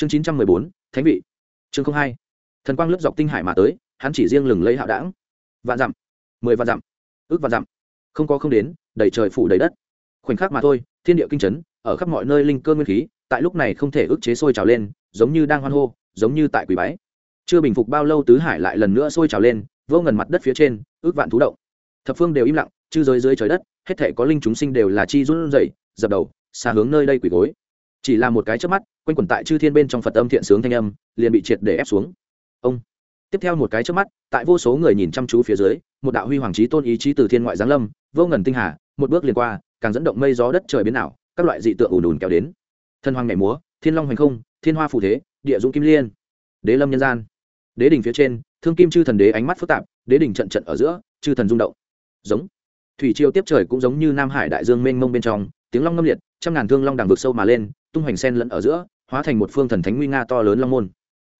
chương chín trăm mười bốn, thánh vị. Chương hai, thần quang lướt dọc tinh hải mà tới, hắn chỉ riêng lừng lấy hạo đảng. Vạn dặm, mười vạn dặm, ước vạn dặm. Không có không đến, đầy trời phủ đầy đất. Khoảnh khắc mà thôi, thiên địa kinh chấn, ở khắp mọi nơi linh cơ nguyên khí, tại lúc này không thể ức chế sôi trào lên, giống như đang hoan hô, giống như tại quỷ bái. Chưa bình phục bao lâu tứ hải lại lần nữa sôi trào lên, vô ngần mặt đất phía trên, ước vạn thú động. Thập phương đều im lặng, chư giới dưới trời đất, hết thể có linh chúng sinh đều là chi run rẩy, dập đầu, xa hướng nơi đây quỷ gối. Chỉ là một cái chớp mắt quanh quẩn tại chư thiên bên trong phật âm thiện sướng thanh âm, liền bị triệt để ép xuống. Ông. Tiếp theo một cái chớp mắt, tại vô số người nhìn chăm chú phía dưới, một đạo huy hoàng trí tôn ý chí từ thiên ngoại giáng lâm, vô ngần tinh hà, một bước liền qua, càng dẫn động mây gió đất trời biến ảo, các loại dị tượng ùn ùn kéo đến. Thân hoàng nhảy múa, thiên long hoành không, thiên hoa phù thế, địa dũng kim liên. Đế lâm nhân gian. Đế đỉnh phía trên, thương kim chư thần đế ánh mắt phức tạp, đế đỉnh trận trận ở giữa, chư thần rung động. Giống. Thủy triều tiếp trời cũng giống như nam hải đại dương mênh mông bên trong, tiếng long ngâm liệt, trăm ngàn thương long đằng vực sâu mà lên, tung hoành sen lẫn ở giữa hóa thành một phương thần thánh nguy nga to lớn long môn.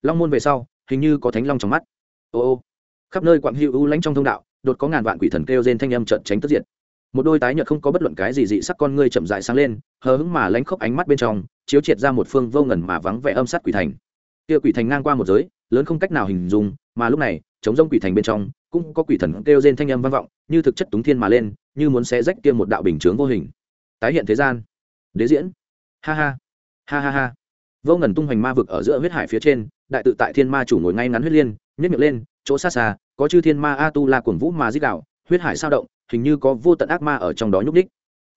Long môn về sau, hình như có thánh long trong mắt. Ô ô. Khắp nơi quặng hữu u lãnh trong thông đạo, đột có ngàn vạn quỷ thần kêu trên thanh âm trận tránh tức diện một đôi tái nhợt không có bất luận cái gì dị sắc con ngươi chậm dại sáng lên, hờ hững mà lánh khóc ánh mắt bên trong, chiếu triệt ra một phương vô ngần mà vắng vẻ âm sát quỷ thành. Kia quỷ thành ngang qua một giới, lớn không cách nào hình dung, mà lúc này chống rông quỷ thành bên trong, cũng có quỷ thần kêu trên thanh âm vang vọng, như thực chất túng thiên mà lên, như muốn xé rách kia một đạo bình chướng vô hình. Tái hiện thế gian. Đế diễn. Ha ha. Ha ha ha vô ngần tung hoành ma vực ở giữa huyết hải phía trên, đại tự tại thiên ma chủ ngồi ngay ngắn huyết liên nhất miệng lên, chỗ xa xa, có chư thiên ma a tu la cuồng vũ mà dích đạo, huyết hải sao động, hình như có vô tận ác ma ở trong đó nhúc đích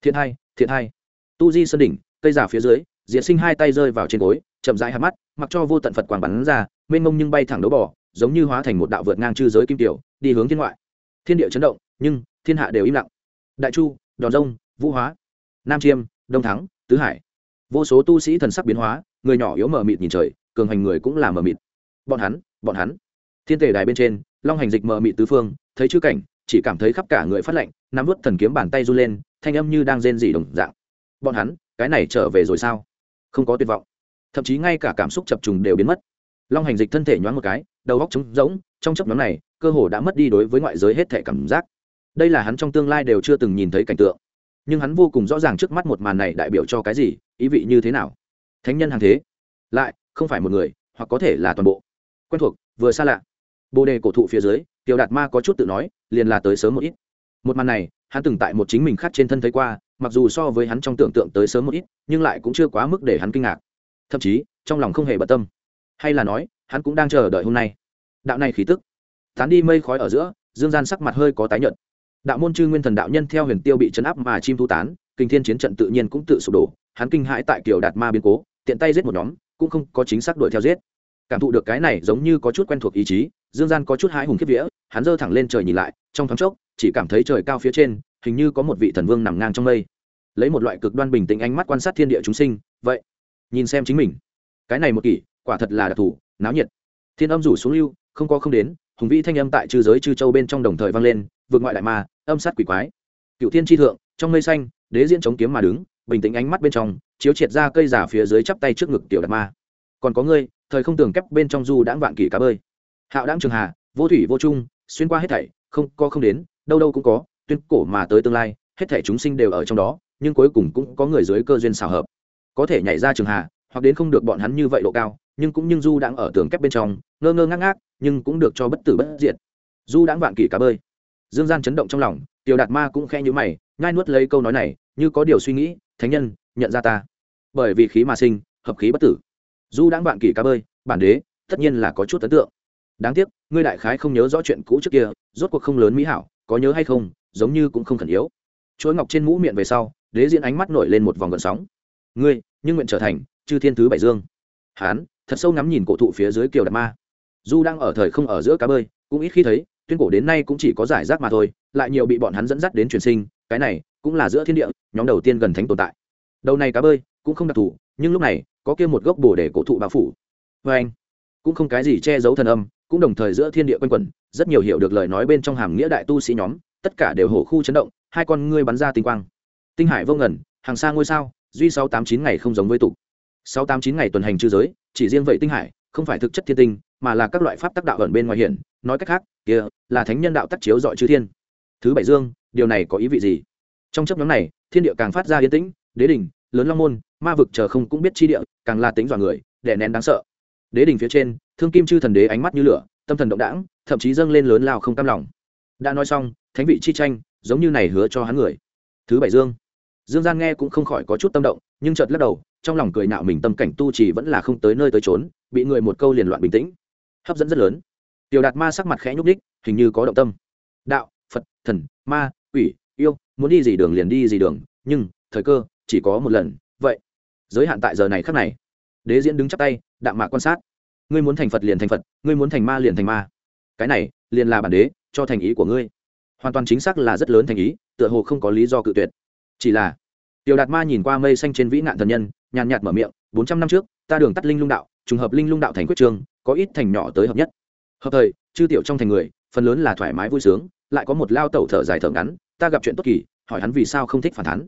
thiện hai thiện hai. Tu di sơn đỉnh, cây giả phía dưới diễn sinh hai tay rơi vào trên gối, chậm rãi hạt mắt, mặc cho vô tận phật quang bắn ra, mênh mông nhưng bay thẳng đấu bỏ giống như hóa thành một đạo vượt ngang chư giới kim tiểu, đi hướng thiên ngoại. Thiên địa chấn động, nhưng thiên hạ đều im lặng. Đại chu, đòn rông, vũ hóa, nam chiêm, đông thắng, tứ hải. Vô số tu sĩ thần sắc biến hóa người nhỏ yếu mờ mịt nhìn trời, cường hành người cũng là mờ mịt. Bọn hắn bọn hắn. Thiên tề đài bên trên, long hành dịch mờ mịt tứ phương, thấy chữ cảnh, chỉ cảm thấy khắp cả người phát lạnh, nắm vút thần kiếm bàn tay run lên, thanh âm như đang rên rỉ đồng dạng. Bọn hắn, cái này trở về rồi sao? Không có tuyệt vọng. Thậm chí ngay cả cảm xúc chập trùng đều biến mất. Long hành dịch thân thể nhoáng một cái, đầu góc trống rỗng, trong chấp nhóm này, cơ hồ đã mất đi đối với ngoại giới hết thể cảm giác. Đây là hắn trong tương lai đều chưa từng nhìn thấy cảnh tượng. Nhưng hắn vô cùng rõ ràng trước mắt một màn này đại biểu cho cái gì, ý vị như thế nào thánh nhân hàng thế. Lại, không phải một người, hoặc có thể là toàn bộ. Quen thuộc, vừa xa lạ. Bồ đề cổ thụ phía dưới, tiểu đạt ma có chút tự nói, liền là tới sớm một ít. Một màn này, hắn từng tại một chính mình khác trên thân thấy qua, mặc dù so với hắn trong tưởng tượng tới sớm một ít, nhưng lại cũng chưa quá mức để hắn kinh ngạc. Thậm chí, trong lòng không hề bận tâm. Hay là nói, hắn cũng đang chờ đợi hôm nay. Đạo này khí tức. Tán đi mây khói ở giữa, dương gian sắc mặt hơi có tái nhợt. Đạo môn chư nguyên thần đạo nhân theo huyền tiêu bị chấn áp mà chim thu tán, kinh thiên chiến trận tự nhiên cũng tự sụp đổ, hắn kinh hãi tại kiểu đạt ma biến cố tiện tay giết một nhóm, cũng không có chính xác đuổi theo giết. Cảm thụ được cái này giống như có chút quen thuộc ý chí, dương gian có chút hãi hùng kiếp vía, hắn giơ thẳng lên trời nhìn lại, trong thoáng chốc, chỉ cảm thấy trời cao phía trên, hình như có một vị thần vương nằm ngang trong mây. Lấy một loại cực đoan bình tĩnh ánh mắt quan sát thiên địa chúng sinh, vậy, nhìn xem chính mình. Cái này một kỷ, quả thật là đặc thù, náo nhiệt. Thiên âm rủ xuống lưu, không có không đến, hùng vĩ thanh âm tại chư giới chư châu bên trong đồng thời vang lên, vượt ngoại đại ma, âm sát quỷ quái. Cựu thiên tri thượng, trong mây xanh, đế diễn chống kiếm mà đứng, bình tĩnh ánh mắt bên trong chiếu triệt ra cây giả phía dưới chắp tay trước ngực tiểu đạt ma. Còn có ngươi, thời không tường kép bên trong du đãng vạn kỷ cá bơi. Hạo đãng trường hà, vô thủy vô trung, xuyên qua hết thảy, không, có không đến, đâu đâu cũng có, tuyên cổ mà tới tương lai, hết thảy chúng sinh đều ở trong đó, nhưng cuối cùng cũng có người dưới cơ duyên xào hợp. Có thể nhảy ra trường hà, hoặc đến không được bọn hắn như vậy độ cao, nhưng cũng như du đãng ở tường kép bên trong, ngơ ngơ ngác ngác, nhưng cũng được cho bất tử bất diệt. Du đãng vạn kỷ cá bơi. Dương gian chấn động trong lòng, tiểu đạt ma cũng khe nhữ mày, nhai nuốt lấy câu nói này, như có điều suy nghĩ, thánh nhân nhận ra ta. Bởi vì khí mà sinh, hợp khí bất tử. Du đãng vạn kỷ cá bơi, bản đế, tất nhiên là có chút ấn tượng. Đáng tiếc, ngươi đại khái không nhớ rõ chuyện cũ trước kia, rốt cuộc không lớn mỹ hảo, có nhớ hay không, giống như cũng không khẩn yếu. Chuỗi ngọc trên mũ miệng về sau, đế diễn ánh mắt nổi lên một vòng gợn sóng. Ngươi, nhưng nguyện trở thành chư thiên thứ bảy dương. Hán, thật sâu ngắm nhìn cổ thụ phía dưới kiều đạt ma. Du đang ở thời không ở giữa cá bơi, cũng ít khi thấy, tuyên cổ đến nay cũng chỉ có giải rác mà thôi, lại nhiều bị bọn hắn dẫn dắt đến truyền sinh, cái này cũng là giữa thiên địa, nhóm đầu tiên gần thánh tồn tại đầu này cá bơi cũng không đặc thù, nhưng lúc này có kia một gốc bồ để cổ thụ bao phủ. Vê anh, cũng không cái gì che giấu thần âm, cũng đồng thời giữa thiên địa quanh quẩn, rất nhiều hiểu được lời nói bên trong hàm nghĩa đại tu sĩ nhóm, tất cả đều hổ khu chấn động, hai con ngươi bắn ra tinh quang. Tinh hải vô ngẩn hàng xa ngôi sao, duy sáu tám chín ngày không giống với tục. Sáu tám chín ngày tuần hành chư giới, chỉ riêng vậy tinh hải, không phải thực chất thiên tinh, mà là các loại pháp tác đạo ẩn bên ngoài hiển nói cách khác, kia là thánh nhân đạo tác chiếu dọi chư thiên. Thứ bảy dương, điều này có ý vị gì? Trong chấp nhóm này, thiên địa càng phát ra yên tĩnh đế đình lớn long môn, ma vực chờ không cũng biết chi địa, càng là tính dọa người, đè nén đáng sợ. Đế Đình phía trên, thương kim chư thần đế ánh mắt như lửa, tâm thần động đãng, thậm chí dâng lên lớn lao không cam lòng. Đã nói xong, thánh vị chi tranh, giống như này hứa cho hắn người. Thứ bảy dương. Dương gian nghe cũng không khỏi có chút tâm động, nhưng chợt lắc đầu, trong lòng cười nạo mình tâm cảnh tu trì vẫn là không tới nơi tới trốn bị người một câu liền loạn bình tĩnh. Hấp dẫn rất lớn. Tiểu đạt ma sắc mặt khẽ nhúc đích hình như có động tâm. Đạo, phật, thần, ma ủy yêu, muốn đi gì đường liền đi gì đường, nhưng, thời cơ chỉ có một lần, vậy, giới hạn tại giờ này khắc này. Đế diễn đứng chắp tay, đạm mạc quan sát. Ngươi muốn thành phật liền thành phật, ngươi muốn thành ma liền thành ma. Cái này, liền là bản đế, cho thành ý của ngươi. Hoàn toàn chính xác là rất lớn thành ý, tựa hồ không có lý do cự tuyệt. Chỉ là, tiểu đạt ma nhìn qua mây xanh trên vĩ nạn thần nhân, nhàn nhạt mở miệng, bốn trăm năm trước, ta đường tắt linh lung đạo, trùng hợp linh lung đạo thành quyết trường, có ít thành nhỏ tới hợp nhất. Hợp thời, chư tiểu trong thành người, phần lớn là thoải mái vui sướng, lại có một lao tẩu thở dài thở ngắn, ta gặp chuyện tốt kỳ, hỏi hắn vì sao không thích phản thắn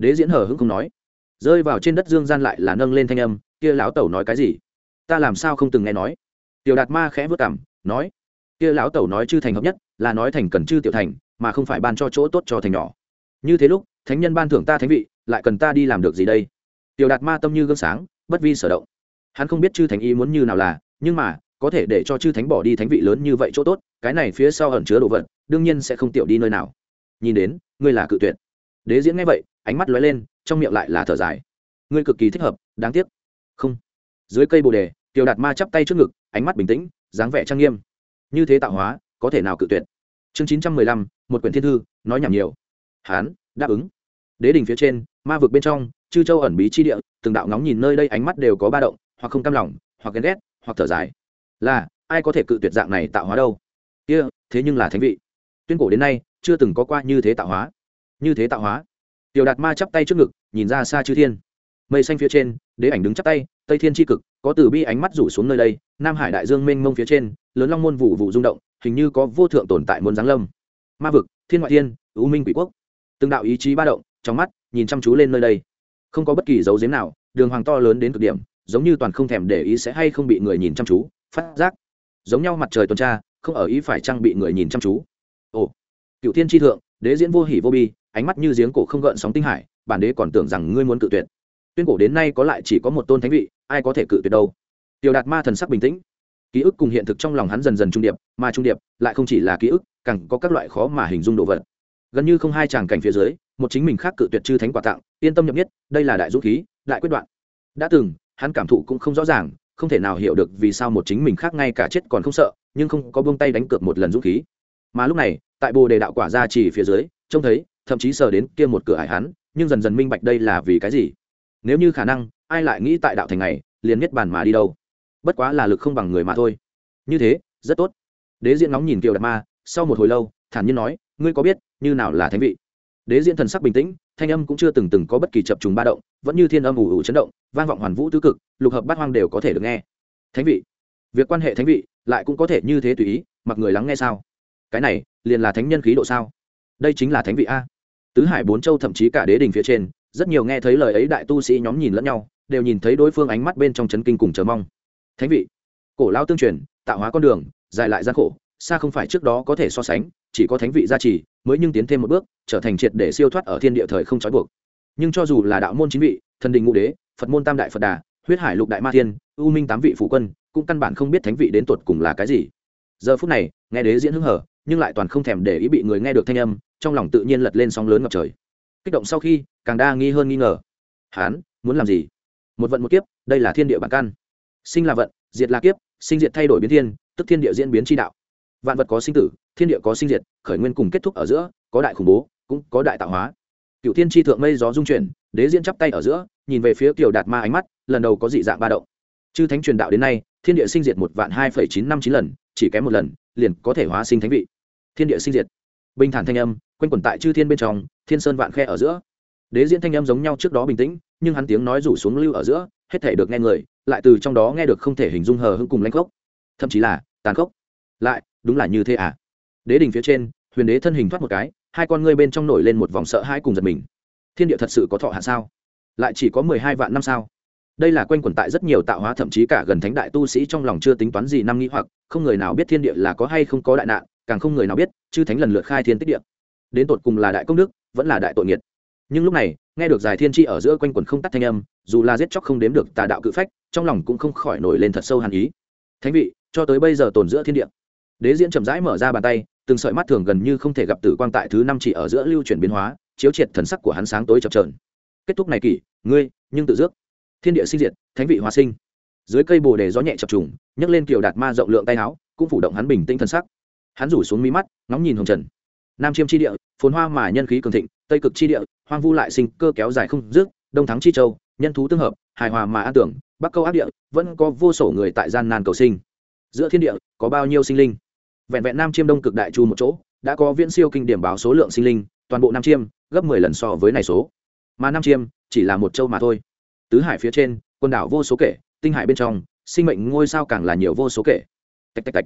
đế diễn hờ hững không nói. Rơi vào trên đất dương gian lại là nâng lên thanh âm, kia lão tẩu nói cái gì? Ta làm sao không từng nghe nói? Tiểu đạt ma khẽ vớt cảm nói, kia lão tẩu nói chư thành hợp nhất, là nói thành cần chư tiểu thành, mà không phải ban cho chỗ tốt cho thành nhỏ. Như thế lúc, thánh nhân ban thưởng ta thánh vị, lại cần ta đi làm được gì đây? Tiểu đạt ma tâm như gương sáng, bất vi sở động. Hắn không biết chư thánh ý muốn như nào là, nhưng mà, có thể để cho chư thánh bỏ đi thánh vị lớn như vậy chỗ tốt, cái này phía sau ẩn chứa đồ vật, đương nhiên sẽ không tiểu đi nơi nào. Nhìn đến, ngươi là cự tuyệt. Đế diễn nghe vậy ánh mắt lóe lên trong miệng lại là thở dài. Ngươi cực kỳ thích hợp đáng tiếc. Không. Dưới cây bồ đề tiểu đạt ma chắp tay trước ngực ánh mắt bình tĩnh dáng vẻ trang nghiêm. Như thế tạo hóa có thể nào cự tuyệt? Chương chín trăm mười lăm một quyển thiên thư nói nhảm nhiều. Hán đáp ứng. Đế đình phía trên ma vực bên trong chư châu ẩn bí chi địa từng đạo ngóng nhìn nơi đây ánh mắt đều có ba động hoặc không cam lòng hoặc ghen ghét hoặc thở dài. Là ai có thể cự tuyệt dạng này tạo hóa đâu? Kia、yeah, thế nhưng là thánh vị. Tuyên cổ đến nay chưa từng có qua như thế tạo hóa. Như thế tạo hóa tiểu đạt ma chắp tay trước ngực, nhìn ra xa chư thiên. Mây xanh phía trên, đế ảnh đứng chắp tay, tây thiên tri cực, có từ bi ánh mắt rủ xuống nơi đây, nam hải đại dương mênh mông phía trên, lớn long môn vụ vụ rung động, hình như có vô thượng tồn tại muốn giáng lâm. Ma vực, thiên ngoại thiên ưu minh quỷ quốc. Từng đạo ý chí ba động, trong mắt, nhìn chăm chú lên nơi đây. Không có bất kỳ dấu giếm nào, đường hoàng to lớn đến cực điểm, giống như toàn không thèm để ý sẽ hay không bị người nhìn chăm chú, phát giác. Giống nhau mặt trời tuần tra, không ở ý phải trang bị người nhìn chăm chú. Ồ cựu thiên tri thượng, đế diễn vô hỉ vô bi ánh mắt như giếng cổ không gợn sóng tinh hải, bản đế còn tưởng rằng ngươi muốn cự tuyệt. Tuyên cổ đến nay có lại chỉ có một tôn thánh vị, ai có thể cự tuyệt đâu? Tiểu đạt ma thần sắc bình tĩnh. Ký ức cùng hiện thực trong lòng hắn dần dần trung điệp, mà trung điệp lại không chỉ là ký ức, càng có các loại khó mà hình dung đồ vật. Gần như không hai tràng cảnh phía dưới, một chính mình khác cự tuyệt chư thánh quà tặng, yên tâm nhập nhất, đây là đại dũng khí, đại quyết đoạn. Đã từng, hắn cảm thụ cũng không rõ ràng, không thể nào hiểu được vì sao một chính mình khác ngay cả chết còn không sợ, nhưng không có buông tay đánh cược một lần dũng khí. Mà lúc này, tại bồ đề đạo quả ra chỉ phía dưới, trông thấy thậm chí sờ đến kia một cửa hải hắn, nhưng dần dần minh bạch đây là vì cái gì. Nếu như khả năng, ai lại nghĩ tại đạo thành này, liền biết bàn mà đi đâu. Bất quá là lực không bằng người mà thôi. Như thế, rất tốt. Đế diễn nóng nhìn kiều đạt ma, sau một hồi lâu, thản nhiên nói, ngươi có biết như nào là thánh vị? Đế diễn thần sắc bình tĩnh, thanh âm cũng chưa từng từng có bất kỳ chập trùng ba động, vẫn như thiên âm ủ ủ chấn động, vang vọng hoàn vũ tứ cực, lục hợp bát hoang đều có thể được nghe. Thánh vị. Việc quan hệ thánh vị lại cũng có thể như thế tùy ý, mặc người lắng nghe sao? Cái này liền là thánh nhân khí độ sao? Đây chính là thánh vị a tứ hải bốn châu thậm chí cả đế đình phía trên, rất nhiều nghe thấy lời ấy đại tu sĩ nhóm nhìn lẫn nhau, đều nhìn thấy đối phương ánh mắt bên trong chấn kinh cùng chờ mong. Thánh vị, cổ lao tương truyền, tạo hóa con đường, dài lại gian khổ, xa không phải trước đó có thể so sánh, chỉ có thánh vị gia trì, mới nhưng tiến thêm một bước, trở thành triệt để siêu thoát ở thiên địa thời không trói buộc. Nhưng cho dù là đạo môn chính vị, thần đình ngũ đế, phật môn tam đại phật đà, huyết hải lục đại ma thiên, u minh tám vị phụ quân, cũng căn bản không biết thánh vị đến tột cùng là cái gì. Giờ phút này, nghe đế diễn hưng hở nhưng lại toàn không thèm để ý bị người nghe được thanh âm trong lòng tự nhiên lật lên sóng lớn ngập trời. Kích động sau khi, càng đa nghi hơn nghi ngờ. Hán, muốn làm gì? Một vận một kiếp, đây là thiên địa bản căn. Sinh là vận, diệt là kiếp, sinh diệt thay đổi biến thiên, tức thiên địa diễn biến tri đạo. Vạn vật có sinh tử, thiên địa có sinh diệt, khởi nguyên cùng kết thúc ở giữa, có đại khủng bố, cũng có đại tạo hóa. Cựu thiên tri thượng mây gió dung chuyển, đế diễn chắp tay ở giữa, nhìn về phía kiều đạt ma ánh mắt, lần đầu có dị dạng ba động. Chư thánh truyền đạo đến nay, thiên địa sinh diệt một vạn hai phẩy chín năm chín lần, chỉ kém một lần, liền có thể hóa sinh thánh vị. Thiên địa sinh diệt. Bình thản thanh âm quanh quẩn tại chư thiên bên trong, thiên sơn vạn khe ở giữa. Đế diễn thanh âm giống nhau trước đó bình tĩnh, nhưng hắn tiếng nói rủ xuống lưu ở giữa, hết thể được nghe người, lại từ trong đó nghe được không thể hình dung hờ hững cùng lãnh khốc. Thậm chí là, tàn khốc. Lại, đúng là như thế à? Đế đình phía trên, huyền đế thân hình thoát một cái, hai con ngươi bên trong nổi lên một vòng sợ hãi cùng giật mình. Thiên địa thật sự có thọ hạ sao? Lại chỉ có mười hai vạn năm sao? Đây là quanh quẩn tại rất nhiều tạo hóa, thậm chí cả gần thánh đại tu sĩ trong lòng chưa tính toán gì năm nghĩ hoặc, không người nào biết thiên địa là có hay không có đại nạn, càng không người nào biết, chư thánh lần lượt khai thiên tích địa đến tột cùng là đại công đức, vẫn là đại tội nghiệt. Nhưng lúc này, nghe được giải thiên tri ở giữa quanh quần không tắt thanh âm, dù là giết chóc không đếm được tà đạo cự phách, trong lòng cũng không khỏi nổi lên thật sâu hàn ý. Thánh vị, cho tới bây giờ tồn giữa thiên địa. Đế diễn chậm rãi mở ra bàn tay, từng sợi mắt thường gần như không thể gặp tử quang tại thứ năm chỉ ở giữa lưu chuyển biến hóa, chiếu triệt thần sắc của hắn sáng tối chập trờn kết thúc này kỷ, ngươi, nhưng tự dước. Thiên địa sinh diệt, thánh vị hóa sinh. Dưới cây bồ đề gió nhẹ chập trùng, nhấc lên kiều đạt ma rộng lượng tay áo, cũng phủ động hắn bình tĩnh thần sắc. Hắn rủ xuống mí mắt, ngóng nhìn hồng trần nam chiêm chi địa, phồn hoa mà nhân khí cường thịnh, tây cực chi địa, hoang vu lại sinh cơ kéo dài không dứt, đông thắng chi châu, nhân thú tương hợp, hài hòa mà an tưởng, bắc câu ác địa, vẫn có vô số người tại gian nan cầu sinh. Giữa thiên địa, có bao nhiêu sinh linh? Vẹn vẹn nam chiêm đông cực đại chu một chỗ, đã có viễn siêu kinh điểm báo số lượng sinh linh, toàn bộ nam chiêm, gấp mười lần so với này số. Mà nam chiêm, chỉ là một châu mà thôi. Tứ hải phía trên, quần đảo vô số kể, tinh hải bên trong, sinh mệnh ngôi sao càng là nhiều vô số kể. Tạch tạch tạch.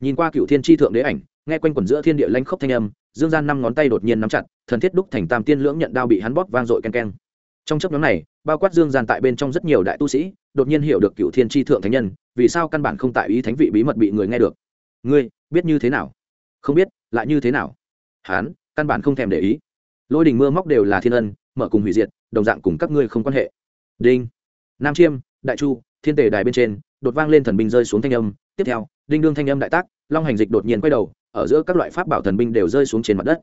Nhìn qua cựu thiên tri thượng đế ảnh nghe quanh quần giữa thiên địa lanh khốc thanh âm, dương gian năm ngón tay đột nhiên nắm chặt, thần thiết đúc thành tam tiên lưỡng nhận đao bị hắn bóp vang dội keng keng. trong chấp nhóm này, bao quát dương gian tại bên trong rất nhiều đại tu sĩ, đột nhiên hiểu được cựu thiên tri thượng thánh nhân, vì sao căn bản không tại ý thánh vị bí mật bị người nghe được. Ngươi, biết như thế nào? Không biết, lại như thế nào? Hán căn bản không thèm để ý. Lôi đình mưa móc đều là thiên ân, mở cùng hủy diệt, đồng dạng cùng các ngươi không quan hệ. Đinh. Nam chiêm, đại chu, thiên tề đài bên trên, đột vang lên thần binh rơi xuống thanh âm, tiếp theo đinh đương thanh âm đại tác, long hành dịch đột nhiên quay đầu, ở giữa các loại pháp bảo thần binh đều rơi xuống trên mặt đất.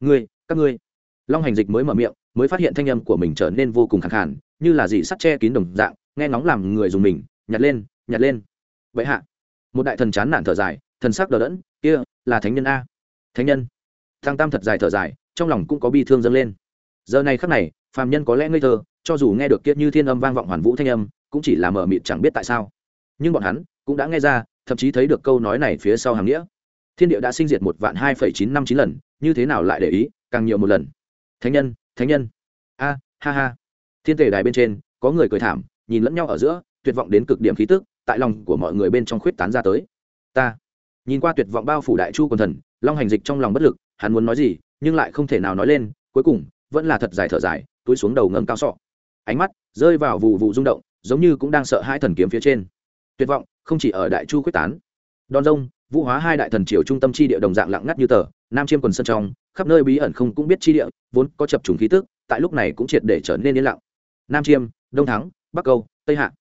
Ngươi, các ngươi. Long hành dịch mới mở miệng, mới phát hiện thanh âm của mình trở nên vô cùng khẳng khản như là dị sắt che kín đồng dạng, nghe ngóng làm người dùng mình, nhặt lên nhặt lên. Vậy hạ. Một đại thần chán nản thở dài, thần sắc đờ đẫn, kia, là thánh nhân a. Thánh nhân? Thang tam thật dài thở dài, trong lòng cũng có bi thương dâng lên. Giờ này khắc này, phàm nhân có lẽ ngây thơ, cho dù nghe được kiết như thiên âm vang vọng hoàn vũ thanh âm, cũng chỉ là mở mịt chẳng biết tại sao. Nhưng bọn hắn cũng đã nghe ra thậm chí thấy được câu nói này phía sau hàng nghĩa. Thiên địa đã sinh diệt một vạn hai phẩy chín năm chín lần, như thế nào lại để ý, càng nhiều một lần. Thánh nhân thánh nhân. A, ha ha. Thiên tề đài bên trên, có người cười thảm, nhìn lẫn nhau ở giữa, tuyệt vọng đến cực điểm khí tức, tại lòng của mọi người bên trong khuyết tán ra tới. Ta. Nhìn qua tuyệt vọng bao phủ đại chu quần thần, long hành dịch trong lòng bất lực, hắn muốn nói gì, nhưng lại không thể nào nói lên, cuối cùng, vẫn là thật dài thở dài, túi xuống đầu ngâm cao sọ. Ánh mắt rơi vào vụ vụ rung động, giống như cũng đang sợ hai thần kiếm phía trên tuyệt vọng, không chỉ ở đại chu quyết tán. Đòn rông, vũ hóa hai đại thần triều trung tâm chi địa đồng dạng lặng ngắt như tờ, nam chiêm quần sân trong, khắp nơi bí ẩn không cũng biết chi địa, vốn có chập trùng khí tức, tại lúc này cũng triệt để trở nên yên lặng. Nam chiêm, đông thắng, bắc câu, tây hạ.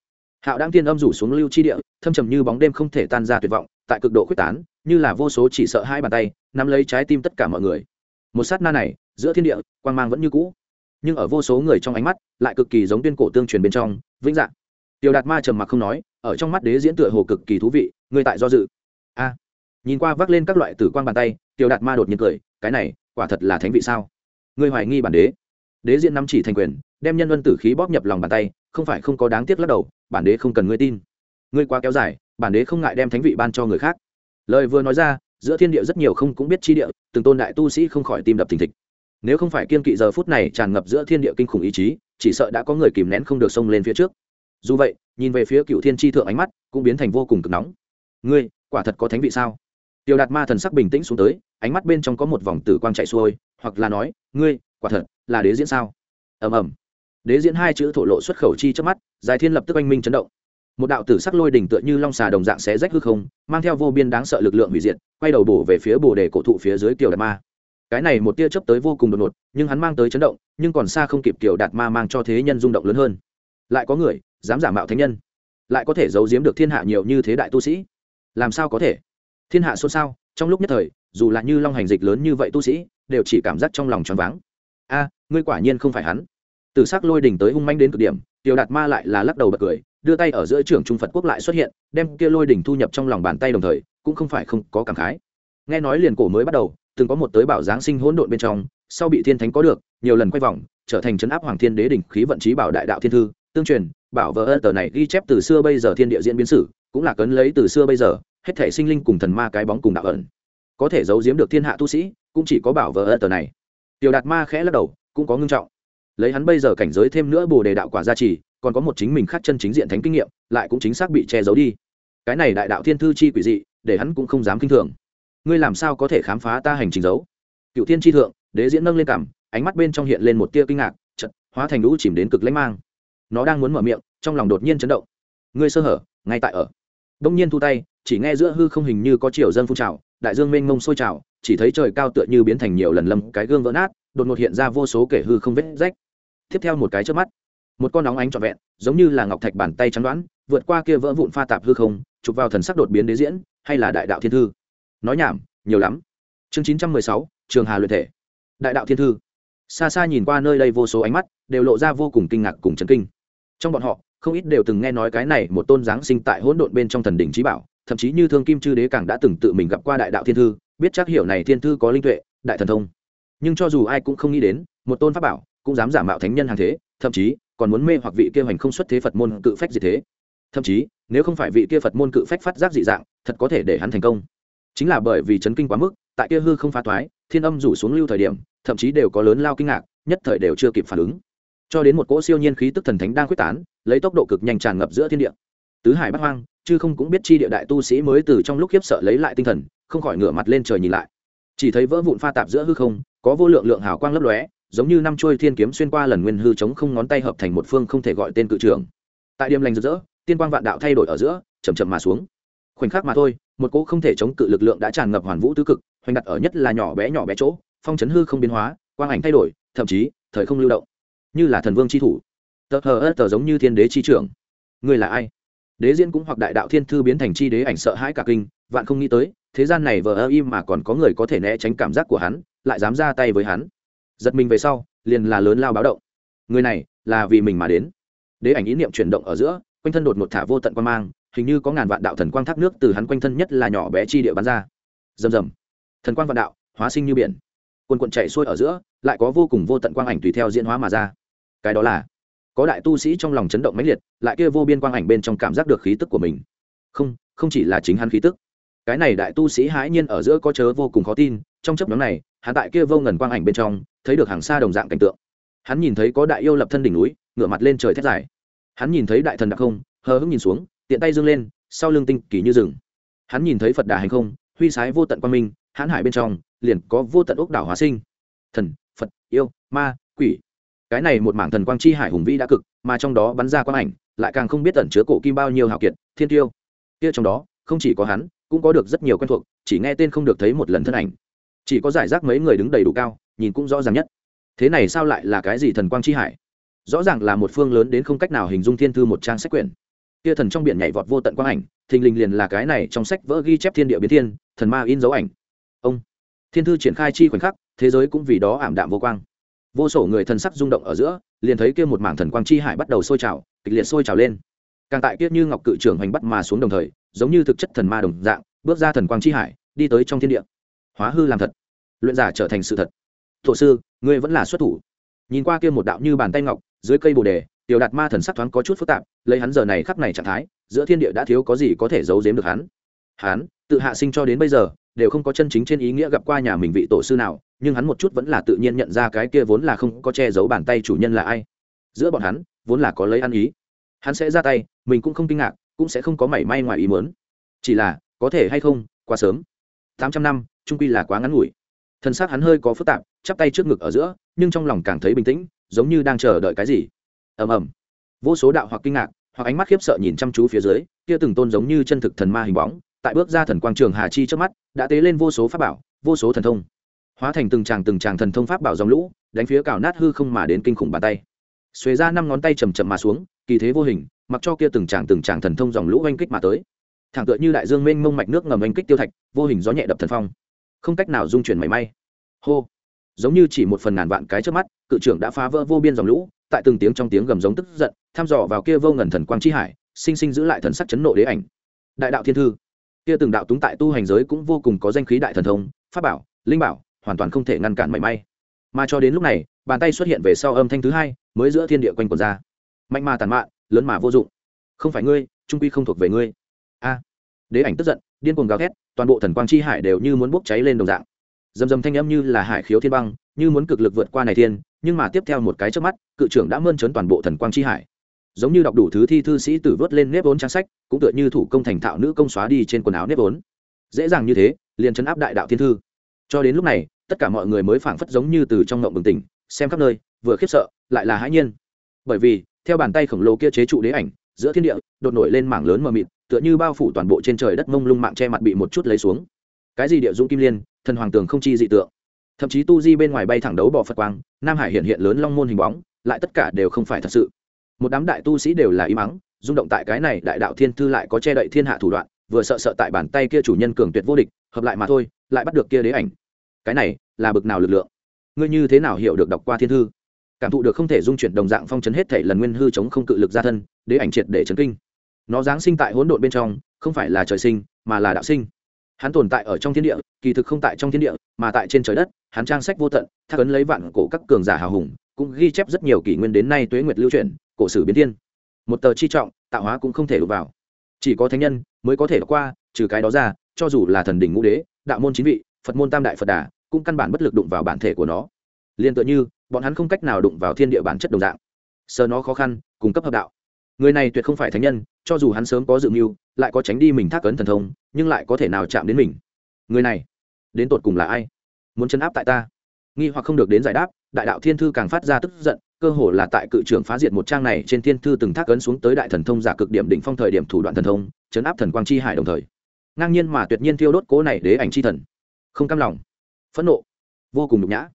Hạo đang tiên âm rủ xuống lưu chi địa, thâm trầm như bóng đêm không thể tan ra tuyệt vọng, tại cực độ quyết tán, như là vô số chỉ sợ hai bàn tay, nắm lấy trái tim tất cả mọi người. Một sát na này, giữa thiên địa, quang mang vẫn như cũ. Nhưng ở vô số người trong ánh mắt, lại cực kỳ giống tuyên cổ tương truyền bên trong, vĩnh dạng. Tiểu đạt ma trầm mặc không nói ở trong mắt đế diễn tựa hồ cực kỳ thú vị người tại do dự. A, nhìn qua vác lên các loại tử quang bàn tay tiểu đạt ma đột nhiên cười, cái này, quả thật là thánh vị sao? Người hoài nghi bản đế. Đế diễn nắm chỉ thành quyền, đem nhân luân tử khí bóp nhập lòng bàn tay, không phải không có đáng tiếc lắc đầu, bản đế không cần ngươi tin. Ngươi quá kéo dài, bản đế không ngại đem thánh vị ban cho người khác. Lời vừa nói ra, giữa thiên địa rất nhiều không cũng biết chi địa, từng tôn đại tu sĩ không khỏi tim đập thình thịch. Nếu không phải kiên kỵ giờ phút này tràn ngập giữa thiên địa kinh khủng ý chí, chỉ sợ đã có người kìm nén không được xông lên phía trước dù vậy, nhìn về phía cựu thiên tri thượng ánh mắt cũng biến thành vô cùng cực nóng. Ngươi, quả thật có thánh vị sao? Tiểu đạt ma thần sắc bình tĩnh xuống tới, ánh mắt bên trong có một vòng tử quang chạy xuôi, hoặc là nói, ngươi, quả thật là đế diễn sao? Ầm ầm. Đế diễn hai chữ thổ lộ xuất khẩu chi trước mắt, giải thiên lập tức oanh minh chấn động. Một đạo tử sắc lôi đỉnh tựa như long xà đồng dạng xé rách hư không, mang theo vô biên đáng sợ lực lượng hủy diệt, quay đầu bổ về phía bồ đề cổ thụ phía dưới kiều đạt ma. Cái này một tia chớp tới vô cùng đột ngột, nhưng hắn mang tới chấn động, nhưng còn xa không kịp kiều đạt ma mang cho thế nhân rung động lớn hơn lại có người, dám giả mạo thánh nhân, lại có thể giấu giếm được thiên hạ nhiều như thế đại tu sĩ. Làm sao có thể? Thiên hạ xôn xao, trong lúc nhất thời, dù là như long hành dịch lớn như vậy tu sĩ, đều chỉ cảm giác trong lòng choáng váng. A, ngươi quả nhiên không phải hắn. Từ s ắ c lôi đỉnh tới hung manh đến cực điểm tiểu đạt ma lại là lắc đầu bật cười, đưa tay ở giữa trưởng trung phật quốc lại xuất hiện, đem kia lôi đỉnh thu nhập trong lòng bàn tay đồng thời, cũng không phải không có cảm khái. Nghe nói liền cổ mới bắt đầu, từng có một tới bảo giáng sinh hỗn độn bên trong, sau bị thiên thánh có được, nhiều lần quay vòng, trở thành chấn áp hoàng thiên đế đỉnh khí vận trí bảo đại đạo thiên thư tương truyền, bảo vợ ân tờ này ghi chép từ xưa bây giờ thiên địa diễn biến sử, cũng là cấn lấy từ xưa bây giờ, hết thể sinh linh cùng thần ma cái bóng cùng đạo ẩn. Có thể giấu giếm được thiên hạ tu sĩ, cũng chỉ có bảo vợ ân tờ này. Tiểu đạt ma khẽ lắc đầu, cũng có ngưng trọng. Lấy hắn bây giờ cảnh giới thêm nữa bồ đề đạo quả gia trì, còn có một chính mình khác chân chính diện thánh kinh nghiệm, lại cũng chính xác bị che giấu đi. Cái này đại đạo thiên thư chi quỷ dị, để hắn cũng không dám kinh thường. Ngươi làm sao có thể khám phá ta hành trình giấu? Cựu thiên tri thượng, đế diễn nâng lên cảm, ánh mắt bên trong hiện lên một tia kinh ngạc chật hóa thành lũ chìm đến cực lãnh mang nó đang muốn mở miệng, trong lòng đột nhiên chấn động. Ngươi sơ hở, ngay tại ở. Đông nhiên thu tay, chỉ nghe giữa hư không hình như có chiều dân phun trào, đại dương mênh mông sôi trào, chỉ thấy trời cao tựa như biến thành nhiều lần lâm, cái gương vỡ nát, đột ngột hiện ra vô số kể hư không vết rách. Tiếp theo một cái trước mắt, một con nóng ánh trọn vẹn, giống như là ngọc thạch bàn tay trắng đoán, vượt qua kia vỡ vụn pha tạp hư không, chụp vào thần sắc đột biến đế diễn, hay là đại đạo thiên thư. Nói nhảm, nhiều lắm. Chương chín trăm mười sáu, trường hà luyện thể. Đại đạo thiên thư. Xa xa nhìn qua nơi đây vô số ánh mắt, đều lộ ra vô cùng kinh ngạc cùng chấn kinh trong bọn họ, không ít đều từng nghe nói cái này một tôn giáng sinh tại hỗn độn bên trong thần đỉnh trí bảo, thậm chí như thương kim chư đế càng đã từng tự mình gặp qua đại đạo thiên thư, biết chắc hiểu này thiên thư có linh tuệ, đại thần thông. Nhưng cho dù ai cũng không nghĩ đến, một tôn pháp bảo cũng dám giả mạo thánh nhân hàng thế, thậm chí còn muốn mê hoặc vị kia hành không xuất thế phật môn cự phách gì thế. Thậm chí, nếu không phải vị kia phật môn cự phách phát giác dị dạng, thật có thể để hắn thành công. Chính là bởi vì chấn kinh quá mức, tại kia hư không phá thoái, thiên âm rủ xuống lưu thời điểm, thậm chí đều có lớn lao kinh ngạc, nhất thời đều chưa kịp phản ứng cho đến một cỗ siêu nhiên khí tức thần thánh đang quyết tán, lấy tốc độ cực nhanh tràn ngập giữa thiên địa. Tứ hải bắt hoang chứ không cũng biết chi địa đại tu sĩ mới từ trong lúc khiếp sợ lấy lại tinh thần, không khỏi ngửa mặt lên trời nhìn lại. Chỉ thấy vỡ vụn pha tạp giữa hư không, có vô lượng lượng hào quang lấp lóe, giống như năm chuôi thiên kiếm xuyên qua lần nguyên hư chống không ngón tay hợp thành một phương không thể gọi tên cự trường. Tại điểm lành rực rỡ, tiên quang vạn đạo thay đổi ở giữa chầm chậm mà xuống. Khoảnh khắc mà thôi, một cỗ không thể chống cự lực lượng đã tràn ngập hoàn vũ tứ cực, hoành đặt ở nhất là nhỏ bé nhỏ bé chỗ, phong chấn hư không biến hóa, quang ảnh thay đổi, thậm chí, thời không lưu động như là thần vương chi thủ. Tờ hờ ớt tờ giống như thiên đế chi trưởng. Người là ai? Đế diễn cũng hoặc đại đạo thiên thư biến thành chi đế ảnh sợ hãi cả kinh, vạn không nghĩ tới, thế gian này vờ ơ im mà còn có người có thể né tránh cảm giác của hắn, lại dám ra tay với hắn. Giật mình về sau, liền là lớn lao báo động. Người này là vì mình mà đến. Đế ảnh ý niệm chuyển động ở giữa, quanh thân đột một thả vô tận quan mang, hình như có ngàn vạn đạo thần quang thác nước từ hắn quanh thân nhất là nhỏ bé chi địa bắn ra. Rầm rầm. Thần quang vạn đạo, hóa sinh như biển. Quần quận chạy xuôi ở giữa, lại có vô cùng vô tận quang ảnh tùy theo diễn hóa mà ra cái đó là có đại tu sĩ trong lòng chấn động mãnh liệt, lại kia vô biên quang ảnh bên trong cảm giác được khí tức của mình. Không không chỉ là chính hắn khí tức. Cái này đại tu sĩ hãi nhiên ở giữa có chớ vô cùng khó tin, trong chấp nhóm này, hắn tại kia vô ngần quang ảnh bên trong, thấy được hàng xa đồng dạng cảnh tượng. Hắn nhìn thấy có đại yêu lập thân đỉnh núi, ngửa mặt lên trời thét dài. Hắn nhìn thấy đại thần đặc không, hờ hững nhìn xuống, tiện tay dương lên, sau lưng tinh kỳ như rừng. Hắn nhìn thấy phật đà hành không, huy sái vô tận quang minh, hãn hải bên trong, liền có vô tận ốc đảo hóa sinh. Thần, phật, yêu, ma, quỷ cái này một mảng thần quang chi hải hùng vĩ đã cực, mà trong đó bắn ra quang ảnh, lại càng không biết tẩn chứa cổ kim bao nhiêu hào kiệt, thiên tiêu. Kia trong đó, không chỉ có hắn, cũng có được rất nhiều quen thuộc, chỉ nghe tên không được thấy một lần thân ảnh. Chỉ có giải rác mấy người đứng đầy đủ cao, nhìn cũng rõ ràng nhất. Thế này sao lại là cái gì thần quang chi hải? Rõ ràng là một phương lớn đến không cách nào hình dung thiên thư một trang sách quyển. Kia thần trong biển nhảy vọt vô tận quang ảnh, thình lình liền là cái này trong sách vỡ ghi chép thiên địa biến thiên, thần ma in dấu ảnh. Ông, thiên thư triển khai chi khoảnh khắc, thế giới cũng vì đó ảm đạm vô quang vô số người thần sắc rung động ở giữa, liền thấy kia một mảng thần quang chi hải bắt đầu sôi trào, kịch liệt sôi trào lên. Càng tại kia như ngọc cự trưởng hoành bắt mà xuống đồng thời, giống như thực chất thần ma đồng dạng, bước ra thần quang chi hải, đi tới trong thiên địa. Hóa hư làm thật. Luyện giả trở thành sự thật. Thổ sư, ngươi vẫn là xuất thủ. Nhìn qua kia một đạo như bàn tay ngọc, dưới cây bồ đề, tiểu đạt ma thần sắc thoáng có chút phức tạp, lấy hắn giờ này khắc này trạng thái, giữa thiên địa đã thiếu có gì có thể giấu giếm được hắn. Hắn, tự hạ sinh cho đến bây giờ, đều không có chân chính trên ý nghĩa gặp qua nhà mình vị tổ sư nào nhưng hắn một chút vẫn là tự nhiên nhận ra cái kia vốn là không có che giấu bàn tay chủ nhân là ai. Giữa bọn hắn, vốn là có lấy ăn ý. Hắn sẽ ra tay, mình cũng không kinh ngạc, cũng sẽ không có mảy may ngoài ý mớn chỉ là, có thể hay không, quá sớm. Tám trăm năm, trung quy là quá ngắn ngủi. Thân xác hắn hơi có phức tạp, chắp tay trước ngực ở giữa, nhưng trong lòng càng thấy bình tĩnh, giống như đang chờ đợi cái gì. Ầm ầm. Vô số đạo hoặc kinh ngạc, hoặc ánh mắt khiếp sợ nhìn chăm chú phía dưới, kia từng tôn giống như chân thực thần ma hình bóng, tại bước ra thần quang trường hà chi trước mắt, đã tế lên vô số pháp bảo, vô số thần thông hóa thành từng tràng từng tràng thần thông pháp bảo dòng lũ, đánh phía cào nát hư không mà đến kinh khủng bàn tay. Xuề ra năm ngón tay chầm chậm mà xuống, kỳ thế vô hình, mặc cho kia từng tràng từng tràng thần thông dòng lũ oanh kích mà tới. Thẳng tựa như đại dương mênh mông mạch nước ngầm oanh kích tiêu thạch, vô hình gió nhẹ đập thần phong. Không cách nào dung chuyển mảy may. Hô! Giống như chỉ một phần ngàn vạn cái trước mắt, cự trưởng đã phá vỡ vô biên dòng lũ, tại từng tiếng trong tiếng gầm giống tức giận, thăm dò vào kia vô ngần thần quang chi hải, sinh sinh giữ lại thần sắc chấn nộ đế ảnh. Đại đạo thiên thư. Kia từng đạo túng tại tu hành giới cũng vô cùng có danh khí đại thần thông, pháp bảo, linh bảo hoàn toàn không thể ngăn cản mảy may. Mà cho đến lúc này, bàn tay xuất hiện về sau âm thanh thứ hai, mới giữa thiên địa quanh quần ra. Mạnh mà tàn mạn, lớn mà vô dụng. Không phải ngươi, trung quy không thuộc về ngươi. A. Đế ảnh tức giận, điên cuồng gào thét, toàn bộ thần quang chi hải đều như muốn bốc cháy lên đồng dạng. Dầm dầm thanh âm như là hải khiếu thiên băng, như muốn cực lực vượt qua này thiên, nhưng mà tiếp theo một cái trước mắt, cự trưởng đã mơn trớn toàn bộ thần quang chi hải. Giống như đọc đủ thứ thi thư sĩ tử vớt lên nếp vốn trang sách, cũng tựa như thủ công thành thạo nữ công xóa đi trên quần áo nếp vốn. Dễ dàng như thế, liền chấn áp đại đạo thiên thư. Cho đến lúc này tất cả mọi người mới phảng phất giống như từ trong ngộng bừng tỉnh, xem khắp nơi, vừa khiếp sợ, lại là hãi nhiên. Bởi vì, theo bàn tay khổng lồ kia chế trụ đế ảnh, giữa thiên địa, đột nổi lên mảng lớn mờ mịt, tựa như bao phủ toàn bộ trên trời đất mông lung mạng che mặt bị một chút lấy xuống. Cái gì địa dũng kim liên, thần hoàng tường không chi dị tượng. Thậm chí tu di bên ngoài bay thẳng đấu bỏ phật quang, nam hải hiện hiện lớn long môn hình bóng, lại tất cả đều không phải thật sự. Một đám đại tu sĩ đều là im mắng rung động tại cái này đại đạo thiên thư lại có che đậy thiên hạ thủ đoạn, vừa sợ sợ tại bàn tay kia chủ nhân cường tuyệt vô địch, hợp lại mà thôi, lại bắt được kia đế ảnh cái này là bực nào lực lượng? Ngươi như thế nào hiểu được đọc qua thiên thư? Cảm thụ được không thể dung chuyển đồng dạng phong chấn hết thể lần nguyên hư chống không cự lực ra thân, đế ảnh triệt để chấn kinh. Nó giáng sinh tại hỗn độn bên trong, không phải là trời sinh, mà là đạo sinh. Hắn tồn tại ở trong thiên địa, kỳ thực không tại trong thiên địa, mà tại trên trời đất, hắn trang sách vô tận, thác ấn lấy vạn cổ các cường giả hào hùng, cũng ghi chép rất nhiều kỷ nguyên đến nay tuế nguyệt lưu truyền cổ sử biến thiên. Một tờ chi trọng, tạo hóa cũng không thể đụng vào. Chỉ có thánh nhân mới có thể đọc qua, trừ cái đó ra, cho dù là thần đỉnh ngũ đế, đạo môn chín vị phật môn tam đại phật đà cũng căn bản bất lực đụng vào bản thể của nó. Liền tựa như, bọn hắn không cách nào đụng vào thiên địa bản chất đồng dạng. Sờ nó khó khăn, cung cấp hợp đạo. Người này tuyệt không phải thánh nhân, cho dù hắn sớm có dự mưu, lại có tránh đi mình thác ấn thần thông, nhưng lại có thể nào chạm đến mình. Người này, đến tột cùng là ai? Muốn chấn áp tại ta? Nghi hoặc không được đến giải đáp, đại đạo thiên thư càng phát ra tức giận, cơ hồ là tại cự trưởng phá diệt một trang này trên thiên thư từng thác ấn xuống tới đại thần thông giả cực điểm đỉnh phong thời điểm thủ đoạn thần thông, chấn áp thần quang chi hải đồng thời. Ngang nhiên mà tuyệt nhiên thiêu đốt cố này đế ảnh chi thần không cam lòng. Phẫn nộ, vô cùng nhục nhã.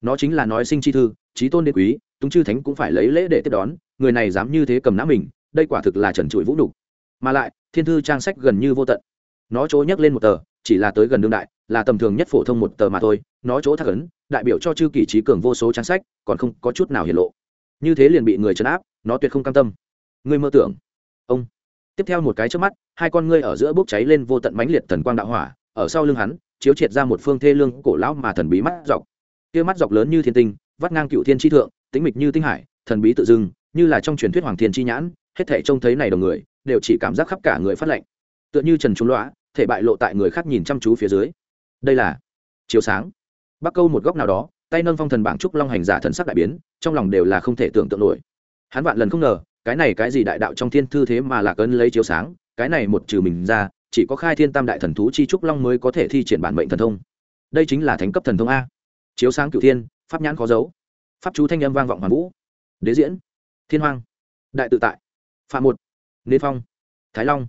Nó chính là nói sinh chi thư, trí tôn đế quý, túng chư thánh cũng phải lấy lễ để tiếp đón, người này dám như thế cầm nã mình, đây quả thực là trần trụi vũ đục mà lại, thiên thư trang sách gần như vô tận. Nó chỗ nhắc lên một tờ, chỉ là tới gần đương đại, là tầm thường nhất phổ thông một tờ mà thôi. Nó chỗ thắc ấn, đại biểu cho chư kỷ trí cường vô số trang sách, còn không có chút nào hiển lộ. Như thế liền bị người chấn áp, nó tuyệt không cam tâm. Ngươi mơ tưởng. Ông. Tiếp theo một cái trước mắt, hai con ngươi ở giữa bốc cháy lên vô tận mãnh liệt thần quang đạo hỏa, ở sau lưng hắn chiếu triệt ra một phương thê lương cổ lão mà thần bí mắt dọc. Kia mắt dọc lớn như thiên tinh, vắt ngang cựu thiên tri thượng, tĩnh mịch như tinh hải, thần bí tự dưng, như là trong truyền thuyết hoàng thiên chi nhãn, hết thể trông thấy này đồng người, đều chỉ cảm giác khắp cả người phát lạnh. Tựa như trần trung lõa thể bại lộ tại người khác nhìn chăm chú phía dưới. Đây là chiếu sáng. Bắc câu một góc nào đó, tay nâng phong thần bảng trúc long hành giả thần sắc đại biến, trong lòng đều là không thể tưởng tượng nổi. Hắn vạn lần không ngờ, cái này cái gì đại đạo trong thiên thư thế mà là cơn lấy chiếu sáng, cái này một trừ mình ra chỉ có khai thiên tam đại thần thú chi trúc long mới có thể thi triển bản mệnh thần thông. Đây chính là thánh cấp thần thông a. Chiếu sáng cựu thiên, pháp nhãn khó giấu. Pháp chú thanh âm vang vọng hoàn vũ. Đế diễn, thiên hoang, đại tự tại, phạm một nên phong, thái long.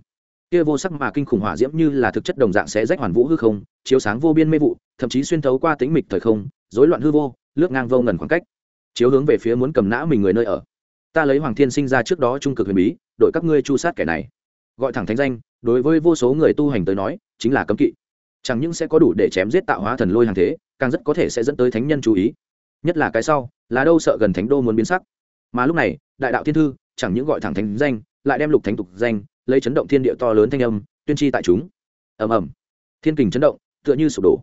Kia vô sắc mà kinh khủng hỏa diễm như là thực chất đồng dạng sẽ rách hoàn vũ hư không, chiếu sáng vô biên mê vụ, thậm chí xuyên thấu qua tính mịch thời không, rối loạn hư vô, lướt ngang vô ngần khoảng cách. Chiếu hướng về phía muốn cầm nã mình người nơi ở. Ta lấy hoàng thiên sinh ra trước đó trung cực huyền bí đội các ngươi chu sát kẻ này. Gọi thẳng thánh danh đối với vô số người tu hành tới nói, chính là cấm kỵ. Chẳng những sẽ có đủ để chém giết tạo hóa thần lôi hàng thế, càng rất có thể sẽ dẫn tới thánh nhân chú ý. Nhất là cái sau, là đâu sợ gần thánh đô muốn biến sắc. Mà lúc này, đại đạo thiên thư, chẳng những gọi thẳng thánh danh, lại đem lục thánh tục danh, lấy chấn động thiên địa to lớn thanh âm, tuyên tri tại chúng. Ầm ầm. Thiên kình chấn động, tựa như sụp đổ.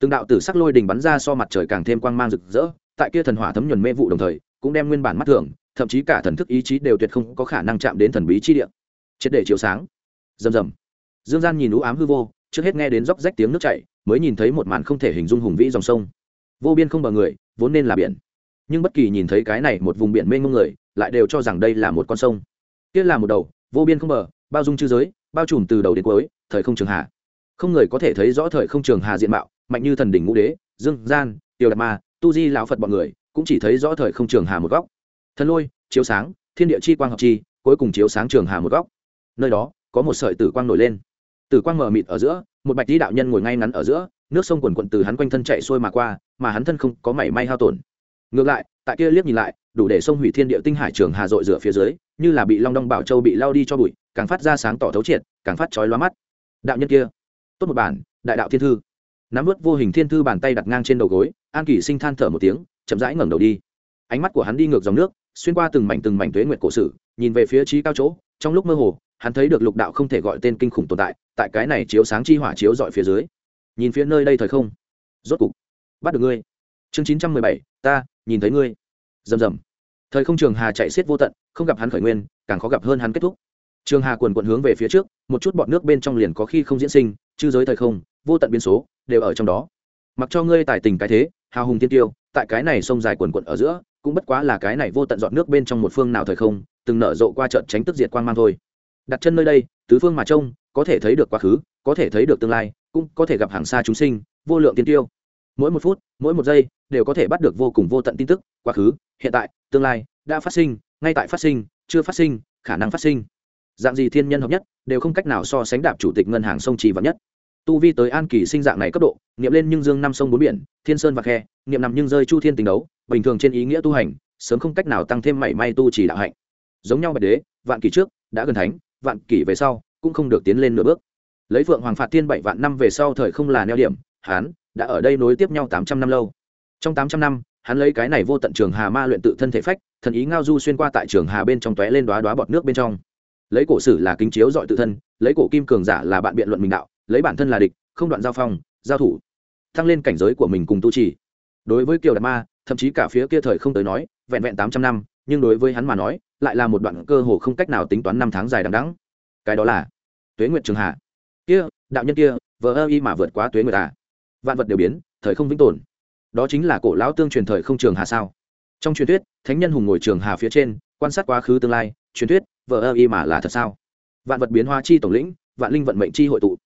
Từng đạo tử sắc lôi đình bắn ra so mặt trời càng thêm quang mang rực rỡ, tại kia thần hỏa thấm nhuần mê vụ đồng thời, cũng đem nguyên bản mắt thường, thậm chí cả thần thức ý chí đều tuyệt không có khả năng chạm đến thần bí chi địa. Triệt để chiếu sáng rầm rầm. Dương gian nhìn ú ám hư vô, trước hết nghe đến róc rách tiếng nước chảy, mới nhìn thấy một màn không thể hình dung hùng vĩ dòng sông. Vô biên không bờ người, vốn nên là biển. Nhưng bất kỳ nhìn thấy cái này một vùng biển mênh mông người, lại đều cho rằng đây là một con sông. Kia là một đầu, vô biên không bờ, bao dung chư giới, bao trùm từ đầu đến cuối, thời không trường hà không người có thể thấy rõ thời không trường hà diện mạo, mạnh như thần đỉnh ngũ đế, dương gian tiêu đạt ma, tu di lão phật bọn người, cũng chỉ thấy rõ thời không trường hà một góc. Thần lôi, chiếu sáng, thiên địa chi quang hợp chi, cuối cùng chiếu sáng trường hà một góc. Nơi đó có một sợi tử quang nổi lên. Tử quang mờ mịt ở giữa, một bạch lý đạo nhân ngồi ngay ngắn ở giữa, nước sông quần quận từ hắn quanh thân chạy xuôi mà qua, mà hắn thân không có mảy may hao tổn. Ngược lại, tại kia liếc nhìn lại, đủ để sông hủy thiên địa tinh hải trường hà dội rửa phía dưới, như là bị long đong bảo châu bị lao đi cho bụi, càng phát ra sáng tỏ thấu triệt, càng phát chói lóa mắt. Đạo nhân kia, tốt một bản, đại đạo thiên thư. Nắm vớt vô hình thiên thư bàn tay đặt ngang trên đầu gối, an kỷ sinh than thở một tiếng, chậm rãi ngẩng đầu đi. Ánh mắt của hắn đi ngược dòng nước, xuyên qua từng mảnh từng mảnh tuế nguyệt cổ sử, nhìn về phía trí cao chỗ, trong lúc mơ hồ hắn thấy được lục đạo không thể gọi tên kinh khủng tồn tại tại cái này chiếu sáng chi hỏa chiếu dọi phía dưới. Nhìn phía nơi đây thời không. Rốt cục, bắt được ngươi. Chương chín trăm mười bảy, ta, nhìn thấy ngươi. Rầm rầm. Thời không trường hà chạy xiết vô tận, không gặp hắn khởi nguyên, càng khó gặp hơn hắn kết thúc. Trường hà quần quận hướng về phía trước, một chút bọt nước bên trong liền có khi không diễn sinh, chư giới thời không, vô tận biến số, đều ở trong đó. Mặc cho ngươi tài tình cái thế, hào hùng tiên tiêu, tại cái này sông dài quần quận ở giữa, cũng bất quá là cái này vô tận dọn nước bên trong một phương nào thời không, từng nở rộ qua trận tránh tức diệt quang mang thôi đặt chân nơi đây, tứ phương mà trông, có thể thấy được quá khứ, có thể thấy được tương lai, cũng có thể gặp hàng xa chúng sinh, vô lượng tiên tiêu. Mỗi một phút, mỗi một giây, đều có thể bắt được vô cùng vô tận tin tức, quá khứ, hiện tại, tương lai, đã phát sinh, ngay tại phát sinh, chưa phát sinh, khả năng phát sinh. Dạng gì thiên nhân hợp nhất, đều không cách nào so sánh đạp chủ tịch ngân hàng sông trì vắn nhất. Tu vi tới an kỳ sinh dạng này cấp độ nghiệm lên nhưng dương năm sông bốn biển, thiên sơn và khe nghiệm nằm nhưng rơi chu thiên tình đấu, bình thường trên ý nghĩa tu hành, sớm không cách nào tăng thêm mảy may tu chỉ đạo hạnh. Giống nhau bạch đế, vạn kỳ trước, đã gần thánh vạn kỷ về sau, cũng không được tiến lên nửa bước. Lấy phượng hoàng phạt thiên bảy vạn năm về sau thời không là neo điểm hán đã ở đây nối tiếp nhau tám trăm năm lâu. Trong tám trăm năm, hắn lấy cái này vô tận trường hà ma luyện tự thân thể phách, thần ý ngao du xuyên qua tại trường hà bên trong tóe lên đoá đoá bọt nước bên trong. Lấy cổ sử là kính chiếu dọi tự thân, lấy cổ kim cường giả là bạn biện luận mình đạo, lấy bản thân là địch, không đoạn giao phong, giao thủ, tăng lên cảnh giới của mình cùng tu trì. Đối với kiều đạt ma, thậm chí cả phía kia thời không tới nói, vẹn vẹn tám trăm năm, nhưng đối với hắn mà nói lại là một đoạn cơ hồ không cách nào tính toán năm tháng dài đằng đẵng. Cái đó là tuế nguyệt trường hạ kia, đạo nhân kia, vờ ơ y mà vượt quá tuế nguyệt à. Vạn vật đều biến, thời không vĩnh tồn. Đó chính là cổ lão tương truyền thời không trường hà sao? Trong truyền thuyết, thánh nhân hùng ngồi trường hà phía trên, quan sát quá khứ tương lai, truyền thuyết, vờ ơ y mà là thật sao? Vạn vật biến hóa chi tổng lĩnh, vạn linh vận mệnh chi hội tụ.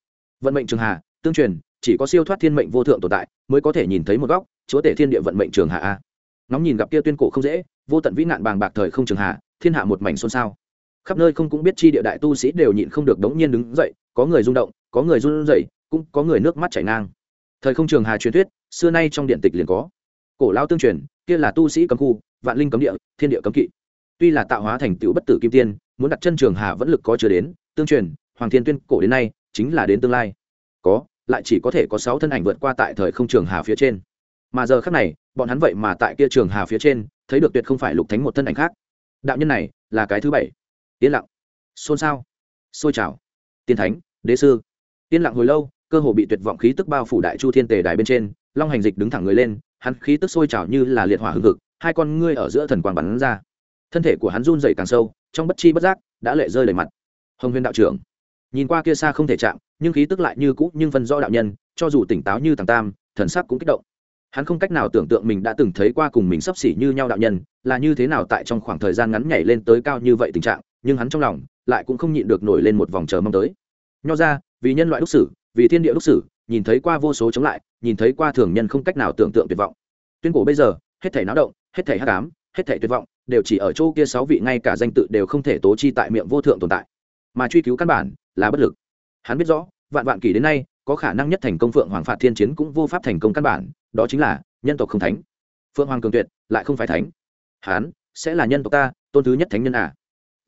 Vận mệnh trường hà, tương truyền, chỉ có siêu thoát thiên mệnh vô thượng tồn tại, mới có thể nhìn thấy một góc, chúa tể thiên địa vận mệnh trường hà a. Ngóng nhìn gặp kia tuyên cổ không dễ, vô tận vĩ nạn bàng bạc thời không trường hà thiên hạ một mảnh xôn xao. Khắp nơi không cũng biết chi địa đại tu sĩ đều nhịn không được đống nhiên đứng dậy, có người rung động, có người run rẩy, cũng có người nước mắt chảy ngang. Thời không trường hà truyền thuyết, xưa nay trong điện tịch liền có. Cổ lao tương truyền, kia là tu sĩ cấm khu, vạn linh cấm địa, thiên địa cấm kỵ. Tuy là tạo hóa thành tựu bất tử kim tiên, muốn đặt chân trường hà vẫn lực có chưa đến, tương truyền, hoàng thiên tuyên cổ đến nay, chính là đến tương lai. Có, lại chỉ có thể có sáu thân ảnh vượt qua tại thời không trường hà phía trên. Mà giờ khác này, bọn hắn vậy mà tại kia trường hà phía trên, thấy được tuyệt không phải lục thánh một thân ảnh khác đạo nhân này là cái thứ bảy. Yên lặng. Xôn xao. Xôi trào. Tiên thánh, đế sư. Yên lặng hồi lâu, cơ hồ bị tuyệt vọng khí tức bao phủ đại chu thiên tề đài bên trên, long hành dịch đứng thẳng người lên, hắn khí tức sôi trào như là liệt hỏa hưng cực hai con ngươi ở giữa thần quang bắn ra. Thân thể của hắn run dậy càng sâu, trong bất chi bất giác đã lệ rơi lầy mặt. Hồng huyền đạo trưởng, nhìn qua kia xa không thể chạm, nhưng khí tức lại như cũ nhưng phân rõ đạo nhân, cho dù tỉnh táo như thằng tam, thần sắc cũng kích động hắn không cách nào tưởng tượng mình đã từng thấy qua cùng mình sắp xỉ như nhau đạo nhân, là như thế nào tại trong khoảng thời gian ngắn nhảy lên tới cao như vậy tình trạng, nhưng hắn trong lòng lại cũng không nhịn được nổi lên một vòng chờ mong tới. Nho ra, vì nhân loại đúc sử vì thiên địa đúc sử nhìn thấy qua vô số chống lại, nhìn thấy qua thường nhân không cách nào tưởng tượng tuyệt vọng. Tuyên cổ bây giờ, hết thể náo động, hết thể hắc ám, hết thể tuyệt vọng, đều chỉ ở chỗ kia sáu vị ngay cả danh tự đều không thể tố chi tại miệng vô thượng tồn tại. Mà truy cứu căn bản là bất lực. Hắn biết rõ, vạn vạn kỷ đến nay có khả năng nhất thành công phượng hoàng phạt thiên chiến cũng vô pháp thành công căn bản, đó chính là, nhân tộc không thánh. Phượng hoàng cường tuyệt, lại không phải thánh. Hán, sẽ là nhân tộc ta, tôn thứ nhất thánh nhân à?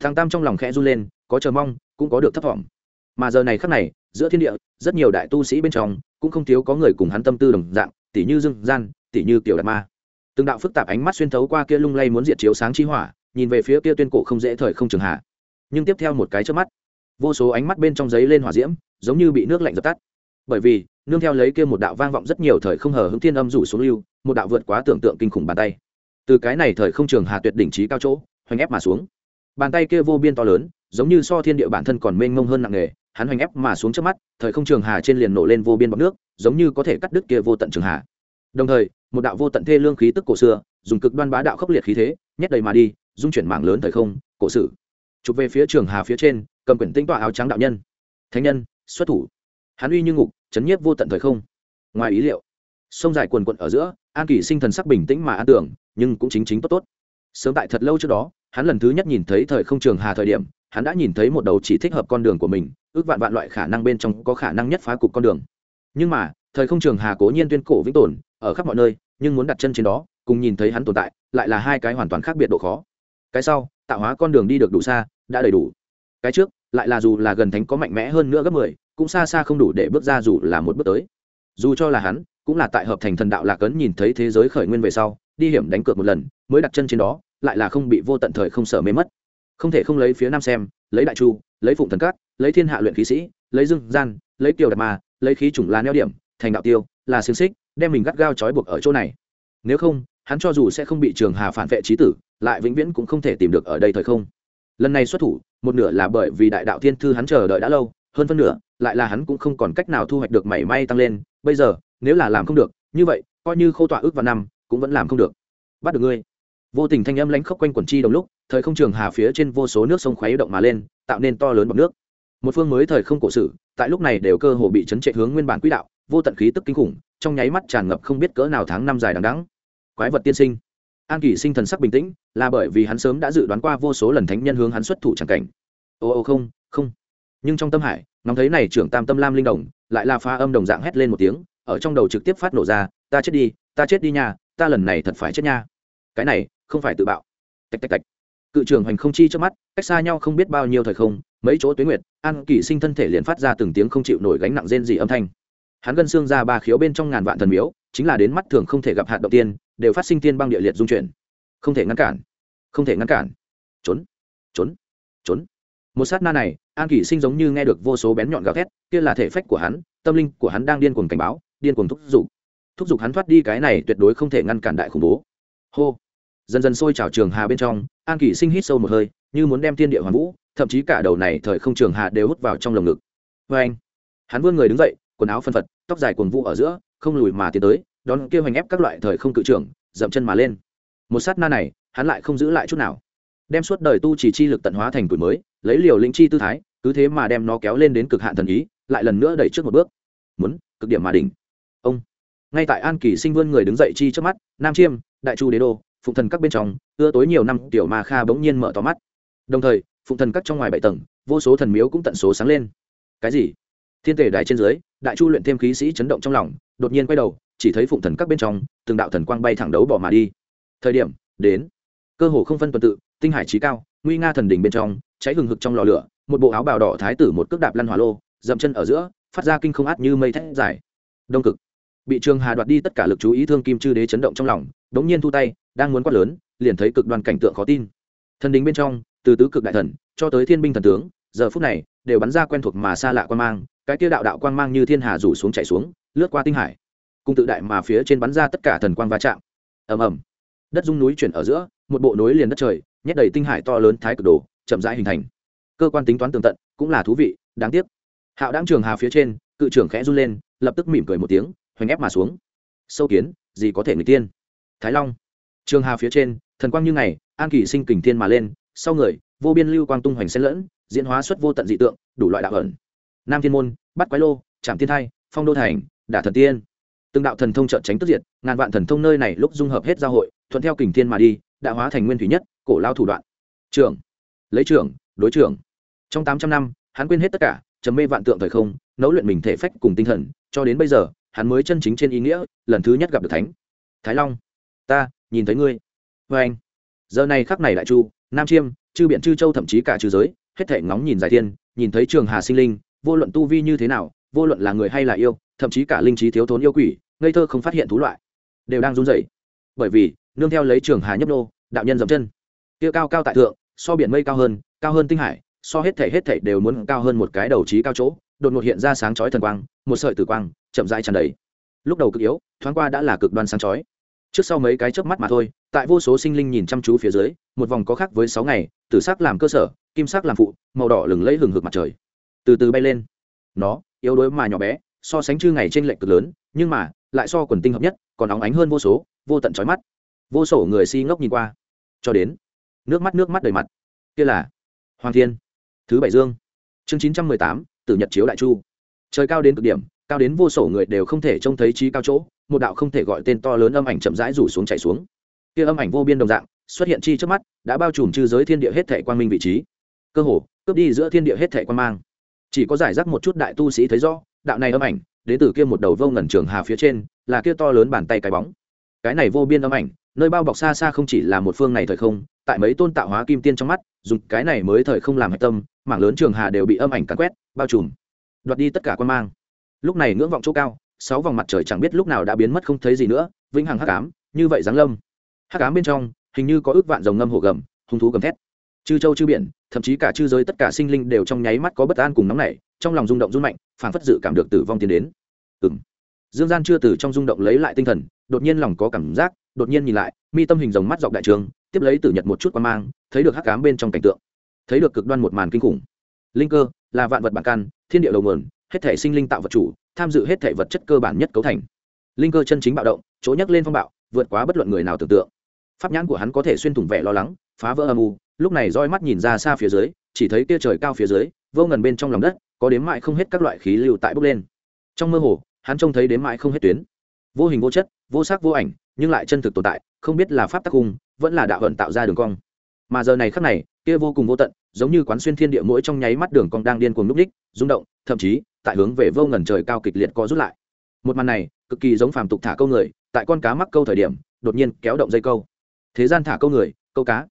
Thằng tam trong lòng khẽ run lên, có chờ mong, cũng có được thấp thỏm mà giờ này khắc này, giữa thiên địa, rất nhiều đại tu sĩ bên trong, cũng không thiếu có người cùng hắn tâm tư đồng dạng tỷ như dương gian tỷ như kiểu đạt ma. Từng đạo phức tạp ánh mắt xuyên thấu qua kia lung lay muốn diệt chiếu sáng chi hỏa, nhìn về phía kia tuyên cổ không dễ thời không trường hạ. Nhưng tiếp theo một cái trước mắt, vô số ánh mắt bên trong giấy lên hỏa diễm, giống như bị nước lạnh dập tắt bởi vì, nương theo lấy kia một đạo vang vọng rất nhiều thời không hờ hứng thiên âm rủ xuống lưu, một đạo vượt quá tưởng tượng kinh khủng bàn tay. Từ cái này thời không trường hà tuyệt đỉnh trí cao chỗ, hoành ép mà xuống. Bàn tay kia vô biên to lớn, giống như so thiên địa bản thân còn mênh mông hơn nặng nề, hắn hoành ép mà xuống trước mắt, thời không trường hà trên liền nổ lên vô biên bọc nước, giống như có thể cắt đứt kia vô tận trường hà. Đồng thời, một đạo vô tận thê lương khí tức cổ xưa, dùng cực đoan bá đạo khốc liệt khí thế, nhét đầy mà đi, dung chuyển mạng lớn thời không, cổ sử chụp về phía trường hà phía trên, cầm quyển tinh tọa áo trắng đạo nhân. Thánh nhân, xuất thủ. Hắn uy như ngục chấn nhiếp vô tận thời không. Ngoài ý liệu, sông dài quần quận ở giữa, an kỳ sinh thần sắc bình tĩnh mà an tưởng, nhưng cũng chính chính tốt tốt. Sớm tại thật lâu trước đó, hắn lần thứ nhất nhìn thấy thời không trường hà thời điểm, hắn đã nhìn thấy một đầu chỉ thích hợp con đường của mình, ước vạn vạn loại khả năng bên trong có khả năng nhất phá cục con đường. Nhưng mà, thời không trường hà cố nhiên tuyên cổ vĩnh tồn, ở khắp mọi nơi, nhưng muốn đặt chân trên đó, cùng nhìn thấy hắn tồn tại, lại là hai cái hoàn toàn khác biệt độ khó. Cái sau, tạo hóa con đường đi được đủ xa, đã đầy đủ. Cái trước, lại là dù là gần thánh có mạnh mẽ hơn nữa gấp mười cũng xa xa không đủ để bước ra dù là một bước tới. Dù cho là hắn, cũng là tại hợp thành thần đạo lạc ấn nhìn thấy thế giới khởi nguyên về sau, đi hiểm đánh cược một lần, mới đặt chân trên đó, lại là không bị vô tận thời không sợ mê mất. Không thể không lấy phía nam xem, lấy đại chu, lấy phụng thần cát lấy thiên hạ luyện khí sĩ, lấy dương gian, lấy kiều đạt ma, lấy khí chủng là neo điểm, thành đạo tiêu, là xương xích, đem mình gắt gao trói buộc ở chỗ này. Nếu không, hắn cho dù sẽ không bị trường hà phản vệ trí tử, lại vĩnh viễn cũng không thể tìm được ở đây thời không. Lần này xuất thủ, một nửa là bởi vì đại đạo thiên thư hắn chờ đợi đã lâu hơn phân nửa, lại là hắn cũng không còn cách nào thu hoạch được mảy may tăng lên, bây giờ, nếu là làm không được, như vậy, coi như khâu tọa ước vào năm, cũng vẫn làm không được. Bắt được ngươi. Vô tình thanh âm lãnh khốc quanh quần chi đồng lúc, thời không trường hà phía trên vô số nước sông khuấy động mà lên, tạo nên to lớn bọc nước. Một phương mới thời không cổ sử tại lúc này đều cơ hồ bị chấn trệ hướng nguyên bản quỹ đạo, vô tận khí tức kinh khủng, trong nháy mắt tràn ngập không biết cỡ nào tháng năm dài đằng đẵng. Quái vật tiên sinh. An kỷ sinh thần sắc bình tĩnh, là bởi vì hắn sớm đã dự đoán qua vô số lần thánh nhân hướng hắn xuất thủ chẳng cảnh. Ô ô không không nhưng trong tâm hải, ngóng thấy này trưởng tam tâm lam linh đồng, lại là phá âm đồng dạng hét lên một tiếng, ở trong đầu trực tiếp phát nổ ra, ta chết đi, ta chết đi nha, ta lần này thật phải chết nha. Cái này, không phải tự bạo. Tạch tạch tạch. Cự trường hoành không chi trước mắt, cách xa nhau không biết bao nhiêu thời không, mấy chỗ tuyến nguyệt, an kỷ sinh thân thể liền phát ra từng tiếng không chịu nổi gánh nặng rên dị âm thanh. Hắn gân xương ra ba khiếu bên trong ngàn vạn thần miếu, chính là đến mắt thường không thể gặp hạt động tiên, đều phát sinh tiên băng địa liệt dung chuyển. Không thể ngăn cản. Không thể ngăn cản. Trốn. Trốn. Trốn một sát na này, an kỷ sinh giống như nghe được vô số bén nhọn gào thét, kia là thể phách của hắn, tâm linh của hắn đang điên cuồng cảnh báo, điên cuồng thúc giục. Thúc giục hắn thoát đi cái này tuyệt đối không thể ngăn cản đại khủng bố. Hô! Dần dần sôi trào trường hà bên trong, an kỷ sinh hít sâu một hơi, như muốn đem thiên địa hoàn vũ, thậm chí cả đầu này thời không trường hà đều hút vào trong lồng ngực. Vê anh hắn vươn người đứng dậy, quần áo phân phật, tóc dài cuồng vũ ở giữa, không lùi mà tiến tới, đón kia hành ép các loại thời không cự trưởng, dậm chân mà lên. Một sát na này, hắn lại không giữ lại chút nào đem suốt đời tu chỉ chi lực tận hóa thành tuổi mới, lấy liều linh chi tư thái, cứ thế mà đem nó kéo lên đến cực hạn thần ý, lại lần nữa đẩy trước một bước. Muốn, cực điểm mà đỉnh. Ông. Ngay tại an kỳ sinh vươn người đứng dậy chi trước mắt, nam chiêm, đại chu đế đô, phụng thần các bên trong, ưa tối nhiều năm, tiểu ma kha bỗng nhiên mở to mắt. Đồng thời, phụng thần các trong ngoài bảy tầng, vô số thần miếu cũng tận số sáng lên. Cái gì? Thiên tể đài trên dưới, đại chu luyện thêm khí sĩ chấn động trong lòng, đột nhiên quay đầu, chỉ thấy phụng thần các bên trong, từng đạo thần quang bay thẳng đấu bỏ mà đi. Thời điểm, đến. Cơ hồ không phân tuần tự tinh hải trí cao, nguy nga thần đình bên trong, cháy hừng hực trong lò lửa, một bộ áo bào đỏ thái tử một cước đạp lăn hỏa lô, dậm chân ở giữa, phát ra kinh không át như mây thét dài. Đông cực. Bị trường hà đoạt đi tất cả lực chú ý thương kim chư đế chấn động trong lòng, đống nhiên thu tay, đang muốn quát lớn, liền thấy cực đoan cảnh tượng khó tin. Thần đình bên trong, từ tứ cực đại thần, cho tới thiên binh thần tướng, giờ phút này, đều bắn ra quen thuộc mà xa lạ quan mang, cái kia đạo đạo quang mang như thiên hà rủ xuống chạy xuống, lướt qua tinh hải. Cùng tự đại mà phía trên bắn ra tất cả thần quang va chạm. Ầm ầm. Đất dung núi chuyển ở giữa, một bộ núi liền đất trời nhét đầy tinh hải to lớn thái cực đồ, chậm rãi hình thành. Cơ quan tính toán tường tận, cũng là thú vị, đáng tiếc. Hạo đáng trường hà phía trên, cự trưởng khẽ run lên, lập tức mỉm cười một tiếng, hoành ép mà xuống. Sâu kiến, gì có thể người tiên? Thái long. Trường hà phía trên, thần quang như ngày, an kỳ sinh kình thiên mà lên, sau người, vô biên lưu quang tung hoành xen lẫn, diễn hóa xuất vô tận dị tượng, đủ loại đạo ẩn. Nam thiên môn bắt quái lô trạm thiên thai, phong đô thành, đả thần tiên. Từng đạo thần thông trợn tránh tức diệt, ngàn vạn thần thông nơi này lúc dung hợp hết giao hội, thuận theo kình thiên mà đi, đã hóa thành nguyên thủy nhất cổ lao thủ đoạn. Trưởng, lấy trưởng, đối trưởng. Trong tám trăm năm, hắn quên hết tất cả chấm mê vạn tượng thời không, nấu luyện mình thể phách cùng tinh thần, cho đến bây giờ, hắn mới chân chính trên ý nghĩa, lần thứ nhất gặp được thánh. Thái long, ta, nhìn thấy ngươi. Vê anh. Giờ này khắc này đại chu, nam chiêm, chư biện chư châu thậm chí cả trừ giới, hết thể ngóng nhìn giải thiên, nhìn thấy trường hà sinh linh, vô luận tu vi như thế nào, vô luận là người hay là yêu, thậm chí cả linh trí thiếu thốn yêu quỷ, ngây thơ không phát hiện thú loại, đều đang run rẩy. Bởi vì, nương theo lấy trường hà nhấp nô, đạo nhân dậm chân kia cao cao tại thượng, so biển mây cao hơn cao hơn tinh hải, so hết thể hết thể đều muốn cao hơn một cái đầu trí cao chỗ, đột ngột hiện ra sáng chói thần quang, một sợi tử quang, chậm rãi tràn đầy. Lúc đầu cực yếu, thoáng qua đã là cực đoan sáng chói. Trước sau mấy cái chớp mắt mà thôi, tại vô số sinh linh nhìn chăm chú phía dưới, một vòng có khác với sáu ngày, tử sắc làm cơ sở, kim sắc làm phụ, màu đỏ lừng lẫy hừng hực mặt trời. Từ từ bay lên. Nó, yếu đuối mà nhỏ bé, so sánh chư ngày trên lệnh cực lớn, nhưng mà, lại so quần tinh hợp nhất, còn óng ánh hơn vô số, vô tận chói mắt. Vô sổ người si ngốc nhìn qua. Cho đến nước mắt nước mắt đầy mặt. Kia là hoàng thiên, thứ bảy dương. Chương chín trăm mười tám, tử nhật chiếu đại chu. Trời cao đến cực điểm, cao đến vô sổ người đều không thể trông thấy trí cao chỗ, một đạo không thể gọi tên to lớn âm ảnh chậm rãi rủ xuống chạy xuống. Kia âm ảnh vô biên đồng dạng, xuất hiện chi trước mắt, đã bao trùm chư giới thiên địa hết thể quang minh vị trí. Cơ hồ, cướp đi giữa thiên địa hết thể quan mang. Chỉ có giải rác một chút đại tu sĩ thấy rõ, đạo này âm ảnh, đến từ kia một đầu vô ngẩn trường hà phía trên, là kia to lớn bàn tay cái bóng cái này vô biên âm ảnh, nơi bao bọc xa xa không chỉ là một phương này thời không, tại mấy tôn tạo hóa kim tiên trong mắt, dùng cái này mới thời không làm hạch tâm, mảng lớn trường hà đều bị âm ảnh cắn quét, bao trùm, đoạt đi tất cả quan mang. Lúc này ngưỡng vọng chỗ cao, sáu vòng mặt trời chẳng biết lúc nào đã biến mất không thấy gì nữa, vĩnh hằng hắc ám, như vậy giáng lâm. Hắc ám bên trong, hình như có ước vạn dòng ngâm hồ gầm, hung thú gầm thét. Chư châu chư biển, thậm chí cả chư giới tất cả sinh linh đều trong nháy mắt có bất an cùng nóng nảy, trong lòng rung động rung mạnh phản phất dự cảm được tử vong tiến đến. Ừng dương gian chưa từ trong rung động lấy lại tinh thần đột nhiên lòng có cảm giác, đột nhiên nhìn lại, mi tâm hình dòng mắt dọc đại trường, tiếp lấy tử nhật một chút qua mang, thấy được hắc cám bên trong cảnh tượng. Thấy được cực đoan một màn kinh khủng. Linh cơ, là vạn vật bản căn, thiên địa đầu nguồn, hết thể sinh linh tạo vật chủ, tham dự hết thể vật chất cơ bản nhất cấu thành. Linh cơ chân chính bạo động, chỗ nhắc lên phong bạo, vượt quá bất luận người nào tưởng tượng. Pháp nhãn của hắn có thể xuyên thủng vẻ lo lắng, phá vỡ âm u, lúc này roi mắt nhìn ra xa phía dưới, chỉ thấy kia trời cao phía dưới, vô ngần bên trong lòng đất, có đếm mãi không hết các loại khí lưu tại bốc lên. Trong mơ hồ, hắn trông thấy đếm mãi không hết tuyến. Vô hình vô chất vô sắc vô ảnh, nhưng lại chân thực tồn tại, không biết là pháp tắc cung vẫn là đạo hận tạo ra đường cong. Mà giờ này khắc này, kia vô cùng vô tận, giống như quán xuyên thiên địa mỗi trong nháy mắt đường cong đang điên cuồng núp đích, rung động, thậm chí, tại hướng về vô ngần trời cao kịch liệt co rút lại. Một màn này, cực kỳ giống phàm tục thả câu người, tại con cá mắc câu thời điểm, đột nhiên kéo động dây câu. Thế gian thả câu người, câu cá.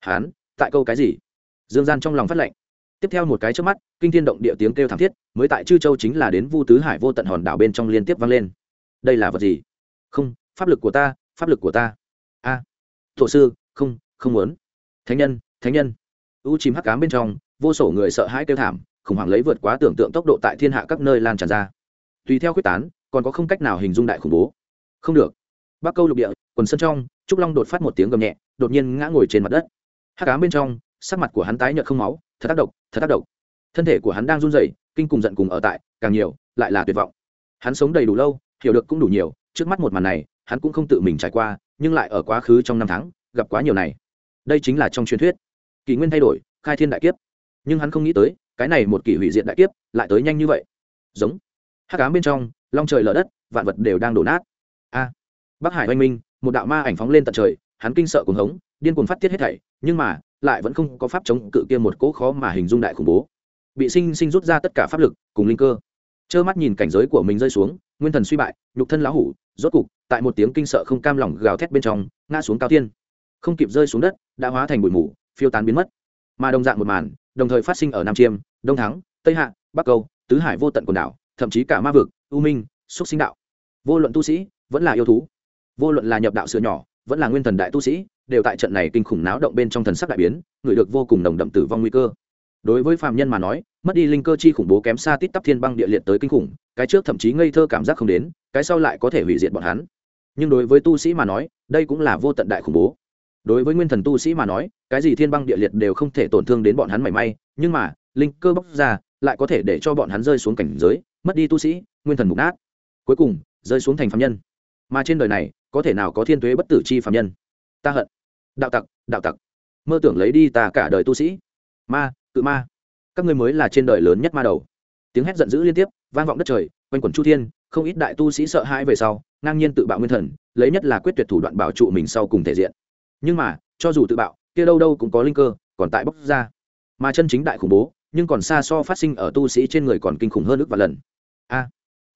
Hán, tại câu cái gì? Dương gian trong lòng phát lệnh. Tiếp theo một cái trước mắt, kinh thiên động địa tiếng kêu thảm thiết, mới tại chư châu chính là đến vu tứ hải vô tận hòn đảo bên trong liên tiếp vang lên. Đây là vật gì? Không pháp lực của ta pháp lực của ta. A. À, thổ sư không không muốn. Thánh nhân thánh nhân. U chìm hắc cám bên trong vô sổ người sợ hãi kêu thảm khủng hoảng lấy vượt quá tưởng tượng tốc độ tại thiên hạ các nơi lan tràn ra. Tùy theo quyết tán còn có không cách nào hình dung đại khủng bố. Không được. Bắc câu lục địa quần sân trong trúc long đột phát một tiếng gầm nhẹ đột nhiên ngã ngồi trên mặt đất. Hắc cám bên trong sắc mặt của hắn tái nhợt không máu thật tác động thật tác động thân thể của hắn đang run rẩy kinh cùng giận cùng ở tại càng nhiều lại là tuyệt vọng. Hắn sống đầy đủ lâu hiểu được cũng đủ nhiều trước mắt một màn này, hắn cũng không tự mình trải qua, nhưng lại ở quá khứ trong năm tháng, gặp quá nhiều này. Đây chính là trong truyền thuyết. Kỷ nguyên thay đổi, khai thiên đại kiếp. Nhưng hắn không nghĩ tới, cái này một kỷ hủy diện đại kiếp, lại tới nhanh như vậy. Giống. Hắc ám bên trong, long trời lở đất, vạn vật đều đang đổ nát. A. Bắc hải oanh minh, một đạo ma ảnh phóng lên tận trời, hắn kinh sợ cuồng hống, điên cuồng phát tiết hết thảy, nhưng mà, lại vẫn không có pháp chống cự kia một cỗ khó mà hình dung đại khủng bố. Bị sinh sinh rút ra tất cả pháp lực, cùng linh cơ trơ mắt nhìn cảnh giới của mình rơi xuống nguyên thần suy bại nhục thân lão hủ rốt cục tại một tiếng kinh sợ không cam lòng gào thét bên trong ngã xuống cao tiên, không kịp rơi xuống đất đã hóa thành bụi mù phiêu tán biến mất. Mà đồng dạng một màn đồng thời phát sinh ở nam chiêm đông thắng tây hạ bắc cầu tứ hải vô tận quần đảo thậm chí cả ma vực u minh xúc sinh đạo. Vô luận tu sĩ vẫn là yêu thú. Vô luận là nhập đạo sửa nhỏ vẫn là nguyên thần đại tu sĩ đều tại trận này kinh khủng náo động bên trong thần sắc đại biến người được vô cùng nồng đậm tử vong nguy cơ. Đối với phạm nhân mà nói mất đi linh cơ chi khủng bố kém xa tít tắp thiên băng địa liệt tới kinh khủng, cái trước thậm chí ngây thơ cảm giác không đến, cái sau lại có thể hủy diệt bọn hắn. Nhưng đối với tu sĩ mà nói, đây cũng là vô tận đại khủng bố. Đối với nguyên thần tu sĩ mà nói, cái gì thiên băng địa liệt đều không thể tổn thương đến bọn hắn mảy may, nhưng mà, linh cơ bóc ra, lại có thể để cho bọn hắn rơi xuống cảnh giới, mất đi tu sĩ, nguyên thần mục nát. Cuối cùng, rơi xuống thành phạm nhân. Mà trên đời này, có thể nào có thiên tuế bất tử chi phạm nhân? Ta hận. Đạo tặc đạo tặc. Mơ tưởng lấy đi ta cả đời tu sĩ. Ma, cự ma các ngươi mới là trên đời lớn nhất ma đầu. Tiếng hét giận dữ liên tiếp vang vọng đất trời quanh quẩn chu thiên không ít đại tu sĩ sợ hãi về sau ngang nhiên tự bạo nguyên thần lấy nhất là quyết tuyệt thủ đoạn bảo trụ mình sau cùng thể diện. Nhưng mà cho dù tự bạo kia đâu đâu cũng có linh cơ còn tại bóc ra. Mà chân chính đại khủng bố nhưng còn xa so phát sinh ở tu sĩ trên người còn kinh khủng hơn ước và lần. A! À,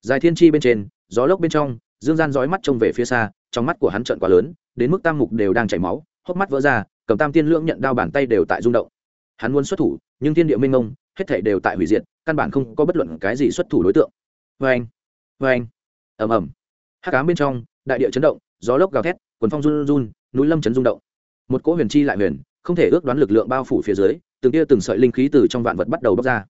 dài thiên chi bên trên gió lốc bên trong dương gian dõi mắt trông về phía xa trong mắt của hắn trợn quá lớn đến mức tam mục đều đang chảy máu hốc mắt vỡ ra cầm tam tiên lưỡng nhận đao bàn tay đều tại rung động hắn muốn xuất thủ, nhưng thiên địa minh ngông, hết thể đều tại hủy diệt, căn bản không có bất luận cái gì xuất thủ đối tượng. Vê anh vê anh. Ầm ầm. Hắc ám bên trong, đại địa chấn động, gió lốc gào thét, quần phong run run núi lâm chấn rung động. Một cỗ huyền chi lại huyền, không thể ước đoán lực lượng bao phủ phía dưới, từng tia từng sợi linh khí từ trong vạn vật bắt đầu bốc ra.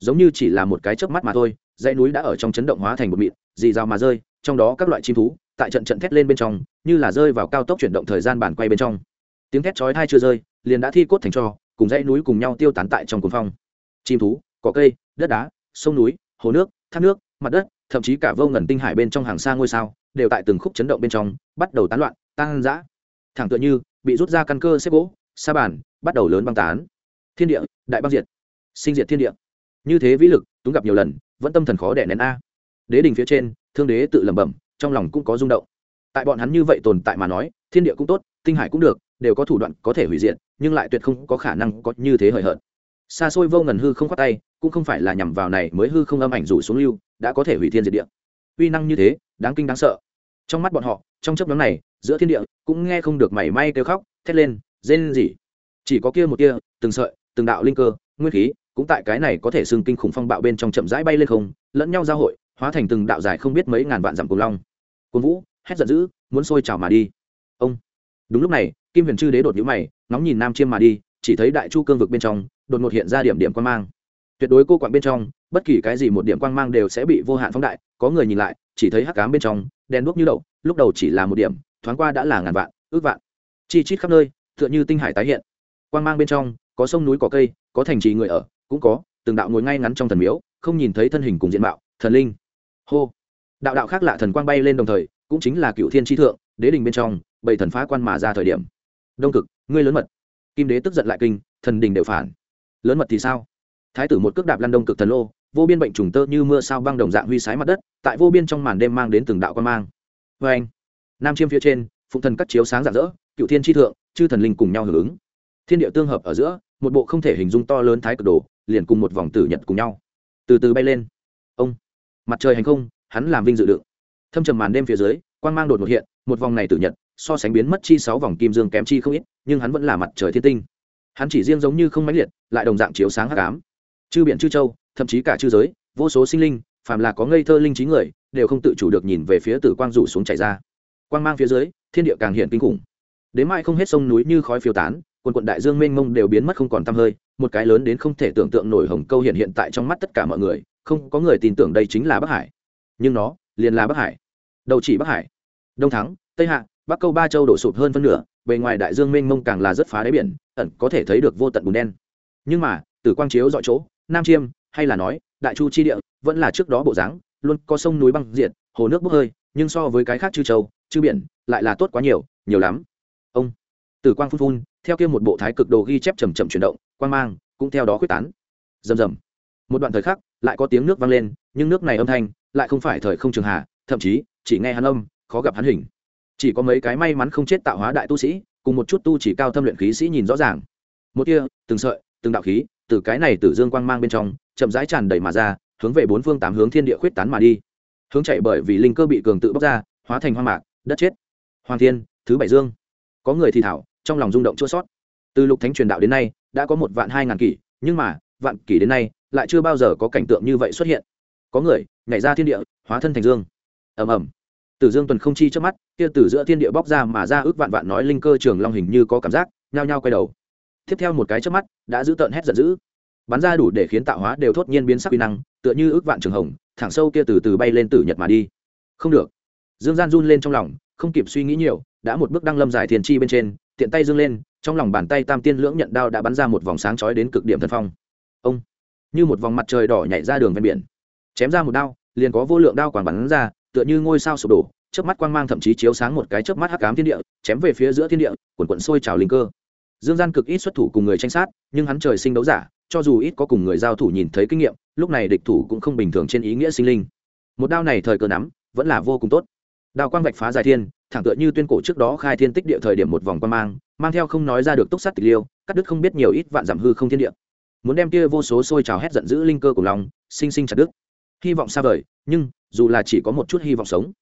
Giống như chỉ là một cái chớp mắt mà thôi, dãy núi đã ở trong chấn động hóa thành một mịn, dì rào mà rơi, trong đó các loại chim thú, tại trận trận thét lên bên trong, như là rơi vào cao tốc chuyển động thời gian bản quay bên trong. Tiếng thét chói tai chưa rơi, liền đã thi cốt thành cho cùng dãy núi cùng nhau tiêu tán tại trong cuồng phong. Chim thú, cỏ cây, đất đá, sông núi, hồ nước, thác nước, mặt đất, thậm chí cả vô ngần tinh hải bên trong hàng xa ngôi sao, đều tại từng khúc chấn động bên trong, bắt đầu tán loạn tăng dã thẳng tựa như bị rút ra căn cơ xếp gỗ, sa bàn, bắt đầu lớn băng tán. Thiên địa, đại băng diệt. Sinh diệt thiên địa. Như thế vĩ lực, túng gặp nhiều lần, vẫn tâm thần khó đẻ nén a. Đế đình phía trên, thương đế tự lẩm bẩm, trong lòng cũng có rung động. Tại bọn hắn như vậy tồn tại mà nói, thiên địa cũng tốt, tinh hải cũng được, đều có thủ đoạn có thể hủy diệt nhưng lại tuyệt không có khả năng có như thế hời hợt. Xa xôi vô ngần hư không khoát tay, cũng không phải là nhằm vào này mới hư không âm ảnh rủ xuống lưu, đã có thể hủy thiên diệt địa. Uy năng như thế, đáng kinh đáng sợ. Trong mắt bọn họ, trong chấp nhóm này, giữa thiên địa, cũng nghe không được mảy may kêu khóc, thét lên, rên gì? Chỉ có kia một kia từng sợi, từng đạo linh cơ, nguyên khí, cũng tại cái này có thể xưng kinh khủng phong bạo bên trong chậm rãi bay lên không, lẫn nhau giao hội, hóa thành từng đạo dài không biết mấy ngàn vạn dặm cùng long. Cồn vũ, hét giận dữ, muốn sôi trào mà đi. Ông. Đúng lúc này, kim huyền chư đế đột nhũ mày ngóng nhìn nam chiêm mà đi, chỉ thấy đại chu cương vực bên trong, đột ngột hiện ra điểm điểm quan mang. Tuyệt đối cô quạng bên trong, bất kỳ cái gì một điểm quang mang đều sẽ bị vô hạn phóng đại, có người nhìn lại, chỉ thấy hắc cám bên trong đen đuốc như đậu, lúc đầu chỉ là một điểm, thoáng qua đã là ngàn vạn, ước vạn. Chi chít khắp nơi, tựa như tinh hải tái hiện. Quang mang bên trong, có sông núi, có cây, có thành trì người ở, cũng có, từng đạo ngồi ngay ngắn trong thần miếu, không nhìn thấy thân hình cùng diện mạo, thần linh. Hô. Đạo đạo khác lạ thần quang bay lên đồng thời, cũng chính là cựu thiên tri thượng, đế đình bên trong, bảy thần phá quan mà ra thời điểm. Đông cực ngươi lớn mật. Kim đế tức giận lại kinh, thần đình đều phản. Lớn mật thì sao? Thái tử một cước đạp lăn đông cực thần lô, vô biên bệnh trùng tơ như mưa sao băng đồng dạng huy sái mặt đất, tại vô biên trong màn đêm mang đến từng đạo quan mang. Vê anh. Nam chiêm phía trên, phụng thần cắt chiếu sáng rạng rỡ, cựu thiên tri thượng, chư thần linh cùng nhau hưởng ứng. Thiên địa tương hợp ở giữa, một bộ không thể hình dung to lớn thái cực đồ, liền cùng một vòng tử nhật cùng nhau. Từ từ bay lên. Ông. Mặt trời hành không, hắn làm vinh dự đựng. Thâm trầm màn đêm phía dưới, quang mang đột một hiện, một vòng này tử nhật so sánh biến mất chi sáu vòng kim dương kém chi không ít, nhưng hắn vẫn là mặt trời thiên tinh. Hắn chỉ riêng giống như không mãnh liệt, lại đồng dạng chiếu sáng hắc ám. Chư biển chư châu, thậm chí cả chư giới, vô số sinh linh, phàm là có ngây thơ linh trí người, đều không tự chủ được nhìn về phía tử quang rủ xuống chảy ra. Quang mang phía dưới, thiên địa càng hiện kinh khủng. Đến mai không hết sông núi như khói phiêu tán, quần quận đại dương mênh mông đều biến mất không còn tăm hơi, một cái lớn đến không thể tưởng tượng nổi hồng câu hiện hiện tại trong mắt tất cả mọi người, không có người tin tưởng đây chính là bắc hải. Nhưng nó, liền là bắc hải. Đầu chỉ bắc hải. Đông thắng, tây hạ bắc câu ba châu đổ sụp hơn phân nửa, bề ngoài đại dương mênh mông càng là rất phá đáy biển, ẩn có thể thấy được vô tận bùn đen. Nhưng mà từ quang chiếu dọi chỗ, nam chiêm, hay là nói, đại chu chi địa, vẫn là trước đó bộ dáng, luôn có sông núi băng diện hồ nước bốc hơi, nhưng so với cái khác chư châu, chư biển, lại là tốt quá nhiều nhiều lắm. Ông, tử quang phun phun, theo kia một bộ thái cực đồ ghi chép chầm chậm chuyển động, quang mang cũng theo đó quyết tán. Rầm rầm. Một đoạn thời khắc, lại có tiếng nước vang lên, nhưng nước này âm thanh lại không phải thời không trường hạ thậm chí chỉ nghe hắn âm, khó gặp hắn hình chỉ có mấy cái may mắn không chết tạo hóa đại tu sĩ, cùng một chút tu chỉ cao thâm luyện khí sĩ nhìn rõ ràng. Một tia từng sợi, từng đạo khí, từ cái này từ dương quang mang bên trong, chậm rãi tràn đầy mà ra, hướng về bốn phương tám hướng thiên địa khuyết tán mà đi. Hướng chạy bởi vì linh cơ bị cường tự bóc ra, hóa thành hoang mạc, đất chết. Hoàng thiên, thứ bảy dương. Có người thì thảo, trong lòng rung động chua sót từ lục thánh truyền đạo đến nay, đã có một vạn hai ngàn kỷ, nhưng mà, vạn kỷ đến nay, lại chưa bao giờ có cảnh tượng như vậy xuất hiện. Có người, nhảy ra thiên địa, hóa thân thành dương. Ầm ầm tử dương tuần không chi trước mắt, kia từ giữa thiên địa bóc ra mà ra ước vạn vạn nói linh cơ trường long hình như có cảm giác, nhao nhao quay đầu. Tiếp theo một cái trước mắt, đã giữ tợn hét giận dữ. Bắn ra đủ để khiến tạo hóa đều thốt nhiên biến sắc uy năng, tựa như ước vạn trường hồng, thẳng sâu kia từ từ bay lên tử nhật mà đi. Không được. Dương gian run lên trong lòng, không kịp suy nghĩ nhiều, đã một bước đăng lâm giải thiền chi bên trên, tiện tay dương lên, trong lòng bàn tay tam tiên lưỡng nhận đao đã bắn ra một vòng sáng chói đến cực điểm thần phong. Ông, như một vòng mặt trời đỏ nhảy ra đường ven biển. Chém ra một đao, liền có vô lượng đao quảng bắn ra tựa như ngôi sao sụp đổ, chớp mắt quang mang thậm chí chiếu sáng một cái chớp mắt hắc ám thiên địa, chém về phía giữa thiên địa, quần quận sôi trào linh cơ. Dương gian cực ít xuất thủ cùng người tranh sát, nhưng hắn trời sinh đấu giả, cho dù ít có cùng người giao thủ nhìn thấy kinh nghiệm, lúc này địch thủ cũng không bình thường trên ý nghĩa sinh linh. Một đao này thời cơ nắm, vẫn là vô cùng tốt. Đao quang vạch phá dài thiên, thẳng tựa như tuyên cổ trước đó khai thiên tích địa thời điểm một vòng quang mang mang theo không nói ra được túc sát tịch liêu, cắt đứt không biết nhiều ít vạn giảm hư không thiên địa. Muốn đem kia vô số sôi trào hét giận dữ linh cơ của lòng, sinh sinh chặt đứt. Hy vọng xa vời, nhưng dù là chỉ có một chút hy vọng sống.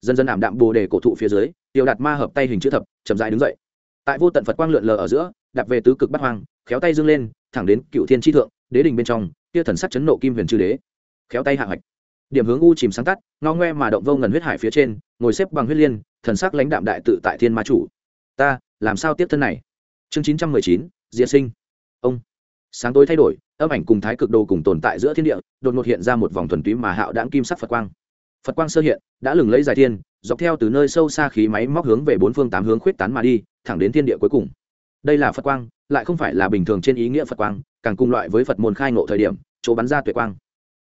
Dần dần ảm đạm bồ đề cổ thụ phía dưới, tiêu đạt ma hợp tay hình chữ thập, chậm dại đứng dậy. Tại vô tận phật quang lượn lờ ở giữa, đạp về tứ cực bắt hoang, khéo tay dâng lên, thẳng đến cựu thiên tri thượng, đế đình bên trong kia thần sắc chấn nộ kim huyền chư đế. Khéo tay hạ hoạch. Điểm hướng u chìm sáng tắt, ngao ngoe mà động vô ngần huyết hải phía trên, ngồi xếp bằng huyết liên, thần sắc lãnh đạm đại tự tại thiên ma chủ. Ta, làm sao tiếp thân này? Chương chín trăm mười chín diễn sinh. Ông. Sáng tối thay đổi, âm ảnh cùng thái cực đồ cùng tồn tại giữa thiên địa, đột ngột hiện ra một vòng thuần túy mà hạo đãng kim sắc phật quang phật quang sơ hiện, đã lừng lấy dài thiên, dọc theo từ nơi sâu xa khí máy móc hướng về bốn phương tám hướng khuyết tán mà đi, thẳng đến thiên địa cuối cùng. Đây là phật quang, lại không phải là bình thường trên ý nghĩa phật quang, càng cùng loại với phật môn khai ngộ thời điểm, chỗ bắn ra tuệ quang.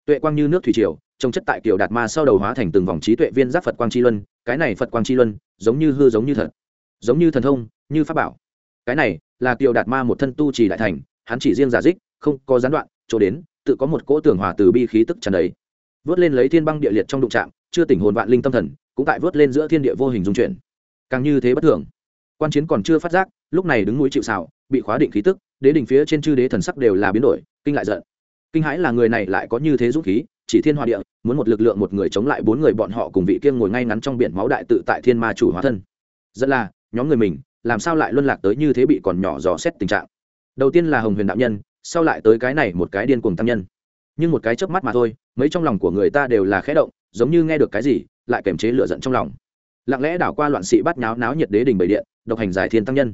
Tuệ quang như nước thủy triều trồng chất tại kiểu đạt ma sau đầu hóa thành từng vòng trí tuệ viên giáp phật quang chi luân, cái này phật quang chi luân, giống như hư giống như thật, giống như thần thông, như pháp bảo. Cái này là kiểu đạt ma một thân tu trì đại thành, hắn chỉ riêng giả dích, không có gián đoạn, chỗ đến, tự có một cỗ tưởng hòa từ bi khí tức tràn đầy vớt lên lấy thiên băng địa liệt trong đụng trạm chưa tỉnh hồn vạn linh tâm thần, cũng tại vớt lên giữa thiên địa vô hình dung chuyển. Càng như thế bất thường. Quan chiến còn chưa phát giác, lúc này đứng núi chịu xào bị khóa định khí tức, đế đỉnh phía trên chư đế thần sắc đều là biến đổi, kinh lại giận. Kinh hãi là người này lại có như thế dũng khí, chỉ thiên hoa địa, muốn một lực lượng một người chống lại bốn người bọn họ cùng vị kiêng ngồi ngay ngắn trong biển máu đại tự tại thiên ma chủ hóa thân. Rất là, nhóm người mình, làm sao lại luân lạc tới như thế bị còn nhỏ dò xét tình trạng. Đầu tiên là hồng huyền đạo nhân, sau lại tới cái này một cái điên cuồng tam nhân nhưng một cái chớp mắt mà thôi, mấy trong lòng của người ta đều là khẽ động, giống như nghe được cái gì, lại kềm chế lửa giận trong lòng. Lặng lẽ đảo qua loạn sĩ bắt nháo náo nhiệt đế đình bảy điện, độc hành giải thiên tăng nhân.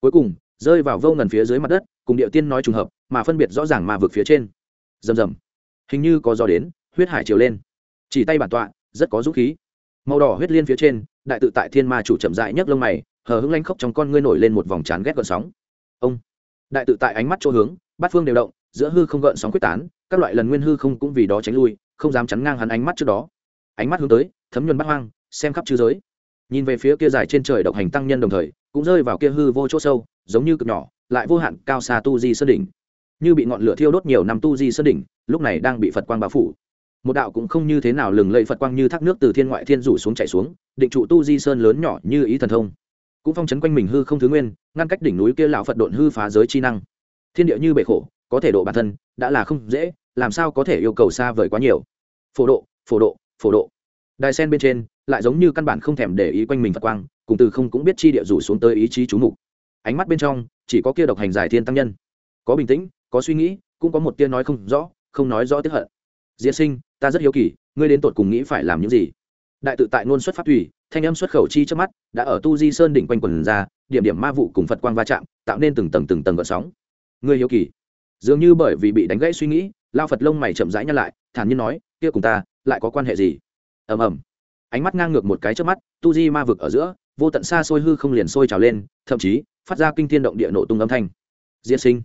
Cuối cùng, rơi vào vô ngần phía dưới mặt đất, cùng địa tiên nói trùng hợp, mà phân biệt rõ ràng mà vượt phía trên. Rầm rầm. Hình như có gió đến, huyết hải chiều lên. Chỉ tay bản tọa, rất có dũng khí. Màu đỏ huyết liên phía trên, đại tự tại thiên ma chủ chậm dại nhấc lông mày, hờ hững lanh khóc trong con ngươi nổi lên một vòng chán ghét gợn sóng. Ông. Đại tự tại ánh mắt chỗ hướng, bát phương đều động giữa hư không gợn sóng quyết tán, các loại lần nguyên hư không cũng vì đó tránh lui, không dám chắn ngang hắn ánh mắt trước đó. Ánh mắt hướng tới, thấm nhuần bắt hoang, xem khắp chư giới. Nhìn về phía kia dài trên trời độc hành tăng nhân đồng thời, cũng rơi vào kia hư vô chỗ sâu, giống như cực nhỏ, lại vô hạn cao xa tu di sơn đỉnh. Như bị ngọn lửa thiêu đốt nhiều năm tu di sơn đỉnh, lúc này đang bị phật quang bao phủ. Một đạo cũng không như thế nào lừng lẫy phật quang như thác nước từ thiên ngoại thiên rủ xuống chảy xuống, định trụ tu di sơn lớn nhỏ như ý thần thông. Cũng phong chấn quanh mình hư không thứ nguyên, ngăn cách đỉnh núi kia lão phật độn hư phá giới chi năng. Thiên địa như bể khổ có thể độ bản thân, đã là không dễ, làm sao có thể yêu cầu xa vời quá nhiều. Phổ độ phổ độ phổ độ. Đài sen bên trên, lại giống như căn bản không thèm để ý quanh mình phật quang, cùng từ không cũng biết chi địa rủ xuống tới ý chí chú mục. Ánh mắt bên trong, chỉ có kia độc hành giải thiên tăng nhân. Có bình tĩnh, có suy nghĩ, cũng có một tia nói không rõ, không nói rõ tiếp hận. Diễn sinh, ta rất hiếu kỳ, ngươi đến tột cùng nghĩ phải làm những gì? Đại tự tại ngôn xuất phát thủy, thanh âm xuất khẩu chi trước mắt, đã ở tu di sơn đỉnh quanh quần ra, điểm điểm ma vụ cùng phật quang va chạm, tạo nên từng tầng từng tầng gợn sóng. Ngươi hiếu kỳ dường như bởi vì bị đánh gãy suy nghĩ, lao phật lông mày chậm rãi nhăn lại, thản nhiên nói, kia cùng ta, lại có quan hệ gì? Ầm ầm. Ánh mắt ngang ngược một cái trước mắt, tu di ma vực ở giữa, vô tận xa xôi hư không liền sôi trào lên, thậm chí, phát ra kinh thiên động địa nổ tung âm thanh. Diễn sinh.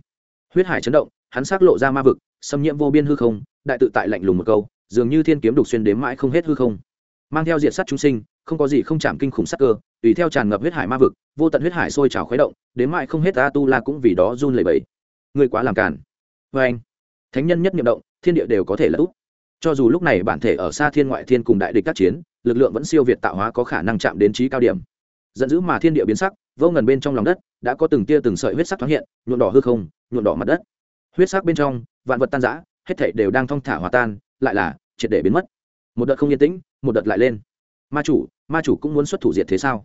Huyết hải chấn động, hắn xác lộ ra ma vực, xâm nhiễm vô biên hư không, đại tự tại lạnh lùng một câu, dường như thiên kiếm đục xuyên đếm mãi không hết hư không. Mang theo diện sắt chúng sinh, không có gì không chạm kinh khủng sắc cơ, tùy theo tràn ngập huyết hải ma vực, vô tận huyết hải sôi trào khuấy động, đến mãi không hết ta tu la cũng vì đó run lẩy bẩy người quá làm cản vê vâng anh. Thánh nhân nhất nhiệm động, thiên địa đều có thể là úp cho dù lúc này bản thể ở xa thiên ngoại thiên cùng đại địch các chiến, lực lượng vẫn siêu việt tạo hóa có khả năng chạm đến trí cao điểm. Giận dữ mà thiên địa biến sắc, vô ngần bên trong lòng đất, đã có từng tia từng sợi huyết sắc thoáng hiện, nhuộm đỏ hư không, nhuộm đỏ mặt đất. Huyết sắc bên trong, vạn vật tan rã, hết thảy đều đang thong thả hòa tan, lại là triệt để biến mất. Một đợt không yên tĩnh, một đợt lại lên. Ma chủ ma chủ cũng muốn xuất thủ diệt thế sao?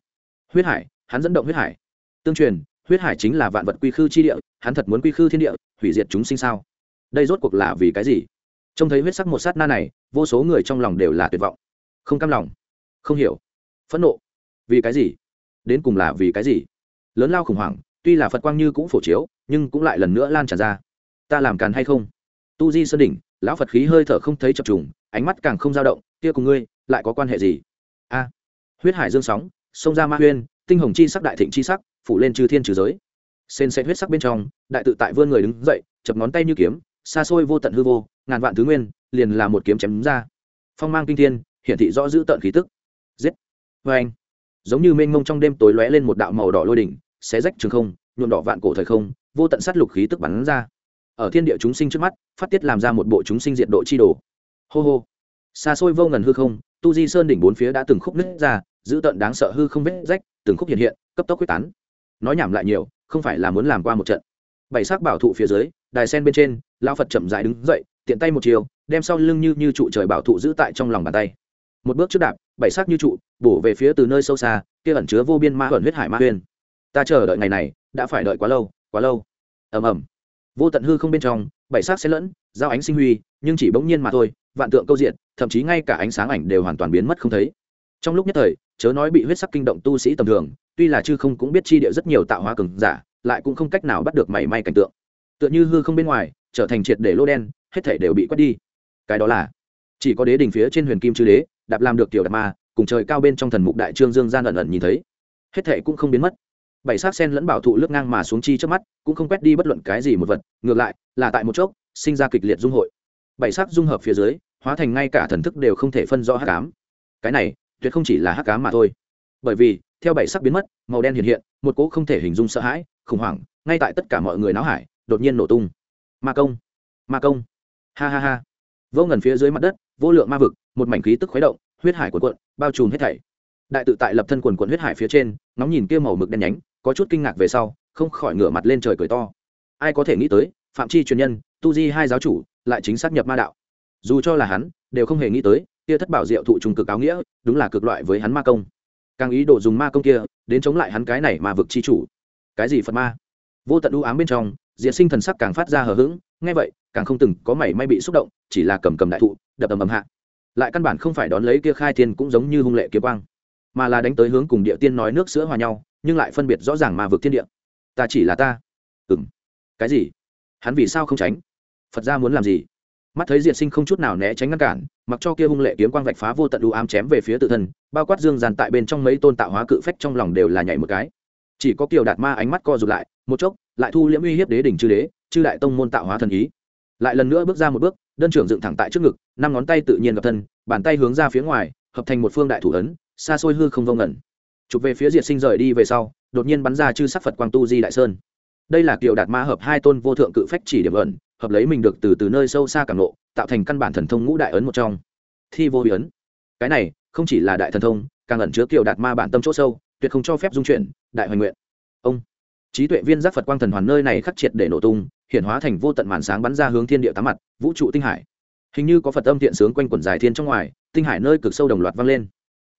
Huyết hải, hắn dẫn động huyết hải. Tương truyền huyết hải chính là vạn vật quy khư chi địa, hắn thật muốn quy khư thiên địa, hủy diệt chúng sinh sao? Đây rốt cuộc là vì cái gì? Trông thấy huyết sắc một sát na này, vô số người trong lòng đều là tuyệt vọng. Không cam lòng, không hiểu, phẫn nộ. Vì cái gì? Đến cùng là vì cái gì? Lớn lao khủng hoảng, tuy là phật quang như cũng phổ chiếu, nhưng cũng lại lần nữa lan tràn ra. Ta làm càn hay không? Tu di sơn đỉnh, lão phật khí hơi thở không thấy chập trùng, ánh mắt càng không dao động, kia cùng ngươi, lại có quan hệ gì? A. Huyết hải dương sóng, sông ra ma huyên, tinh hồng chi sắc đại thịnh chi sắc phủ lên chư thiên trừ giới. Sên sẽ huyết sắc bên trong, đại tự tại vươn người đứng dậy, chập ngón tay như kiếm, xa xôi vô tận hư vô, ngàn vạn thứ nguyên, liền là một kiếm chém ra. Phong mang kinh thiên, hiển thị rõ giữ tận khí tức. Giết! Vê anh giống như mênh mông trong đêm tối lóe lên một đạo màu đỏ lôi đỉnh, xé rách trường không, nhuộm đỏ vạn cổ thời không, vô tận sát lục khí tức bắn ra. Ở thiên địa chúng sinh trước mắt, phát tiết làm ra một bộ chúng sinh diện độ chi đồ. Hô hô! Xa xôi vô ngần hư không, tu di sơn đỉnh bốn phía đã từng khúc nứt ra, giữ tận đáng sợ hư không vết rách, từng khúc hiện hiện, cấp tốc quyết tán nói nhảm lại nhiều, không phải là muốn làm qua một trận. Bảy sắc bảo thụ phía dưới, đài sen bên trên lao phật chậm dài đứng dậy, tiện tay một chiều, đem sau lưng như như trụ trời bảo thụ giữ tại trong lòng bàn tay. Một bước trước đạp, bảy sắc như trụ, bổ về phía từ nơi sâu xa, kia ẩn chứa vô biên ma ẩn huyết hải ma huyên ta chờ đợi ngày này, đã phải đợi quá lâu quá lâu. Ầm ầm. Vô tận hư không bên trong, bảy sắc xen lẫn, giao ánh sinh huy, nhưng chỉ bỗng nhiên mà thôi, vạn tượng câu diện thậm chí ngay cả ánh sáng ảnh đều hoàn toàn biến mất không thấy trong lúc nhất thời, chớ nói bị huyết sắc kinh động tu sĩ tầm thường, tuy là chư không cũng biết chi địa rất nhiều tạo hóa cường giả, lại cũng không cách nào bắt được mảy may cảnh tượng. Tựa như hư không bên ngoài, trở thành triệt để lô đen, hết thể đều bị quét đi. Cái đó là, chỉ có đế đỉnh phía trên huyền kim chư đế, đạp làm được tiểu đạt ma, cùng trời cao bên trong thần mục đại trương dương gian ẩn ẩn nhìn thấy. Hết thể cũng không biến mất. Bảy sát sen lẫn bảo thụ lướt ngang mà xuống chi trước mắt, cũng không quét đi bất luận cái gì một vật, ngược lại, là tại một chốc, sinh ra kịch liệt dung hội. Bảy sắc dung hợp phía dưới, hóa thành ngay cả thần thức đều không thể phân rõ hắc ám. Cái này tuyệt không chỉ là hắc ám mà thôi. Bởi vì, theo bảy sắc biến mất, màu đen hiện hiện, một cỗ không thể hình dung sợ hãi, khủng hoảng, ngay tại tất cả mọi người náo hải, đột nhiên nổ tung. Ma công! Ma công! Ha ha ha! Vô ngần phía dưới mặt đất, vô lượng ma vực, một mảnh khí tức khuấy động, huyết hải cuộn cuộn, bao trùm hết thảy. Đại tự tại lập thân quần quần huyết hải phía trên nóng nhìn kia màu mực đen nhánh, có chút kinh ngạc về sau, không khỏi ngửa mặt lên trời cười to. Ai có thể nghĩ tới, phạm chi truyền nhân, tu di hai giáo chủ, lại chính xác nhập ma đạo. Dù cho là hắn, đều không hề nghĩ tới kia thất bảo diệu thụ trùng cực áo nghĩa, đúng là cực loại với hắn ma công. Càng ý đồ dùng ma công kia, đến chống lại hắn cái này mà vực chi chủ. Cái gì phật ma? Vô tận ưu ám bên trong diện sinh thần sắc càng phát ra hờ hững, nghe vậy, càng không từng có mảy may bị xúc động, chỉ là cầm cầm đại thụ, đập ầm ầm hạ. Lại căn bản không phải đón lấy kia khai thiên cũng giống như hung lệ kiếm quang, mà là đánh tới hướng cùng địa tiên nói nước sữa hòa nhau, nhưng lại phân biệt rõ ràng mà vực thiên địa. Ta chỉ là ta. Ừng cái gì? Hắn vì sao không tránh? Phật ra muốn làm gì? Mắt thấy diệt sinh không chút nào né tránh ngăn cản, mặc cho kia hung lệ kiếm quang vạch phá vô tận đủ ám chém về phía tự thân, bao quát dương dàn tại bên trong mấy tôn tạo hóa cự phách trong lòng đều là nhảy một cái. Chỉ có kiều đạt ma ánh mắt co rụt lại, một chốc, lại thu liễm uy hiếp đế đỉnh chư đế, chư đại tông môn tạo hóa thần ý. Lại lần nữa bước ra một bước, đơn trưởng dựng thẳng tại trước ngực, năm ngón tay tự nhiên gặp thân, bàn tay hướng ra phía ngoài, hợp thành một phương đại thủ ấn, xa xôi hư không vông ngẩn chụp về phía diệt sinh rời đi về sau, đột nhiên bắn ra chư sắc phật quang tu di đại sơn. Đây là kiều đạt ma hợp hai tôn vô thượng cự phách chỉ điểm ẩn hợp lấy mình được từ từ nơi sâu xa cảm nộ tạo thành căn bản thần thông ngũ đại ấn một trong. Thi vô ấn cái này, không chỉ là đại thần thông, càng ẩn chứa kiều đạt ma bản tâm chỗ sâu, tuyệt không cho phép dung chuyển, đại hoành nguyện. Ông. Trí tuệ viên giác phật quang thần hoàn nơi này khắc triệt để nổ tung, hiện hóa thành vô tận màn sáng bắn ra hướng thiên địa tám mặt, vũ trụ tinh hải. Hình như có phật âm thiện sướng quanh quẩn dài thiên trong ngoài, tinh hải nơi cực sâu đồng loạt vang lên.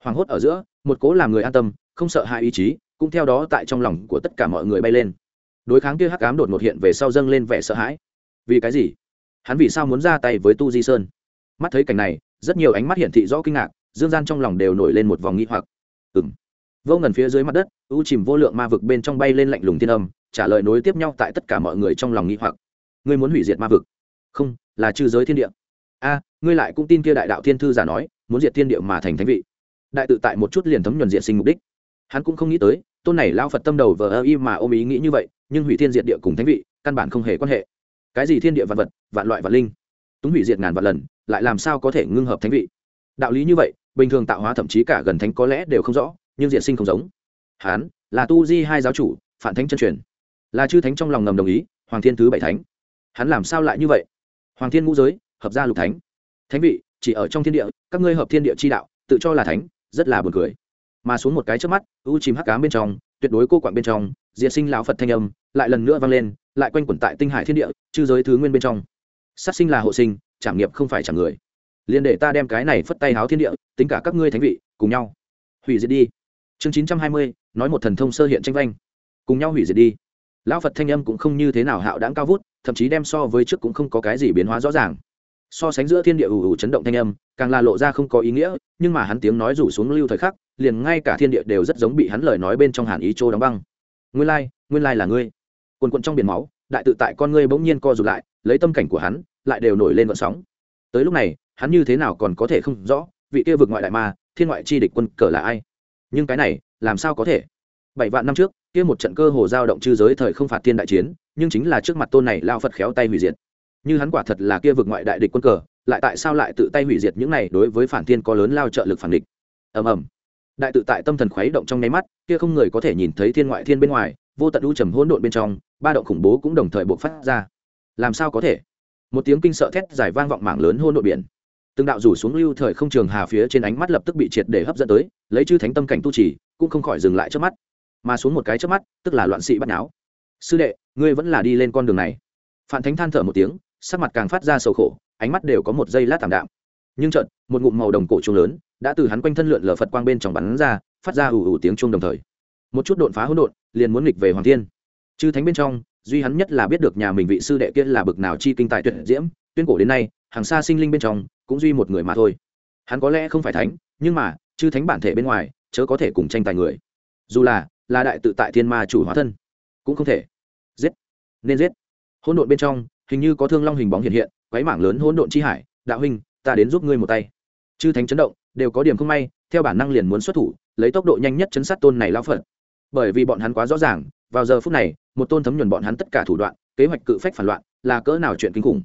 Hoảng hốt ở giữa, một cố làm người an tâm, không sợ hãi ý chí, cũng theo đó tại trong lòng của tất cả mọi người bay lên. Đối kháng kia hắc ám đột ngột hiện về sau dâng lên vẻ sợ hãi vì cái gì? Hắn vì sao muốn ra tay với tu di sơn? Mắt thấy cảnh này, rất nhiều ánh mắt hiển thị rõ kinh ngạc, dương gian trong lòng đều nổi lên một vòng nghi hoặc. Ừng vô ngần phía dưới mặt đất u chìm vô lượng ma vực bên trong bay lên lạnh lùng thiên âm, trả lời nối tiếp nhau tại tất cả mọi người trong lòng nghi hoặc. Ngươi muốn hủy diệt ma vực? Không, là trừ giới thiên địa. A, ngươi lại cũng tin kia đại đạo thiên thư giả nói, muốn diệt thiên địa mà thành thánh vị. Đại tự tại một chút liền thấm nhuần diện sinh mục đích. Hắn cũng không nghĩ tới, tôn này lao phật tâm đầu vờ ơ y mà ôm ý nghĩ như vậy, nhưng hủy thiên diệt địa cùng thánh vị, căn bản không hề quan hệ cái gì thiên địa vạn vật, vạn loại vạn linh? Túng hủy diệt ngàn vạn lần, lại làm sao có thể ngưng hợp thánh vị? Đạo lý như vậy, bình thường tạo hóa thậm chí cả gần thánh có lẽ đều không rõ, nhưng diện sinh không giống. Hán, là tu di hai giáo chủ, phản thánh chân truyền. Là chư thánh trong lòng ngầm đồng ý, hoàng thiên thứ bảy thánh. Hắn làm sao lại như vậy? Hoàng thiên ngũ giới, hợp gia lục thánh. Thánh vị, chỉ ở trong thiên địa, các ngươi hợp thiên địa chi đạo, tự cho là thánh, rất là buồn cười. Mà xuống một cái trước mắt, u chìm hắc cám bên trong, tuyệt đối cô quạng bên trong, diệt sinh lão phật thanh âm, lại lần nữa vang lên lại quanh quẩn tại tinh hải thiên địa, chư giới thứ nguyên bên trong. Sát sinh là hộ sinh, trảm nghiệp không phải trả người. Liền để ta đem cái này phất tay háo thiên địa, tính cả các ngươi thánh vị, cùng nhau. Hủy diệt đi. Chương chín trăm hai mươi, nói một thần thông sơ hiện tranh vanh. Cùng nhau hủy diệt đi. Lão phật thanh âm cũng không như thế nào hạo đáng cao vút, thậm chí đem so với trước cũng không có cái gì biến hóa rõ ràng. So sánh giữa thiên địa ủ ủ chấn động thanh âm, càng là lộ ra không có ý nghĩa, nhưng mà hắn tiếng nói rủ xuống lưu thời khắc, liền ngay cả thiên địa đều rất giống bị hắn lời nói bên trong hàn ý trô đóng băng. Nguyên lai nguyên lai là ngươi quần quận trong biển máu, đại tự tại con ngươi bỗng nhiên co rụt lại, lấy tâm cảnh của hắn, lại đều nổi lên vận sóng. Tới lúc này, hắn như thế nào còn có thể không rõ, vị kia vực ngoại đại ma, thiên ngoại chi địch quân cờ là ai? Nhưng cái này, làm sao có thể? Bảy vạn năm trước, kia một trận cơ hồ giao động chư giới thời không phạt thiên đại chiến, nhưng chính là trước mặt tôn này lao phật khéo tay hủy diệt. Như hắn quả thật là kia vực ngoại đại địch quân cờ, lại tại sao lại tự tay hủy diệt những này đối với phản thiên có lớn lao trợ lực phản địch? Ầm ầm. Đại tự tại tâm thần khuấy động trong nháy mắt, kia không người có thể nhìn thấy thiên ngoại thiên bên ngoài vô tận u trầm hỗn độn bên trong, ba động khủng bố cũng đồng thời bộc phát ra. Làm sao có thể? Một tiếng kinh sợ thét dài vang vọng mảng lớn hỗn độn biển. Từng đạo rủ xuống lưu thời không trường hà phía trên ánh mắt lập tức bị triệt để hấp dẫn tới, lấy chư thánh tâm cảnh tu trì, cũng không khỏi dừng lại trước mắt. Mà xuống một cái trước mắt, tức là loạn sĩ bắt náo sư đệ, ngươi vẫn là đi lên con đường này. Phản thánh than thở một tiếng, sắc mặt càng phát ra sầu khổ, ánh mắt đều có một giây lát thảm đạm. Nhưng chợt, một ngụm màu đồng cổ trùng lớn, đã từ hắn quanh thân lượn lờ phật quang bên trong bắn ra, phát ra ủ ủ tiếng chuông đồng thời một chút đột phá hỗn độn, liền muốn nghịch về hoàng thiên. Chư thánh bên trong, duy hắn nhất là biết được nhà mình vị sư đệ kia là bực nào chi kinh tài tuyệt diễm, tuyên cổ đến nay, hàng xa sinh linh bên trong, cũng duy một người mà thôi. Hắn có lẽ không phải thánh, nhưng mà, chư thánh bản thể bên ngoài, chớ có thể cùng tranh tài người. Dù là là đại tự tại thiên ma chủ hóa thân, cũng không thể. Giết! Nên giết! Hỗn độn bên trong, hình như có thương long hình bóng hiện hiện quấy mảng lớn hỗn độn chi hải, đạo huynh, ta đến giúp ngươi một tay. Chư thánh chấn động, đều có điểm không may, theo bản năng liền muốn xuất thủ, lấy tốc độ nhanh nhất chấn sát tôn này lao phật bởi vì bọn hắn quá rõ ràng, vào giờ phút này, một tôn thấm nhuần bọn hắn tất cả thủ đoạn, kế hoạch cự phách phản loạn, là cỡ nào chuyện kinh khủng.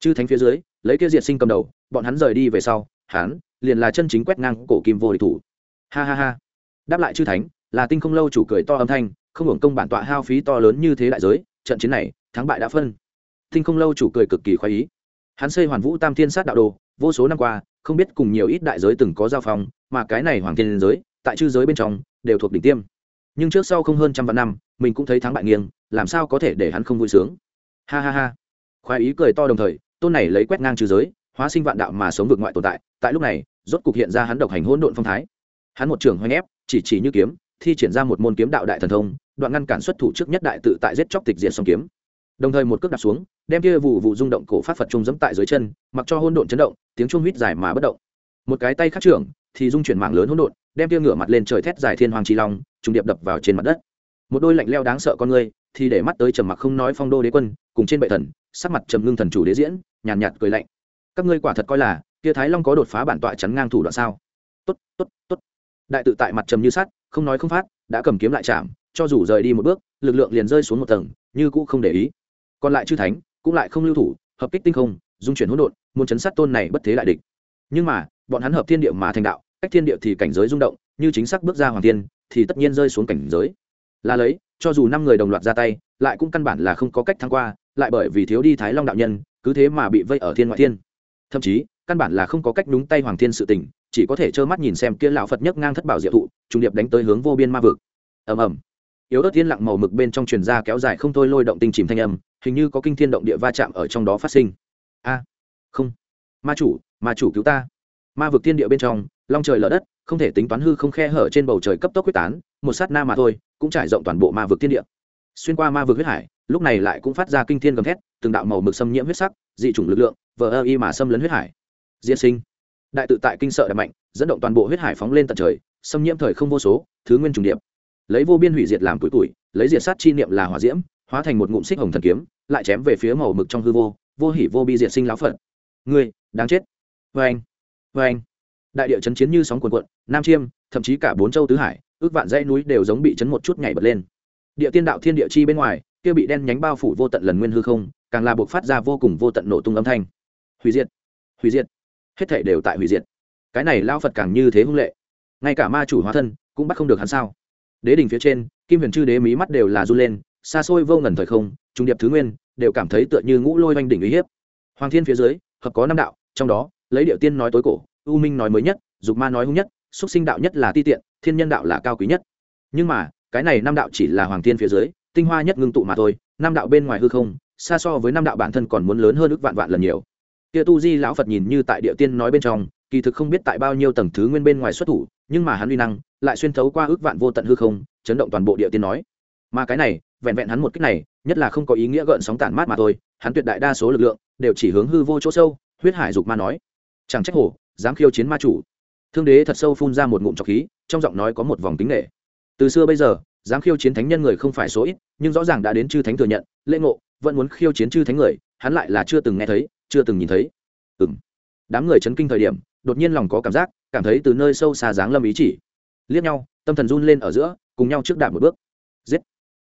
Chư thánh phía dưới, lấy kia diệt sinh cầm đầu, bọn hắn rời đi về sau, hắn liền là chân chính quét ngang cổ kim vô địch thủ. Ha ha ha. Đáp lại chư thánh, là tinh không lâu chủ cười to âm thanh, không hưởng công bản tọa hao phí to lớn như thế đại giới, trận chiến này, thắng bại đã phân. Tinh không lâu chủ cười cực kỳ khoái ý. Hắn xây hoàn vũ tam thiên sát đạo đồ, vô số năm qua, không biết cùng nhiều ít đại giới từng có giao phong, mà cái này hoàng thiên giới, tại chư giới bên trong, đều thuộc đỉnh tiêm nhưng trước sau không hơn trăm vạn năm, mình cũng thấy thắng bại nghiêng, làm sao có thể để hắn không vui sướng? Ha ha ha. Khoái ý cười to đồng thời, tôn này lấy quét ngang trừ giới, hóa sinh vạn đạo mà sống vực ngoại tồn tại tại lúc này, rốt cục hiện ra hắn độc hành hỗn độn phong thái. Hắn một trường hoành ép, chỉ chỉ như kiếm, thi triển ra một môn kiếm đạo đại thần thông, đoạn ngăn cản xuất thủ trước nhất đại tự tại giết chóc tịch diện song kiếm. Đồng thời một cước đặt xuống, đem kia vụ vụ rung động cổ phát phật trung dẫm tại dưới chân, mặc cho hỗn độn chấn động, tiếng chuông huýt dài mà bất động. Một cái tay khắc trưởng thì dung chuyển mạng lớn hỗn độn đem kia ngửa mặt lên trời thét dài thiên hoàng chi long trùng điệp đập vào trên mặt đất. Một đôi lạnh leo đáng sợ con người thì để mắt tới trầm mặc không nói phong đô đế quân cùng trên bệ thần sắc mặt trầm ngưng thần chủ đế diễn nhàn nhạt, nhạt cười lạnh. Các ngươi quả thật coi là kia thái long có đột phá bản tọa chắn ngang thủ đoạn sao? Tốt tốt tốt. Đại tự tại mặt trầm như sắt không nói không phát đã cầm kiếm lại chạm cho dù rời đi một bước lực lượng liền rơi xuống một tầng như cũ không để ý. Còn lại chư thánh cũng lại không lưu thủ hợp kích tinh không dung chuyển hỗn độn muốn chấn sát tôn này bất thế đại địch. Nhưng mà bọn hắn hợp thiên địa mà thành đạo, cách thiên địa thì cảnh giới rung động, như chính xác bước ra hoàng thiên, thì tất nhiên rơi xuống cảnh giới. Là lấy, cho dù năm người đồng loạt ra tay, lại cũng căn bản là không có cách thắng qua, lại bởi vì thiếu đi thái long đạo nhân, cứ thế mà bị vây ở thiên ngoại thiên. Thậm chí, căn bản là không có cách đúng tay hoàng thiên sự tình, chỉ có thể trơ mắt nhìn xem kia lão phật nhấc ngang thất bảo diệu thụ, trùng điệp đánh tới hướng vô biên ma vực. Ầm ầm. Yếu ớt thiên lặng màu mực bên trong truyền ra kéo dài không thôi lôi động tinh chìm thanh âm, hình như có kinh thiên động địa va chạm ở trong đó phát sinh. A. Không. Ma chủ ma chủ cứu ta ma vực thiên địa bên trong, long trời lở đất, không thể tính toán hư không khe hở trên bầu trời cấp tốc quyết tán, một sát na mà thôi, cũng trải rộng toàn bộ ma vực thiên địa. Xuyên qua ma vực huyết hải, lúc này lại cũng phát ra kinh thiên gầm thét, từng đạo màu mực xâm nhiễm huyết sắc, dị chủng lực lượng, vờ ơ y mà xâm lấn huyết hải. Diễn sinh. Đại tự tại kinh sợ đại mạnh, dẫn động toàn bộ huyết hải phóng lên tận trời, xâm nhiễm thời không vô số, thứ nguyên trùng điệp. Lấy vô biên hủy diệt làm tuổi tuổi lấy diệt sát chi niệm là hỏa diễm, hóa thành một ngụm xích hồng thần kiếm, lại chém về phía màu mực trong hư vô vô hỉ vô bi diệt sinh lão phật. Ngươi, đáng chết. Vê anh vê anh, đại địa chấn chiến như sóng cuồn cuộn, nam chiêm, thậm chí cả bốn châu tứ hải, ước vạn dãy núi đều giống bị chấn một chút nhảy bật lên. Địa tiên đạo thiên địa chi bên ngoài, kia bị đen nhánh bao phủ vô tận lần nguyên hư không, càng là buộc phát ra vô cùng vô tận nổ tung âm thanh. Hủy diệt hủy diệt, hết thể đều tại hủy diệt. Cái này lao phật càng như thế hung lệ. Ngay cả ma chủ hóa thân cũng bắt không được hắn sao? Đế đình phía trên, kim huyền chư đế mí mắt đều là run lên, xa xôi vô ngần thời không, trung điệp thứ nguyên, đều cảm thấy tựa như ngũ lôi oanh đỉnh uy hiếp. Hoàng thiên phía dưới, hợp có năm đạo, trong đó lấy điệu tiên nói tối cổ, u minh nói mới nhất, dục ma nói hung nhất xúc sinh đạo nhất là ti tiện, thiên nhân đạo là cao quý nhất. Nhưng mà, cái này năm đạo chỉ là hoàng thiên phía dưới, tinh hoa nhất ngưng tụ mà thôi năm đạo bên ngoài hư không, xa so với năm đạo bản thân còn muốn lớn hơn ước vạn vạn lần nhiều. Kia tu di lão phật nhìn như tại địa tiên nói bên trong, kỳ thực không biết tại bao nhiêu tầng thứ nguyên bên ngoài xuất thủ, nhưng mà hắn uy năng, lại xuyên thấu qua ước vạn vô tận hư không, chấn động toàn bộ địa tiên nói. Mà cái này, vẹn vẹn hắn một cách này, nhất là không có ý nghĩa gợn sóng tản mát mà thôi, hắn tuyệt đại đa số lực lượng, đều chỉ hướng hư vô chỗ sâu, huyết hải dục ma nói chẳng trách hổ dám khiêu chiến ma chủ. Thương đế thật sâu phun ra một ngụm trọc khí, trong giọng nói có một vòng tính nghệ từ xưa bây giờ, dám khiêu chiến thánh nhân người không phải số ít, nhưng rõ ràng đã đến chư thánh thừa nhận, lễ ngộ, vẫn muốn khiêu chiến chư thánh người, hắn lại là chưa từng nghe thấy, chưa từng nhìn thấy. Ừ m đám người chấn kinh thời điểm, đột nhiên lòng có cảm giác, cảm thấy từ nơi sâu xa dáng lâm ý chỉ. Liếc nhau, tâm thần run lên ở giữa, cùng nhau trước đạp một bước. Giết.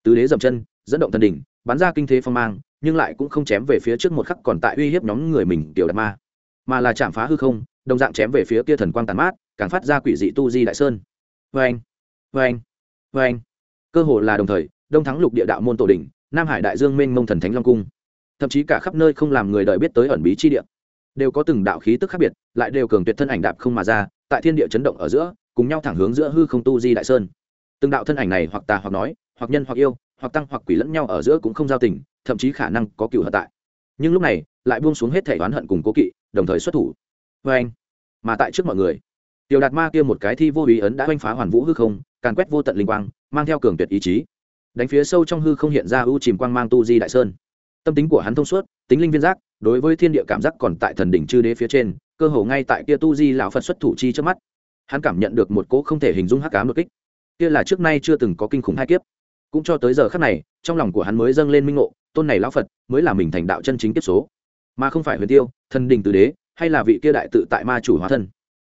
Tứ đế dậm chân, dẫn động thần đỉnh, bắn ra kinh thế phong mang, nhưng lại cũng không chém về phía trước một khắc còn tại uy hiếp nhóm người mình, tiểu đạt ma mà là chạm phá hư không, đồng dạng chém về phía kia thần quang tàn mát, càng phát ra quỷ dị tu di đại sơn. Vê anh vê anh vê anh cơ hồ là đồng thời, đông thắng lục địa đạo môn tổ đình nam hải đại dương mênh mông thần thánh long cung. Thậm chí cả khắp nơi không làm người đời biết tới ẩn bí chi địa. Đều có từng đạo khí tức khác biệt, lại đều cường tuyệt thân ảnh đạp không mà ra, tại thiên địa chấn động ở giữa, cùng nhau thẳng hướng giữa hư không tu di đại sơn. Từng đạo thân ảnh này hoặc tà hoặc nói, hoặc nhân hoặc yêu, hoặc tăng hoặc quỷ lẫn nhau ở giữa cũng không giao tình, thậm chí khả năng có cựu hợp tại. Nhưng lúc này lại buông xuống hết thể oán hận cùng cố kỵ, đồng thời xuất thủ. Vê anh, mà tại trước mọi người, tiểu đạt ma kia một cái thi vô ý ấn đã oanh phá hoàn vũ hư không, càn quét vô tận linh quang, mang theo cường tuyệt ý chí. Đánh phía sâu trong hư không hiện ra ưu chìm quang mang tu di đại sơn. Tâm tính của hắn thông suốt, tính linh viên giác, đối với thiên địa cảm giác còn tại thần đỉnh chư đế phía trên, cơ hồ ngay tại kia tu di lão phật xuất thủ chi trước mắt. Hắn cảm nhận được một cỗ không thể hình dung hắc ám đột kích. Kia là trước nay chưa từng có kinh khủng hai kiếp. Cũng cho tới giờ khắc này, trong lòng của hắn mới dâng lên minh ngộ, tôn này lão phật mới là mình thành đạo chân chính kiếp số mà không phải huyền tiêu, thần đình tử đế, hay là vị kia đại tự tại ma chủ hóa thân.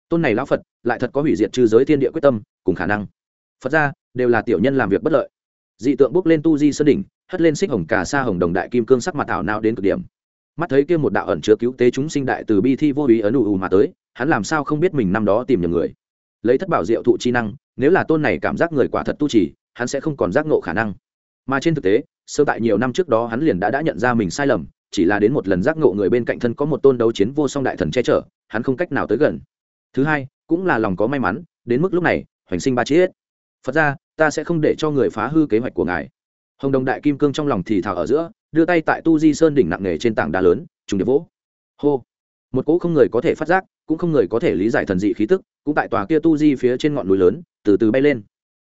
Tôn này lão phật, lại thật có hủy diệt trừ giới thiên địa quyết tâm, cùng khả năng. Phật ra đều là tiểu nhân làm việc bất lợi. Dị tượng bước lên tu di sơn đỉnh, hất lên xích hồng cà sa hồng đồng đại kim cương sắc mặt thảo nào đến cực điểm. Mắt thấy kia một đạo ẩn chứa cứu tế chúng sinh đại từ bi thi vô ý ấn ù ù mà tới, hắn làm sao không biết mình năm đó tìm nhầm người. Lấy thất bảo diệu thụ chi năng, nếu là tôn này cảm giác người quả thật tu trì, hắn sẽ không còn giác ngộ khả năng. Mà trên thực tế, sơ tại nhiều năm trước đó hắn liền đã đã nhận ra mình sai lầm chỉ là đến một lần giác ngộ người bên cạnh thân có một tôn đấu chiến vô song đại thần che chở, hắn không cách nào tới gần. Thứ hai, cũng là lòng có may mắn, đến mức lúc này, hoành sinh ba chết phật ra ta sẽ không để cho người phá hư kế hoạch của ngài. Hồng đồng đại kim cương trong lòng thì thào ở giữa, đưa tay tại tu di sơn đỉnh nặng nề trên tảng đá lớn, trùng điệp vỗ. Hô. Một cỗ không người có thể phát giác, cũng không người có thể lý giải thần dị khí tức, cũng tại tòa kia tu di phía trên ngọn núi lớn, từ từ bay lên.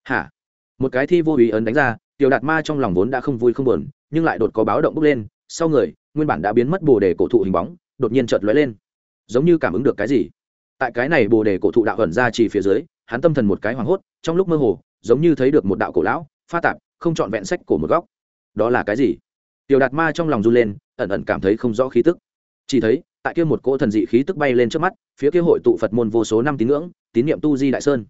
Hả? Một cái thi vô ý ấn đánh ra, tiểu đạt ma trong lòng vốn đã không vui không buồn, nhưng lại đột có báo động bốc lên sau người, nguyên bản đã biến mất bồ đề cổ thụ hình bóng, đột nhiên chợt lóe lên. Giống như cảm ứng được cái gì. Tại cái này bồ đề cổ thụ đạo ẩn ra chỉ phía dưới, hắn tâm thần một cái hoảng hốt, trong lúc mơ hồ, giống như thấy được một đạo cổ lão, pha tạp, không trọn vẹn sách cổ một góc. Đó là cái gì? Tiểu đạt ma trong lòng run lên, ẩn ẩn cảm thấy không rõ khí tức. Chỉ thấy, tại kia một cỗ thần dị khí tức bay lên trước mắt, phía kia hội tụ phật môn vô số năm tín ngưỡng, tín niệm tu di đại sơn.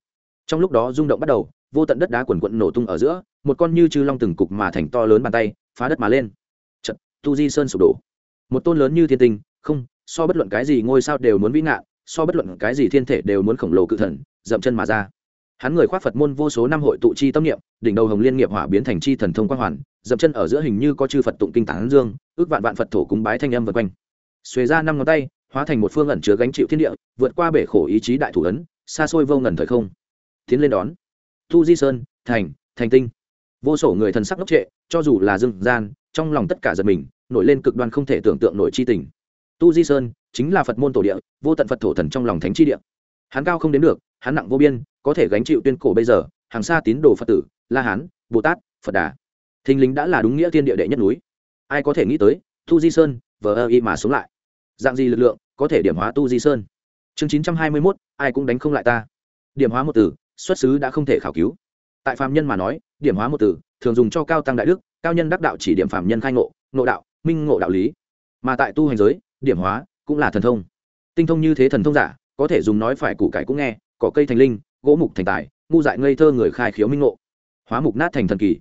Trong lúc đó rung động bắt đầu, vô tận đất đá quần quận nổ tung ở giữa, một con như chư long từng cục mà thành to lớn bàn tay, phá đất mà lên tu di sơn sụp đổ. Một tôn lớn như thiên tinh, không, so bất luận cái gì ngôi sao đều muốn vĩ ngạn, so bất luận cái gì thiên thể đều muốn khổng lồ cự thần, dậm chân mà ra. Hắn người khoác phật môn vô số năm hội tụ chi tâm niệm, đỉnh đầu hồng liên nghiệp hỏa biến thành chi thần thông quang hoàn, dậm chân ở giữa hình như có chư phật tụng kinh tán dương, ước vạn vạn phật thổ cúng bái thanh âm vượt quanh. Xuề ra năm ngón tay, hóa thành một phương ẩn chứa gánh chịu thiên địa, vượt qua bể khổ ý chí đại thủ ấn, xa xôi vô ngần thời không. Tiến lên đón. Thu di sơn, thành thành tinh. Vô sổ người thần sắc ngốc trệ, cho dù là Dương gian trong lòng tất cả giật mình, nổi lên cực đoan không thể tưởng tượng nổi chi tình. Tu di sơn chính là phật môn tổ địa, vô tận phật thổ thần trong lòng thánh chi địa. Hắn cao không đến được, hắn nặng vô biên, có thể gánh chịu tuyên cổ bây giờ, hàng xa tín đồ phật tử, la hán, bồ tát, phật đà. Thình lính đã là đúng nghĩa thiên địa đệ nhất núi. Ai có thể nghĩ tới, tu di sơn vờ ơ y mà sống lại. Dạng gì lực lượng có thể điểm hóa tu di sơn? Chương chín trăm hai mươi mốt, ai cũng đánh không lại ta. Điểm hóa một từ, xuất xứ đã không thể khảo cứu tại phạm nhân mà nói, điểm hóa một từ, thường dùng cho cao tăng đại đức, cao nhân đắc đạo chỉ điểm phạm nhân khai ngộ ngộ đạo, minh ngộ đạo lý. Mà tại tu hành giới, điểm hóa cũng là thần thông. Tinh thông như thế thần thông giả, có thể dùng nói phải củ cải cũng nghe, cỏ cây thành linh, gỗ mục thành tài, ngu dại ngây thơ người khai khiếu minh ngộ. Hóa mục nát thành thần kỳ.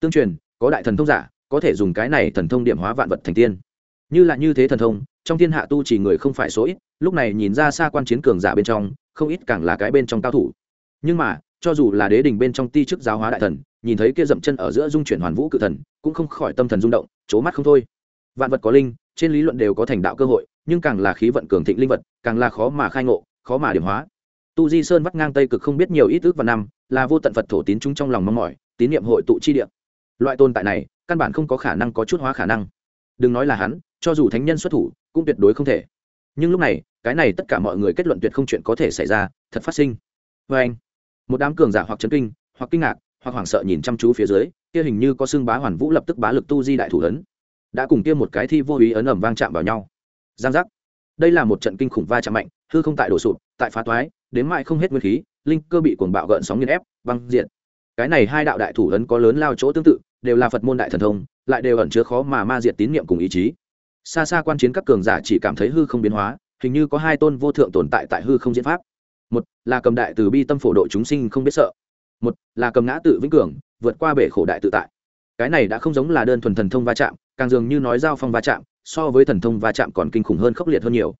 Tương truyền, có đại thần thông giả, có thể dùng cái này thần thông điểm hóa vạn vật thành tiên. Như là như thế thần thông, trong thiên hạ tu chỉ người không phải số ít, lúc này nhìn ra xa quan chiến cường giả bên trong, không ít càng là cái bên trong cao thủ. Nhưng mà cho dù là đế đình bên trong ti chức giáo hóa đại thần, nhìn thấy kia dậm chân ở giữa dung chuyển hoàn vũ cự thần, cũng không khỏi tâm thần rung động c mắt không thôi. Vạn vật có linh, trên lý luận đều có thành đạo cơ hội, nhưng càng là khí vận cường thịnh linh vật, càng là khó mà khai ngộ, khó mà điểm hóa. Tu di sơn vắt ngang tây cực không biết nhiều ít ước và năm, là vô tận phật thổ tín chúng trong lòng mong mỏi, tín niệm hội tụ chi địa. Loại tồn tại này, căn bản không có khả năng có chút hóa khả năng. Đừng nói là hắn, cho dù thánh nhân xuất thủ, cũng tuyệt đối không thể. Nhưng lúc này, cái này tất cả mọi người kết luận tuyệt không chuyện có thể xảy ra, thật phát sinh. Vê anh một đám cường giả hoặc chấn kinh, hoặc kinh ngạc, hoặc hoảng sợ nhìn chăm chú phía dưới, kia hình như có xương bá hoàn vũ lập tức bá lực tu di đại thủ ấn. Đã cùng kia một cái thi vô ý ấn ẩm vang chạm vào nhau. Giang giác. Đây là một trận kinh khủng va chạm mạnh, hư không tại đổ sụp, tại phá toái, đến mãi không hết nguyên khí, linh cơ bị cuồng bạo gợn sóng nghiền ép băng diện cái này hai đạo đại thủ ấn có lớn lao chỗ tương tự, đều là phật môn đại thần thông, lại đều ẩn chứa khó mà ma diệt tín niệm cùng ý chí. Xa xa quan chiến các cường giả chỉ cảm thấy hư không biến hóa, hình như có hai tôn vô thượng tồn tại tại hư không diễn pháp một, là cầm đại từ bi tâm phổ độ chúng sinh không biết sợ. Một, là cầm ngã tự vĩnh cường, vượt qua bể khổ đại tự tại. Cái này đã không giống là đơn thuần thần thông va chạm, càng dường như nói giao phong va chạm, so với thần thông va chạm còn kinh khủng hơn khốc liệt hơn nhiều.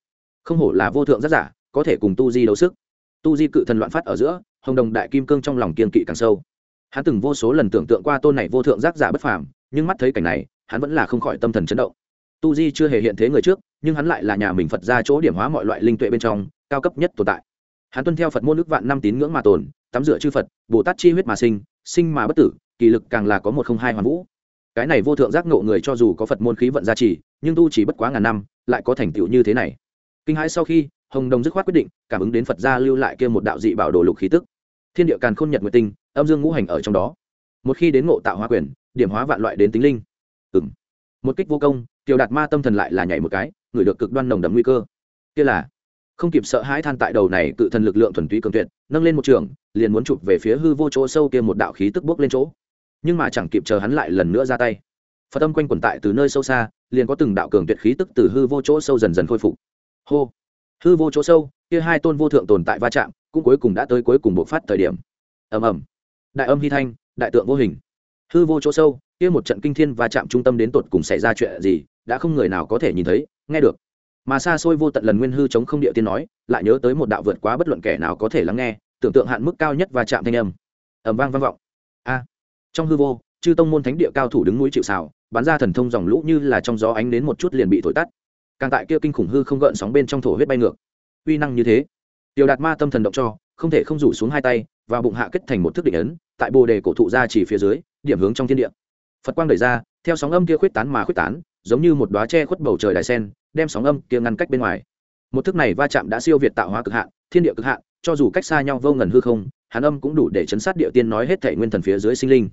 Không hổ là vô thượng rất giả, có thể cùng tu di đấu sức. Tu di cự thần loạn phát ở giữa, hồng đồng đại kim cương trong lòng kiên kỵ càng sâu. Hắn từng vô số lần tưởng tượng qua tôn này vô thượng giác giả bất phàm, nhưng mắt thấy cảnh này, hắn vẫn là không khỏi tâm thần chấn động. Tu di chưa hề hiện thế người trước, nhưng hắn lại là nhà mình phật ra chỗ điểm hóa mọi loại linh tuệ bên trong, cao cấp nhất tồn tại hắn tuân theo phật môn nước vạn năm tín ngưỡng mà tồn, tắm rửa chư phật, bồ tát chi huyết mà sinh sinh mà bất tử, kỳ lực càng là có một không hai hoàn vũ. Cái này vô thượng giác ngộ người cho dù có phật môn khí vận gia trì, nhưng tu chỉ bất quá ngàn năm, lại có thành tựu như thế này. Kinh hãi sau khi, hồng đồng dứt khoát quyết định, cảm ứng đến phật gia lưu lại kia một đạo dị bảo đồ lục khí tức. Thiên địa càn khôn nhật nguyệt tinh, âm dương ngũ hành ở trong đó. Một khi đến ngộ tạo hóa quyền, điểm hóa vạn loại đến tính linh. Ừng một kích vô công tiểu đạt ma tâm thần lại là nhảy một cái, người được cực đoan nồng đậm nguy cơ. Kia là không kịp sợ hãi than tại đầu này tự thần lực lượng thuần túy cường tuyệt, nâng lên một trường, liền muốn chụp về phía hư vô chỗ sâu kia một đạo khí tức bước lên chỗ. Nhưng mà chẳng kịp chờ hắn lại lần nữa ra tay. Phật tâm quanh quẩn tại từ nơi sâu xa, liền có từng đạo cường tuyệt khí tức từ hư vô chỗ sâu dần dần khôi phục. Hô! Hư vô chỗ sâu, kia hai tôn vô thượng tồn tại va chạm, cũng cuối cùng đã tới cuối cùng bộ phát thời điểm. Ầm ầm. Đại âm hy thanh, đại tượng vô hình. Hư vô chỗ sâu, kia một trận kinh thiên va chạm trung tâm đến tột cùng xảy ra chuyện gì, đã không người nào có thể nhìn thấy, nghe được mà xa xôi vô tận lần nguyên hư chống không địa tiên nói, lại nhớ tới một đạo vượt quá bất luận kẻ nào có thể lắng nghe, tưởng tượng hạn mức cao nhất và chạm thanh âm. Ẩm vang vang vọng. A. À, trong hư vô, chư tông môn thánh địa cao thủ đứng núi chịu xào bắn ra thần thông dòng lũ như là trong gió ánh đến một chút liền bị thổi tắt. Càng tại kia kinh khủng hư không gợn sóng bên trong thổ huyết bay ngược. Uy năng như thế. Tiểu đạt ma tâm thần động cho, không thể không rủ xuống hai tay và bụng hạ kết thành một thức định ấn, tại bồ đề cổ thụ ra chỉ phía dưới, điểm hướng trong thiên địa. Phật quang đẩy ra, theo sóng âm kia khuyết tán mà khuyết tán, giống như một đóa tre khuất bầu trời đại sen đem sóng âm kia ngăn cách bên ngoài. Một thức này va chạm đã siêu việt tạo hóa cực hạn, thiên địa cực hạn, cho dù cách xa nhau vô ngần hư không, hàn âm cũng đủ để chấn sát địa tiên nói hết thể nguyên thần phía dưới sinh linh.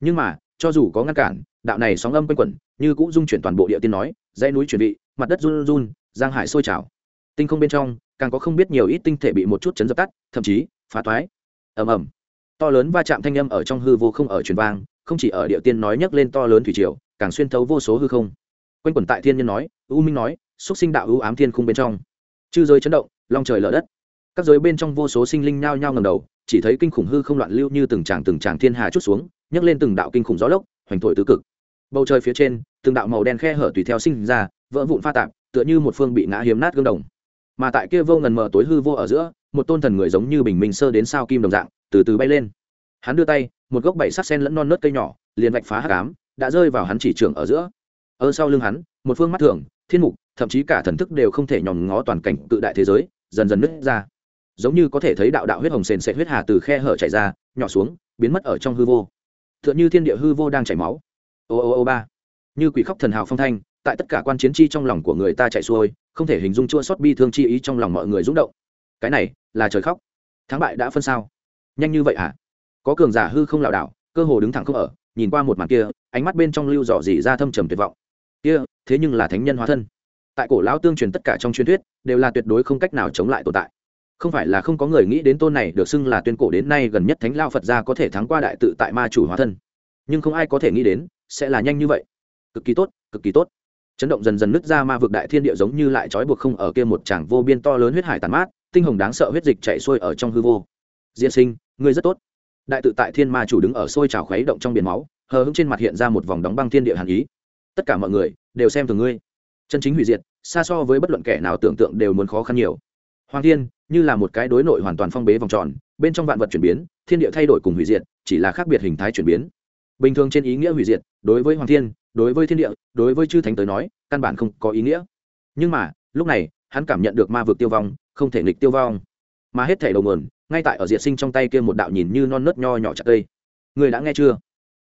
Nhưng mà, cho dù có ngăn cản, đạo này sóng âm quanh quẩn, như cũng dung chuyển toàn bộ địa tiên nói, dãy núi chuyển vị, mặt đất run run, giang hải sôi trào. Tinh không bên trong, càng có không biết nhiều ít tinh thể bị một chút chấn dập tắt, thậm chí, phá toái. Ầm ầm. To lớn va chạm thanh âm ở trong hư vô không ở truyền vang, không chỉ ở địa tiên nói nhấc lên to lớn thủy triều, càng xuyên thấu vô số hư không. Quanh quẩn tại thiên nhân nói u minh nói, xúc sinh đạo ưu ám thiên khung bên trong. Chư giới chấn động, long trời lở đất. Các giới bên trong vô số sinh linh nhao nhao ngầm đầu, chỉ thấy kinh khủng hư không loạn lưu như từng tràng từng tràng thiên hà chút xuống, nhấc lên từng đạo kinh khủng gió lốc, hoành thổi tứ cực. Bầu trời phía trên, từng đạo màu đen khe hở tùy theo sinh ra, vỡ vụn pha tạp, tựa như một phương bị ngã hiếm nát gương đồng. Mà tại kia vô ngần mờ tối hư vô ở giữa, một tôn thần người giống như bình minh sơ đến sao kim đồng dạng, từ từ bay lên. Hắn đưa tay, một gốc bảy sắc sen lẫn non nớt cây nhỏ, liền vạch phá hát cám đã rơi vào hắn chỉ trường ở giữa. Ở sau lưng hắn, một phương mắt thường thiên mục, thậm chí cả thần thức đều không thể nhòm ngó toàn cảnh cự đại thế giới, dần dần nứt ra. Giống như có thể thấy đạo đạo huyết hồng sền sệt huyết hà từ khe hở chảy ra, nhỏ xuống, biến mất ở trong hư vô. T h ư ợ n h ư thiên địa hư vô đang chảy máu. Ô ô ô ba. Như quỷ khóc thần hào phong thanh, tại tất cả quan chiến chi trong lòng của người ta chạy xuôi, không thể hình dung chua xót bi thương chi ý trong lòng mọi người rúng động. Cái này, là trời khóc. Thắng bại đã phân sao? Nhanh như vậy à có cường giả hư không lảo đảo, cơ hồ đứng thẳng không ở, nhìn qua một màn kia, ánh mắt bên trong lưu dò dỉ ra thâm trầm tuyệt vọng. Kia thế nhưng là thánh nhân hóa thân. Tại cổ lão tương truyền tất cả trong truyền thuyết, đều là tuyệt đối không cách nào chống lại tồn tại. Không phải là không có người nghĩ đến tôn này được xưng là tuyên cổ đến nay gần nhất thánh lao phật gia có thể thắng qua đại tự tại ma chủ hóa thân. Nhưng không ai có thể nghĩ đến, sẽ là nhanh như vậy. Cực kỳ tốt, cực kỳ tốt. Chấn động dần dần nứt ra ma vực đại thiên địa giống như lại trói buộc không ở kia một tràng vô biên to lớn huyết hải tàn mát, tinh hồng đáng sợ huyết dịch chạy xuôi ở trong hư vô. Diễn sinh, ngươi rất tốt. Đại tự tại thiên ma chủ đứng ở sôi trào khuấy động trong biển máu, hờ hững trên mặt hiện ra một vòng đóng băng thiên địa hàn ý tất cả mọi người đều xem thường ngươi. Chân chính hủy diệt, xa so với bất luận kẻ nào tưởng tượng đều muốn khó khăn nhiều. Hoàng thiên, như là một cái đối nội hoàn toàn phong bế vòng tròn, bên trong vạn vật chuyển biến, thiên địa thay đổi cùng hủy diệt, chỉ là khác biệt hình thái chuyển biến. Bình thường trên ý nghĩa hủy diệt, đối với hoàng thiên, đối với thiên địa, đối với chư thánh tới nói, căn bản không có ý nghĩa. Nhưng mà, lúc này, hắn cảm nhận được ma vực tiêu vong, không thể nghịch tiêu vong. Mà hết thể đầu nguồn, ngay tại ở diệt sinh trong tay kia một đạo nhìn như non nớt nho nhỏ chặt cây. Người đã nghe chưa?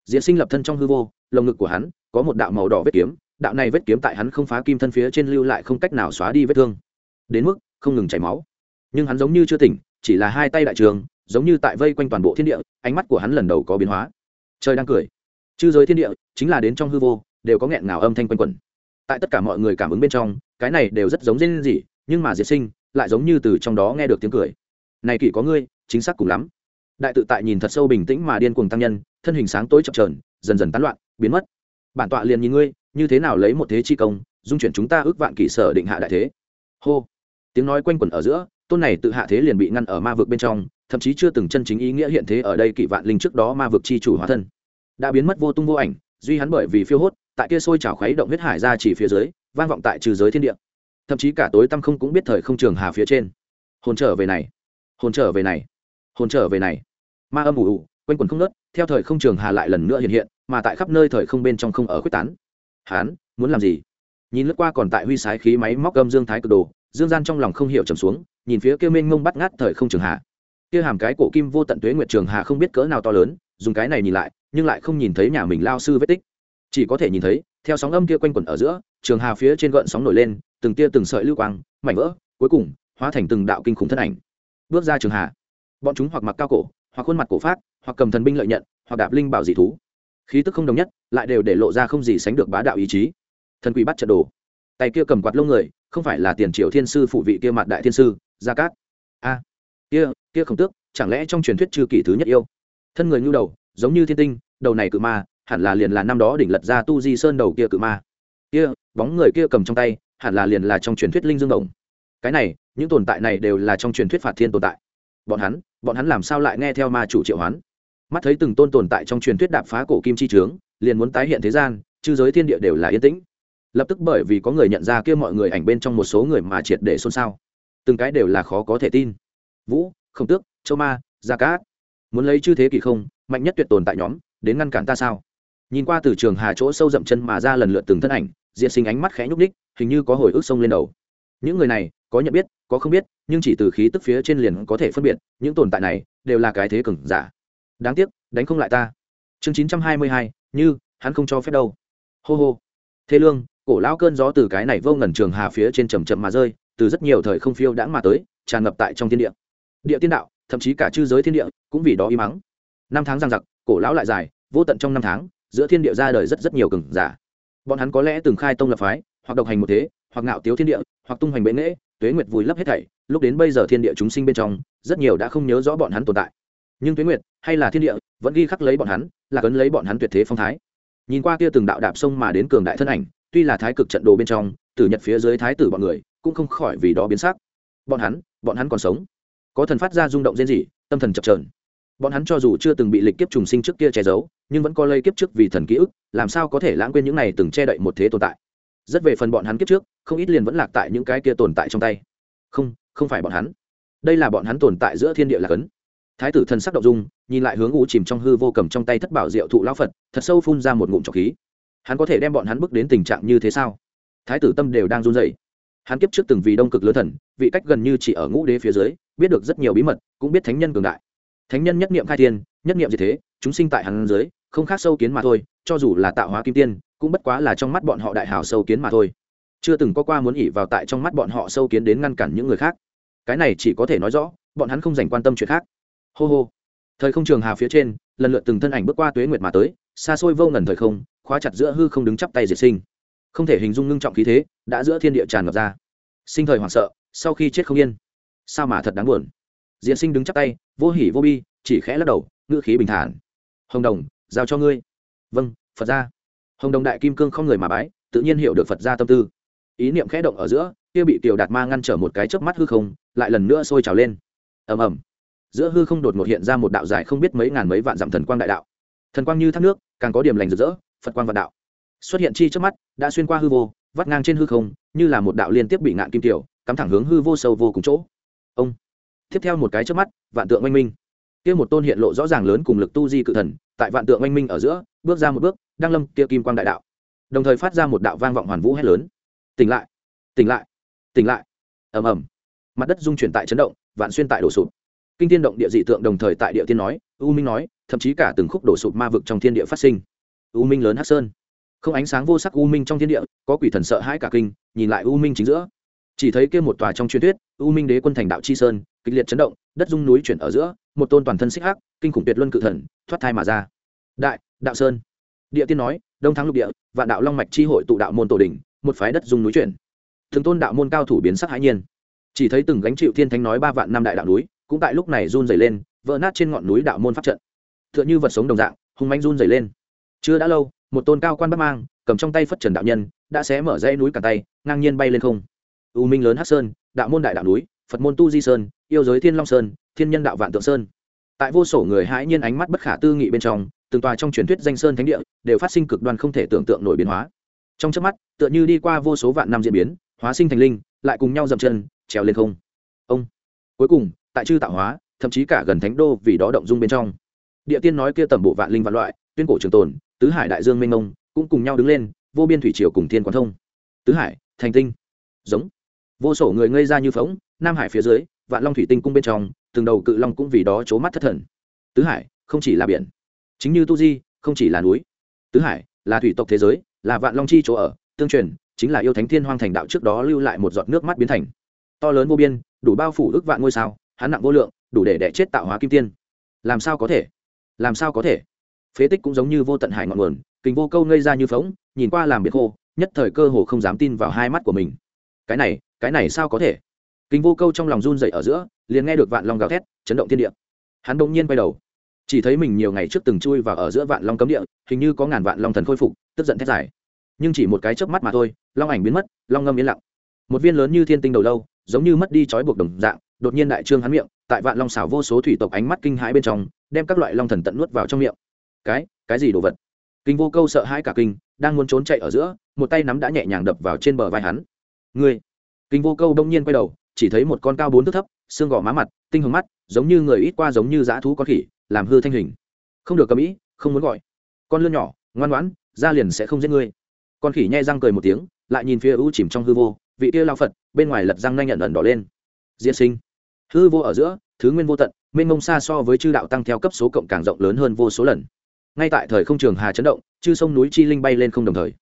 Diệt sinh lập thân trong hư vô, lồng ngực của hắn có một đạo màu đỏ vết kiếm, đạo này vết kiếm tại hắn không phá kim thân phía trên lưu lại không cách nào xóa đi vết thương. Đến mức, không ngừng chảy máu. Nhưng hắn giống như chưa tỉnh, chỉ là hai tay đại trường, giống như tại vây quanh toàn bộ thiên địa, ánh mắt của hắn lần đầu có biến hóa. Trời đang cười. Chư giới thiên địa, chính là đến trong hư vô, đều có nghẹn ngào âm thanh quanh quẩn. Tại tất cả mọi người cảm ứng bên trong, cái này đều rất giống dên gì nhưng mà diệt sinh, lại giống như từ trong đó nghe được tiếng cười. Này kỷ có ngươi, chính xác cùng lắm. Đại tự tại nhìn thật sâu bình tĩnh mà điên cuồng tăng nhân, thân hình sáng tối chập trờn dần dần tán loạn, biến mất bản tọa liền nhìn ngươi, như thế nào lấy một thế chi công, dung chuyển chúng ta ước vạn kỷ sở định hạ đại thế. Hô. Tiếng nói quanh quẩn ở giữa, tôn này tự hạ thế liền bị ngăn ở ma vực bên trong, thậm chí chưa từng chân chính ý nghĩa hiện thế ở đây kỷ vạn linh trước đó ma vực chi chủ hóa thân. Đã biến mất vô tung vô ảnh, duy hắn bởi vì phiêu hốt, tại kia sôi trào khuấy động huyết hải ra chỉ phía dưới, vang vọng tại trừ giới thiên địa. Thậm chí cả tối tăm không cũng biết thời không trường hà phía trên. Hồn trở về này. Hồn trở về này. Hồn trở về này. Ma âm ủ ủ quanh quần không nớt theo thời không trường hà lại lần nữa hiện hiện mà tại khắp nơi thời không bên trong không ở quyết tán. Hán, muốn làm gì? Nhìn lướt qua còn tại huy sái khí máy móc gâm dương thái cực đồ, dương gian trong lòng không hiểu trầm xuống, nhìn phía kia mênh ngông bắt ngát thời không trường hà kia hàm cái cổ kim vô tận tuế nguyệt trường hà không biết cỡ nào to lớn, dùng cái này nhìn lại, nhưng lại không nhìn thấy nhà mình lao sư vết tích. Chỉ có thể nhìn thấy, theo sóng âm kia quanh quẩn ở giữa, trường hà phía trên gợn sóng nổi lên, từng tia từng sợi lưu quang, mảnh vỡ, cuối cùng, hóa thành từng đạo kinh khủng thân ảnh. Bước ra trường hà bọn chúng hoặc mặc cao cổ, hoặc khuôn mặt cổ phát hoặc cầm thần binh lợi nhận, hoặc đạp linh bảo dị thú khí tức không đồng nhất, lại đều để lộ ra không gì sánh được bá đạo ý chí. Thần quỷ bắt trận đồ. Tay kia cầm quạt lông người, không phải là tiền triều thiên sư phụ vị kia mặt đại thiên sư, gia cát. A, kia kia khổng tước, chẳng lẽ trong truyền thuyết chư kỷ thứ nhất yêu? Thân người nhu đầu, giống như thiên tinh, đầu này cự ma, hẳn là liền là năm đó đỉnh lật ra tu di sơn đầu kia cự ma. Kia, bóng người kia cầm trong tay, hẳn là liền là trong truyền thuyết linh dương đồng. Cái này, những tồn tại này đều là trong truyền thuyết phạt thiên tồn tại. Bọn hắn bọn hắn làm sao lại nghe theo ma chủ triệu hoán? Mắt thấy từng tôn tồn tại trong truyền thuyết đạp phá cổ kim chi trướng, liền muốn tái hiện thế gian, chư giới thiên địa đều là yên tĩnh. Lập tức bởi vì có người nhận ra kia mọi người ảnh bên trong một số người mà triệt để xôn xao. Từng cái đều là khó có thể tin. Vũ không tước, châu ma, gia cát. Muốn lấy chư thế kỷ không, mạnh nhất tuyệt tồn tại nhóm, đến ngăn cản ta sao? Nhìn qua từ trường hà chỗ sâu dậm chân mà ra lần lượt từng thân ảnh diện sinh ánh mắt khẽ nhúc ních hình như có hồi ức sông lên đầu. Những người này, có nhận biết, có không biết, nhưng chỉ từ khí tức phía trên liền có thể phân biệt, những tồn tại này đều là cái thế cường giả đáng tiếc, đánh không lại ta. Chương chín trăm hai mươi hai, như, hắn không cho phép đâu. Hô hô. Thế lương, cổ lão cơn gió từ cái này vô ngẩn trường hà phía trên trầm trầm mà rơi, từ rất nhiều thời không phiêu đãng mà tới, tràn ngập tại trong thiên địa. Địa tiên đạo, thậm chí cả chư giới thiên địa, cũng vì đó y mắng. Năm tháng giang giặc, cổ lão lại dài, vô tận trong năm tháng, giữa thiên địa ra đời rất rất nhiều cừng giả. Bọn hắn có lẽ từng khai tông lập phái, hoặc độc hành một thế, hoặc ngạo tiếu thiên địa, hoặc tung hoành bệ nghễ, tuế nguyệt vùi lấp hết thảy, lúc đến bây giờ thiên địa chúng sinh bên trong, rất nhiều đã không nhớ rõ bọn hắn tồn tại nhưng tuế nguyệt, hay là thiên địa, vẫn ghi khắc lấy bọn hắn, là cấn lấy bọn hắn tuyệt thế phong thái. Nhìn qua kia từng đạo đạp sông mà đến cường đại thân ảnh, tuy là thái cực trận đồ bên trong tử nhật phía dưới thái tử bọn người, cũng không khỏi vì đó biến sắc. Bọn hắn bọn hắn còn sống. Có thần phát ra rung động rên rỉ, tâm thần chập trờn bọn hắn cho dù chưa từng bị lịch kiếp trùng sinh trước kia che giấu, nhưng vẫn có lây kiếp trước vì thần ký ức, làm sao có thể lãng quên những này từng che đậy một thế tồn tại. Rất về phần bọn hắn kiếp trước, không ít liền vẫn lạc tại những cái kia tồn tại trong tay. Không không phải bọn hắn. Đây là bọn hắn tồn tại giữa thiên địa là cấn thái tử thần sắc động dung, nhìn lại hướng u chìm trong hư vô cầm trong tay thất bảo diệu thụ lão phật, thật sâu phun ra một ngụm trọc khí. Hắn có thể đem bọn hắn bước đến tình trạng như thế sao? Thái tử tâm đều đang run dậy hắn kiếp trước từng vì đông cực lứa thần, vị cách gần như chỉ ở ngũ đế phía dưới, biết được rất nhiều bí mật, cũng biết thánh nhân cường đại. Thánh nhân nhất niệm khai thiên, nhất niệm gì thế, chúng sinh tại hắn dưới, không khác sâu kiến mà thôi, cho dù là tạo hóa kim tiên, cũng bất quá là trong mắt bọn họ đại hào sâu kiến mà thôi. Chưa từng có qua muốn ỉ vào tại trong mắt bọn họ sâu kiến đến ngăn cản những người khác. Cái này chỉ có thể nói rõ, bọn hắn không dành quan tâm chuyện khác hô hô. Thời không trường hà phía trên, lần lượt từng thân ảnh bước qua tuế nguyệt mà tới, xa xôi vô ngần thời không, khóa chặt giữa hư không đứng chắp tay diệt sinh. Không thể hình dung ngưng trọng khí thế đã giữa thiên địa tràn ngập ra. Sinh thời hoảng sợ, sau khi chết không yên. Sao mà thật đáng buồn? Diện sinh đứng chắp tay, vô hỉ vô bi, chỉ khẽ lắc đầu, ngữ khí bình thản. Hồng đồng, giao cho ngươi. Vâng phật gia. Hồng đồng đại kim cương không người mà bái, tự nhiên hiểu được phật gia tâm tư. Ý niệm khẽ động ở giữa, kia bị tiểu đạt ma ngăn trở một cái chớp mắt hư không, lại lần nữa sôi trào lên. Ầm ầm giữa hư không đột ngột hiện ra một đạo dài không biết mấy ngàn mấy vạn dặm thần quang đại đạo. Thần quang như thác nước, càng có điểm lành rực rỡ, phật quang vạn đạo. Xuất hiện chi trước mắt, đã xuyên qua hư vô, vắt ngang trên hư không, như là một đạo liên tiếp bị ngạn kim tiểu, cắm thẳng hướng hư vô sâu vô cùng chỗ. Ông. Tiếp theo một cái trước mắt, vạn tượng oanh minh. Kia một tôn hiện lộ rõ ràng lớn cùng lực tu di cự thần, tại vạn tượng oanh minh ở giữa, bước ra một bước, đang lâm kia kim quang đại đạo. Đồng thời phát ra một đạo vang vọng hoàn vũ hét lớn. Tỉnh lại tỉnh lại tỉnh lại. Ầm ầm. Mặt đất dung chuyển tại chấn động, vạn xuyên tại đổ sụp kinh thiên động địa dị tượng đồng thời tại địa tiên nói, u minh nói, thậm chí cả từng khúc đổ sụp ma vực trong thiên địa phát sinh. U minh lớn hắc sơn. Không ánh sáng vô sắc u minh trong thiên địa, có quỷ thần sợ hãi cả kinh, nhìn lại u minh chính giữa. Chỉ thấy kia một tòa trong truyền thuyết, u minh đế quân thành đạo chi sơn, kịch liệt chấn động, đất dung núi chuyển ở giữa, một tôn toàn thân xích hắc, kinh khủng tuyệt luân cự thần, thoát thai mà ra. Đại, đạo sơn. Địa tiên nói, đông thắng lục địa, vạn đạo long mạch chi hội tụ đạo môn tổ đình một phái đất dung núi chuyển. Thường tôn đạo môn cao thủ biến sắc hãi nhiên. Chỉ thấy từng gánh chịu thiên thánh nói ba vạn năm đại đạo núi cũng tại lúc này run dày lên, vỡ nát trên ngọn núi đạo môn pháp trận. T h ư ợ n h ư vật sống đồng dạng, hung manh run dày lên. Chưa đã lâu, một tôn cao quan bắc mang, cầm trong tay phất trần đạo nhân, đã xé mở dãy núi cả tay, ngang nhiên bay lên không. U minh lớn hát sơn, đạo môn đại đạo núi, phật môn tu di sơn, yêu giới thiên long sơn, thiên nhân đạo vạn tượng sơn. Tại vô sổ người hãi nhiên ánh mắt bất khả tư nghị bên trong, từng tòa trong truyền thuyết danh sơn thánh địa đều phát sinh cực đoan không thể tưởng tượng nổi biến hóa. Trong trước mắt, tựa như đi qua vô số vạn năm diễn biến, hóa sinh thành linh, lại cùng nhau dậm chân, trèo lên không. Ông. Cuối cùng tại chư tạo hóa, thậm chí cả gần thánh đô vì đó động dung bên trong. Địa tiên nói kia tầm bộ vạn linh vạn loại, tuyên cổ trường tồn, tứ hải đại dương mênh mông, cũng cùng nhau đứng lên, vô biên thủy triều cùng thiên quán thông. Tứ hải, thành tinh. Giống. Vô sổ người ngây ra như phóng nam hải phía dưới, vạn long thủy tinh cung bên trong, từng đầu cự long cũng vì đó c mắt thất thần. Tứ hải, không chỉ là biển. Chính như tu di, không chỉ là núi. Tứ hải, là thủy tộc thế giới, là vạn long chi chỗ ở, tương truyền, chính là yêu thánh thiên hoang thành đạo trước đó lưu lại một giọt nước mắt biến thành. To lớn vô biên, đủ bao phủ ước vạn ngôi sao hắn nặng vô lượng, đủ để đẻ chết tạo hóa kim tiên. Làm sao có thể? Làm sao có thể? Phế tích cũng giống như vô tận hải ngọn nguồn kình vô câu ngây ra như phóng nhìn qua làm biệt khô, nhất thời cơ hồ không dám tin vào hai mắt của mình. Cái này cái này sao có thể? Kình vô câu trong lòng run dậy ở giữa, liền nghe được vạn long gào thét, chấn động thiên địa. Hắn đông nhiên quay đầu, chỉ thấy mình nhiều ngày trước từng chui vào ở giữa vạn long cấm địa, hình như có ngàn vạn long thần khôi phục, tức giận thét dài. Nhưng chỉ một cái chớp mắt mà thôi, long ảnh biến mất, long ngâm yên lặng. Một viên lớn như thiên tinh đầu lâu, giống như mất đi trói buộc đồng dạng đột nhiên đại trương hắn miệng, tại vạn long xảo vô số thủy tộc ánh mắt kinh hãi bên trong, đem các loại long thần tận nuốt vào trong miệng. Cái cái gì đồ vật? Kinh vô câu sợ hãi cả kinh, đang muốn trốn chạy ở giữa, một tay nắm đã nhẹ nhàng đập vào trên bờ vai hắn. Người kinh vô câu đông nhiên quay đầu, chỉ thấy một con cao bốn thước thấp, xương gò má mặt, tinh hồng mắt, giống như người ít qua giống như dã thú con khỉ, làm hư thanh hình. Không được cầm ý, không muốn gọi. Con lươn nhỏ, ngoan ngoãn, ra liền sẽ không giết ngươi. Con khỉ nhai răng cười một tiếng, lại nhìn phía u chìm trong hư vô, vị kia lao phật, bên ngoài lật răng nhanh nhận ẩn đỏ lên. Diễn sinh! Hư vô ở giữa, thứ nguyên vô tận, mênh mông xa so với chư đạo tăng theo cấp số cộng càng rộng lớn hơn vô số lần. Ngay tại thời không trường hà chấn động, chư sông núi chi linh bay lên không đồng thời.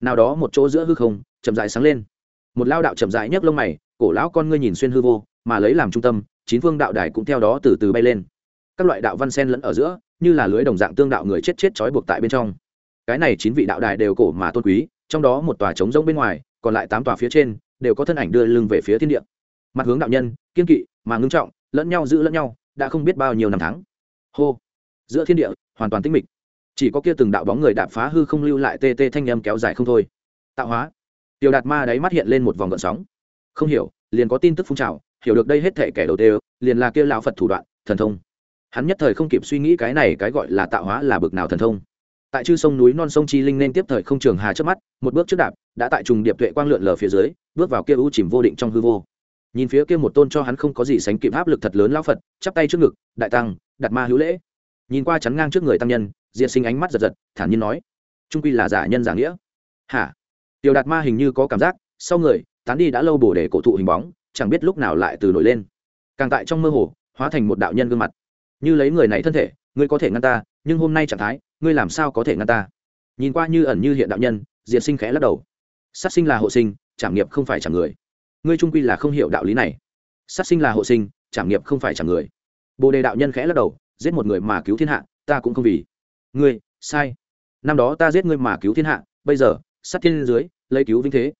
Nào đó một chỗ giữa hư không, chậm dại sáng lên. Một lao đạo chậm dại nhấc lông mày, cổ lão con ngươi nhìn xuyên hư vô, mà lấy làm trung tâm, chín phương đạo đài cũng theo đó từ từ bay lên. Các loại đạo văn sen lẫn ở giữa, như là lưới đồng dạng tương đạo người chết chết trói buộc tại bên trong. Cái này chín vị đạo đài đều cổ mà tôn quý, trong đó một tòa trống rỗng bên ngoài, còn lại tám tòa phía trên, đều có thân ảnh đưa lưng về phía thiên địa. Mặt hướng đạo nhân kiên kỵ mà ngưng trọng, lẫn nhau giữ lẫn nhau, đã không biết bao nhiêu năm tháng. Hô. Giữa thiên địa, hoàn toàn tĩnh mịch. Chỉ có kia từng đạo bóng người đạp phá hư không lưu lại tê tê thanh âm kéo dài không thôi. Tạo hóa. Tiểu đạt ma đáy mắt hiện lên một vòng gợn sóng. Không hiểu, liền có tin tức phun trào, hiểu được đây hết thể kẻ đầu tê liền là kia lão phật thủ đoạn, thần thông. Hắn nhất thời không kịp suy nghĩ cái này cái gọi là tạo hóa là bực nào thần thông. Tại chư sông núi non sông chi linh nên tiếp thời không trường hà trước mắt, một bước trước đạp, đã tại trùng điệp tuệ quang lượn lờ phía dưới, bước vào kia u chìm vô định trong hư vô nhìn phía kia một tôn cho hắn không có gì sánh kịp áp lực thật lớn lao phật, chắp tay trước ngực, đại tăng, đặt ma hữu lễ. Nhìn qua chắn ngang trước người tăng nhân diệt sinh ánh mắt giật giật, thản nhiên nói, trung quy là giả nhân giả nghĩa. Hả? Tiểu đạt ma hình như có cảm giác, sau người, tán đi đã lâu bổ để cổ thụ hình bóng, chẳng biết lúc nào lại từ nổi lên. Càng tại trong mơ hồ, hóa thành một đạo nhân gương mặt. Như lấy người này thân thể, ngươi có thể ngăn ta, nhưng hôm nay trạng thái, ngươi làm sao có thể ngăn ta? Nhìn qua như ẩn như hiện đạo nhân diệt sinh khẽ lắc đầu. Sát sinh là hộ sinh, trảm nghiệp không phải chẳng người ngươi trung quy là không hiểu đạo lý này. Sát sinh là hộ sinh, trảm nghiệp không phải trả người. Bồ đề đạo nhân khẽ lắc đầu, giết một người mà cứu thiên hạ, ta cũng không vì. Ngươi, sai. Năm đó ta giết ngươi mà cứu thiên hạ, bây giờ, sát thiên dưới, lấy cứu vinh thế.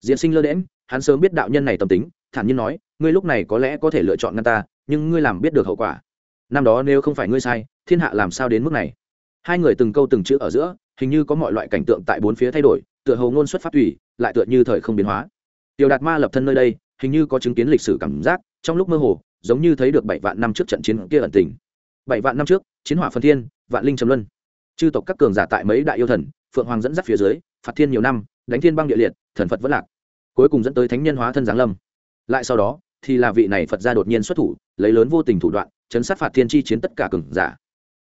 Diễn sinh lơ đễm hắn sớm biết đạo nhân này tâm tính, thản nhiên nói, ngươi lúc này có lẽ có thể lựa chọn ngăn ta, nhưng ngươi làm biết được hậu quả. Năm đó nếu không phải ngươi sai, thiên hạ làm sao đến mức này? Hai người từng câu từng chữ ở giữa, hình như có mọi loại cảnh tượng tại bốn phía thay đổi, tựa hồ ngôn xuất phát tùy, lại tựa như thời không biến hóa tiểu đạt ma lập thân nơi đây, hình như có chứng kiến lịch sử cảm giác, trong lúc mơ hồ, giống như thấy được bảy vạn năm trước trận chiến kia ẩn tình. Bảy vạn năm trước, chiến hỏa phân thiên, vạn linh trầm luân. Chư tộc các cường giả tại mấy đại yêu thần, phượng hoàng dẫn dắt phía dưới, phạt thiên nhiều năm, đánh thiên băng địa liệt, thần phật vẫn lạc. Cuối cùng dẫn tới thánh nhân hóa thân giáng lâm. Lại sau đó, thì là vị này phật gia đột nhiên xuất thủ, lấy lớn vô tình thủ đoạn, chấn sát phạt thiên chi chiến tất cả cường giả.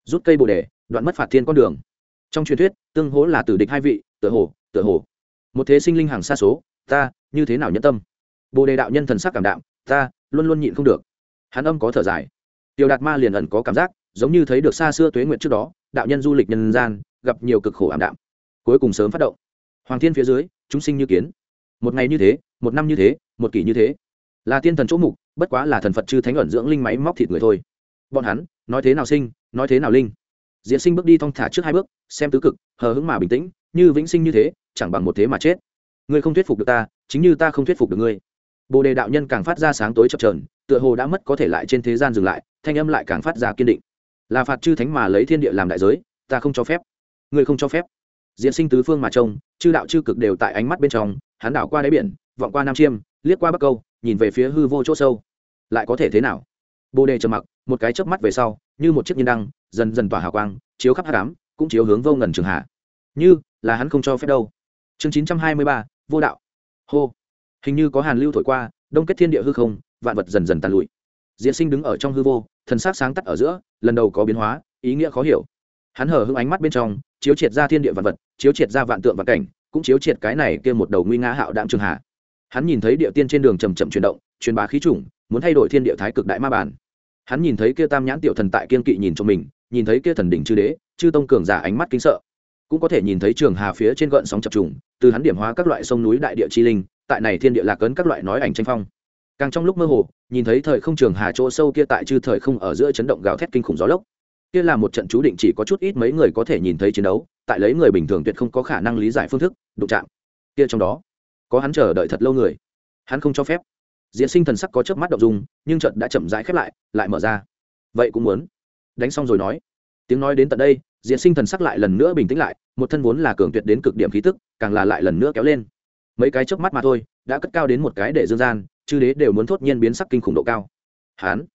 Rút cây bồ đề, đoạn mất phạt thiên con đường. Trong truyền thuyết, tương hỗ là tử địch hai vị, tựa hồ tựa hồ. Một thế sinh linh hàng xa số ta, như thế nào nhẫn tâm? Bồ đề đạo nhân thần sắc cảm đạm, ta, luôn luôn nhịn không được. Hắn âm có thở dài. Tiểu đạt ma liền ẩn có cảm giác, giống như thấy được xa xưa tuế nguyện trước đó, đạo nhân du lịch nhân gian, gặp nhiều cực khổ ảm đạm. Cuối cùng sớm phát động. Hoàng thiên phía dưới, chúng sinh như kiến. Một ngày như thế, một năm như thế, một kỷ như thế. Là tiên thần chỗ mục, bất quá là thần phật chư thánh ẩn dưỡng linh máy móc thịt người thôi. Bọn hắn, nói thế nào sinh, nói thế nào linh? Diễn sinh bước đi thong thả trước hai bước, xem tứ cực, hờ hững mà bình tĩnh, như vĩnh sinh như thế, chẳng bằng một thế mà chết ngươi không thuyết phục được ta, chính như ta không thuyết phục được ngươi. Bồ đề đạo nhân càng phát ra sáng tối chập trờn tựa hồ đã mất có thể lại trên thế gian dừng lại, thanh âm lại càng phát ra kiên định. Là phạt chư thánh mà lấy thiên địa làm đại giới, ta không cho phép. Ngươi không cho phép. Diễn sinh tứ phương mà trông, chư đạo chư cực đều tại ánh mắt bên trong, hắn đảo qua đáy biển, vọng qua nam chiêm, liếc qua bắc câu, nhìn về phía hư vô chỗ sâu. Lại có thể thế nào? Bồ đề trầm mặc, một cái chớp mắt về sau, như một chiếc nhiên đăng, dần dần tỏa hào quang, chiếu khắp hát cám cũng chiếu hướng vô ngần trường hạ. Như, là hắn không cho phép đâu chương chín trăm hai mươi ba, vô đạo. Hô. Hình như có hàn lưu thổi qua, đông kết thiên địa hư không, vạn vật dần dần tàn lụi. Diễn sinh đứng ở trong hư vô, thần s á c sáng tắt ở giữa, lần đầu có biến hóa, ý nghĩa khó hiểu. Hắn hở hưng ánh mắt bên trong, chiếu triệt ra thiên địa vạn vật, chiếu triệt ra vạn tượng và cảnh, cũng chiếu triệt cái này kia một đầu nguy nga hạo đạm trường hạ. Hắn nhìn thấy địa tiên trên đường chầm chậm chuyển động, truyền bá khí chủng, muốn thay đổi thiên địa thái cực đại ma bản hắn nhìn thấy kia tam nhãn tiểu thần tại kiên kỵ nhìn cho mình, nhìn thấy kia thần đỉnh chư đế, chư tông cường giả ánh mắt kính sợ. Cũng có thể nhìn thấy trường hà phía trên gợn sóng chập trùng từ hắn điểm hóa các loại sông núi đại địa chi linh, tại này thiên địa lạc ấn các loại nói ảnh tranh phong. Càng trong lúc mơ hồ, nhìn thấy thời không trường hà chỗ sâu kia tại chư thời không ở giữa chấn động gào thét kinh khủng gió lốc. Kia là một trận chú định chỉ có chút ít mấy người có thể nhìn thấy chiến đấu, tại lấy người bình thường tuyệt không có khả năng lý giải phương thức, đụng chạm. Kia trong đó, có hắn chờ đợi thật lâu người. Hắn không cho phép. Diễn sinh thần sắc có chớp mắt động dung, nhưng trận đã chậm rãi khép lại lại mở ra. Vậy cũng muốn. Đánh xong rồi nói. Tiếng nói đến tận đây diện sinh thần sắc lại lần nữa bình tĩnh lại, một thân vốn là cường tuyệt đến cực điểm khí tức, càng là lại lần nữa kéo lên. Mấy cái chớp mắt mà thôi, đã cất cao đến một cái để dương gian, chư đế đều muốn thốt nhiên biến sắc kinh khủng độ cao. Hán.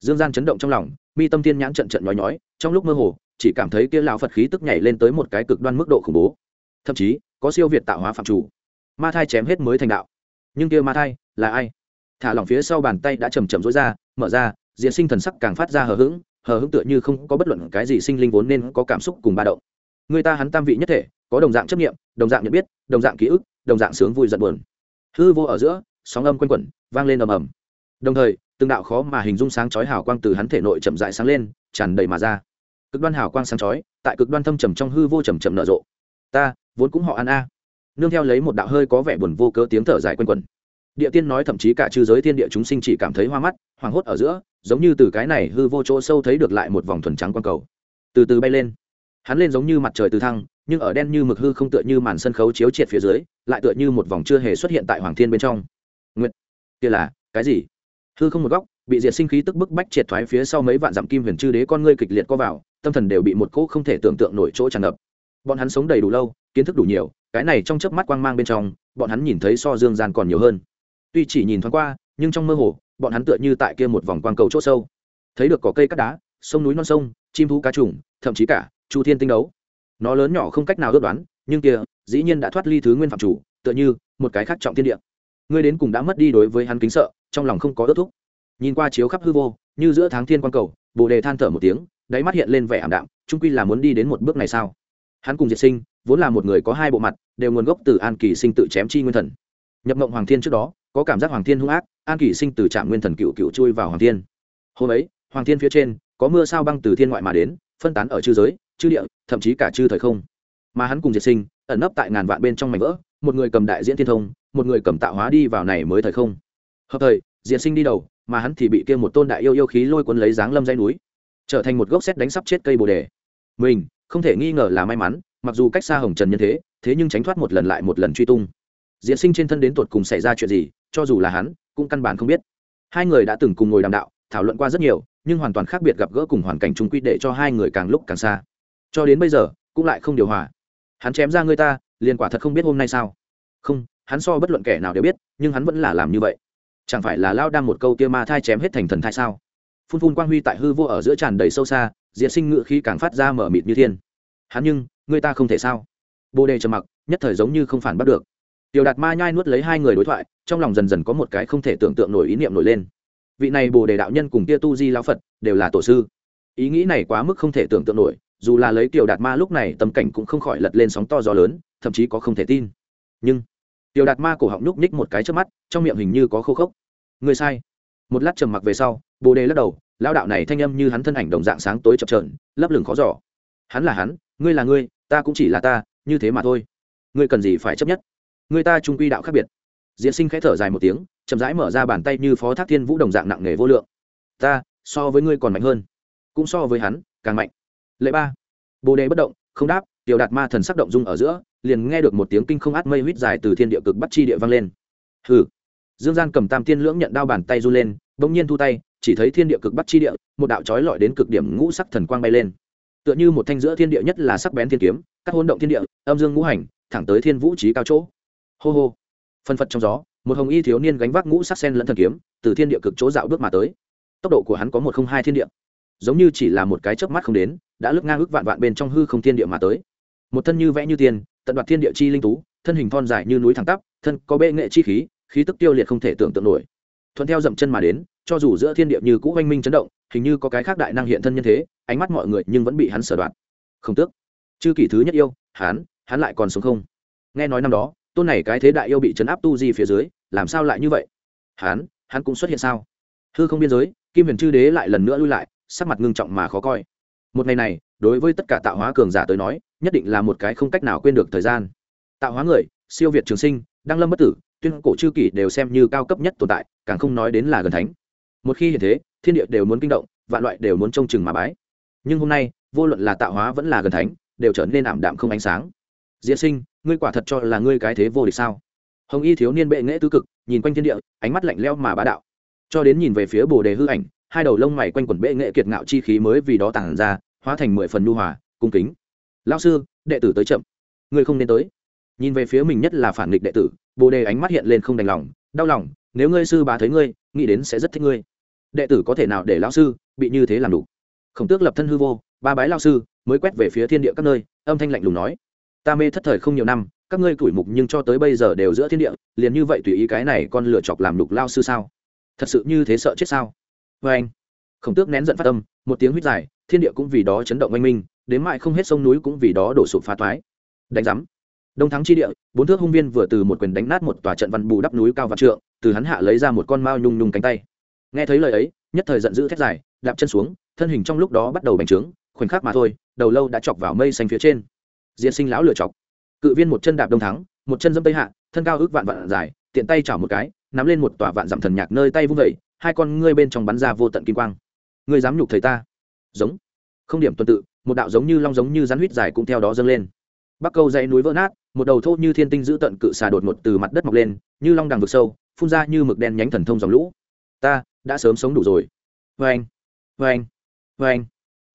Dương gian chấn động trong lòng, mi tâm thiên nhãn trận trận nhói nhói, trong lúc mơ hồ, chỉ cảm thấy kia lão phật khí tức nhảy lên tới một cái cực đoan mức độ khủng bố. Thậm chí, có siêu việt tạo hóa phạm chủ. Ma thai chém hết mới thành đạo. Nhưng kia ma thai, là ai? Thả lỏng phía sau bàn tay đã chầm chầm rối ra, mở ra diện sinh thần sắc càng phát ra hờ hững hờ hững tựa như không có bất luận cái gì sinh linh vốn nên có cảm xúc cùng ba động. Người ta hắn tam vị nhất thể, có đồng dạng chấp nghiệm đồng dạng nhận biết, đồng dạng ký ức, đồng dạng sướng vui giận buồn. Hư vô ở giữa, sóng âm quanh quẩn, vang lên ầm ầm. Đồng thời, từng đạo khó mà hình dung sáng chói hào quang từ hắn thể nội chậm rãi sáng lên, tràn đầy mà ra. Cực đoan hào quang sáng chói, tại cực đoan thâm trầm trong hư vô trầm trầm nở rộ. Ta, vốn cũng họ ăn a. Nương theo lấy một đạo hơi có vẻ buồn vô cớ tiếng thở dài quanh quẩn. Địa tiên nói thậm chí cả chư giới thiên địa chúng sinh chỉ cảm thấy hoa mắt, hoảng hốt ở giữa giống như từ cái này hư vô chỗ sâu thấy được lại một vòng thuần trắng quang cầu. Từ từ bay lên. Hắn lên giống như mặt trời từ thăng, nhưng ở đen như mực hư không tựa như màn sân khấu chiếu triệt phía dưới, lại tựa như một vòng chưa hề xuất hiện tại hoàng thiên bên trong. Nguyện kia là cái gì? Hư không một góc, bị diệt sinh khí tức bức bách triệt thoái phía sau mấy vạn dặm kim huyền chư đế con ngươi kịch liệt co vào, tâm thần đều bị một cỗ không thể tưởng tượng nổi chỗ tràn ngập. Bọn hắn sống đầy đủ lâu, kiến thức đủ nhiều, cái này trong chớp mắt quang mang bên trong, bọn hắn nhìn thấy so dương gian còn nhiều hơn. Tuy chỉ nhìn thoáng qua, nhưng trong mơ hồ bọn hắn tựa như tại kia một vòng quang cầu chỗ sâu. Thấy được có cây cắt đá, sông núi non sông, chim thú cá trùng, thậm chí cả chu thiên tinh đấu. Nó lớn nhỏ không cách nào ước đoán, nhưng kia dĩ nhiên đã thoát ly thứ nguyên phạm chủ, tựa như một cái khác trọng thiên địa. Ngươi đến cùng đã mất đi đối với hắn kính sợ, trong lòng không có ước thúc. Nhìn qua chiếu khắp hư vô, như giữa tháng thiên quang cầu, bồ đề than thở một tiếng, đáy mắt hiện lên vẻ ảm đạm trung quy là muốn đi đến một bước này sao? Hắn cùng diệt sinh, vốn là một người có hai bộ mặt, đều nguồn gốc từ an kỳ sinh tự chém chi nguyên thần. Nhập mộng hoàng thiên trước đó, có cảm giác hoàng thiên hung ác an kỳ sinh từ trạm nguyên thần cựu cựu chui vào hoàng thiên. Hôm ấy, hoàng thiên phía trên, có mưa sao băng từ thiên ngoại mà đến, phân tán ở chư giới, chư địa, thậm chí cả chư thời không. Mà hắn cùng diệt sinh, ẩn nấp tại ngàn vạn bên trong mảnh vỡ, một người cầm đại diễn thiên thông, một người cầm tạo hóa đi vào này mới thời không. Hợp thời, diệt sinh đi đầu, mà hắn thì bị kia một tôn đại yêu yêu khí lôi cuốn lấy dáng lâm dây núi, trở thành một gốc xét đánh sắp chết cây bồ đề. Mình, không thể nghi ngờ là may mắn, mặc dù cách xa hồng trần nhân thế thế nhưng tránh thoát một lần lại một lần truy tung. Diễn sinh trên thân đến tột cùng xảy ra chuyện gì cho dù là hắn, cũng căn bản không biết. Hai người đã từng cùng ngồi đàm đạo, thảo luận qua rất nhiều, nhưng hoàn toàn khác biệt gặp gỡ cùng hoàn cảnh chung quy để cho hai người càng lúc càng xa. Cho đến bây giờ, cũng lại không điều hòa. Hắn chém ra người ta, liền quả thật không biết hôm nay sao. Không, hắn so bất luận kẻ nào đều biết, nhưng hắn vẫn là làm như vậy. Chẳng phải là lao đang một câu kia ma thai chém hết thành thần thai sao? Phun phun quang huy tại hư vô ở giữa tràn đầy sâu xa, diệt sinh ngự khí càng phát ra mở mịt như thiên. Hắn nhưng, người ta không thể sao? Bồ đề trầm mặc, nhất thời giống như không phản bắt được tiểu đạt ma nhai nuốt lấy hai người đối thoại, trong lòng dần dần có một cái không thể tưởng tượng nổi ý niệm nổi lên. Vị này bồ đề đạo nhân cùng kia tu di lão phật đều là tổ sư. Ý nghĩ này quá mức không thể tưởng tượng nổi, dù là lấy tiểu đạt ma lúc này tâm cảnh cũng không khỏi lật lên sóng to gió lớn, thậm chí có không thể tin. Nhưng, tiểu đạt ma cổ họng nhúc nhích một cái trước mắt, trong miệng hình như có khô khốc. Người sai. Một lát trầm mặc về sau, bồ đề lắc đầu lao đạo này thanh âm như hắn thân ảnh đồng dạng sáng tối chập trờn lấp lửng khó giỏ hắn là hắn, ngươi là ngươi, ta cũng chỉ là ta, như thế mà thôi. Ngươi cần gì phải chấp nhất? Người ta trung quy đạo khác biệt. Diễn sinh khẽ thở dài một tiếng, chậm rãi mở ra bàn tay như phó thác thiên vũ đồng dạng nặng nề vô lượng. Ta, so với ngươi còn mạnh hơn. Cũng so với hắn, càng mạnh. Lệ ba. Bồ đề bất động, không đáp, tiểu đạt ma thần sắc động dung ở giữa, liền nghe được một tiếng kinh không át mây huýt dài từ thiên địa cực bắt chi địa vang lên. Hừ. Dương gian cầm tam tiên lưỡng nhận đao bàn tay run lên, bỗng nhiên thu tay, chỉ thấy thiên địa cực bắt chi địa, một đạo trói lọi đến cực điểm ngũ sắc thần quang bay lên. Tựa như một thanh giữa thiên địa nhất là sắc bén thiên kiếm các hôn động thiên địa, âm dương ngũ hành, thẳng tới thiên vũ trí cao chỗ hô hô. Phân phật trong gió, một hồng y thiếu niên gánh vác ngũ sắc sen lẫn thần kiếm, từ thiên địa cực chỗ dạo bước mà tới. Tốc độ của hắn có một không hai thiên địa. Giống như chỉ là một cái chớp mắt không đến, đã lướt ngang ước vạn vạn bên trong hư không thiên địa mà tới. Một thân như vẽ như tiền, tận đoạt thiên địa chi linh tú, thân hình thon dài như núi thẳng tắp, thân có bệ nghệ chi khí khí tức tiêu liệt không thể tưởng tượng nổi. Thuận theo dậm chân mà đến, cho dù giữa thiên địa như cũ oanh minh chấn động, hình như có cái khác đại năng hiện thân nhân thế, ánh mắt mọi người nhưng vẫn bị hắn sở đoạt. không tước. Chư kỷ thứ nhất yêu, hắn hắn lại còn sống không? Nghe nói năm đó tôn này cái thế đại yêu bị chấn áp tu di phía dưới, làm sao lại như vậy? Hắn hắn cũng xuất hiện sao? Hư không biên giới, kim huyền chư đế lại lần nữa lui lại, sắc mặt ngưng trọng mà khó coi. Một ngày này, đối với tất cả tạo hóa cường giả tới nói, nhất định là một cái không cách nào quên được thời gian. Tạo hóa người, siêu việt trường sinh, đăng lâm bất tử, tuyên cổ chư kỷ đều xem như cao cấp nhất tồn tại, càng không nói đến là gần thánh. Một khi hiện thế, thiên địa đều muốn kinh động, vạn loại đều muốn trông chừng mà bái. Nhưng hôm nay, vô luận là tạo hóa vẫn là gần thánh, đều trở nên ảm đạm không ánh sáng. Diễn sinh ngươi quả thật cho là ngươi cái thế vô địch sao? Hồng y thiếu niên bệ nghễ tư cực, nhìn quanh thiên địa, ánh mắt lạnh leo mà bá đạo. Cho đến nhìn về phía bồ đề hư ảnh, hai đầu lông mày quanh quẩn bệ nghệ kiệt ngạo chi khí mới vì đó tản ra, hóa thành mười phần nhu hòa, cung kính. Lao sư, đệ tử tới chậm. Ngươi không nên tới. Nhìn về phía mình nhất là phản nghịch đệ tử, bồ đề ánh mắt hiện lên không đành lòng, đau lòng, nếu ngươi sư bá thấy ngươi, nghĩ đến sẽ rất thích ngươi. Đệ tử có thể nào để lao sư bị như thế làm đủ? Khổng tước lập thân hư vô, ba bái lao sư, mới quét về phía thiên địa các nơi, âm thanh lạnh lùng nói ta mê thất thời không nhiều năm các ngươi tuổi mục nhưng cho tới bây giờ đều giữa thiên địa liền như vậy tùy ý cái này con lựa chọc làm lục lao sư sao? Thật sự như thế sợ chết sao? Vê anh khổng tước nén giận phát âm, một tiếng huyết dài thiên địa cũng vì đó chấn động oanh minh đến mại không hết sông núi cũng vì đó đổ sụp phá toái. Đánh giám đông thắng chi địa bốn thước hung viên vừa từ một quyền đánh nát một tòa trận văn bù đắp núi cao vạn trượng từ hắn hạ lấy ra một con mao nhung nhung cánh tay. Nghe thấy lời ấy nhất thời giận dữ thét dài đạp chân xuống thân hình trong lúc đó bắt đầu bành trướng khoảnh khắc mà thôi đầu lâu đã chọc vào mây xanh phía trên diễn sinh lão lựa chọc. Cự viên một chân đạp đông thắng, một chân dâm tây hạ, thân cao ước vạn vạn dài, tiện tay chảo một cái, nắm lên một tòa vạn dặm thần nhạc nơi tay vung vẩy hai con ngươi bên trong bắn ra vô tận kim quang. Ngươi dám nhục thầy ta? Giống. Không điểm tuần tự, một đạo giống như long giống như rắn huýt dài cũng theo đó dâng lên. Bắc câu dãy núi vỡ nát, một đầu thô như thiên tinh giữ tận cự xà đột ngột từ mặt đất mọc lên, như long đằng vực sâu, phun ra như mực đen nhánh thần thông dòng lũ. Ta đã sớm sống đủ rồi. Vê anh vê anh vê anh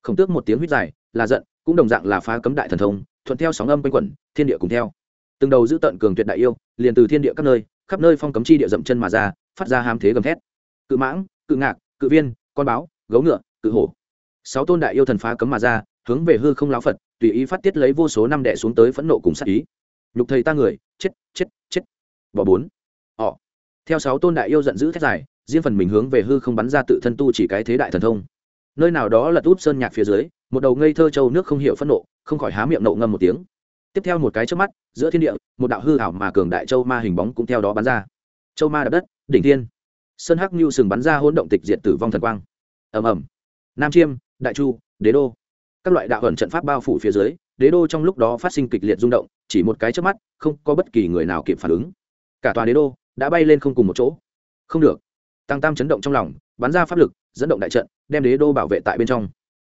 khổng tước một tiếng huýt dài, là giận cũng đồng dạng là phá cấm đại thần thông, thuận theo sóng âm quanh quẩn, thiên địa cùng theo. Từng đầu giữ tận cường tuyệt đại yêu, liền từ thiên địa các nơi, khắp nơi phong cấm chi địa dậm chân mà ra, phát ra ham thế gầm thét. Cự mãng, cự ngạc, cự viên, con báo, gấu ngựa, cự hổ. Sáu tôn đại yêu thần phá cấm mà ra, hướng về hư không lão phật, tùy ý phát tiết lấy vô số năm đệ xuống tới phẫn nộ cùng sát ý. Nhục thầy ta người, chết chết chết. Bỏ bốn. Họ. Theo sáu tôn đại yêu giận dữ thét dài, riêng phần mình hướng về hư không bắn ra tự thân tu chỉ cái thế đại thần thông. Nơi nào đó là út sơn nhạc phía dưới một đầu ngây thơ châu nước không hiểu phẫn nộ, không khỏi há miệng nộ ngâm một tiếng. Tiếp theo một cái trước mắt, giữa thiên địa, một đạo hư ảo mà cường đại châu ma hình bóng cũng theo đó bắn ra. Châu ma đập đất, đỉnh thiên. Sơn hắc như sừng bắn ra hỗn động tịch diệt tử vong thần quang. Ầm ầm. Nam chiêm, đại chu, đế đô. Các loại đạo ẩn trận pháp bao phủ phía dưới, đế đô trong lúc đó phát sinh kịch liệt rung động, chỉ một cái trước mắt, không có bất kỳ người nào kịp phản ứng. Cả tòa đế đô đã bay lên không cùng một chỗ. Không được. Tăng tam chấn động trong lòng, bắn ra pháp lực, dẫn động đại trận, đem đế đô bảo vệ tại bên trong.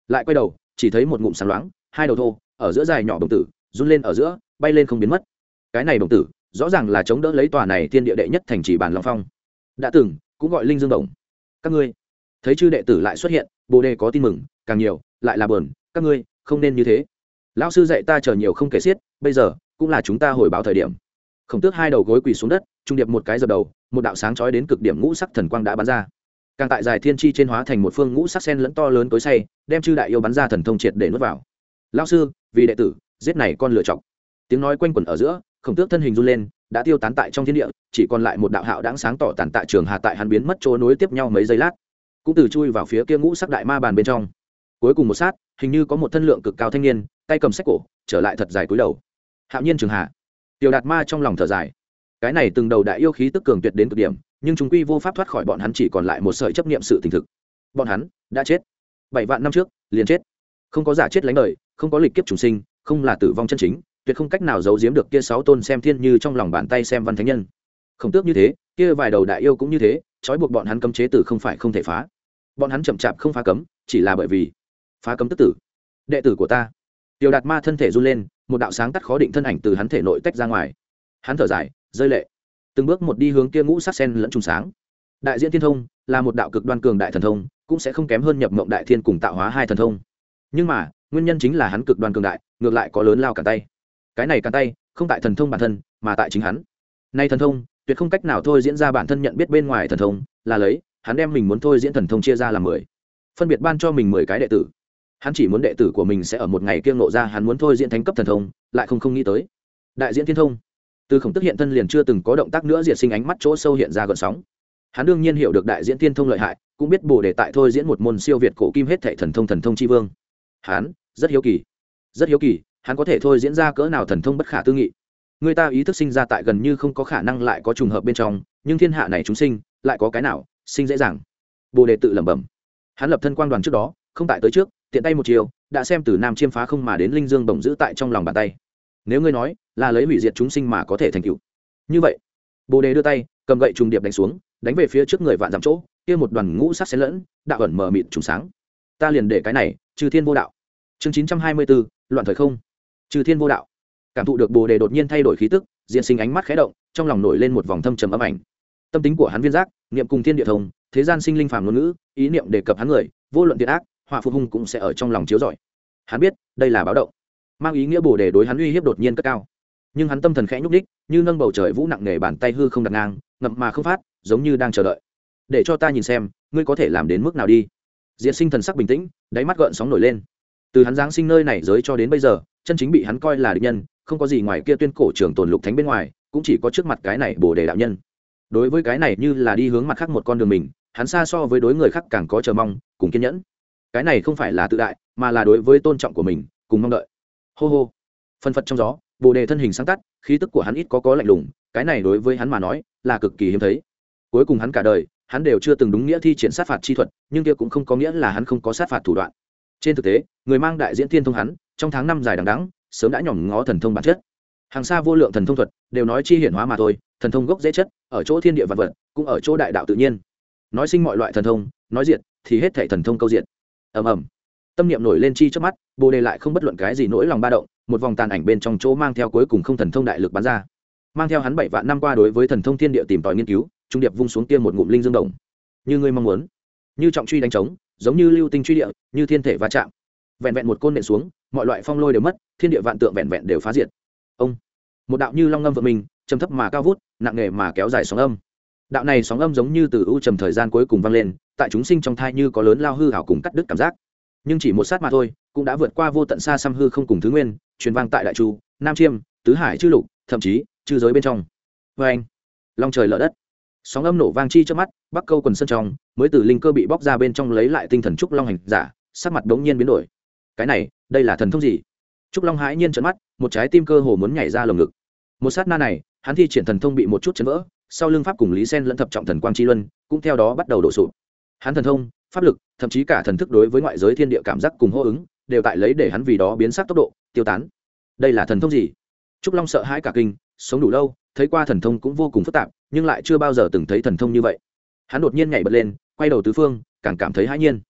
Lại quay đầu chỉ thấy một ngụm sáng loáng, hai đầu thô, ở giữa dài nhỏ đồng tử, run lên ở giữa, bay lên không biến mất. Cái này đồng tử, rõ ràng là chống đỡ lấy tòa này thiên địa đệ nhất thành trì bản long phong. Đã từng, cũng gọi linh dương đồng. Các ngươi, thấy chư đệ tử lại xuất hiện, bồ đề có tin mừng, càng nhiều, lại là bờn các ngươi, không nên như thế. Lão sư dạy ta chờ nhiều không kể xiết, bây giờ, cũng là chúng ta hồi báo thời điểm. Khổng tước hai đầu gối quỳ xuống đất, trung điệp một cái dập đầu, một đạo sáng chói đến cực điểm ngũ sắc thần quang đã bắn ra càng tại dài thiên chi trên hóa thành một phương ngũ sắc sen lẫn to lớn tối say, đem chư đại yêu bắn ra thần thông triệt để nuốt vào. Lão sư, vì đệ tử, giết này con lựa chọc tiếng nói quanh quẩn ở giữa, khổng tước thân hình run lên, đã tiêu tán tại trong thiên địa, chỉ còn lại một đạo hạo đáng sáng tỏ tàn tại trường hà tại hắn biến mất chỗ nối tiếp nhau mấy giây lát. Cũng từ chui vào phía kia ngũ sắc đại ma bàn bên trong. Cuối cùng một sát, hình như có một thân lượng cực cao thanh niên, tay cầm sách cổ, trở lại thật dài cúi đầu. Hạo nhiên trường hà. Tiểu đạt ma trong lòng thở dài. Cái này từng đầu đại yêu khí tức cường tuyệt đến cực điểm nhưng chúng quy vô pháp thoát khỏi bọn hắn chỉ còn lại một sợi chấp niệm sự tình thực. Bọn hắn đã chết. Bảy vạn năm trước, liền chết. Không có giả chết lánh đời, không có lịch kiếp trùng sinh, không là tử vong chân chính, tuyệt không cách nào giấu giếm được kia sáu tôn xem thiên như trong lòng bàn tay xem văn thánh nhân. Không tước như thế, kia vài đầu đại yêu cũng như thế, trói buộc bọn hắn cấm chế tử không phải không thể phá. Bọn hắn chậm chạp không phá cấm, chỉ là bởi vì phá cấm tức tử. Đệ tử của ta. Tiểu đạt ma thân thể run lên, một đạo sáng tắt khó định thân ảnh từ hắn thể nội tách ra ngoài. Hắn thở dài, rơi lệ từng bước một đi hướng kia ngũ sắc sen lẫn trùng sáng. Đại diễn thiên thông là một đạo cực đoan cường đại thần thông, cũng sẽ không kém hơn nhập mộng đại thiên cùng tạo hóa hai thần thông. Nhưng mà, nguyên nhân chính là hắn cực đoan cường đại, ngược lại có lớn lao cả tay. Cái này cả tay, không tại thần thông bản thân, mà tại chính hắn. Nay thần thông, tuyệt không cách nào thôi diễn ra bản thân nhận biết bên ngoài thần thông, là lấy, hắn đem mình muốn thôi diễn thần thông chia ra làm mười. Phân biệt ban cho mình mười cái đệ tử. Hắn chỉ muốn đệ tử của mình sẽ ở một ngày kiêng nộ ra hắn muốn thôi diễn thánh cấp thần thông, lại không không nghĩ tới. Đại diễn thiên thông từ khổng tức hiện thân liền chưa từng có động tác nữa, diệt sinh ánh mắt chỗ sâu hiện ra gợn sóng. Hắn đương nhiên hiểu được đại diễn thiên thông lợi hại, cũng biết bồ đề tại thôi diễn một môn siêu việt cổ kim hết thệ thần thông thần thông tri vương. Hắn, rất hiếu kỳ. Rất hiếu kỳ, hắn có thể thôi diễn ra cỡ nào thần thông bất khả tư nghị. Người ta ý thức sinh ra tại gần như không có khả năng lại có trùng hợp bên trong, nhưng thiên hạ này chúng sinh, lại có cái nào, sinh dễ dàng. Bồ đề tự lẩm bẩm. Hắn lập thân quang đoàn trước đó, không tại tới trước, tiện tay một chiều, đã xem từ nam chiêm phá không mà đến linh dương bổng giữ tại trong lòng bàn tay. Nếu ngươi nói là lấy hủy diệt chúng sinh mà có thể thành tựu. Như vậy, bồ đề đưa tay, cầm gậy trùng điệp đánh xuống, đánh về phía trước người vạn dặm chỗ, kia một đoàn ngũ sắc xen lẫn, đạo ẩn mờ mịt trùng sáng. Ta liền để cái này, trừ thiên vô đạo. Chương chín trăm hai mươi bốn loạn thời không. Trừ thiên vô đạo. Cảm thụ được bồ đề đột nhiên thay đổi khí tức diện sinh ánh mắt khé động, trong lòng nổi lên một vòng thâm trầm âm ảnh. Tâm tính của hắn viên giác, niệm cùng thiên địa thông, thế gian sinh linh phàm ngôn ngữ, ý niệm đề cập hắn người, vô luận thiện ác, họa phụ hung cũng sẽ ở trong lòng chiếu rọi. Hắn biết, đây là báo động. Mang ý nghĩa bồ đề đối hắn uy hiếp đột nhiên cất cao nhưng hắn tâm thần khẽ nhúc đích như nâng bầu trời vũ nặng nề bàn tay hư không đặt ngang, ngậm mà không phát, giống như đang chờ đợi. Để cho ta nhìn xem, ngươi có thể làm đến mức nào đi. Diện sinh thần sắc bình tĩnh, đáy mắt gợn sóng nổi lên. Từ hắn giáng sinh nơi này giới cho đến bây giờ, chân chính bị hắn coi là địch nhân, không có gì ngoài kia tuyên cổ trường tồn lục thánh bên ngoài, cũng chỉ có trước mặt cái này bồ đề đạo nhân. Đối với cái này như là đi hướng mặt khác một con đường mình, hắn xa so với đối người khác càng có chờ mong, cùng kiên nhẫn. Cái này không phải là tự đại, mà là đối với tôn trọng của mình, cùng mong đợi. Hô hô. Phân phật trong gió bồ đề thân hình sáng tắt, khí tức của hắn ít có có lạnh lùng, cái này đối với hắn mà nói, là cực kỳ hiếm thấy. Cuối cùng hắn cả đời, hắn đều chưa từng đúng nghĩa thi triển sát phạt chi thuật, nhưng kia cũng không có nghĩa là hắn không có sát phạt thủ đoạn. Trên thực tế, người mang đại diễn thiên thông hắn, trong tháng năm dài đằng đắng sớm đã nhỏm ngó thần thông bản chất. Hàng xa vô lượng thần thông thuật, đều nói chi hiển hóa mà thôi, thần thông gốc dễ chất, ở chỗ thiên địa vật vật, cũng ở chỗ đại đạo tự nhiên. Nói sinh mọi loại thần thông, nói diện thì hết thể thần thông câu diện ầm ầm. Tâm niệm nổi lên chi trước mắt, bồ đề lại không bất luận cái gì nỗi lòng ba động một vòng tàn ảnh bên trong chỗ mang theo cuối cùng không thần thông đại lực bắn ra. Mang theo hắn bảy vạn năm qua đối với thần thông thiên địa tìm tòi nghiên cứu, trung điệp vung xuống tiêm một ngụm linh dương đồng. Như ngươi mong muốn. Như trọng truy đánh trống, giống như lưu tinh truy địa, như thiên thể va chạm. Vẹn vẹn một côn nện xuống, mọi loại phong lôi đều mất, thiên địa vạn tượng vẹn vẹn đều phá diệt. Ông. Một đạo như long ngâm vợ mình, trầm thấp mà cao vút, nặng nề mà kéo dài sóng âm. Đạo này sóng âm giống như từ u trầm thời gian cuối cùng vang lên, tại chúng sinh trong thai như có lớn lao hư hảo cùng cắt đứt cảm giác. Nhưng chỉ một sát mà thôi, cũng đã vượt qua vô tận xa xăm hư không cùng thứ nguyên truyền vang tại đại chu, nam chiêm, tứ hải, chư lục, thậm chí chư giới bên trong. Vê anh, long trời lở đất. Sóng âm nổ vang chi trước mắt, bắc câu quần sân trong, mới từ linh cơ bị bóc ra bên trong lấy lại tinh thần trúc long hành giả, sắc mặt đống nhiên biến đổi. Cái này, đây là thần thông gì? Trúc long hãi nhiên trợn mắt, một trái tim cơ hồ muốn nhảy ra lồng ngực. Một sát na này, hắn thi triển thần thông bị một chút chấn vỡ, sau lưng pháp cùng lý sen lẫn thập trọng thần quang chi luân, cũng theo đó bắt đầu đổ sụp. Hắn thần thông, pháp lực, thậm chí cả thần thức đối với ngoại giới thiên địa cảm giác cùng hô ứng đều tại lấy để hắn vì đó biến sắc tốc độ, tiêu tán. Đây là thần thông gì? Trúc long sợ hãi cả kinh, sống đủ lâu, thấy qua thần thông cũng vô cùng phức tạp, nhưng lại chưa bao giờ từng thấy thần thông như vậy. Hắn đột nhiên nhảy bật lên, quay đầu tứ phương, càng cảm thấy hãi nhiên.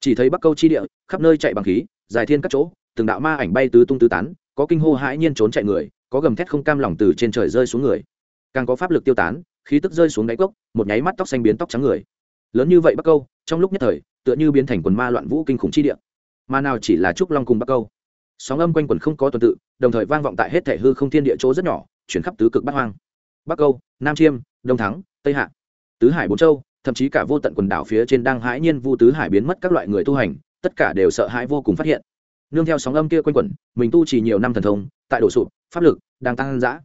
Chỉ thấy bắc câu chi địa, khắp nơi chạy bằng khí, dài thiên các chỗ, từng đạo ma ảnh bay tứ tung tứ tán, có kinh hô hãi nhiên trốn chạy người, có gầm thét không cam lòng từ trên trời rơi xuống người. Càng có pháp lực tiêu tán, khí tức rơi xuống đáy cốc, một nháy mắt tóc xanh biến tóc trắng người. Lớn như vậy bắc câu, trong lúc nhất thời, tựa như biến thành quần ma loạn vũ kinh khủng chi địa mà nào chỉ là trúc long cùng bắc câu. Sóng âm quanh quần không có tuần tự, đồng thời vang vọng tại hết thể hư không thiên địa chỗ rất nhỏ, chuyển khắp tứ cực bắc hoang. Bắc câu, nam chiêm, đông thắng, tây hạ, tứ hải bốn châu, thậm chí cả vô tận quần đảo phía trên đang hãi nhiên vu tứ hải biến mất các loại người tu hành, tất cả đều sợ hãi vô cùng phát hiện. Nương theo sóng âm kia quanh quẩn, mình tu chỉ nhiều năm thần thông, tại đổ sụp, pháp lực đang tăng dã.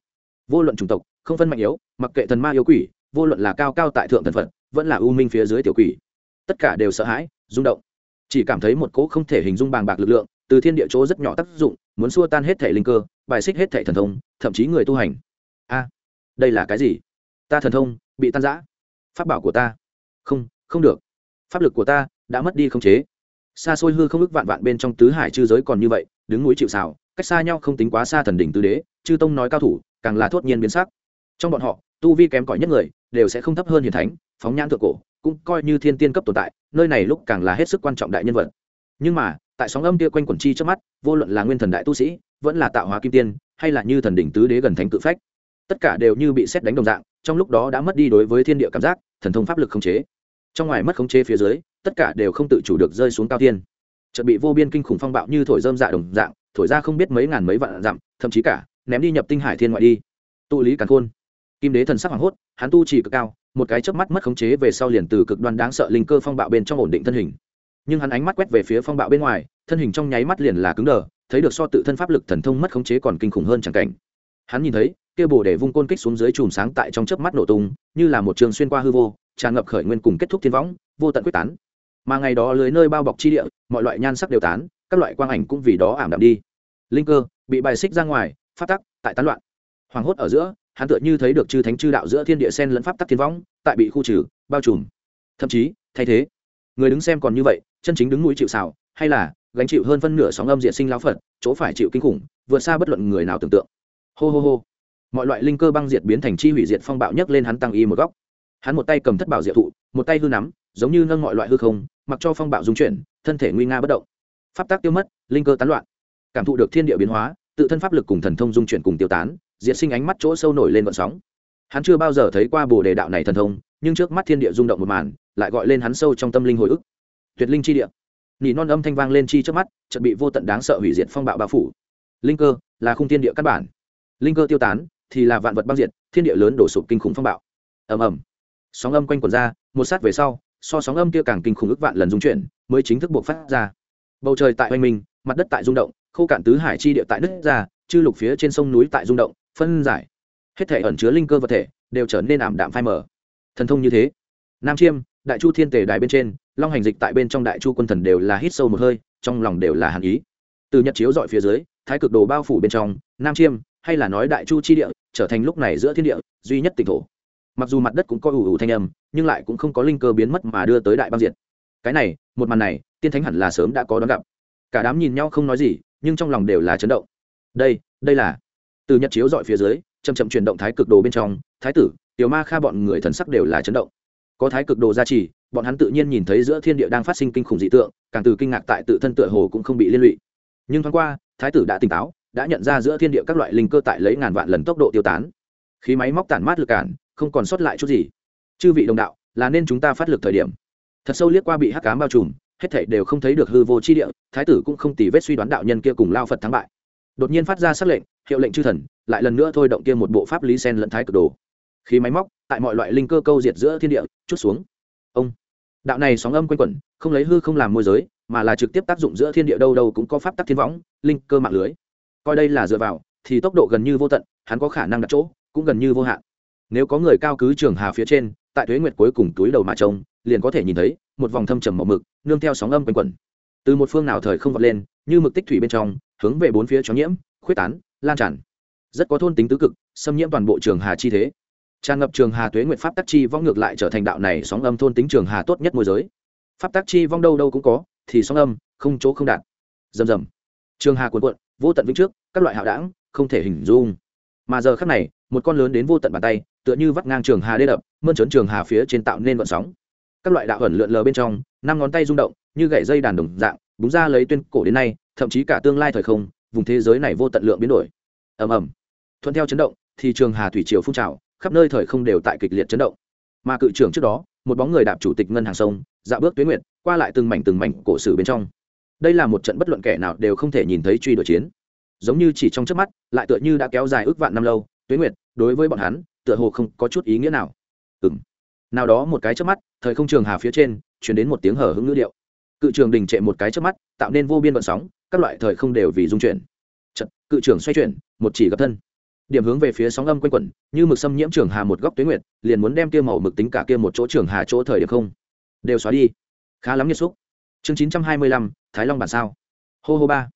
Vô luận chủng tộc, không phân mạnh yếu, mặc kệ thần ma yếu quỷ, vô luận là cao cao tại thượng thần phật, vẫn là u minh phía dưới tiểu quỷ. Tất cả đều sợ hãi, rung động chỉ cảm thấy một cỗ không thể hình dung bàng bạc lực lượng từ thiên địa chỗ rất nhỏ tác dụng, muốn xua tan hết thể linh cơ, bài xích hết thể thần thông, thậm chí người tu hành. A, đây là cái gì? Ta thần thông, bị tan giã pháp bảo của ta. Không không được. Pháp lực của ta đã mất đi không chế. Xa xôi hư không ức vạn vạn bên trong tứ hải chư giới còn như vậy, đứng núi chịu xào cách xa nhau không tính quá xa thần đỉnh tứ đế, chư tông nói cao thủ, càng là thốt nhiên biến sắc. Trong bọn họ, tu vi kém cỏi nhất người, đều sẽ không thấp hơn hiền thánh, phóng nhãn thượng cổ cũng coi như thiên tiên cấp tồn tại, nơi này lúc càng là hết sức quan trọng đại nhân vật. Nhưng mà, tại sóng âm kia quanh quẩn chi trước mắt, vô luận là nguyên thần đại tu sĩ, vẫn là tạo hóa kim tiên, hay là như thần đỉnh tứ đế gần thánh tự phách, tất cả đều như bị xét đánh đồng dạng, trong lúc đó đã mất đi đối với thiên địa cảm giác, thần thông pháp lực khống chế. Trong ngoài mất khống chế phía dưới, tất cả đều không tự chủ được rơi xuống cao thiên. Chợt bị vô biên kinh khủng phong bạo như thổi dơm dạ đồng dạng, thổi ra không biết mấy ngàn mấy vạn dặm, thậm chí cả, ném đi nhập tinh hải thiên ngoại đi. Tụ lý càn khôn. Kim đế thần sắc hoàng hốt, hắn tu chỉ cực cao một cái chớp mắt mất khống chế về sau liền từ cực đoan đáng sợ linh cơ phong bạo bên trong ổn định thân hình. Nhưng hắn ánh mắt quét về phía phong bạo bên ngoài, thân hình trong nháy mắt liền là cứng đờ, thấy được so tự thân pháp lực thần thông mất khống chế còn kinh khủng hơn chẳng cảnh. Hắn nhìn thấy, kia bồ để vung côn kích xuống dưới chùm sáng tại trong chớp mắt nổ tung, như là một trường xuyên qua hư vô, tràn ngập khởi nguyên cùng kết thúc thiên võng, vô tận quyết tán. Mà ngày đó lưới nơi bao bọc chi địa, mọi loại nhan sắc đều tán, các loại quang ảnh cũng vì đó ảm đạm đi. Linh cơ bị bài xích ra ngoài, phát tắc, tại tán loạn. Hoàng hốt ở giữa hắn tựa như thấy được chư thánh chư đạo giữa thiên địa sen lẫn pháp tắc thiên võng, tại bị khu trừ, bao trùm. Thậm chí, thay thế, người đứng xem còn như vậy, chân chính đứng núi chịu xào hay là gánh chịu hơn phân nửa sóng âm diện sinh lão phật, chỗ phải chịu kinh khủng, vượt xa bất luận người nào tưởng tượng. Hô hô hô. Mọi loại linh cơ băng diệt biến thành chi hủy diệt phong bạo nhấc lên hắn tăng y một góc. Hắn một tay cầm thất bảo diệu thụ, một tay hư nắm, giống như nâng mọi loại hư không, mặc cho phong bạo dung chuyển, thân thể nguy nga bất động. Pháp tác tiêu mất, linh cơ tán loạn. Cảm thụ được thiên địa biến hóa, tự thân pháp lực cùng thần thông dung chuyển cùng tiêu tán diệt sinh ánh mắt chỗ sâu nổi lên vận sóng. Hắn chưa bao giờ thấy qua bồ đề đạo này thần thông, nhưng trước mắt thiên địa rung động một màn, lại gọi lên hắn sâu trong tâm linh hồi ức. Tuyệt linh chi địa. Nỉ non âm thanh vang lên chi trước mắt, chợt bị vô tận đáng sợ hủy diệt phong bạo bao phủ. Linh cơ là khung thiên địa căn bản. Linh cơ tiêu tán thì là vạn vật băng diệt, thiên địa lớn đổ sụp kinh khủng phong bạo. Ầm ầm. Sóng âm quanh quần ra, một sát về sau, so sóng âm kia càng kinh khủng ức vạn lần dung chuyển, mới chính thức buộc phát ra. Bầu trời tại oanh minh, mặt đất tại rung động, khô cạn tứ hải chi địa tại nứt ra, chư lục phía trên sông núi tại rung động phân giải. Hết thể ẩn chứa linh cơ vật thể đều trở nên ảm đạm phai mờ. Thần thông như thế. Nam chiêm, đại chu thiên tề đài bên trên, long hành dịch tại bên trong đại chu quân thần đều là hít sâu một hơi, trong lòng đều là hàn ý. Từ nhật chiếu dọi phía dưới, thái cực đồ bao phủ bên trong, nam chiêm, hay là nói đại chu chi địa, trở thành lúc này giữa thiên địa, duy nhất tỉnh thổ. Mặc dù mặt đất cũng có ủ ủ thanh âm, nhưng lại cũng không có linh cơ biến mất mà đưa tới đại băng diệt. Cái này, một màn này, tiên thánh hẳn là sớm đã có đón gặp. Cả đám nhìn nhau không nói gì, nhưng trong lòng đều là chấn động. Đây đây là từ nhật chiếu dọi phía dưới chầm chậm chuyển động thái cực đồ bên trong, thái tử, tiểu ma kha bọn người thần sắc đều là chấn động. Có thái cực đồ gia trì, bọn hắn tự nhiên nhìn thấy giữa thiên địa đang phát sinh kinh khủng dị tượng, càng từ kinh ngạc tại tự thân tựa hồ cũng không bị liên lụy. Nhưng thoáng qua, thái tử đã tỉnh táo, đã nhận ra giữa thiên địa các loại linh cơ tại lấy ngàn vạn lần tốc độ tiêu tán. Khí máy móc tản mát lực cản, không còn sót lại chút gì. Chư vị đồng đạo, là nên chúng ta phát lực thời điểm. Thật sâu liếc qua bị hắc cám bao trùm, hết thảy đều không thấy được hư vô chi địa, thái tử cũng không tì vết suy đoán đạo nhân kia cùng lao phật thắng bại đột nhiên phát ra sắc lệnh, hiệu lệnh chư thần, lại lần nữa thôi động kia một bộ pháp lý sen lẫn thái cực đồ. Khí máy móc, tại mọi loại linh cơ câu diệt giữa thiên địa, chút xuống. Ông, đạo này sóng âm quanh quẩn, không lấy hư không làm môi giới, mà là trực tiếp tác dụng giữa thiên địa đâu đâu cũng có pháp tắc thiên võng, linh cơ mạng lưới. Coi đây là dựa vào, thì tốc độ gần như vô tận, hắn có khả năng đặt chỗ, cũng gần như vô hạn. Nếu có người cao cứ trường hà phía trên, tại thuế nguyệt cuối cùng túi đầu mà trông, liền có thể nhìn thấy một vòng thâm trầm màu mực, nương theo sóng âm quanh quẩn. Từ một phương nào thời không vọt lên như mực tích thủy bên trong, hướng về bốn phía chó nhiễm, khuyết tán, lan tràn. Rất có thôn tính tứ cực, xâm nhiễm toàn bộ trường hà chi thế. Tràn ngập trường hà tuế nguyện pháp tắc chi vong ngược lại trở thành đạo này sóng âm thôn tính trường hà tốt nhất môi giới. Pháp tắc chi vong đâu đâu cũng có, thì sóng âm, không chỗ không đạt. Rầm rầm. Trường hà cuộn cuộn, vô tận vĩnh trước, các loại hạo đảng, không thể hình dung. Mà giờ khắc này, một con lớn đến vô tận bàn tay, tựa như vắt ngang trường hà đê đập, mơn trớn trường hà phía trên tạo nên vận sóng. Các loại đạo ẩn lượn lờ bên trong, năm ngón tay rung động, như gậy dây đàn đồng dạng búng ra lấy tuyên cổ đến nay, thậm chí cả tương lai thời không, vùng thế giới này vô tận lượng biến đổi. Ầm ầm. Thuận theo chấn động, thì trường hà thủy triều phun trào, khắp nơi thời không đều tại kịch liệt chấn động. Mà cự trưởng trước đó, một bóng người đạp chủ tịch ngân hàng sông dạ bước tuyến nguyệt, qua lại từng mảnh từng mảnh cổ sử bên trong. Đây là một trận bất luận kẻ nào đều không thể nhìn thấy truy đuổi chiến. Giống như chỉ trong trước mắt, lại tựa như đã kéo dài ước vạn năm lâu, tuyến nguyệt, đối với bọn hắn, tựa hồ không có chút ý nghĩa nào. Ừng nào đó một cái trước mắt, thời không trường hà phía trên chuyển đến một tiếng hở hứng ngữ điệu cự trường đình trệ một cái trước mắt tạo nên vô biên vận sóng các loại thời không đều vì dung chuyển. Chật, cự trường xoay chuyển một chỉ gặp thân. Điểm hướng về phía sóng âm quanh quẩn như mực xâm nhiễm trường hà một góc tuyến nguyệt liền muốn đem kia màu mực tính cả kia một chỗ trường hà chỗ thời điểm không. Đều xóa đi. Khá lắm nhiệt xúc chương chín trăm hai mươi lăm thái long bản sao? Hô hô ba.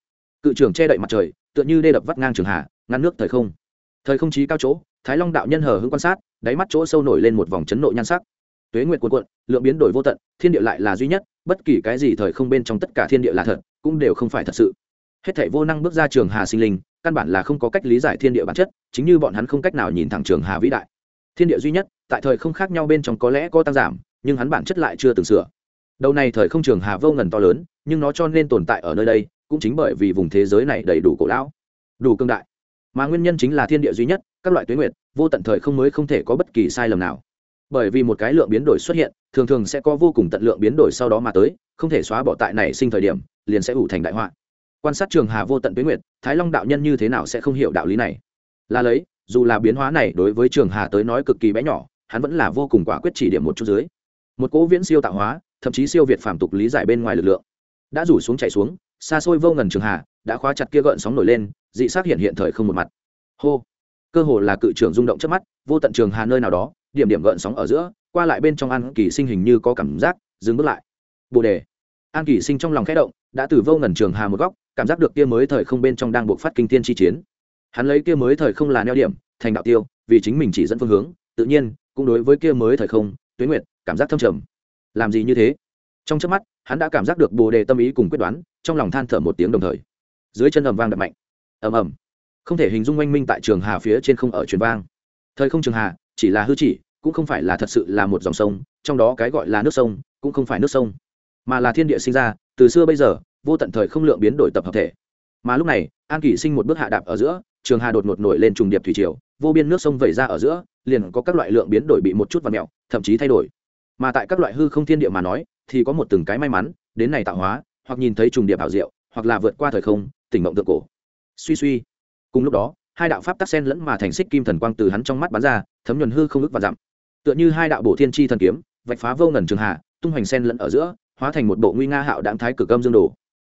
Cự trưởng che đậy mặt trời tựa như đê đập vắt ngang trường hà ngăn nước thời không. Thời không chí cao chỗ thái long đạo nhân hờ hững quan sát đáy mắt chỗ sâu nổi lên một vòng chấn nội nhan sắc tuế nguyệt cuộn cuộn, lượng biến đổi vô tận, thiên địa lại là duy nhất, bất kỳ cái gì thời không bên trong tất cả thiên địa là thật, cũng đều không phải thật sự. Hết thảy vô năng bước ra trường hà sinh linh, căn bản là không có cách lý giải thiên địa bản chất, chính như bọn hắn không cách nào nhìn thẳng trường hà vĩ đại. Thiên địa duy nhất, tại thời không khác nhau bên trong có lẽ có tăng giảm, nhưng hắn bản chất lại chưa từng sửa. Đầu này thời không trường hà vô ngần to lớn, nhưng nó cho nên tồn tại ở nơi đây, cũng chính bởi vì vùng thế giới này đầy đủ cổ lão, đủ cương đại. Mà nguyên nhân chính là thiên địa duy nhất, các loại tuyến nguyệt, vô tận thời không mới không thể có bất kỳ sai lầm nào bởi vì một cái lượng biến đổi xuất hiện, thường thường sẽ có vô cùng tận lượng biến đổi sau đó mà tới, không thể xóa bỏ tại này sinh thời điểm, liền sẽ ủ thành đại họa. Quan sát trường hà vô tận tuyến nguyệt, thái long đạo nhân như thế nào sẽ không hiểu đạo lý này? Là lấy, dù là biến hóa này đối với trường hà tới nói cực kỳ bé nhỏ, hắn vẫn là vô cùng quả quyết chỉ điểm một chút dưới. Một cỗ viễn siêu tạo hóa, thậm chí siêu việt phàm tục lý giải bên ngoài lực lượng, đã rủ xuống chạy xuống, xa xôi vô ngần trường hà, đã khóa chặt kia gợn sóng nổi lên, dị xác hiện hiện thời không một mặt. Hô! Cơ hồ là cự trường rung động trước mắt, vô tận trường hà nơi nào đó điểm điểm gợn sóng ở giữa, qua lại bên trong an kỳ sinh hình như có cảm giác, dừng bước lại. Bồ đề. An kỳ sinh trong lòng khẽ động, đã từ vô ngần trường hà một góc, cảm giác được kia mới thời không bên trong đang buộc phát kinh thiên chi chiến. Hắn lấy kia mới thời không là neo điểm, thành đạo tiêu, vì chính mình chỉ dẫn phương hướng, tự nhiên, cũng đối với kia mới thời không, tuyến nguyệt, cảm giác thâm trầm. Làm gì như thế? Trong trước mắt, hắn đã cảm giác được bồ đề tâm ý cùng quyết đoán, trong lòng than thở một tiếng đồng thời. Dưới chân ầm vang đập mạnh. Ầm ầm. Không thể hình dung oanh minh tại trường hà phía trên không ở truyền vang. Thời không trường hà chỉ là hư chỉ, cũng không phải là thật sự là một dòng sông, trong đó cái gọi là nước sông, cũng không phải nước sông, mà là thiên địa sinh ra, từ xưa bây giờ, vô tận thời không lượng biến đổi tập hợp thể. Mà lúc này, an kỷ sinh một bước hạ đạp ở giữa, trường hà đột ngột nổi lên trùng điệp thủy triều, vô biên nước sông vẩy ra ở giữa, liền có các loại lượng biến đổi bị một chút và mẹo, thậm chí thay đổi. Mà tại các loại hư không thiên địa mà nói, thì có một từng cái may mắn, đến này tạo hóa, hoặc nhìn thấy trùng điệp ảo diệu, hoặc là vượt qua thời không, tỉnh mộng tượng cổ. Suy suy. Cùng lúc đó hai đạo pháp tắc sen lẫn mà thành xích kim thần quang từ hắn trong mắt bắn ra, thấm nhuần hư không ức và dặm. Tựa như hai đạo bổ thiên tri thần kiếm, vạch phá vô ngần trường hạ, tung hoành sen lẫn ở giữa, hóa thành một bộ nguy nga hạo đáng thái cực âm dương đồ.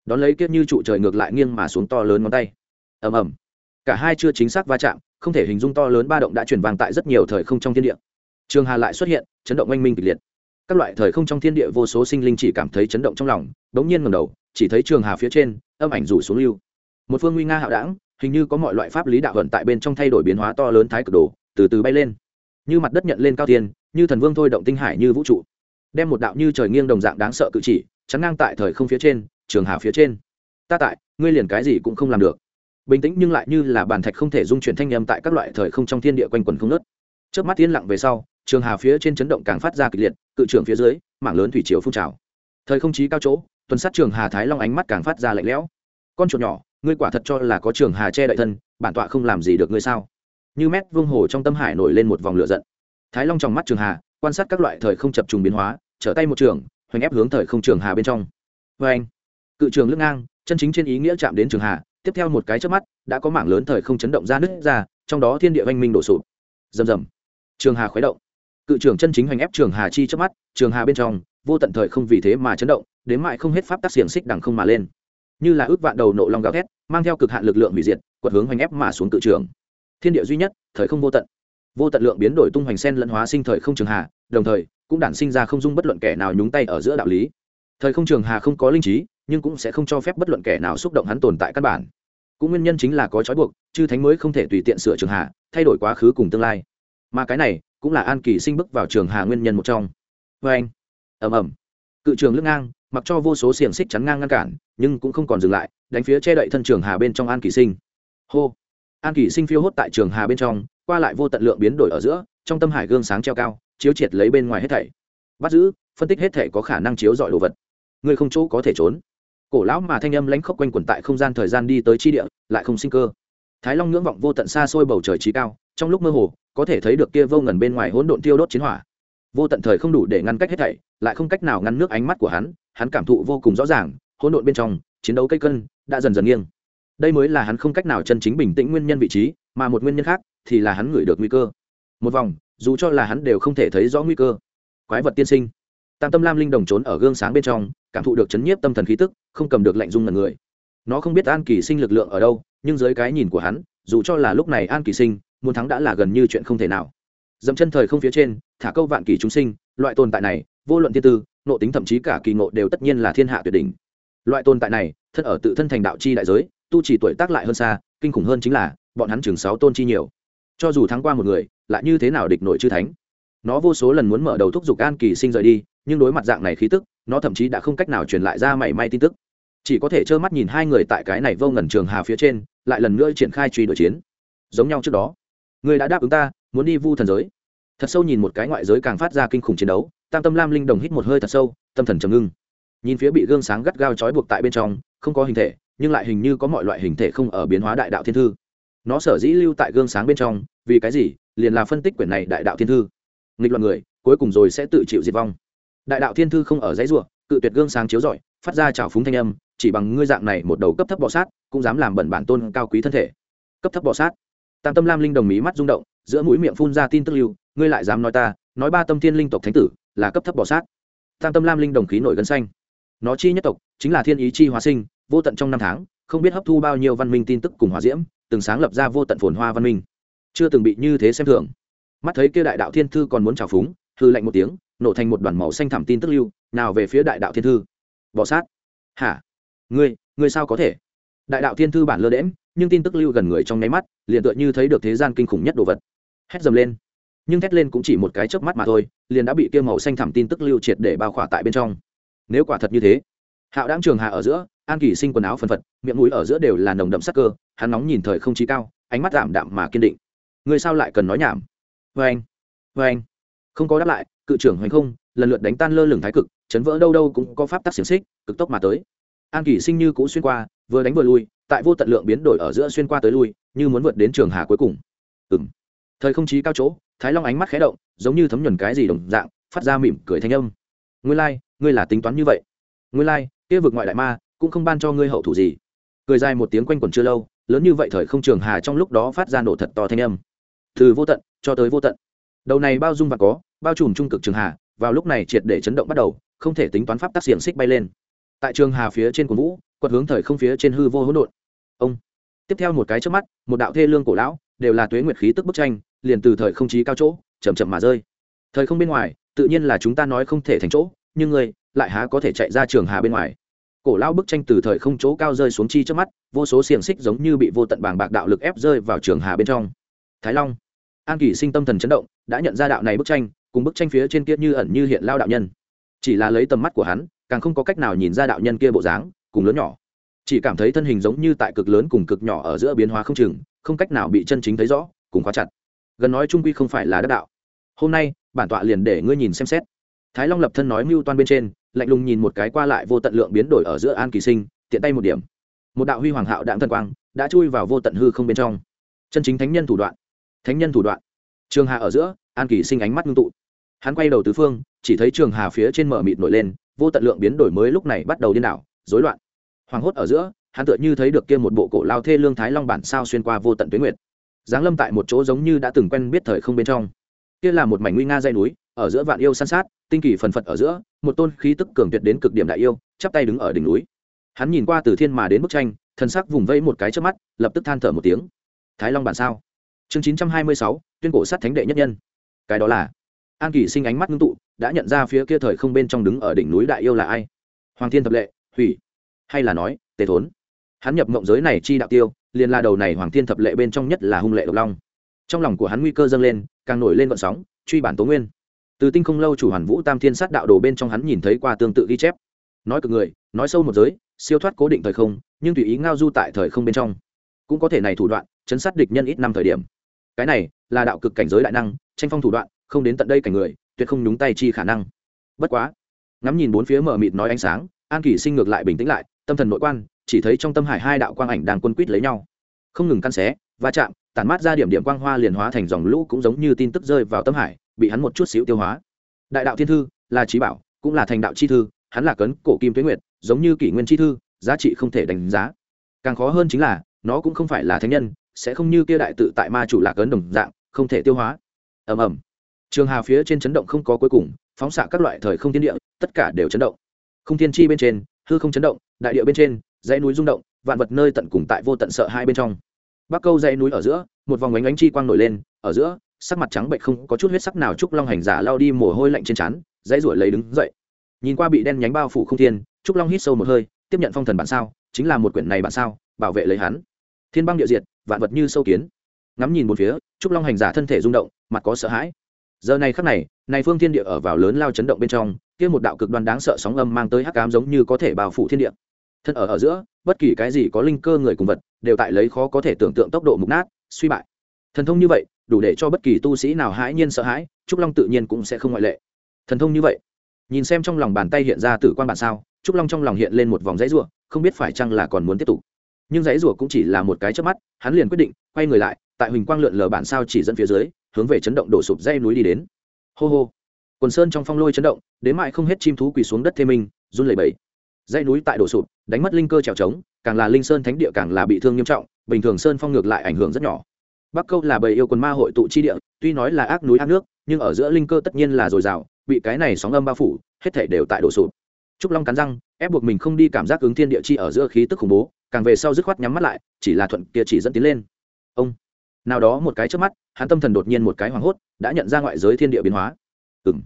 Đón lấy kiếp như trụ trời ngược lại nghiêng mà xuống to lớn ngón tay. Ầm ầm. Cả hai chưa chính xác va chạm, không thể hình dung to lớn ba động đã chuyển vàng tại rất nhiều thời không trong thiên địa. Trường hà lại xuất hiện, chấn động oanh minh kịch liệt. Các loại thời không trong thiên địa vô số sinh linh chỉ cảm thấy chấn động trong lòng đống nhiên ngầm đầu, chỉ thấy trường hà phía trên, âm ảnh rủ xuống lưu. Một phương nguy nga hạo đảng hình như có mọi loại pháp lý đạo vận tại bên trong thay đổi biến hóa to lớn thái cực đồ từ từ bay lên. Như mặt đất nhận lên cao thiên, như thần vương thôi động tinh hải như vũ trụ. Đem một đạo như trời nghiêng đồng dạng đáng sợ cự chỉ chắn ngang tại thời không phía trên trường hà phía trên. Ta tại ngươi liền cái gì cũng không làm được. Bình tĩnh nhưng lại như là bàn thạch không thể dung chuyển thanh â m tại các loại thời không trong thiên địa quanh quần không nớt trước mắt yên lặng về sau trường hà phía trên chấn động càng phát ra kịch liệt cự trường phía dưới mảng lớn thủy chiều phun trào. Thời không chí cao chỗ tuần sát trường hà thái long ánh mắt càng phát ra lạnh lẽo. Con chuột nhỏ ngươi quả thật cho là có trường hà che đậy thân, bản tọa không làm gì được ngươi sao? Như mét vương hồ trong tâm hải nổi lên một vòng lửa giận. Thái long trong mắt trường hà, quan sát các loại thời không chập trùng biến hóa, trở tay một trường, hoành ép hướng thời không trường hà bên trong. Vê anh, cự trường lưng ngang, chân chính trên ý nghĩa chạm đến trường hà, tiếp theo một cái trước mắt, đã có mảng lớn thời không chấn động ra nứt ra, trong đó thiên địa oanh minh đổ sụp. Rầm rầm. Trường hà khuấy động. Cự trưởng chân chính hoành ép trường hà chi trước mắt, trường hà bên trong, vô tận thời không vì thế mà chấn động, đến mại không hết pháp tác xiềng xích đằng không mà lên như là ước vạn đầu nộ long gào thét, mang theo cực hạn lực lượng hủy diệt, quật hướng hoành ép mà xuống cự trường. Thiên địa duy nhất, thời không vô tận. Vô tận lượng biến đổi tung hoành sen lẫn hóa sinh thời không trường hà, đồng thời, cũng đản sinh ra không dung bất luận kẻ nào nhúng tay ở giữa đạo lý. Thời không trường hà không có linh trí, nhưng cũng sẽ không cho phép bất luận kẻ nào xúc động hắn tồn tại căn bản. Cũng nguyên nhân chính là có trói buộc, chư thánh mới không thể tùy tiện sửa trường hà, thay đổi quá khứ cùng tương lai. Mà cái này, cũng là an kỳ sinh bước vào trường hà nguyên nhân một trong. Vê anh. Ẩm ẩm cự trường lưng ngang mặc cho vô số xiềng xích chắn ngang ngăn cản, nhưng cũng không còn dừng lại, đánh phía che đậy thân trường hà bên trong an kỳ sinh. Hô! An kỳ sinh phiêu hốt tại trường hà bên trong, qua lại vô tận lượng biến đổi ở giữa, trong tâm hải gương sáng treo cao, chiếu triệt lấy bên ngoài hết thảy. Bắt giữ, phân tích hết thảy có khả năng chiếu dọi đồ vật. Người không chỗ có thể trốn. Cổ lão mà thanh âm lãnh khốc quanh quẩn tại không gian thời gian đi tới chi địa, lại không sinh cơ. Thái long ngưỡng vọng vô tận xa xôi bầu trời trí cao, trong lúc mơ hồ, có thể thấy được kia vô ngần bên ngoài hỗn độn tiêu đốt chiến hỏa. Vô tận thời không đủ để ngăn cách hết thảy, lại không cách nào ngăn nước ánh mắt của hắn hắn cảm thụ vô cùng rõ ràng, hỗn độn bên trong, chiến đấu cây cân đã dần dần nghiêng. Đây mới là hắn không cách nào chân chính bình tĩnh nguyên nhân vị trí, mà một nguyên nhân khác thì là hắn ngửi được nguy cơ. Một vòng, dù cho là hắn đều không thể thấy rõ nguy cơ. Quái vật tiên sinh. Tam tâm lam linh đồng trốn ở gương sáng bên trong, cảm thụ được chấn nhiếp tâm thần khí tức, không cầm được lạnh dung ngần người. Nó không biết an kỳ sinh lực lượng ở đâu, nhưng dưới cái nhìn của hắn, dù cho là lúc này an kỳ sinh, muốn thắng đã là gần như chuyện không thể nào. Dẫm chân thời không phía trên, thả câu vạn kỳ chúng sinh, loại tồn tại này, vô luận thiên tư nộ tính thậm chí cả kỳ ngộ đều tất nhiên là thiên hạ tuyệt đỉnh. Loại tồn tại này, thân ở tự thân thành đạo chi đại giới, tu chỉ tuổi tác lại hơn xa, kinh khủng hơn chính là, bọn hắn chừng sáu tôn chi nhiều. Cho dù thắng qua một người, lại như thế nào địch nội chư thánh? Nó vô số lần muốn mở đầu thúc giục an kỳ sinh rời đi, nhưng đối mặt dạng này khí tức, nó thậm chí đã không cách nào truyền lại ra mảy may tin tức. Chỉ có thể trơ mắt nhìn hai người tại cái này vô ngần trường hà phía trên, lại lần nữa triển khai truy đuổi chiến. Giống nhau trước đó. Người đã đáp ứng ta, muốn đi vu thần giới. Thật sâu nhìn một cái ngoại giới càng phát ra kinh khủng chiến đấu tam tâm lam linh đồng hít một hơi thật sâu, tâm thần trầm ngưng. Nhìn phía bị gương sáng gắt gao trói buộc tại bên trong, không có hình thể, nhưng lại hình như có mọi loại hình thể không ở biến hóa đại đạo thiên thư. Nó sở dĩ lưu tại gương sáng bên trong, vì cái gì? Liền là phân tích quyển này đại đạo thiên thư. Nghịch loạn người, cuối cùng rồi sẽ tự chịu diệt vong. Đại đạo thiên thư không ở dãy ruộng cự tuyệt gương sáng chiếu rọi, phát ra trào phúng thanh âm, chỉ bằng ngươi dạng này một đầu cấp thấp bọ sát, cũng dám làm bẩn bản tôn cao quý thân thể. Cấp thấp bọ sát. Tam tâm lam linh đồng mí mắt rung động, giữa mũi miệng phun ra tin tức lưu, ngươi lại dám nói ta, nói ba tâm thiên linh tộc thánh tử là cấp thấp bọ sát. Tam tâm lam linh đồng khí nổi gân xanh. Nó chi nhất tộc, chính là thiên ý chi hóa sinh, vô tận trong năm tháng, không biết hấp thu bao nhiêu văn minh tin tức cùng hòa diễm, từng sáng lập ra vô tận phồn hoa văn minh. Chưa từng bị như thế xem thường. Mắt thấy kia đại đạo thiên thư còn muốn trào phúng thư lạnh một tiếng, nổ thành một đoàn màu xanh thảm tin tức lưu, nào về phía đại đạo thiên thư. Bọ sát. Hả? Ngươi ngươi sao có thể? Đại đạo thiên thư bản lơ đễm nhưng tin tức lưu gần người trong nháy mắt, liền tựa như thấy được thế gian kinh khủng nhất đồ vật. Hét dầm lên nhưng thét lên cũng chỉ một cái chớp mắt mà thôi, liền đã bị kia màu xanh thẳm tin tức lưu triệt để bao khỏa tại bên trong. Nếu quả thật như thế, hạo đáng trường hạ ở giữa, an kỳ sinh quần áo phân phật, miệng mũi ở giữa đều là nồng đậm sắc cơ, hắn nóng nhìn thời không chí cao, ánh mắt giảm đạm mà kiên định. Người sao lại cần nói nhảm? Vê anh vê anh. Không có đáp lại, cự trưởng hoành không, lần lượt đánh tan lơ lửng thái cực, chấn vỡ đâu đâu cũng có pháp tắc xiềng xích, cực tốc mà tới. An kỳ sinh như cũ xuyên qua, vừa đánh vừa lui, tại vô tận lượng biến đổi ở giữa xuyên qua tới lui, như muốn vượt đến trường hà cuối cùng. Ừ m thời không chí cao chỗ thái long ánh mắt khé động giống như thấm nhuần cái gì đồng dạng phát ra mỉm cười thanh âm. Ngươi lai、like, ngươi là tính toán như vậy. Ngươi lai、like, kia vực ngoại đại ma cũng không ban cho ngươi hậu thủ gì. Cười dài một tiếng quanh quẩn chưa lâu lớn như vậy thời không trường hà trong lúc đó phát ra nổ thật to thanh âm. Từ vô tận cho tới vô tận. Đầu này bao dung và có bao trùm trung cực trường hà vào lúc này triệt để chấn động bắt đầu không thể tính toán pháp tác xiềng xích bay lên. Tại trường hà phía trên của vũ quật hướng thời không phía trên hư vô hỗn độn. Ông. Tiếp theo một cái trước mắt một đạo thê lương cổ lão đều là tuế nguyệt khí tức bức tranh, liền từ thời không chí cao chỗ, chậm chậm mà rơi. Thời không bên ngoài, tự nhiên là chúng ta nói không thể thành chỗ, nhưng người lại há có thể chạy ra trường hà bên ngoài. Cổ lão bức tranh từ thời không chỗ cao rơi xuống chi trước mắt, vô số xiềng xích giống như bị vô tận bàng bạc đạo lực ép rơi vào trường hà bên trong. Thái long, an kỷ sinh tâm thần chấn động, đã nhận ra đạo này bức tranh, cùng bức tranh phía trên kia như ẩn như hiện lao đạo nhân. Chỉ là lấy tầm mắt của hắn, càng không có cách nào nhìn ra đạo nhân kia bộ dáng, cùng lớn nhỏ. Chỉ cảm thấy thân hình giống như tại cực lớn cùng cực nhỏ ở giữa biến hóa không chừng không cách nào bị chân chính thấy rõ, cùng khóa chặt. Gần nói trung quy không phải là đắc đạo. Hôm nay, bản tọa liền để ngươi nhìn xem xét. Thái long lập thân nói mưu toan bên trên, lạnh lùng nhìn một cái qua lại vô tận lượng biến đổi ở giữa an kỳ sinh, tiện tay một điểm. Một đạo huy hoàng hạo đạm thần quang đã chui vào vô tận hư không bên trong. Chân chính thánh nhân thủ đoạn. Thánh nhân thủ đoạn. Trường hà ở giữa, an kỳ sinh ánh mắt ngưng tụ. Hắn quay đầu tứ phương, chỉ thấy trường hà phía trên mở mịt nổi lên, vô tận lượng biến đổi mới lúc này bắt đầu điên đảo, rối loạn. Hoàng hốt ở giữa hắn tựa như thấy được kia một bộ cổ lao thê lương thái long bản sao xuyên qua vô tận tuyến nguyệt. Giáng lâm tại một chỗ giống như đã từng quen biết thời không bên trong. Kia là một mảnh nguy nga dây núi, ở giữa vạn yêu san sát, tinh kỳ phần phật ở giữa, một tôn khí tức cường tuyệt đến cực điểm đại yêu, chắp tay đứng ở đỉnh núi. Hắn nhìn qua từ thiên mà đến bức tranh, thần sắc vùng vây một cái trước mắt, lập tức than thở một tiếng. Thái long bản sao? Chương chín trăm hai mươi sáu, tuyên cổ sát thánh đệ nhất nhân. Cái đó là? An kỳ sinh ánh mắt ngưng tụ, đã nhận ra phía kia thời không bên trong đứng ở đỉnh núi đại yêu là ai? Hoàng thiên thập lệ, hủy. Hay là nói, tề thốn? Hắn nhập mộng giới này chi đạo tiêu, liền là đầu này hoàng thiên thập lệ bên trong nhất là hung lệ độc long. Trong lòng của hắn nguy cơ dâng lên, càng nổi lên vận sóng, truy bản tố nguyên. Từ tinh không lâu chủ hoàn vũ tam thiên sát đạo đồ bên trong hắn nhìn thấy qua tương tự ghi chép. Nói cực người, nói sâu một giới, siêu thoát cố định thời không, nhưng tùy ý ngao du tại thời không bên trong. Cũng có thể này thủ đoạn, chấn sát địch nhân ít năm thời điểm. Cái này là đạo cực cảnh giới đại năng, tranh phong thủ đoạn, không đến tận đây cảnh người, tuyệt không nhúng tay chi khả năng. Bất quá, ngắm nhìn bốn phía mở mịt nói ánh sáng, an kỳ sinh ngược lại bình tĩnh lại, tâm thần nội quan chỉ thấy trong tâm hải hai đạo quang ảnh đang quân quýt lấy nhau. Không ngừng căn xé, va chạm, tản mát ra điểm điểm quang hoa liền hóa thành dòng lũ cũng giống như tin tức rơi vào tâm hải, bị hắn một chút xíu tiêu hóa. Đại đạo thiên thư, là trí bảo, cũng là thành đạo chi thư, hắn là cấn cổ kim tuế nguyệt, giống như kỷ nguyên chi thư, giá trị không thể đánh giá. Càng khó hơn chính là, nó cũng không phải là thánh nhân, sẽ không như kia đại tự tại ma chủ lạc cấn đồng dạng, không thể tiêu hóa. Ầm ầm. Trường hà phía trên chấn động không có cuối cùng, phóng xạ các loại thời không thiên địa, tất cả đều chấn động. Không thiên chi bên trên, hư không chấn động, đại địa bên trên dãy núi rung động, vạn vật nơi tận cùng tại vô tận sợ hai bên trong. Bắc câu dãy núi ở giữa, một vòng ánh ánh chi quang nổi lên, ở giữa, sắc mặt trắng bệnh không có chút huyết sắc nào trúc long hành giả lao đi mồ hôi lạnh trên trán, dãy ruổi lấy đứng dậy. Nhìn qua bị đen nhánh bao phủ không thiên, trúc long hít sâu một hơi, tiếp nhận phong thần bản sao, chính là một quyển này bản sao, bảo vệ lấy hắn. Thiên băng địa diệt, vạn vật như sâu kiến. Ngắm nhìn một phía, trúc long hành giả thân thể rung động, mặt có sợ hãi. Giờ này khắc này này phương thiên địa ở vào lớn lao chấn động bên trong, kia một đạo cực đoan đáng sợ sóng âm mang tới hắc ám giống như có thể bao phủ thiên địa thân ở ở giữa, bất kỳ cái gì có linh cơ người cùng vật, đều tại lấy khó có thể tưởng tượng tốc độ mục nát, suy bại. Thần thông như vậy, đủ để cho bất kỳ tu sĩ nào hãi nhiên sợ hãi, trúc long tự nhiên cũng sẽ không ngoại lệ. Thần thông như vậy, nhìn xem trong lòng bàn tay hiện ra tử quan bản sao, trúc long trong lòng hiện lên một vòng dãy rủa, không biết phải chăng là còn muốn tiếp tục. Nhưng dãy rủa cũng chỉ là một cái trước mắt, hắn liền quyết định, quay người lại, tại huỳnh quang lượn lờ bản sao chỉ dẫn phía dưới, hướng về chấn động đổ sụp dây núi đi đến. Hô hô. Quần sơn trong phong lôi chấn động, đến mại không hết chim thú quỳ xuống đất thê minh, run lẩy bẩy. Dãy núi tại đổ sụp đánh mất linh cơ trèo trống, càng là linh sơn thánh địa càng là bị thương nghiêm trọng, bình thường sơn phong ngược lại ảnh hưởng rất nhỏ. Bắc câu là bầy yêu quần ma hội tụ chi địa, tuy nói là ác núi ác nước, nhưng ở giữa linh cơ tất nhiên là dồi dào, bị cái này sóng âm bao phủ, hết thể đều tại đổ sụp. Trúc long cắn răng, ép buộc mình không đi cảm giác ứng thiên địa chi ở giữa khí tức khủng bố, càng về sau dứt khoát nhắm mắt lại, chỉ là thuận kia chỉ dẫn tiến lên. Ông, nào đó một cái trước mắt, hắn tâm thần đột nhiên một cái hoảng hốt, đã nhận ra ngoại giới thiên địa biến hóa. Ừng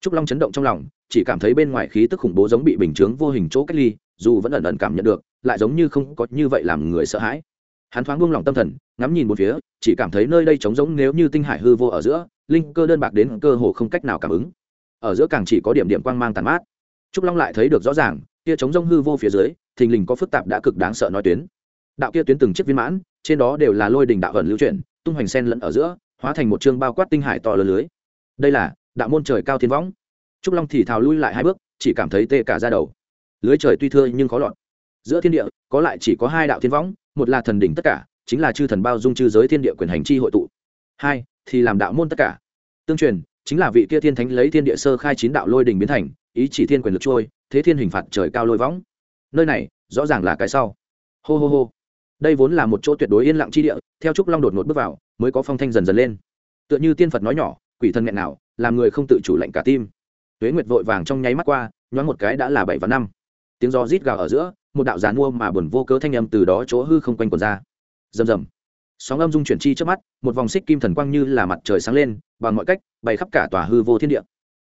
trúc long chấn động trong lòng, chỉ cảm thấy bên ngoài khí tức khủng bố giống bị bình chướng vô hình chỗ cách ly dù vẫn ẩn ẩn cảm nhận được, lại giống như không có như vậy làm người sợ hãi. Hắn thoáng buông lòng tâm thần, ngắm nhìn một phía, chỉ cảm thấy nơi đây trống rỗng nếu như tinh hải hư vô ở giữa, linh cơ đơn bạc đến cơ hồ không cách nào cảm ứng. Ở giữa càng chỉ có điểm điểm quang mang tàn mát. Trúc long lại thấy được rõ ràng, kia trống rông hư vô phía dưới, thình lình có phức tạp đã cực đáng sợ nói tuyến. Đạo kia tuyến từng chiếc viên mãn, trên đó đều là lôi đình đạo ẩn lưu chuyển, tung hoành sen lẫn ở giữa, hóa thành một chương bao quát tinh hải to lớn lưới. Đây là đạo môn trời cao thiên võng. Trúc long thì thào lui lại hai bước, chỉ cảm thấy tê cả ra đầu lưới trời tuy thưa nhưng khó lọt. Giữa thiên địa, có lại chỉ có hai đạo thiên võng, một là thần đỉnh tất cả, chính là chư thần bao dung chư giới thiên địa quyền hành chi hội tụ. Hai, thì làm đạo môn tất cả. Tương truyền, chính là vị kia thiên thánh lấy thiên địa sơ khai chín đạo lôi đình biến thành, ý chỉ thiên quyền lực trôi, thế thiên hình phạt trời cao lôi võng. Nơi này, rõ ràng là cái sau. Hô hô hô. Đây vốn là một chỗ tuyệt đối yên lặng chi địa, theo trúc long đột ngột bước vào, mới có phong thanh dần dần lên. Tựa như tiên phật nói nhỏ, quỷ thân nghẹn nào làm người không tự chủ lệnh cả tim. Tuế nguyệt vội vàng trong nháy mắt qua, nhoáng một cái đã là bảy và năm tiếng do rít gào ở giữa, một đạo giàn mua mà buồn vô cớ thanh âm từ đó chỗ hư không quanh quần ra. Rầm rầm. Sóng âm dung chuyển chi trước mắt, một vòng xích kim thần quang như là mặt trời sáng lên, bằng mọi cách bày khắp cả tòa hư vô thiên địa.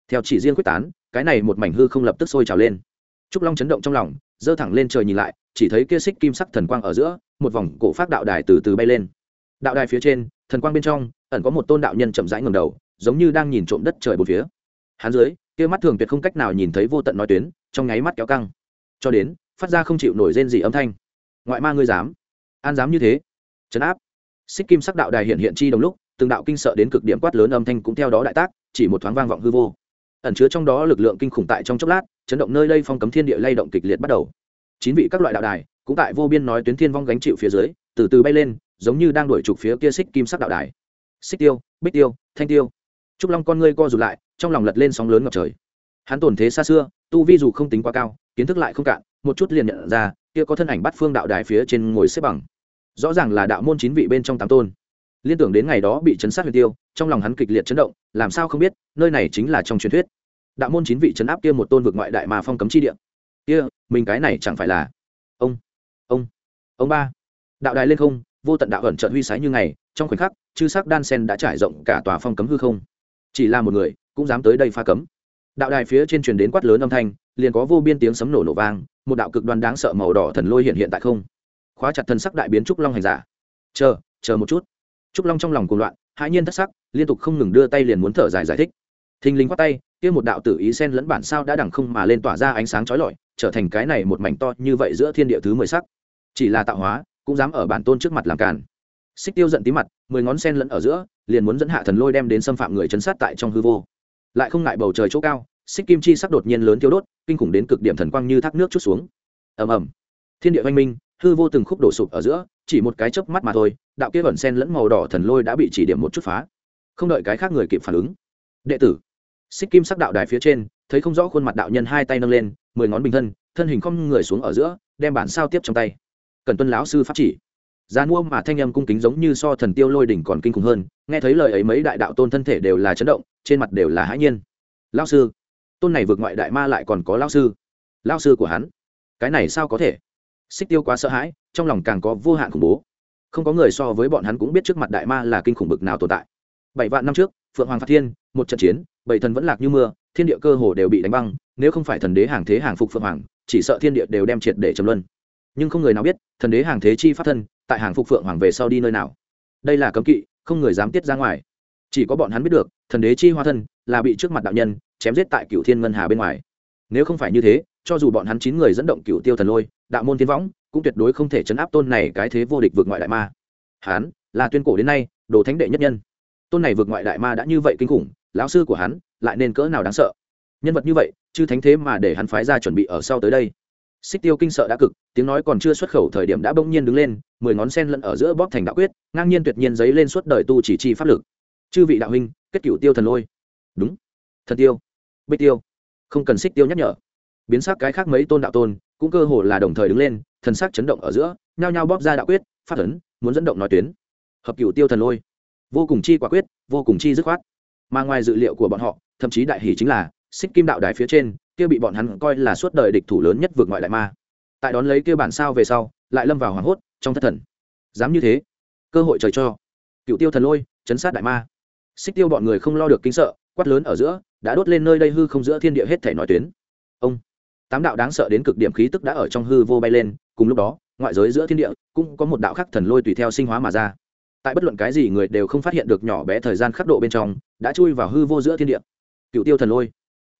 Theo chỉ riêng quyết tán, cái này một mảnh hư không lập tức sôi trào lên. Trúc long chấn động trong lòng, giơ thẳng lên trời nhìn lại, chỉ thấy kia xích kim sắc thần quang ở giữa, một vòng cổ phát đạo đài từ từ bay lên. Đạo đài phía trên, thần quang bên trong, ẩn có một tôn đạo nhân chậm rãi ngầm đầu, giống như đang nhìn trộm đất trời bốn phía. Hắn dưới, kia mắt thường tuyệt không cách nào nhìn thấy vô tận nói tuyến, trong nháy mắt kéo căng cho đến, phát ra không chịu nổi rên gì âm thanh. Ngoại ma ngươi dám? An dám như thế? Chấn áp. Xích kim sắc đạo đài hiện hiện chi đồng lúc, từng đạo kinh sợ đến cực điểm quát lớn âm thanh cũng theo đó đại tác, chỉ một thoáng vang vọng hư vô. Ẩn chứa trong đó lực lượng kinh khủng tại trong chốc lát, chấn động nơi đây phong cấm thiên địa lay động kịch liệt bắt đầu. Chín vị các loại đạo đài, cũng tại vô biên nói tuyến thiên vong gánh chịu phía dưới, từ từ bay lên, giống như đang đuổi trục phía kia xích kim sắc đạo đài. Xích tiêu, bích tiêu, thanh tiêu. Trúc long con ngươi co rụt lại, trong lòng lật lên sóng lớn ngập trời hắn tổn thế xa xưa, tu vi dù không tính quá cao, kiến thức lại không cạn, một chút liền nhận ra, kia có thân ảnh bắt phương đạo đài phía trên ngồi xếp bằng. Rõ ràng là đạo môn chín vị bên trong tám tôn. Liên tưởng đến ngày đó bị chấn sát huyền tiêu, trong lòng hắn kịch liệt chấn động, làm sao không biết, nơi này chính là trong truyền thuyết. Đạo môn chín vị chấn áp kia một tôn vực ngoại đại mà phong cấm chi địa. Kia, mình cái này chẳng phải là ông ông ông ba. Đạo đài lên không, vô tận đạo ẩn trận huy sái như ngày, trong khoảnh khắc, chư sắc đan sen đã trải rộng cả tòa phong cấm hư không. Chỉ là một người, cũng dám tới đây pha cấm đạo đài phía trên truyền đến quát lớn âm thanh, liền có vô biên tiếng sấm nổ nổ vang, một đạo cực đoan đáng sợ màu đỏ thần lôi hiện hiện tại không. Khóa chặt thần sắc đại biến trúc long hành giả. Chờ chờ một chút. Trúc long trong lòng cuồng loạn, hãi nhiên thất sắc, liên tục không ngừng đưa tay liền muốn thở dài giải thích. Thình lình quát tay, kia một đạo tử ý sen lẫn bản sao đã đằng không mà lên tỏa ra ánh sáng chói lọi, trở thành cái này một mảnh to như vậy giữa thiên địa thứ mười sắc. Chỉ là tạo hóa, cũng dám ở bản tôn trước mặt làm càn. Xích tiêu giận tí mặt, mười ngón sen lẫn ở giữa, liền muốn dẫn hạ thần lôi đem đến xâm phạm người chấn sát tại trong hư vô lại không ngại bầu trời chỗ cao, xích kim chi sắc đột nhiên lớn thiếu đốt, kinh khủng đến cực điểm thần quang như thác nước chút xuống. Ầm ầm. Thiên địa oanh minh, hư vô từng khúc đổ sụp ở giữa, chỉ một cái chớp mắt mà thôi, đạo kia vẩn sen lẫn màu đỏ thần lôi đã bị chỉ điểm một chút phá. Không đợi cái khác người kịp phản ứng. Đệ tử. Xích kim sắc đạo đài phía trên, thấy không rõ khuôn mặt đạo nhân hai tay nâng lên, mười ngón bình thân thân hình không người xuống ở giữa, đem bản sao tiếp trong tay. Cần tuân lão sư pháp chỉ giá mua mà thanh âm cung kính giống như so thần tiêu lôi đỉnh còn kinh khủng hơn, nghe thấy lời ấy mấy đại đạo tôn thân thể đều là chấn động, trên mặt đều là hãi nhiên. Lao sư, tôn này vượt ngoại đại ma lại còn có lao sư. Lao sư của hắn, cái này sao có thể? Xích tiêu quá sợ hãi, trong lòng càng có vô hạn khủng bố. Không có người so với bọn hắn cũng biết trước mặt đại ma là kinh khủng bực nào tồn tại. Bảy vạn năm trước, phượng hoàng phạt thiên, một trận chiến, bảy thần vẫn lạc như mưa, thiên địa cơ hồ đều bị đánh băng, nếu không phải thần đế hàng thế hàng phục phượng hoàng, chỉ sợ thiên địa đều đem triệt để trầm luân. Nhưng không người nào biết, thần đế hàng thế chi pháp thân tại hàng phục phượng hoàng về sau đi nơi nào. Đây là cấm kỵ, không người dám tiết ra ngoài. Chỉ có bọn hắn biết được, thần đế chi hoa thân là bị trước mặt đạo nhân chém giết tại cựu thiên ngân hà bên ngoài. Nếu không phải như thế, cho dù bọn hắn chín người dẫn động cựu tiêu thần lôi, đạo môn thiên võng cũng tuyệt đối không thể chấn áp tôn này cái thế vô địch vượt ngoại đại ma. Hắn là tuyên cổ đến nay đồ thánh đệ nhất nhân. Tôn này vượt ngoại đại ma đã như vậy kinh khủng, lão sư của hắn lại nên cỡ nào đáng sợ. Nhân vật như vậy chứ thánh thế mà để hắn phái ra chuẩn bị ở sau tới đây xích tiêu kinh sợ đã cực, tiếng nói còn chưa xuất khẩu thời điểm đã bỗng nhiên đứng lên, mười ngón sen lẫn ở giữa bóp thành đạo quyết, ngang nhiên tuyệt nhiên giấy lên suốt đời tu chỉ chi pháp lực. Chư vị đạo huynh, kết cửu tiêu thần lôi. Đúng. Thần tiêu. Bích tiêu. Không cần xích tiêu nhắc nhở. Biến sắc cái khác mấy tôn đạo tôn, cũng cơ hồ là đồng thời đứng lên, thần sắc chấn động ở giữa, nhao nhao bóp ra đạo quyết, phát ấn, muốn dẫn động nói tuyến. Hợp cửu tiêu thần lôi. Vô cùng chi quả quyết, vô cùng chi dứt khoát. Mà ngoài dự liệu của bọn họ, thậm chí đại hỷ chính là, xích kim đạo đài phía trên kia bị bọn hắn coi là suốt đời địch thủ lớn nhất vượt ngoại đại ma. Tại đón lấy kia bản sao về sau, lại lâm vào hoảng hốt, trong thất thần. Dám như thế, cơ hội trời cho. Cựu tiêu thần lôi, chấn sát đại ma. Xích tiêu bọn người không lo được kinh sợ, quát lớn ở giữa, đã đốt lên nơi đây hư không giữa thiên địa hết thể nói tuyến. Ông, tám đạo đáng sợ đến cực điểm khí tức đã ở trong hư vô bay lên, cùng lúc đó, ngoại giới giữa thiên địa, cũng có một đạo khắc thần lôi tùy theo sinh hóa mà ra. Tại bất luận cái gì người đều không phát hiện được nhỏ bé thời gian khắc độ bên trong, đã chui vào hư vô giữa thiên địa. Cựu tiêu thần lôi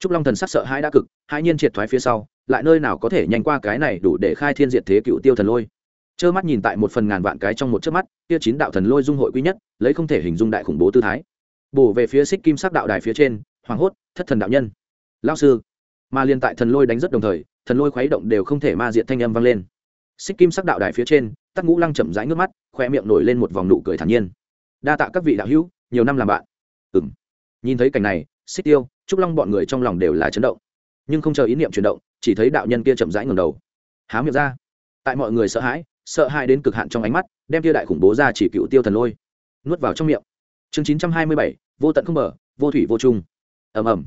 trúc long thần sắc sợ hãi đã cực hai nhiên triệt thoái phía sau lại nơi nào có thể nhanh qua cái này đủ để khai thiên diệt thế cựu tiêu thần lôi. Trơ mắt nhìn tại một phần ngàn vạn cái trong một chớp mắt kia chín đạo thần lôi dung hội quý nhất lấy không thể hình dung đại khủng bố tư thái. Bổ về phía xích kim sắc đạo đài phía trên hoàng hốt thất thần đạo nhân. Lao sư mà liên tại thần lôi đánh rất đồng thời thần lôi khuấy động đều không thể ma diện thanh âm vang lên. Xích kim sắc đạo đài phía trên tắc ngũ lăng chậm rãi nước mắt khoe miệng nổi lên một vòng nụ cười thản nhiên. Đa tạ các vị đạo hữu nhiều năm làm bạn. Ừm, nhìn thấy cảnh này xích tiêu, trúc long bọn người trong lòng đều là chấn động. Nhưng không chờ ý niệm chuyển động, chỉ thấy đạo nhân kia chậm rãi ngầm đầu, há miệng ra. Tại mọi người sợ hãi sợ hãi đến cực hạn trong ánh mắt, đem kia đại khủng bố ra chỉ cựu tiêu thần lôi, nuốt vào trong miệng. Chương chín trăm hai mươi bảy, vô tận không mở, vô thủy vô trung ầm ầm.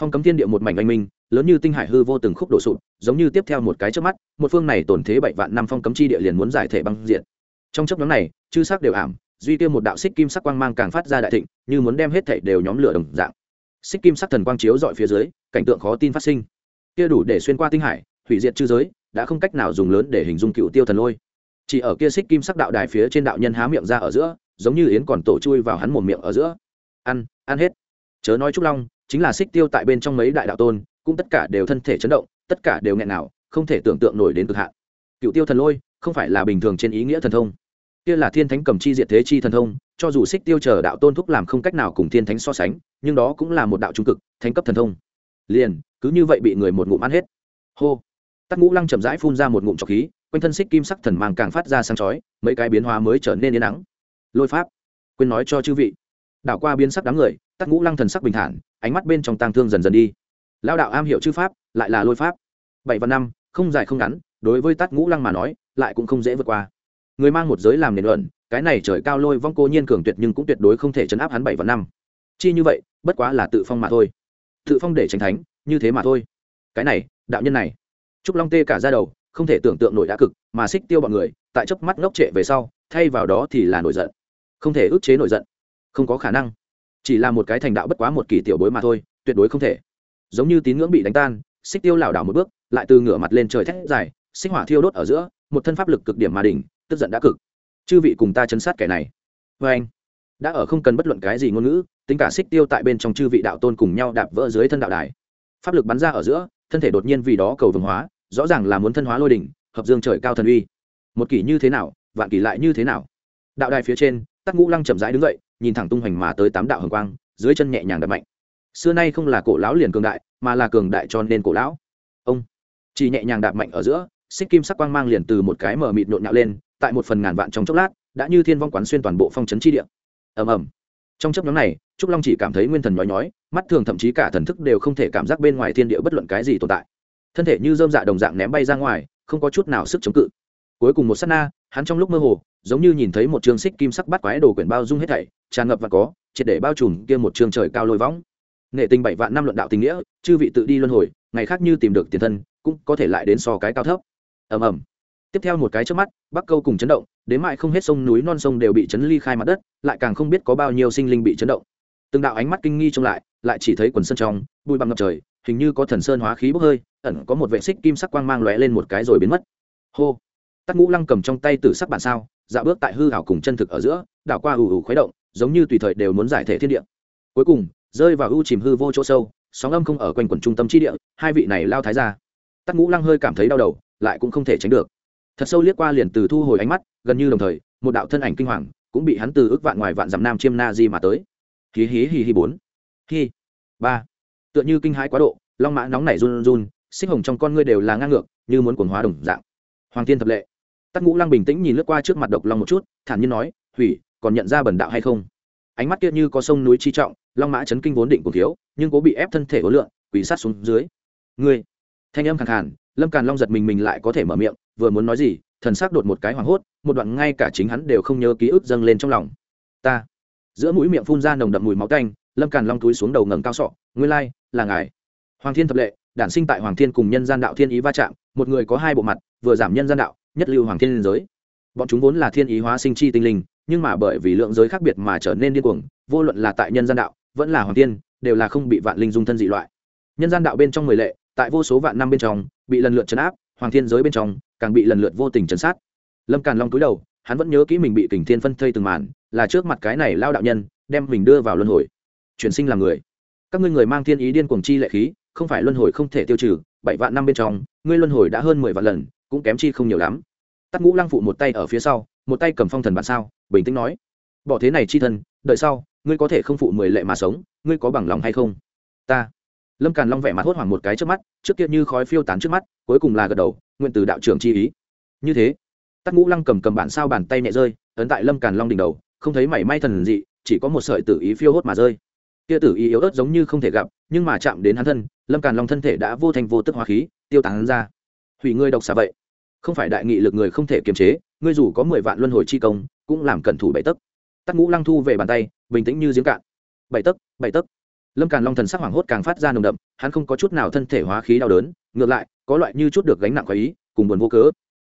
Phong cấm thiên địa một mảnh anh minh, lớn như tinh hải hư vô từng khúc đổ sụp, giống như tiếp theo một cái trước mắt, một phương này tổn thế bảy vạn năm phong cấm chi địa liền muốn giải thể băng diện trong chấp nhóm này, chư sắc đều ảm, duy tiêu một đạo xích kim sắc quang mang càng phát ra đại thịnh, như muốn đem hết thảy đều nhóm lửa đồng dạng xích kim sắc thần quang chiếu dọi phía dưới, cảnh tượng khó tin phát sinh. Kia đủ để xuyên qua tinh hải, hủy diệt chư giới, đã không cách nào dùng lớn để hình dung cựu tiêu thần lôi. Chỉ ở kia xích kim sắc đạo đài phía trên đạo nhân há miệng ra ở giữa, giống như yến còn tổ chui vào hắn một miệng ở giữa. Ăn ăn hết. Chớ nói trúc long, chính là xích tiêu tại bên trong mấy đại đạo tôn, cũng tất cả đều thân thể chấn động, tất cả đều nghẹn nào, không thể tưởng tượng nổi đến cực hạn. Cựu tiêu thần lôi, không phải là bình thường trên ý nghĩa thần thông. Kia là thiên thánh cầm chi diệt thế chi thần thông cho dù xích tiêu chờ đạo tôn thúc làm không cách nào cùng thiên thánh so sánh, nhưng đó cũng là một đạo trung cực, thánh cấp thần thông. Liền, cứ như vậy bị người một ngụm ăn hết. Hô. Tắc ngũ lăng chậm rãi phun ra một ngụm trọc khí, quanh thân xích kim sắc thần mang càng phát ra sáng chói, mấy cái biến hóa mới trở nên yên nắng lôi pháp. Quên nói cho chư vị. Đảo qua biến sắc đám người, tắc ngũ lăng thần sắc bình thản, ánh mắt bên trong tang thương dần dần đi. Lao đạo am hiểu chư pháp, lại là lôi pháp. Bảy và năm, không dài không ngắn, đối với tắc ngũ lăng mà nói, lại cũng không dễ vượt qua. Người mang một giới làm nền luận cái này trời cao lôi vong cô nhiên cường tuyệt nhưng cũng tuyệt đối không thể chấn áp hắn bảy và năm. Chi như vậy, bất quá là tự phong mà thôi. Tự phong để tránh thánh, như thế mà thôi. Cái này, đạo nhân này. Trúc long tê cả ra đầu, không thể tưởng tượng nổi đã cực, mà xích tiêu bọn người, tại chớp mắt ngốc trệ về sau, thay vào đó thì là nổi giận. Không thể ức chế nổi giận. Không có khả năng. Chỉ là một cái thành đạo bất quá một kỳ tiểu bối mà thôi, tuyệt đối không thể. Giống như tín ngưỡng bị đánh tan, xích tiêu lảo đảo một bước, lại từ ngửa mặt lên trời thét dài, xích hỏa thiêu đốt ở giữa, một thân pháp lực cực điểm mà đỉnh, tức giận đã cực chư vị cùng ta chấn sát kẻ này. Vê anh, đã ở không cần bất luận cái gì ngôn ngữ, tính cả xích tiêu tại bên trong chư vị đạo tôn cùng nhau đạp vỡ dưới thân đạo đài. Pháp lực bắn ra ở giữa, thân thể đột nhiên vì đó cầu vồng hóa, rõ ràng là muốn thân hóa lôi đỉnh, hợp dương trời cao thần uy. Một kỷ như thế nào, vạn kỷ lại như thế nào? Đạo đài phía trên, tắc ngũ lăng chậm rãi đứng dậy, nhìn thẳng tung hoành mà tới tám đạo hồng quang, dưới chân nhẹ nhàng đập mạnh. Xưa nay không là cổ lão liền cường đại, mà là cường đại cho nên cổ lão. Ông, chỉ nhẹ nhàng đạp mạnh ở giữa, xích kim sắc quang mang liền từ một cái mở mịt nhộn nhạo lên tại một phần ngàn vạn trong chốc lát, đã như thiên vong quán xuyên toàn bộ phong trấn chi địa. Ầm ầm. Trong chấp nhóm này, trúc long chỉ cảm thấy nguyên thần nhói nhói, mắt thường thậm chí cả thần thức đều không thể cảm giác bên ngoài thiên địa bất luận cái gì tồn tại. Thân thể như dơm dạ đồng dạng ném bay ra ngoài, không có chút nào sức chống cự. Cuối cùng một s á t na, hắn trong lúc mơ hồ, giống như nhìn thấy một chương xích kim sắc bắt quái đồ quyển bao dung hết thảy, tràn ngập và có, triệt để bao trùm kia một chương trời cao lôi võng. Nghệ tình bảy vạn năm luận đạo tình nghĩa, chư vị tự đi luân hồi, ngày khác như tìm được tiền thân, cũng có thể lại đến so cái cao thấp. Ầm ầm tiếp theo một cái trước mắt, bắc câu cùng chấn động, đến mại không hết sông núi non sông đều bị chấn ly khai mặt đất, lại càng không biết có bao nhiêu sinh linh bị chấn động. Từng đạo ánh mắt kinh nghi trông lại lại chỉ thấy quần sân trong, bụi băng ngập trời, hình như có thần sơn hóa khí bốc hơi, ẩn có một vệ xích kim sắc quang mang lóe lên một cái rồi biến mất. Hô! Tắc ngũ lăng cầm trong tay tử sắc bản sao dạo bước tại hư hảo cùng chân thực ở giữa, đảo qua ù ù khuấy động, giống như tùy thời đều muốn giải thể thiên địa. Cuối cùng, rơi vào ưu chìm hư vô chỗ sâu, sóng âm không ở quanh quần trung tâm chi địa, hai vị này lao thái ra tắc ngũ lăng hơi cảm thấy đau đầu, lại cũng không thể tránh được thật sâu liếc qua liền từ thu hồi ánh mắt, gần như đồng thời, một đạo thân ảnh kinh hoàng cũng bị hắn từ ước vạn ngoài vạn dằm nam chiêm na di mà tới. Hí hí hí hí bốn. Hí. Ba. Tựa như kinh hãi quá độ, long mã nóng nảy run run, xích hồng trong con ngươi đều là ngang ngược, như muốn cuồng hóa đồng dạng. Hoàng tiên thập lệ. Tắc ngũ lăng bình tĩnh nhìn lướt qua trước mặt độc long một chút, thản nhiên nói, hủy, còn nhận ra bần đạo hay không? Ánh mắt kia như có sông núi chi trọng, long mã chấn kinh vốn định cùng thiếu, nhưng cố bị ép thân thể ối lượng quỷ sát xuống dưới. Ngươi! Thanh âm khẳng khàn lâm càn long giật mình mình lại có thể mở miệng, vừa muốn nói gì, thần sắc đột một cái hoảng hốt, một đoạn ngay cả chính hắn đều không nhớ ký ức dâng lên trong lòng. Ta. Giữa mũi miệng phun ra nồng đậm mùi máu canh lâm càn long túi xuống đầu ngầm cao sọ, nguyên lai, là ngài. Hoàng thiên thập lệ, đản sinh tại hoàng thiên cùng nhân gian đạo thiên ý va chạm, một người có hai bộ mặt, vừa giảm nhân gian đạo, nhất lưu hoàng thiên liên giới. Bọn chúng vốn là thiên ý hóa sinh chi tinh linh, nhưng mà bởi vì lượng giới khác biệt mà trở nên điên cuồng, vô luận là tại nhân gian đạo, vẫn là hoàng tiên đều là không bị vạn linh dung thân dị loại. Nhân gian đạo bên trong mười lệ, tại vô số vạn năm bên trong bị lần lượt chấn áp, hoàng thiên giới bên trong càng bị lần lượt vô tình chấn sát. Lâm càn long cúi đầu, hắn vẫn nhớ kỹ mình bị kình thiên phân thây từng màn, là trước mặt cái này lao đạo nhân, đem mình đưa vào luân hồi. Chuyển sinh làm người. Các ngươi người mang thiên ý điên cuồng chi lệ khí, không phải luân hồi không thể tiêu trừ, bảy vạn năm bên trong, ngươi luân hồi đã hơn mười vạn lần, cũng kém chi không nhiều lắm. Tắc ngũ lăng phụ một tay ở phía sau, một tay cầm phong thần bản sao, bình tĩnh nói, bỏ thế này chi thân, đợi sau, ngươi có thể không phụ mười lệ mà sống, ngươi có bằng lòng hay không? Ta lâm càn long vẻ mặt hốt hoảng một cái trước mắt, trước kia như khói phiêu tán trước mắt, cuối cùng là gật đầu, nguyện từ đạo trưởng chi ý. Như thế, tắc ngũ lăng cầm cầm bản sao bàn tay nhẹ rơi, ấn tại lâm càn long đỉnh đầu, không thấy mảy may thần dị, chỉ có một sợi tử ý phiêu hốt mà rơi. Kia tử ý yếu ớt giống như không thể gặp, nhưng mà chạm đến hắn thân, lâm càn long thân thể đã vô thành vô tức hóa khí, tiêu tán ra. Hủy ngươi độc xả vậy. Không phải đại nghị lực người không thể kiềm chế, ngươi dù có mười vạn luân hồi chi công, cũng làm cẩn thủ bảy tấc. Tắc ngũ lăng thu về bàn tay, bình tĩnh như giếng cạn. Bảy tấc bảy tấc lâm càn long thần sắc hoảng hốt càng phát ra nồng đậm, hắn không có chút nào thân thể hóa khí đau đớn, ngược lại, có loại như chút được gánh nặng khỏi ý, cùng buồn vô cớ.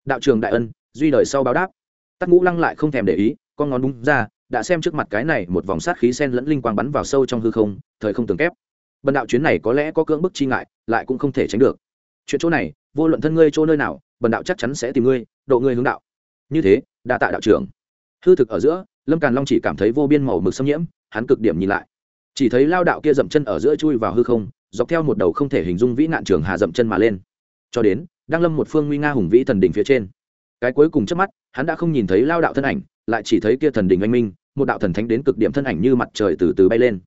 Đạo trường đại ân, duy đời sau báo đáp. Tắc ngũ lăng lại không thèm để ý, con ngón đúng ra, đã xem trước mặt cái này một vòng sát khí sen lẫn linh quang bắn vào sâu trong hư không, thời không tường kép. Bần đạo chuyến này có lẽ có cưỡng bức chi ngại, lại cũng không thể tránh được. Chuyện chỗ này, vô luận thân ngươi chỗ nơi nào, bần đạo chắc chắn sẽ tìm ngươi, độ ngươi hướng đạo. Như thế, đa tạ đạo trưởng. Hư thực ở giữa, lâm càn long chỉ cảm thấy vô biên màu mực xâm nhiễm, hắn cực điểm nhìn lại chỉ thấy lao đạo kia dậm chân ở giữa chui vào hư không, dọc theo một đầu không thể hình dung vĩ nạn trường hà dậm chân mà lên. Cho đến, đang lâm một phương nguy nga hùng vĩ thần đỉnh phía trên. Cái cuối cùng trước mắt, hắn đã không nhìn thấy lao đạo thân ảnh, lại chỉ thấy kia thần đỉnh anh minh, một đạo thần thánh đến cực điểm thân ảnh như mặt trời từ từ bay lên.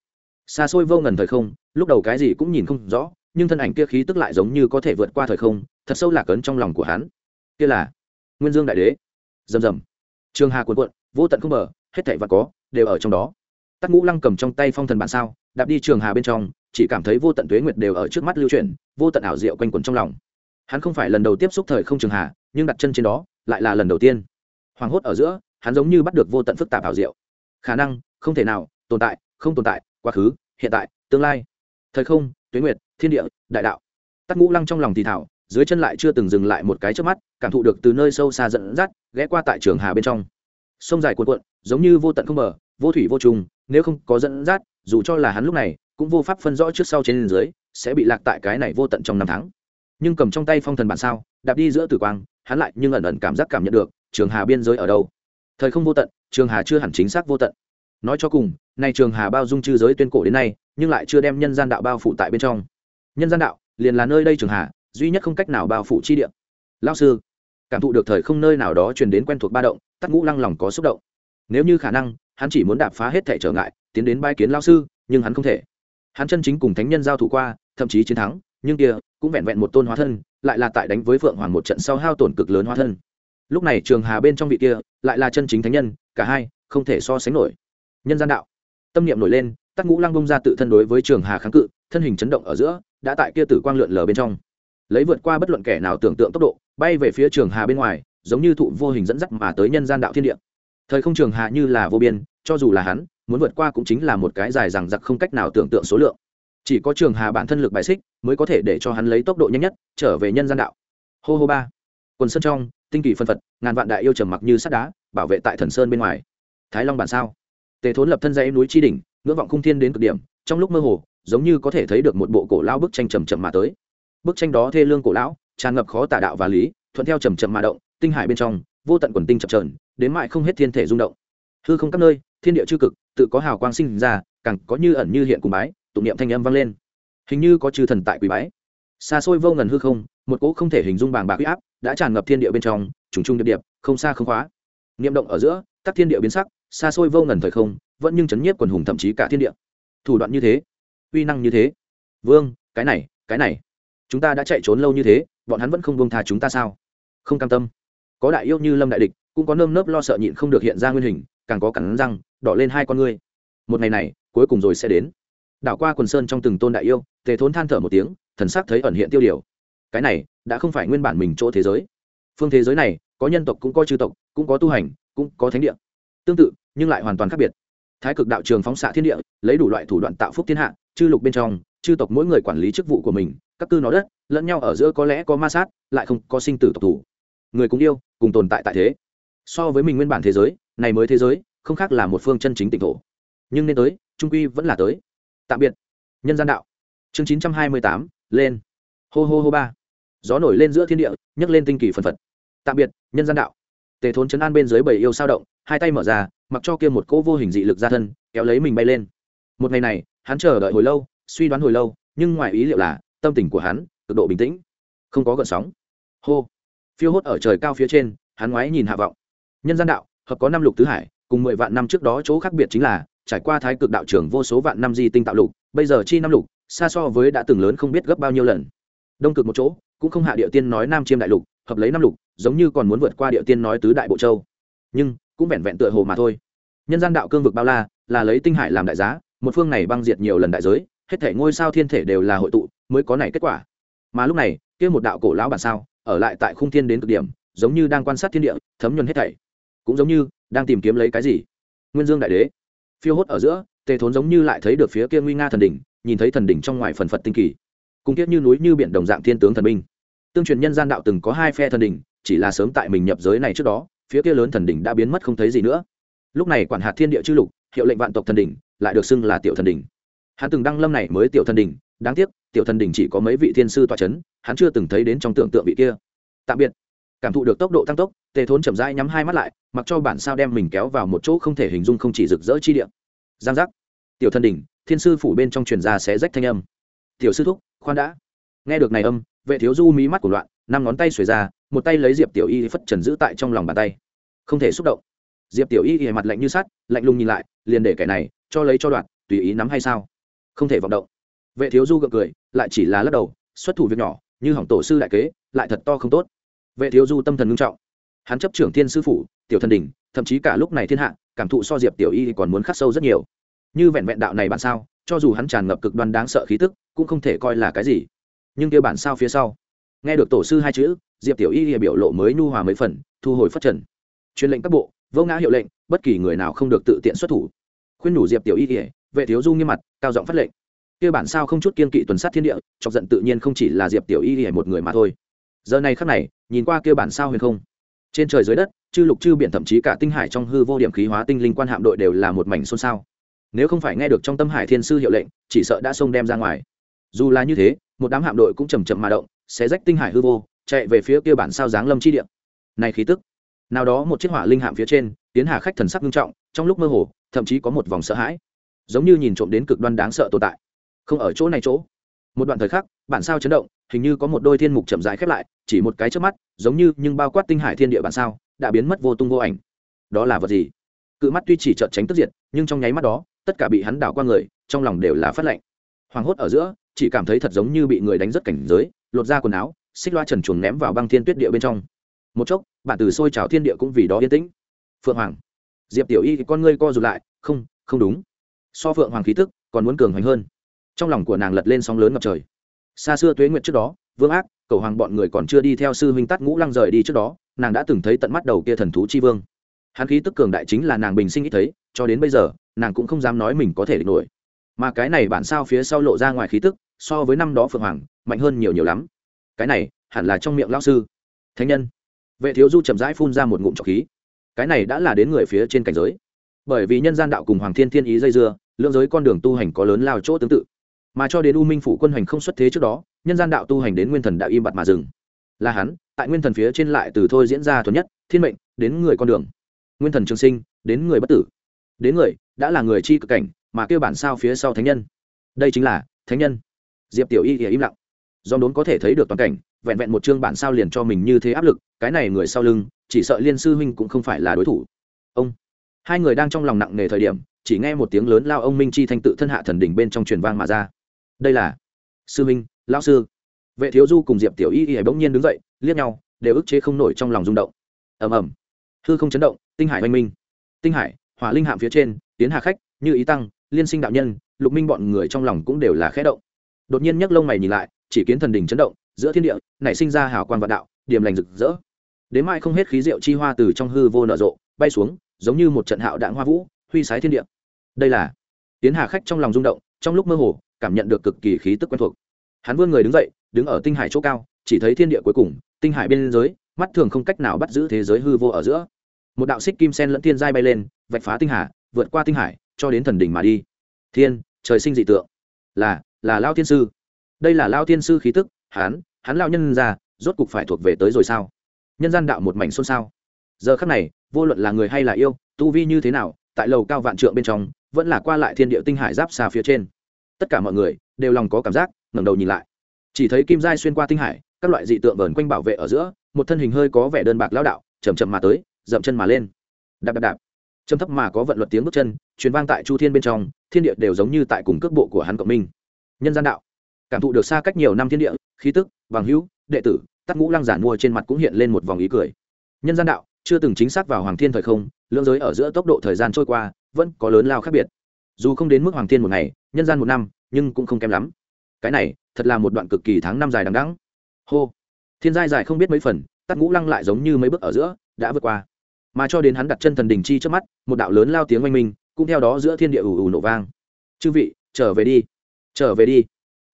Xa xôi vô ngần thời không, lúc đầu cái gì cũng nhìn không rõ, nhưng thân ảnh kia khí tức lại giống như có thể vượt qua thời không, thật sâu lạc ấn trong lòng của hắn. Kia là nguyên dương đại đế. Rầm rầm. Trường hà cuộn cuộn, vô tận không bờ, hết thảy và có, đều ở trong đó tắc ngũ lăng cầm trong tay phong thần bản sao, đạp đi trường hà bên trong, chỉ cảm thấy vô tận tuế nguyệt đều ở trước mắt lưu chuyển, vô tận ảo diệu quanh quẩn trong lòng. Hắn không phải lần đầu tiếp xúc thời không trường hà, nhưng đặt chân trên đó, lại là lần đầu tiên. Hoàng hốt ở giữa, hắn giống như bắt được vô tận phức tạp ảo diệu. Khả năng, không thể nào, tồn tại, không tồn tại, quá khứ, hiện tại, tương lai. Thời không, tuế nguyệt, thiên địa, đại đạo. Tắc ngũ lăng trong lòng thì thảo, dưới chân lại chưa từng dừng lại một cái trước mắt, cảm thụ được từ nơi sâu xa dẫn dắt, ghé qua tại trường hà bên trong. Sông dài cuộn cuộn, giống như vô tận không bờ vô thủy vô trùng, nếu không có dẫn dắt, dù cho là hắn lúc này, cũng vô pháp phân rõ trước sau trên dưới, sẽ bị lạc tại cái này vô tận trong năm tháng. Nhưng cầm trong tay phong thần bản sao, đạp đi giữa tử quang, hắn lại nhưng ẩn ẩn cảm giác cảm nhận được, trường hà biên giới ở đâu? Thời không vô tận, trường hà chưa hẳn chính xác vô tận. Nói cho cùng, nay trường hà bao dung chư giới tuyên cổ đến nay, nhưng lại chưa đem nhân gian đạo bao phủ tại bên trong. Nhân gian đạo, liền là nơi đây trường hà, duy nhất không cách nào bao phủ chi địa. Lao sư, cảm thụ được thời không nơi nào đó truyền đến quen thuộc ba động, tắc ngũ lăng lòng có xúc động. Nếu như khả năng hắn chỉ muốn đạp phá hết thể trở ngại, tiến đến bãi kiến lao sư, nhưng hắn không thể. Hắn chân chính cùng thánh nhân giao thủ qua, thậm chí chiến thắng, nhưng kia cũng vẹn vẹn một tôn hóa thân, lại là tại đánh với phượng hoàng một trận sau hao tổn cực lớn hóa thân. Lúc này trường hà bên trong vị kia lại là chân chính thánh nhân, cả hai không thể so sánh nổi. Nhân gian đạo. Tâm niệm nổi lên, tắc ngũ lăng bông ra tự thân đối với trường hà kháng cự, thân hình chấn động ở giữa, đã tại kia tử quang lượn lờ bên trong. Lấy vượt qua bất luận kẻ nào tưởng tượng tốc độ, bay về phía trường hà bên ngoài, giống như thụ vô hình dẫn dắt mà tới nhân gian đạo thiên địa thời không trường hạ như là vô biên, cho dù là hắn, muốn vượt qua cũng chính là một cái dài rằng giặc không cách nào tưởng tượng số lượng. Chỉ có trường hà bản thân lực bài xích mới có thể để cho hắn lấy tốc độ nhanh nhất, trở về nhân gian đạo. Hô hô ba. Quần sơn trong, tinh kỳ phân phật, ngàn vạn đại yêu trầm mặc như sắt đá, bảo vệ tại thần sơn bên ngoài. Thái long bản sao? Tề thốn lập thân dãy núi tri đỉnh, ngưỡng vọng khung thiên đến cực điểm, trong lúc mơ hồ, giống như có thể thấy được một bộ cổ lao bức tranh trầm trầm mà tới. Bức tranh đó thê lương cổ lão, tràn ngập khó tả đạo và lý, thuận theo trầm trầm mà động, tinh hải bên trong vô tận quần tinh chập trờn đến mại không hết thiên thể rung động. Hư không các nơi, thiên địa chư cực, tự có hào quang sinh ra, càng có như ẩn như hiện cùng bái, tụng niệm thanh âm vang lên. Hình như có chư thần tại quỷ bái. Xa xôi vô ngần hư không, một cỗ không thể hình dung bàng bạc huy áp đã tràn ngập thiên địa bên trong, trùng trung điệp điệp, không xa không khóa. Niệm động ở giữa, tắc thiên địa biến sắc, xa xôi vô ngần thời không, vẫn nhưng chấn nhiếp quần hùng thậm chí cả thiên địa. Thủ đoạn như thế, uy năng như thế. Vương, cái này cái này. Chúng ta đã chạy trốn lâu như thế, bọn hắn vẫn không buông tha chúng ta sao? Không cam tâm có đại yêu như lâm đại địch, cũng có nơm nớp lo sợ nhịn không được hiện ra nguyên hình, càng có cắn răng, đỏ lên hai con ngươi. Một ngày này, cuối cùng rồi sẽ đến. Đảo qua quần sơn trong từng tôn đại yêu, tề thốn than thở một tiếng, thần sắc thấy ẩn hiện tiêu điều. Cái này, đã không phải nguyên bản mình chỗ thế giới. Phương thế giới này, có nhân tộc cũng có chư tộc, cũng có tu hành, cũng có thánh địa. Tương tự, nhưng lại hoàn toàn khác biệt. Thái cực đạo trường phóng xạ thiên địa, lấy đủ loại thủ đoạn tạo phúc thiên hạ, chư lục bên trong, chư tộc mỗi người quản lý chức vụ của mình, các cư nó đất, lẫn nhau ở giữa có lẽ có ma sát, lại không có sinh tử tộc thủ. Người cũng yêu cùng tồn tại tại thế. So với mình nguyên bản thế giới, này mới thế giới, không khác là một phương chân chính tịnh thổ. Nhưng nên tới, trung quy vẫn là tới. Tạm biệt. Nhân gian đạo. Chương chín trăm hai mươi tám, lên. Hô hô hô ba. Gió nổi lên giữa thiên địa, nhấc lên tinh kỳ phần phật. Tạm biệt, nhân gian đạo. Tề thốn chấn an bên dưới bầy yêu sao động, hai tay mở ra, mặc cho kia một cỗ vô hình dị lực ra thân, kéo lấy mình bay lên. Một ngày này, hắn chờ đợi hồi lâu, suy đoán hồi lâu, nhưng ngoài ý liệu là, tâm tình của hắn cực độ bình tĩnh, không có gợn sóng. Hô phiêu hốt ở trời cao phía trên, hắn ngoái nhìn hạ vọng. Nhân gian đạo, hợp có năm lục tứ hải, cùng mười vạn năm trước đó chỗ khác biệt chính là, trải qua thái cực đạo trưởng vô số vạn năm di tinh tạo lục, bây giờ chi năm lục, xa so với đã từng lớn không biết gấp bao nhiêu lần. Đông cực một chỗ, cũng không hạ địa tiên nói nam chiêm đại lục, hợp lấy năm lục, giống như còn muốn vượt qua địa tiên nói tứ đại bộ châu. Nhưng, cũng vẹn vẹn tựa hồ mà thôi. Nhân gian đạo cương vực bao la, là lấy tinh hải làm đại giá, một phương này băng diệt nhiều lần đại giới, hết thể ngôi sao thiên thể đều là hội tụ, mới có này kết quả. Mà lúc này, kia một đạo cổ lão bản sao ở lại tại khung thiên đến cực điểm, giống như đang quan sát thiên địa, thấm nhuần hết thảy. Cũng giống như đang tìm kiếm lấy cái gì. Nguyên dương đại đế. Phiêu hốt ở giữa, tề thốn giống như lại thấy được phía kia nguy nga thần đỉnh, nhìn thấy thần đỉnh trong ngoài phần phật tinh kỳ. Cùng kiết như núi như biển đồng dạng thiên tướng thần binh tương truyền nhân gian đạo từng có hai phe thần đỉnh, chỉ là sớm tại mình nhập giới này trước đó, phía kia lớn thần đỉnh đã biến mất không thấy gì nữa. Lúc này quản hạt thiên địa chư lục, hiệu lệnh vạn tộc thần đỉnh, lại được xưng là tiểu thần đỉnh. Hắn từng đăng lâm này mới tiểu thần đỉnh, đáng tiếc tiểu thần đỉnh chỉ có mấy vị thiên sư tọa c h ấ n hắn chưa từng thấy đến trong tưởng tượng vị kia. Tạm biệt. Cảm thụ được tốc độ tăng tốc, tề thốn chậm rãi nhắm hai mắt lại, mặc cho bản sao đem mình kéo vào một chỗ không thể hình dung không chỉ rực rỡ chi điện giang giác. Tiểu thần đỉnh thiên sư phủ bên trong truyền ra xé rách thanh âm. Tiểu sư thúc, khoan đã. Nghe được này âm, vệ thiếu du mí mắt của loạn, năm ngón tay xuề ra, một tay lấy diệp tiểu y phất trần giữ tại trong lòng bàn tay. Không thể xúc động. Diệp tiểu y hề mặt lạnh như sắt, lạnh lùng nhìn lại, liền để kẻ này cho lấy cho đoạn, tùy ý nắm hay sao? Không thể vọng động vệ thiếu du gượng cười, lại chỉ là lắc đầu, xuất thủ việc nhỏ, như hỏng tổ sư đại kế, lại thật to không tốt. Vệ thiếu du tâm thần ngưng trọng. Hắn chấp trưởng thiên sư phủ, tiểu thần đình, thậm chí cả lúc này thiên hạ, cảm thụ so diệp tiểu y còn muốn khắc sâu rất nhiều. Như vẹn vẹn đạo này bản sao, cho dù hắn tràn ngập cực đoan đáng sợ khí tức, cũng không thể coi là cái gì. Nhưng kia bản sao phía sau, nghe được tổ sư hai chữ, diệp tiểu y biểu lộ mới nhu hòa mấy phần, thu hồi phát trần. Truyền lệnh các bộ, vô ngã hiệu lệnh, bất kỳ người nào không được tự tiện xuất thủ. Khuyên nhủ diệp tiểu y vệ thiếu du nghiêm mặt, cao giọng phát lệnh kia bản sao không chút kiên kỵ tuần sát thiên địa, chọc giận tự nhiên không chỉ là diệp tiểu y hề một người mà thôi. Giờ này khắc này, nhìn qua kia bản sao huyền không, trên trời dưới đất, chư lục chư biển thậm chí cả tinh hải trong hư vô điểm khí hóa tinh linh quan hạm đội đều là một mảnh xôn xao. Nếu không phải nghe được trong tâm hải thiên sư hiệu lệnh, chỉ sợ đã xông đem ra ngoài. Dù là như thế, một đám hạm đội cũng chầm chậm mà động sẽ rách tinh hải hư vô, chạy về phía kia bản sao giáng lâm chi địa. Này khí tức, nào đó một chiếc hỏa linh hạm phía trên, tiến hà khách thần sắc nghiêm trọng, trong lúc mơ hồ, thậm chí có một vòng sợ hãi. Giống như nhìn trộm đến cực đoan đáng sợ tồn tại không ở chỗ này chỗ. Một đoạn thời khắc, bản sao chấn động, hình như có một đôi thiên mục chậm rãi khép lại, chỉ một cái trước mắt, giống như nhưng bao quát tinh hải thiên địa bản sao, đã biến mất vô tung vô ảnh. Đó là vật gì? Cự mắt tuy chỉ trợn tránh tức diệt, nhưng trong nháy mắt đó, tất cả bị hắn đảo qua người, trong lòng đều là phát lạnh. Hoàng hốt ở giữa, chỉ cảm thấy thật giống như bị người đánh rất cảnh giới, lột ra quần áo, xích loa trần chuồng ném vào băng thiên tuyết địa bên trong. Một chốc, bản từ sôi trào thiên địa cũng vì đó yên tĩnh. Phượng hoàng, diệp tiểu y thì con ngươi co rụt lại, không không đúng. So phượng hoàng khí tức còn muốn cường hoành hơn trong lòng của nàng lật lên sóng lớn ngập trời. Xa xưa tuế nguyệt trước đó, vương ác cầu hoàng bọn người còn chưa đi theo sư huynh tắt ngũ lăng rời đi trước đó, nàng đã từng thấy tận mắt đầu kia thần thú chi vương. Hắn khí tức cường đại chính là nàng bình sinh ít thấy, cho đến bây giờ, nàng cũng không dám nói mình có thể địch nổi. Mà cái này bản sao phía sau lộ ra ngoài khí tức, so với năm đó phượng hoàng, mạnh hơn nhiều nhiều lắm. Cái này, hẳn là trong miệng lao sư. Thánh nhân. Vệ thiếu du chậm rãi phun ra một ngụm trọc khí. Cái này đã là đến người phía trên cảnh giới. Bởi vì nhân gian đạo cùng hoàng thiên thiên ý dây dưa, lưỡng giới con đường tu hành có lớn lao chỗ tương tự mà cho đến u minh phủ quân hành không xuất thế trước đó, nhân gian đạo tu hành đến nguyên thần đạo im bặt mà dừng. Là hắn, tại nguyên thần phía trên lại từ thôi diễn ra thuần nhất, thiên mệnh, đến người con đường. Nguyên thần trường sinh, đến người bất tử. Đến người, đã là người chi cực cảnh, mà kêu bản sao phía sau thánh nhân. Đây chính là thánh nhân. Diệp tiểu y im lặng. Do đốn có thể thấy được toàn cảnh, vẹn vẹn một chương bản sao liền cho mình như thế áp lực, cái này người sau lưng, chỉ sợ liên sư huynh cũng không phải là đối thủ. Ông. Hai người đang trong lòng nặng nề thời điểm, chỉ nghe một tiếng lớn lao ông minh chi thanh tự thân hạ thần đỉnh bên trong truyền vang mà ra đây là sư minh, lão sư. Vệ thiếu du cùng diệp tiểu y y bỗng nhiên đứng dậy, liếc nhau, đều ức chế không nổi trong lòng rung động. Ầm ầm. Hư không chấn động, tinh hải oanh minh. Tinh hải, hỏa linh hạm phía trên, tiến hà khách, như ý tăng, liên sinh đạo nhân, lục minh bọn người trong lòng cũng đều là khẽ động. Đột nhiên nhấc lông mày nhìn lại, chỉ kiến thần đình chấn động, giữa thiên địa, nảy sinh ra hào quang vạn đạo, điểm lành rực rỡ. Đến mai không hết khí rượu chi hoa từ trong hư vô nở rộ, bay xuống, giống như một trận hạo đạn hoa vũ, huy sái thiên địa. Đây là tiến hà khách trong lòng rung động, trong lúc mơ hồ cảm nhận được cực kỳ khí tức quen thuộc. Hắn vươn người đứng dậy, đứng ở tinh hải chỗ cao, chỉ thấy thiên địa cuối cùng, tinh hải bên dưới, mắt thường không cách nào bắt giữ thế giới hư vô ở giữa. Một đạo xích kim sen lẫn thiên giai bay lên, vạch phá tinh hà, vượt qua tinh hải, cho đến thần đỉnh mà đi. Thiên, trời sinh dị tượng. Là là lao thiên sư. Đây là lao thiên sư khí tức, hắn hắn lao nhân ra rốt cục phải thuộc về tới rồi sao? Nhân gian đạo một mảnh xôn xao. Giờ khắc này, vô luận là người hay là yêu, tu vi như thế nào, tại lầu cao vạn trượng bên trong, vẫn là qua lại thiên địa tinh hải giáp xa phía trên tất cả mọi người đều lòng có cảm giác, ngẩng đầu nhìn lại. Chỉ thấy kim giai xuyên qua tinh hải, các loại dị tượng vờn quanh bảo vệ ở giữa, một thân hình hơi có vẻ đơn bạc lao đạo chầm chậm mà tới, dậm chân mà lên. Đạp đạp đạp. Châm thấp mà có vận luật tiếng bước chân, truyền vang tại chu thiên bên trong, thiên địa đều giống như tại cùng cước bộ của hắn cộng minh. Nhân gian đạo. Cảm thụ được xa cách nhiều năm thiên địa, khí tức, bằng hữu, đệ tử, tắc ngũ lăng giản mua trên mặt cũng hiện lên một vòng ý cười. Nhân gian đạo, chưa từng chính xác vào hoàng thiên thời không, lưỡng giới ở giữa tốc độ thời gian trôi qua, vẫn có lớn lao khác biệt dù không đến mức hoàng thiên một ngày, nhân gian một năm, nhưng cũng không kém lắm. Cái này, thật là một đoạn cực kỳ tháng năm dài đằng đẵng. Hô. Thiên giai dài không biết mấy phần tắc ngũ lăng lại giống như mấy bước ở giữa, đã vượt qua. Mà cho đến hắn đặt chân thần đình chi trước mắt, một đạo lớn lao tiếng oanh minh, cũng theo đó giữa thiên địa ù ù nổ vang. Chư vị, trở về đi. Trở về đi.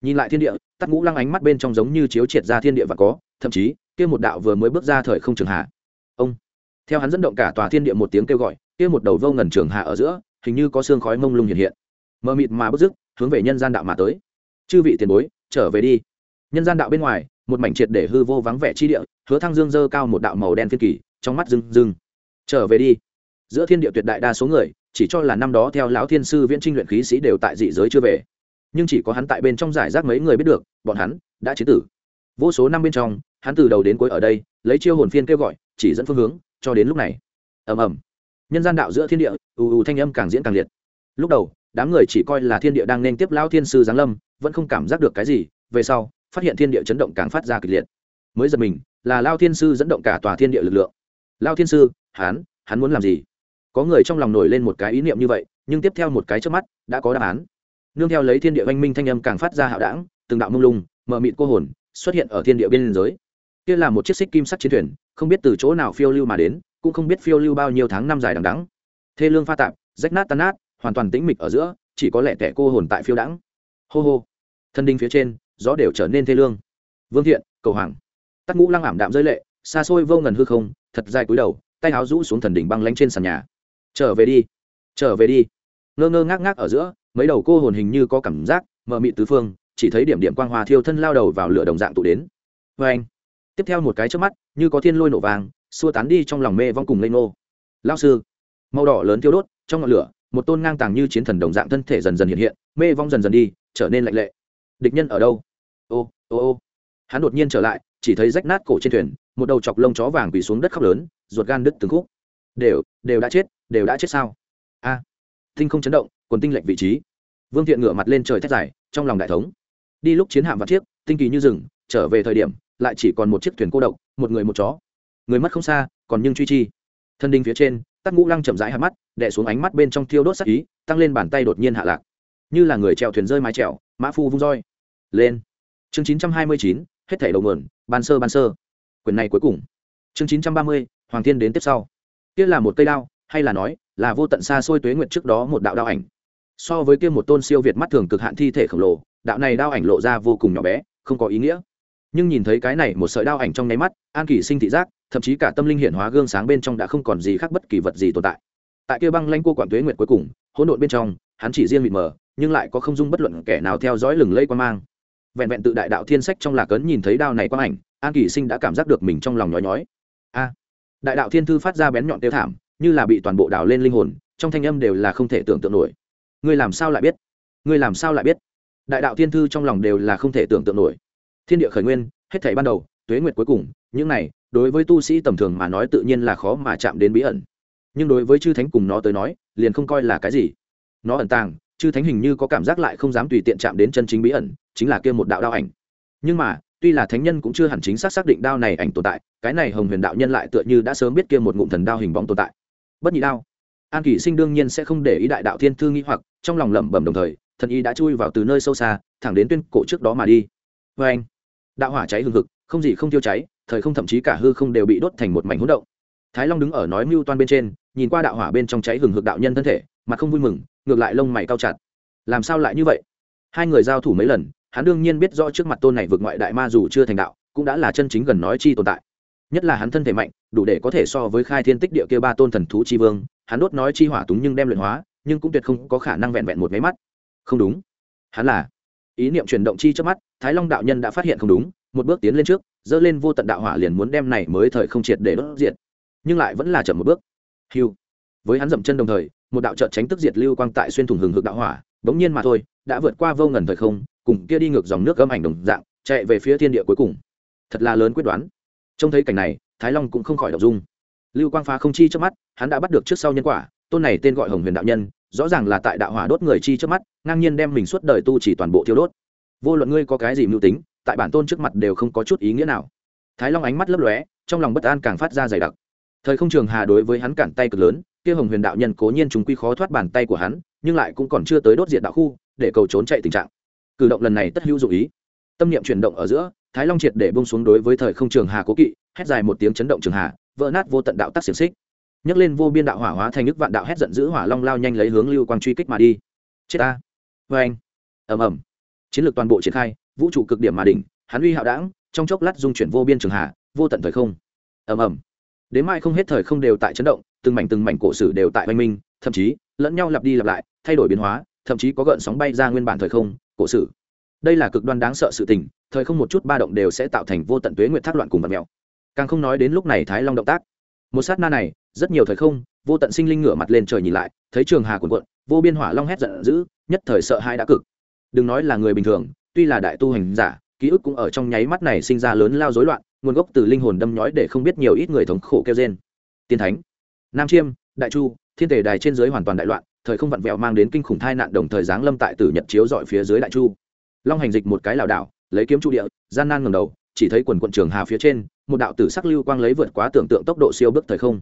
Nhìn lại thiên địa, tắt ngũ lăng ánh mắt bên trong giống như chiếu triệt ra thiên địa và có, thậm chí, kia một đạo vừa mới bước ra thời không trường hạ. Ông. Theo hắn dẫn động cả tòa thiên địa một tiếng kêu gọi, kia một đầu vô ngần trường hạ ở giữa hình như có xương khói mông lung hiện hiện. Mờ mịt mà bức dứt, hướng về nhân gian đạo mà tới. Chư vị tiền bối, trở về đi. Nhân gian đạo bên ngoài, một mảnh triệt để hư vô vắng vẻ chi địa, hứa thăng dương dơ cao một đạo màu đen phiên kỳ, trong mắt rừng rừng trở về đi. Giữa thiên địa tuyệt đại đa số người, chỉ cho là năm đó theo lão thiên sư viễn trinh luyện khí sĩ đều tại dị giới chưa về. Nhưng chỉ có hắn tại bên trong giải rác mấy người biết được, bọn hắn đã chế tử. Vô số năm bên trong, hắn từ đầu đến cuối ở đây, lấy chiêu hồn phiên kêu gọi, chỉ dẫn phương hướng, cho đến lúc này. Ầm ầm nhân gian đạo giữa thiên địa, ù ù thanh âm càng diễn càng liệt. Lúc đầu, đám người chỉ coi là thiên địa đang nên tiếp lao thiên sư giáng lâm, vẫn không cảm giác được cái gì, về sau, phát hiện thiên địa chấn động càng phát ra kịch liệt. Mới giật mình, là lao thiên sư dẫn động cả tòa thiên địa lực lượng. Lao thiên sư, hắn hắn muốn làm gì? Có người trong lòng nổi lên một cái ý niệm như vậy, nhưng tiếp theo một cái trước mắt, đã có đáp án. Nương theo lấy thiên địa oanh minh thanh âm càng phát ra hạo đảng, từng đạo mông lung, mờ mịt cô hồn, xuất hiện ở thiên địa biên giới. Kia là một chiếc xích kim sắt chiến thuyền, không biết từ chỗ nào phiêu lưu mà đến cũng không biết phiêu lưu bao nhiêu tháng năm dài đằng đắng thê lương pha tạp, rách nát tan nát, hoàn toàn tĩnh mịch ở giữa, chỉ có lẻ tẻ cô hồn tại phiêu đãng. Hô hô. Thân đinh phía trên, gió đều trở nên thê lương. Vương thiện, cầu hoàng. Tắt ngũ lăng ảm đạm rơi lệ, xa xôi vô ngần hư không, thật dài cúi đầu, tay áo rũ xuống thần đỉnh băng lánh trên sàn nhà. Trở về đi. Trở về đi. Ngơ ngơ ngác ngác ở giữa, mấy đầu cô hồn hình như có cảm giác, mờ mị tứ phương, chỉ thấy điểm điểm quang hòa thiêu thân lao đầu vào lửa đồng dạng tụ đến. Vê anh tiếp theo một cái trước mắt, như có thiên lôi nổ vàng xua tán đi trong lòng mê vong cùng lây nô lao sư, màu đỏ lớn thiêu đốt, trong ngọn lửa, một tôn ngang tàng như chiến thần đồng dạng thân thể dần dần hiện hiện, mê vong dần dần đi, trở nên lạnh lệ. Địch nhân ở đâu? Ô ô ô. Hắn đột nhiên trở lại, chỉ thấy rách nát cổ trên thuyền, một đầu chọc lông chó vàng quỳ xuống đất khóc lớn, ruột gan đứt từng khúc. Đều đều đã chết, đều đã chết sao? A. Tinh không chấn động, quần tinh lệch vị trí. Vương thiện ngửa mặt lên trời thét dài, trong lòng đại thống. Đi lúc chiến hạm và chiếc, tinh kỳ như rừng, trở về thời điểm, lại chỉ còn một chiếc thuyền cô độc, một người một chó người mất không xa, còn nhưng truy chi. Thân đinh phía trên, tắc ngũ lăng chậm rãi hạ mắt đẻ xuống ánh mắt bên trong thiêu đốt sắc ý, tăng lên bàn tay đột nhiên hạ lạc. Như là người trèo thuyền rơi mái trèo mã phu vung roi. Lên. Chương chín trăm hai mươi chín, hết thẻ đầu nguồn, ban sơ ban sơ. Quyền này cuối cùng. Chương chín trăm ba mươi, hoàng thiên đến tiếp sau. Kia là một cây đao, hay là nói, là vô tận xa xôi tuế nguyệt trước đó một đạo đao ảnh. So với kia một tôn siêu việt mắt thường cực hạn thi thể khổng lồ, đạo này đao ảnh lộ ra vô cùng nhỏ bé, không có ý nghĩa. Nhưng nhìn thấy cái này một sợi đao ảnh trong nháy mắt, an kỳ sinh thị giác thậm chí cả tâm linh hiện hóa gương sáng bên trong đã không còn gì khác bất kỳ vật gì tồn tại. Tại kia băng lanh cô quản tuế nguyệt cuối cùng, hỗn độn bên trong, hắn chỉ riêng mịt mờ, nhưng lại có không dung bất luận kẻ nào theo dõi lừng lây quan mang. Vẹn vẹn tự đại đạo thiên sách trong lạc ấn nhìn thấy đao này quang ảnh, an kỳ sinh đã cảm giác được mình trong lòng nhói nhói. A! Đại đạo thiên thư phát ra bén nhọn tiêu thảm, như là bị toàn bộ đảo lên linh hồn, trong thanh âm đều là không thể tưởng tượng nổi. Ngươi làm sao lại biết? Ngươi làm sao lại biết? Đại đạo thiên thư trong lòng đều là không thể tưởng tượng nổi. Thiên địa khởi nguyên, hết thảy ban đầu, tuế nguyệt cuối cùng, những này đối với tu sĩ tầm thường mà nói tự nhiên là khó mà chạm đến bí ẩn. Nhưng đối với chư thánh cùng nó tới nói, liền không coi là cái gì. Nó ẩn tàng, chư thánh hình như có cảm giác lại không dám tùy tiện chạm đến chân chính bí ẩn, chính là kia một đạo đao ảnh. Nhưng mà, tuy là thánh nhân cũng chưa hẳn chính xác xác định đao này ảnh tồn tại, cái này hồng huyền đạo nhân lại tựa như đã sớm biết kia một ngụm thần đao hình bóng tồn tại. Bất nhị đao. An kỷ sinh đương nhiên sẽ không để ý đại đạo thiên thư nghĩ hoặc, trong lòng lẩm bẩm đồng thời, thần y đã chui vào từ nơi sâu xa, thẳng đến tuyên cổ trước đó mà đi. Vê anh đạo hỏa cháy hừng hực, không gì không tiêu cháy thời không thậm chí cả hư không đều bị đốt thành một mảnh hỗn động. Thái long đứng ở nói mưu toan bên trên, nhìn qua đạo hỏa bên trong cháy hừng hực đạo nhân thân thể, mà không vui mừng, ngược lại lông mày cao chặt. Làm sao lại như vậy? Hai người giao thủ mấy lần, hắn đương nhiên biết rõ trước mặt tôn này vượt ngoại đại ma dù chưa thành đạo, cũng đã là chân chính gần nói chi tồn tại. Nhất là hắn thân thể mạnh, đủ để có thể so với khai thiên tích địa kia ba tôn thần thú chi vương, hắn đốt nói chi hỏa túng nhưng đem luyện hóa, nhưng cũng tuyệt không có khả năng vẹn vẹn một máy mắt. Không đúng. Hắn là ý niệm chuyển động chi trước mắt, thái long đạo nhân đã phát hiện không đúng, một bước tiến lên trước dơ lên vô tận đạo hỏa liền muốn đem này mới thời không triệt để đốt diệt. Nhưng lại vẫn là chậm một bước. Hiu. Với hắn dậm chân đồng thời, một đạo trợt tránh tức diệt lưu quang tại xuyên thủng hừng hực đạo hỏa, bỗng nhiên mà thôi, đã vượt qua vô ngần thời không, cùng kia đi ngược dòng nước gấm ảnh đồng dạng, chạy về phía thiên địa cuối cùng. Thật là lớn quyết đoán. Trông thấy cảnh này, thái long cũng không khỏi đọc dung. Lưu quang phá không chi trước mắt, hắn đã bắt được trước sau nhân quả, tôn này tên gọi hồng huyền đạo nhân, rõ ràng là tại đạo hỏa đốt người chi trước mắt, ngang nhiên đem mình suốt đời tu chỉ toàn bộ thiêu đốt. Vô luận ngươi có cái gì mưu tính tại bản tôn trước mặt đều không có chút ý nghĩa nào. Thái long ánh mắt lấp lóe, trong lòng bất an càng phát ra dày đặc. Thời không trường hà đối với hắn cản tay cực lớn, kia hồng huyền đạo nhân cố nhiên chúng quy khó thoát bàn tay của hắn, nhưng lại cũng còn chưa tới đốt diệt đạo khu, để cầu trốn chạy tình trạng. Cử động lần này tất hữu dụng ý. Tâm niệm chuyển động ở giữa, thái long triệt để bông xuống đối với thời không trường hà cố kỵ, hét dài một tiếng chấn động trường hà, vỡ nát vô tận đạo tắc xiềng xích. Nhấc lên vô biên đạo hỏa hóa thành nước vạn đạo hét giận dữ hỏa long lao nhanh lấy hướng lưu quang truy kích mà đi. Chết ta. Vê anh ầm ầm. Chiến lược toàn bộ triển khai vũ trụ cực điểm mà đỉnh, hắn uy hạo đảng trong chốc lát dung chuyển vô biên trường hà, vô tận thời không. Ầm ầm. Đến mai không hết thời không đều tại chấn động, từng mảnh từng mảnh cổ sử đều tại oanh minh, thậm chí, lẫn nhau lặp đi lặp lại, thay đổi biến hóa, thậm chí có gợn sóng bay ra nguyên bản thời không, cổ sử. Đây là cực đoan đáng sợ sự tình, thời không một chút ba động đều sẽ tạo thành vô tận tuế nguyệt thác loạn cùng vật mèo. Càng không nói đến lúc này thái long động tác. Một sát na này, rất nhiều thời không, vô tận sinh linh ngửa mặt lên trời nhìn lại, thấy trường hà cuồn cuộn, vô biên hỏa long hét giận dữ, nhất thời sợ hai đã cực. Đừng nói là người bình thường tuy là đại tu hành giả, ký ức cũng ở trong nháy mắt này sinh ra lớn lao rối loạn, nguồn gốc từ linh hồn đâm nhói để không biết nhiều ít người thống khổ kêu trên tiên thánh, nam chiêm, đại chu, thiên thể đài trên dưới hoàn toàn đại loạn, thời không vặn vẹo mang đến kinh khủng thai nạn đồng thời giáng lâm tại tử nhật chiếu dọi phía dưới đại chu. Long hành dịch một cái lảo đảo, lấy kiếm trụ địa, gian nan ngầm đầu, chỉ thấy quần quận trường hà phía trên, một đạo tử sắc lưu quang lấy vượt quá tưởng tượng tốc độ siêu bước thời không.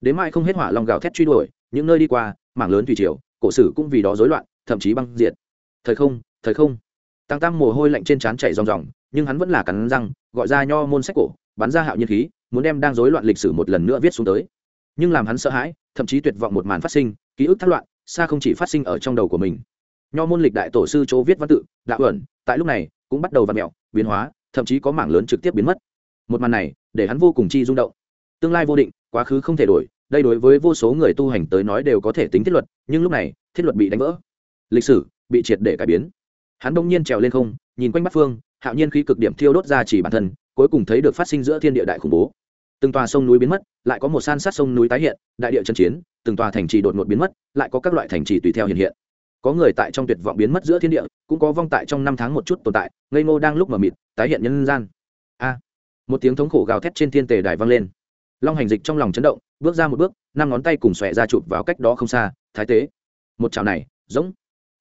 Đến mai không hết hỏa long gào thét truy đuổi, những nơi đi qua, mảng lớn thủy triều, cổ sử cũng vì đó rối loạn, thậm chí băng diệt. Thời không thời không tăng tăng mồ hôi lạnh trên trán chảy ròng ròng, nhưng hắn vẫn là cắn răng, gọi ra nho môn sách cổ, bắn ra hạo nhiên khí, muốn đem đang rối loạn lịch sử một lần nữa viết xuống tới. Nhưng làm hắn sợ hãi, thậm chí tuyệt vọng một màn phát sinh, ký ức thất loạn, xa không chỉ phát sinh ở trong đầu của mình. Nho môn lịch đại tổ sư chỗ viết văn tự, đạo ẩn, tại lúc này, cũng bắt đầu vặn mẹo, biến hóa, thậm chí có mảng lớn trực tiếp biến mất. Một màn này, để hắn vô cùng chi rung động. Tương lai vô định, quá khứ không thể đổi, đây đối với vô số người tu hành tới nói đều có thể tính thiết luật, nhưng lúc này, thiết luật bị đánh vỡ. Lịch sử bị triệt để cải biến hắn đông nhiên trèo lên không nhìn quanh bắc phương hạo nhiên khí cực điểm thiêu đốt ra chỉ bản thân cuối cùng thấy được phát sinh giữa thiên địa đại khủng bố. Từng tòa sông núi biến mất lại có một san sát sông núi tái hiện đại địa chân chiến từng tòa thành trì đột ngột biến mất lại có các loại thành trì tùy theo hiện hiện. Có người tại trong tuyệt vọng biến mất giữa thiên địa cũng có vong tại trong năm tháng một chút tồn tại ngây ngô đang lúc mờ mịt tái hiện nhân gian. A, một tiếng thống khổ gào thét trên thiên tề đài vang lên. Long hành dịch trong lòng chấn động bước ra một bước năm ngón tay cùng xòe ra chụp vào cách đó không xa thái tế. Một chảo này giống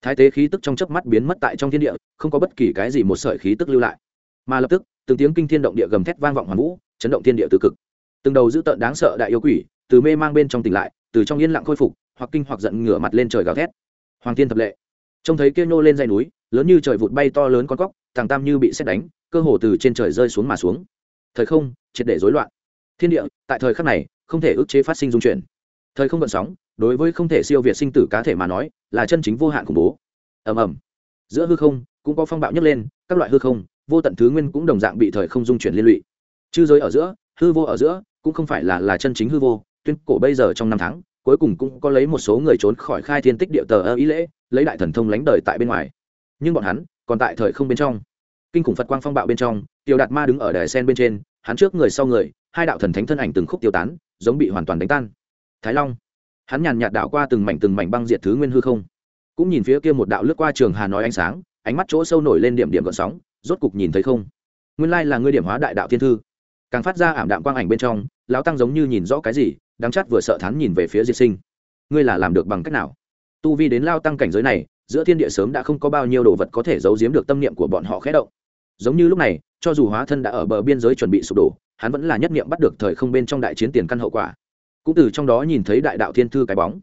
thái tế khí tức trong chớp mắt biến mất tại trong thiên địa, không có bất kỳ cái gì một sợi khí tức lưu lại. Mà lập tức, từng tiếng kinh thiên động địa gầm thét vang vọng hoàn vũ, chấn động thiên địa từ cực. Từng đầu dữ tợn đáng sợ đại yêu quỷ, từ mê mang bên trong tỉnh lại, từ trong yên lặng khôi phục, hoặc kinh hoặc giận ngửa mặt lên trời gào thét. Hoàng thiên thập lệ. Trông thấy kêu nhô lên dây núi, lớn như trời vụt bay to lớn con cóc, thằng tam như bị xét đánh, cơ hồ từ trên trời rơi xuống mà xuống. Thời không, triệt để rối loạn. Thiên địa, tại thời khắc này, không thể ức chế phát sinh dung chuyển thời không vận sóng, đối với không thể siêu việt sinh tử cá thể mà nói, là chân chính vô hạn khủng bố. Ầm ầm. Giữa hư không, cũng có phong bạo nhấc lên, các loại hư không, vô tận thứ nguyên cũng đồng dạng bị thời không dung chuyển liên lụy. Chư giới ở giữa, hư vô ở giữa, cũng không phải là là chân chính hư vô, tuyên cổ bây giờ trong năm tháng, cuối cùng cũng có lấy một số người trốn khỏi khai thiên tích địa tờ ơ ý lễ, lấy đại thần thông lánh đời tại bên ngoài. Nhưng bọn hắn còn tại thời không bên trong. Kinh khủng phật quang phong bạo bên trong tiểu đạt ma đứng ở đài sen bên trên, hắn trước người sau người, hai đạo thần thánh thân ảnh từng khúc tiêu tán, giống bị hoàn toàn đánh tan thái long. Hắn nhàn nhạt đạo qua từng mảnh từng mảnh băng diệt thứ nguyên hư không. Cũng nhìn phía kia một đạo lướt qua trường hà nói ánh sáng, ánh mắt chỗ sâu nổi lên điểm điểm gợn sóng, rốt cục nhìn thấy không. Nguyên lai là ngươi điểm hóa đại đạo thiên thư. Càng phát ra ảm đạm quang ảnh bên trong, lão tăng giống như nhìn rõ cái gì, đáng chát vừa sợ thán nhìn về phía diệt sinh. Ngươi là làm được bằng cách nào? Tu vi đến lao tăng cảnh giới này, giữa thiên địa sớm đã không có bao nhiêu đồ vật có thể giấu giếm được tâm niệm của bọn họ khẽ động. Giống như lúc này, cho dù hóa thân đã ở bờ biên giới chuẩn bị sụp đổ, hắn vẫn là nhất niệm bắt được thời không bên trong đại chiến tiền căn hậu quả cũng từ trong đó nhìn thấy đại đạo thiên thư cái bóng.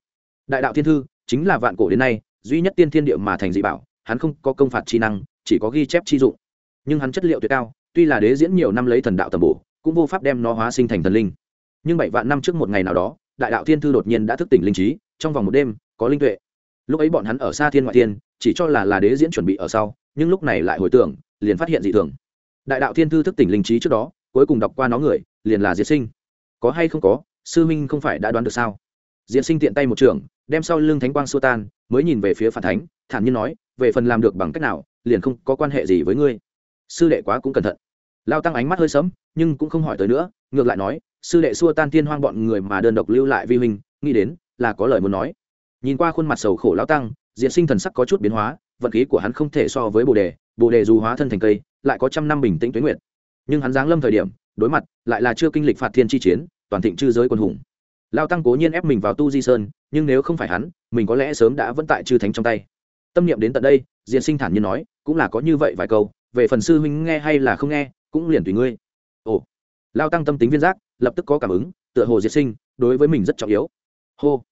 Đại đạo thiên thư chính là vạn cổ đến nay duy nhất tiên thiên địa mà thành dị bảo, hắn không có công phạt chi năng, chỉ có ghi chép chi dụng. Nhưng hắn chất liệu tuyệt cao, tuy là đế diễn nhiều năm lấy thần đạo tầm bổ, cũng vô pháp đem nó hóa sinh thành thần linh. Nhưng bảy vạn năm trước một ngày nào đó, đại đạo thiên thư đột nhiên đã thức tỉnh linh trí, trong vòng một đêm, có linh tuệ. Lúc ấy bọn hắn ở xa thiên ngoại thiên, chỉ cho là là đế diễn chuẩn bị ở sau, nhưng lúc này lại hồi tưởng, liền phát hiện dị thường. Đại đạo thiên thư thức tỉnh linh trí trước đó, cuối cùng đọc qua nó người, liền là diệt sinh. Có hay không có sư minh không phải đã đoán được sao? Diễn sinh tiện tay một trường, đem sau lưng thánh quang xua tan, mới nhìn về phía phản thánh, thản nhiên nói, về phần làm được bằng cách nào, liền không có quan hệ gì với ngươi. Sư đệ quá cũng cẩn thận. Lao tăng ánh mắt hơi sấm nhưng cũng không hỏi tới nữa, ngược lại nói, sư đệ xua tan tiên hoang bọn người mà đơn độc lưu lại vi huynh, nghĩ đến là có lời muốn nói. Nhìn qua khuôn mặt sầu khổ lao tăng diễn sinh thần sắc có chút biến hóa, vận khí của hắn không thể so với bồ đề bồ đề dù hóa thân thành cây, lại có trăm năm bình tĩnh tuế nguyện nhưng hắn giáng lâm thời điểm, đối mặt lại là chưa kinh lịch phạt thiên chi chiến toàn thịnh chư giới quân hùng. Lao tăng cố nhiên ép mình vào tu di sơn, nhưng nếu không phải hắn, mình có lẽ sớm đã vẫn tại chư thánh trong tay. Tâm niệm đến tận đây diện sinh thản nhiên nói, cũng là có như vậy vài câu, về phần sư huynh nghe hay là không nghe, cũng liền tùy ngươi. Ồ. Lao tăng tâm tính viên giác, lập tức có cảm ứng, tựa hồ diệt sinh đối với mình rất trọng yếu. Hô.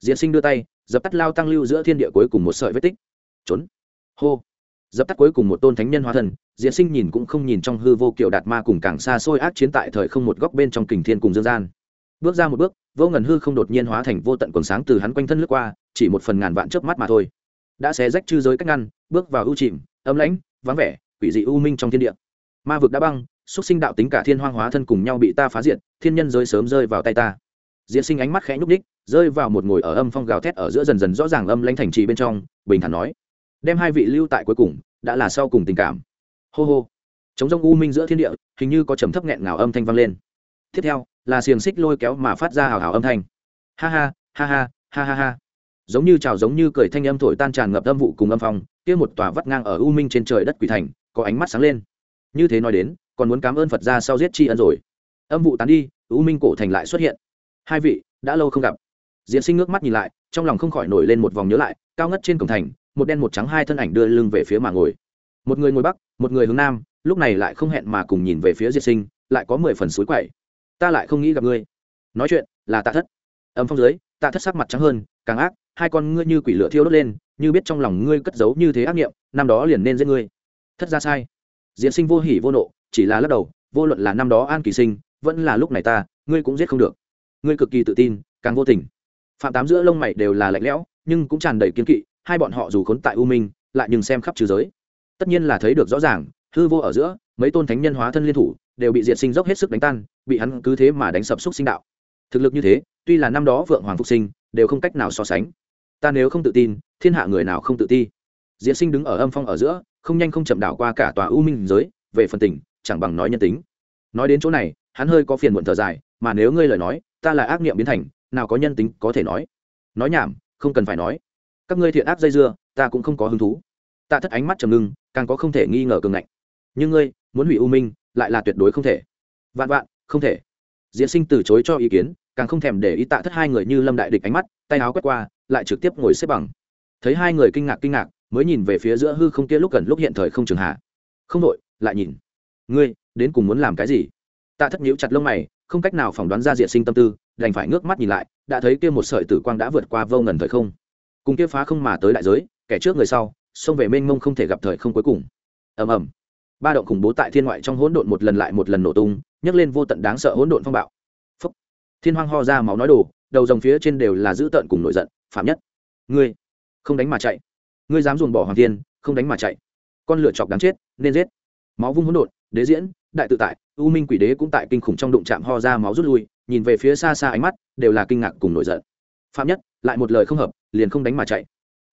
Diệt sinh đưa tay, dập tắt lao tăng lưu giữa thiên địa cuối cùng một sợi vết tích. Trốn. Hô. Dập tắt cuối cùng một tôn thánh nhân hóa thần diệt sinh nhìn cũng không nhìn trong hư vô kiểu đạt ma cùng càng xa xôi ác chiến tại thời không một góc bên trong kình thiên cùng dương gian. Bước ra một bước, vô ngần hư không đột nhiên hóa thành vô tận quần sáng từ hắn quanh thân lướt qua, chỉ một phần ngàn vạn chớp mắt mà thôi. Đã xé rách chư giới cách ngăn, bước vào ưu chìm ấm lãnh, vắng vẻ, quỷ dị u minh trong thiên địa. Ma vực đã băng, xúc sinh đạo tính cả thiên hoang hóa thân cùng nhau bị ta phá diệt, thiên nhân giới sớm rơi vào tay ta. Diễn sinh ánh mắt khẽ nhúc ních rơi vào một ngồi ở âm phong gào thét ở giữa dần dần rõ ràng âm lãnh thành trì bên trong, bình thản nói, đem hai vị lưu tại cuối cùng, đã là sau cùng tình cảm hô hô. Chống rông u minh giữa thiên địa, hình như có trầm thấp nghẹn ngào âm thanh vang lên. Tiếp theo, là xiềng xích lôi kéo mà phát ra hào hào âm thanh. Ha ha ha ha ha ha ha. Giống như trào giống như cười thanh âm thổi tan tràn ngập âm vụ cùng âm phong, kia một tòa vắt ngang ở u minh trên trời đất quỷ thành, có ánh mắt sáng lên. Như thế nói đến, còn muốn cảm ơn phật ra sau giết tri ân rồi. Âm vụ tán đi, u minh cổ thành lại xuất hiện. Hai vị, đã lâu không gặp. Diễn sinh ngước mắt nhìn lại, trong lòng không khỏi nổi lên một vòng nhớ lại, cao ngất trên cổng thành, một đen một trắng hai thân ảnh đưa lưng về phía mà ngồi một người ngồi bắc, một người hướng nam, lúc này lại không hẹn mà cùng nhìn về phía diệt sinh, lại có mười phần suối quậy. Ta lại không nghĩ gặp ngươi. Nói chuyện là tạ thất. Âm phong dưới, tạ thất sắc mặt trắng hơn, càng ác, hai con ngươi như quỷ lửa thiêu đốt lên, như biết trong lòng ngươi cất giấu như thế ác nghiệm, năm đó liền nên giết ngươi. Thất ra sai. Diễn sinh vô hỉ vô nộ, chỉ là lắc đầu, vô luận là năm đó an kỳ sinh, vẫn là lúc này ta, ngươi cũng giết không được. Ngươi cực kỳ tự tin, càng vô tình. Phạm tám giữa lông mày đều là lạnh lẽo, nhưng cũng tràn đầy kiên kỵ, hai bọn họ dù khốn tại u minh, lại nhưng xem khắp trừ giới tất nhiên là thấy được rõ ràng, hư vô ở giữa, mấy tôn thánh nhân hóa thân liên thủ, đều bị diệt sinh dốc hết sức đánh tan, bị hắn cứ thế mà đánh sập xúc sinh đạo. Thực lực như thế, tuy là năm đó vượng hoàng phục sinh, đều không cách nào so sánh. Ta nếu không tự tin, thiên hạ người nào không tự ti? Diệt sinh đứng ở âm phong ở giữa, không nhanh không chậm đảo qua cả tòa u minh giới, về phần tình chẳng bằng nói nhân tính. Nói đến chỗ này, hắn hơi có phiền muộn thở dài, mà nếu ngươi lời nói, ta là ác niệm biến thành, nào có nhân tính có thể nói? Nói nhảm, không cần phải nói. Các ngươi thiện áp dây dưa, ta cũng không có hứng thú tạ thất ánh mắt trầm ngưng, càng có không thể nghi ngờ cường ngạnh. Nhưng ngươi, muốn hủy u minh, lại là tuyệt đối không thể. Vạn vạn, không thể. Diễn sinh từ chối cho ý kiến, càng không thèm để ý tạ thất hai người như lâm đại địch ánh mắt, tay áo quét qua, lại trực tiếp ngồi xếp bằng. Thấy hai người kinh ngạc kinh ngạc, mới nhìn về phía giữa hư không kia lúc gần lúc hiện thời không trường hạ. Không đội lại nhìn. Ngươi, đến cùng muốn làm cái gì? Tạ thất nhíu chặt lông mày, không cách nào phỏng đoán ra diện sinh tâm tư, đành phải ngước mắt nhìn lại, đã thấy kia một sợi tử quang đã vượt qua vô ngần thời không. Cùng kia phá không mà tới đại giới, kẻ trước người sau xông về mênh mông không thể gặp thời không cuối cùng. Ầm ầm. Ba động khủng bố tại thiên ngoại trong hỗn độn một lần lại một lần nổ tung, nhấc lên vô tận đáng sợ hỗn độn phong bạo. Phúc. thiên hoang ho ra máu nói đồ, đầu dòng phía trên đều là dữ tợn cùng nổi giận, phạm nhất, ngươi không đánh mà chạy. Ngươi dám dồn bỏ hoàng thiên, không đánh mà chạy. Con lựa chọc đáng chết, nên giết. Máu vung hỗn độn, đế diễn, đại tự tại, u minh quỷ đế cũng tại kinh khủng trong đụng chạm ho ra máu rút lui, nhìn về phía xa xa ánh mắt, đều là kinh ngạc cùng nổi giận. Phạm nhất, lại một lời không hợp, liền không đánh mà chạy.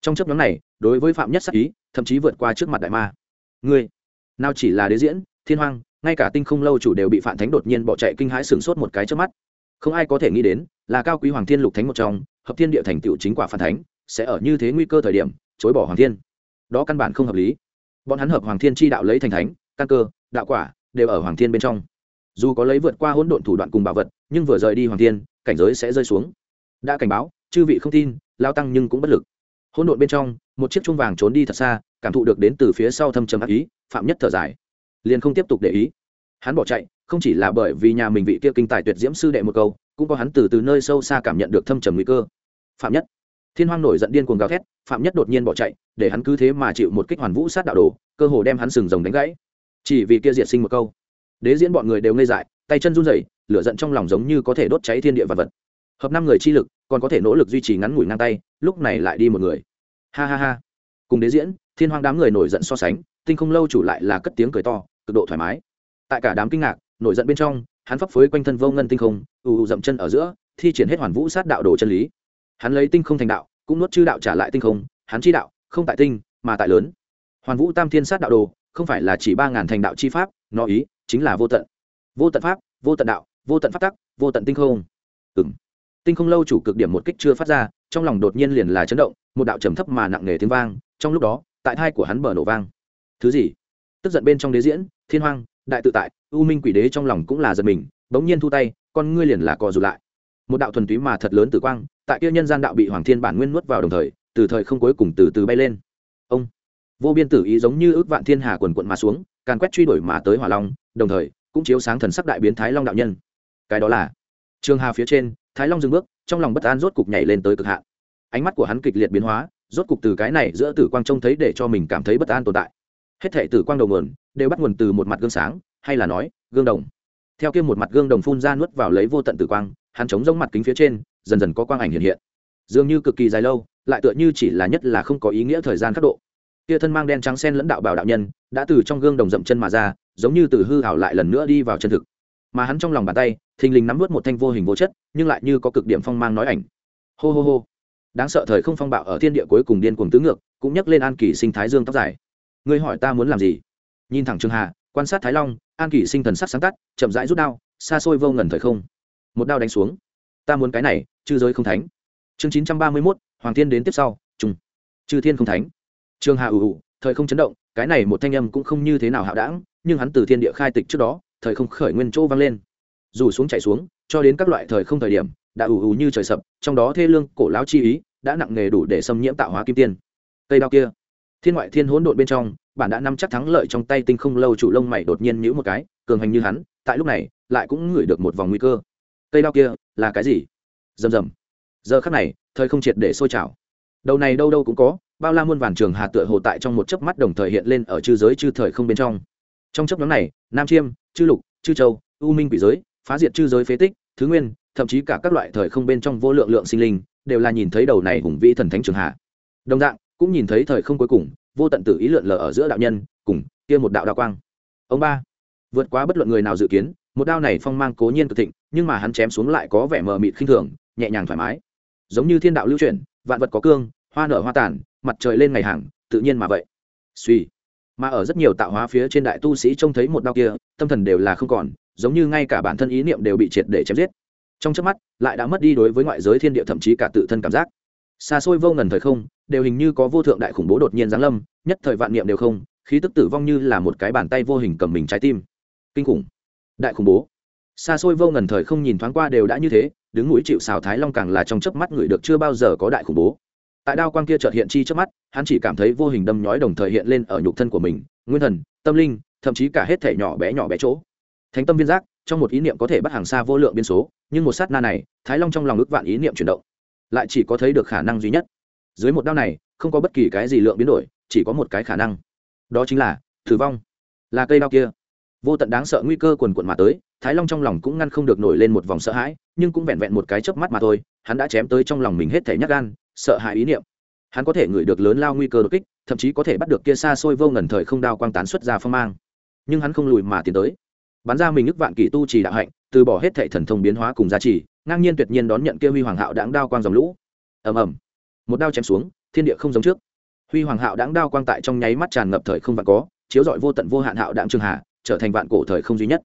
Trong chấp nhóm này đối với phạm nhất sắc ý, thậm chí vượt qua trước mặt đại ma. Ngươi, nào chỉ là đế diễn, thiên hoang, ngay cả tinh không lâu chủ đều bị phản thánh đột nhiên bỏ chạy kinh hãi sửng sốt một cái trước mắt. Không ai có thể nghĩ đến, là cao quý hoàng thiên lục thánh một trong, hợp thiên địa thành tựu chính quả phản thánh, sẽ ở như thế nguy cơ thời điểm, chối bỏ hoàng thiên. Đó căn bản không hợp lý. Bọn hắn hợp hoàng thiên chi đạo lấy thành thánh, căn cơ, đạo quả, đều ở hoàng thiên bên trong. Dù có lấy vượt qua hỗn độn thủ đoạn cùng bảo vật, nhưng vừa rời đi hoàng thiên, cảnh giới sẽ rơi xuống. Đã cảnh báo, chư vị không tin, lao tăng nhưng cũng bất lực hỗn độn bên trong, một chiếc chuông vàng trốn đi thật xa, cảm thụ được đến từ phía sau thâm trầm ác ý, phạm nhất thở dài. Liền không tiếp tục để ý. Hắn bỏ chạy, không chỉ là bởi vì nhà mình vị kia kinh tài tuyệt diễm sư đệ một câu, cũng có hắn từ từ nơi sâu xa cảm nhận được thâm trầm nguy cơ. Phạm nhất. Thiên hoang nổi giận điên cuồng gào thét, phạm nhất đột nhiên bỏ chạy, để hắn cứ thế mà chịu một kích hoàn vũ sát đạo đồ, cơ hồ đem hắn sừng rồng đánh gãy. Chỉ vì kia diệt sinh một câu. Đế diễn bọn người đều ngây dại, tay chân run rẩy, lửa giận trong lòng giống như có thể đốt cháy thiên địa vật vật. Hợp năm người chi lực còn có thể nỗ lực duy trì ngắn ngủi ngang tay, lúc này lại đi một người. Ha ha ha. Cùng đế diễn, thiên hoang đám người nổi giận so sánh, tinh không lâu chủ lại là cất tiếng cười to, cực độ thoải mái. Tại cả đám kinh ngạc, nổi giận bên trong, hắn phấp phới quanh thân vô ngân tinh không, ù ù dậm chân ở giữa, thi triển hết hoàn vũ sát đạo đồ chân lý. Hắn lấy tinh không thành đạo, cũng nuốt chư đạo trả lại tinh không, hắn chi đạo, không tại tinh, mà tại lớn. Hoàn vũ tam thiên sát đạo đồ, không phải là chỉ ba ngàn thành đạo chi pháp, nó ý, chính là vô tận. Vô tận pháp, vô tận đạo, vô tận pháp tắc, vô tận tinh không. Ừng tinh không lâu chủ cực điểm một kích chưa phát ra, trong lòng đột nhiên liền là chấn động, một đạo trầm thấp mà nặng nề tiếng vang, trong lúc đó, tại thai của hắn bờ nổ vang. Thứ gì? Tức giận bên trong đế diễn, thiên hoang, đại tự tại, u minh quỷ đế trong lòng cũng là giật mình, bỗng nhiên thu tay, con ngươi liền là co rụt lại. Một đạo thuần túy mà thật lớn tử quang, tại kia nhân gian đạo bị hoàng thiên bản nguyên nuốt vào đồng thời, từ thời không cuối cùng từ từ bay lên. Ông! Vô biên tử ý giống như ước vạn thiên hà quần quận mà xuống, càn quét truy đuổi mà tới hỏa long, đồng thời, cũng chiếu sáng thần sắc đại biến thái long đạo nhân. Cái đó là trường hà phía trên thái long dừng bước, trong lòng bất an rốt cục nhảy lên tới cực hạn. Ánh mắt của hắn kịch liệt biến hóa, rốt cục từ cái này giữa tử quang trông thấy để cho mình cảm thấy bất an tồn tại. Hết thể tử quang đầu nguồn đều bắt nguồn từ một mặt gương sáng, hay là nói, gương đồng. Theo kia một mặt gương đồng phun ra nuốt vào lấy vô tận tử quang, hắn chống giống mặt kính phía trên, dần dần có quang ảnh hiện hiện. Dường như cực kỳ dài lâu, lại tựa như chỉ là nhất là không có ý nghĩa thời gian khắc độ. Kia thân mang đen trắng sen lẫn đạo bảo đạo nhân, đã từ trong gương đồng dậm chân mà ra, giống như từ hư hảo lại lần nữa đi vào chân thực mà hắn trong lòng bàn tay, thình lình nắm vớt một thanh vô hình vô chất, nhưng lại như có cực điểm phong mang nói ảnh. Hô hô hô. Đáng sợ thời không phong bạo ở thiên địa cuối cùng điên cuồng tứ ngược, cũng nhắc lên an kỳ sinh thái dương tóc dài. Ngươi hỏi ta muốn làm gì? Nhìn thẳng trường hà, quan sát thái long, an kỳ sinh thần sắc sáng tắt, chậm rãi rút đao, xa xôi vô ngần thời không. Một đao đánh xuống. Ta muốn cái này, chư giới không thánh. Chương chín trăm ba mươi mốt, hoàng thiên đến tiếp sau trung chư thiên không thánh. Trường hà ủ ủ, thời không chấn động, cái này một thanh âm cũng không như thế nào hạo đảng, nhưng hắn từ thiên địa khai tịch trước đó thời không khởi nguyên chỗ vang lên. Dù xuống chạy xuống, cho đến các loại thời không thời điểm, đã ủ ủ như trời sập, trong đó thê lương, cổ lão chi ý, đã nặng nghề đủ để xâm nhiễm tạo hóa kim tiên. Cây đao kia, thiên ngoại thiên hỗn độn bên trong, bản đã nắm chắc thắng lợi trong tay tinh không lâu chủ lông mày đột nhiên nhíu một cái, cường hành như hắn, tại lúc này, lại cũng ngửi được một vòng nguy cơ. Cây đao kia, là cái gì? Rầm rầm. Giờ khắc này, thời không triệt để sôi trào. Đầu này đâu đâu cũng có, bao la muôn vàn trường hà tựa hồ tại trong một chớp mắt đồng thời hiện lên ở chư giới chư thời không bên trong. Trong chớp nhóm này, nam chiêm chư lục, chư châu, u minh quỷ giới, phá diệt chư giới phế tích, thứ nguyên, thậm chí cả các loại thời không bên trong vô lượng lượng sinh linh, đều là nhìn thấy đầu này hùng vĩ thần thánh trường hạ. Đồng dạng, cũng nhìn thấy thời không cuối cùng, vô tận tử ý lượn lờ ở giữa đạo nhân, cùng kia một đạo đạo quang. Ông ba, vượt quá bất luận người nào dự kiến, một đao này phong mang cố nhiên cực thịnh, nhưng mà hắn chém xuống lại có vẻ mờ mịt khinh thường, nhẹ nhàng thoải mái. Giống như thiên đạo lưu chuyển, vạn vật có cương, hoa nở hoa tàn, mặt trời lên ngày hàng, tự nhiên mà vậy. Suy mà ở rất nhiều tạo hóa phía trên đại tu sĩ trông thấy một đao kia, tâm thần đều là không còn, giống như ngay cả bản thân ý niệm đều bị triệt để chém giết. Trong trước mắt, lại đã mất đi đối với ngoại giới thiên địa thậm chí cả tự thân cảm giác. Xa xôi vô ngần thời không, đều hình như có vô thượng đại khủng bố đột nhiên giáng lâm, nhất thời vạn niệm đều không, khí tức tử vong như là một cái bàn tay vô hình cầm mình trái tim. Kinh khủng. Đại khủng bố. Xa xôi vô ngần thời không nhìn thoáng qua đều đã như thế, đứng mũi chịu xào thái long càng là trong chớp mắt người được chưa bao giờ có đại khủng bố tại đao quang kia chợt hiện chi trước mắt, hắn chỉ cảm thấy vô hình đâm nhói đồng thời hiện lên ở nhục thân của mình, nguyên thần, tâm linh, thậm chí cả hết thể nhỏ bé nhỏ bé chỗ. Thánh tâm viên giác, trong một ý niệm có thể bắt hàng xa vô lượng biên số, nhưng một sát na này, thái long trong lòng ước vạn ý niệm chuyển động. Lại chỉ có thấy được khả năng duy nhất. Dưới một đao này, không có bất kỳ cái gì lượng biến đổi, chỉ có một cái khả năng. Đó chính là tử vong. Là cây đao kia. Vô tận đáng sợ nguy cơ quần quận mà tới, thái long trong lòng cũng ngăn không được nổi lên một vòng sợ hãi, nhưng cũng vẹn vẹn một cái chớp mắt mà thôi, hắn đã chém tới trong lòng mình hết thể nhắc gan sợ hãi ý niệm. Hắn có thể ngửi được lớn lao nguy cơ đột kích, thậm chí có thể bắt được kia xa xôi vô ngần thời không đao quang tán xuất ra phong mang. Nhưng hắn không lùi mà tiến tới. Bắn ra mình ức vạn kỷ tu trì đạo hạnh, từ bỏ hết thệ thần thông biến hóa cùng giá trị, ngang nhiên tuyệt nhiên đón nhận kia huy hoàng hạo đáng đao quang dòng lũ. Ầm ầm. Một đao chém xuống, thiên địa không giống trước. Huy hoàng hạo đáng đao quang tại trong nháy mắt tràn ngập thời không vạn có, chiếu rọi vô tận vô hạn hạo đáng trường hạ, trở thành vạn cổ thời không duy nhất.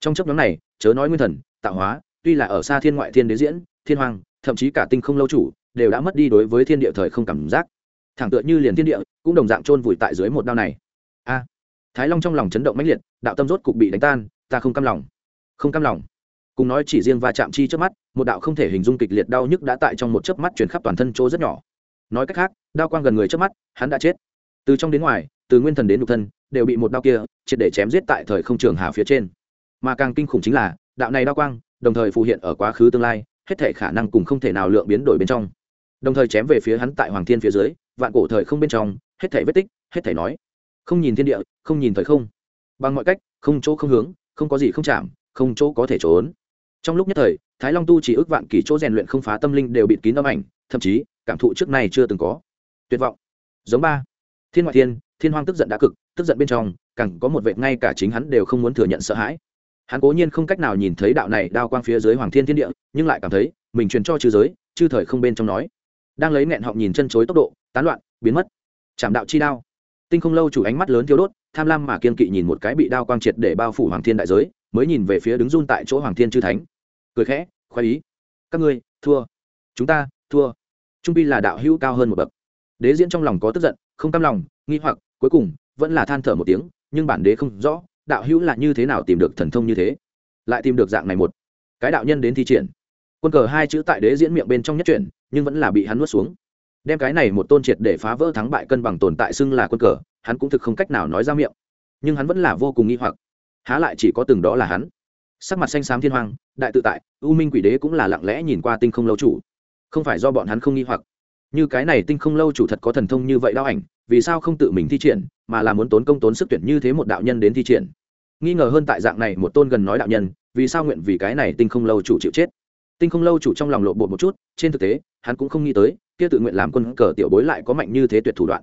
Trong chấp nhóm này, chớ nói nguyên thần, tạo hóa, tuy là ở xa thiên ngoại thiên đế diễn, thiên hoàng, thậm chí cả tinh không lâu chủ đều đã mất đi đối với thiên địa thời không cảm giác. Thẳng tựa như liền thiên địa, cũng đồng dạng chôn vùi tại dưới một đao này. A! Thái long trong lòng chấn động mãnh liệt, đạo tâm rốt cục bị đánh tan, ta không cam lòng. Không cam lòng. Cùng nói chỉ riêng va chạm chi trước mắt, một đạo không thể hình dung kịch liệt đau nhức đã tại trong một chớp mắt chuyển khắp toàn thân chỗ rất nhỏ. Nói cách khác, đao quang gần người trước mắt, hắn đã chết. Từ trong đến ngoài, từ nguyên thần đến nhục thân, đều bị một đao kia triệt để chém giết tại thời không trường hà phía trên. Mà càng kinh khủng chính là, đạo này đao quang, đồng thời phù hiện ở quá khứ tương lai, hết thể khả năng cùng không thể nào lượng biến đổi bên trong đồng thời chém về phía hắn tại hoàng thiên phía dưới, vạn cổ thời không bên trong, hết thể vết tích, hết thể nói. Không nhìn thiên địa, không nhìn thời không. Bằng mọi cách, không chỗ không hướng, không có gì không chạm, không chỗ có thể trốn. Trong lúc nhất thời, thái long tu chỉ ước vạn kỳ chỗ rèn luyện không phá tâm linh đều bịt kín âm ảnh, thậm chí, cảm thụ trước này chưa từng có. Tuyệt vọng. Giống ba. Thiên ngoại thiên thiên hoang tức giận đã cực, tức giận bên trong, càng có một vệ ngay cả chính hắn đều không muốn thừa nhận sợ hãi. Hắn cố nhiên không cách nào nhìn thấy đạo này đao quang phía dưới hoàng thiên thiên địa, nhưng lại cảm thấy, mình truyền cho chư giới, chư thời không bên trong nói đang lấy nghẹn họng nhìn chân chối tốc độ, tán loạn, biến mất. Chạm đạo chi đao. Tinh không lâu chủ ánh mắt lớn thiếu đốt, tham lam mà kiên kỵ nhìn một cái bị đao quang triệt để bao phủ hoàng thiên đại giới, mới nhìn về phía đứng run tại chỗ hoàng thiên chư thánh. Cười khẽ, khoái ý. Các ngươi, thua. Chúng ta, thua. Trung bi là đạo hữu cao hơn một bậc. Đế diễn trong lòng có tức giận, không cam lòng, nghi hoặc, cuối cùng, vẫn là than thở một tiếng, nhưng bản đế không rõ, đạo hữu là như thế nào tìm được thần thông như thế. Lại tìm được dạng này một. Cái đạo nhân đến thi triển quân cờ hai chữ tại đế diễn miệng bên trong nhất chuyển, nhưng vẫn là bị hắn nuốt xuống. Đem cái này một tôn triệt để phá vỡ thắng bại cân bằng tồn tại xưng là quân cờ, hắn cũng thực không cách nào nói ra miệng. Nhưng hắn vẫn là vô cùng nghi hoặc. Há lại chỉ có từng đó là hắn. Sắc mặt xanh xám thiên hoàng đại tự tại, u minh quỷ đế cũng là lặng lẽ nhìn qua tinh không lâu chủ. Không phải do bọn hắn không nghi hoặc. Như cái này tinh không lâu chủ thật có thần thông như vậy đao ảnh, vì sao không tự mình thi triển, mà là muốn tốn công tốn sức tuyển như thế một đạo nhân đến thi triển? Nghi ngờ hơn tại dạng này một tôn gần nói đạo nhân, vì sao nguyện vì cái này tinh không lâu chủ chịu chết? Tinh không lâu chủ trong lòng lộ bột một chút, trên thực tế, hắn cũng không nghĩ tới, kia tự nguyện làm quân cờ tiểu bối lại có mạnh như thế tuyệt thủ đoạn.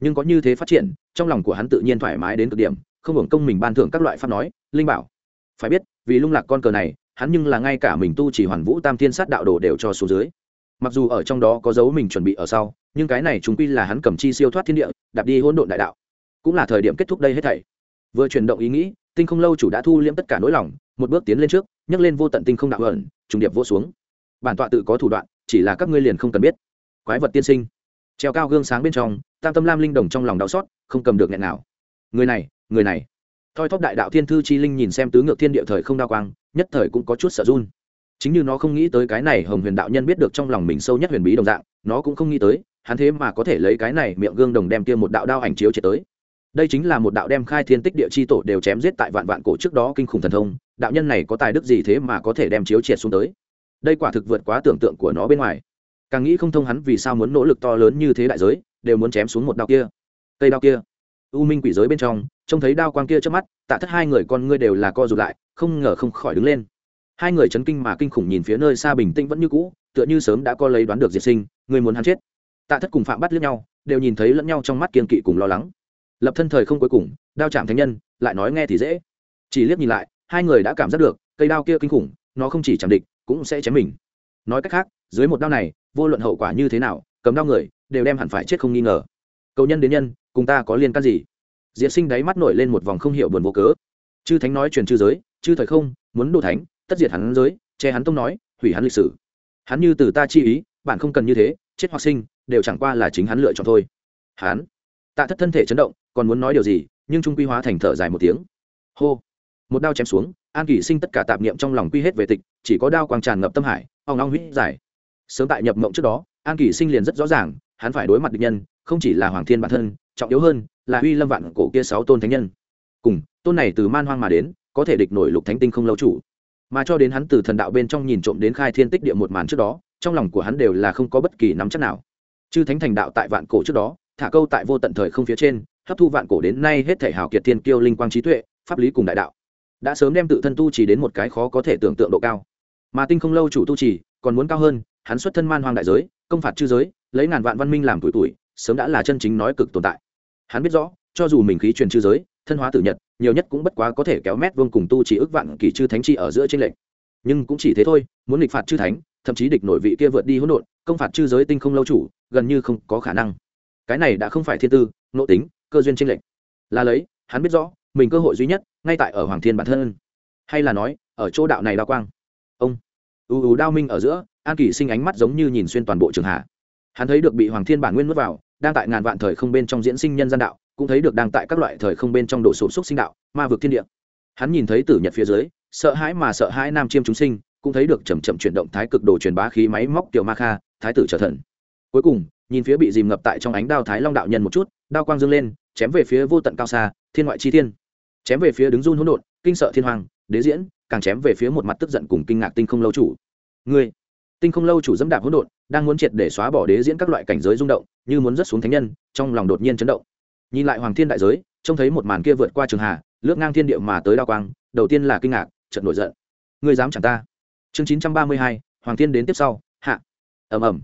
Nhưng có như thế phát triển, trong lòng của hắn tự nhiên thoải mái đến cực điểm, không hưởng công mình ban thưởng các loại pháp nói, linh bảo. Phải biết, vì lung lạc con cờ này, hắn nhưng là ngay cả mình tu chỉ hoàn vũ tam thiên sát đạo đồ đều cho số dưới. Mặc dù ở trong đó có dấu mình chuẩn bị ở sau, nhưng cái này chúng quy là hắn cầm chi siêu thoát thiên địa, đạp đi hỗn độn đại đạo. Cũng là thời điểm kết thúc đây hết thảy. Vừa chuyển động ý nghĩ, tinh không lâu chủ đã thu liễm tất cả nỗi lòng, một bước tiến lên trước nhấc lên vô tận tinh không đạo ẩn, trùng điệp vô xuống. Bản tọa tự có thủ đoạn, chỉ là các ngươi liền không cần biết. Quái vật tiên sinh. Treo cao gương sáng bên trong, tam tâm lam linh đồng trong lòng đau xót, không cầm được nghẹn nào. Người này người này. Thoi thóp đại đạo thiên thư chi linh nhìn xem tứ ngược thiên địa thời không đa quang, nhất thời cũng có chút sợ run. Chính như nó không nghĩ tới cái này hồng huyền đạo nhân biết được trong lòng mình sâu nhất huyền bí đồng dạng, nó cũng không nghĩ tới, hắn thế mà có thể lấy cái này miệng gương đồng đem kia một đạo đao ảnh chiếu chế tới đây chính là một đạo đem khai thiên tích địa chi tổ đều chém giết tại vạn vạn cổ trước đó kinh khủng thần thông, đạo nhân này có tài đức gì thế mà có thể đem chiếu triệt xuống tới? Đây quả thực vượt quá tưởng tượng của nó bên ngoài. Càng nghĩ không thông hắn vì sao muốn nỗ lực to lớn như thế đại giới, đều muốn chém xuống một đao kia. Cây đao kia. U minh quỷ giới bên trong, trông thấy đao quang kia trước mắt, tạ thất hai người con ngươi đều là co rụt lại, không ngờ không khỏi đứng lên. Hai người chấn kinh mà kinh khủng nhìn phía nơi xa bình tĩnh vẫn như cũ, tựa như sớm đã co lấy đoán được diệt sinh, người muốn hắn chết. Tạ thất cùng phạm bắt lướt nhau, đều nhìn thấy lẫn nhau trong mắt kiên kỵ cùng lo lắng lập thân thời không cuối cùng, đao chạm thánh nhân, lại nói nghe thì dễ. Chỉ liếc nhìn lại, hai người đã cảm giác được, cây đao kia kinh khủng, nó không chỉ chạm địch, cũng sẽ chém mình. Nói cách khác, dưới một đao này, vô luận hậu quả như thế nào cấm đao người, đều đem hẳn phải chết không nghi ngờ. Cầu nhân đến nhân, cùng ta có liên can gì? Diệt sinh đáy mắt nổi lên một vòng không hiểu buồn vô cớ. Chư thánh nói truyền chư giới, chư thời không, muốn đồ thánh, tất diệt hắn giới, che hắn tông nói, hủy hắn lịch sử. Hắn như từ ta chi ý, bạn không cần như thế, chết hoặc sinh, đều chẳng qua là chính hắn lựa chọn thôi. Hắn tạ thất thân thể chấn động, còn muốn nói điều gì, nhưng trung quy hóa thành thở dài một tiếng. Hô. Một đao chém xuống, an kỷ sinh tất cả tạp niệm trong lòng quy hết về tịch, chỉ có đao quang tràn ngập tâm hải, ong long huýt giải sớm tại nhập mộng trước đó, an kỷ sinh liền rất rõ ràng, hắn phải đối mặt địch nhân, không chỉ là hoàng thiên bản thân, trọng yếu hơn, là uy lâm vạn cổ kia sáu tôn thánh nhân. Cùng, tôn này từ man hoang mà đến, có thể địch nổi lục thánh tinh không lâu chủ. Mà cho đến hắn từ thần đạo bên trong nhìn trộm đến khai thiên tích địa một màn trước đó, trong lòng của hắn đều là không có bất kỳ nắm chắc nào. Chư thánh thành đạo tại vạn cổ trước đó thả câu tại vô tận thời không phía trên, hấp thu vạn cổ đến nay hết thể hào kiệt thiên kiêu linh quang trí tuệ, pháp lý cùng đại đạo. Đã sớm đem tự thân tu chỉ đến một cái khó có thể tưởng tượng độ cao. Mà tinh không lâu chủ tu trì, còn muốn cao hơn, hắn xuất thân man hoang đại giới, công phạt chư giới, lấy ngàn vạn văn minh làm tuổi tuổi, sớm đã là chân chính nói cực tồn tại. Hắn biết rõ, cho dù mình khí truyền chư giới, thân hóa tử nhật, nhiều nhất cũng bất quá có thể kéo mét vương cùng tu chỉ ước vạn kỳ chư thánh chi ở giữa trên lệnh nhưng cũng chỉ thế thôi, muốn địch phạt chư thánh, thậm chí địch nội vị kia vượt đi hỗn độn, công phạt chư giới tinh không lâu chủ, gần như không có khả năng cái này đã không phải thiên tư nội tính cơ duyên tranh lệch, là lấy hắn biết rõ mình cơ hội duy nhất ngay tại ở hoàng thiên bản thân. Hay là nói ở chỗ đạo này đa quang. Ông ưu ưu đao minh ở giữa an kỳ sinh ánh mắt giống như nhìn xuyên toàn bộ trường hạ. Hắn thấy được bị hoàng thiên bản nguyên nuốt vào đang tại ngàn vạn thời không bên trong diễn sinh nhân gian đạo cũng thấy được đang tại các loại thời không bên trong đổ sụp xúc sinh đạo ma vực thiên địa. Hắn nhìn thấy tử nhật phía dưới sợ hãi mà sợ hãi nam chiêm chúng sinh cũng thấy được chầm chậm chuyển động thái cực đồ truyền bá khí máy móc tiểu ma kha thái tử trở thần. Cuối cùng nhìn phía bị dìm ngập tại trong ánh đao thái long đạo nhân một chút, đao quang dâng lên, chém về phía vô tận cao xa, thiên ngoại chi thiên. Chém về phía đứng run hỗn độn, kinh sợ thiên hoàng, đế diễn, càng chém về phía một mặt tức giận cùng kinh ngạc tinh không lâu chủ. Ngươi, tinh không lâu chủ dẫm đạp hỗn độn, đang muốn triệt để xóa bỏ đế diễn các loại cảnh giới rung động, như muốn rớt xuống thánh nhân, trong lòng đột nhiên chấn động. Nhìn lại hoàng thiên đại giới, trông thấy một màn kia vượt qua trường hà, lướt ngang thiên địa mà tới đao quang, đầu tiên là kinh ngạc trận nổi giận. Ngươi dám chẳng ta. Chương chín trăm ba mươi hai, hoàng thiên đến tiếp sau, hạ. Ầm ầm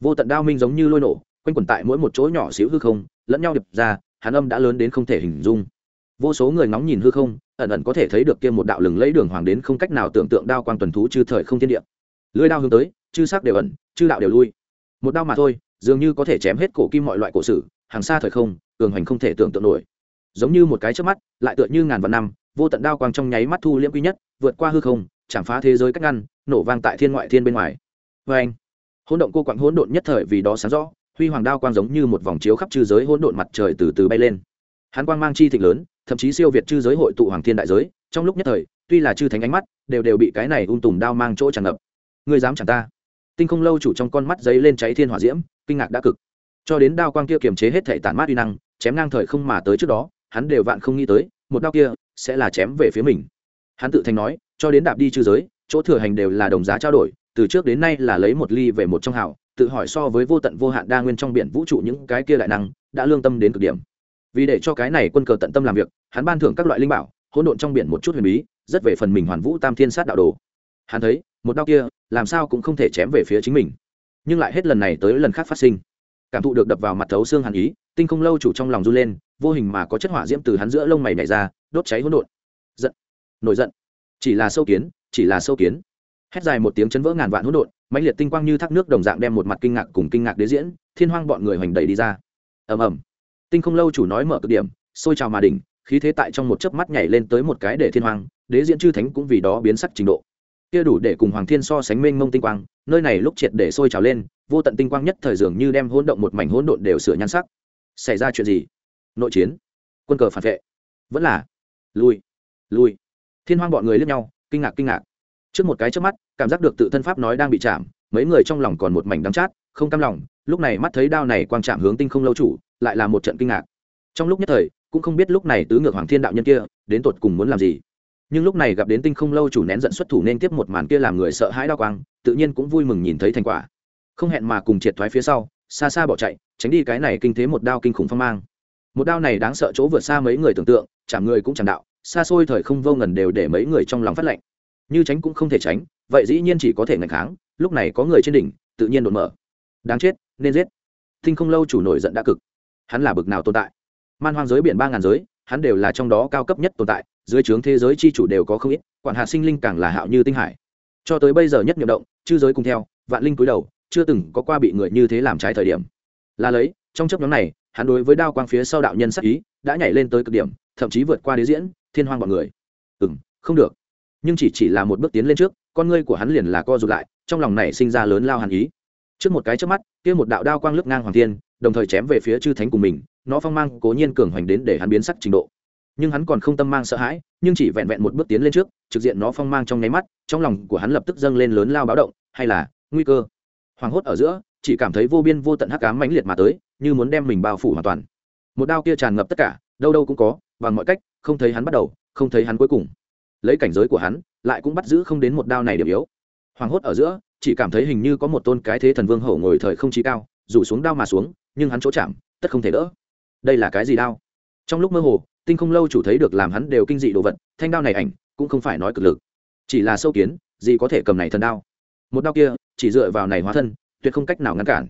vô tận đao minh giống như lôi nổ, quanh quẩn tại mỗi một chỗ nhỏ xíu hư không, lẫn nhau đập ra, hàn âm đã lớn đến không thể hình dung. Vô số người ngóng nhìn hư không, ẩn ẩn có thể thấy được kia một đạo lừng lấy đường hoàng đến không cách nào tưởng tượng đao quang tuần thú chư thời không thiên địa. Lưới đao hướng tới, chư sắc đều ẩn, chư đạo đều lui. Một đao mà thôi, dường như có thể chém hết cổ kim mọi loại cổ sử, hàng xa thời không, cường hành không thể tưởng tượng nổi. Giống như một cái trước mắt, lại tựa như ngàn vạn năm, vô tận đao quang trong nháy mắt thu liễm quy nhất, vượt qua hư không, chạm phá thế giới cách ngăn, nổ vang tại thiên ngoại thiên bên ngoài. Vê anh hỗn động cô quặng hỗn độn nhất thời vì đó sáng rõ, huy hoàng đao quang giống như một vòng chiếu khắp chư giới hỗn độn mặt trời từ từ bay lên. Hắn quang mang chi thịnh lớn, thậm chí siêu việt chư giới hội tụ hoàng thiên đại giới, trong lúc nhất thời, tuy là chư thánh ánh mắt, đều đều bị cái này ung tùm đao mang chỗ tràn ngập. Ngươi dám chẳng ta? Tinh không lâu chủ trong con mắt giấy lên cháy thiên hỏa diễm, kinh ngạc đã cực. Cho đến đao quang kia kiềm chế hết thể tản mát uy năng, chém ngang thời không mà tới trước đó, hắn đều vạn không nghĩ tới, một đao kia sẽ là chém về phía mình. Hắn tự thành nói, cho đến đạp đi chư giới, chỗ thừa hành đều là đồng giá trao đổi từ trước đến nay là lấy một ly về một trong hảo, tự hỏi so với vô tận vô hạn đa nguyên trong biển vũ trụ những cái kia đại năng, đã lương tâm đến cực điểm. Vì để cho cái này quân cờ tận tâm làm việc, hắn ban thưởng các loại linh bảo, hỗn độn trong biển một chút huyền bí, rất về phần mình hoàn vũ tam thiên sát đạo đồ. Hắn thấy, một đau kia, làm sao cũng không thể chém về phía chính mình. Nhưng lại hết lần này tới lần khác phát sinh. Cảm thụ được đập vào mặt thấu xương hàn ý, tinh không lâu chủ trong lòng run lên, vô hình mà có chất hỏa diễm từ hắn giữa lông mày nhảy ra, đốt cháy hỗn độn. Giận. Nổi giận. Chỉ là sâu kiến, chỉ là sâu kiến hét dài một tiếng chấn vỡ ngàn vạn hỗn độn, mãnh liệt tinh quang như thác nước đồng dạng đem một mặt kinh ngạc cùng kinh ngạc đế diễn, thiên hoang bọn người hoành đẩy đi ra. Ầm ầm. Tinh không lâu chủ nói mở cực điểm sôi trào mà đỉnh, khí thế tại trong một chớp mắt nhảy lên tới một cái để thiên hoang, đế diễn chư thánh cũng vì đó biến sắc trình độ. Kia đủ để cùng hoàng thiên so sánh mênh mông tinh quang, nơi này lúc triệt để sôi trào lên, vô tận tinh quang nhất thời dường như đem hỗn động một mảnh hỗn độn đều sửa nhan sắc. Xảy ra chuyện gì? Nội chiến. Quân cờ phản vệ. Vẫn là. Lui. Lui. Thiên hoang bọn người lướt nhau, kinh ngạc kinh ngạc trước một cái trước mắt, cảm giác được tự thân pháp nói đang bị chạm, mấy người trong lòng còn một mảnh đắng chát, không cam lòng, lúc này mắt thấy đao này quang chạm hướng tinh không lâu chủ, lại là một trận kinh ngạc. Trong lúc nhất thời, cũng không biết lúc này tứ ngược hoàng thiên đạo nhân kia, đến tột cùng muốn làm gì. Nhưng lúc này gặp đến tinh không lâu chủ nén giận xuất thủ nên tiếp một màn kia làm người sợ hãi đao quang, tự nhiên cũng vui mừng nhìn thấy thành quả. Không hẹn mà cùng triệt thoái phía sau, xa xa bỏ chạy, tránh đi cái này kinh thế một đao kinh khủng phong mang. Một đao này đáng sợ chỗ vượt xa mấy người tưởng tượng, chạm người cũng chẳng đạo, xa xôi thời không vô ngần đều để mấy người trong lòng phát lệnh như tránh cũng không thể tránh, vậy dĩ nhiên chỉ có thể ngạch kháng, lúc này có người trên đỉnh, tự nhiên đột mở. Đáng chết, nên giết. Tinh không lâu chủ nổi giận đã cực. Hắn là bực nào tồn tại? Man hoang giới biển ba ngàn giới, hắn đều là trong đó cao cấp nhất tồn tại, dưới trướng thế giới chi chủ đều có không ít, quản hạt sinh linh càng là hạo như tinh hải. Cho tới bây giờ nhất nhiệm động, chư giới cùng theo, vạn linh cúi đầu, chưa từng có qua bị người như thế làm trái thời điểm. Là lấy, trong chấp nhóm này, hắn đối với đao quang phía sau đạo nhân sắc ý, đã nhảy lên tới cực điểm, thậm chí vượt qua đế diễn, thiên hoang bọn người. Ừ n không được nhưng chỉ chỉ là một bước tiến lên trước, con ngươi của hắn liền là co rụt lại, trong lòng này sinh ra lớn lao hàn ý. Trước một cái trước mắt, kia một đạo đao quang lướt ngang hoàng thiên, đồng thời chém về phía chư thánh cùng mình, nó phong mang cố nhiên cường hoành đến để hắn biến sắc trình độ. Nhưng hắn còn không tâm mang sợ hãi, nhưng chỉ vẹn vẹn một bước tiến lên trước, trực diện nó phong mang trong nháy mắt, trong lòng của hắn lập tức dâng lên lớn lao báo động, hay là nguy cơ? Hoảng hốt ở giữa, chỉ cảm thấy vô biên vô tận hắc ám mãnh liệt mà tới, như muốn đem mình bao phủ hoàn toàn. Một đao kia tràn ngập tất cả, đâu đâu cũng có, bằng mọi cách, không thấy hắn bắt đầu, không thấy hắn cuối cùng lấy cảnh giới của hắn, lại cũng bắt giữ không đến một đao này điểm yếu. Hoảng hốt ở giữa, chỉ cảm thấy hình như có một tôn cái thế thần vương hậu ngồi thời không trí cao, rủ xuống đao mà xuống, nhưng hắn chỗ chạm, tất không thể đỡ. Đây là cái gì đao? Trong lúc mơ hồ, tinh không lâu chủ thấy được làm hắn đều kinh dị đồ vật, thanh đao này ảnh, cũng không phải nói cực lực. Chỉ là sâu kiến, gì có thể cầm này thần đao? Một đao kia, chỉ dựa vào này hóa thân, tuyệt không cách nào ngăn cản.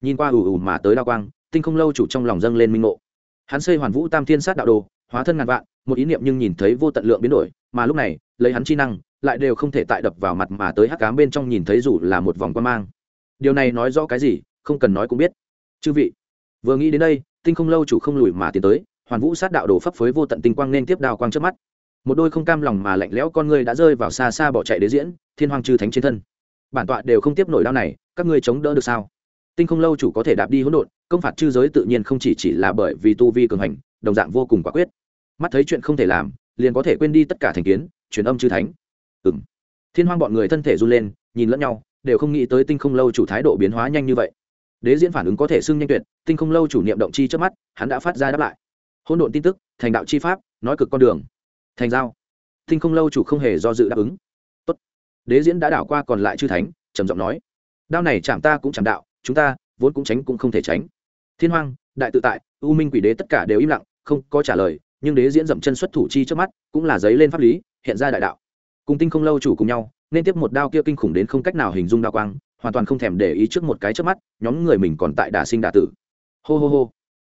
Nhìn qua ù ù mà tới đao quang, tinh không lâu chủ trong lòng dâng lên minh ngộ. Hắn xây hoàn vũ tam thiên sát đạo đồ, hóa thân ngàn vạn một ý niệm nhưng nhìn thấy vô tận lượng biến đổi, mà lúc này, lấy hắn chi năng, lại đều không thể tại đập vào mặt mà tới hắc cám bên trong nhìn thấy dù là một vòng quan mang. Điều này nói rõ cái gì, không cần nói cũng biết. Chư vị, vừa nghĩ đến đây, tinh không lâu chủ không lùi mà tiến tới, hoàn vũ sát đạo đồ pháp phối vô tận tinh quang nên tiếp đào quang trước mắt. Một đôi không cam lòng mà lạnh lẽo con ngươi đã rơi vào xa xa bỏ chạy đế diễn, thiên hoàng chư thánh trên thân. Bản tọa đều không tiếp nổi đao này, các ngươi chống đỡ được sao? Tinh không lâu chủ có thể đạp đi hỗn độn, công phạt chư giới tự nhiên không chỉ chỉ là bởi vì tu vi cường hành, đồng dạng vô cùng quả quyết mắt thấy chuyện không thể làm, liền có thể quên đi tất cả thành kiến, truyền âm chư thánh. Ừ m thiên hoang bọn người thân thể run lên, nhìn lẫn nhau, đều không nghĩ tới tinh không lâu chủ thái độ biến hóa nhanh như vậy. Đế diễn phản ứng có thể xưng nhanh tuyệt, tinh không lâu chủ niệm động chi trước mắt, hắn đã phát ra đáp lại. Hỗn độn tin tức, thành đạo chi pháp, nói cực con đường. Thành giao. Tinh không lâu chủ không hề do dự đáp ứng. Tốt. đế diễn đã đảo qua còn lại chư thánh, trầm giọng nói. Đao này chạm ta cũng chạm đạo, chúng ta, vốn cũng tránh cũng không thể tránh. Thiên hoang, đại tự tại, u minh quỷ đế tất cả đều im lặng, không có trả lời nhưng đế diễn dậm chân xuất thủ chi trước mắt cũng là giấy lên pháp lý, hiện ra đại đạo. Cùng tinh không lâu chủ cùng nhau, nên tiếp một đao kia kinh khủng đến không cách nào hình dung đao quang, hoàn toàn không thèm để ý trước một cái trước mắt, nhóm người mình còn tại đả sinh đả tử. Hô hô hô.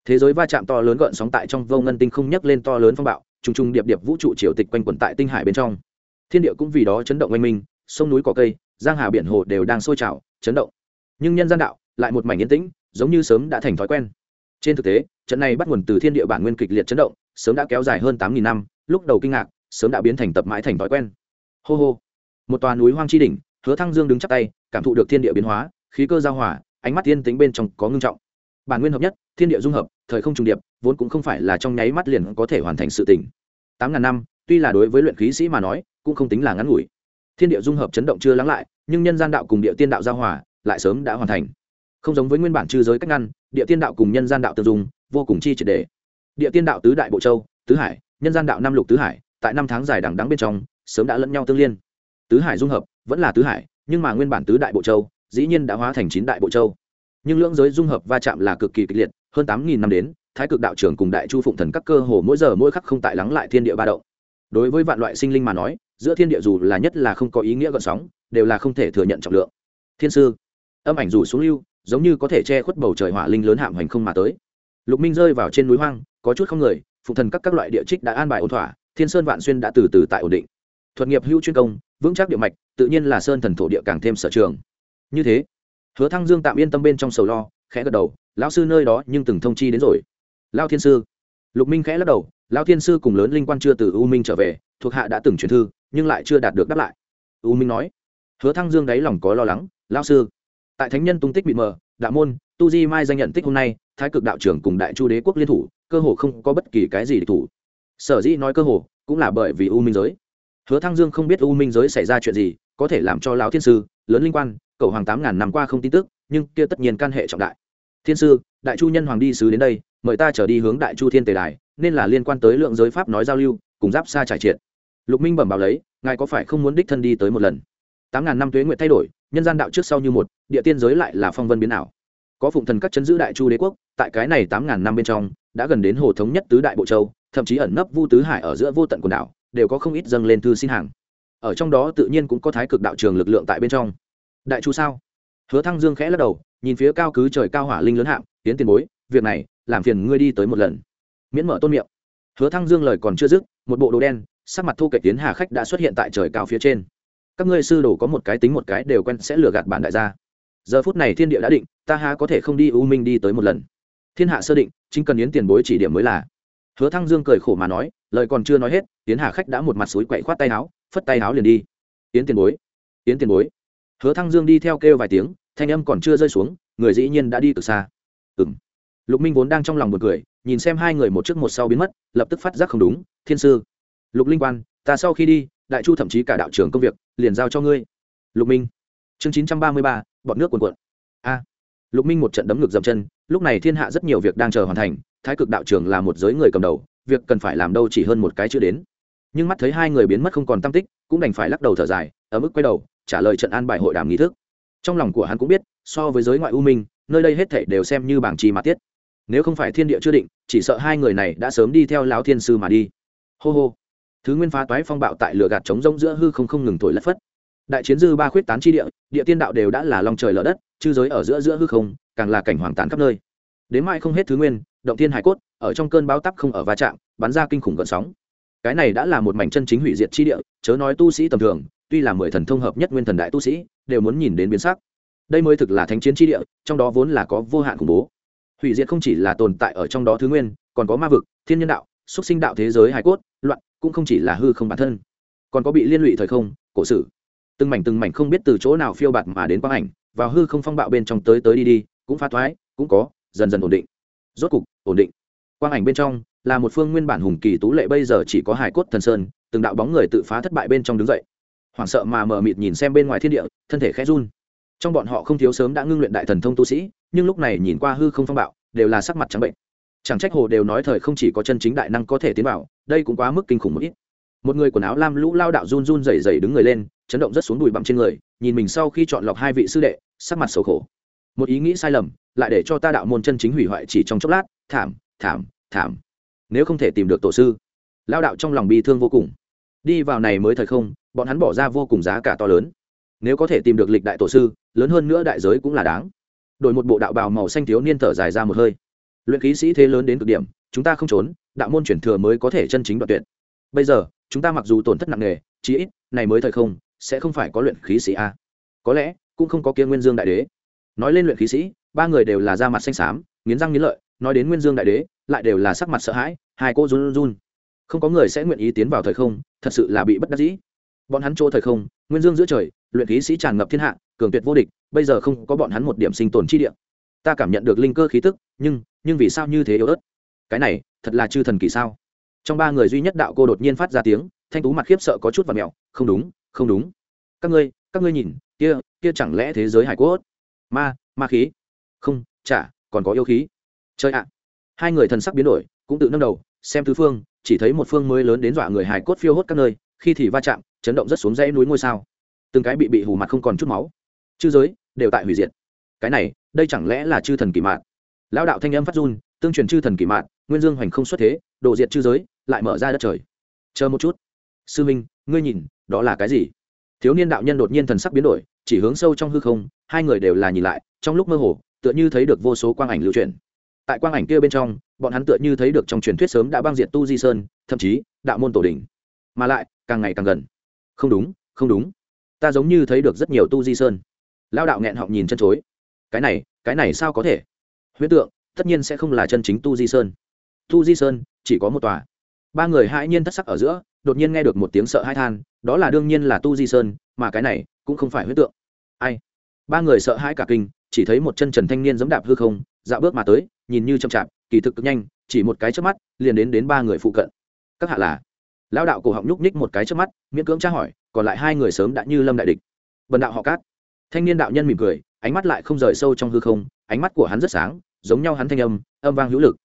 Thế giới va chạm to lớn gợn sóng tại trong vô ngân tinh không nhấc lên to lớn phong bạo, trùng trùng điệp điệp vũ trụ triều tịch quanh quẩn tại tinh hải bên trong. Thiên địa cũng vì đó chấn động oanh minh, sông núi cỏ cây, giang hà biển hồ đều đang sôi trào, chấn động. Nhưng nhân gian đạo lại một mảnh yên tĩnh, giống như sớm đã thành thói quen. Trên thực tế, trận này bắt nguồn từ thiên địa bản nguyên kịch liệt chấn động sớm đã kéo dài hơn tám nghìn năm, lúc đầu kinh ngạc, sớm đã biến thành tập mãi thành thói quen. Hô hô. Một tòa núi hoang chi đỉnh, hứa thăng dương đứng chắp tay, cảm thụ được thiên địa biến hóa, khí cơ giao hòa, ánh mắt thiên tính bên trong có ngưng trọng. Bản nguyên hợp nhất, thiên địa dung hợp, thời không trùng điệp, vốn cũng không phải là trong nháy mắt liền có thể hoàn thành sự tỉnh tám ngàn năm, tuy là đối với luyện khí sĩ mà nói, cũng không tính là ngắn ngủi. Thiên địa dung hợp chấn động chưa lắng lại, nhưng nhân gian đạo cùng địa tiên đạo giao hòa, lại sớm đã hoàn thành. Không giống với nguyên bản chư giới cách ngăn, địa tiên đạo cùng nhân gian đạo tương dùng vô cùng chi triệt đề địa tiên đạo tứ đại bộ châu, tứ hải, nhân gian đạo năm lục tứ hải, tại năm tháng dài đằng đắng bên trong, sớm đã lẫn nhau tương liên. Tứ hải dung hợp, vẫn là tứ hải, nhưng mà nguyên bản tứ đại bộ châu, dĩ nhiên đã hóa thành chín đại bộ châu. Nhưng lưỡng giới dung hợp va chạm là cực kỳ kịch liệt, hơn tám nghìn năm đến, thái cực đạo trưởng cùng đại chu phụng thần các cơ hồ mỗi giờ mỗi khắc không tại lắng lại thiên địa ba động. Đối với vạn loại sinh linh mà nói, giữa thiên địa dù là nhất là không có ý nghĩa gợn sóng, đều là không thể thừa nhận trọng lượng. Thiên sư, âm ảnh rủ xuống lưu, giống như có thể che khuất bầu trời hỏa linh lớn hạm hành không mà tới. Lục minh rơi vào trên núi hoang có chút không người, phụ thần các các loại địa trích đã an bài ổn thỏa, thiên sơn vạn xuyên đã từ từ tại ổn định. Thuật nghiệp hữu chuyên công, vững chắc địa mạch, tự nhiên là sơn thần thổ địa càng thêm sở trường. Như thế, hứa thăng dương tạm yên tâm bên trong sầu lo, khẽ gật đầu, lão sư nơi đó nhưng từng thông chi đến rồi. Lao thiên sư? Lục minh khẽ lắc đầu lao thiên sư cùng lớn linh quan chưa từ u minh trở về, thuộc hạ đã từng truyền thư, nhưng lại chưa đạt được đáp lại. U minh nói. Hứa thăng dương đáy lòng có lo lắng lao sư, tại thánh nhân tung tích bị mờ, đạo môn, tu di mai danh nhận tích hôm nay, thái cực đạo trưởng cùng đại chu đế quốc liên thủ cơ hồ không có bất kỳ cái gì để thủ. Sở dĩ nói cơ hồ, cũng là bởi vì u minh giới. Hứa thăng dương không biết u minh giới xảy ra chuyện gì, có thể làm cho lão thiên sư, lớn linh quan cầu hoàng tám ngàn năm qua không tin tức, nhưng kia tất nhiên can hệ trọng đại. Thiên sư, đại chu nhân hoàng đi sứ đến đây, mời ta trở đi hướng đại chu thiên tề đài, nên là liên quan tới lượng giới pháp nói giao lưu, cùng giáp xa trải triệt. Lục minh bẩm báo lấy, ngài có phải không muốn đích thân đi tới một lần? Tám ngàn năm tuế nguyện thay đổi, nhân gian đạo trước sau như một, địa tiên giới lại là phong vân biến ảo. Có phụng thần các chấn giữ đại chu đế quốc, tại cái này tám ngàn năm bên trong đã gần đến hồ thống nhất tứ đại bộ châu, thậm chí ẩn nấp vu tứ hải ở giữa vô tận quần đảo, đều có không ít dâng lên thư xin hàng. Ở trong đó tự nhiên cũng có thái cực đạo trường lực lượng tại bên trong. Đại chu sao? Hứa thăng dương khẽ lắc đầu, nhìn phía cao cứ trời cao hỏa linh lớn hạng tiến tiền bối, việc này, làm phiền ngươi đi tới một lần. Miễn mở tôn miệng. Hứa thăng dương lời còn chưa dứt, một bộ đồ đen, sắc mặt thu kệ tiến hà khách đã xuất hiện tại trời cao phía trên. Các ngươi sư đồ có một cái tính một cái đều quen sẽ lừa gạt bản đại gia. Giờ phút này thiên địa đã định, ta há có thể không đi u minh đi tới một lần. Thiên hạ sơ định chính cần yến tiền bối chỉ điểm mới là. Hứa thăng dương cười khổ mà nói, lời còn chưa nói hết, yến hà khách đã một mặt suối quậy khoát tay áo, phất tay áo liền đi. Yến tiền bối, yến tiền bối. Hứa thăng dương đi theo kêu vài tiếng, thanh âm còn chưa rơi xuống, người dĩ nhiên đã đi từ xa. Ừ m lục minh vốn đang trong lòng một cười, nhìn xem hai người một trước một sau biến mất, lập tức phát giác không đúng, thiên sư, lục linh quan, ta sau khi đi, đại chu thậm chí cả đạo trưởng công việc, liền giao cho ngươi. Lục minh. Chương chín trăm ba mươi ba, bọn nước cuồn cuộn. A lục minh một trận đấm ngược dậm chân, lúc này thiên hạ rất nhiều việc đang chờ hoàn thành, thái cực đạo trường là một giới người cầm đầu, việc cần phải làm đâu chỉ hơn một cái chưa đến. Nhưng mắt thấy hai người biến mất không còn tâm tích, cũng đành phải lắc đầu thở dài ở mức quay đầu, trả lời trận an bài hội đàm nghi thức. Trong lòng của hắn cũng biết, so với giới ngoại u minh, nơi đây hết thảy đều xem như bảng trì mà tiết. Nếu không phải thiên địa chưa định, chỉ sợ hai người này đã sớm đi theo lão thiên sư mà đi. Hô hô. Thứ nguyên phá toái phong bạo tại lửa gạt trống rông giữa hư không không ngừng thổi lất phất đại chiến dư ba khuyết tán chi địa địa tiên đạo đều đã là lòng trời lở đất, chư giới ở giữa giữa hư không, càng là cảnh hoàng tàn khắp nơi. Đến mai không hết thứ nguyên, động thiên hải cốt, ở trong cơn bão tắp không ở va chạm, bắn ra kinh khủng gợn sóng. Cái này đã là một mảnh chân chính hủy diệt chi địa, chớ nói tu sĩ tầm thường, tuy là mười thần thông hợp nhất nguyên thần đại tu sĩ, đều muốn nhìn đến biến sắc. Đây mới thực là thánh chiến chi địa, trong đó vốn là có vô hạn khủng bố. Hủy diệt không chỉ là tồn tại ở trong đó thứ nguyên, còn có ma vực, thiên nhân đạo xúc sinh đạo thế giới hải cốt, loạn, cũng không chỉ là hư không bản thân. Còn có bị liên lụy thời không, cổ sử từng mảnh từng mảnh không biết từ chỗ nào phiêu bạt mà đến quang ảnh, vào hư không phong bạo bên trong tới tới đi đi, cũng phá thoái, cũng có, dần dần ổn định. Rốt cục, ổn định. Quang ảnh bên trong, là một phương nguyên bản hùng kỳ tú lệ, bây giờ chỉ có hải cốt thần sơn, từng đạo bóng người tự phá thất bại bên trong đứng dậy. Hoảng sợ mà mờ mịt nhìn xem bên ngoài thiên địa, thân thể khẽ run. Trong bọn họ không thiếu sớm đã ngưng luyện đại thần thông tu sĩ, nhưng lúc này nhìn qua hư không phong bạo, đều là sắc mặt trắng bệnh. Chẳng trách hồ đều nói thời không chỉ có chân chính đại năng có thể tiến vào, đây cũng quá mức kinh khủng một ít một người quần áo lam lũ lao đạo run run rẩy rẩy đứng người lên, chấn động rất xuống đùi bặm trên người, nhìn mình sau khi chọn lọc hai vị sư đệ, sắc mặt xấu khổ. Một ý nghĩ sai lầm, lại để cho ta đạo môn chân chính hủy hoại chỉ trong chốc lát, thảm thảm thảm. Nếu không thể tìm được tổ sư, lao đạo trong lòng bi thương vô cùng. Đi vào này mới thời không, bọn hắn bỏ ra vô cùng giá cả to lớn. Nếu có thể tìm được lịch đại tổ sư, lớn hơn nữa đại giới cũng là đáng. Đổi một bộ đạo bào màu xanh thiếu niên thở dài ra một hơi. Luyện khí sĩ thế lớn đến cực điểm, chúng ta không trốn, đạo môn chuyển thừa mới có thể chân chính đoạt tuyệt. Bây giờ chúng ta mặc dù tổn thất nặng nề, chí ít, này mới thời không, sẽ không phải có luyện khí sĩ a. Có lẽ, cũng không có kia nguyên dương đại đế. Nói lên luyện khí sĩ, ba người đều là da mặt xanh xám, nghiến răng nghiến lợi, nói đến nguyên dương đại đế, lại đều là sắc mặt sợ hãi, hai cô run run. Không có người sẽ nguyện ý tiến vào thời không, thật sự là bị bất đắc dĩ. Bọn hắn chỗ thời không, nguyên dương giữa trời, luyện khí sĩ tràn ngập thiên hạ, cường tuyệt vô địch, bây giờ không có bọn hắn một điểm sinh tồn chi địa. Ta cảm nhận được linh cơ khí tức, nhưng nhưng vì sao như thế yếu ớt? Cái này, thật là chư thần kỳ sao? Trong ba người duy nhất đạo cô đột nhiên phát ra tiếng, thanh tú mặt khiếp sợ có chút và mẹo, không đúng không đúng. Các ngươi các ngươi nhìn, kia kia chẳng lẽ thế giới hải cốt? Ma ma khí. Không, chả, còn có yêu khí. Chơi ạ. Hai người thần sắc biến đổi, cũng tự nâng đầu, xem tứ phương, chỉ thấy một phương mới lớn đến dọa người hải cốt phiêu hốt các nơi, khi thì va chạm, chấn động rất xuống dãy núi ngôi sao. Từng cái bị bị hù mặt không còn chút máu. Chư giới đều tại hủy diệt. Cái này, đây chẳng lẽ là chư thần kỳ mạn lão đạo thanh âm phát run tương truyền chư thần kỳ mạn, nguyên dương hoành không xuất thế độ diệt chư giới, lại mở ra đất trời. Chờ một chút. Sư minh, ngươi nhìn, đó là cái gì? Thiếu niên đạo nhân đột nhiên thần sắc biến đổi, chỉ hướng sâu trong hư không, hai người đều là nhìn lại, trong lúc mơ hồ, tựa như thấy được vô số quang ảnh lưu truyền tại quang ảnh kia bên trong, bọn hắn tựa như thấy được trong truyền thuyết sớm đã băng diệt tu di sơn, thậm chí, đạo môn tổ đình mà lại, càng ngày càng gần. Không đúng không đúng. Ta giống như thấy được rất nhiều tu di sơn. Lao đạo nghẹn họng nhìn chân chối. Cái này cái này sao có thể? Huyết tượng tất nhiên sẽ không là chân chính tu di sơn. Tu di sơn, chỉ có một tòa. Ba người hãi nhiên thất sắc ở giữa, đột nhiên nghe được một tiếng sợ hãi than, đó là đương nhiên là tu di sơn, mà cái này cũng không phải huyết tượng. Ai? Ba người sợ hãi cả kinh, chỉ thấy một chân trần thanh niên giống đạp hư không, dạo bước mà tới, nhìn như chậm chạp, kỳ thực cực nhanh, chỉ một cái trước mắt, liền đến đến ba người phụ cận. Các hạ là? Lão đạo cổ họng nhúc nhích một cái trước mắt, miễn cưỡng tra hỏi, còn lại hai người sớm đã như lâm đại địch. Vần đạo họ cát. Thanh niên đạo nhân mỉm cười, ánh mắt lại không rời sâu trong hư không, ánh mắt của hắn rất sáng giống nhau hắn thanh âm âm vang hữu lực.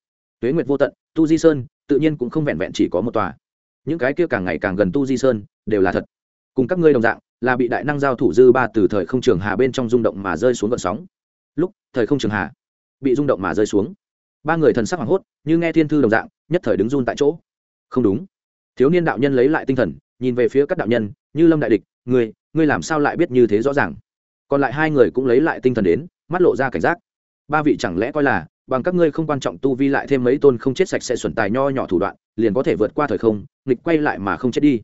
Tuế nguyệt vô tận, tu di sơn, tự nhiên cũng không vẹn vẹn chỉ có một tòa. Những cái kia càng ngày càng gần tu di sơn, đều là thật. Cùng các ngươi đồng dạng, là bị đại năng giao thủ dư ba từ thời không trường hà bên trong rung động mà rơi xuống gợn sóng. Lúc, thời không trường hà bị rung động mà rơi xuống. Ba người thần sắc hoảng hốt, như nghe thiên thư đồng dạng, nhất thời đứng run tại chỗ. Không đúng. Thiếu niên đạo nhân lấy lại tinh thần, nhìn về phía các đạo nhân, như lâm đại địch, ngươi ngươi làm sao lại biết như thế rõ ràng? Còn lại hai người cũng lấy lại tinh thần đến, mắt lộ ra cảnh giác ba vị chẳng lẽ coi là, bằng các ngươi không quan trọng tu vi lại thêm mấy tôn không chết sạch sẽ xuẩn tài nho nhỏ thủ đoạn, liền có thể vượt qua thời không, nghịch quay lại mà không chết đi.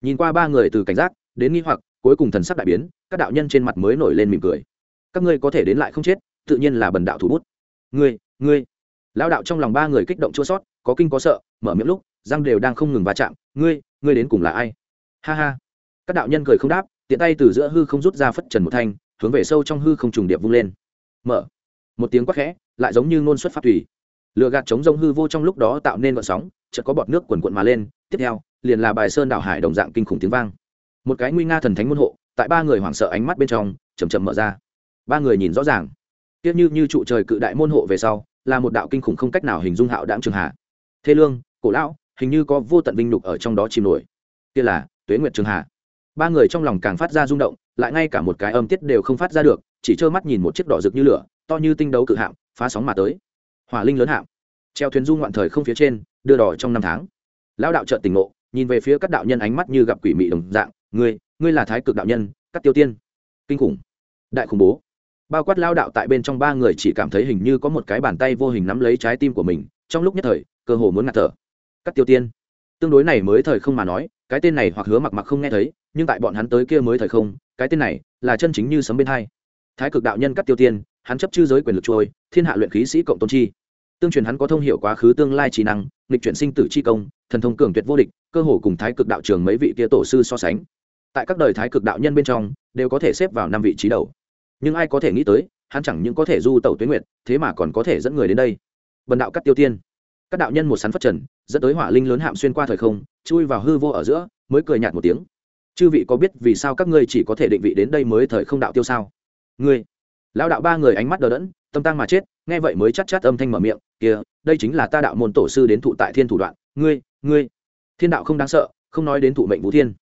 Nhìn qua ba người từ cảnh giác, đến nghi hoặc, cuối cùng thần sắc đại biến, các đạo nhân trên mặt mới nổi lên mỉm cười. Các ngươi có thể đến lại không chết, tự nhiên là bần đạo thủ bút. Ngươi ngươi. Lão đạo trong lòng ba người kích động chua sót, có kinh có sợ, mở miệng lúc, răng đều đang không ngừng va chạm, ngươi ngươi đến cùng là ai? Ha ha. Các đạo nhân cười không đáp, tiện tay từ giữa hư không rút ra phất trần một thanh, hướng về sâu trong hư không trùng điệp vung lên. Mở một tiếng quát khẽ, lại giống như ngôn xuất phát thủy lựa gạt chống rông hư vô trong lúc đó tạo nên vận sóng, chợt có bọt nước quần quận mà lên, tiếp theo, liền là bài sơn đảo hải đồng dạng kinh khủng tiếng vang. Một cái nguy nga thần thánh môn hộ, tại ba người hoảng sợ ánh mắt bên trong chầm chậm mở ra. Ba người nhìn rõ ràng. Tiếc như như trụ trời cự đại môn hộ về sau, là một đạo kinh khủng không cách nào hình dung hạo đãng trường hạ. Thế lương, cổ lão, hình như có vô tận vinh nhục ở trong đó chìm nổi. Kia là, tuế nguyệt trường hạ. Ba người trong lòng càng phát ra rung động, lại ngay cả một cái âm tiết đều không phát ra được, chỉ trơ mắt nhìn một chiếc đỏ rực như lửa to như tinh đấu cự hạm, phá sóng mà tới. Hỏa linh lớn hạm. Treo thuyền du ngoạn thời không phía trên, đưa đỏ trong năm tháng. Lão đạo trợn tỉnh ngộ, nhìn về phía các đạo nhân ánh mắt như gặp quỷ mị đồng dạng, ngươi ngươi là thái cực đạo nhân, các tiêu tiên. Kinh khủng. Đại khủng bố. Bao quát lao đạo tại bên trong ba người chỉ cảm thấy hình như có một cái bàn tay vô hình nắm lấy trái tim của mình, trong lúc nhất thời, cơ hồ muốn ngạt thở. Các tiêu tiên. Tương đối này mới thời không mà nói, cái tên này hoặc hứa mặc mặc không nghe thấy, nhưng tại bọn hắn tới kia mới thời không, cái tên này là chân chính như sấm bên hai. Thái cực đạo nhân các tiêu tiên hắn chấp chư giới quyền lực trôi, thiên hạ luyện khí sĩ cộng tôn chi. Tương truyền hắn có thông hiểu quá khứ tương lai trí năng, nghịch chuyển sinh tử chi công, thần thông cường tuyệt vô địch, cơ hồ cùng thái cực đạo trường mấy vị kia tổ sư so sánh. Tại các đời thái cực đạo nhân bên trong, đều có thể xếp vào năm vị trí đầu. Nhưng ai có thể nghĩ tới, hắn chẳng những có thể du tẩu tuyến nguyệt, thế mà còn có thể dẫn người đến đây. Bần đạo cắt tiêu tiên. Các đạo nhân một sắn phát trần, dẫn tới hỏa linh lớn hạm xuyên qua thời không, chui vào hư vô ở giữa, mới cười nhạt một tiếng. Chư vị có biết vì sao các ngươi chỉ có thể định vị đến đây mới thời không đạo tiêu sao? Ngươi lão đạo ba người ánh mắt đờ đẫn, tâm tăng mà chết, nghe vậy mới chắc chát âm thanh mở miệng kia đây chính là ta đạo môn tổ sư đến thụ tại thiên thủ đoạn, ngươi ngươi. Thiên đạo không đáng sợ, không nói đến thụ mệnh vũ thiên.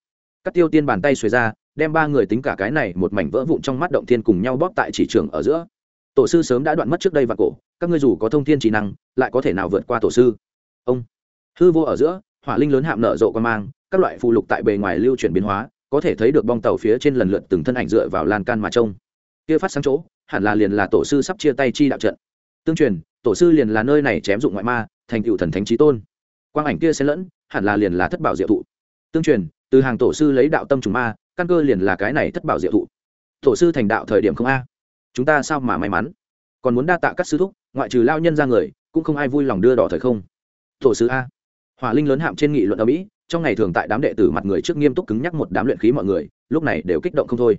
Các tiêu tiên bàn tay xuề ra, đem ba người tính cả cái này một mảnh vỡ vụn trong mắt động thiên cùng nhau bóp tại chỉ trường ở giữa. Tổ sư sớm đã đoạn mất trước đây và cổ, các ngươi dù có thông thiên trí năng, lại có thể nào vượt qua tổ sư? Ông. Hư vô ở giữa, hỏa linh lớn hạm nở rộ quan mang, các loại phụ lục tại bề ngoài lưu chuyển biến hóa, có thể thấy được bong tàu phía trên lần lượt từng thân ảnh dựa vào lan can mà trông. Kia phát sáng chỗ hẳn là liền là tổ sư sắp chia tay chi đạo trận. Tương truyền, tổ sư liền là nơi này chém dụng ngoại ma, thành cựu thần thánh trí tôn. Quang ảnh kia sẽ lẫn, hẳn là liền là thất bảo diệu thụ. Tương truyền, từ hàng tổ sư lấy đạo tâm trùng ma, căn cơ liền là cái này thất bảo diệu thụ. Tổ sư thành đạo thời điểm không a. Chúng ta sao mà may mắn? Còn muốn đa tạ các sư thúc, ngoại trừ lao nhân ra người, cũng không ai vui lòng đưa đỏ thời không. Tổ sư a. Hỏa linh lớn hạm trên nghị luận ở mỹ, trong ngày thường tại đám đệ tử mặt người trước nghiêm túc cứng nhắc một đám luyện khí mọi người, lúc này đều kích động không thôi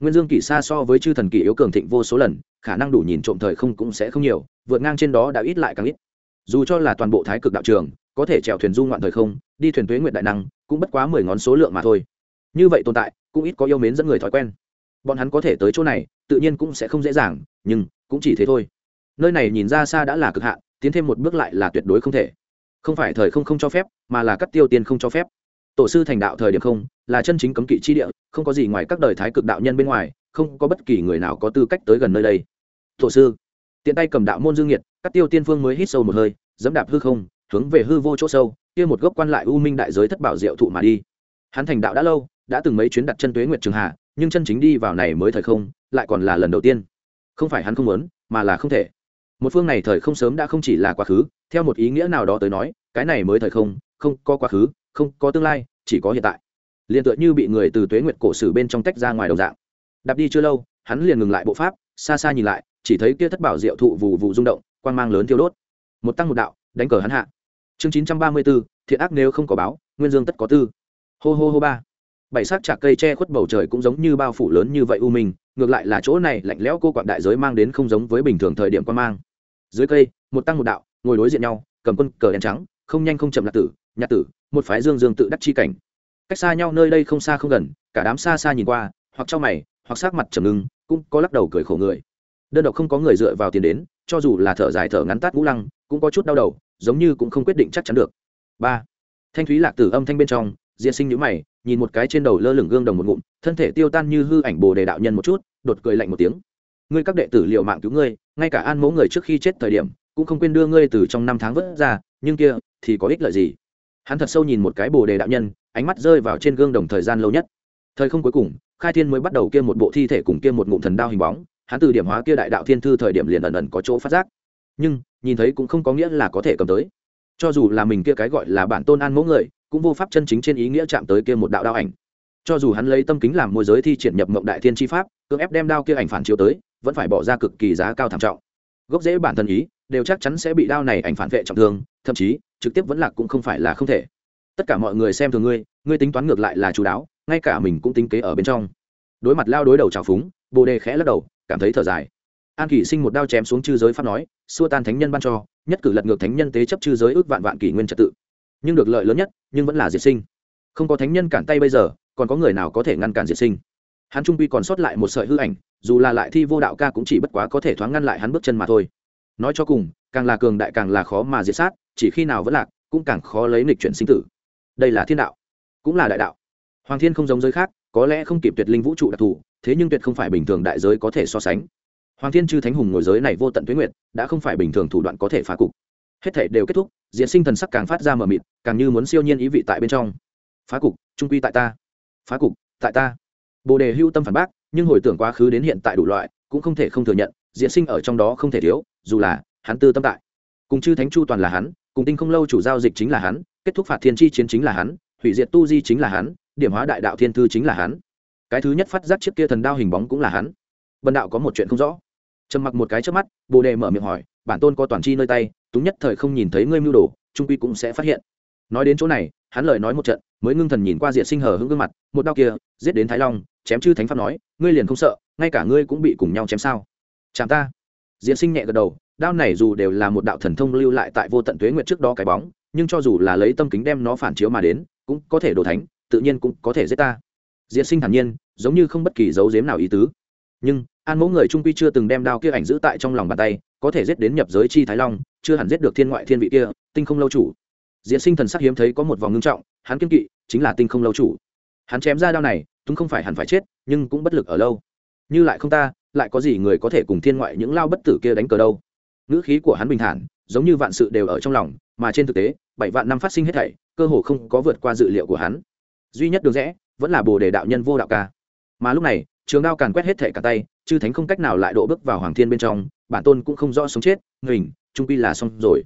nguyên dương kỷ xa so với chư thần kỷ yếu cường thịnh vô số lần, khả năng đủ nhìn trộm thời không cũng sẽ không nhiều, vượt ngang trên đó đã ít lại càng ít. Dù cho là toàn bộ thái cực đạo trường, có thể chèo thuyền du ngoạn thời không, đi thuyền tuế nguyện đại năng, cũng bất quá mười ngón số lượng mà thôi. Như vậy tồn tại, cũng ít có yêu mến dẫn người thói quen. Bọn hắn có thể tới chỗ này, tự nhiên cũng sẽ không dễ dàng, nhưng cũng chỉ thế thôi. Nơi này nhìn ra xa đã là cực hạn, tiến thêm một bước lại là tuyệt đối không thể. Không phải thời không không cho phép, mà là cắt tiêu tiên không cho phép. Tổ sư thành đạo thời điểm không, là chân chính cấm kỵ chi địa không có gì ngoài các đời thái cực đạo nhân bên ngoài, không có bất kỳ người nào có tư cách tới gần nơi đây. Tổ sư, tiện tay cầm đạo môn dương nhiệt, các tiêu tiên phương mới hít sâu một hơi, dẫm đạp hư không, hướng về hư vô chỗ sâu, kia một gốc quan lại u minh đại giới thất bảo diệu thụ mà đi. Hắn thành đạo đã lâu, đã từng mấy chuyến đặt chân tuế nguyệt trường hạ, nhưng chân chính đi vào này mới thời không, lại còn là lần đầu tiên. Không phải hắn không muốn, mà là không thể. Một phương này thời không sớm đã không chỉ là quá khứ, theo một ý nghĩa nào đó tới nói, cái này mới thời không không có quá khứ, không có tương lai, chỉ có hiện tại liền tựa như bị người từ tuế nguyệt cổ sử bên trong tách ra ngoài đồng dạng. Đạp đi chưa lâu, hắn liền ngừng lại bộ pháp, xa xa nhìn lại, chỉ thấy kia thất bảo diệu thụ vù vù rung động quan mang lớn thiêu đốt. Một tăng một đạo, đánh cờ hắn hạ. Chương chín trăm ba mươi b ố thiện ác nếu không có báo, nguyên dương tất có tư. Hô hô hô ba. Bảy sắc chạc cây che khuất bầu trời cũng giống như bao phủ lớn như vậy u minh, ngược lại là chỗ này lạnh lẽo cô quạng đại giới mang đến không giống với bình thường thời điểm quan mang. Dưới cây, một tăng một đạo, ngồi đối diện nhau, cầm quân cờ đen trắng, không nhanh không chậm lạc tử nhạc tử, một phái dương dương tự đắc chi cảnh cách xa nhau nơi đây không xa không gần, cả đám xa xa nhìn qua, hoặc trong mày, hoặc sát mặt trầm ngưng, cũng có lắc đầu cười khổ người. Đơn độc không có người dựa vào tiền đến, cho dù là thở dài thở ngắn tát ngũ lăng, cũng có chút đau đầu, giống như cũng không quyết định chắc chắn được. Ba. Thanh thúy lạc tử âm thanh bên trong diện sinh nhữ mày, nhìn một cái trên đầu lơ lửng gương đồng một ngụm, thân thể tiêu tan như hư ảnh bồ đề đạo nhân một chút, đột cười lạnh một tiếng. Ngươi các đệ tử liệu mạng cứu ngươi, ngay cả an mẫu người trước khi chết thời điểm, cũng không quên đưa ngươi từ trong năm tháng vớt ra, nhưng kia thì có ích lợi gì? Hắn thật sâu nhìn một cái bồ đề đạo nhân, ánh mắt rơi vào trên gương đồng thời gian lâu nhất. Thời không cuối cùng, khai thiên mới bắt đầu kia một bộ thi thể cùng kia một ngụm thần đao hình bóng, hắn từ điểm hóa kia đại đạo thiên thư thời điểm liền ẩn ẩn có chỗ phát giác. Nhưng, nhìn thấy cũng không có nghĩa là có thể cầm tới. Cho dù là mình kia cái gọi là bản tôn an mẫu người, cũng vô pháp chân chính trên ý nghĩa chạm tới kia một đạo đao ảnh. Cho dù hắn lấy tâm kính làm môi giới thi triển nhập mộng đại thiên tri pháp, cưỡng ép đem đao kia ảnh phản chiếu tới, vẫn phải bỏ ra cực kỳ giá cao thảm trọng. Gốc rễ bản thân ý, đều chắc chắn sẽ bị đao này ảnh phản vệ trọng thương, thậm chí trực tiếp vẫn lạc cũng không phải là không thể. Tất cả mọi người xem thường ngươi ngươi tính toán ngược lại là chú đáo, ngay cả mình cũng tính kế ở bên trong. Đối mặt lao đối đầu trào phúng, bồ đề khẽ lắc đầu, cảm thấy thở dài. An kỷ sinh một đao chém xuống chư giới pháp nói, xua tan thánh nhân ban cho, nhất cử lật ngược thánh nhân tế chấp chư giới ước vạn vạn kỷ nguyên trật tự. Nhưng được lợi lớn nhất, nhưng vẫn là diệt sinh. Không có thánh nhân cản tay bây giờ, còn có người nào có thể ngăn cản diệt sinh? Hắn trung quy còn sót lại một sợi hư ảnh, dù là lại thi vô đạo ca cũng chỉ bất quá có thể thoáng ngăn lại hắn bước chân mà thôi nói cho cùng, càng là cường đại càng là khó mà diệt sát, chỉ khi nào vẫn lạc, cũng càng khó lấy nghịch chuyển sinh tử. Đây là thiên đạo, cũng là đại đạo. Hoàng thiên không giống giới khác, có lẽ không kịp tuyệt linh vũ trụ đặc thù, thế nhưng tuyệt không phải bình thường đại giới có thể so sánh. Hoàng thiên chư thánh hùng ngồi giới này vô tận tuyến nguyện đã không phải bình thường thủ đoạn có thể phá cục. Hết thể đều kết thúc, diễn sinh thần sắc càng phát ra mờ mịt, càng như muốn siêu nhiên ý vị tại bên trong. Phá cục, trung quy tại ta. Phá cục, tại ta. Bồ đề hưu tâm phản bác, nhưng hồi tưởng quá khứ đến hiện tại đủ loại, cũng không thể không thừa nhận, diễn sinh ở trong đó không thể thiếu dù là hắn tư tâm tại. Cùng chư thánh chu toàn là hắn, cùng tinh không lâu chủ giao dịch chính là hắn, kết thúc phạt thiên chi chiến chính là hắn, hủy diệt tu di chính là hắn, điểm hóa đại đạo thiên thư chính là hắn. Cái thứ nhất phát giác chiếc kia thần đao hình bóng cũng là hắn. Bần đạo có một chuyện không rõ. Trầm mặc một cái trước mắt, bồ đề mở miệng hỏi, bản tôn có toàn chi nơi tay, túng nhất thời không nhìn thấy ngươi mưu đồ, trung quy cũng sẽ phát hiện. Nói đến chỗ này, hắn lời nói một trận, mới ngưng thần nhìn qua diện sinh hờ hững gương mặt, một đao kia, giết đến thái long, chém chư thánh pháp nói, ngươi liền không sợ, ngay cả ngươi cũng bị cùng nhau chém sao? Chạm ta diễn sinh nhẹ gật đầu, đao này dù đều là một đạo thần thông lưu lại tại vô tận tuế nguyệt trước đó cái bóng, nhưng cho dù là lấy tâm kính đem nó phản chiếu mà đến, cũng có thể đổ thánh, tự nhiên cũng có thể giết ta. Diễn sinh thản nhiên, giống như không bất kỳ dấu dếm nào ý tứ. Nhưng, an mẫu người trung quy chưa từng đem đao kia ảnh giữ tại trong lòng bàn tay, có thể giết đến nhập giới chi thái long, chưa hẳn giết được thiên ngoại thiên vị kia, tinh không lâu chủ. Diễn sinh thần sắc hiếm thấy có một vòng ngưng trọng, hắn kiên kỵ, chính là tinh không lâu chủ. Hắn chém ra đao này túng không phải hẳn phải chết, nhưng cũng bất lực ở lâu. Như lại không ta lại có gì người có thể cùng thiên ngoại những lao bất tử kia đánh cờ đâu? Ngữ khí của hắn bình thản, giống như vạn sự đều ở trong lòng, mà trên thực tế, bảy vạn năm phát sinh hết thảy, cơ hồ không có vượt qua dự liệu của hắn. Duy nhất đường rẽ, vẫn là bồ đề đạo nhân vô đạo ca. Mà lúc này, trường đao càn quét hết thảy cả tay, chư thánh không cách nào lại độ bước vào hoàng thiên bên trong, bản tôn cũng không rõ sống chết hình trung quy là xong rồi.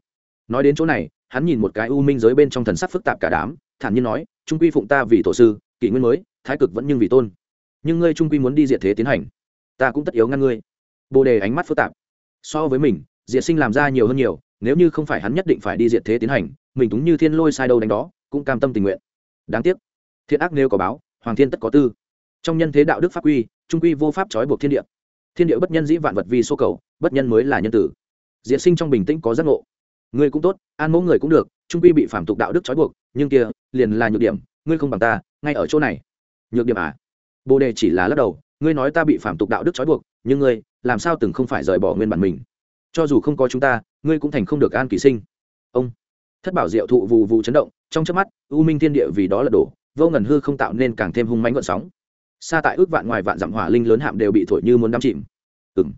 Nói đến chỗ này, hắn nhìn một cái u minh giới bên trong thần sắc phức tạp cả đám, thản nhiên nói, trung quy phụng ta vì tổ sư, kỷ nguyên mới, thái cực vẫn nhưng vì tôn. Nhưng ngươi trung quy muốn đi diệt thế tiến hành ta cũng tất yếu ngăn ngươi. Bồ đề ánh mắt phức tạp. So với mình, diệt sinh làm ra nhiều hơn nhiều, nếu như không phải hắn nhất định phải đi diệt thế tiến hành, mình đúng như thiên lôi sai đâu đánh đó, cũng cam tâm tình nguyện. Đáng tiếc, thiện ác nêu có báo, hoàng thiên tất có tư. Trong nhân thế đạo đức pháp quy, trung quy vô pháp trói buộc thiên địa. Thiên địa bất nhân dĩ vạn vật vi số cầu, bất nhân mới là nhân tử. Diệt sinh trong bình tĩnh có giác ngộ. Ngươi cũng tốt, an mẫu người cũng được, trung quy bị phạm tục đạo đức trói buộc, nhưng kia, liền là nhược điểm, ngươi không bằng ta, ngay ở chỗ này. Nhược điểm à? Bồ đề chỉ là lắc đầu ngươi nói ta bị phạm tục đạo đức trói buộc, nhưng ngươi, làm sao từng không phải rời bỏ nguyên bản mình? Cho dù không có chúng ta, ngươi cũng thành không được an kỳ sinh. Ông thất bảo diệu thụ vù vù chấn động, trong chớp mắt, u minh thiên địa vì đó là đổ, vô ngần hư không tạo nên càng thêm hung mãnh gợn sóng. Xa tại ước vạn ngoài vạn dặm hỏa linh lớn hạm đều bị thổi như muốn đắm chìm. Ừng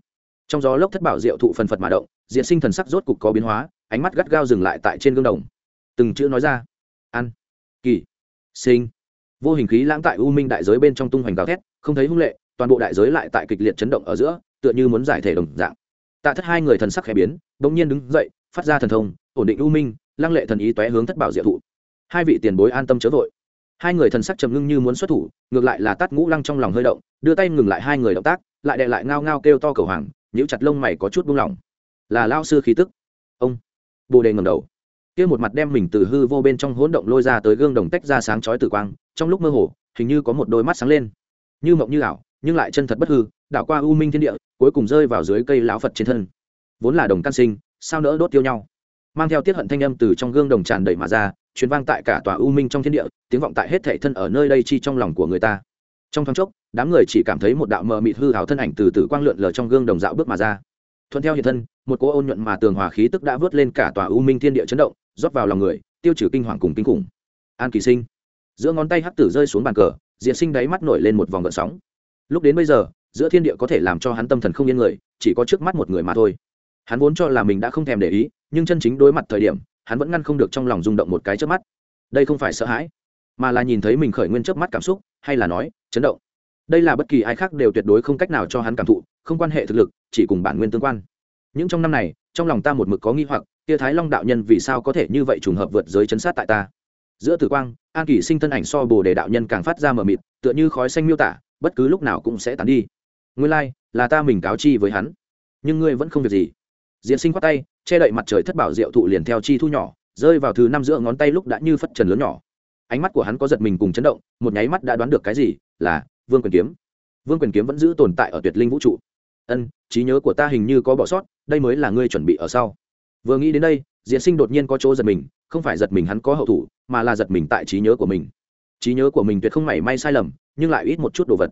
trong gió lốc thất bảo diệu thụ phần phật mà động diện sinh thần sắc rốt cục có biến hóa, ánh mắt gắt gao dừng lại tại trên gương đồng. Từng chữ nói ra. Ăn kỳ sinh. Vô hình khí lãng tại u minh đại giới bên trong tung hoành gào thét, không thấy hung lệ toàn bộ đại giới lại tại kịch liệt chấn động ở giữa, tựa như muốn giải thể đồng dạng. Tạ thất hai người thần sắc khẽ biến bỗng nhiên đứng dậy, phát ra thần thông, ổn định u minh, lăng lệ thần ý tóe hướng thất bảo diệu thụ. Hai vị tiền bối an tâm chớ vội. Hai người thần sắc trầm ngưng như muốn xuất thủ, ngược lại là tắt ngũ lăng trong lòng hơi động, đưa tay ngừng lại hai người động tác, lại đệ lại ngao ngao kêu to cầu hoàng, nhíu chặt lông mày có chút buông lỏng. Là lao sư khí tức. Ông. Bồ đề ngầm đầu. Kia một mặt đem mình từ hư vô bên trong hỗn động lôi ra tới gương đồng tách ra sáng chói tử quang, trong lúc mơ hồ, hình như có một đôi mắt sáng lên. Như mộng như ảo nhưng lại chân thật bất hư, đảo qua u minh thiên địa, cuối cùng rơi vào dưới cây lão phật trên thân. Vốn là đồng căn sinh, sao nỡ đốt tiêu nhau? Mang theo tiết hận thanh âm từ trong gương đồng tràn đầy mà ra, truyền vang tại cả tòa u minh trong thiên địa, tiếng vọng tại hết thảy thân ở nơi đây chi trong lòng của người ta. Trong thoáng chốc, đám người chỉ cảm thấy một đạo mờ mịt hư hào thân ảnh từ từ quang lượn lờ trong gương đồng dạo bước mà ra. Thuận theo hiện thân, một cỗ ôn nhuận mà tường hòa khí tức đã vớt lên cả tòa u minh thiên địa chấn động, rót vào lòng người, tiêu trừ kinh hoàng cùng kinh khủng. An kỳ sinh, giữa ngón tay hắc tử rơi xuống bàn cờ diện sinh đáy mắt nổi lên một vòng gợn sóng lúc đến bây giờ, giữa thiên địa có thể làm cho hắn tâm thần không yên người, chỉ có trước mắt một người mà thôi. Hắn vốn cho là mình đã không thèm để ý, nhưng chân chính đối mặt thời điểm, hắn vẫn ngăn không được trong lòng rung động một cái trước mắt. Đây không phải sợ hãi, mà là nhìn thấy mình khởi nguyên trước mắt cảm xúc, hay là nói, chấn động. Đây là bất kỳ ai khác đều tuyệt đối không cách nào cho hắn cảm thụ, không quan hệ thực lực, chỉ cùng bản nguyên tương quan. Những trong năm này, trong lòng ta một mực có nghi hoặc Tia thái long đạo nhân vì sao có thể như vậy trùng hợp vượt giới chấn sát tại ta? Giữa tử quang, an kỷ sinh thân ảnh so bồ đề đạo nhân càng phát ra mờ mịt, tựa như khói xanh miêu tả bất cứ lúc nào cũng sẽ tán đi. Nguyên lai、like, là ta mình cáo chi với hắn. Nhưng ngươi vẫn không việc gì. Diễn sinh khoát tay che đậy mặt trời thất bảo diệu thụ liền theo chi thu nhỏ rơi vào thứ năm giữa ngón tay lúc đã như phất trần lớn nhỏ. Ánh mắt của hắn có giật mình cùng chấn động một nháy mắt đã đoán được cái gì là vương quyền kiếm. Vương quyền kiếm vẫn giữ tồn tại ở tuyệt linh vũ trụ. Ân trí nhớ của ta hình như có bỏ sót đây mới là ngươi chuẩn bị ở sau. Vừa nghĩ đến đây diễn sinh đột nhiên có chỗ giật mình không phải giật mình hắn có hậu thủ mà là giật mình tại trí nhớ của mình trí nhớ của mình tuyệt không mảy may sai lầm, nhưng lại ít một chút đồ vật.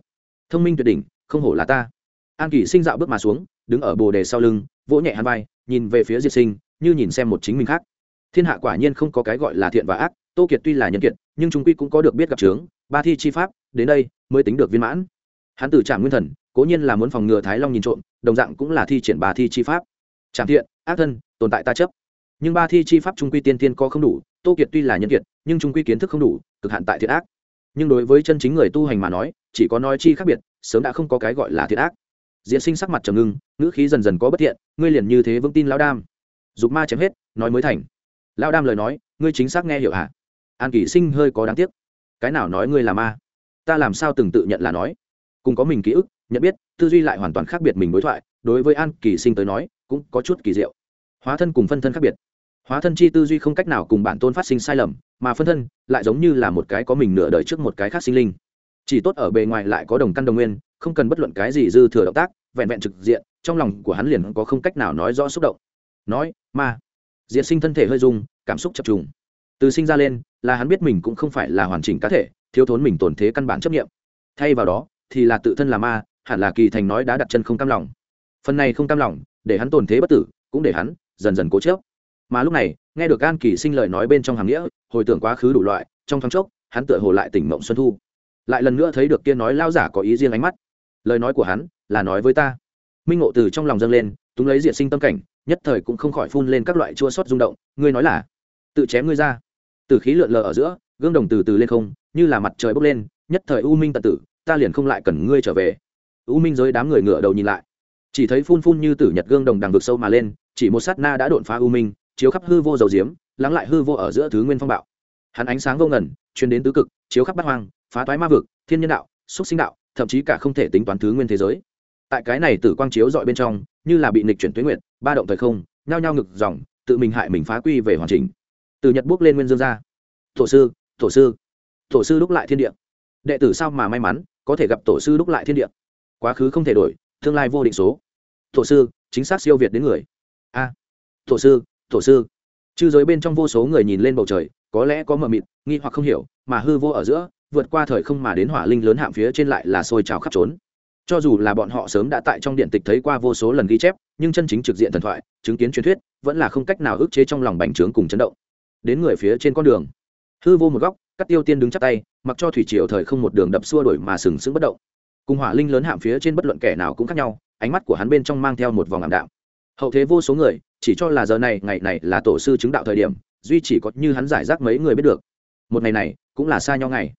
Thông minh tuyệt đỉnh, không hổ là ta. An kỳ sinh dạo bước mà xuống, đứng ở bồ đề sau lưng, vỗ nhẹ hắn vai, nhìn về phía diệt sinh, như nhìn xem một chính mình khác. Thiên hạ quả nhiên không có cái gọi là thiện và ác, tô kiệt tuy là nhân kiệt, nhưng chúng quy cũng có được biết gặp trướng ba thi chi pháp, đến đây mới tính được viên mãn. Hắn từ trạm nguyên thần, cố nhiên là muốn phòng ngừa thái long nhìn trộm, đồng dạng cũng là thi triển ba thi chi pháp. Trạm thiện, ác thân, tồn tại ta chấp. Nhưng ba thi chi pháp trung quy tiên tiên có không đủ tô kiệt tuy là nhân kiệt, nhưng trung quy kiến thức không đủ, cực hạn tại thiện ác. Nhưng đối với chân chính người tu hành mà nói, chỉ có nói chi khác biệt, sớm đã không có cái gọi là thiện ác. Diễn sinh sắc mặt trầm ngưng, ngữ khí dần dần có bất thiện, ngươi liền như thế vững tin lão đam. Dục ma chém hết, nói mới thành. Lão đam lời nói, ngươi chính xác nghe hiểu hả? An kỷ sinh hơi có đáng tiếc. Cái nào nói ngươi là ma? Ta làm sao từng tự nhận là nói? Cùng có mình ký ức, nhận biết, tư duy lại hoàn toàn khác biệt mình đối thoại, đối với an kỳ sinh tới nói, cũng có chút kỳ diệu. Hóa thân cùng phân thân khác biệt hóa thân chi tư duy không cách nào cùng bản tôn phát sinh sai lầm, mà phân thân lại giống như là một cái có mình nửa đời trước một cái khác sinh linh. Chỉ tốt ở bề ngoài lại có đồng căn đồng nguyên, không cần bất luận cái gì dư thừa động tác, vẹn vẹn trực diện, trong lòng của hắn liền có không cách nào nói rõ xúc động. Nói, ma. Diện sinh thân thể hơi dung cảm xúc chập trùng. Từ sinh ra lên, là hắn biết mình cũng không phải là hoàn chỉnh cá thể, thiếu thốn mình tổn thế căn bản chấp nghiệm thay vào đó, thì là tự thân là ma, hẳn là kỳ thành nói đã đặt chân không cam lòng. Phần này không cam lòng, để hắn tổn thế bất tử, cũng để hắn dần dần cố chớp mà lúc này, nghe được an kỳ sinh lời nói bên trong hàng nghĩa, hồi tưởng quá khứ đủ loại, trong thoáng chốc, hắn tựa hồ lại tỉnh mộng xuân thu. Lại lần nữa thấy được kia nói lao giả có ý riêng ánh mắt. Lời nói của hắn là nói với ta. Minh ngộ từ trong lòng dâng lên túng lấy diện sinh tâm cảnh, nhất thời cũng không khỏi phun lên các loại chua sót rung động. Ngươi nói là, tự chém ngươi ra. Từ khí lượn lờ ở giữa, gương đồng từ từ lên không, như là mặt trời bốc lên, nhất thời u minh tận tử, ta liền không lại cần ngươi trở về. U minh giới đám người ngựa đầu nhìn lại. Chỉ thấy phun phun như tử nhật gương đồng đằng vực sâu mà lên, chỉ một sát na đã đột phá u minh chiếu khắp hư vô dầu diếm, lắng lại hư vô ở giữa thứ nguyên phong bạo. Hắn ánh sáng vô ngần chuyên đến tứ cực, chiếu khắp bát hoang, phá toái ma vực, thiên nhân đạo, xúc sinh đạo, thậm chí cả không thể tính toán thứ nguyên thế giới. Tại cái này tử quang chiếu dọi bên trong, như là bị nịch chuyển tuyến nguyện ba động thời không, nhao nhao ngực dòng, tự mình hại mình phá quy về hoàn chỉnh. Từ nhật bước lên nguyên dương ra. Tổ sư tổ sư. Tổ sư đúc lại thiên địa. Đệ tử sao mà may mắn, có thể gặp tổ sư đúc lại thiên địa. Quá khứ không thể đổi, tương lai vô định số. Tổ sư, chính xác siêu việt đến người. A. Tổ sư tổ sư. Chư giới bên trong vô số người nhìn lên bầu trời, có lẽ có mờ mịt, nghi hoặc không hiểu, mà hư vô ở giữa, vượt qua thời không mà đến hỏa linh lớn hạm phía trên lại là sôi trào khắp trốn. Cho dù là bọn họ sớm đã tại trong điện tịch thấy qua vô số lần ghi chép, nhưng chân chính trực diện thần thoại, chứng kiến truyền thuyết, vẫn là không cách nào ức chế trong lòng bành trướng cùng chấn động. Đến người phía trên con đường, hư vô một góc các tiêu tiên đứng chắc tay, mặc cho thủy triều thời không một đường đập xua đổi mà sừng sững bất động. Cùng hỏa linh lớn hạm phía trên bất luận kẻ nào cũng khác nhau, ánh mắt của hắn bên trong mang theo một vòng ảm đạm. Hậu thế vô số người chỉ cho là giờ này, ngày này là tổ sư chứng đạo thời điểm, duy chỉ có như hắn giải rác mấy người biết được. Một ngày này, cũng là xa nhau ngày.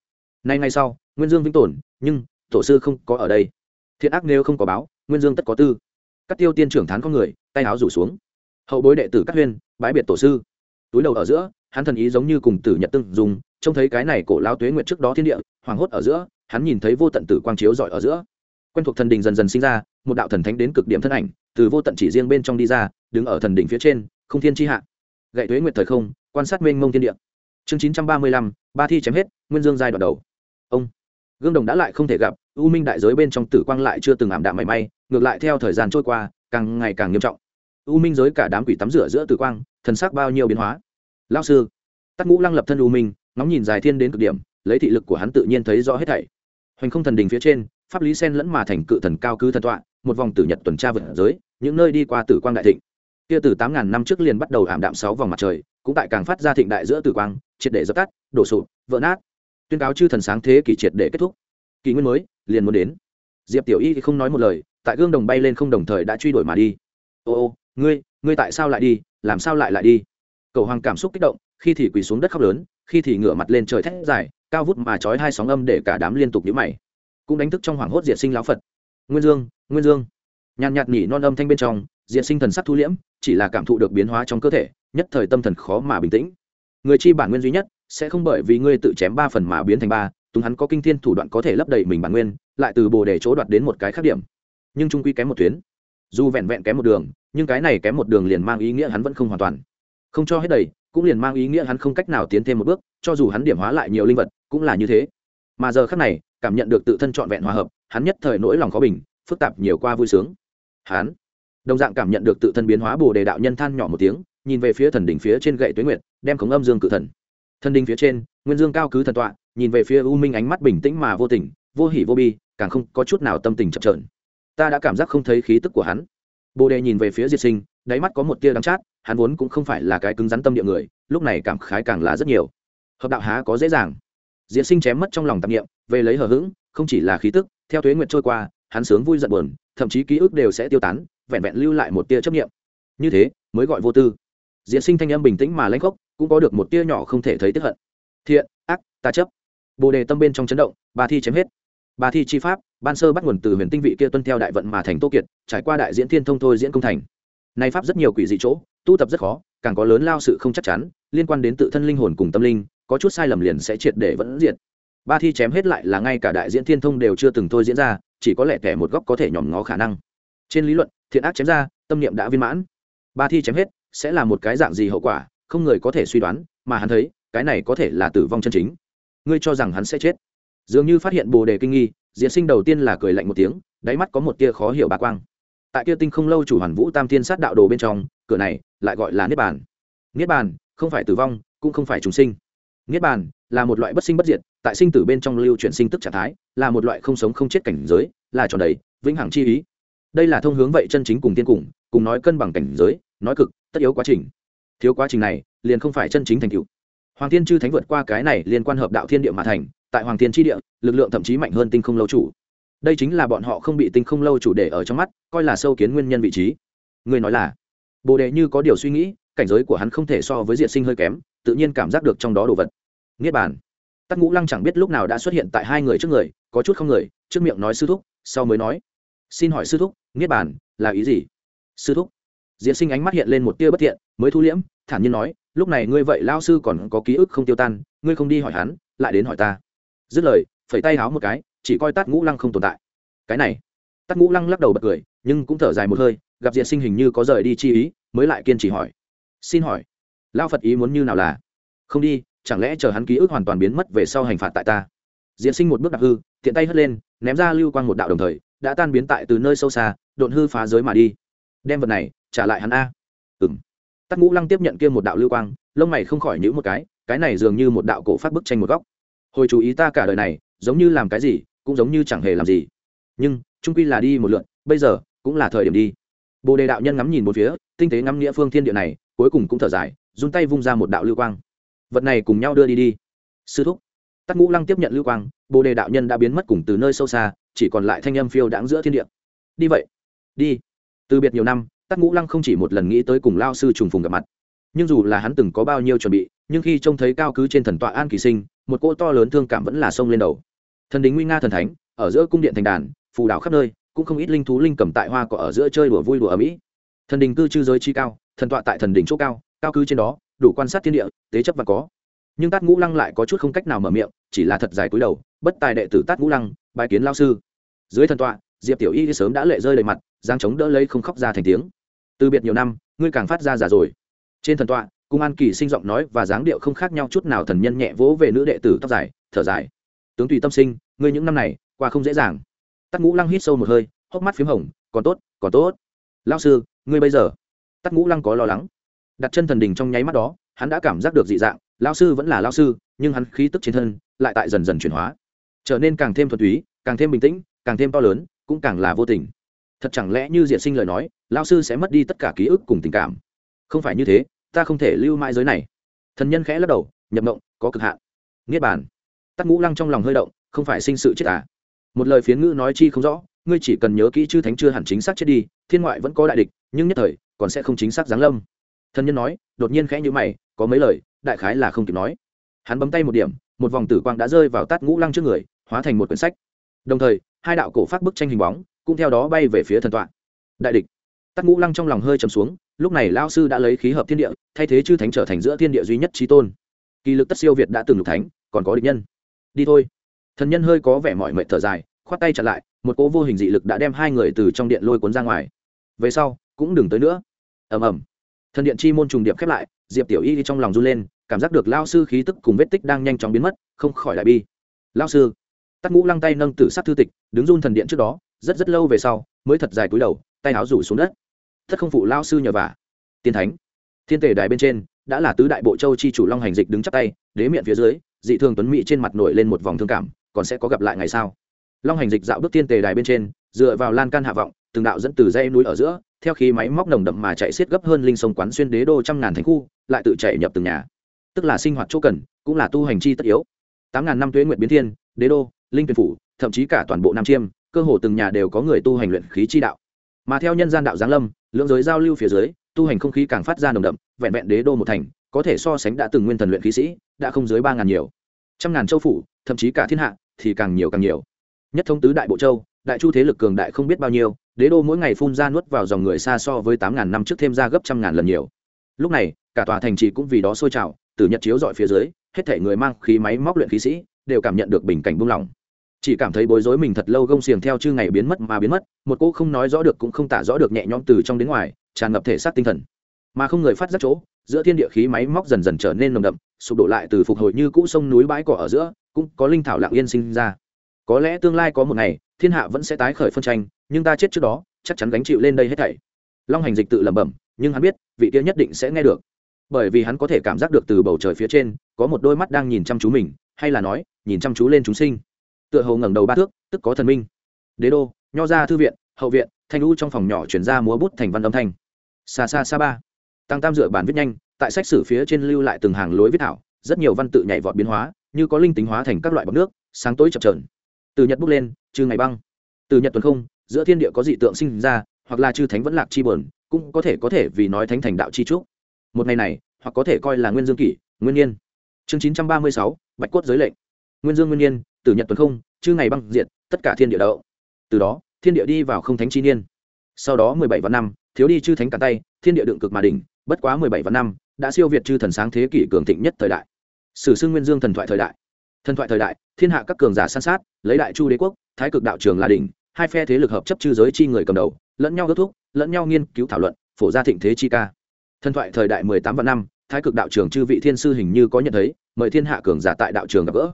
Nay ngay sau, nguyên dương vĩnh tồn, nhưng, tổ sư không có ở đây. Thiện ác nếu không có báo, nguyên dương tất có tư. Các tiêu tiên trưởng thán con người, tay áo rủ xuống. Hậu bối đệ tử các huyên bái biệt tổ sư. Túi đầu ở giữa, hắn thần ý giống như cùng tử nhật tưng dùng, trông thấy cái này cổ lao tuế nguyện trước đó thiên địa hoàng hốt ở giữa, hắn nhìn thấy vô tận tử quang chiếu giỏi ở giữa quen thuộc thần đình dần dần sinh ra, một đạo thần thánh đến cực điểm thân ảnh, từ vô tận chỉ riêng bên trong đi ra, đứng ở thần đỉnh phía trên, không thiên tri hạ. Gậy thuế nguyện thời không, quan sát mênh mông thiên địa. Chương chín trăm ba mươi lăm, ba thi chém hết, nguyên dương giai đoạn đầu. Ông. Gương đồng đã lại không thể gặp, u minh đại giới bên trong tử quang lại chưa từng ảm đạm mảy may, ngược lại theo thời gian trôi qua, càng ngày càng nghiêm trọng. U minh giới cả đám quỷ tắm rửa giữa tử quang, thần sắc bao nhiêu biến hóa. Lao sư. Tắc ngũ lăng lập thân u minh, ngóng nhìn dài thiên đến cực điểm, lấy thị lực của hắn tự nhiên thấy rõ hết thảy. Hoành không thần đình phía trên pháp lý sen lẫn mà thành cự thần cao cứ thần tọa, một vòng tử nhật tuần tra vượt giới, những nơi đi qua tử quang đại thịnh. Kia từ tám ngàn năm trước liền bắt đầu ảm đạm sáu vòng mặt trời, cũng tại càng phát ra thịnh đại giữa tử quang, triệt để dập tắt, đổ sụp, vỡ nát. Tuyên cáo chư thần sáng thế kỷ triệt để kết thúc. Kỷ nguyên mới, liền muốn đến. Diệp tiểu y thì không nói một lời, tại gương đồng bay lên không đồng thời đã truy đuổi mà đi. Ô ô, ngươi ngươi tại sao lại đi, làm sao lại lại đi? Cầu hoàng cảm xúc kích động, khi thì quỳ xuống đất khóc lớn, khi thì ngửa mặt lên trời thét dài, cao vút mà trói hai sóng âm để cả đám liên tục nhíu mày cũng đánh thức trong hoảng hốt diệt sinh lão phật. Nguyên dương nguyên dương. Nhàn nhạt nhỉ non âm thanh bên trong, diệt sinh thần sắc thu liễm, chỉ là cảm thụ được biến hóa trong cơ thể, nhất thời tâm thần khó mà bình tĩnh. Người chi bản nguyên duy nhất, sẽ không bởi vì ngươi tự chém ba phần mà biến thành ba, túng hắn có kinh thiên thủ đoạn có thể lấp đầy mình bản nguyên, lại từ bồ để chỗ đoạt đến một cái khác điểm. Nhưng trung quy kém một tuyến. Dù vẹn vẹn kém một đường, nhưng cái này kém một đường liền mang ý nghĩa hắn vẫn không hoàn toàn. Không cho hết đầy, cũng liền mang ý nghĩa hắn không cách nào tiến thêm một bước, cho dù hắn điểm hóa lại nhiều linh vật, cũng là như thế. Mà giờ khác này cảm nhận được tự thân trọn vẹn hòa hợp, hắn nhất thời nỗi lòng khó bình, phức tạp nhiều qua vui sướng. Hắn đồng dạng cảm nhận được tự thân biến hóa bồ đề đạo nhân than nhỏ một tiếng, nhìn về phía thần đỉnh phía trên gậy tuế nguyệt, đem khống âm dương cự thần. Thần đỉnh phía trên, nguyên dương cao cứ thần tọa, nhìn về phía u minh ánh mắt bình tĩnh mà vô tình, vô hỉ vô bi, càng không có chút nào tâm tình chậm trợn ta đã cảm giác không thấy khí tức của hắn. Bồ đề nhìn về phía diệt sinh, đáy mắt có một tia đắng chát, hắn vốn cũng không phải là cái cứng rắn tâm địa người, lúc này cảm khái càng là rất nhiều. Hợp đạo há có dễ dàng diệt sinh chém mất trong lòng tạp nghiệm về lấy hờ hững, không chỉ là khí tức, theo tuế nguyệt trôi qua, hắn sướng vui giận buồn, thậm chí ký ức đều sẽ tiêu tán, vẹn vẹn lưu lại một tia chấp nghiệm như thế, mới gọi vô tư. Diệt sinh thanh âm bình tĩnh mà lãnh khốc, cũng có được một tia nhỏ không thể thấy tức hận. Thiện, ác ta chấp. Bồ đề tâm bên trong chấn động bà thi chém hết. Bà thi chi pháp, ban sơ bắt nguồn từ huyền tinh vị kia tuân theo đại vận mà thành tô kiệt, trải qua đại diễn thiên thông thôi diễn công thành. Này pháp rất nhiều quỷ dị chỗ, tu tập rất khó, càng có lớn lao sự không chắc chắn, liên quan đến tự thân linh hồn cùng tâm linh có chút sai lầm liền sẽ triệt để vẫn diệt. Ba thi chém hết lại là ngay cả đại diễn thiên thông đều chưa từng thôi diễn ra, chỉ có lẽ kẻ một góc có thể nhòm ngó khả năng. Trên lý luận, thiện ác chém ra, tâm niệm đã viên mãn. Ba thi chém hết, sẽ là một cái dạng gì hậu quả, không người có thể suy đoán, mà hắn thấy, cái này có thể là tử vong chân chính. Ngươi cho rằng hắn sẽ chết. Dường như phát hiện bồ đề kinh nghi diễn sinh đầu tiên là cười lạnh một tiếng, đáy mắt có một tia khó hiểu bà quang. Tại kia tinh không lâu chủ hoàn vũ tam thiên sát đạo đồ bên trong, cửa này lại gọi là niết bàn. Niết bàn, không phải tử vong, cũng không phải trùng sinh niết bàn là một loại bất sinh bất diệt, tại sinh tử bên trong lưu chuyển sinh tức trạng thái, là một loại không sống không chết cảnh giới, là tròn đầy, vĩnh hằng chi ý. Đây là thông hướng vậy chân chính cùng tiên cùng cùng nói cân bằng cảnh giới, nói cực, tất yếu quá trình. Thiếu quá trình này, liền không phải chân chính thành tựu. hoàng thiên chư thánh vượt qua cái này liên quan hợp đạo thiên địa mà thành, tại hoàng thiên chi địa, lực lượng thậm chí mạnh hơn tinh không lâu chủ. Đây chính là bọn họ không bị tinh không lâu chủ để ở trong mắt, coi là sâu kiến nguyên nhân vị trí. Người nói là, bồ đề như có điều suy nghĩ, cảnh giới của hắn không thể so với Diệt sinh hơi kém tự nhiên cảm giác được trong đó đồ vật. Niết bàn. Tắc ngũ lăng chẳng biết lúc nào đã xuất hiện tại hai người trước người, có chút không người, trước miệng nói sư thúc, sau mới nói. Xin hỏi sư thúc, niết bàn là ý gì? Sư thúc. Diễn sinh ánh mắt hiện lên một tia bất thiện, mới thu liễm, thản nhiên nói, lúc này ngươi vậy lao sư còn có ký ức không tiêu tan, ngươi không đi hỏi hắn, lại đến hỏi ta. Dứt lời, phẩy tay háo một cái, chỉ coi tát ngũ lăng không tồn tại. Cái này. Tát ngũ lăng lắc đầu bật cười, nhưng cũng thở dài một hơi, gặp diện sinh hình như có rời đi chi ý, mới lại kiên trì hỏi. Xin hỏi lao phật ý muốn như nào là? Không đi, chẳng lẽ chờ hắn ký ức hoàn toàn biến mất về sau hành phạt tại ta? Diễn sinh một bước đạp hư, tiện tay hất lên, ném ra lưu quang một đạo đồng thời, đã tan biến tại từ nơi sâu xa đột hư phá giới mà đi. Đem vật này, trả lại hắn a. Ừ m tắc ngũ lăng tiếp nhận kia một đạo lưu quang, lông mày không khỏi nhữ một cái cái này dường như một đạo cổ phát bức tranh một góc. Hồi chú ý ta cả đời này, giống như làm cái gì, cũng giống như chẳng hề làm gì. Nhưng trung quy là đi một lượn, bây giờ, cũng là thời điểm đi. Bồ đề đạo nhân ngắm nhìn một phía, tinh tế ngắm nghĩa phương thiên địa này, cuối cùng cũng thở dài run tay vung ra một đạo lưu quang. Vật này cùng nhau đưa đi đi. Sư thúc. Tắc ngũ lăng tiếp nhận lưu quang, bồ đề đạo nhân đã biến mất cùng từ nơi sâu xa, chỉ còn lại thanh âm phiêu đáng giữa thiên địa. Đi vậy. Đi. Từ biệt nhiều năm, tắc ngũ lăng không chỉ một lần nghĩ tới cùng lao sư trùng phùng gặp mặt. Nhưng dù là hắn từng có bao nhiêu chuẩn bị, nhưng khi trông thấy cao cứ trên thần tọa an kỳ sinh, một cỗ to lớn thương cảm vẫn là sông lên đầu. Thần đính nguy nga thần thánh, ở giữa cung điện thành đàn, phù đảo khắp nơi, cũng không ít linh thú linh cầm tại hoa cỏ ở giữa chơi đùa vui đùa ở mỹ thần đình cư chư giới chi cao, thần tọa tại thần đỉnh chỗ cao cao cứ trên đó, đủ quan sát thiên địa, tế chấp và có. Nhưng tát ngũ lăng lại có chút không cách nào mở miệng, chỉ là thật dài cúi đầu, bất tài đệ tử tát ngũ lăng bài kiến lao sư. Dưới thần tọa, diệp tiểu y sớm đã lệ rơi đầy mặt, giang chống đỡ lấy không khóc ra thành tiếng. Từ biệt nhiều năm, ngươi càng phát ra già rồi. Trên thần tọa, cung an kỳ sinh giọng nói và dáng điệu không khác nhau chút nào thần nhân nhẹ vỗ về nữ đệ tử tóc dài, thở dài. Tướng tùy tâm sinh, ngươi những năm này, qua không dễ dàng. Tắc ngũ lăng hít sâu một hơi, hốc mắt p h í m hồng, còn tốt còn tốt. Lao sư, ngươi bây giờ. Tắc ngũ lăng có lo lắng đặt chân thần đình trong nháy mắt đó, hắn đã cảm giác được dị dạng lao sư vẫn là lao sư, nhưng hắn khí tức trên thân lại tại dần dần chuyển hóa, trở nên càng thêm thuần túy, càng thêm bình tĩnh, càng thêm to lớn, cũng càng là vô tình. Thật chẳng lẽ như diện sinh lời nói lao sư sẽ mất đi tất cả ký ức cùng tình cảm? Không phải như thế, ta không thể lưu mãi giới này. Thần nhân khẽ lắc đầu, nhập mộng, có cực hạn. Niết bàn. Tắc ngũ lăng trong lòng hơi động, không phải sinh sự chết à? Một lời phiến ngữ nói chi không rõ, ngươi chỉ cần nhớ kỹ chư thánh chưa hẳn chính xác chết đi, thiên ngoại vẫn có đại địch, nhưng nhất thời, còn sẽ không chính xác giáng lâm thần nhân nói, đột nhiên khẽ như mày, có mấy lời, đại khái là không kịp nói. Hắn bấm tay một điểm, một vòng tử quang đã rơi vào tát ngũ lăng trước người, hóa thành một quyển sách. Đồng thời, hai đạo cổ phát bức tranh hình bóng cũng theo đó bay về phía thần tọa. Đại địch. Tát ngũ lăng trong lòng hơi trầm xuống, lúc này lao sư đã lấy khí hợp thiên địa, thay thế chư thánh trở thành giữa thiên địa duy nhất trí tôn. Kỳ lực tất siêu việt đã từng lục thánh, còn có địch nhân. Đi thôi. Thần nhân hơi có vẻ mỏi mệt thở dài, khoát tay chặn lại, một cỗ vô hình dị lực đã đem hai người từ trong điện lôi cuốn ra ngoài. Về sau, cũng đừng tới nữa. Ầm ầm thần điện chi môn trùng điệp khép lại, diệp tiểu y trong lòng run lên, cảm giác được lao sư khí tức cùng vết tích đang nhanh chóng biến mất, không khỏi đại bi. Lao sư. Tắt ngũ lăng tay nâng tử sát thư tịch, đứng run thần điện trước đó, rất rất lâu về sau, mới thật dài cúi đầu, tay áo rủ xuống đất. Thất không phụ lao sư nhờ vả. Tiên thánh. Thiên tề đài bên trên, đã là tứ đại bộ châu chi chủ long hành dịch đứng chắp tay, đế miệng phía dưới, dị thường tuấn mỹ trên mặt nổi lên một vòng thương cảm, còn sẽ có gặp lại ngày sau. Long hành dịch dạo bước thiên tề đài bên trên, dựa vào lan can hạ vọng từng đạo dẫn từ dây núi ở giữa, theo khi máy móc nồng đậm mà chạy xiết gấp hơn linh sông quán xuyên đế đô trăm ngàn thành khu, lại tự chạy nhập từng nhà. Tức là sinh hoạt chỗ cần, cũng là tu hành chi tất yếu. Tám ngàn năm tuế nguyện biến thiên, đế đô, linh tuyển phủ, thậm chí cả toàn bộ nam chiêm, cơ hồ từng nhà đều có người tu hành luyện khí chi đạo. Mà theo nhân gian đạo giáng lâm, lượng giới giao lưu phía dưới, tu hành không khí càng phát ra nồng đậm, vẹn vẹn đế đô một thành, có thể so sánh đã từng nguyên thần luyện khí sĩ, đã không dưới ba ngàn nhiều. Trăm ngàn châu phủ, thậm chí cả thiên hạ, thì càng nhiều càng nhiều. Nhất thông tứ đại bộ châu đại chu thế lực cường đại không biết bao nhiêu, đế đô mỗi ngày phun ra nuốt vào dòng người xa so với tám ngàn năm trước thêm ra gấp trăm ngàn lần nhiều. Lúc này, cả tòa thành trì cũng vì đó sôi trào, từ nhật chiếu dọi phía dưới, hết thể người mang khí máy móc luyện khí sĩ đều cảm nhận được bình cảnh buông lỏng. Chỉ cảm thấy bối rối mình thật lâu gông xiềng theo chư ngày biến mất mà biến mất, một cô không nói rõ được cũng không tả rõ được nhẹ nhõm từ trong đến ngoài, tràn ngập thể xác tinh thần. Mà không người phát giác chỗ, giữa thiên địa khí máy móc dần dần trở nên nồng đậm, sụp đổ lại từ phục hồi như cũ sông núi bãi cỏ ở giữa, cũng có linh thảo lặng yên sinh ra. Có lẽ tương lai có một ngày thiên hạ vẫn sẽ tái khởi phân tranh, nhưng ta chết trước đó, chắc chắn gánh chịu lên đây hết thảy. Long hành dịch tự lẩm bẩm, nhưng hắn biết, vị kia nhất định sẽ nghe được. Bởi vì hắn có thể cảm giác được từ bầu trời phía trên, có một đôi mắt đang nhìn chăm chú mình, hay là nói, nhìn chăm chú lên chúng sinh. Tựa hồ ngẩng đầu ba thước, tức có thần minh. Đế đô, nho ra thư viện, hậu viện, thanh lũ trong phòng nhỏ chuyển ra múa bút thành văn âm thanh. Xa xa xa ba. Tăng tam dựa bản viết nhanh, tại sách sử phía trên lưu lại từng hàng lối viết thảo, rất nhiều văn tự nhảy vọt biến hóa, như có linh tính hóa thành các loại bọc nước, sáng tối chập trờn từ nhật bút lên trừ ngày băng từ nhật tuần không giữa thiên địa có dị tượng sinh ra hoặc là chư thánh vẫn lạc chi bờn cũng có thể có thể vì nói thánh thành đạo chi trúc. Một ngày này, hoặc có thể coi là nguyên dương kỷ, nguyên nhiên. Chương chín trăm ba mươi sáu, bạch cốt giới lệnh. Nguyên dương nguyên nhiên, từ nhật tuần không chư ngày băng diện tất cả thiên địa đậu. Từ đó, thiên địa đi vào không thánh chi niên. Sau đó mười bảy vạn năm, thiếu đi chư thánh cả tay, thiên địa đựng cực mà đỉnh, bất quá mười bảy vạn năm, đã siêu việt chư thần sáng thế kỷ cường thịnh nhất thời đại. Sử xưng nguyên dương thần thoại thời đại thần thoại thời đại, thiên hạ các cường giả san sát, lấy đại chu đế quốc, thái cực đạo trường là đỉnh, hai phe thế lực hợp chấp chư giới chi người cầm đầu, lẫn nhau ước thúc, lẫn nhau nghiên cứu thảo luận, phổ ra thịnh thế chi ca. Thần thoại thời đại mười tám vạn năm, thái cực đạo trường chư vị thiên sư hình như có nhận thấy, mời thiên hạ cường giả tại đạo trường gặp gỡ.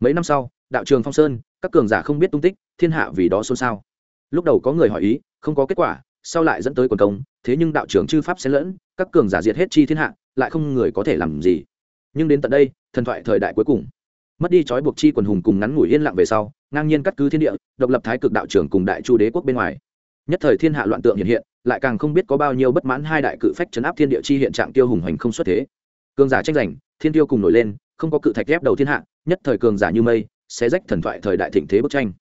Mấy năm sau, đạo trường phong sơn, các cường giả không biết tung tích, thiên hạ vì đó xôn xao. Lúc đầu có người hỏi ý, không có kết quả, sau lại dẫn tới quần công, thế nhưng đạo trưởng chư pháp xen lẫn, các cường giả diệt hết chi thiên hạ, lại không người có thể làm gì. Nhưng đến tận đây, thần thoại thời đại cuối cùng mất đi trói buộc chi quần hùng cùng ngắn ngủi yên lặng về sau, ngang nhiên cắt cứ thiên địa, độc lập thái cực đạo trưởng cùng đại chu đế quốc bên ngoài. Nhất thời thiên hạ loạn tượng hiện hiện, lại càng không biết có bao nhiêu bất mãn hai đại cự phách chấn áp thiên địa chi hiện trạng tiêu hùng hoành không xuất thế. Cường giả tranh giành, thiên tiêu cùng nổi lên, không có cự thạch ghép đầu thiên hạ, nhất thời cường giả như mây sẽ rách thần thoại thời đại thịnh thế bức tranh.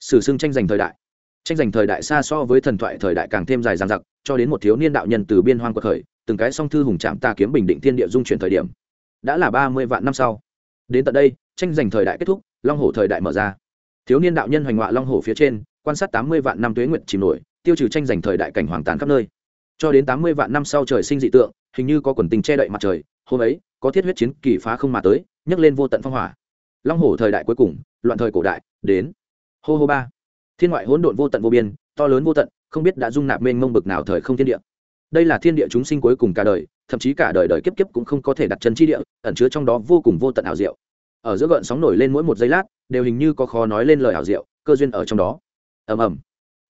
Sử xưng tranh giành thời đại. Tranh giành thời đại xa so với thần thoại thời đại càng thêm dài dằng dặc, cho đến một thiếu niên đạo nhân từ biên hoang quật khởi, từng cái song thư hùng trạm ta kiếm bình định thiên địa dung chuyển thời điểm. Đã là ba mươi vạn năm sau. Đến tận đây tranh giành thời đại kết thúc, long hổ thời đại mở ra. Thiếu niên đạo nhân hoành họa long hổ phía trên, quan sát tám mươi vạn năm tuế nguyện chìm nổi, tiêu trừ tranh giành thời đại cảnh hoàng tàn khắp nơi. Cho đến tám mươi vạn năm sau trời sinh dị tượng, hình như có quần tình che đậy mặt trời, hôm ấy, có thiết huyết chiến kỳ phá không mà tới, nhấc lên vô tận phong hỏa. Long hổ thời đại cuối cùng, loạn thời cổ đại, đến. Hô hô ba. Thiên ngoại hỗn độn vô tận vô biên, to lớn vô tận, không biết đã dung nạp mênh mông bực nào thời không thiên địa. Đây là thiên địa chúng sinh cuối cùng cả đời, thậm chí cả đời đời kiếp kiếp cũng không có thể đặt chân chi địa, ẩn chứa trong đó vô cùng vô tận ảo diệu ở giữa gợn sóng nổi lên mỗi một giây lát, đều hình như có khó nói lên lời ảo diệu, cơ duyên ở trong đó. Ầm ầm.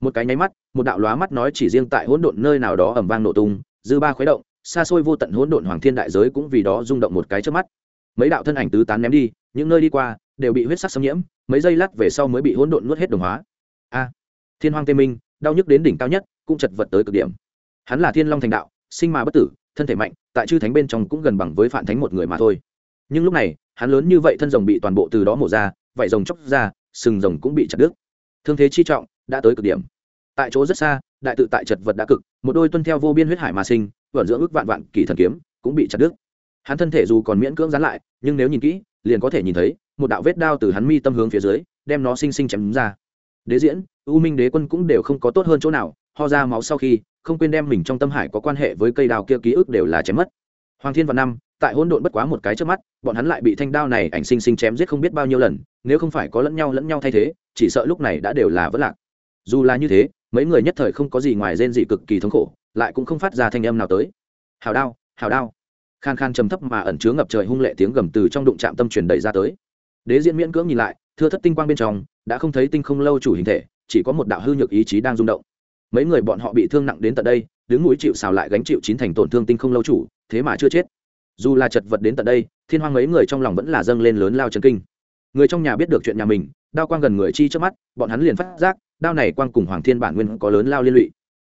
Một cái nháy mắt, một đạo lóa mắt nói chỉ riêng tại hỗn độn nơi nào đó ầm vang nổ tung, dư ba khuấy động, xa xôi vô tận hỗn độn hoàng thiên đại giới cũng vì đó rung động một cái trước mắt. Mấy đạo thân ảnh tứ tán ném đi, những nơi đi qua đều bị huyết sắc xâm nhiễm, mấy giây lát về sau mới bị hỗn độn nuốt hết đồng hóa. A! Thiên hoàng tê minh, đau nhức đến đỉnh cao nhất, cũng chật vật tới cực điểm. Hắn là thiên long thành đạo, sinh mà bất tử, thân thể mạnh, tại chư thánh bên trong cũng gần bằng với phản thánh một người mà thôi nhưng lúc này, hắn lớn như vậy thân rồng bị toàn bộ từ đó mổ ra, vảy rồng chóc ra, sừng rồng cũng bị chặt đứt. Thương thế chi trọng, đã tới cực điểm. Tại chỗ rất xa, đại tự tại chật vật đã cực, một đôi tuân theo vô biên huyết hải mà sinh vẩn dưỡng ước vạn vạn kỳ thần kiếm, cũng bị chặt đứt. Hắn thân thể dù còn miễn cưỡng dán lại, nhưng nếu nhìn kỹ, liền có thể nhìn thấy, một đạo vết đao từ hắn mi tâm hướng phía dưới, đem nó sinh sinh chém ra. Đế diễn, u minh đế quân cũng đều không có tốt hơn chỗ nào, ho ra máu sau khi, không quên đem mình trong tâm hải có quan hệ với cây đao kia ký ức đều là chém mất. Hoàng thiên và năm tại hỗn độn bất quá một cái trước mắt, bọn hắn lại bị thanh đao này ảnh sinh sinh chém giết không biết bao nhiêu lần, nếu không phải có lẫn nhau lẫn nhau thay thế, chỉ sợ lúc này đã đều là vất lạc. Dù là như thế, mấy người nhất thời không có gì ngoài rên dị cực kỳ thống khổ, lại cũng không phát ra thanh âm nào tới. Hào đao hào đao. Khan khan trầm thấp mà ẩn chứa ngập trời hung lệ tiếng gầm từ trong đụng chạm tâm truyền đẩy ra tới. Đế diễn miễn cưỡng nhìn lại, thưa thất tinh quang bên trong, đã không thấy tinh không lâu chủ hình thể, chỉ có một đạo hư nhược ý chí đang rung động. Mấy người bọn họ bị thương nặng đến tận đây, đứng núi chịu xào lại gánh chịu chín thành tổn thương tinh không lâu chủ, thế mà chưa chết dù là chật vật đến tận đây, thiên hoang mấy người trong lòng vẫn là dâng lên lớn lao trần kinh. Người trong nhà biết được chuyện nhà mình, đao quang gần người chi trước mắt, bọn hắn liền phát giác, đao này quang cùng hoàng thiên bản nguyên có lớn lao liên lụy.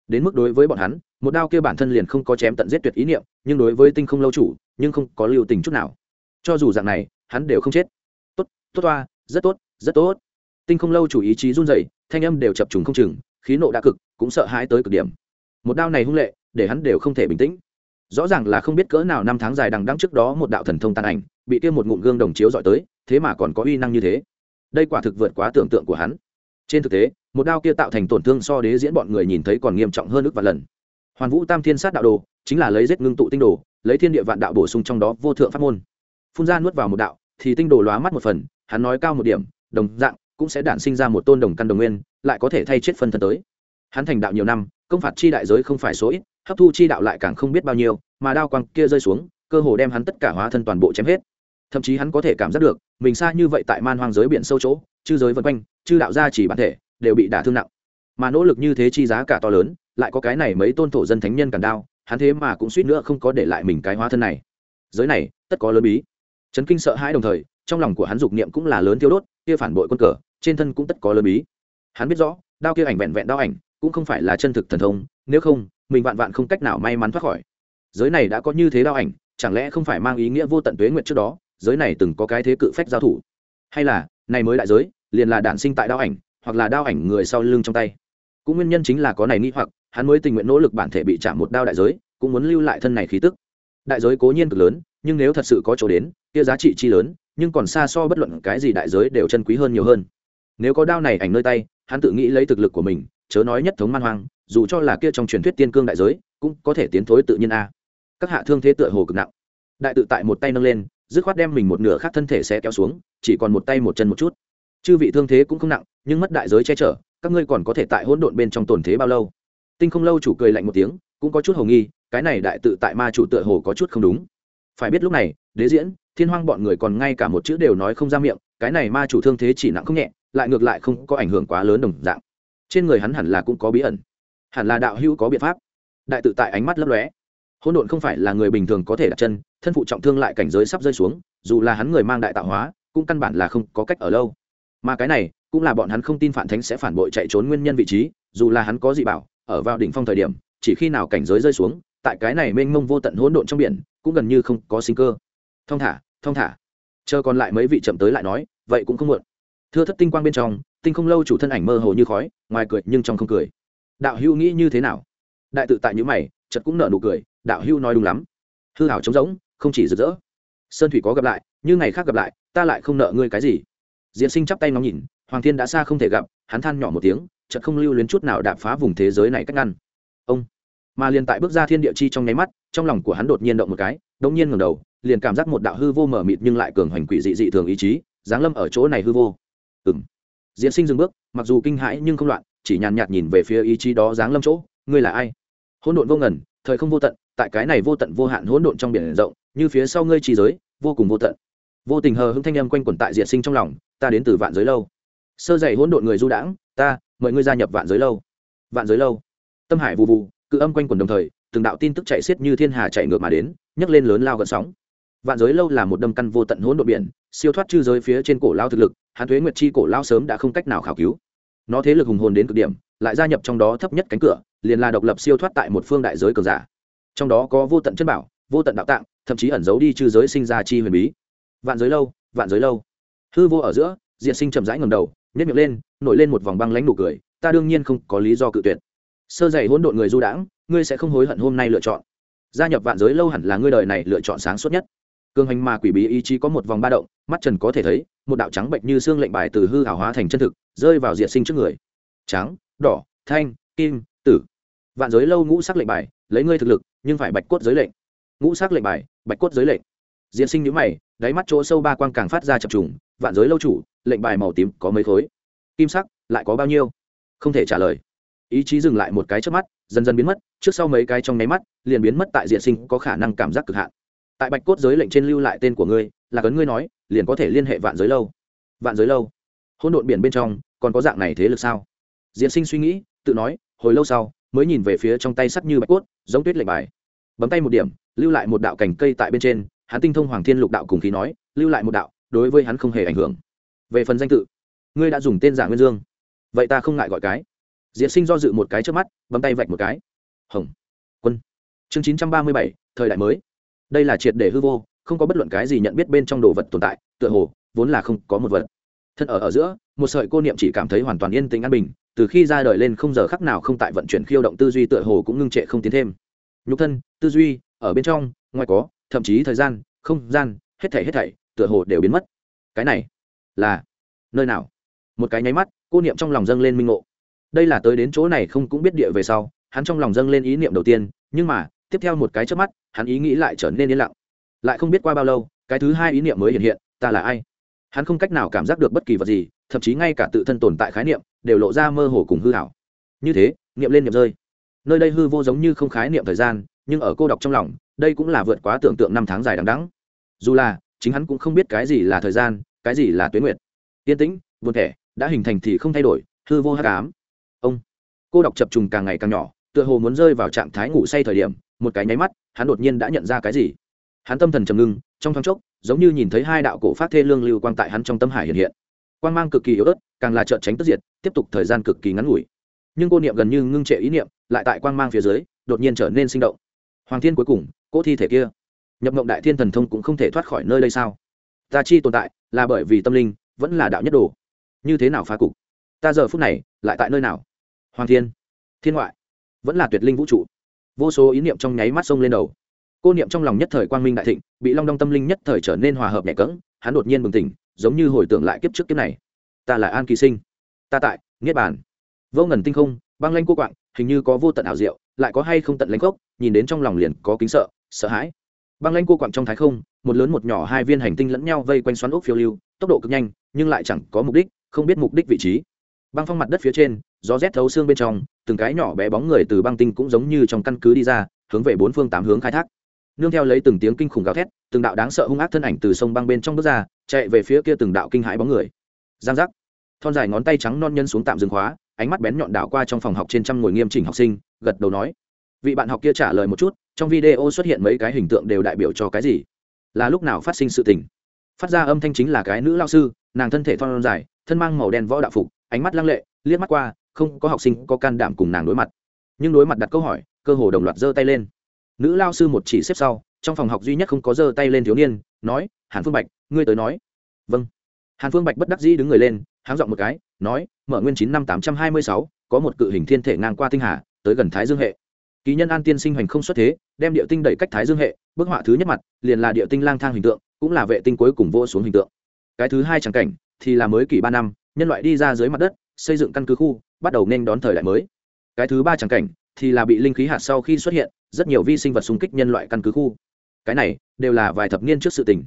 Đến mức đối với bọn hắn, một đao kia bản thân liền không có chém tận giết tuyệt ý niệm, nhưng đối với tinh không lâu chủ, nhưng không có lưu tình chút nào. Cho dù dạng này, hắn đều không chết. Tốt tốt toa rất tốt rất tốt. Tinh không lâu chủ ý chí run rẩy, thanh âm đều chập trùng không chừng, khí nộ đã cực, cũng sợ hãi tới cực điểm. Một đao này hung lệ, để hắn đều không thể bình tĩnh rõ ràng là không biết cỡ nào năm tháng dài đằng đẵng trước đó một đạo thần thông tàn ảnh, bị kia một ngụm gương đồng chiếu dọi tới, thế mà còn có uy năng như thế. Đây quả thực vượt quá tưởng tượng của hắn. Trên thực tế, một đao kia tạo thành tổn thương so đế diễn bọn người nhìn thấy còn nghiêm trọng hơn ước và lần. Hoàn vũ tam thiên sát đạo đồ, chính là lấy giết ngưng tụ tinh đồ, lấy thiên địa vạn đạo bổ sung trong đó vô thượng pháp môn. Phun ra nuốt vào một đạo, thì tinh đồ lóa mắt một phần, hắn nói cao một điểm, đồng dạng, cũng sẽ đản sinh ra một tôn đồng căn đồng nguyên, lại có thể thay chết phân thân tới. Hắn thành đạo nhiều năm, công phạt chi đại giới không phải số ít hấp thu chi đạo lại càng không biết bao nhiêu, mà đao quang kia rơi xuống, cơ hồ đem hắn tất cả hóa thân toàn bộ chém hết. Thậm chí hắn có thể cảm giác được, mình xa như vậy tại man hoang giới biển sâu chỗ, chư giới vân quanh, chư đạo gia chỉ bản thể, đều bị đả thương nặng. Mà nỗ lực như thế chi giá cả to lớn, lại có cái này mấy tôn thổ dân thánh nhân cản đao, hắn thế mà cũng suýt nữa không có để lại mình cái hóa thân này. Giới này, tất có lớn bí. Chấn kinh sợ hãi đồng thời, trong lòng của hắn dục niệm cũng là lớn tiêu đốt, kia phản bội quân cờ, trên thân cũng tất có lớn bí. Hắn biết rõ, đao kia ảnh vẹn vẹn đao ảnh, cũng không phải là chân thực thần thông nếu không, mình vạn vạn không cách nào may mắn thoát khỏi. Giới này đã có như thế đao ảnh, chẳng lẽ không phải mang ý nghĩa vô tận tuế nguyện trước đó, giới này từng có cái thế cự phách giao thủ? Hay là, này mới đại giới, liền là đản sinh tại đao ảnh, hoặc là đao ảnh người sau lưng trong tay? Cũng nguyên nhân chính là có này nghĩ hoặc, hắn mới tình nguyện nỗ lực bản thể bị chạm một đao đại giới, cũng muốn lưu lại thân này khí tức. Đại giới cố nhiên cực lớn, nhưng nếu thật sự có chỗ đến, kia giá trị chi lớn, nhưng còn xa so bất luận cái gì đại giới đều chân quý hơn nhiều hơn. Nếu có đao này ảnh nơi tay, hắn tự nghĩ lấy thực lực của mình, chớ nói nhất thống man hoang dù cho là kia trong truyền thuyết tiên cương đại giới, cũng có thể tiến thối tự nhiên a. Các hạ thương thế tựa hồ cực nặng. Đại tự tại một tay nâng lên, dứt khoát đem mình một nửa khác thân thể sẽ kéo xuống, chỉ còn một tay một chân một chút. Chư vị thương thế cũng không nặng, nhưng mất đại giới che chở, các ngươi còn có thể tại hỗn độn bên trong tồn thế bao lâu? Tinh không lâu chủ cười lạnh một tiếng, cũng có chút hồ nghi, cái này đại tự tại ma chủ tựa hồ có chút không đúng. Phải biết lúc này, đế diễn, thiên hoang bọn người còn ngay cả một chữ đều nói không ra miệng, cái này ma chủ thương thế chỉ nặng không nhẹ, lại ngược lại không có ảnh hưởng quá lớn đồng dạng. Trên người hắn hẳn là cũng có bí ẩn hẳn là đạo hữu có biện pháp. Đại tự tại ánh mắt lấp lóe. Hỗn độn không phải là người bình thường có thể đặt chân, thân phụ trọng thương lại cảnh giới sắp rơi xuống, dù là hắn người mang đại tạo hóa, cũng căn bản là không có cách ở lâu. Mà cái này, cũng là bọn hắn không tin phản thánh sẽ phản bội chạy trốn nguyên nhân vị trí, dù là hắn có dị bảo, ở vào đỉnh phong thời điểm, chỉ khi nào cảnh giới rơi xuống, tại cái này mênh mông vô tận hỗn độn trong biển, cũng gần như không có sinh cơ. Thong thả thong thả. Chờ còn lại mấy vị chậm tới lại nói, vậy cũng không muộn. Thưa thất tinh quang bên trong, tinh không lâu chủ thân ảnh mơ hồ như khói, ngoài cười nhưng trong không cười đạo hưu nghĩ như thế nào? Đại tự tại những mày chật cũng nợ nụ cười, đạo hưu nói đúng lắm. Hư hảo trống rỗng, không chỉ rực rỡ. Sơn thủy có gặp lại, như ngày khác gặp lại, ta lại không nợ ngươi cái gì. Diễn sinh chắp tay ngóng nhìn, hoàng thiên đã xa không thể gặp, hắn than nhỏ một tiếng chật không lưu luyến chút nào đạp phá vùng thế giới này cách ngăn. Ông. Mà liền tại bước ra thiên địa chi trong nháy mắt, trong lòng của hắn đột nhiên động một cái, đống nhiên ngẩng đầu, liền cảm giác một đạo hư vô mở mịt nhưng lại cường hoành quỷ dị dị thường ý chí, giáng lâm ở chỗ này hư vô. Ừm. Diễn sinh dừng bước, mặc dù kinh hãi nhưng không loạn chỉ nhàn nhạt nhìn về phía ý chí đó dáng lâm chỗ, ngươi là ai? Hỗn độn vô ngần, thời không vô tận, tại cái này vô tận vô hạn hỗn độn trong biển rộng, như phía sau ngươi trí giới, vô cùng vô tận. Vô tình hờ hững thanh âm quanh quẩn tại diệt sinh trong lòng, ta đến từ vạn giới lâu. Sơ dày hỗn độn người du đãng, ta, mời ngươi gia nhập vạn giới lâu. Vạn giới lâu. Tâm hải vụ vụ cự âm quanh quẩn đồng thời, từng đạo tin tức chạy xiết như thiên hà chạy ngược mà đến, nhấc lên lớn lao gần sóng. Vạn giới lâu là một đâm căn vô tận hỗn độn biển, siêu thoát chư giới phía trên cổ lao thực lực hàn thuế nguyệt chi cổ lao sớm đã không cách nào khảo cứu nó thế lực hùng hồn đến cực điểm, lại gia nhập trong đó thấp nhất cánh cửa, liền là độc lập siêu thoát tại một phương đại giới cường giả. Trong đó có vô tận chân bảo, vô tận đạo tạng, thậm chí ẩn giấu đi chư giới sinh ra chi huyền bí. Vạn giới lâu, vạn giới lâu. Hư vô ở giữa diện sinh chậm rãi ngầm đầu nhét miệng lên, nổi lên một vòng băng lánh nụ cười, ta đương nhiên không có lý do cự tuyệt. Sơ dày hỗn độn người du đãng, ngươi sẽ không hối hận hôm nay lựa chọn. Gia nhập vạn giới lâu hẳn là ngươi đời này lựa chọn sáng suốt nhất. Cường hành mà quỷ bí ý chí có một vòng ba động, mắt trần có thể thấy, một đạo trắng bệnh như xương lệnh bài từ hư hảo hóa thành chân thực rơi vào diệt sinh trước người. Trắng, đỏ, thanh, kim, tử. Vạn giới lâu ngũ sắc lệnh bài, lấy ngươi thực lực, nhưng phải bạch cốt giới lệnh. Ngũ sắc lệnh bài, bạch cốt giới lệnh. Diệt sinh nhữ mày, đáy mắt chỗ sâu ba quang càng phát ra chập trùng, vạn giới lâu chủ, lệnh bài màu tím có mấy khối? Kim sắc, lại có bao nhiêu? Không thể trả lời. Ý chí dừng lại một cái trước mắt, dần dần biến mất, trước sau mấy cái trong nháy mắt, liền biến mất tại diện sinh có khả năng cảm giác cực hạn. Tại bạch cốt giới lệnh trên lưu lại tên của ngươi, là cấn ngươi nói, liền có thể liên hệ vạn giới lâu. Vạn giới lâu hỗn độn biển bên trong, còn có dạng này thế lực sao? Diễn sinh suy nghĩ, tự nói, hồi lâu sau, mới nhìn về phía trong tay sắt như bạch cốt, giống tuyết lệnh bài. Bấm tay một điểm, lưu lại một đạo cành cây tại bên trên, hắn tinh thông hoàng thiên lục đạo cùng khí nói, lưu lại một đạo, đối với hắn không hề ảnh hưởng. Về phần danh tự, ngươi đã dùng tên giả nguyên dương. Vậy ta không ngại gọi cái. Diễn sinh do dự một cái trước mắt, bấm tay vạch một cái. Hồng. Quân. Chương chín trăm ba mươi bảy, thời đại mới. Đây là triệt để hư vô, không có bất luận cái gì nhận biết bên trong đồ vật tồn tại, tựa hồ, vốn là không có một vật thân ở ở giữa, một sợi cô niệm chỉ cảm thấy hoàn toàn yên tĩnh an bình, từ khi ra đời lên không giờ khắc nào không tại vận chuyển khiêu động tư duy tựa hồ cũng ngưng trệ không tiến thêm. Nhục thân, tư duy, ở bên trong, ngoài có, thậm chí thời gian, không gian, hết thảy hết thảy, tựa hồ đều biến mất. Cái này là nơi nào? Một cái nháy mắt, cô niệm trong lòng dâng lên minh ngộ. Đây là tới đến chỗ này không cũng biết địa về sau, hắn trong lòng dâng lên ý niệm đầu tiên, nhưng mà, tiếp theo một cái trước mắt, hắn ý nghĩ lại trở nên yên lặng. Lại không biết qua bao lâu, cái thứ hai ý niệm mới hiện hiện, ta là ai? Hắn không cách nào cảm giác được bất kỳ vật gì, thậm chí ngay cả tự thân tồn tại khái niệm, đều lộ ra mơ hồ cùng hư hảo như thế, niệm lên niệm rơi. Nơi đây hư vô giống như không khái niệm thời gian, nhưng ở cô đọc trong lòng, đây cũng là vượt quá tưởng tượng năm tháng dài đằng đẵng. Dù là, chính hắn cũng không biết cái gì là thời gian, cái gì là tuyến nguyệt. Yên tĩnh vườn thẻ, đã hình thành thì không thay đổi, hư vô hát cám ông. Cô đọc chập trùng càng ngày càng nhỏ, tựa hồ muốn rơi vào trạng thái ngủ say thời điểm, một cái nháy mắt, hắn đột nhiên đã nhận ra cái gì. Hắn tâm thần trầm ngưng, trong thoáng chốc giống như nhìn thấy hai đạo cổ phát thê lương lưu quang tại hắn trong tâm hải hiện hiện. Quang mang cực kỳ yếu ớt, càng là trợn tránh tức diệt, tiếp tục thời gian cực kỳ ngắn ngủi. Nhưng cô niệm gần như ngưng trệ ý niệm, lại tại quang mang phía dưới, đột nhiên trở nên sinh động. Hoàng thiên cuối cùng, cỗ thi thể kia. Nhập mộng đại thiên thần thông cũng không thể thoát khỏi nơi đây sao? Ta chi tồn tại, là bởi vì tâm linh, vẫn là đạo nhất đồ. Như thế nào phá cục? Ta giờ phút này, lại tại nơi nào? Hoàng thiên. Thiên ngoại. Vẫn là tuyệt linh vũ trụ. Vô số ý niệm trong nháy mắt sông lên đầu cô niệm trong lòng nhất thời quang minh đại thịnh, bị long đong tâm linh nhất thời trở nên hòa hợp nhẹ cỡng hắn đột nhiên bừng tỉnh, giống như hồi tưởng lại kiếp trước kiếp này. Ta là an kỳ sinh. Ta tại, niết bàn. Vô ngần tinh không, băng lanh cô quạng, hình như có vô tận ảo diệu, lại có hay không tận lãnh gốc nhìn đến trong lòng liền có kính sợ sợ hãi. Băng lanh cô quạng trong thái không, một lớn một nhỏ hai viên hành tinh lẫn nhau vây quanh xoắn ốc phiêu lưu, tốc độ cực nhanh, nhưng lại chẳng có mục đích, không biết mục đích vị trí. Băng phong mặt đất phía trên, gió rét thấu xương bên trong, từng cái nhỏ bé bóng người từ băng tinh cũng giống như trong căn cứ đi ra, hướng về bốn phương tám hướng khai thác nương theo lấy từng tiếng kinh khủng gào thét, từng đạo đáng sợ hung ác thân ảnh từ sông băng bên trong bước ra, chạy về phía kia từng đạo kinh hãi bóng người. Giang giác. Thon dài ngón tay trắng non nhân xuống tạm dừng khóa, ánh mắt bén nhọn đảo qua trong phòng học trên trăm ngồi nghiêm chỉnh học sinh, gật đầu nói. Vị bạn học kia trả lời một chút, trong video xuất hiện mấy cái hình tượng đều đại biểu cho cái gì? Là lúc nào phát sinh sự tình? Phát ra âm thanh chính là cái nữ lao sư, nàng thân thể thon dài, thân mang màu đen võ đạo phục, ánh mắt lăng lệ, liếc mắt qua, không có học sinh có can đảm cùng nàng đối mặt. Nhưng đối mặt đặt câu hỏi, cơ hồ đồng loạt giơ tay lên nữ lao sư một chỉ xếp sau, trong phòng học duy nhất không có giơ tay lên thiếu niên, nói, hàn phương bạch, ngươi tới nói. Vâng. Hàn phương bạch bất đắc dĩ đứng người lên, háng dọn một cái, nói, mở nguyên chín năm tám trăm hai mươi sáu, có một cự hình thiên thể ngang qua tinh hà, tới gần thái dương hệ. Ký nhân an tiên sinh hoành không xuất thế, đem địa tinh đẩy cách thái dương hệ, bức họa thứ nhất mặt, liền là địa tinh lang thang hình tượng, cũng là vệ tinh cuối cùng vô xuống hình tượng. Cái thứ hai tràng cảnh, thì là mới kỷ ba năm, nhân loại đi ra dưới mặt đất, xây dựng căn cứ khu, bắt đầu nên đón thời đại mới. Cái thứ ba tràng cảnh, thì là bị linh khí hạt sau khi xuất hiện rất nhiều vi sinh vật xung kích nhân loại căn cứ khu. Cái này đều là vài thập niên trước sự tình.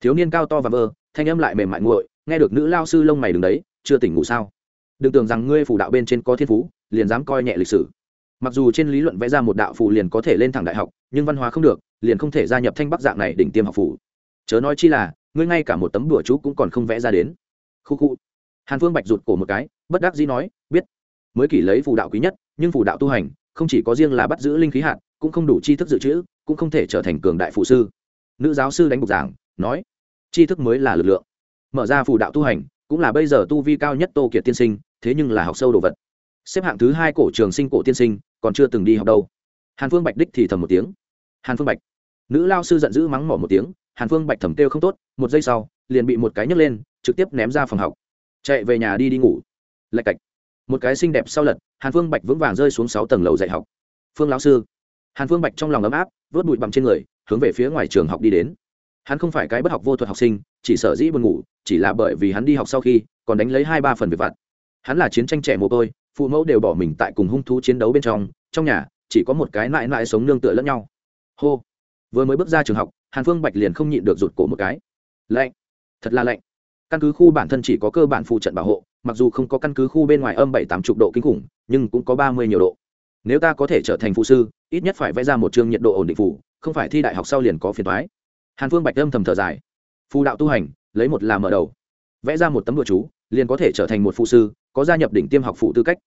Thiếu niên cao to và vơ thanh âm lại mềm mại nguội, nghe được nữ lao sư lông mày đứng đấy, chưa tỉnh ngủ sao? Đừng tưởng rằng ngươi phủ đạo bên trên có thiên phú, liền dám coi nhẹ lịch sử. Mặc dù trên lý luận vẽ ra một đạo phù liền có thể lên thẳng đại học, nhưng văn hóa không được, liền không thể gia nhập thanh bắc dạng này đỉnh tiêm học phủ. Chớ nói chi là, ngươi ngay cả một tấm đùa chú cũng còn không vẽ ra đến. Khu khu. Hàn phương bạch rụt cổ một cái, bất đắc dĩ nói, biết. Mới kỷ lấy phù đạo quý nhất, nhưng phù đạo tu hành, không chỉ có riêng là bắt giữ linh khí hạt cũng không đủ tri thức dự trữ, cũng không thể trở thành cường đại phụ sư. Nữ giáo sư đánh bục giảng, nói, tri thức mới là lực lượng. Mở ra phù đạo tu hành, cũng là bây giờ tu vi cao nhất tô kiệt tiên sinh, thế nhưng là học sâu đồ vật. Xếp hạng thứ hai cổ trường sinh cổ tiên sinh, còn chưa từng đi học đâu. Hàn phương bạch đích thì thầm một tiếng. Hàn phương bạch. Nữ lao sư giận dữ mắng mỏ một tiếng, hàn phương bạch thầm kêu không tốt, một giây sau, liền bị một cái nhấc lên, trực tiếp ném ra phòng học. Chạy về nhà đi đi ngủ. Lạch cạch. Một cái xinh đẹp sau lật, hàn phương bạch vững vàng rơi xuống sáu tầng lầu dạy học. Phương lão sư hàn phương bạch trong lòng ấm áp, vớt bụi bặm trên người, hướng về phía ngoài trường học đi đến. Hắn không phải cái bất học vô thuật học sinh, chỉ sở dĩ buồn ngủ, chỉ là bởi vì hắn đi học sau khi, còn đánh lấy hai ba phần việc vặt. Hắn là chiến tranh trẻ mồ côi, phụ mẫu đều bỏ mình tại cùng hung thú chiến đấu bên trong trong nhà, chỉ có một cái nại nại sống nương tựa lẫn nhau. Hô! Vừa mới bước ra trường học, hàn phương bạch liền không nhịn được rụt cổ một cái. Lạnh! Thật là lạnh! Căn cứ khu bản thân chỉ có cơ bản phụ trận bảo hộ, mặc dù không có căn cứ khu bên ngoài âm bảy tám chục độ kinh khủng, nhưng cũng có ba mươi nhiều độ nếu ta có thể trở thành phụ sư, ít nhất phải vẽ ra một chương nhiệt độ ổn định phủ không phải thi đại học sau liền có phiền thoái hàn phương bạch âm thầm thở dài. Phù đạo tu hành, lấy một làm mở đầu. Vẽ ra một tấm đồ chú, liền có thể trở thành một phụ sư, có gia nhập đỉnh tiêm học phụ tư cách.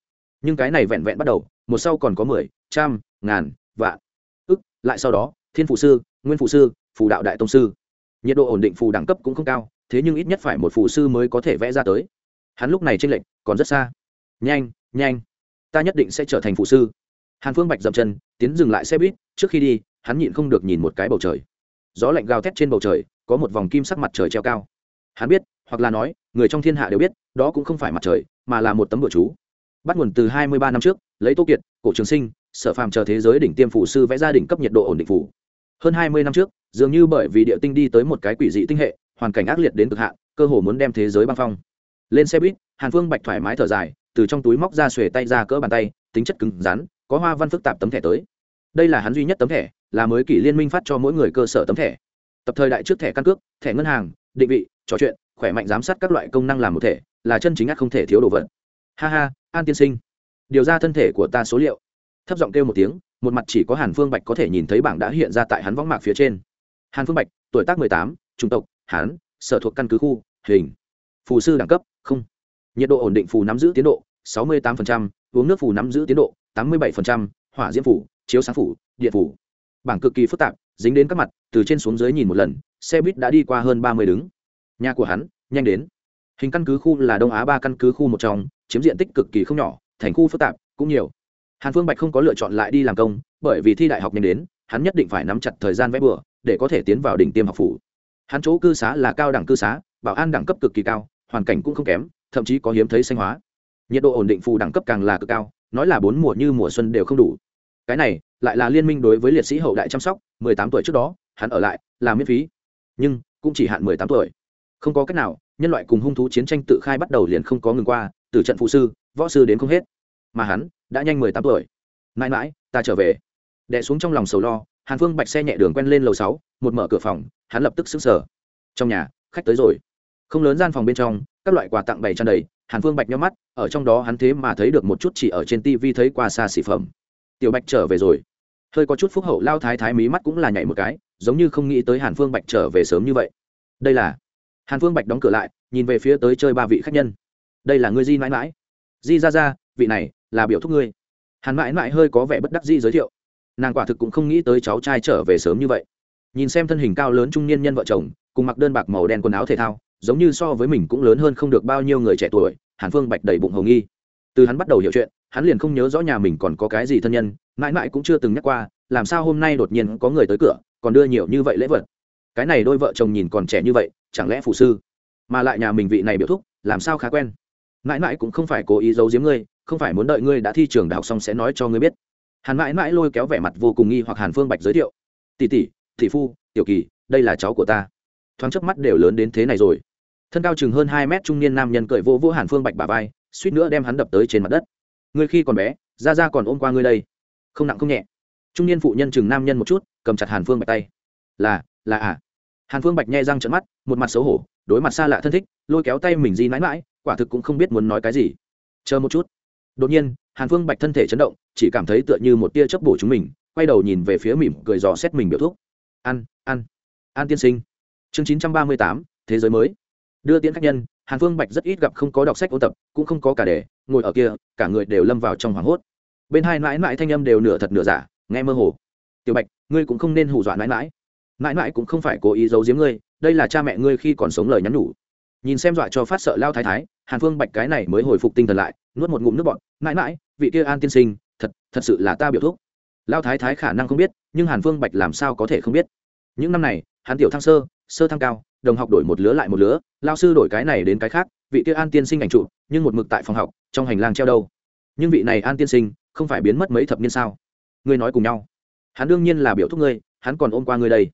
Nhưng cái này vẹn vẹn bắt đầu, một sau còn có mười, trăm, ngàn, vạn. Ức, lại sau đó, thiên phụ sư, nguyên phụ sư, phù đạo đại tông sư. Nhiệt độ ổn định phù đẳng cấp cũng không cao, thế nhưng ít nhất phải một phụ sư mới có thể vẽ ra tới. Hắn lúc này tranh lệch còn rất xa. Nhanh nhanh. Ta nhất định sẽ trở thành phụ sư hàn phương bạch dậm chân, tiến dừng lại xe buýt, trước khi đi, hắn nhịn không được nhìn một cái bầu trời. Gió lạnh gào thét trên bầu trời, có một vòng kim sắc mặt trời treo cao. Hắn biết, hoặc là nói, người trong thiên hạ đều biết, đó cũng không phải mặt trời, mà là một tấm bửa chú. Bắt nguồn từ hai mươi ba năm trước, lấy tô kiệt, cổ trường sinh, sở phàm chờ thế giới đỉnh tiêm phụ sư vẽ ra đỉnh cấp nhiệt độ ổn định phủ hơn hai mươi năm trước, dường như bởi vì địa tinh đi tới một cái quỷ dị tinh hệ, hoàn cảnh ác liệt đến cực hạn, cơ hồ muốn đem thế giới băng phong. Lên xe buýt, hàn phương bạch thoải mái thở dài, từ trong túi móc ra xuề tay ra cỡ bàn tay, tính chất cứng rắn có hoa văn phức tạp tấm thẻ tới. Đây là hắn duy nhất tấm thẻ là mới kỷ liên minh phát cho mỗi người cơ sở tấm thẻ. Tập thời đại trước thẻ căn cước thẻ ngân hàng định vị trò chuyện khỏe mạnh giám sát các loại công năng làm một thể là chân chính ác không thể thiếu đồ vật. Ha ha an tiên sinh. Điều ra thân thể của ta số liệu. Thấp giọng kêu một tiếng một mặt chỉ có hàn phương bạch có thể nhìn thấy bảng đã hiện ra tại hắn võng mạc phía trên. Hàn phương bạch tuổi tác mười tám chủng tộc hán sở thuộc căn cứ khu hình. Phù sư đẳng cấp không. Nhiệt độ ổn định phù nắm giữ tiến độ sáu mươi 68%, uống nước phù nắm giữ tiến độ tám mươi 87%, hỏa diễm phủ chiếu sáng phủ điện phủ. Bảng cực kỳ phức tạp dính đến các mặt từ trên xuống dưới nhìn một lần xe buýt đã đi qua hơn ba mươi đứng. Nhà của hắn nhanh đến. Hình căn cứ khu là đông á ba căn cứ khu một trong chiếm diện tích cực kỳ không nhỏ thành khu phức tạp cũng nhiều. Hàn phương bạch không có lựa chọn lại đi làm công bởi vì thi đại học nhanh đến hắn nhất định phải nắm chặt thời gian vẽ bừa để có thể tiến vào đỉnh tiêm học phủ. Hắn chỗ cư xá là cao đẳng cư xá bảo an đẳng cấp cực kỳ cao hoàn cảnh cũng không kém thậm chí có hiếm thấy xanh hóa. Nhiệt độ ổn định phù đẳng cấp càng là cực cao nói là bốn mùa như mùa xuân đều không đủ. Cái này, lại là liên minh đối với liệt sĩ hậu đại chăm sóc, mười tám tuổi trước đó, hắn ở lại, là miễn phí. Nhưng, cũng chỉ hạn mười tám tuổi. Không có cách nào, nhân loại cùng hung thú chiến tranh tự khai bắt đầu liền không có ngừng qua, từ trận phụ sư, võ sư đến không hết. Mà hắn, đã nhanh mười tám tuổi. Mãi mãi, ta trở về. Đẻ xuống trong lòng sầu lo, hàn phương bạch xe nhẹ đường quen lên lầu sáu, một mở cửa phòng, hắn lập tức xứng sở trong nhà, khách tới rồi. Không lớn gian phòng bên trong, các loại quà tặng bày tràn đầy hàn phương bạch nhắm mắt, ở trong đó hắn thế mà thấy được một chút chỉ ở trên tv thấy qua xa xỉ phẩm. Tiểu bạch trở về rồi. Hơi có chút phúc hậu lao thái thái mí mắt cũng là nhảy một cái, giống như không nghĩ tới hàn phương bạch trở về sớm như vậy. Đây là hàn phương bạch đóng cửa lại, nhìn về phía tới chơi ba vị khách nhân. Đây là ngươi di mãi mãi. Di ra ra, vị này là biểu thúc ngươi. Hàn mãi mãi hơi có vẻ bất đắc di giới thiệu. Nàng quả thực cũng không nghĩ tới cháu trai trở về sớm như vậy. Nhìn xem thân hình cao lớn trung niên nhân vợ chồng, cùng mặc đơn bạc màu đen quần áo thể thao giống như so với mình cũng lớn hơn không được bao nhiêu người trẻ tuổi, hàn phương bạch đầy bụng hồng nghi. Từ hắn bắt đầu hiểu chuyện, hắn liền không nhớ rõ nhà mình còn có cái gì thân nhân, mãi mãi cũng chưa từng nhắc qua, làm sao hôm nay đột nhiên có người tới cửa, còn đưa nhiều như vậy lễ vật. Cái này đôi vợ chồng nhìn còn trẻ như vậy, chẳng lẽ phụ sư? Mà lại nhà mình vị này biểu thúc, làm sao khá quen? Mãi mãi cũng không phải cố ý giấu giếm ngươi, không phải muốn đợi ngươi đã thi trường đại học xong sẽ nói cho ngươi biết. Hàn mãi mãi lôi kéo vẻ mặt vô cùng nghi hoặc hàn phương bạch giới thiệu. Tỷ tỷ tỷ phu, tiểu kỳ, đây là cháu của ta. Thoáng chớp mắt đều lớn đến thế này rồi thân cao chừng hơn hai mét trung niên nam nhân cởi vô vô hàn phương bạch bà vai, suýt nữa đem hắn đập tới trên mặt đất. Ngươi khi còn bé, ra ra còn ôm qua ngươi đây. Không nặng không nhẹ. Trung niên phụ nhân chừng nam nhân một chút, cầm chặt hàn phương bạch tay. Là là à. Hàn phương bạch nhai răng trận mắt, một mặt xấu hổ, đối mặt xa lạ thân thích, lôi kéo tay mình di mãi mãi, quả thực cũng không biết muốn nói cái gì. Chờ một chút. Đột nhiên, hàn phương bạch thân thể chấn động, chỉ cảm thấy tựa như một tia chớp bổ chúng mình, quay đầu nhìn về phía mỉm cười dò xét mình biểu thuốc ăn ăn an tiên sinh. Chương chín trăm ba mươi tám, thế giới mới đưa tiễn khách nhân, hàn phương bạch rất ít gặp không có đọc sách ôn tập, cũng không có cả đề, ngồi ở kia, cả người đều lâm vào trong hoảng hốt. Bên hai mãi mãi thanh âm đều nửa thật nửa giả, nghe mơ hồ. Tiểu bạch, ngươi cũng không nên hù dọa mãi mãi. Mãi mãi cũng không phải cố ý giấu giếm ngươi, đây là cha mẹ ngươi khi còn sống lời nhắn nhủ. Nhìn xem dọa cho phát sợ lao thái thái, hàn phương bạch cái này mới hồi phục tinh thần lại, nuốt một ngụm nước bọt. Mãi mãi, vị kia an tiên sinh, thật thật sự là ta biểu thuốc lao thái thái khả năng không biết, nhưng hàn phương bạch làm sao có thể không biết. Những năm này hàn tiểu thăng sơ sơ thăng cao đồng học đổi một lứa lại một lứa, lao sư đổi cái này đến cái khác, vị kia an tiên sinh ảnh trụ nhưng một mực tại phòng học, trong hành lang treo đâu. Nhưng vị này an tiên sinh, không phải biến mất mấy thập niên sao? Ngươi nói cùng nhau. Hắn đương nhiên là biểu thúc ngươi, hắn còn ôm qua ngươi đây.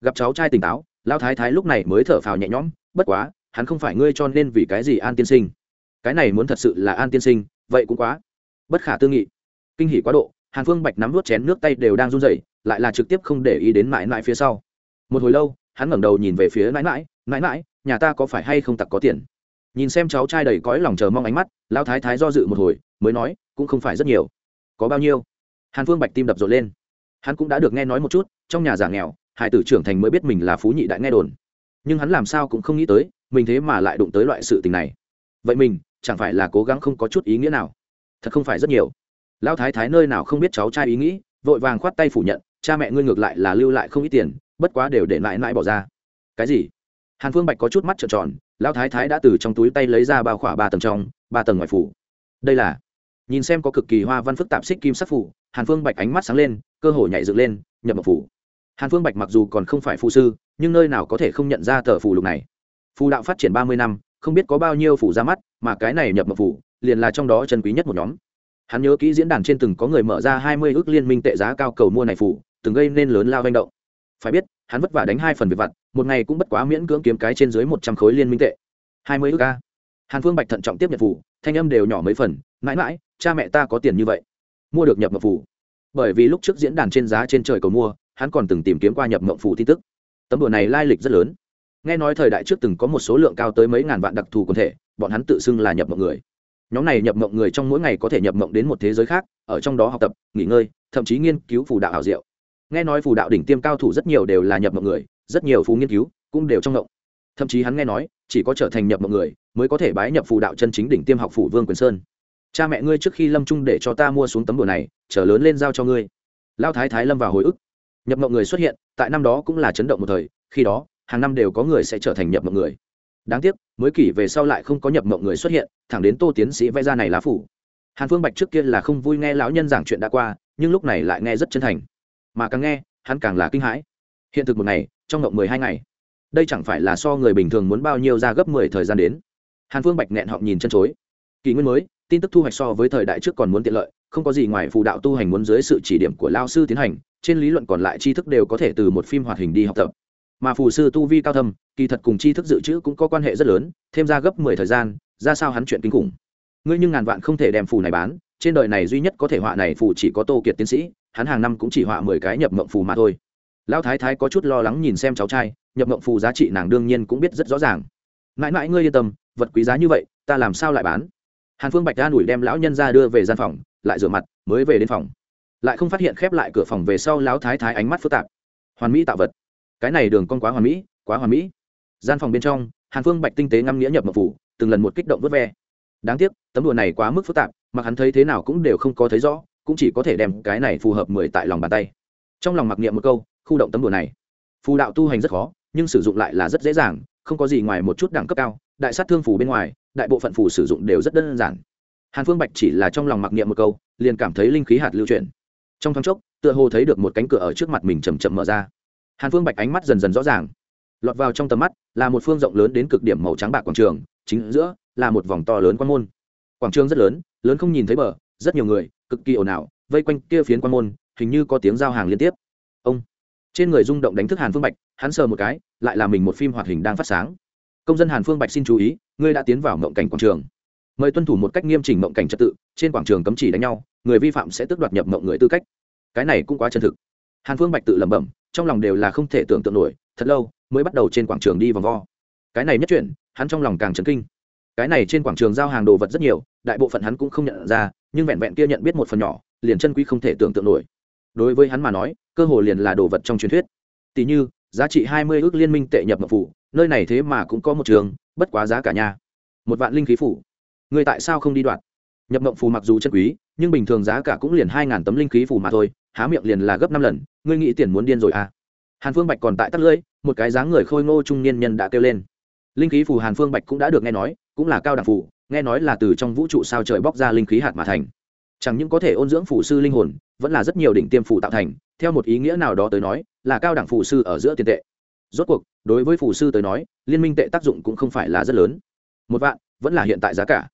Gặp cháu trai tỉnh táo, lao thái thái lúc này mới thở phào nhẹ nhõm, bất quá, hắn không phải ngươi cho nên vì cái gì an tiên sinh? Cái này muốn thật sự là an tiên sinh, vậy cũng quá. Bất khả tư nghị. Kinh hỉ quá độ, hàn phương bạch nắm vút chén nước tay đều đang run rẩy, lại là trực tiếp không để ý đến mãi mãi phía sau. Một hồi lâu hắn ngẩng đầu nhìn về phía mãi mãi mãi mãi nhà ta có phải hay không tặc có tiền? Nhìn xem cháu trai đầy cõi lòng chờ mong ánh mắt, lão thái thái do dự một hồi, mới nói, cũng không phải rất nhiều. Có bao nhiêu? Hàn phương bạch tim đập rộn lên. Hắn cũng đã được nghe nói một chút, trong nhà giả nghèo, hải tử trưởng thành mới biết mình là phú nhị đại nghe đồn. Nhưng hắn làm sao cũng không nghĩ tới, mình thế mà lại đụng tới loại sự tình này. Vậy mình, chẳng phải là cố gắng không có chút ý nghĩa nào? Thật không phải rất nhiều. Lão thái thái nơi nào không biết cháu trai ý nghĩ, vội vàng khoát tay phủ nhận, cha mẹ ngươi ngược lại là lưu lại không ít tiền bất quá đều để mãi mãi bỏ ra. Cái gì? Hàn phương bạch có chút mắt trợn tròn, lão thái thái đã từ trong túi tay lấy ra bao khỏa ba tầng trong, ba tầng ngoài phủ. Đây là, nhìn xem có cực kỳ hoa văn phức tạp xích kim sắc phủ, hàn phương bạch ánh mắt sáng lên, cơ hồ nhảy dựng lên, nhập mộc phủ. Hàn phương bạch mặc dù còn không phải phù sư, nhưng nơi nào có thể không nhận ra tờ phù lục này. Phù đạo phát triển ba mươi năm, không biết có bao nhiêu phủ ra mắt, mà cái này nhập mộc phủ, liền là trong đó chân quý nhất một nhóm. Hắn nhớ kỹ diễn đàn trên từng có người mở ra hai mươi ước liên minh tệ giá cao cầu mua này phủ, từng gây nên lớn lao manh động phải biết, hắn vất vả đánh hai phần việc vặt, một ngày cũng bất quá miễn cưỡng kiếm cái trên dưới một trăm khối liên minh tệ. Hai mươi ước ca hàn phương bạch thận trọng tiếp nhận phủ thanh âm đều nhỏ mấy phần, mãi mãi, cha mẹ ta có tiền như vậy, mua được nhập mộng phủ bởi vì lúc trước diễn đàn trên giá trên trời cầu mua, hắn còn từng tìm kiếm qua nhập mộng phủ tin tức. Tấm đùa này lai lịch rất lớn. Nghe nói thời đại trước từng có một số lượng cao tới mấy ngàn vạn đặc thù quần thể, bọn hắn tự xưng là nhập mộng người. Nhóm này nhập mộng người trong mỗi ngày có thể nhập mộng đến một thế giới khác, ở trong đó học tập, nghỉ ngơi, thậm chí nghiên cứu phù đạo hảo diệu nghe nói phù đạo đỉnh tiêm cao thủ rất nhiều đều là nhập mộng người, rất nhiều phú nghiên cứu cũng đều trong mộng. Thậm chí hắn nghe nói, chỉ có trở thành nhập mộng người mới có thể bái nhập phù đạo chân chính đỉnh tiêm học phủ vương quyền sơn. Cha mẹ ngươi trước khi lâm trung để cho ta mua xuống tấm đồ này trở lớn lên giao cho ngươi. Lao thái thái lâm vào hồi ức. Nhập mộng người xuất hiện, tại năm đó cũng là chấn động một thời, khi đó, hàng năm đều có người sẽ trở thành nhập mộng người. Đáng tiếc, mới kỷ về sau lại không có nhập mộng người xuất hiện, thẳng đến tô tiến sĩ vẽ ra này lá phủ. Hàn phương bạch trước kia là không vui nghe lão nhân giảng chuyện đã qua, nhưng lúc này lại nghe rất chân thành mà càng nghe, hắn càng là kinh hãi. Hiện thực một ngày, trong ngộng mười hai ngày. Đây chẳng phải là so người bình thường muốn bao nhiêu ra gấp mười thời gian đến. Hàn phương bạch nghẹn họng nhìn chân chối. Kỷ nguyên mới, tin tức thu hoạch so với thời đại trước còn muốn tiện lợi, không có gì ngoài phù đạo tu hành muốn dưới sự chỉ điểm của lao sư tiến hành, trên lý luận còn lại tri thức đều có thể từ một phim hoạt hình đi học tập. Mà phù sư tu vi cao thâm, kỳ thật cùng tri thức dự trữ cũng có quan hệ rất lớn, thêm ra gấp mười thời gian, ra sao hắn chuyện kinh khủng. Ngươi nhưng ngàn vạn không thể đem phù này bán, trên đời này duy nhất có thể họa này phù chỉ có tô kiệt tiến sĩ hắn hàng năm cũng chỉ họa mười cái nhập mộng phù mà thôi. Lão thái thái có chút lo lắng nhìn xem cháu trai, nhập mộng phù giá trị nàng đương nhiên cũng biết rất rõ ràng. Mãi mãi ngươi yên tâm, vật quý giá như vậy, ta làm sao lại bán? Hàn phương bạch ra đuổi đem lão nhân ra đưa về gian phòng, lại rửa mặt, mới về đến phòng. Lại không phát hiện khép lại cửa phòng về sau lão thái thái ánh mắt phức tạp. Hoàn mỹ tạo vật. Cái này đường con quá hoàn mỹ, quá hoàn mỹ. Gian phòng bên trong, hàn phương bạch tinh tế ngâm nghĩa nhập mộng phủ từng lần một kích động vớt ve. Đáng tiếc, tấm đùa này quá mức phức tạp mà hắn thấy thế nào cũng đều không có thấy rõ cũng chỉ có thể đem cái này phù hợp mười tại lòng bàn tay. Trong lòng mặc niệm một câu, khu động tấm đồ này. Phù đạo tu hành rất khó, nhưng sử dụng lại là rất dễ dàng, không có gì ngoài một chút đẳng cấp cao, đại sát thương phù bên ngoài, đại bộ phận phù sử dụng đều rất đơn giản. Hàn phương bạch chỉ là trong lòng mặc niệm một câu, liền cảm thấy linh khí hạt lưu chuyển. Trong thoáng chốc, tựa hồ thấy được một cánh cửa ở trước mặt mình chầm chậm mở ra. Hàn phương bạch ánh mắt dần dần rõ ràng. Lọt vào trong tầm mắt, là một phương rộng lớn đến cực điểm màu trắng bạc quảng trường, chính giữa là một vòng to lớn quan môn. Quảng trường rất lớn lớn không nhìn thấy bờ, rất nhiều người cực kỳ ồn ào, vây quanh kia phiến quan môn, hình như có tiếng giao hàng liên tiếp. Ông, trên người rung động đánh thức hàn phương bạch, hắn sờ một cái, lại là mình một phim hoạt hình đang phát sáng. Công dân hàn phương bạch xin chú ý, ngươi đã tiến vào mộng cảnh quảng trường. Mời tuân thủ một cách nghiêm chỉnh mộng cảnh trật tự, trên quảng trường cấm chỉ đánh nhau, người vi phạm sẽ tước đoạt nhập mộng người tư cách. Cái này cũng quá chân thực. Hàn phương bạch tự lẩm bẩm, trong lòng đều là không thể tưởng tượng nổi, thật lâu mới bắt đầu trên quảng trường đi vòng vo. Cái này nhất chuyển hắn trong lòng càng chấn kinh. Cái này trên quảng trường giao hàng đồ vật rất nhiều, đại bộ phận hắn cũng không nhận ra nhưng vẹn vẹn kia nhận biết một phần nhỏ, liền chân quý không thể tưởng tượng nổi. Đối với hắn mà nói, cơ hồ liền là đồ vật trong truyền thuyết. Tỷ như, giá trị hai mươi ước liên minh tệ nhập mật phủ, nơi này thế mà cũng có một trường, bất quá giá cả nhà một vạn linh khí phủ. Người tại sao không đi đoạt? Nhập mộng phù mặc dù chân quý, nhưng bình thường giá cả cũng liền hai ngàn tấm linh khí phù mà thôi, há miệng liền là gấp năm lần, ngươi nghĩ tiền muốn điên rồi à? Hàn phương bạch còn tại tắt lưỡi, một cái dáng người khôi ngô trung niên nhân đã kêu lên. Linh khí phù hàn phương bạch cũng đã được nghe nói, cũng là cao đẳng phù nghe nói là từ trong vũ trụ sao trời bóc ra linh khí hạt mà thành. Chẳng những có thể ôn dưỡng phù sư linh hồn, vẫn là rất nhiều đỉnh tiêm phù tạo thành, theo một ý nghĩa nào đó tới nói, là cao đẳng phù sư ở giữa tiền tệ. Rốt cuộc, đối với phù sư tới nói, liên minh tệ tác dụng cũng không phải là rất lớn. Một vạn, vẫn là hiện tại giá cả.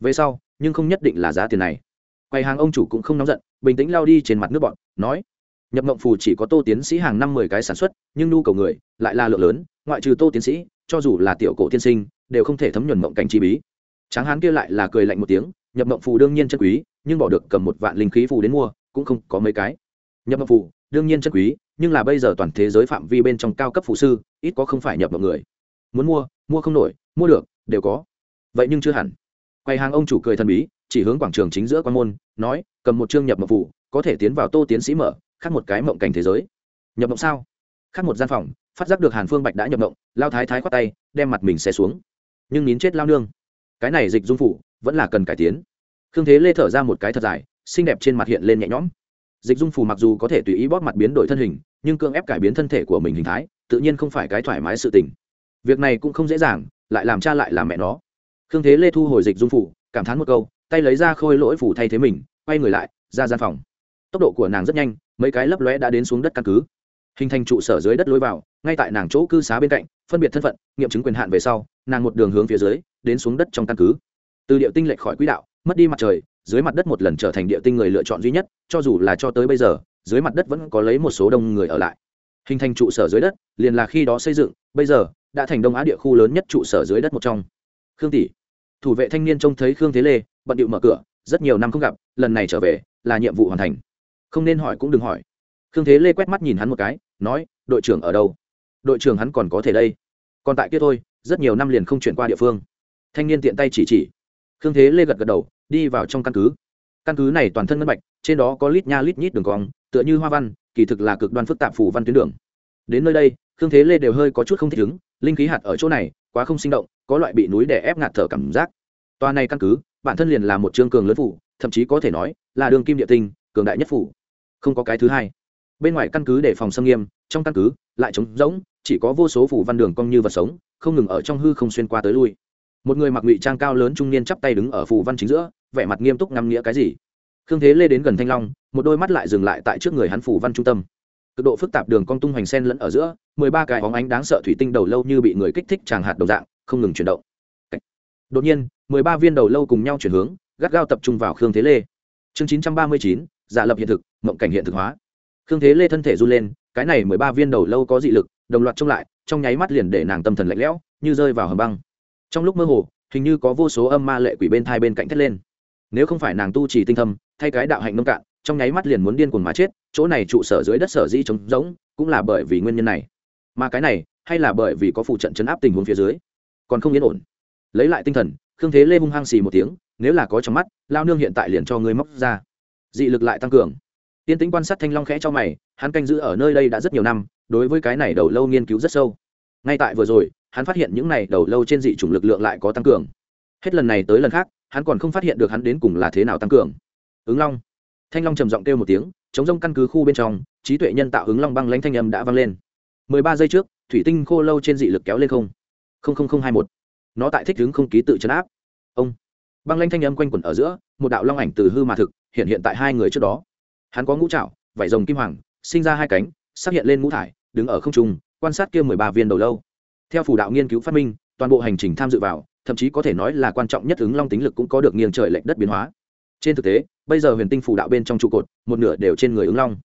Về sau, nhưng không nhất định là giá tiền này. Quầy hàng ông chủ cũng không nóng giận, bình tĩnh lao đi trên mặt nước bọn, nói, nhập mộng phù chỉ có tô tiến sĩ hàng năm mười cái sản xuất, nhưng nhu cầu người lại là lượng lớn, ngoại trừ tô tiến sĩ, cho dù là tiểu cổ tiên sinh, đều không thể thấm nhuần mộng cảnh chi bí tráng hán kia lại là cười lạnh một tiếng, nhập mộng phù đương nhiên chân quý, nhưng bỏ được cầm một vạn linh khí phù đến mua, cũng không có mấy cái. Nhập mộng phù, đương nhiên chân quý, nhưng là bây giờ toàn thế giới phạm vi bên trong cao cấp phù sư, ít có không phải nhập mộng người. Muốn mua mua không nổi, mua được, đều có. Vậy nhưng chưa hẳn. Quầy hàng ông chủ cười thần bí, chỉ hướng quảng trường chính giữa quan môn, nói, cầm một chương nhập mộng phù, có thể tiến vào tô tiến sĩ mở, khác một cái mộng cảnh thế giới. Nhập mộng sao? Khác một gian phòng, phát giác được hàn phương bạch đã nhập mộng, lao thái thái khoát tay, đem mặt mình xe xuống. Nhưng nín chết lao nương cái này dịch dung phủ vẫn là cần cải tiến. Khương thế lê thở ra một cái thật dài, xinh đẹp trên mặt hiện lên nhẹ nhõm. Dịch dung phù mặc dù có thể tùy ý bóp mặt biến đổi thân hình, nhưng cưỡng ép cải biến thân thể của mình hình thái, tự nhiên không phải cái thoải mái sự tình. Việc này cũng không dễ dàng, lại làm cha lại làm mẹ nó. Khương thế lê thu hồi dịch dung phủ, cảm thán một câu, tay lấy ra khôi lỗi phủ thay thế mình, quay người lại, ra gian phòng. Tốc độ của nàng rất nhanh, mấy cái lấp lóe đã đến xuống đất căn cứ. Hình thành trụ sở dưới đất lối vào, ngay tại nàng chỗ cư xá bên cạnh, phân biệt thân phận, nghiệm chứng quyền hạn về sau, nàng một đường hướng phía dưới đến xuống đất trong căn cứ. Từ địa tinh lệch khỏi quỹ đạo, mất đi mặt trời, dưới mặt đất một lần trở thành địa tinh người lựa chọn duy nhất, cho dù là cho tới bây giờ, dưới mặt đất vẫn có lấy một số đông người ở lại. Hình thành trụ sở dưới đất, liền là khi đó xây dựng, bây giờ, đã thành đông á địa khu lớn nhất trụ sở dưới đất một trong. Khương tỷ. Thủ vệ thanh niên trông thấy khương thế lê, bận điệu mở cửa, rất nhiều năm không gặp, lần này trở về, là nhiệm vụ hoàn thành. Không nên hỏi cũng đừng hỏi. Khương thế lê quét mắt nhìn hắn một cái, nói, đội trưởng ở đâu? Đội trưởng hắn còn có thể đây. Còn tại kia thôi, rất nhiều năm liền không chuyển qua địa phương thanh niên tiện tay chỉ chỉ. Khương thế lê gật gật đầu, đi vào trong căn cứ. Căn cứ này toàn thân ngân bạch, trên đó có lít nha lít nhít đường cong, tựa như hoa văn, kỳ thực là cực đoan phức tạp phủ văn tuyến đường. Đến nơi đây, khương thế lê đều hơi có chút không thích ứng, linh khí hạt ở chỗ này, quá không sinh động, có loại bị núi đè ép ngạt thở cảm giác. Toa này căn cứ, bản thân liền là một trương cường lớn phủ, thậm chí có thể nói là đường kim địa tinh, cường đại nhất phủ. Không có cái thứ hai. Bên ngoài căn cứ để phòng xâm nghiêm, trong căn cứ lại trống rỗng, chỉ có vô số phủ văn đường cong như vật sống, không ngừng ở trong hư không xuyên qua tới lui một người mặc ngụy trang cao lớn trung niên chắp tay đứng ở phù văn chính giữa, vẻ mặt nghiêm túc ngắm nghĩa cái gì. Khương thế lê đến gần thanh long, một đôi mắt lại dừng lại tại trước người hắn phù văn trung tâm. Cực độ phức tạp đường cong tung hoành sen lẫn ở giữa, mười ba cái óng ánh đáng sợ thủy tinh đầu lâu như bị người kích thích tràng hạt đầu dạng, không ngừng chuyển động. Đột nhiên, mười ba viên đầu lâu cùng nhau chuyển hướng, gắt gao tập trung vào khương thế lê. Chương chín trăm ba mươi chín, giả lập hiện thực, mộng cảnh hiện thực hóa. Khương thế lê thân thể run lên, cái này mười ba viên đầu lâu có dị lực, đồng loạt trông lại, trong nháy mắt liền để nàng tâm thần lạnh lẽo, như rơi vào hầm băng trong lúc mơ hồ, hình như có vô số âm ma lệ quỷ bên thai bên cạnh thét lên. Nếu không phải nàng tu trì tinh thâm, thay cái đạo hạnh nông cạn, trong nháy mắt liền muốn điên cuồng mà chết, chỗ này trụ sở dưới đất sở di trống rỗng, cũng là bởi vì nguyên nhân này. Mà cái này, hay là bởi vì có phụ trận chấn áp tình huống phía dưới. Còn không yên ổn. Lấy lại tinh thần, khương thế lê hung hăng xì một tiếng, nếu là có trong mắt, lao nương hiện tại liền cho ngươi móc ra. Dị lực lại tăng cường. Tiên tính quan sát thanh long khẽ cho mày, hắn canh giữ ở nơi đây đã rất nhiều năm, đối với cái này đầu lâu nghiên cứu rất sâu. Ngay tại vừa rồi hắn phát hiện những này đầu lâu trên dị chủng lực lượng lại có tăng cường. Hết lần này tới lần khác, hắn còn không phát hiện được hắn đến cùng là thế nào tăng cường. Ứng long. Thanh long trầm giọng kêu một tiếng, chống rông căn cứ khu bên trong, trí tuệ nhân tạo ứng long băng lãnh thanh âm đã vang lên. Mười ba giây trước, thủy tinh khô lâu trên dị lực kéo lên không. Không không không hai một. Nó tại thích ứng không ký tự chấn áp. Ông. Băng lãnh thanh âm quanh quẩn ở giữa, một đạo long ảnh từ hư mà thực, hiện hiện tại hai người trước đó. Hắn có ngũ trạo vải rồng kim hoàng, sinh ra hai cánh xác hiện lên ngũ thải, đứng ở không trung, quan sát kia mười ba viên đầu lâu theo phủ đạo nghiên cứu phát minh, toàn bộ hành trình tham dự vào, thậm chí có thể nói là quan trọng nhất ứng long tính lực cũng có được nghiêng trời lệch đất biến hóa. Trên thực tế, bây giờ huyền tinh phủ đạo bên trong trụ cột, một nửa đều trên người ứng long.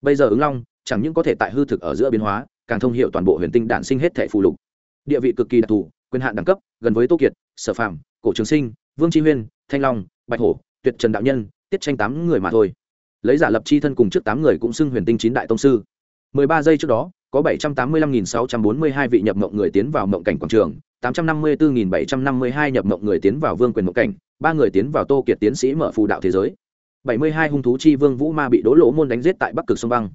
Bây giờ ứng long, chẳng những có thể tại hư thực ở giữa biến hóa, càng thông hiệu toàn bộ huyền tinh đản sinh hết thẻ phù lục. Địa vị cực kỳ đặc thù, quyền hạn đẳng cấp, gần với tô kiệt, sở phạm cổ trường sinh, vương tri huyên, thanh long, bạch hổ, tuyệt trần đạo nhân, tiết tranh tám người mà thôi. Lấy giả lập chi thân cùng trước tám người cũng xưng huyền tinh chín đại tông sư. Mười ba giây trước đó có bảy trăm tám mươi lăm nghìn sáu trăm bốn mươi hai vị nhập mộng người tiến vào mộng cảnh quảng trường, tám trăm năm mươi bốn nghìn bảy trăm năm mươi hai nhập mộng người tiến vào vương quyền mộng cảnh, ba người tiến vào tô kiệt tiến sĩ mở phù đạo thế giới. bảy mươi hai hung thú chi vương vũ ma bị đỗ lỗ môn đánh giết tại bắc cực sông băng.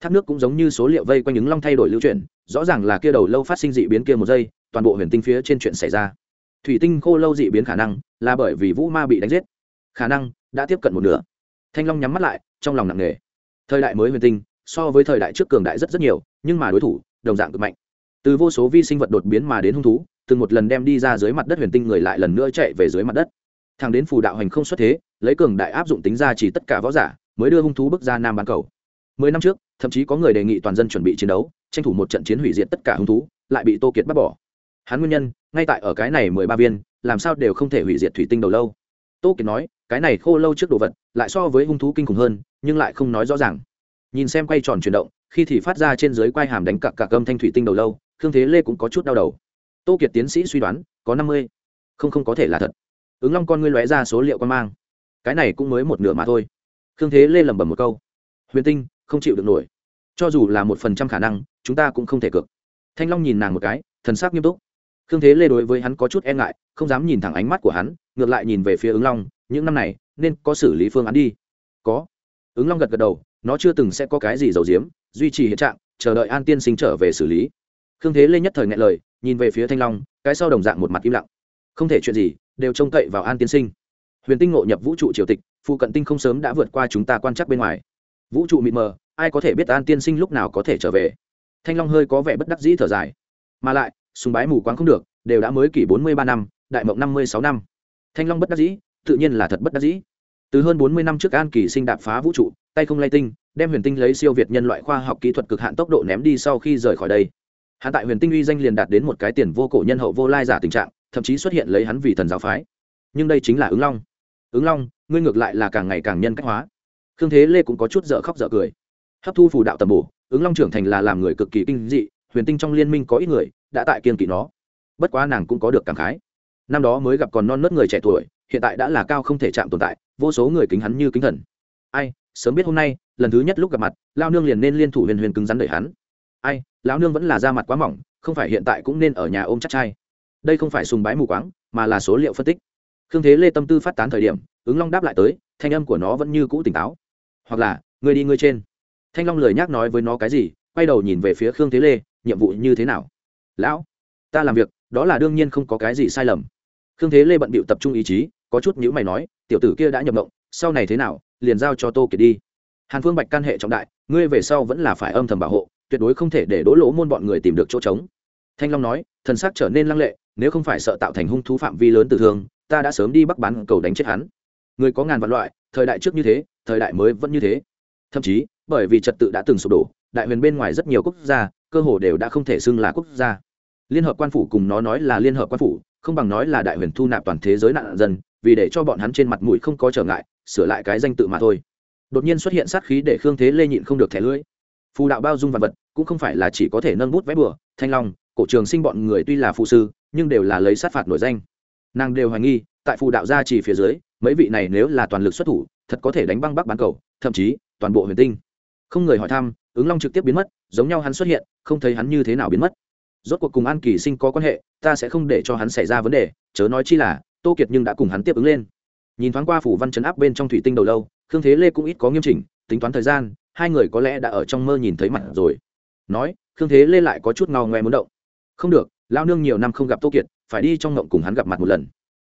Thác nước cũng giống như số liệu vây quanh những long thay đổi lưu chuyển, rõ ràng là kia đầu lâu phát sinh dị biến kia một giây, toàn bộ huyền tinh phía trên chuyện xảy ra. Thủy tinh khô lâu dị biến khả năng là bởi vì vũ ma bị đánh giết. Khả năng đã tiếp cận một nửa. Thanh long nhắm mắt lại, trong lòng nặng nề. Thời đại mới huyền tinh so với thời đại trước cường đại rất rất nhiều, nhưng mà đối thủ, đồng dạng cực mạnh. Từ vô số vi sinh vật đột biến mà đến hung thú, từng một lần đem đi ra dưới mặt đất huyền tinh người lại lần nữa chạy về dưới mặt đất. Thằng đến phù đạo hành không xuất thế, lấy cường đại áp dụng tính ra chỉ tất cả võ giả, mới đưa hung thú bước ra nam bán cầu. Mười năm trước, thậm chí có người đề nghị toàn dân chuẩn bị chiến đấu, tranh thủ một trận chiến hủy diệt tất cả hung thú, lại bị tô kiệt bắt bỏ. Hắn nguyên nhân, ngay tại ở cái này mười ba viên, làm sao đều không thể hủy diệt thủy tinh đầu lâu. Tô kiệt nói, cái này khô lâu trước đồ vật, lại so với hung thú kinh khủng hơn, nhưng lại không nói rõ ràng nhìn xem quay tròn chuyển động, khi thì phát ra trên dưới quai hàm đánh cặp cả cơm thanh thủy tinh đầu lâu, khương thế lê cũng có chút đau đầu. Tô kiệt tiến sĩ suy đoán, có năm mươi. Không không có thể là thật. Ứng long con ngươi lóe ra số liệu quan mang. Cái này cũng mới một nửa mà thôi. Khương thế lê lẩm bẩm một câu. Huyền tinh, không chịu được nổi. Cho dù là một phần trăm khả năng, chúng ta cũng không thể cược. Thanh long nhìn nàng một cái, thần sắc nghiêm túc. Khương thế lê đối với hắn có chút e ngại, không dám nhìn thẳng ánh mắt của hắn, ngược lại nhìn về phía ứng long, những năm này, nên có xử lý phương án đi. Có. Ứng long gật gật đầu nó chưa từng sẽ có cái gì giấu giếm, duy trì hiện trạng, chờ đợi an tiên sinh trở về xử lý. Khương thế lê nhất thời ngại lời, nhìn về phía thanh long, cái sau đồng dạng một mặt im lặng. Không thể chuyện gì, đều trông cậy vào an tiên sinh. Huyền tinh ngộ nhập vũ trụ triều tịch, phụ cận tinh không sớm đã vượt qua chúng ta quan trắc bên ngoài. Vũ trụ mịt mờ, ai có thể biết an tiên sinh lúc nào có thể trở về? Thanh long hơi có vẻ bất đắc dĩ thở dài. Mà lại, sùng bái mù quáng không được, đều đã mới kỷ bốn mươi ba năm, đại mộng năm mươi sáu năm. Thanh long bất đắc dĩ, tự nhiên là thật bất đắc dĩ từ hơn bốn mươi năm trước an kỳ sinh đạp phá vũ trụ, tay không lay tinh, đem huyền tinh lấy siêu việt nhân loại khoa học kỹ thuật cực hạn tốc độ ném đi sau khi rời khỏi đây. Hạ tại huyền tinh uy danh liền đạt đến một cái tiền vô cổ nhân hậu vô lai giả tình trạng, thậm chí xuất hiện lấy hắn vì thần giáo phái. Nhưng đây chính là ứng long. Ứng long, ngươi ngược lại là càng ngày càng nhân cách hóa. Khương thế lê cũng có chút dở khóc dở cười. Hấp thu phù đạo tầm bổ, ứng long trưởng thành là làm người cực kỳ kinh dị, huyền tinh trong liên minh có ít người đã tại kiên kỵ nó. Bất quá nàng cũng có được cảm khái. Năm đó mới gặp còn non nớt người trẻ tuổi hiện tại đã là cao không thể chạm tồn tại, vô số người kính hắn như kính thần. Ai, sớm biết hôm nay, lần thứ nhất lúc gặp mặt lao nương liền nên liên thủ huyền huyền cứng rắn đợi hắn. Ai, lão nương vẫn là da mặt quá mỏng, không phải hiện tại cũng nên ở nhà ôm chắc trai. Đây không phải sùng bái mù quáng, mà là số liệu phân tích. Khương thế lê tâm tư phát tán thời điểm, ứng long đáp lại tới, thanh âm của nó vẫn như cũ tỉnh táo. Hoặc là người đi người trên. Thanh long lời nhắc nói với nó cái gì, quay đầu nhìn về phía khương thế lê, nhiệm vụ như thế nào? Lão, ta làm việc, đó là đương nhiên không có cái gì sai lầm. Khương thế lê bận bịu tập trung ý chí có chút nhữ mày nói, tiểu tử kia đã nhập mộng, sau này thế nào, liền giao cho tô kiệt đi. Hàn phương bạch can hệ trọng đại, ngươi về sau vẫn là phải âm thầm bảo hộ, tuyệt đối không thể để đỗ lỗ môn bọn người tìm được chỗ trống. Thanh long nói, thần xác trở nên lăng lệ, nếu không phải sợ tạo thành hung thú phạm vi lớn từ thương, ta đã sớm đi bắc bán cầu đánh chết hắn. Người có ngàn vạn loại, thời đại trước như thế, thời đại mới vẫn như thế. Thậm chí, bởi vì trật tự đã từng sụp đổ, đại huyền bên ngoài rất nhiều quốc gia, cơ hồ đều đã không thể xưng là quốc gia. Liên hợp quan phủ cùng nó nói là liên hợp quan phủ, không bằng nói là đại huyền thu nạp toàn thế giới nạn dân vì để cho bọn hắn trên mặt mũi không có trở ngại, sửa lại cái danh tự mà thôi. Đột nhiên xuất hiện sát khí để khương thế lê nhịn không được thẻ lưỡi. Phù đạo bao dung vật vật, cũng không phải là chỉ có thể nâng bút vẽ bừa, thanh long, cổ trường sinh bọn người tuy là phụ sư, nhưng đều là lấy sát phạt nổi danh. Nàng đều hoài nghi, tại phù đạo gia chỉ phía dưới, mấy vị này nếu là toàn lực xuất thủ, thật có thể đánh băng bắc bán cầu, thậm chí, toàn bộ huyền tinh. Không người hỏi thăm, ứng long trực tiếp biến mất, giống nhau hắn xuất hiện, không thấy hắn như thế nào biến mất. Rốt cuộc cùng an kỳ sinh có quan hệ, ta sẽ không để cho hắn xảy ra vấn đề, chớ nói chi là tô kiệt nhưng đã cùng hắn tiếp ứng lên. Nhìn thoáng qua phủ văn chấn áp bên trong thủy tinh đầu lâu, khương thế lê cũng ít có nghiêm chỉnh, tính toán thời gian, hai người có lẽ đã ở trong mơ nhìn thấy mặt rồi. Nói, khương thế lê lại có chút ngao ngoe muốn động. Không được lao nương nhiều năm không gặp tô kiệt, phải đi trong ngộng cùng hắn gặp mặt một lần.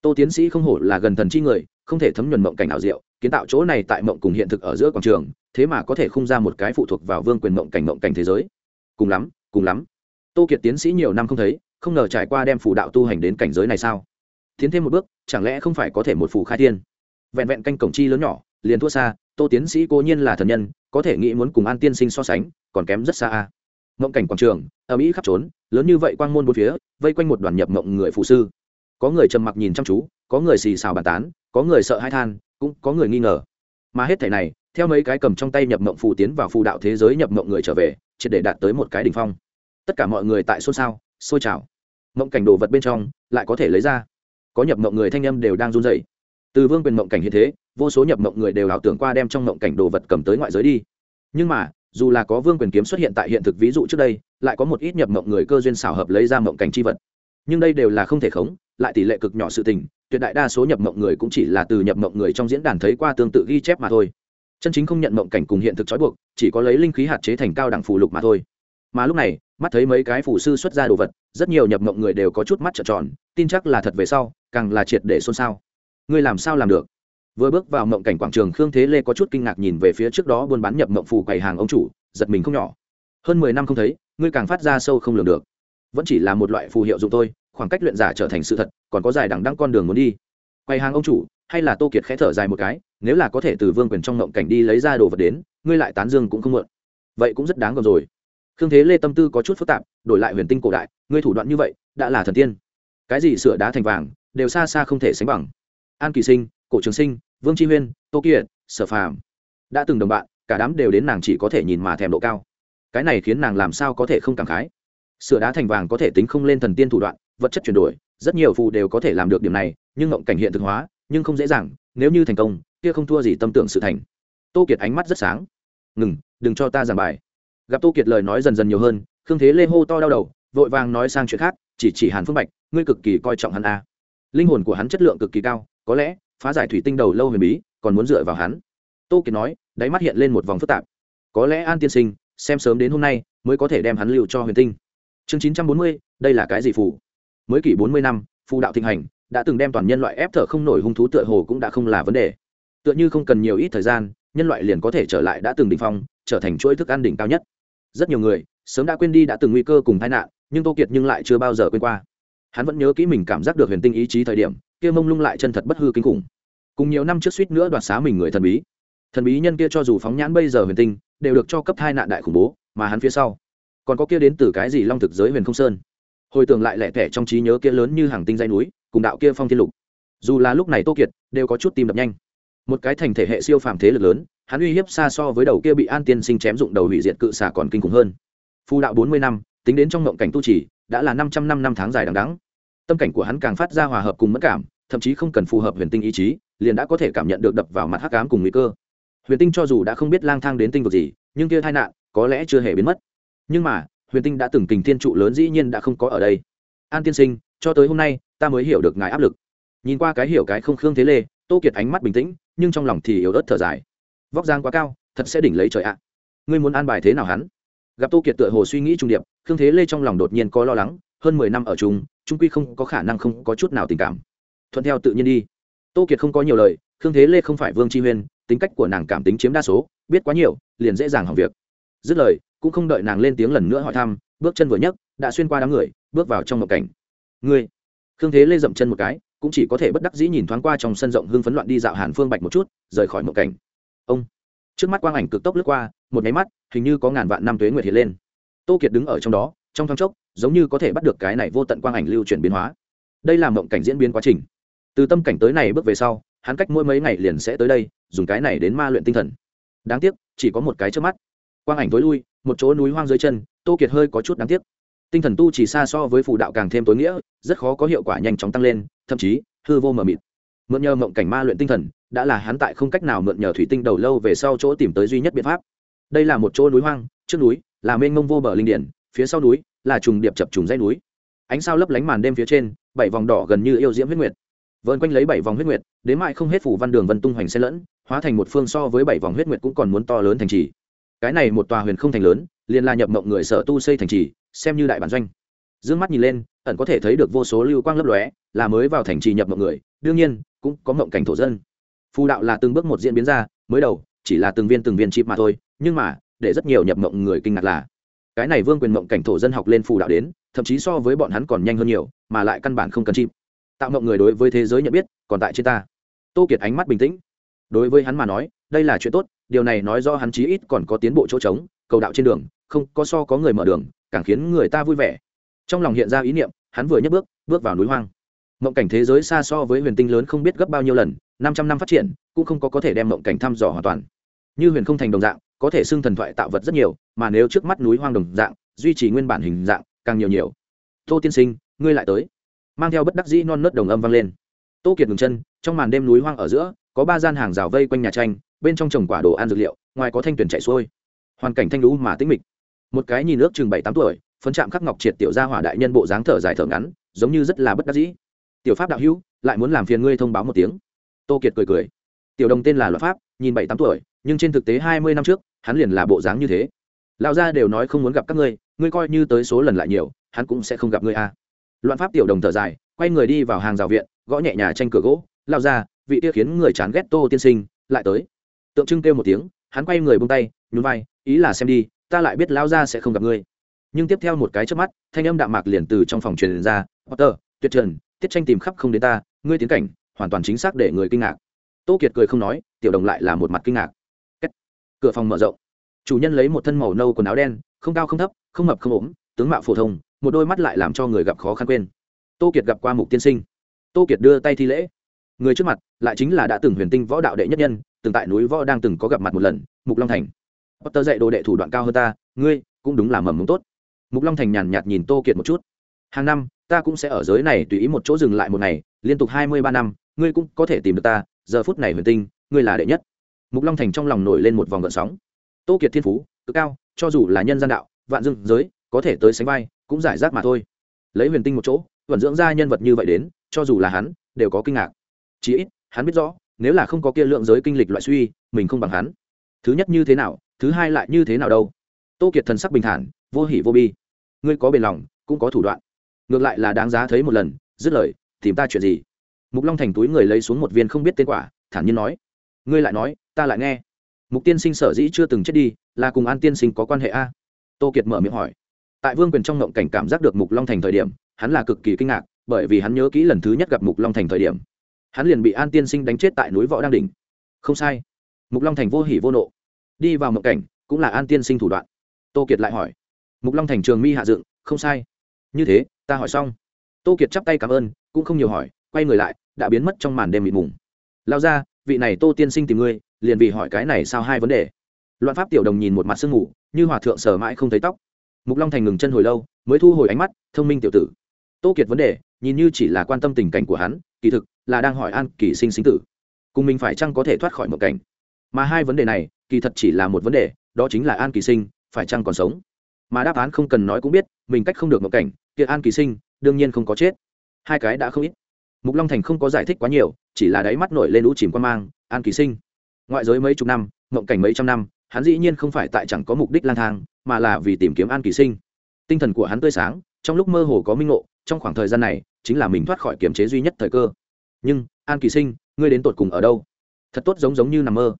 Tô tiến sĩ không hổ là gần thần chi người, không thể thấm nhuần mộng cảnh ảo diệu, kiến tạo chỗ này tại mộng cùng hiện thực ở giữa quảng trường, thế mà có thể khung ra một cái phụ thuộc vào vương quyền mộng cảnh mộng cảnh thế giới. Cùng lắm cùng lắm. Tô kiệt tiến sĩ nhiều năm không thấy, không ngờ trải qua đem phù đạo tu hành đến cảnh giới này sao? Tiến thêm một bước, chẳng lẽ không phải có thể một phủ khai thiên? Vẹn vẹn canh cổng chi lớn nhỏ, liền thua xa, tô tiến sĩ cố nhiên là thần nhân, có thể nghĩ muốn cùng an tiên sinh so sánh, còn kém rất xa a. Mộng cảnh quảng trường ở mỹ khắp trốn, lớn như vậy quang môn bốn phía, vây quanh một đoàn nhập mộng người phụ sư. Có người trầm mặc nhìn chăm chú, có người xì xào bàn tán, có người sợ hãi than, cũng có người nghi ngờ. Mà hết thảy này, theo mấy cái cầm trong tay nhập mộng phù tiến vào phù đạo thế giới nhập mộng người trở về chỉ để đạt tới một cái đỉnh phong. Tất cả mọi người tại xôn xao, xôi trào. Mộng cảnh đồ vật bên trong, lại có thể lấy ra có nhập mộng người thanh âm đều đang run rẩy. Từ vương quyền mộng cảnh hiện thế, vô số nhập mộng người đều ảo tưởng qua đem trong mộng cảnh đồ vật cầm tới ngoại giới đi. Nhưng mà, dù là có vương quyền kiếm xuất hiện tại hiện thực ví dụ trước đây, lại có một ít nhập mộng người cơ duyên xảo hợp lấy ra mộng cảnh c h i vật. Nhưng đây đều là không thể khống, lại tỷ lệ cực nhỏ sự tình, tuyệt đại đa số nhập mộng người cũng chỉ là từ nhập mộng người trong diễn đàn thấy qua tương tự ghi chép mà thôi. Chân chính không nhận mộng cảnh cùng hiện thực trói buộc, chỉ có lấy linh khí hạt chế thành cao đẳng phù lục mà thôi. Mà lúc này mắt thấy mấy cái phù sư xuất ra đồ vật, rất nhiều nhập mộng người đều có chút mắt trợn tròn, tin chắc là thật về sau, càng là triệt để xôn xao. Ngươi làm sao làm được? Vừa bước vào mộng cảnh quảng trường, khương thế lê có chút kinh ngạc nhìn về phía trước đó buôn bán nhập mộng phù quầy hàng ông chủ, giật mình không nhỏ. Hơn mười năm không thấy, ngươi càng phát ra sâu không lường được. Vẫn chỉ là một loại phù hiệu dụng thôi, khoảng cách luyện giả trở thành sự thật, còn có dài đằng đăng con đường muốn đi. Quầy hàng ông chủ, hay là tô kiệt khẽ thở dài một cái, nếu là có thể từ vương quyền trong mộng cảnh đi lấy ra đồ vật đến, ngươi lại tán dương cũng không mượn vậy cũng rất đáng gờm rồi khương thế lê tâm tư có chút phức tạp, đổi lại huyền tinh cổ đại, ngươi thủ đoạn như vậy, đã là thần tiên. Cái gì sửa đá thành vàng, đều xa xa không thể sánh bằng. An kỳ sinh, cổ trường sinh, vương tri huyên, tô kiệt, sở phàm. Đã từng đồng bạn, cả đám đều đến nàng chỉ có thể nhìn mà thèm độ cao. Cái này khiến nàng làm sao có thể không cảm khái? Sửa đá thành vàng có thể tính không lên thần tiên thủ đoạn, vật chất chuyển đổi, rất nhiều phù đều có thể làm được điểm này, nhưng ngộng cảnh hiện thực hóa, nhưng không dễ dàng, nếu như thành công, kia không thua gì tâm tưởng sự thành. Tô kiệt ánh mắt rất sáng. Ngừng, đừng cho ta giảng bài gặp tô kiệt lời nói dần dần nhiều hơn, khương thế lê hô to đau đầu, vội vàng nói sang chuyện khác, chỉ chỉ hàn phương bạch, ngươi cực kỳ coi trọng hắn a. Linh hồn của hắn chất lượng cực kỳ cao, có lẽ, phá giải thủy tinh đầu lâu huyền bí, còn muốn dựa vào hắn. Tô kiệt nói, đáy mắt hiện lên một vòng phức tạp. Có lẽ an tiên sinh, xem sớm đến hôm nay, mới có thể đem hắn lưu cho huyền tinh. Chương chín trăm bốn mươi, đây là cái gì phù? Mới kỷ bốn mươi năm, phù đạo thịnh hành, đã từng đem toàn nhân loại ép thở không nổi hung thú tựa hồ cũng đã không là vấn đề. Tựa như không cần nhiều ít thời gian, nhân loại liền có thể trở lại đã từng đỉnh phong, trở thành chuỗi thức ăn đỉnh cao nhất rất nhiều người sớm đã quên đi đã từng nguy cơ cùng tai nạn, nhưng tô kiệt nhưng lại chưa bao giờ quên qua. Hắn vẫn nhớ kỹ mình cảm giác được huyền tinh ý chí thời điểm, kia mông lung lại chân thật bất hư kinh khủng. Cùng nhiều năm trước suýt nữa đoạt xá mình người thần bí. Thần bí nhân kia cho dù phóng nhãn bây giờ huyền tinh, đều được cho cấp hai nạn đại khủng bố, mà hắn phía sau còn có kia đến từ cái gì long thực giới huyền không sơn. Hồi tưởng lại lẻ tẻ trong trí nhớ kia lớn như hàng tinh dây núi, cùng đạo kia phong thiên lục. Dù là lúc này tô kiệt đều có chút tim đập nhanh. Một cái thành thể hệ siêu phàm thế lực lớn hắn uy hiếp xa so với đầu kia bị an tiên sinh chém dụng đầu hủy diệt cự xà còn kinh khủng hơn. Phù đạo bốn mươi năm, tính đến trong ngộng cảnh tu trì, đã là năm trăm năm năm tháng dài đằng đắng tâm cảnh của hắn càng phát ra hòa hợp cùng mất cảm, thậm chí không cần phù hợp huyền tinh ý chí, liền đã có thể cảm nhận được đập vào mặt hắc ám cùng nguy cơ. Huyền tinh cho dù đã không biết lang thang đến tinh vực gì, nhưng kia tai nạn có lẽ chưa hề biến mất. Nhưng mà, huyền tinh đã từng kình thiên trụ lớn dĩ nhiên đã không có ở đây. An tiên sinh, cho tới hôm nay, ta mới hiểu được ngài áp lực. Nhìn qua cái hiểu cái không khương thế lê, tô kiệt ánh mắt bình tĩnh, nhưng trong lòng thì yếu ớt thở dài vóc giang quá cao, thật sẽ đỉnh lấy trời ạ. Ngươi muốn an bài thế nào hắn? Gặp tô kiệt tựa hồ suy nghĩ trung điệp, khương thế lê trong lòng đột nhiên có lo lắng, hơn mười năm ở chung trung quy không có khả năng không có chút nào tình cảm. Thuận theo tự nhiên đi. Tô kiệt không có nhiều lời, khương thế lê không phải vương tri huyên, tính cách của nàng cảm tính chiếm đa số, biết quá nhiều, liền dễ dàng hỏng việc. Dứt lời, cũng không đợi nàng lên tiếng lần nữa hỏi thăm, bước chân vừa nhấc, đã xuyên qua đám người, bước vào trong một cảnh. Ngươi? Khương thế lê dậm chân một cái, cũng chỉ có thể bất đắc dĩ nhìn thoáng qua trong sân rộng hưng phấn loạn đi dạo hàn phương bạch một chút, rời khỏi một cảnh ông. Trước mắt quang ảnh cực tốc lướt qua, một nháy mắt, hình như có ngàn vạn năm tuế nguyệt hiện lên. Tô kiệt đứng ở trong đó, trong thoáng chốc, giống như có thể bắt được cái này vô tận quang ảnh lưu chuyển biến hóa. Đây là mộng cảnh diễn biến quá trình. Từ tâm cảnh tới này bước về sau, hắn cách mỗi mấy ngày liền sẽ tới đây, dùng cái này đến ma luyện tinh thần. Đáng tiếc, chỉ có một cái trước mắt. Quang ảnh tối lui, một chỗ núi hoang dưới chân, tô kiệt hơi có chút đáng tiếc. Tinh thần tu chỉ xa so với phù đạo càng thêm tối nghĩa, rất khó có hiệu quả nhanh chóng tăng lên, thậm chí hư vô mờ mịt. Mượn nhờ mộng cảnh ma luyện tinh thần đã là hắn tại không cách nào mượn nhờ thủy tinh đầu lâu về sau chỗ tìm tới duy nhất biện pháp. Đây là một chỗ núi hoang, trước núi, là mênh mông vô bờ linh điển, phía sau núi, là trùng điệp chập trùng dãy núi. Ánh sao lấp lánh màn đêm phía trên, bảy vòng đỏ gần như yêu diễm huyết nguyệt. Vơn quanh lấy bảy vòng huyết nguyệt, đến mãi không hết phủ văn đường vân tung hoành xen lẫn, hóa thành một phương so với bảy vòng huyết nguyệt cũng còn muốn to lớn thành trì. Cái này một tòa huyền không thành lớn, liền là nhập mộng người sở tu xây thành trì, xem như đại bản doanh. Dương mắt nhìn lên, ẩn có thể thấy được vô số lưu quang lấp lóe, là mới vào thành trì nhập mộng người, đương nhiên, cũng có mộng cảnh thổ dân phù đạo là từng bước một diễn biến ra, mới đầu, chỉ là từng viên từng viên chip mà thôi, nhưng mà, để rất nhiều nhập mộng người kinh ngạc là, cái này vương quyền mộng cảnh thổ dân học lên phù đạo đến, thậm chí so với bọn hắn còn nhanh hơn nhiều, mà lại căn bản không cần chip. Tạo mộng người đối với thế giới nhận biết, còn tại trên ta. Tô kiệt ánh mắt bình tĩnh. Đối với hắn mà nói, đây là chuyện tốt, điều này nói do hắn chí ít còn có tiến bộ chỗ trống, cầu đạo trên đường, không có so có người mở đường, càng khiến người ta vui vẻ. Trong lòng hiện ra ý niệm, hắn vừa nhấc bước bước vào núi hoang. Mộng cảnh thế giới xa so với huyền tinh lớn không biết gấp bao nhiêu lần năm trăm năm phát triển, cũng không có có thể đem mộng cảnh thăm dò hoàn toàn. Như huyền không thành đồng dạng, có thể xưng thần thoại tạo vật rất nhiều, mà nếu trước mắt núi hoang đồng dạng, duy trì nguyên bản hình dạng, càng nhiều nhiều. Tô tiên sinh, ngươi lại tới. Mang theo bất đắc dĩ non nớt đồng âm vang lên. Tô kiệt ngừng chân, trong màn đêm núi hoang ở giữa, có ba gian hàng rào vây quanh nhà tranh, bên trong trồng quả đồ ăn dược liệu, ngoài có thanh tuyển chạy xuôi. Hoàn cảnh thanh lũ mà tĩnh mịch. Một cái nhìn ước chừng bảy tám tuổi, phấn chạm khắc ngọc triệt tiểu gia hỏa đại nhân bộ dáng thở dài thở ngắn, giống như rất là bất đắc dĩ. Tiểu pháp đạo hữu, lại muốn làm phiền ngươi thông báo một tiếng tô kiệt cười cười. Tiểu đồng tên là luật pháp, nhìn bảy tám tuổi, nhưng trên thực tế hai mươi năm trước, hắn liền là bộ dáng như thế. Lão gia đều nói không muốn gặp các ngươi ngươi coi như tới số lần lại nhiều, hắn cũng sẽ không gặp ngươi a. À. loạn pháp tiểu đồng thở dài, quay người đi vào hàng rào viện, gõ nhẹ nhà tranh cửa gỗ. Lao ra vị tia khiến người chán ghét tô tiên sinh, lại tới. Tượng trưng kêu một tiếng, hắn quay người bông tay, nhún vai, ý là xem đi, ta lại biết lao ra sẽ không gặp ngươi. Nhưng tiếp theo một cái trước mắt, thanh âm đạm mạc liền từ trong phòng truyền ra, potter tuyệt trần, tiết tranh tìm khắp không đến ta, ngươi tiến cảnh hoàn toàn chính xác để người kinh ngạc. Tô kiệt cười không nói, tiểu đồng lại là một mặt kinh ngạc. Kết. cửa phòng mở rộng. Chủ nhân lấy một thân màu nâu quần áo đen, không cao không thấp, không mập không ốm, tướng mạo phổ thông, một đôi mắt lại làm cho người gặp khó khăn quên. Tô kiệt gặp qua mục tiên sinh. Tô kiệt đưa tay thi lễ. Người trước mặt lại chính là đã từng huyền tinh võ đạo đệ nhất nhân, từng tại núi võ đang từng có gặp mặt một lần, mục long thành. Potter dạy đồ đệ thủ đoạn cao hơn ta, ngươi cũng đúng là mầm mống tốt. Mục long thành nhàn nhạt nhìn tô kiệt một chút. Hàng năm, ta cũng sẽ ở giới này tùy ý một chỗ dừng lại một ngày, liên tục hai mươi ba năm ngươi cũng có thể tìm được ta, giờ phút này huyền tinh, ngươi là đệ nhất. Mục long thành trong lòng nổi lên một vòng gợn sóng. Tô kiệt thiên phú, cực cao, cho dù là nhân gian đạo, vạn dưng giới, có thể tới sánh vai, cũng giải rác mà thôi. Lấy huyền tinh một chỗ vận dưỡng ra nhân vật như vậy đến, cho dù là hắn, đều có kinh ngạc. Chí ít, hắn biết rõ, nếu là không có kia lượng giới kinh lịch loại suy, mình không bằng hắn. Thứ nhất như thế nào, thứ hai lại như thế nào đâu. Tô kiệt thần sắc bình thản, vô hỉ vô bi. Ngươi có bền lòng, cũng có thủ đoạn. Ngược lại là đáng giá thấy một lần, dứt lời, tìm ta chuyện gì? Mục long thành túi người lấy xuống một viên không biết tên quả, thản nhiên nói, ngươi lại nói, ta lại nghe. Mục tiên sinh sở dĩ chưa từng chết đi, là cùng an tiên sinh có quan hệ a? Tô kiệt mở miệng hỏi. Tại vương quyền trong ngộng cảnh cảm giác được mục long thành thời điểm, hắn là cực kỳ kinh ngạc, bởi vì hắn nhớ kỹ lần thứ nhất gặp mục long thành thời điểm. Hắn liền bị an tiên sinh đánh chết tại núi võ đăng đỉnh. Không sai. Mục long thành vô hỉ vô nộ. Đi vào mộng cảnh, cũng là an tiên sinh thủ đoạn. Tô kiệt lại hỏi. Mục long thành trường mi hạ dựng, không sai. Như thế, ta hỏi xong. Tô kiệt chắp tay cảm ơn, cũng không nhiều hỏi, quay người lại đã biến mất trong màn đêm mịt mùng. Lao ra, vị này tô tiên sinh tìm ngươi, liền vì hỏi cái này sao hai vấn đề. Loạn pháp tiểu đồng nhìn một mặt sương ngủ như hòa thượng sờ mãi không thấy tóc. Mục long thành ngừng chân hồi lâu, mới thu hồi ánh mắt, thông minh tiểu tử. Tô kiệt vấn đề, nhìn như chỉ là quan tâm tình cảnh của hắn, kỳ thực là đang hỏi an kỳ sinh sinh tử. Cùng mình phải chăng có thể thoát khỏi một cảnh? Mà hai vấn đề này, kỳ thật chỉ là một vấn đề, đó chính là an kỳ sinh, phải chăng còn sống? Mà đáp án không cần nói cũng biết, mình cách không được một cảnh, kia an kỳ sinh, đương nhiên không có chết. Hai cái đã không ít mục long thành không có giải thích quá nhiều, chỉ là đáy mắt nổi lên lũ chìm quan mang, an kỳ sinh. Ngoại giới mấy chục năm, mộng cảnh mấy trăm năm, hắn dĩ nhiên không phải tại chẳng có mục đích lang thang, mà là vì tìm kiếm an kỳ sinh. Tinh thần của hắn tươi sáng, trong lúc mơ hồ có minh ngộ, trong khoảng thời gian này, chính là mình thoát khỏi kiềm chế duy nhất thời cơ. Nhưng, an kỳ sinh, ngươi đến tột cùng ở đâu? Thật tốt giống giống như nằm mơ.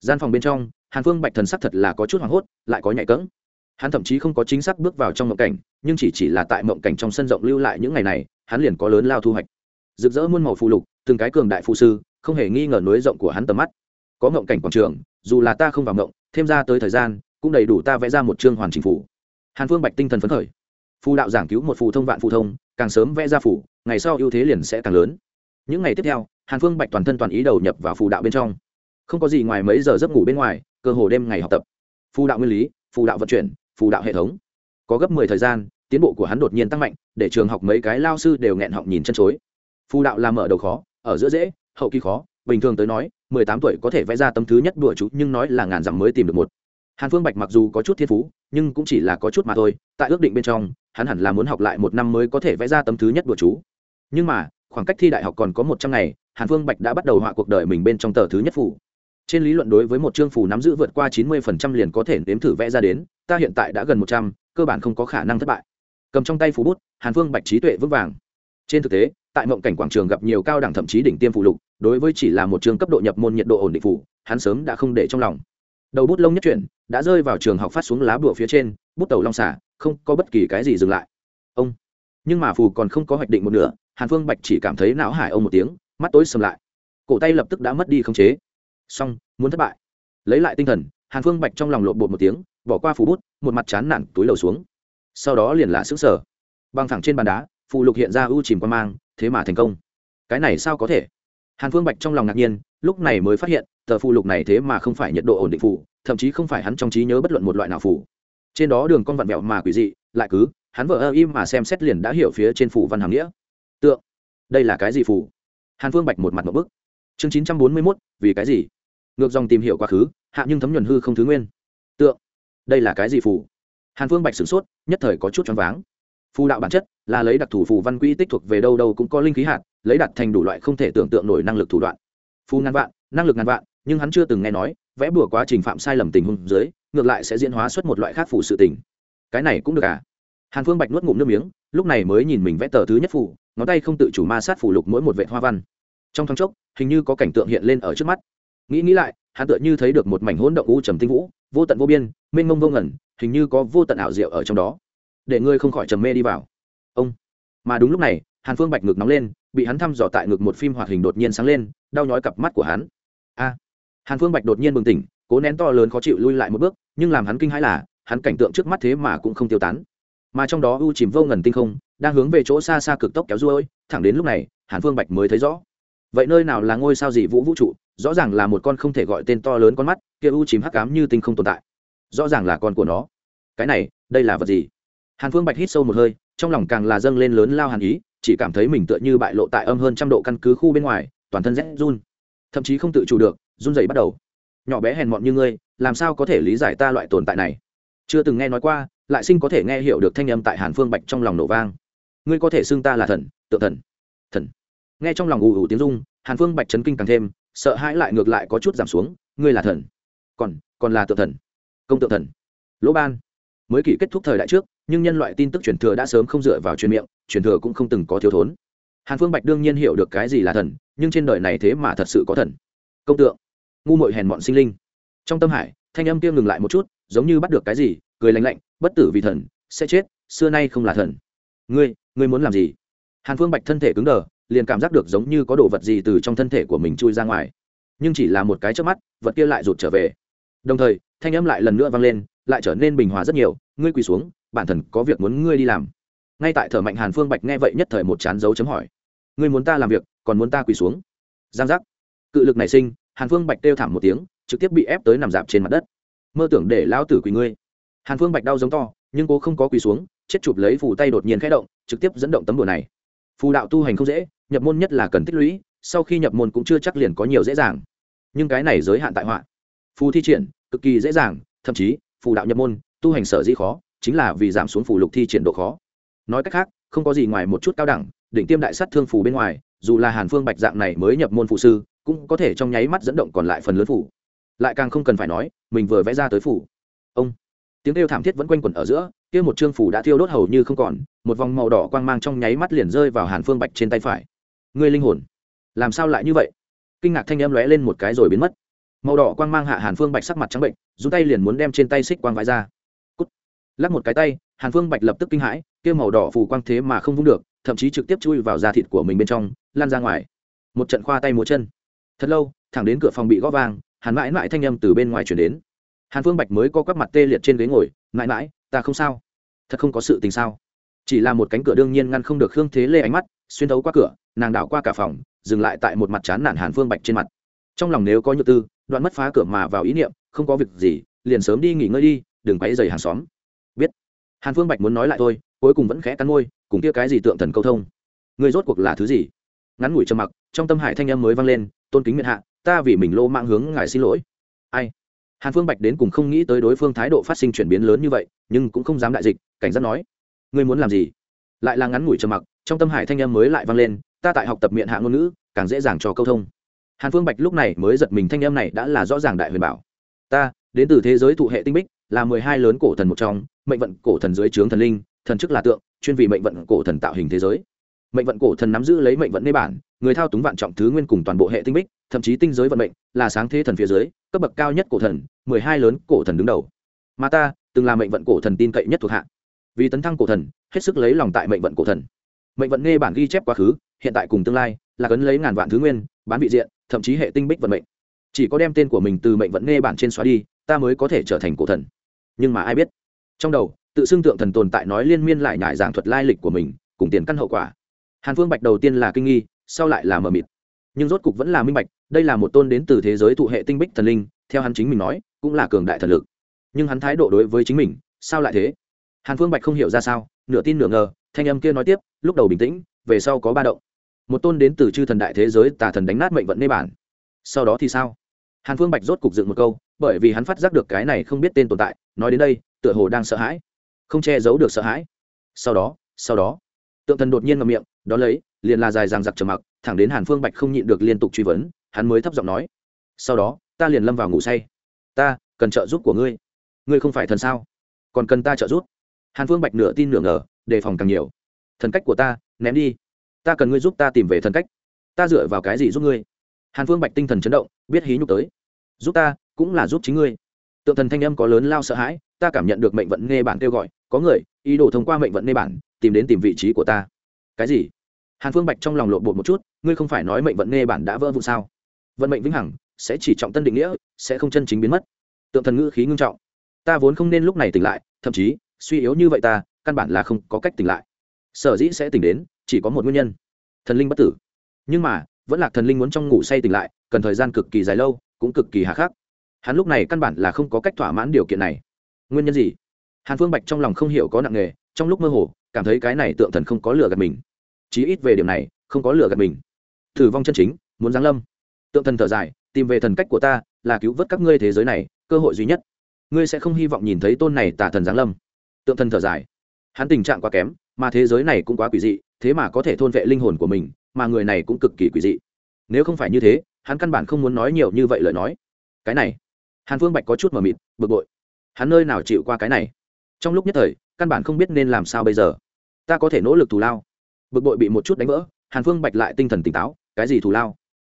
Gian phòng bên trong, hàn phương bạch thần sắc thật là có chút hoảng hốt, lại có nhạy cỡng hắn thậm chí không có chính xác bước vào trong mộng cảnh, nhưng chỉ chỉ là tại mộng cảnh trong sân rộng lưu lại những ngày này, hắn liền có lớn lao thu hoạch rực rỡ muôn màu phù lục, từng cái cường đại phụ sư, không hề nghi ngờ núi rộng của hắn tầm mắt. Có ngộng cảnh quảng trường, dù là ta không vào ngộng, thêm ra tới thời gian, cũng đầy đủ ta vẽ ra một chương hoàn chỉnh phủ hàn phương bạch tinh thần phấn khởi. Phù đạo giảng cứu một phù thông vạn phù thông, càng sớm vẽ ra phủ ngày sau ưu thế liền sẽ càng lớn. Những ngày tiếp theo, hàn phương bạch toàn thân toàn ý đầu nhập vào phù đạo bên trong. Không có gì ngoài mấy giờ giấc ngủ bên ngoài, cơ hồ đêm ngày học tập. Phù đạo nguyên lý, phù đạo vận chuyển, phù đạo hệ thống. Có gấp mười thời gian, tiến bộ của hắn đột nhiên tăng mạnh, để trường học mấy cái lao sư đều nghẹn họng nhìn chân chối phù đạo làm mở đầu khó, ở giữa dễ, hậu kỳ khó. Bình thường tới nói, mười tám tuổi có thể vẽ ra tấm thứ nhất đùa chú, nhưng nói là ngàn dặm mới tìm được một. Hàn phương bạch mặc dù có chút thiên phú, nhưng cũng chỉ là có chút mà thôi. Tại ước định bên trong, hắn hẳn là muốn học lại một năm mới có thể vẽ ra tấm thứ nhất đùa chú. Nhưng mà, khoảng cách thi đại học còn có một trăm ngày, hàn phương bạch đã bắt đầu họa cuộc đời mình bên trong tờ thứ nhất phủ trên lý luận đối với một chương phủ nắm giữ vượt qua chín mươi phần trăm liền có thể nếm thử vẽ ra đến, ta hiện tại đã gần một trăm, cơ bản không có khả năng thất bại. Cầm trong tay phú bút, hàn phương bạch trí tuệ vững vàng. Trên thực tế tại mộng cảnh quảng trường gặp nhiều cao đẳng thậm chí đỉnh tiêm phụ lục, đối với chỉ là một trường cấp độ nhập môn nhiệt độ ổn định phủ hắn sớm đã không để trong lòng. Đầu bút lông nhất chuyển, đã rơi vào trường học phát xuống lá bụa phía trên, bút tàu long xả, không có bất kỳ cái gì dừng lại. Ông. Nhưng mà phù còn không có hoạch định một nửa, hàn phương bạch chỉ cảm thấy não hải ông một tiếng, mắt tối sầm lại. Cổ tay lập tức đã mất đi khống chế. Xong, muốn thất bại. Lấy lại tinh thần, hàn phương bạch trong lòng lộn bột một tiếng, bỏ qua phù bút, một mặt chán nản túi lầu xuống. Sau đó liền là xứng sở băng thẳng trên bàn đá, phù lục hiện ra ưu chìm quan mang thế mà thành công. Cái này sao có thể? Hàn phương bạch trong lòng ngạc nhiên, lúc này mới phát hiện, tờ phụ lục này thế mà không phải nhiệt độ ổn định phủ thậm chí không phải hắn trong trí nhớ bất luận một loại nào phủ trên đó đường con vặn vẹo mà quỷ dị, lại cứ, hắn vợ ơ im mà xem xét liền đã hiểu phía trên phủ văn hàm nghĩa. Tượng, đây là cái gì phủ hàn phương bạch một mặt một bức. Chương chín trăm bốn mươi mốt, vì cái gì? Ngược dòng tìm hiểu quá khứ, hạ nhưng thấm nhuần hư không thứ nguyên. Tượng, đây là cái gì phủ hàn phương bạch sửng sốt, nhất thời có chút choáng váng phù đạo bản chất, là lấy đặc thù phù văn quỹ tích thuộc về đâu đâu cũng có linh khí hạt, lấy đặt thành đủ loại không thể tưởng tượng nổi năng lực thủ đoạn. Phù ngàn vạn, năng lực ngàn vạn, nhưng hắn chưa từng nghe nói, vẽ bùa quá trình phạm sai lầm tình huống dưới, ngược lại sẽ diễn hóa xuất một loại khác phù sự tình. Cái này cũng được à? Hàn phương bạch nuốt ngụm nước miếng, lúc này mới nhìn mình vẽ tờ thứ nhất phù, ngón tay không tự chủ ma sát phù lục mỗi một vệ hoa văn. Trong thoáng chốc, hình như có cảnh tượng hiện lên ở trước mắt. Nghĩ nghĩ lại, hắn tựa như thấy được một mảnh hỗn động u trầm tinh vũ, vô tận vô biên, mênh mông vô ngẩn hình như có vô tận ảo diệu ở trong đó để ngươi không khỏi trầm mê đi vào. Ông. Mà đúng lúc này, hàn phương bạch ngực nóng lên, bị hắn thăm dò tại ngực một phim hoạt hình đột nhiên sáng lên, đau nhói cặp mắt của hắn. A. Hàn phương bạch đột nhiên bừng tỉnh, cố nén to lớn khó chịu lui lại một bước, nhưng làm hắn kinh hãi là, hắn cảnh tượng trước mắt thế mà cũng không tiêu tán. Mà trong đó u chìm vô ngần tinh không, đang hướng về chỗ xa xa cực tốc kéo ruôi, thẳng đến lúc này, hàn phương bạch mới thấy rõ. Vậy nơi nào là ngôi sao dị vũ vũ trụ, rõ ràng là một con không thể gọi tên to lớn con mắt, kia u chìm hắc ám như tinh không tồn tại. Rõ ràng là con của nó. Cái này, đây là vật gì? Hàn phương bạch hít sâu một hơi, trong lòng càng là dâng lên lớn lao hàn ý, chỉ cảm thấy mình tựa như bại lộ tại âm hơn trăm độ căn cứ khu bên ngoài, toàn thân rét run. Thậm chí không tự chủ được, run dày bắt đầu. Nhỏ bé hèn mọn như ngươi, làm sao có thể lý giải ta loại tồn tại này? Chưa từng nghe nói qua, lại sinh có thể nghe hiểu được thanh âm tại hàn phương bạch trong lòng nổ vang. Ngươi có thể xưng ta là thần tự thần. Thần. Nghe trong lòng ù ù tiếng rung, hàn phương bạch chấn kinh càng thêm, sợ hãi lại ngược lại có chút giảm xuống, ngươi là thần. Còn còn là tự thần. Công tự thần. Lỗ ban. Mới kỷ kết thúc thời đại trước nhưng nhân loại tin tức truyền thừa đã sớm không dựa vào truyền miệng, truyền thừa cũng không từng có thiếu thốn. Hàn phương bạch đương nhiên hiểu được cái gì là thần, nhưng trên đời này thế mà thật sự có thần. Công tượng. Ngu mội hèn mọn sinh linh. Trong tâm hải, thanh âm kia ngừng lại một chút, giống như bắt được cái gì, cười lạnh lạnh, bất tử vì thần, sẽ chết, xưa nay không là thần. Ngươi ngươi muốn làm gì? Hàn phương bạch thân thể cứng đờ, liền cảm giác được giống như có đồ vật gì từ trong thân thể của mình chui ra ngoài. Nhưng chỉ là một cái trước mắt, vật kia lại rụt trở về. Đồng thời, thanh âm lại lần nữa vang lên, lại trở nên bình hòa rất nhiều, ngươi quỳ xuống bản thần có việc muốn ngươi đi làm. Ngay tại thở mạnh hàn phương bạch nghe vậy nhất thời một chán dấu chấm hỏi. Ngươi muốn ta làm việc, còn muốn ta quỳ xuống? Giang giác. Cự lực nảy sinh, hàn phương bạch kêu thảm một tiếng, trực tiếp bị ép tới nằm dạp trên mặt đất. Mơ tưởng để lão tử quỳ ngươi. Hàn phương bạch đau giống to, nhưng cô không có quỳ xuống, chết chụp lấy phù tay đột nhiên khẽ động, trực tiếp dẫn động tấm đùa này. Phù đạo tu hành không dễ, nhập môn nhất là cần tích lũy, sau khi nhập môn cũng chưa chắc liền có nhiều dễ dàng. Nhưng cái này giới hạn tại họa. Phù thi triển, cực kỳ dễ dàng, thậm chí, phù đạo nhập môn, tu hành sở dĩ khó chính là vì giảm xuống phù lục thi triển độ khó. Nói cách khác, không có gì ngoài một chút cao đẳng định tiêm đại sát thương phù bên ngoài, dù là hàn phương bạch dạng này mới nhập môn phụ sư, cũng có thể trong nháy mắt dẫn động còn lại phần lớn phủ lại càng không cần phải nói, mình vừa vẽ ra tới phủ ông, tiếng kêu thảm thiết vẫn quanh quẩn ở giữa, kia một chương phủ đã thiêu đốt hầu như không còn, một vòng màu đỏ quang mang trong nháy mắt liền rơi vào hàn phương bạch trên tay phải. Ngươi linh hồn, làm sao lại như vậy? Kinh ngạc thanh em lóe lên một cái rồi biến mất. Màu đỏ quang mang hạ hàn phương bạch sắc mặt trắng bệnh dùng tay liền muốn đem trên tay xích quang vãi ra lắc một cái tay, hàn phương bạch lập tức kinh hãi, kia màu đỏ phù quang thế mà không vung được, thậm chí trực tiếp chui vào da thịt của mình bên trong, lan ra ngoài. Một trận khoa tay múa chân. Thật lâu, thẳng đến cửa phòng bị gõ vang, hàn mãi mãi thanh âm từ bên ngoài chuyển đến. Hàn phương bạch mới co quắp mặt tê liệt trên ghế ngồi, mãi mãi, ta không sao. Thật không có sự tình sao? Chỉ là một cánh cửa đương nhiên ngăn không được hương thế lê ánh mắt, xuyên thấu qua cửa, nàng đảo qua cả phòng, dừng lại tại một mặt chán nản hàn phương bạch trên mặt. Trong lòng nếu có nhược tư, đoạn mất phá cửa mà vào ý niệm, không có việc gì, liền sớm đi nghỉ ngơi đi, đừng quấy dày hàng xóm hàn phương bạch muốn nói lại thôi, cuối cùng vẫn khẽ cắn môi, cùng kia cái gì tượng thần câu thông. Người rốt cuộc là thứ gì? Ngắn ngủi trầm mặc, trong tâm hải thanh Em mới vang lên, tôn kính miệt hạ, ta vì mình lô mạng hướng ngài xin lỗi. Ai? Hàn phương bạch đến cùng không nghĩ tới đối phương thái độ phát sinh chuyển biến lớn như vậy, nhưng cũng không dám đại dịch, cảnh giác nói. Ngươi muốn làm gì? Lại là ngắn ngủi trầm mặc, trong tâm hải thanh Em mới lại vang lên, ta tại học tập miệng hạ ngôn ngữ, càng dễ dàng cho câu thông. Hàn phương bạch lúc này mới giật mình thanh Em này đã là rõ ràng đại huyền bảo. Ta, đến từ thế giới thụ hệ tinh bích, là mười hai lớn cổ thần một trong mệnh vận cổ thần dưới trướng thần linh, thần chức là tượng, chuyên vì mệnh vận cổ thần tạo hình thế giới. Mệnh vận cổ thần nắm giữ lấy mệnh vận nê bản, người thao túng vạn trọng thứ nguyên cùng toàn bộ hệ tinh bích, thậm chí tinh giới vận mệnh, là sáng thế thần phía dưới, cấp bậc cao nhất cổ thần, mười hai lớn cổ thần đứng đầu. Mà ta, từng là mệnh vận cổ thần tin cậy nhất thuộc hạ. Vì tấn thăng cổ thần, hết sức lấy lòng tại mệnh vận cổ thần. Mệnh vận nghe bản ghi chép quá khứ, hiện tại cùng tương lai, là cấn lấy ngàn vạn thứ nguyên, bán vị diện, thậm chí hệ tinh bích vận mệnh. Chỉ có đem tên của mình từ mệnh vận nghe bản trên xóa đi, ta mới có thể trở thành cổ thần. Nhưng mà ai biết? Trong đầu, tự xưng tượng thần tồn tại nói liên miên lại nhải giảng thuật lai lịch của mình, cùng tiền căn hậu quả. Hàn phương bạch đầu tiên là kinh nghi, sau lại là mờ mịt. Nhưng rốt cục vẫn là minh bạch, đây là một tôn đến từ thế giới thụ hệ tinh bích thần linh, theo hắn chính mình nói, cũng là cường đại thần lực. Nhưng hắn thái độ đối với chính mình, sao lại thế? Hàn phương bạch không hiểu ra sao, nửa tin nửa ngờ, thanh âm kia nói tiếp, lúc đầu bình tĩnh, về sau có ba động. Một tôn đến từ chư thần đại thế giới tà thần đánh nát mệnh vận nê bản sau đó thì sao? Hàn phương bạch rốt cục dựng một câu, bởi vì hắn phát giác được cái này không biết tên tồn tại, nói đến đây tựa hồ đang sợ hãi. Không che giấu được sợ hãi. Sau đó sau đó, tượng thần đột nhiên ngậm miệng, đó lấy, liền là dài ràng giặc trầm mặc, thẳng đến hàn phương bạch không nhịn được liên tục truy vấn, hắn mới thấp giọng nói, sau đó, ta liền lâm vào ngủ say. Ta cần trợ giúp của ngươi. Ngươi không phải thần sao? Còn cần ta trợ giúp? Hàn phương bạch nửa tin nửa ngờ, đề phòng càng nhiều. Thần cách của ta, ném đi. Ta cần ngươi giúp ta tìm về thần cách. Ta dựa vào cái gì giúp ngươi? Hàn phương bạch tinh thần chấn động, biết hí nhục tới. Giúp ta, cũng là giúp chính ngươi. Tượng thần thanh âm có lớn lao sợ hãi ta cảm nhận được mệnh vận nghe bản kêu gọi, có người, ý đồ thông qua mệnh vận nghe bản, tìm đến tìm vị trí của ta. Cái gì? Hàn phương bạch trong lòng lộn bột một chút, ngươi không phải nói mệnh vận nghe bản đã vỡ vụ sao? Vận mệnh vĩnh hằng, sẽ chỉ trọng tân định nghĩa, sẽ không chân chính biến mất. Tượng thần ngữ khí ngưng trọng. Ta vốn không nên lúc này tỉnh lại, thậm chí, suy yếu như vậy ta, căn bản là không có cách tỉnh lại. Sở dĩ sẽ tỉnh đến, chỉ có một nguyên nhân. Thần linh bất tử. Nhưng mà, vẫn là thần linh muốn trong ngủ say tỉnh lại, cần thời gian cực kỳ dài lâu, cũng cực kỳ hà khắc. Hắn lúc này căn bản là không có cách thỏa mãn điều kiện này nguyên nhân gì? Hàn phương bạch trong lòng không hiểu có nặng nghề trong lúc mơ hồ, cảm thấy cái này tượng thần không có lửa gạt mình. Chí ít về điểm này, không có lửa gạt mình. Thử vong chân chính, muốn giáng lâm. Tượng thần thở dài, tìm về thần cách của ta, là cứu vớt các ngươi thế giới này, cơ hội duy nhất. Ngươi sẽ không hy vọng nhìn thấy tôn này tả thần giáng lâm. Tượng thần thở dài. Hắn tình trạng quá kém, mà thế giới này cũng quá quỷ dị, thế mà có thể thôn vệ linh hồn của mình, mà người này cũng cực kỳ quỷ dị. Nếu không phải như thế, hắn căn bản không muốn nói nhiều như vậy lời nói. Cái này. Hàn phương bạch có chút mờ mịt, bực bội hắn nơi nào chịu qua cái này? Trong lúc nhất thời, căn bản không biết nên làm sao bây giờ. Ta có thể nỗ lực thù lao. Bực bội bị một chút đánh vỡ, hàn phương bạch lại tinh thần tỉnh táo, cái gì thù lao?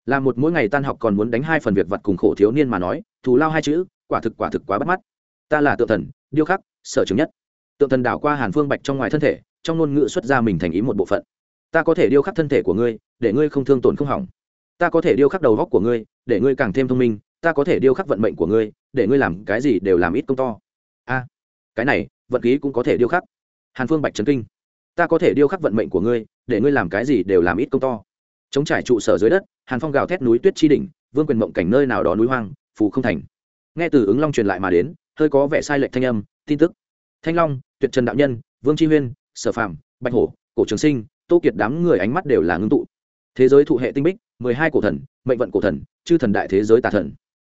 Là một mỗi ngày tan học còn muốn đánh hai phần việc vặt cùng khổ thiếu niên mà nói, thù lao hai chữ, quả thực quả thực quá bắt mắt. Ta là tượng thần, điêu khắc, sở chứng nhất. Tượng thần đảo qua hàn phương bạch trong ngoài thân thể, trong ngôn ngữ xuất ra mình thành ý một bộ phận. Ta có thể điêu khắc thân thể của ngươi, để ngươi không thương tổn không hỏng. Ta có thể điêu khắc đầu góc của ngươi, để ngươi càng thêm thông minh. Ta có thể điêu khắc vận mệnh của ngươi để ngươi làm cái gì đều làm ít công to. A, cái này, vận khí cũng có thể điêu khắc. Hàn phương bạch trấn kinh. Ta có thể điêu khắc vận mệnh của ngươi, để ngươi làm cái gì đều làm ít công to. Chống trải trụ sở dưới đất, hàn phong gào thét núi tuyết chi đỉnh, vương quyền mộng cảnh nơi nào đó núi hoang, phù không thành. Nghe từ ứng long truyền lại mà đến, hơi có vẻ sai lệch thanh âm, tin tức. Thanh long, tuyệt trần đạo nhân, vương chi huyên, sở phạm bạch hổ, cổ trường sinh, tô kiệt đám người ánh mắt đều là ngưng tụ. Thế giới thụ hệ tinh bích, mười hai cổ thần, mệnh vận cổ thần, chư thần đại thế giới tà thần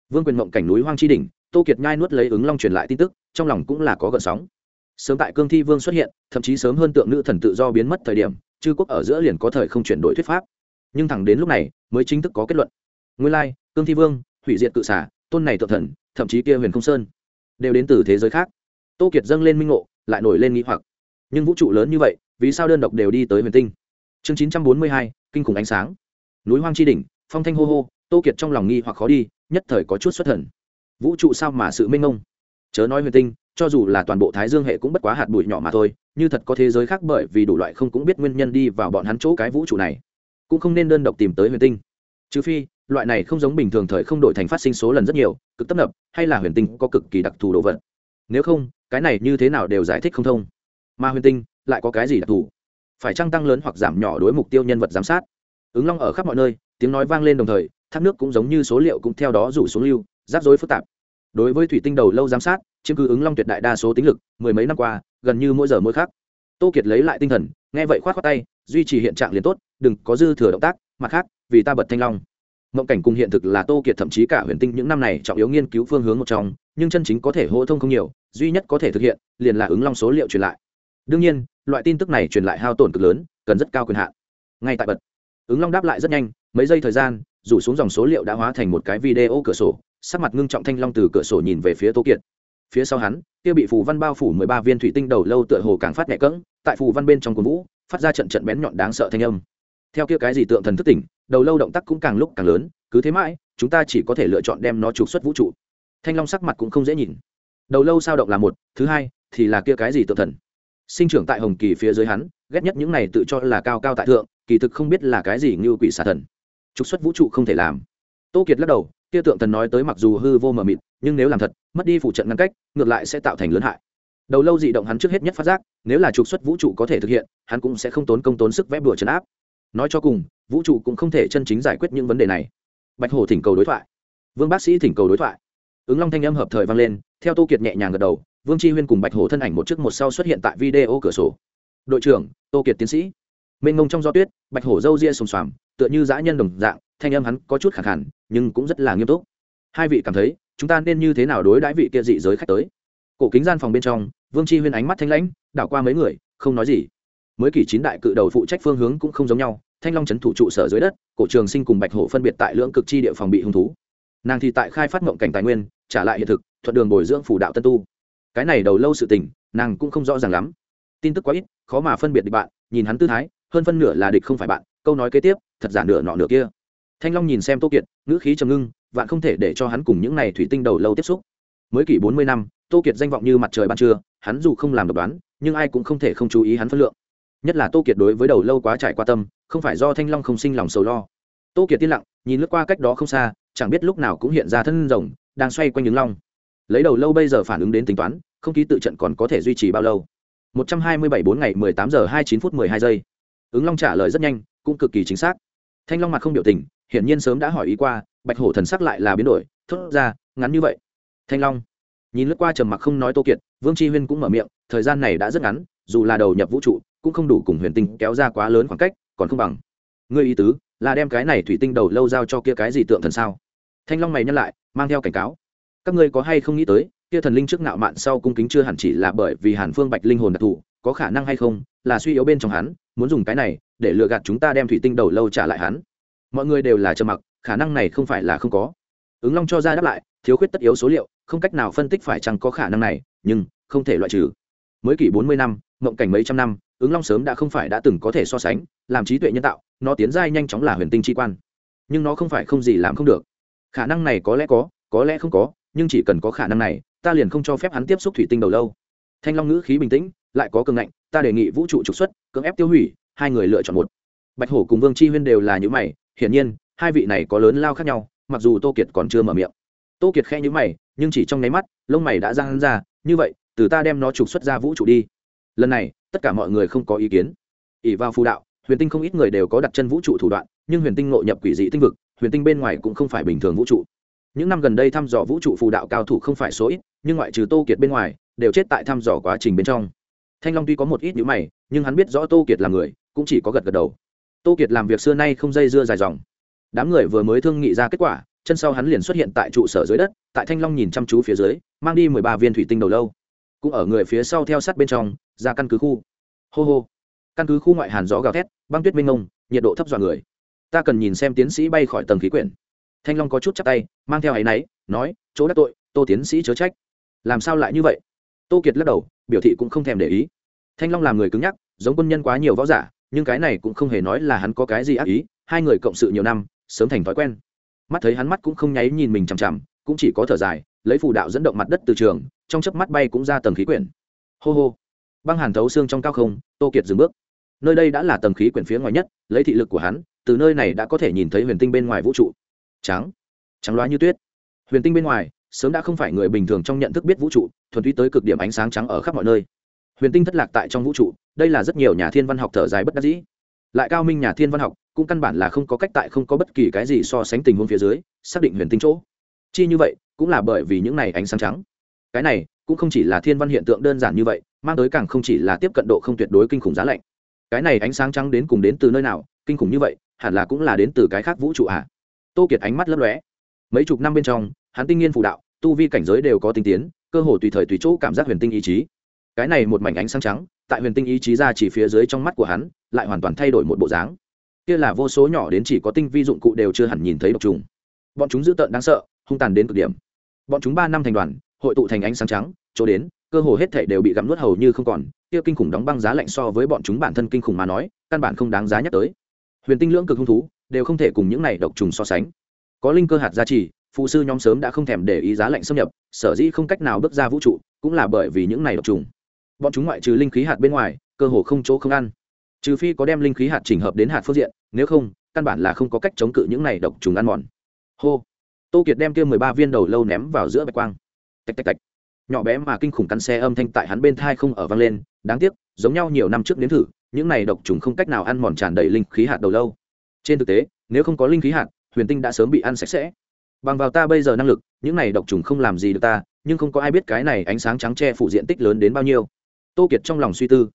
vương quyền mộng cảnh núi hoang chi đỉnh, tô kiệt nhai nuốt lấy ứng long truyền lại tin tức, trong lòng cũng là có gợn sóng. Sớm tại cương thi vương xuất hiện, thậm chí sớm hơn tượng nữ thần tự do biến mất thời điểm, chư quốc ở giữa liền có thời không chuyển đổi thuyết pháp. Nhưng thẳng đến lúc này, mới chính thức có kết luận. Nguyên lai, cương thi vương, hủy diệt cự xả tôn này tự thần, thậm chí kia huyền không sơn, đều đến từ thế giới khác. Tô kiệt dâng lên minh ngộ, lại nổi lên nghĩ hoặc. Nhưng vũ trụ lớn như vậy, vì sao đơn độc đều đi tới huyền tinh? Chương chín trăm bốn mươi hai, kinh khủng ánh sáng. Núi hoang chi đỉnh, phong thanh hô hô tô kiệt trong lòng nghi hoặc khó đi, nhất thời có chút xuất thần. Vũ trụ sao mà sự minh ngông chớ nói huyền tinh, cho dù là toàn bộ thái dương hệ cũng bất quá hạt bụi nhỏ mà thôi, như thật có thế giới khác bởi vì đủ loại không cũng biết nguyên nhân đi vào bọn hắn chỗ cái vũ trụ này. Cũng không nên đơn độc tìm tới huyền tinh. Trừ phi, loại này không giống bình thường thời không đổi thành phát sinh số lần rất nhiều, cực tấp nập, hay là huyền tinh có cực kỳ đặc thù đồ vật. Nếu không, cái này như thế nào đều giải thích không thông. Mà huyền tinh lại có cái gì đặc thù? Phải trăng tăng lớn hoặc giảm nhỏ đối mục tiêu nhân vật giám sát? Ứng long ở khắp mọi nơi, tiếng nói vang lên đồng thời, thác nước cũng giống như số liệu cũng theo đó rủ xuống lưu, rắc rối phức tạp. Đối với thủy tinh đầu lâu giám sát, chiếm cứ ứng long tuyệt đại đa số tính lực, mười mấy năm qua, gần như mỗi giờ mỗi khác tô kiệt lấy lại tinh thần, nghe vậy khoát khoát tay, duy trì hiện trạng liền tốt, đừng có dư thừa động tác, mặt khác, vì ta bật thanh long. Mộng cảnh cùng hiện thực là tô kiệt thậm chí cả huyền tinh những năm này trọng yếu nghiên cứu phương hướng một trong, nhưng chân chính có thể hô thông không nhiều, duy nhất có thể thực hiện, liền là ứng long số liệu truyền lại. Đương nhiên, loại tin tức này truyền lại hao tổn cực lớn, cần rất cao quyền hạn. Ngay tại bật ứng long đáp lại rất nhanh, mấy giây thời gian, rủ xuống dòng số liệu đã hóa thành một cái video cửa sổ, sắc mặt ngưng trọng thanh long từ cửa sổ nhìn về phía tô kiệt. Phía sau hắn, kia bị phù văn bao phủ mười ba viên thủy tinh đầu lâu tựa hồ càng phát nhẹ cỡng tại phù văn bên trong cuốn vũ, phát ra trận trận bén nhọn đáng sợ thanh âm. Theo kia cái gì tượng thần thức tỉnh, đầu lâu động tác cũng càng lúc càng lớn, cứ thế mãi, chúng ta chỉ có thể lựa chọn đem nó trục xuất vũ trụ. Thanh long sắc mặt cũng không dễ nhìn. Đầu lâu sao động là một, thứ hai, thì là kia cái gì tượng thần? Sinh trưởng tại hồng kỳ phía dưới hắn, ghét nhất những này tự cho là cao cao tại thượng kỳ thực không biết là cái gì như quỷ xà thần. Trục xuất vũ trụ không thể làm. Tô kiệt lắc đầu, kia tượng thần nói tới mặc dù hư vô mờ mịt, nhưng nếu làm thật, mất đi phụ trận ngăn cách, ngược lại sẽ tạo thành lớn hại. Đầu lâu dị động hắn trước hết nhất phát giác, nếu là trục xuất vũ trụ có thể thực hiện, hắn cũng sẽ không tốn công tốn sức vẽ bừa trấn áp. Nói cho cùng, vũ trụ cũng không thể chân chính giải quyết những vấn đề này. Bạch hồ thỉnh cầu đối thoại. Vương bác sĩ thỉnh cầu đối thoại. Ứng long thanh âm hợp thời vang lên, theo tô kiệt nhẹ nhàng gật đầu, vương chi huyên cùng bạch hồ thân ảnh một trước một sau xuất hiện tại video cửa sổ. Đội trưởng, tô kiệt tiến sĩ mênh mông trong gió tuyết, bạch hổ râu ria xùm xoàm, tựa như dã nhân đồng dạng, thanh âm hắn có chút khẳng hẳn nhưng cũng rất là nghiêm túc. Hai vị cảm thấy, chúng ta nên như thế nào đối đãi vị kia dị giới khách tới? Cổ kính gian phòng bên trong, vương chi huyên ánh mắt thanh lãnh, đảo qua mấy người, không nói gì. Mới kỷ chín đại cự đầu phụ trách phương hướng cũng không giống nhau, thanh long c thủ trụ sở dưới đất, cổ trường sinh cùng bạch hổ phân biệt tại lưỡng cực chi địa phòng bị hung thú. Nàng thì tại khai phát mộng cảnh tài nguyên, trả lại hiện thực, thuận đường bồi dưỡng phủ đạo tân tu. Cái này đầu lâu sự tình, nàng cũng không rõ ràng lắm. Tin tức quá ít, khó mà phân biệt địch bạn, nhìn hắn tư thái hơn phân nửa là địch không phải bạn, câu nói kế tiếp, thật giả nửa nọ nửa kia. Thanh long nhìn xem tô kiệt, ngữ khí trầm ngưng, vạn không thể để cho hắn cùng những này thủy tinh đầu lâu tiếp xúc. Mới kỷ bốn mươi năm, tô kiệt danh vọng như mặt trời ban trưa, hắn dù không làm độc đoán, nhưng ai cũng không thể không chú ý hắn phân lượng. Nhất là tô kiệt đối với đầu lâu quá trải qua tâm, không phải do thanh long không sinh lòng sầu lo. Tô kiệt tiên lặng, nhìn lướt qua cách đó không xa, chẳng biết lúc nào cũng hiện ra thân rồng, đang xoay quanh những long. Lấy đầu lâu bây giờ phản ứng đến tính toán, không khí tự trận còn có thể duy trì bao lâu? Một trăm hai mươi bảy bốn ngày mười tám giờ hai chín phút mười hai giây ứng long trả lời rất nhanh, cũng cực kỳ chính xác. Thanh long mặt không biểu tình, hiển nhiên sớm đã hỏi ý qua, bạch hổ thần sắc lại là biến đổi, thốt ra, ngắn như vậy. Thanh long nhìn lướt qua trầm mặc không nói tô kiệt, vương tri huyên cũng mở miệng, thời gian này đã rất ngắn, dù là đầu nhập vũ trụ, cũng không đủ cùng huyền tinh kéo ra quá lớn khoảng cách, còn không bằng. Ngươi ý tứ là đem cái này thủy tinh đầu lâu giao cho kia cái gì tượng thần sao? Thanh long mày nhắc lại, mang theo cảnh cáo. Các ngươi có hay không nghĩ tới, kia thần linh trước nạo mạn sau cung kính chưa hẳn chỉ là bởi vì hàn phương bạch linh hồn đặc thù, có khả năng hay không, là suy yếu bên trong hắn muốn dùng cái này để lừa gạt chúng ta đem thủy tinh đầu lâu trả lại hắn. Mọi người đều là trầm mặc, khả năng này không phải là không có. Ứng long cho ra đáp lại, thiếu khuyết tất yếu số liệu, không cách nào phân tích phải chăng có khả năng này, nhưng không thể loại trừ. Mới kỷ bốn mươi năm, mộng cảnh mấy trăm năm, ứng long sớm đã không phải đã từng có thể so sánh, làm trí tuệ nhân tạo, nó tiến giai nhanh chóng là huyền tinh tri quan. Nhưng nó không phải không gì làm không được. Khả năng này có lẽ có có lẽ không có, nhưng chỉ cần có khả năng này, ta liền không cho phép hắn tiếp xúc thủy tinh đầu lâu. Thanh long ngữ khí bình tĩnh lại có cường ngạnh, ta đề nghị vũ trụ trục xuất, cưỡng ép tiêu hủy, hai người lựa chọn một. Bạch hổ cùng vương chi huyên đều là những mày, hiển nhiên, hai vị này có lớn lao khác nhau, mặc dù tô kiệt còn chưa mở miệng. Tô kiệt khe nhữ mày, nhưng chỉ trong nháy mắt, lông mày đã ra hắn ra, như vậy, từ ta đem nó trục xuất ra vũ trụ đi. Lần này, tất cả mọi người không có ý kiến. Ỉ vào phù đạo, huyền tinh không ít người đều có đặt chân vũ trụ thủ đoạn, nhưng huyền tinh nội nhập quỷ dị tinh vực, huyền tinh bên ngoài cũng không phải bình thường vũ trụ. Những năm gần đây thăm dò vũ trụ phù đạo cao thủ không phải số ít, nhưng ngoại trừ tô kiệt bên ngoài, đều chết tại thăm dò quá trình bên trong thanh long tuy có một ít nhữ mày, nhưng hắn biết rõ tô kiệt là người, cũng chỉ có gật gật đầu. Tô kiệt làm việc xưa nay không dây dưa dài dòng. Đám người vừa mới thương nghị ra kết quả, chân sau hắn liền xuất hiện tại trụ sở dưới đất, tại thanh long nhìn chăm chú phía dưới, mang đi mười ba viên thủy tinh đầu lâu. Cũng ở người phía sau theo sát bên trong, ra căn cứ khu. Hô hô. Căn cứ khu ngoại hàn gió gào thét, băng tuyết minh ngông nhiệt độ thấp dọa người. Ta cần nhìn xem tiến sĩ bay khỏi tầng khí quyển. Thanh long có chút chắc tay, mang theo áy náy, nói, chỗ đắc tội, tô tiến sĩ chớ trách. Làm sao lại như vậy? Tô kiệt lắc đầu biểu thị cũng không thèm để ý. Thanh long làm người cứng nhắc, giống quân nhân quá nhiều võ giả, nhưng cái này cũng không hề nói là hắn có cái gì ác ý, hai người cộng sự nhiều năm, sớm thành thói quen. Mắt thấy hắn mắt cũng không nháy nhìn mình chằm chằm, cũng chỉ có thở dài, lấy phù đạo dẫn động mặt đất từ trường, trong chớp mắt bay cũng ra tầng khí quyển. Hô hô. Băng hàn thấu xương trong cao không, tô kiệt dừng bước. Nơi đây đã là tầng khí quyển phía ngoài nhất, lấy thị lực của hắn, từ nơi này đã có thể nhìn thấy huyền tinh bên ngoài vũ trụ. Trắng. Trắng loá như tuyết. Huyền tinh bên ngoài sớm đã không phải người bình thường trong nhận thức biết vũ trụ, thuần túy tới cực điểm ánh sáng trắng ở khắp mọi nơi. Huyền tinh thất lạc tại trong vũ trụ, đây là rất nhiều nhà thiên văn học thở dài bất đắc dĩ. Lại cao minh nhà thiên văn học, cũng căn bản là không có cách tại không có bất kỳ cái gì so sánh tình huống phía dưới, xác định huyền tinh chỗ. Chi như vậy, cũng là bởi vì những này ánh sáng trắng. Cái này, cũng không chỉ là thiên văn hiện tượng đơn giản như vậy, mang tới càng không chỉ là tiếp cận độ không tuyệt đối kinh khủng giá lạnh. Cái này ánh sáng trắng đến cùng đến từ nơi nào, kinh khủng như vậy, hẳn là cũng là đến từ cái khác vũ trụ ạ à? tô kiệt ánh mắt lấp lóe. Mấy chục năm bên trong, hắn tinh nghiên phụ đạo tu vi cảnh giới đều có tinh tiến, cơ hồ tùy thời tùy chỗ cảm giác huyền tinh ý chí. Cái này một mảnh ánh sáng trắng, tại huyền tinh ý chí ra chỉ phía dưới trong mắt của hắn, lại hoàn toàn thay đổi một bộ dáng. Kia là vô số nhỏ đến chỉ có tinh vi dụng cụ đều chưa hẳn nhìn thấy độc trùng. Bọn chúng dữ tợn đáng sợ, hung tàn đến cực điểm. Bọn chúng ba năm thành đoàn, hội tụ thành ánh sáng trắng, chỗ đến, cơ hồ hết thể đều bị gặm nuốt hầu như không còn, kia kinh khủng đóng băng giá lạnh so với bọn chúng bản thân kinh khủng mà nói, căn bản không đáng giá nhắc tới. Huyền tinh lưỡng cực hung thú, đều không thể cùng những này độc trùng so sánh. Có linh cơ hạt gia trì phụ sư nhóm sớm đã không thèm để ý giá lạnh xâm nhập, sở dĩ không cách nào bước ra vũ trụ, cũng là bởi vì những này độc trùng. Bọn chúng ngoại trừ linh khí hạt bên ngoài, cơ hồ không chỗ không ăn. Trừ phi có đem linh khí hạt chỉnh hợp đến hạt phương diện, nếu không, căn bản là không có cách chống cự những này độc trùng ăn mòn. Hô. Tô kiệt đem kia mười ba viên đầu lâu ném vào giữa bạch quang. Tạch tạch tạch. Nhỏ bé mà kinh khủng cắn xe âm thanh tại hắn bên thai không ở vang lên, đáng tiếc, giống nhau nhiều năm trước nếm thử, những này độc trùng không cách nào ăn mòn tràn đầy linh khí hạt đầu lâu. Trên thực tế, nếu không có linh khí hạt, huyền tinh đã sớm bị ăn sạch sẽ bằng vào ta bây giờ năng lực, những này độc trùng không làm gì được ta, nhưng không có ai biết cái này ánh sáng trắng che phủ diện tích lớn đến bao nhiêu. Tô kiệt trong lòng suy tư.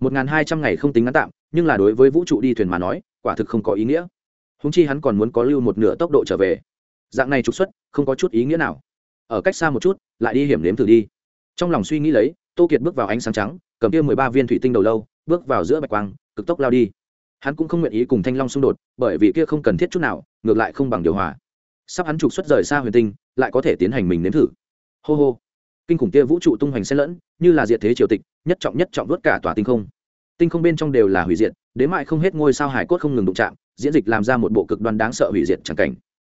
Một n g h n hai trăm ngày không tính ngắn tạm, nhưng là đối với vũ trụ đi thuyền mà nói, quả thực không có ý nghĩa. Húng chi hắn còn muốn có lưu một nửa tốc độ trở về. Dạng này trục xuất, không có chút ý nghĩa nào. Ở cách xa một chút, lại đi hiểm nếm thử đi. Trong lòng suy nghĩ lấy, tô kiệt bước vào ánh sáng trắng, cầm kia mười ba viên thủy tinh đầu lâu, bước vào giữa bạch quang, cực tốc lao đi. Hắn cũng không nguyện ý cùng thanh long xung đột, bởi vì kia không cần thiết chút nào, ngược lại không bằng điều hòa sắp hắn trục xuất rời xa huyền tinh, lại có thể tiến hành mình nếm thử. Hô hô. Kinh khủng tia vũ trụ tung hoành xen lẫn, như là diệt thế triều tịch, nhất trọng nhất trọng vớt cả tòa tinh không. Tinh không bên trong đều là hủy diệt, đến mại không hết ngôi sao hải cốt không ngừng đụng chạm, diễn dịch làm ra một bộ cực đoan đáng sợ hủy diệt chẳng cảnh.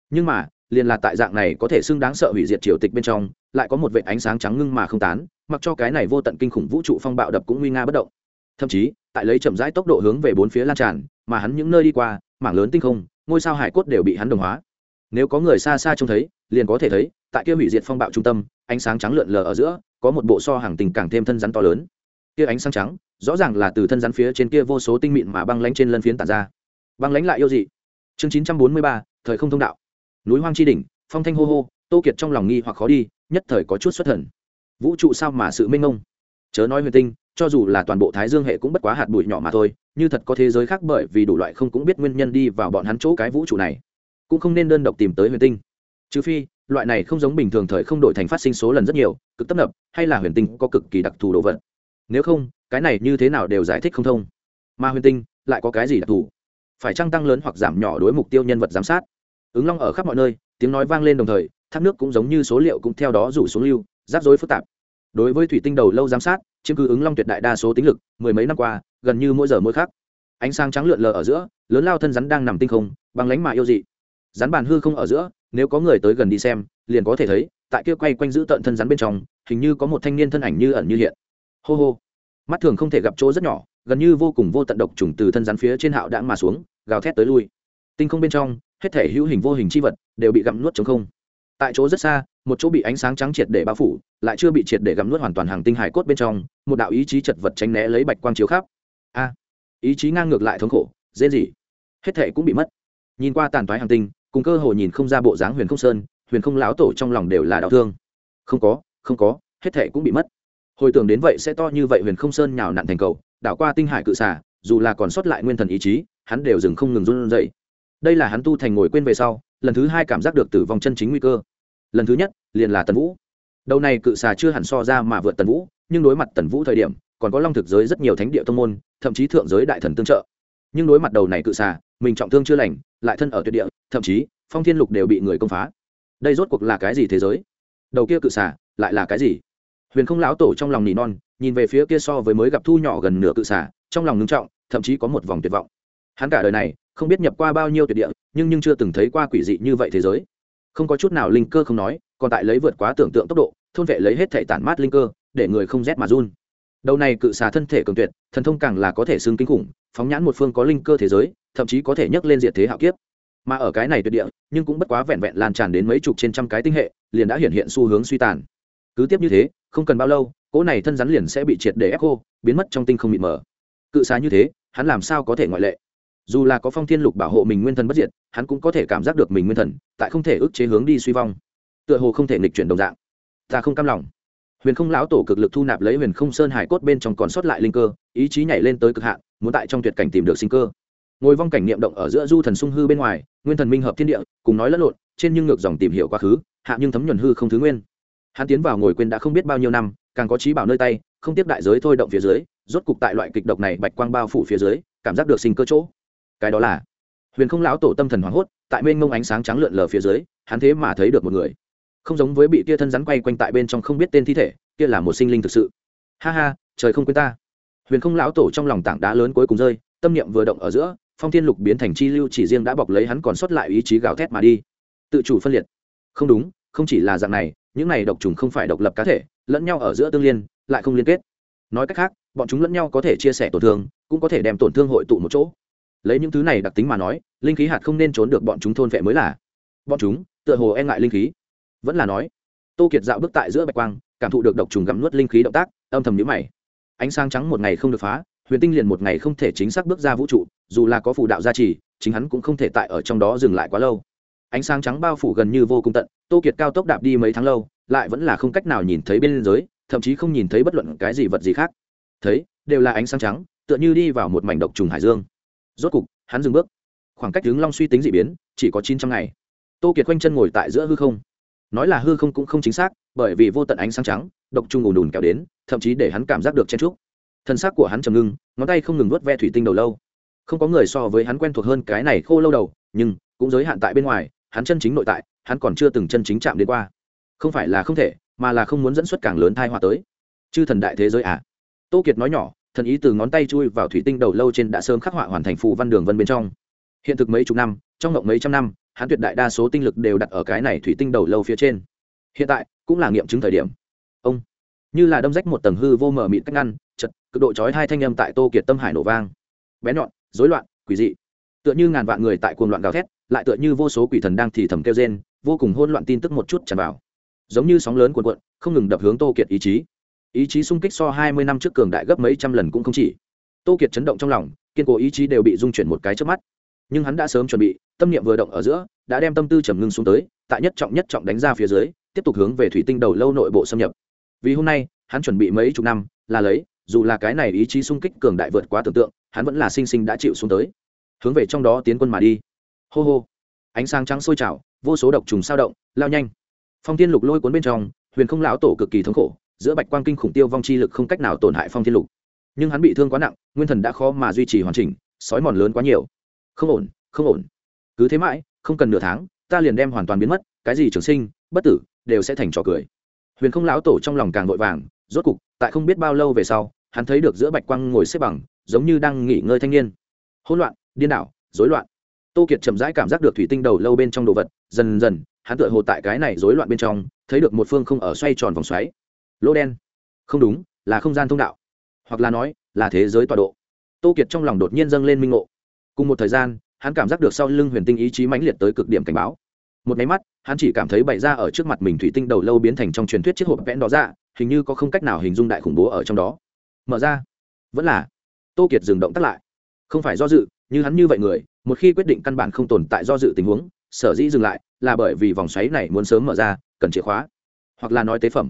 Nhưng mà, liền là tại dạng này có thể xưng đáng sợ hủy diệt triều tịch bên trong, lại có một vệ ánh sáng trắng ngưng mà không tán, mặc cho cái này vô tận kinh khủng vũ trụ phong bạo đập cũng nguy nga bất động. Thậm chí, tại lấy chậm rãi tốc độ hướng về bốn phía lan tràn, mà hắn những nơi đi qua, mảng lớn tinh không, ngôi sao hải cốt đều bị hắn đồng hóa nếu có người xa xa trông thấy, liền có thể thấy, tại kia hủy diệt phong bạo trung tâm, ánh sáng trắng lượn lờ ở giữa, có một bộ so hàng tình càng thêm thân rắn to lớn. Kia ánh sáng trắng, rõ ràng là từ thân rắn phía trên kia vô số tinh mịn mà băng lánh trên lân phiến tản ra. Băng lánh lại yêu dị. Chương chín trăm bốn mươi ba, thời không thông đạo. Núi hoang chi đỉnh, phong thanh hô hô, tô kiệt trong lòng nghi hoặc khó đi, nhất thời có chút xuất thần. Vũ trụ sao mà sự minh ông chớ nói huyền tinh, cho dù là toàn bộ thái dương hệ cũng bất quá hạt bụi nhỏ mà thôi, như thật có thế giới khác bởi vì đủ loại không cũng biết nguyên nhân đi vào bọn hắn chỗ cái vũ trụ này cũng không nên đơn độc tìm tới huyền tinh. Trừ phi, loại này không giống bình thường thời không đổi thành phát sinh số lần rất nhiều, cực tấp nập, hay là huyền tinh có cực kỳ đặc thù đồ vật. Nếu không, cái này như thế nào đều giải thích không thông. Mà huyền tinh lại có cái gì đặc thù? Phải trăng tăng lớn hoặc giảm nhỏ đối mục tiêu nhân vật giám sát? Ứng long ở khắp mọi nơi, tiếng nói vang lên đồng thời, thác nước cũng giống như số liệu cũng theo đó rủ xuống lưu, rắc rối phức tạp. Đối với thủy tinh đầu lâu giám sát, chiếm cứ ứng long tuyệt đại đa số tính lực, mười mấy năm qua, gần như mỗi giờ mỗi khác ánh sáng trắng lượn lờ ở giữa, lớn lao thân rắn đang nằm tinh không bằng lánh mà yêu dị rắn bàn hư không ở giữa, nếu có người tới gần đi xem, liền có thể thấy, tại kia quay quanh giữ tận thân rắn bên trong, hình như có một thanh niên thân ảnh như ẩn như hiện. Hô hô. Mắt thường không thể gặp chỗ rất nhỏ, gần như vô cùng vô tận độc trùng từ thân rắn phía trên hạo đãng mà xuống, gào thét tới lui. Tinh không bên trong, hết thể hữu hình vô hình chi vật đều bị gặm nuốt chống không. Tại chỗ rất xa, một chỗ bị ánh sáng trắng triệt để bao phủ, lại chưa bị triệt để gặm nuốt hoàn toàn hàng tinh hải cốt bên trong, một đạo ý chí chật vật tránh né lấy bạch quang chiếu khắp. A. Ý chí ngang ngược lại thống khổ, dễ gì? Hết thể cũng bị mất. Nhìn qua tàn toái hàng tinh cùng cơ hồ nhìn không ra bộ dáng huyền không sơn, huyền không láo tổ trong lòng đều là đau thương. Không có không có, hết thệ cũng bị mất. Hồi tưởng đến vậy sẽ to như vậy huyền không sơn nhào nặn thành cầu, đảo qua tinh hải cự xả dù là còn sót lại nguyên thần ý chí, hắn đều dừng không ngừng run dậy đây là hắn tu thành ngồi quên về sau, lần thứ hai cảm giác được tử vong chân chính nguy cơ. Lần thứ nhất, liền là tần vũ. Đầu này cự xà chưa hẳn so ra mà vượt tần vũ, nhưng đối mặt tần vũ thời điểm, còn có long thực giới rất nhiều thánh địa tông môn, thậm chí thượng giới đại thần tương trợ. Nhưng đối mặt đầu này cự xà, mình trọng thương chưa lành, lại thân ở tuyệt địa thậm chí, phong thiên lục đều bị người công phá. Đây rốt cuộc là cái gì thế giới? Đầu kia cự xả lại là cái gì? Huyền không lão tổ trong lòng nỉ non, nhìn về phía kia so với mới gặp thu nhỏ gần nửa cự xả trong lòng ngưng trọng, thậm chí có một vòng tuyệt vọng. Hắn cả đời này, không biết nhập qua bao nhiêu tuyệt địa, nhưng nhưng chưa từng thấy qua quỷ dị như vậy thế giới. Không có chút nào linh cơ không nói, còn tại lấy vượt quá tưởng tượng tốc độ, thôn vệ lấy hết thể tản mát linh cơ, để người không rét mà run. Đầu này cự xà thân thể cường tuyệt, thần thông càng là có thể xương kinh khủng, phóng nhãn một phương có linh cơ thế giới, thậm chí có thể nhấc lên diệt thế hạo kiếp mà ở cái này tuyệt địa, nhưng cũng bất quá vẹn vẹn lan tràn đến mấy chục trên trăm cái tinh hệ, liền đã hiện hiện xu hướng suy tàn. Cứ tiếp như thế, không cần bao lâu, cỗ này thân rắn liền sẽ bị triệt để ép khô, biến mất trong tinh không mịt mờ. Cự xá như thế, hắn làm sao có thể ngoại lệ? Dù là có phong thiên lục bảo hộ mình nguyên thần bất diệt, hắn cũng có thể cảm giác được mình nguyên thần, tại không thể ức chế hướng đi suy vong. Tựa hồ không thể nghịch chuyển đồng dạng. Ta không cam lòng. Huyền không lão tổ cực lực thu nạp lấy huyền không sơn hải cốt bên trong còn sót lại linh cơ, ý chí nhảy lên tới cực hạn, muốn tại trong tuyệt cảnh tìm được sinh cơ ngồi vong cảnh niệm động ở giữa du thần sung hư bên ngoài, nguyên thần minh hợp thiên địa, cùng nói lẫn lộn, trên nhưng ngược dòng tìm hiểu quá khứ, hạ nhưng thấm nhuần hư không thứ nguyên. Hắn tiến vào ngồi quên đã không biết bao nhiêu năm, càng có trí bảo nơi tay, không tiếp đại giới thôi động phía dưới, rốt cục tại loại kịch độc này bạch quang bao phủ phía dưới, cảm giác được sinh cơ chỗ. Cái đó là, huyền không lão tổ tâm thần hoảng hốt, tại mênh mông ánh sáng trắng lượn lờ phía dưới, hắn thế mà thấy được một người. Không giống với bị kia thân rắn quay quanh tại bên trong không biết tên thi thể, kia là một sinh linh thực sự. Ha ha, trời không quên ta. Huyền không lão tổ trong lòng tảng đá lớn cuối cùng rơi, tâm niệm vừa động ở giữa phong thiên lục biến thành chi lưu chỉ riêng đã bọc lấy hắn còn sót lại ý chí gào thét mà đi. Tự chủ phân liệt. Không đúng, không chỉ là dạng này, những này độc trùng không phải độc lập cá thể, lẫn nhau ở giữa tương liên, lại không liên kết. Nói cách khác, bọn chúng lẫn nhau có thể chia sẻ tổn thương, cũng có thể đem tổn thương hội tụ một chỗ. Lấy những thứ này đặc tính mà nói, linh khí hạt không nên trốn được bọn chúng thôn vệ mới là. Bọn chúng, tựa hồ e ngại linh khí. Vẫn là nói, tô kiệt dạo bước tại giữa bạch quang, cảm thụ được độc trùng gặm nuốt linh khí động tác, âm thầm nhữ mày. Ánh sáng trắng một ngày không được phá huyền tinh liền một ngày không thể chính xác bước ra vũ trụ dù là có phù đạo gia trì chính hắn cũng không thể tại ở trong đó dừng lại quá lâu. Ánh sáng trắng bao phủ gần như vô cùng tận tô kiệt cao tốc đạp đi mấy tháng lâu lại vẫn là không cách nào nhìn thấy bên giới, thậm chí không nhìn thấy bất luận cái gì vật gì khác. Thấy đều là ánh sáng trắng tựa như đi vào một mảnh độc trùng hải dương. Rốt cục hắn dừng bước. Khoảng cách hướng long suy tính d ị biến chỉ có chín trăm ngày. Tô kiệt quanh chân ngồi tại giữa hư không. Nói là hư không cũng không chính xác bởi vì vô tận ánh sáng trắng độc trùng ùn ùn kéo đến thậm chí để hắn cảm giác được chen trúc thân xác của hắn trầm ngưng, ngón tay không ngừng vớt ve thủy tinh đầu lâu. Không có người so với hắn quen thuộc hơn cái này khô lâu đầu, nhưng cũng giới hạn tại bên ngoài, hắn chân chính nội tại, hắn còn chưa từng chân chính chạm đến qua. Không phải là không thể, mà là không muốn dẫn xuất càng lớn thai họa tới. Chư thần đại thế giới à? Tô kiệt nói nhỏ, thần ý từ ngón tay chui vào thủy tinh đầu lâu trên đã sớm khắc họa hoàn thành phù văn đường vân bên trong. Hiện thực mấy chục năm, trong ngộng mấy trăm năm, hắn tuyệt đại đa số tinh lực đều đặt ở cái này thủy tinh đầu lâu phía trên. Hiện tại, cũng là nghiệm chứng thời điểm. Ông! Như là đâm rách một tầng hư vô mờ mịt cách ngăn, chật, cực độ chói hai thanh âm tại tô kiệt tâm hải nổ vang. Bé nhọn, rối loạn, quỷ dị. Tựa như ngàn vạn người tại cuồng loạn gào thét, lại tựa như vô số quỷ thần đang thì thầm kêu rên, vô cùng hôn loạn tin tức một chút tràn vào. Giống như sóng lớn cuộn cuộn, không ngừng đập hướng tô kiệt ý chí. Ý chí sung kích so hai mươi năm trước cường đại gấp mấy trăm lần cũng không chỉ. Tô kiệt chấn động trong lòng, kiên cố ý chí đều bị dung chuyển một cái trước mắt. Nhưng hắn đã sớm chuẩn bị, tâm niệm vừa động ở giữa, đã đem tâm tư trầm ngưng xuống tới, tại nhất trọng nhất trọng đánh ra phía dưới, tiếp tục hướng về thủy tinh đầu lâu nội bộ xâm nhập vì hôm nay, hắn chuẩn bị mấy chục năm, là lấy, dù là cái này ý chí sung kích cường đại vượt quá tưởng tượng, hắn vẫn là sinh sinh đã chịu xuống tới. Hướng về trong đó tiến quân mà đi. Hô hô. Ánh sáng trắng sôi trào, vô số độc trùng sao động, lao nhanh. Phong thiên lục lôi cuốn bên trong, huyền không lão tổ cực kỳ thống khổ, giữa bạch quang kinh khủng tiêu vong chi lực không cách nào tổn hại phong thiên lục. Nhưng hắn bị thương quá nặng, nguyên thần đã khó mà duy trì hoàn chỉnh, sói mòn lớn quá nhiều. Không ổn không ổn. Cứ thế mãi, không cần nửa tháng, ta liền đem hoàn toàn biến mất, cái gì trường sinh, bất tử, đều sẽ thành trò cười huyền không lão tổ trong lòng càng vội vàng, rốt cục, tại không biết bao lâu về sau, hắn thấy được giữa bạch quang ngồi xếp bằng, giống như đang nghỉ ngơi thanh niên. Hỗn loạn, điên đảo, rối loạn. Tô kiệt chậm rãi cảm giác được thủy tinh đầu lâu bên trong đồ vật, dần dần, hắn tựa hồ tại cái này rối loạn bên trong, thấy được một phương không ở xoay tròn vòng xoáy. Lỗ đen. Không đúng, là không gian thông đạo. Hoặc là nói, là thế giới tọa độ. Tô kiệt trong lòng đột nhiên dâng lên minh ngộ. Cùng một thời gian, hắn cảm giác được sau lưng huyền tinh ý chí mãnh liệt tới cực điểm cảnh báo một máy mắt, hắn chỉ cảm thấy bày ra ở trước mặt mình thủy tinh đầu lâu biến thành trong truyền thuyết chiếc hộp vẽn đó ra dạ, hình như có không cách nào hình dung đại khủng bố ở trong đó. Mở ra. Vẫn là. Tô kiệt dừng động tắt lại. Không phải do dự, như hắn như vậy người, một khi quyết định căn bản không tồn tại do dự tình huống, sở dĩ dừng lại là bởi vì vòng xoáy này muốn sớm mở ra, cần chìa khóa. Hoặc là nói tế phẩm.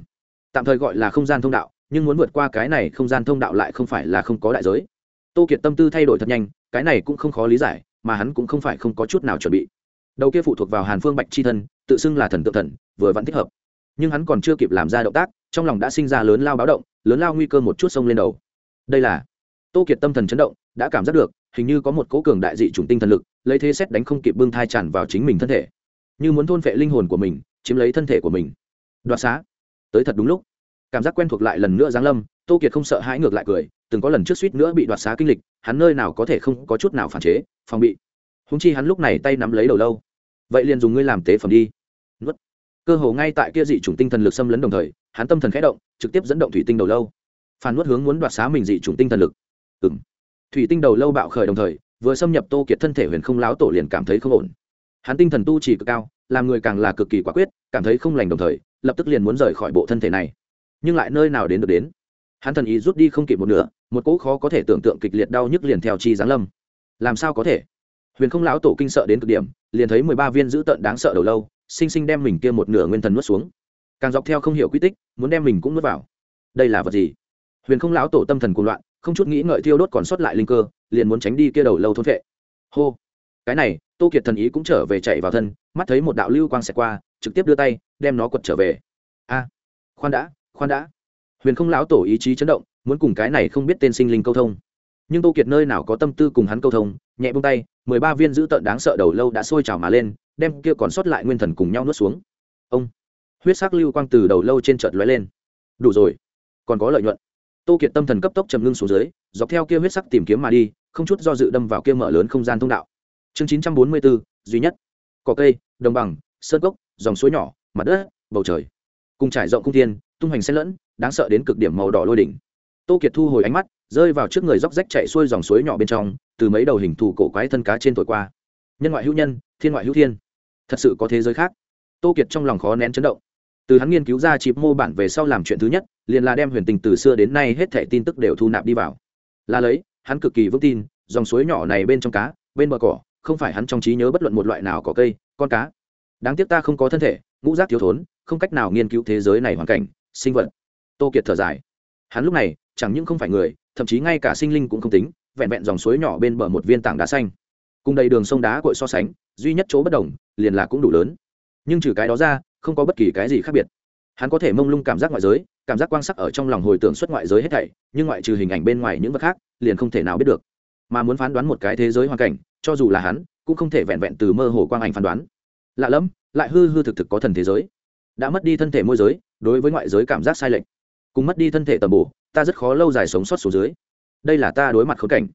Tạm thời gọi là không gian thông đạo, nhưng muốn vượt qua cái này không gian thông đạo lại không phải là không có đại giới. Tô kiệt tâm tư thay đổi thật nhanh, cái này cũng không khó lý giải, mà hắn cũng không phải không có chút nào chuẩn bị đầu kia phụ thuộc vào hàn phương bạch chi thân, tự xưng là thần tự thần, vừa vẫn thích hợp. Nhưng hắn còn chưa kịp làm ra động tác, trong lòng đã sinh ra lớn lao báo động, lớn lao nguy cơ một chút sông lên đầu. Đây là tô kiệt tâm thần chấn động, đã cảm giác được, hình như có một cố cường đại dị chủng tinh thần lực, lấy thế xét đánh không kịp bưng thai tràn vào chính mình thân thể. Như muốn thôn phệ linh hồn của mình, chiếm lấy thân thể của mình. Đoạt xá. Tới thật đúng lúc. Cảm giác quen thuộc lại lần nữa giáng lâm, tô kiệt không sợ hãi ngược lại cười, từng có lần trước suýt nữa bị đoạt xá kinh lịch, hắn nơi nào có thể không có chút nào phản chế, phòng bị húng chi hắn lúc này tay nắm lấy đầu lâu. Vậy liền dùng ngươi làm tế phẩm đi. Nuốt. Cơ hồ ngay tại kia dị chủng tinh thần lực xâm lấn đồng thời, hắn tâm thần khẽ động, trực tiếp dẫn động thủy tinh đầu lâu. Phản nuốt hướng muốn đoạt xá mình dị chủng tinh thần lực. Ừ m thủy tinh đầu lâu bạo khởi đồng thời, vừa xâm nhập tô kiệt thân thể huyền không láo tổ liền cảm thấy không ổn. Hắn tinh thần tu chỉ cực cao, làm người càng là cực kỳ quả quyết, cảm thấy không lành đồng thời, lập tức liền muốn rời khỏi bộ thân thể này. Nhưng lại nơi nào đến được đến? Hắn thần ý rút đi không kịp một nửa, một cỗ khó có thể tưởng tượng kịch liệt đau nhức liền theo chi giáng lâm. Làm sao có thể? Huyền không lão tổ kinh sợ đến cực điểm, liền thấy mười ba viên dữ tợn đáng sợ đầu lâu, sinh sinh đem mình kia một nửa nguyên thần nuốt xuống. Càng dọc theo không hiểu quy tích, muốn đem mình cũng nuốt vào. Đây là vật gì? Huyền không lão tổ tâm thần cuồng loạn, không chút nghĩ ngợi thiêu đốt còn sót lại linh cơ, liền muốn tránh đi kia đầu lâu thôn vệ hô! Cái này, tô kiệt thần ý cũng trở về chạy vào thân, mắt thấy một đạo lưu quang xẹt qua, trực tiếp đưa tay, đem nó quật trở về. A! Khoan đã khoan đã. Huyền không lão tổ ý chí chấn động, muốn cùng cái này không biết tên sinh linh câu thông nhưng tô kiệt nơi nào có tâm tư cùng hắn câu thông, nhẹ bông tay, mười ba viên dữ tợn đáng sợ đầu lâu đã sôi trào mà lên, đem kia còn sót lại nguyên thần cùng nhau nuốt xuống. Ông, huyết sắc lưu quang từ đầu lâu trên chợt lóe lên. Đủ rồi, còn có lợi nhuận. Tô kiệt tâm thần cấp tốc chầm ngưng xuống dưới, dọc theo kia huyết sắc tìm kiếm mà đi, không chút do dự đâm vào kia mở lớn không gian thông đạo. Chương chín trăm bốn mươi bốn, duy nhất. Cỏ cây, đồng bằng, sơn cốc, dòng suối nhỏ, mặt đất, bầu trời. Cùng trải rộng cung thiên, tung hoành xen lẫn, đáng sợ đến cực điểm màu đỏ lôi đỉnh. Tô kiệt thu hồi ánh mắt rơi vào trước người róc rách chạy xuôi dòng suối nhỏ bên trong, từ mấy đầu hình thù cổ quái thân cá trên thổi qua. Nhân ngoại hữu nhân, thiên ngoại hữu thiên. Thật sự có thế giới khác. Tô kiệt trong lòng khó nén chấn động. Từ hắn nghiên cứu ra chịp mô bản về sau làm chuyện thứ nhất, liền là đem huyền tình từ xưa đến nay hết thẻ tin tức đều thu nạp đi vào. Là lấy, hắn cực kỳ vững tin, dòng suối nhỏ này bên trong cá, bên bờ cỏ, không phải hắn trong trí nhớ bất luận một loại nào có cây, con cá. Đáng tiếc ta không có thân thể, ngũ rác thiếu thốn, không cách nào nghiên cứu thế giới này hoàn cảnh, sinh vật. Tô kiệt thở dài. Hắn lúc này, chẳng những không phải người thậm chí ngay cả sinh linh cũng không tính, vẹn vẹn dòng suối nhỏ bên bờ một viên tảng đá xanh. Cùng đầy đường sông đá cội so sánh, duy nhất chỗ bất đồng, liền là cũng đủ lớn. Nhưng trừ cái đó ra, không có bất kỳ cái gì khác biệt. Hắn có thể mông lung cảm giác ngoại giới, cảm giác quan sắc ở trong lòng hồi tưởng xuất ngoại giới hết thảy, nhưng ngoại trừ hình ảnh bên ngoài những vật khác, liền không thể nào biết được. Mà muốn phán đoán một cái thế giới hoàn cảnh, cho dù là hắn, cũng không thể vẹn vẹn từ mơ hồ quang ảnh phán đoán. Lạ lẫm, lại hư hư thực thực có thần thế giới. Đã mất đi thân thể môi giới, đối với ngoại giới cảm giác sai lệch cùng mất đi thân thể tầm bổ, ta rất khó lâu dài sống sót số dưới. Đây là ta đối mặt khốn cảnh.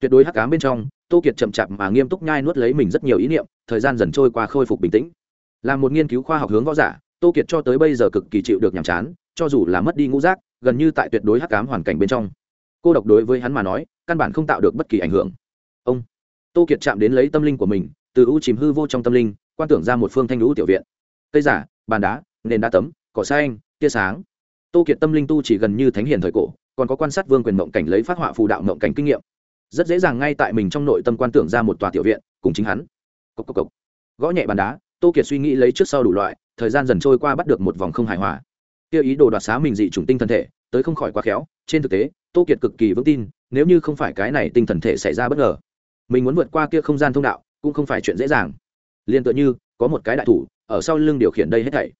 Tuyệt đối hắc ám bên trong, tô kiệt chậm chạp mà nghiêm túc nhai nuốt lấy mình rất nhiều ý niệm, thời gian dần trôi qua khôi phục bình tĩnh. Là một nghiên cứu khoa học hướng võ giả, tô kiệt cho tới bây giờ cực kỳ chịu được nhàm chán, cho dù là mất đi ngũ giác, gần như tại tuyệt đối hắc ám hoàn cảnh bên trong. Cô độc đối với hắn mà nói, căn bản không tạo được bất kỳ ảnh hưởng. Ông. Tô kiệt chạm đến lấy tâm linh của mình, từ u chìm hư vô trong tâm linh, quan tưởng ra một phương thanh lũ tiểu viện. Cây giả, bàn đá, nền đá tấm, cỏ xanh, tia sáng tô kiệt tâm linh tu chỉ gần như thánh hiền thời cổ, còn có quan sát vương quyền mộng cảnh lấy phát họa phù đạo mộng cảnh kinh nghiệm. Rất dễ dàng ngay tại mình trong nội tâm quan tưởng ra một tòa tiểu viện, cùng chính hắn. Cốc cốc cốc. gõ nhẹ bàn đá, tô kiệt suy nghĩ lấy trước sau đủ loại, thời gian dần trôi qua bắt được một vòng không hài hòa. Kia ý đồ đoạt xá mình dị chủng tinh thần thể, tới không khỏi quá khéo, trên thực tế, tô kiệt cực kỳ vững tin, nếu như không phải cái này tinh thần thể xảy ra bất ngờ, mình muốn vượt qua kia không gian thông đạo, cũng không phải chuyện dễ dàng. Liền tựa như, có một cái đại thủ, ở sau lưng điều khiển đây hết thảy.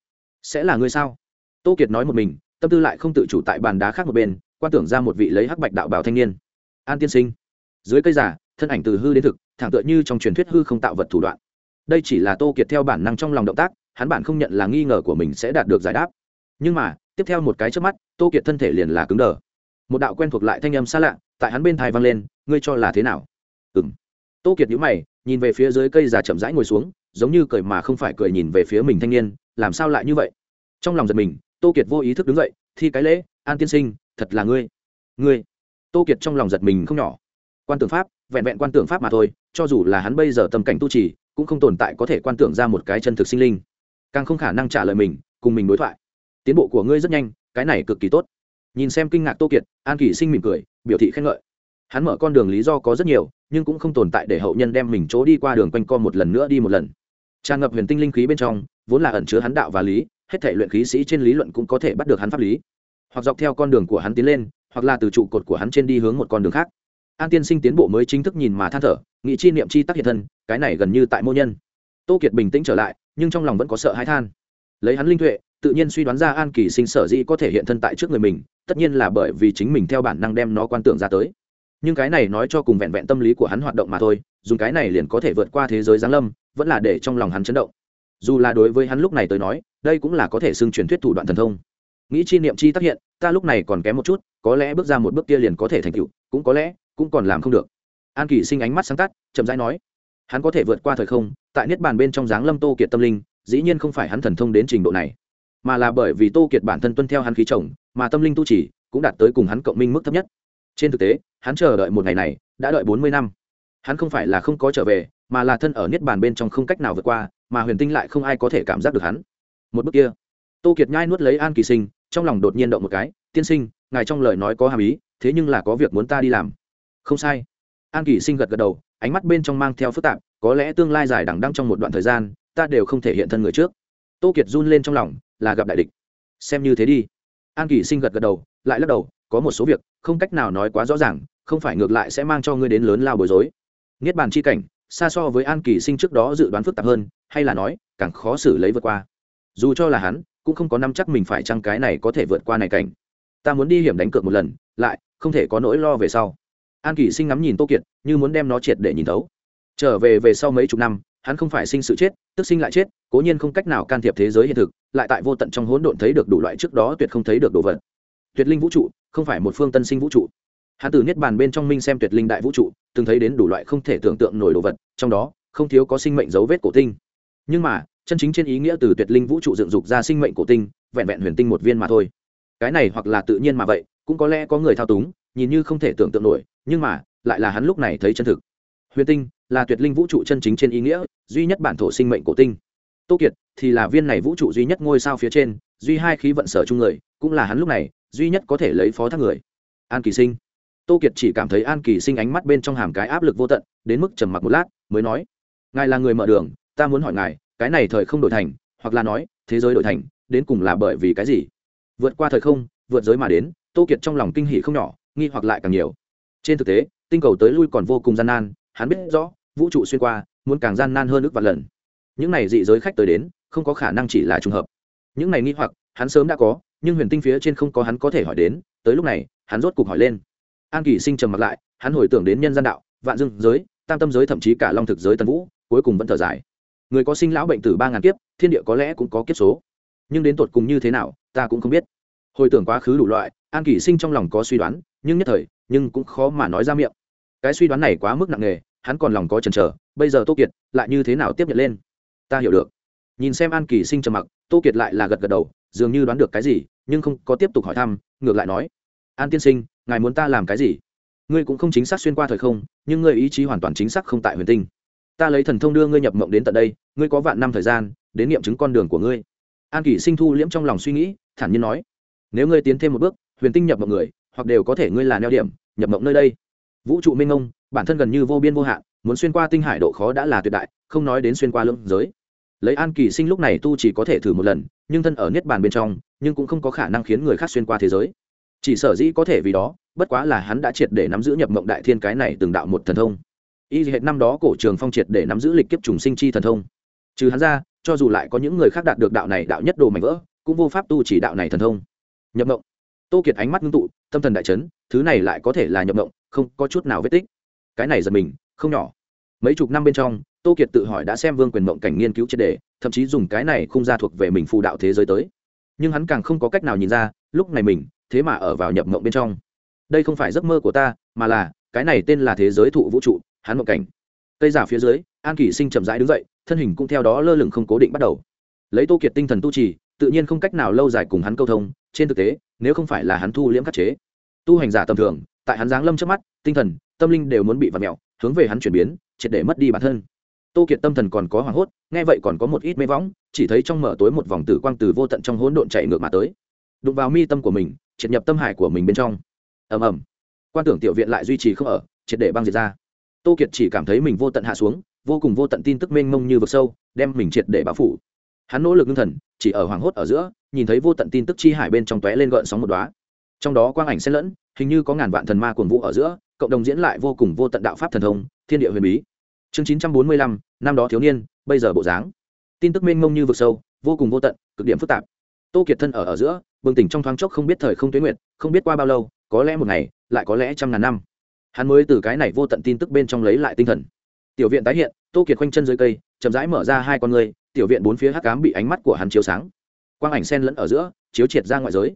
Sẽ là người sao? Tô kiệt nói một mình tâm tư lại không tự chủ tại bàn đá khác một bên, quan tưởng ra một vị lấy hắc bạch đạo bảo thanh niên. An tiên sinh, dưới cây giả thân ảnh từ hư đến thực, thẳng tựa như trong truyền thuyết hư không tạo vật thủ đoạn. Đây chỉ là tô kiệt theo bản năng trong lòng động tác, hắn bản không nhận là nghi ngờ của mình sẽ đạt được giải đáp. Nhưng mà, tiếp theo một cái trước mắt, tô kiệt thân thể liền là cứng đờ. Một đạo quen thuộc lại thanh âm xa lạ, tại hắn bên thai vang lên, ngươi cho là thế nào? Ừng tô kiệt nhíu mày, nhìn về phía dưới cây già chậm rãi ngồi xuống, giống như cười mà không phải cười nhìn về phía mình thanh niên, làm sao lại như vậy? Trong lòng giật mình tô kiệt vô ý thức đứng dậy, thi cái lễ, an tiên sinh, thật là ngươi ngươi. Tô kiệt trong lòng giật mình không nhỏ. Quan tưởng pháp, vẹn vẹn quan tưởng pháp mà thôi, cho dù là hắn bây giờ tâm cảnh tu trì, cũng không tồn tại có thể quan tưởng ra một cái chân thực sinh linh. Càng không khả năng trả lời mình, cùng mình đối thoại. Tiến bộ của ngươi rất nhanh, cái này cực kỳ tốt. Nhìn xem kinh ngạc tô kiệt, an kỳ sinh mỉm cười, biểu thị khen ngợi. Hắn mở con đường lý do có rất nhiều, nhưng cũng không tồn tại để hậu nhân đem mình chỗ đi qua đường quanh co một lần nữa đi một lần. Tràn ngập huyền tinh linh khí bên trong, vốn là ẩn chứa hắn đạo và lý hết thể luyện khí sĩ trên lý luận cũng có thể bắt được hắn pháp lý. Hoặc dọc theo con đường của hắn tiến lên, hoặc là từ trụ cột của hắn trên đi hướng một con đường khác. An tiên sinh tiến bộ mới chính thức nhìn mà than thở, nghị chi niệm chi tác hiện thân, cái này gần như tại mô nhân. Tô kiệt bình tĩnh trở lại, nhưng trong lòng vẫn có sợ hãi than. Lấy hắn linh tuệ, tự nhiên suy đoán ra an kỳ sinh sở dĩ có thể hiện thân tại trước người mình, tất nhiên là bởi vì chính mình theo bản năng đem nó quan tưởng ra tới. Nhưng cái này nói cho cùng vẹn vẹn tâm lý của hắn hoạt động mà thôi, dùng cái này liền có thể vượt qua thế giới giáng lâm, vẫn là để trong lòng hắn chấn động. Dù là đối với hắn lúc này tới nói đây cũng là có thể xưng truyền thuyết thủ đoạn thần thông. Nghĩ chi niệm chi tác hiện, ta lúc này còn kém một chút, có lẽ bước ra một bước kia liền có thể thành tựu, cũng có lẽ, cũng còn làm không được. An kỳ sinh ánh mắt sáng tắt, chậm rãi nói, hắn có thể vượt qua thời không, tại niết bàn bên trong dáng lâm tô kiệt tâm linh, dĩ nhiên không phải hắn thần thông đến trình độ này, mà là bởi vì tô kiệt bản thân tuân theo hắn khí chồng, mà tâm linh tu chỉ cũng đạt tới cùng hắn cộng minh mức thấp nhất. Trên thực tế, hắn chờ đợi một ngày này, đã đợi bốn mươi năm. Hắn không phải là không có trở về, mà là thân ở niết bàn bên trong không cách nào vượt qua, mà huyền tinh lại không ai có thể cảm giác được hắn một bước kia. Tô kiệt nhai nuốt lấy an kỳ sinh, trong lòng đột nhiên động một cái, tiên sinh, ngài trong lời nói có hàm ý, thế nhưng là có việc muốn ta đi làm. Không sai. An kỳ sinh gật gật đầu, ánh mắt bên trong mang theo phức tạp, có lẽ tương lai dài đẳng đăng trong một đoạn thời gian, ta đều không thể hiện thân người trước. Tô kiệt run lên trong lòng, là gặp đại địch. Xem như thế đi. An kỳ sinh gật gật đầu, lại lắc đầu, có một số việc, không cách nào nói quá rõ ràng, không phải ngược lại sẽ mang cho ngươi đến lớn lao bối rối. Niết bàn chi cảnh, xa so với an kỳ sinh trước đó dự đoán phức tạp hơn, hay là nói, càng khó xử lấy vượt qua dù cho là hắn, cũng không có năm chắc mình phải chăng cái này có thể vượt qua này cảnh. Ta muốn đi hiểm đánh cược một lần, lại không thể có nỗi lo về sau. An kỳ sinh ngắm nhìn tô kiệt, như muốn đem nó triệt để nhìn thấu. Trở về về sau mấy chục năm, hắn không phải sinh sự chết, tức sinh lại chết, cố nhiên không cách nào can thiệp thế giới hiện thực, lại tại vô tận trong hỗn độn thấy được đủ loại trước đó tuyệt không thấy được đồ vật. Tuyệt linh vũ trụ, không phải một phương tân sinh vũ trụ. Hắn từ niết bàn bên trong minh xem tuyệt linh đại vũ trụ, từng thấy đến đủ loại không thể tưởng tượng nổi đồ vật, trong đó không thiếu có sinh mệnh dấu vết cổ tinh. Nhưng mà chân chính trên ý nghĩa từ tuyệt linh vũ trụ dựng dục ra sinh mệnh cổ tinh, vẹn vẹn huyền tinh một viên mà thôi. Cái này hoặc là tự nhiên mà vậy, cũng có lẽ có người thao túng, nhìn như không thể tưởng tượng nổi, nhưng mà, lại là hắn lúc này thấy chân thực. Huyền tinh là tuyệt linh vũ trụ chân chính trên ý nghĩa, duy nhất bản thổ sinh mệnh cổ tinh. Tô kiệt thì là viên này vũ trụ duy nhất ngôi sao phía trên, duy hai khí vận sở chung người, cũng là hắn lúc này, duy nhất có thể lấy phó thác người. An kỳ sinh. Tô kiệt chỉ cảm thấy an kỳ sinh ánh mắt bên trong hàm cái áp lực vô tận, đến mức trầm mặc một lát, mới nói, ngài là người mở đường, ta muốn hỏi ngài cái này thời không đổi thành, hoặc là nói, thế giới đổi thành, đến cùng là bởi vì cái gì? Vượt qua thời không, vượt giới mà đến, tô kiệt trong lòng kinh hỷ không nhỏ, nghi hoặc lại càng nhiều. Trên thực tế, tinh cầu tới lui còn vô cùng gian nan, hắn biết rõ, vũ trụ xuyên qua, muốn càng gian nan hơn ước vạn lần. Những này dị giới khách tới đến, không có khả năng chỉ là trùng hợp. Những này nghi hoặc, hắn sớm đã có, nhưng huyền tinh phía trên không có hắn có thể hỏi đến, tới lúc này, hắn rốt cục hỏi lên. An kỳ sinh trầm mặt lại, hắn hồi tưởng đến nhân gian đạo, vạn dương giới, tam tâm giới thậm chí cả long thực giới tân vũ, cuối cùng vẫn thở dài người có sinh lão bệnh tử ba ngàn kiếp, thiên địa có lẽ cũng có kiếp số. Nhưng đến tột cùng như thế nào, ta cũng không biết. Hồi tưởng quá khứ đủ loại, an Kỷ sinh trong lòng có suy đoán, nhưng nhất thời, nhưng cũng khó mà nói ra miệng. Cái suy đoán này quá mức nặng nề, hắn còn lòng có chần chờ, bây giờ tô kiệt lại như thế nào tiếp nhận lên? Ta hiểu được. Nhìn xem an kỳ sinh trầm mặc, tô kiệt lại là gật gật đầu, dường như đoán được cái gì, nhưng không có tiếp tục hỏi thăm, ngược lại nói, an tiên sinh, ngài muốn ta làm cái gì? Ngươi cũng không chính xác xuyên qua thời không, nhưng ngươi ý chí hoàn toàn chính xác không tại huyền tinh ta lấy thần thông đưa ngươi nhập mộng đến tận đây, ngươi có vạn năm thời gian, đến nghiệm chứng con đường của ngươi. An kỷ sinh thu liễm trong lòng suy nghĩ, thản nhiên nói, nếu ngươi tiến thêm một bước, huyền tinh nhập mộng người, hoặc đều có thể ngươi là neo điểm, nhập mộng nơi đây. Vũ trụ minh ông bản thân gần như vô biên vô hạn, muốn xuyên qua tinh hải độ khó đã là tuyệt đại, không nói đến xuyên qua lưỡng giới. Lấy an kỳ sinh lúc này tu chỉ có thể thử một lần, nhưng thân ở niết bàn bên trong, nhưng cũng không có khả năng khiến người khác xuyên qua thế giới. Chỉ sở dĩ có thể vì đó, bất quá là hắn đã triệt để nắm giữ nhập mộng đại thiên cái này từng đạo một thần thông y hệt năm đó cổ trường phong triệt để nắm giữ lịch kiếp trùng sinh chi thần thông. Trừ hắn ra, cho dù lại có những người khác đạt được đạo này đạo nhất đồ mạnh vỡ, cũng vô pháp tu chỉ đạo này thần thông. Nhập mộng. Tô kiệt ánh mắt ngưng tụ, tâm thần đại chấn, thứ này lại có thể là nhập mộng, không có chút nào vết tích. Cái này giật mình, không nhỏ. Mấy chục năm bên trong, tô kiệt tự hỏi đã xem vương quyền mộng cảnh nghiên cứu triệt đề thậm chí dùng cái này không ra thuộc về mình phù đạo thế giới tới. Nhưng hắn càng không có cách nào nhìn ra, lúc này mình, thế mà ở vào nhập mộng bên trong. Đây không phải giấc mơ của ta, mà là, cái này tên là thế giới thụ vũ trụ hắn mộng cảnh. Cây giả phía dưới, an kỷ sinh chậm rãi đứng dậy, thân hình cũng theo đó lơ lửng không cố định bắt đầu. Lấy tô kiệt tinh thần tu trì, tự nhiên không cách nào lâu dài cùng hắn câu thông, trên thực tế, nếu không phải là hắn thu liễm khắc chế. Tu hành giả tầm thường, tại hắn giáng lâm trước mắt, tinh thần, tâm linh đều muốn bị vặt mẹo hướng về hắn chuyển biến, triệt để mất đi bản thân. Tô kiệt tâm thần còn có hoảng hốt, nghe vậy còn có một ít mê võng, chỉ thấy trong mở tối một vòng tử quang từ vô tận trong hỗn độn chạy ngược mà tới. Đụng vào mi tâm của mình, triệt nhập tâm hải của mình bên trong. Ầm ầm. Quan tưởng tiểu viện lại duy trì không ở, triệt để băng diệt ra tô kiệt chỉ cảm thấy mình vô tận hạ xuống, vô cùng vô tận tin tức mênh mông như vực sâu, đem mình triệt để báo phủ. Hắn nỗ lực ngưng thần, chỉ ở hoảng hốt ở giữa, nhìn thấy vô tận tin tức chi hải bên trong tóe lên gợn sóng một đóa. Trong đó quang ảnh xen lẫn, hình như có ngàn vạn thần ma cuồng vũ ở giữa, cộng đồng diễn lại vô cùng vô tận đạo pháp thần thông, thiên địa huyền bí. Chương chín trăm bốn mươi lăm, năm đó thiếu niên, bây giờ bộ dáng. Tin tức mênh mông như vực sâu, vô cùng vô tận, cực điểm phức tạp. Tô kiệt thân ở ở giữa, bừng tỉnh trong thoáng chốc không biết thời không tuyến nguyện không biết qua bao lâu, có lẽ một ngày, lại có lẽ trăm ngàn năm hắn mới từ cái này vô tận tin tức bên trong lấy lại tinh thần. Tiểu viện tái hiện, tô kiệt khoanh chân dưới cây, chậm rãi mở ra hai con người, tiểu viện bốn phía hắc cám bị ánh mắt của hắn chiếu sáng. Quang ảnh sen lẫn ở giữa, chiếu triệt ra ngoại giới.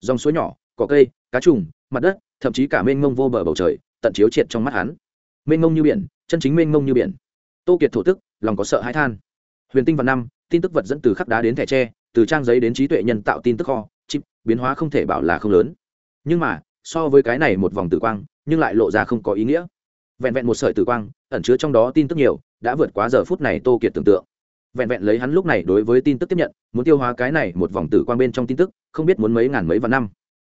Dòng suối nhỏ, cỏ cây, cá trùng, mặt đất, thậm chí cả mênh mông vô bờ bầu trời, tận chiếu triệt trong mắt hắn. Mênh mông như biển, chân chính mênh mông như biển. Tô kiệt thổ tức, lòng có sợ hãi than. Huyền tinh vào năm, tin tức vật dẫn từ khắc đá đến thẻ tre, từ trang giấy đến trí tuệ nhân tạo tin tức kho, chip, biến hóa không thể bảo là không lớn. Nhưng mà so với cái này một vòng tử quang, nhưng lại lộ ra không có ý nghĩa. Vẹn vẹn một sợi tử quang, ẩn chứa trong đó tin tức nhiều, đã vượt quá giờ phút này tô kiệt tưởng tượng. Vẹn vẹn lấy hắn lúc này đối với tin tức tiếp nhận, muốn tiêu hóa cái này một vòng tử quang bên trong tin tức, không biết muốn mấy ngàn mấy vạn năm.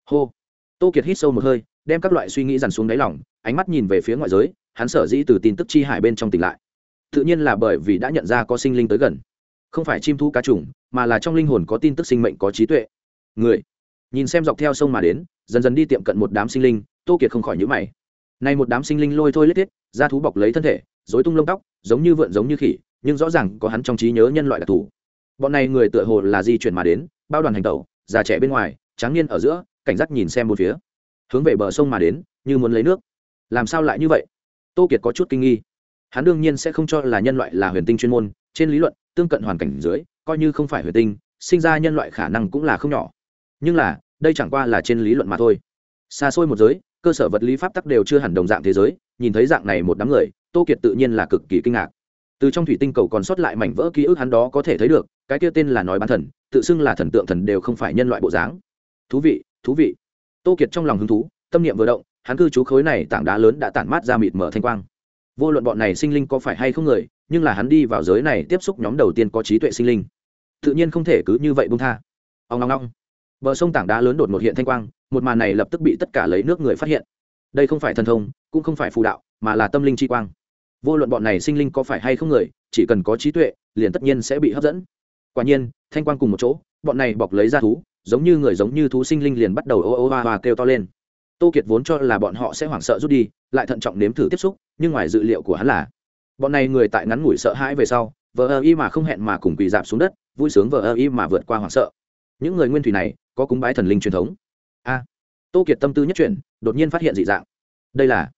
Hô. Tô kiệt hít sâu một hơi, đem các loại suy nghĩ dằn xuống đáy lòng, ánh mắt nhìn về phía ngoại giới, hắn sở dĩ từ tin tức chi hải bên trong tỉnh lại. Tự nhiên là bởi vì đã nhận ra có sinh linh tới gần. Không phải chim thu cá trùng mà là trong linh hồn có tin tức sinh mệnh có trí tuệ. Người. Nhìn xem dọc theo sông mà đến dần dần đi tiệm cận một đám sinh linh, tô kiệt không khỏi nhữ mày. Nay một đám sinh linh lôi thôi lết thiết, da thú bọc lấy thân thể dối tung lông tóc, giống như vượn giống như khỉ, nhưng rõ ràng có hắn trong trí nhớ nhân loại đặc thù. Bọn này người tựa hồ là di chuyển mà đến, bao đoàn hành tẩu, già trẻ bên ngoài, tráng niên ở giữa, cảnh giác nhìn xem một phía. Hướng về bờ sông mà đến, như muốn lấy nước. Làm sao lại như vậy? Tô kiệt có chút kinh nghi. Hắn đương nhiên sẽ không cho là nhân loại là huyền tinh chuyên môn, trên lý luận, tương cận hoàn cảnh dưới, coi như không phải huyền tinh, sinh ra nhân loại khả năng cũng là không nhỏ. Nhưng là đây chẳng qua là trên lý luận mà thôi. Xa xôi một giới, cơ sở vật lý pháp tắc đều chưa hẳn đồng dạng thế giới, nhìn thấy dạng này một đám người, tô kiệt tự nhiên là cực kỳ kinh ngạc. Từ trong thủy tinh cầu còn sót lại mảnh vỡ ký ức hắn đó có thể thấy được, cái kia tên là nói bán thần, tự xưng là thần tượng thần đều không phải nhân loại bộ dáng. Thú vị thú vị. Tô kiệt trong lòng hứng thú, tâm niệm vừa động, hắn cư trú khối này tảng đá lớn đã tản mát ra mịt mở thanh quang. Vô luận bọn này sinh linh có phải hay không người, nhưng là hắn đi vào giới này tiếp xúc nhóm đầu tiên có trí tuệ sinh linh. Tự nhiên không thể cứ như vậy bung tha. Ông ngong ngong bờ sông tảng đá lớn đột một hiện thanh quang, một màn này lập tức bị tất cả lấy nước người phát hiện. Đây không phải thần thông, cũng không phải phù đạo, mà là tâm linh chi quang. Vô luận bọn này sinh linh có phải hay không người, chỉ cần có trí tuệ, liền tất nhiên sẽ bị hấp dẫn. Quả nhiên, thanh quang cùng một chỗ, bọn này bọc lấy ra thú, giống như người giống như thú sinh linh liền bắt đầu ô ô hoa hoa kêu to lên. Tô kiệt vốn cho là bọn họ sẽ hoảng sợ rút đi, lại thận trọng nếm thử tiếp xúc, nhưng ngoài dự liệu của hắn là, bọn này người tại ngắn ngủi sợ hãi về sau, vờ ơ y mà không hẹn mà cùng quỳ dạp xuống đất, vui sướng vờ ơ y mà vượt qua hoảng sợ những người nguyên thủy này, có cúng bái thần linh truyền thống. A. À, tô kiệt tâm tư nhất chuyển, đột nhiên phát hiện dị dạng. Đây là,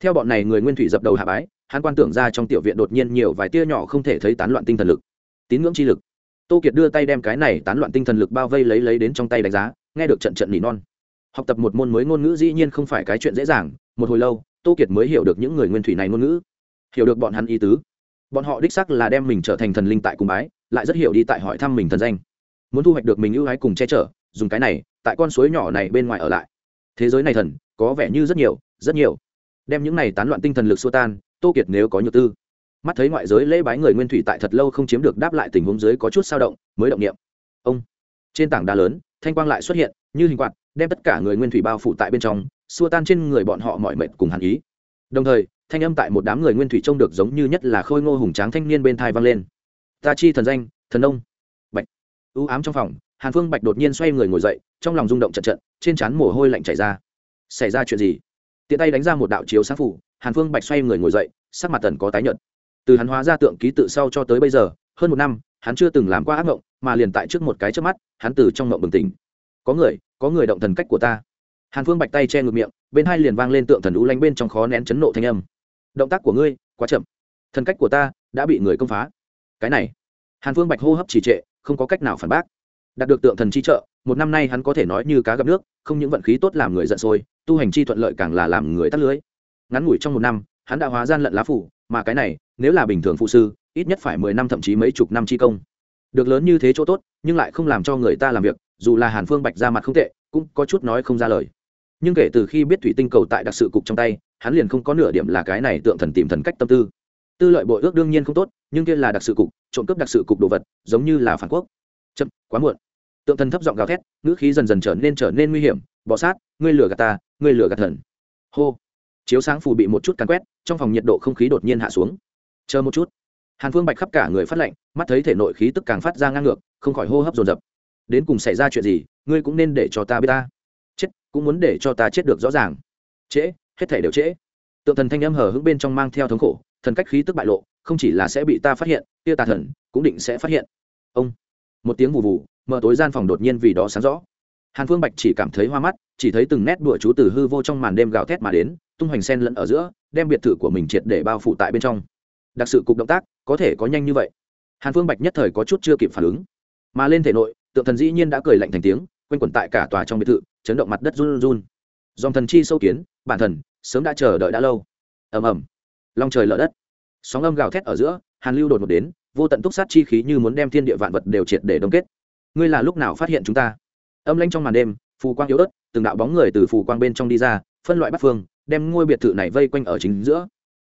theo bọn này người nguyên thủy dập đầu hạ bái, hắn quan tưởng ra trong tiểu viện đột nhiên nhiều vài tia nhỏ không thể thấy tán loạn tinh thần lực. Tín ngưỡng chi lực. Tô kiệt đưa tay đem cái này tán loạn tinh thần lực bao vây lấy lấy đến trong tay đánh giá, nghe được trận trận nỉ non. Học tập một môn mới ngôn ngữ dĩ nhiên không phải cái chuyện dễ dàng, một hồi lâu, tô kiệt mới hiểu được những người nguyên thủy này ngôn ngữ. Hiểu được bọn hắn ý tứ. Bọn họ đích sắc là đem mình trở thành thần linh tại cung bái, lại rất hiểu đi tại hỏi thăm mình thần danh muốn thu hoạch được mình ưu ái cùng che chở, dùng cái này, tại con suối nhỏ này bên ngoài ở lại. Thế giới này thần, có vẻ như rất nhiều rất nhiều. Đem những này tán loạn tinh thần lực xua tan, tô kiệt nếu có nhược tư. Mắt thấy ngoại giới lễ bái người nguyên thủy tại thật lâu không chiếm được đáp lại tình huống dưới có chút sao động, mới động niệm. Ông. Trên tảng đá lớn, thanh quang lại xuất hiện, như hình quạt, đem tất cả người nguyên thủy bao phủ tại bên trong, xua tan trên người bọn họ mọi mệt cùng hàn ý. Đồng thời, thanh âm tại một đám người nguyên thủy trông được giống như nhất là khôi ngô hùng tráng thanh niên bên thai vang lên. Ta chi thần danh, thần ông u ám trong phòng, hàn phương bạch đột nhiên xoay người ngồi dậy, trong lòng rung động trận trận, trên trán mồ hôi lạnh chảy ra. Xảy ra chuyện gì? Tiện tay đánh ra một đạo chiếu sáng phủ, hàn phương bạch xoay người ngồi dậy, sắc mặt tần có tái nhợt. Từ hắn hóa ra tượng ký tự sau cho tới bây giờ, hơn một năm, hắn chưa từng làm qua ác mộng, mà liền tại trước một cái trước mắt, hắn từ trong mộng bừng tỉnh. Có người có người động thần cách của ta. Hàn phương bạch tay che ngược miệng, bên hai liền vang lên tượng thần lũ lánh bên trong khó nén chấn nộ thanh âm. Động tác của ngươi quá chậm. Thần cách của ta đã bị người công phá. Cái này. Hàn phương bạch hô hấp trì trệ không có cách nào phản bác. Đạt được tượng thần chi trợ, một năm nay hắn có thể nói như cá gặp nước, không những vận khí tốt làm người giận sôi, tu hành chi thuận lợi càng là làm người tắt lưới. Ngắn ngủi trong một năm, hắn đã hóa gian lận lá phủ, mà cái này, nếu là bình thường phụ sư, ít nhất phải mười năm thậm chí mấy chục năm chi công. Được lớn như thế chỗ tốt, nhưng lại không làm cho người ta làm việc, dù là hàn phương bạch ra mặt không tệ, cũng có chút nói không ra lời. Nhưng kể từ khi biết thủy tinh cầu tại đặc sự cục trong tay, hắn liền không có nửa điểm là cái này tượng thần tìm thần cách tâm tư tư lợi bội ước đương nhiên không tốt, nhưng kia là đặc sự cục, trộm cướp đặc sự cục đồ vật, giống như là phản quốc. Chậm, quá muộn. Tượng thần thấp giọng gào thét, ngữ khí dần dần trở nên trở nên nguy hiểm bọ sát, ngươi lửa gạt ta, ngươi lửa gạt thần. Hô. Chiếu sáng phù bị một chút càn quét, trong phòng nhiệt độ không khí đột nhiên hạ xuống. Chờ một chút. Hàn phương bạch khắp cả người phát lạnh mắt thấy thể nội khí tức càng phát ra ngang ngược, không khỏi hô hấp dồn dập. Đến cùng xảy ra chuyện gì, ngươi cũng nên để cho ta biết ta. Chết, cũng muốn để cho ta chết được rõ ràng. Trễ, hết thể đều trễ. Tượng thần thanh âm hở hững bên trong mang theo thống khổ thần cách khí tức bại lộ, không chỉ là sẽ bị ta phát hiện, kia tà thần cũng định sẽ phát hiện. Ông, một tiếng vù vù, mở tối gian phòng đột nhiên vì đó sáng rõ. Hàn phương bạch chỉ cảm thấy hoa mắt, chỉ thấy từng nét đùa chú từ hư vô trong màn đêm gào thét mà đến, tung hoành sen lẫn ở giữa, đem biệt thự của mình triệt để bao phủ tại bên trong. Đặc sự cục động tác, có thể có nhanh như vậy. Hàn phương bạch nhất thời có chút chưa kịp phản ứng. Mà lên thể nội, tượng thần dĩ nhiên đã cười lạnh thành tiếng, quanh quẩn tại cả tòa trong biệt thự, chấn động mặt đất run run. Dòng thần chi sâu kiến, bản thần, sớm đã chờ đợi đã lâu. Ầm ầm long trời lở đất. Sóng âm gào thét ở giữa, hàn lưu đột ngột đến, vô tận túc sát chi khí như muốn đem thiên địa vạn vật đều triệt để đông kết. Ngươi là lúc nào phát hiện chúng ta? Âm lanh trong màn đêm, phù quang yếu ớt, từng đạo bóng người từ phù quang bên trong đi ra, phân loại bắt phương, đem ngôi biệt thự này vây quanh ở chính giữa.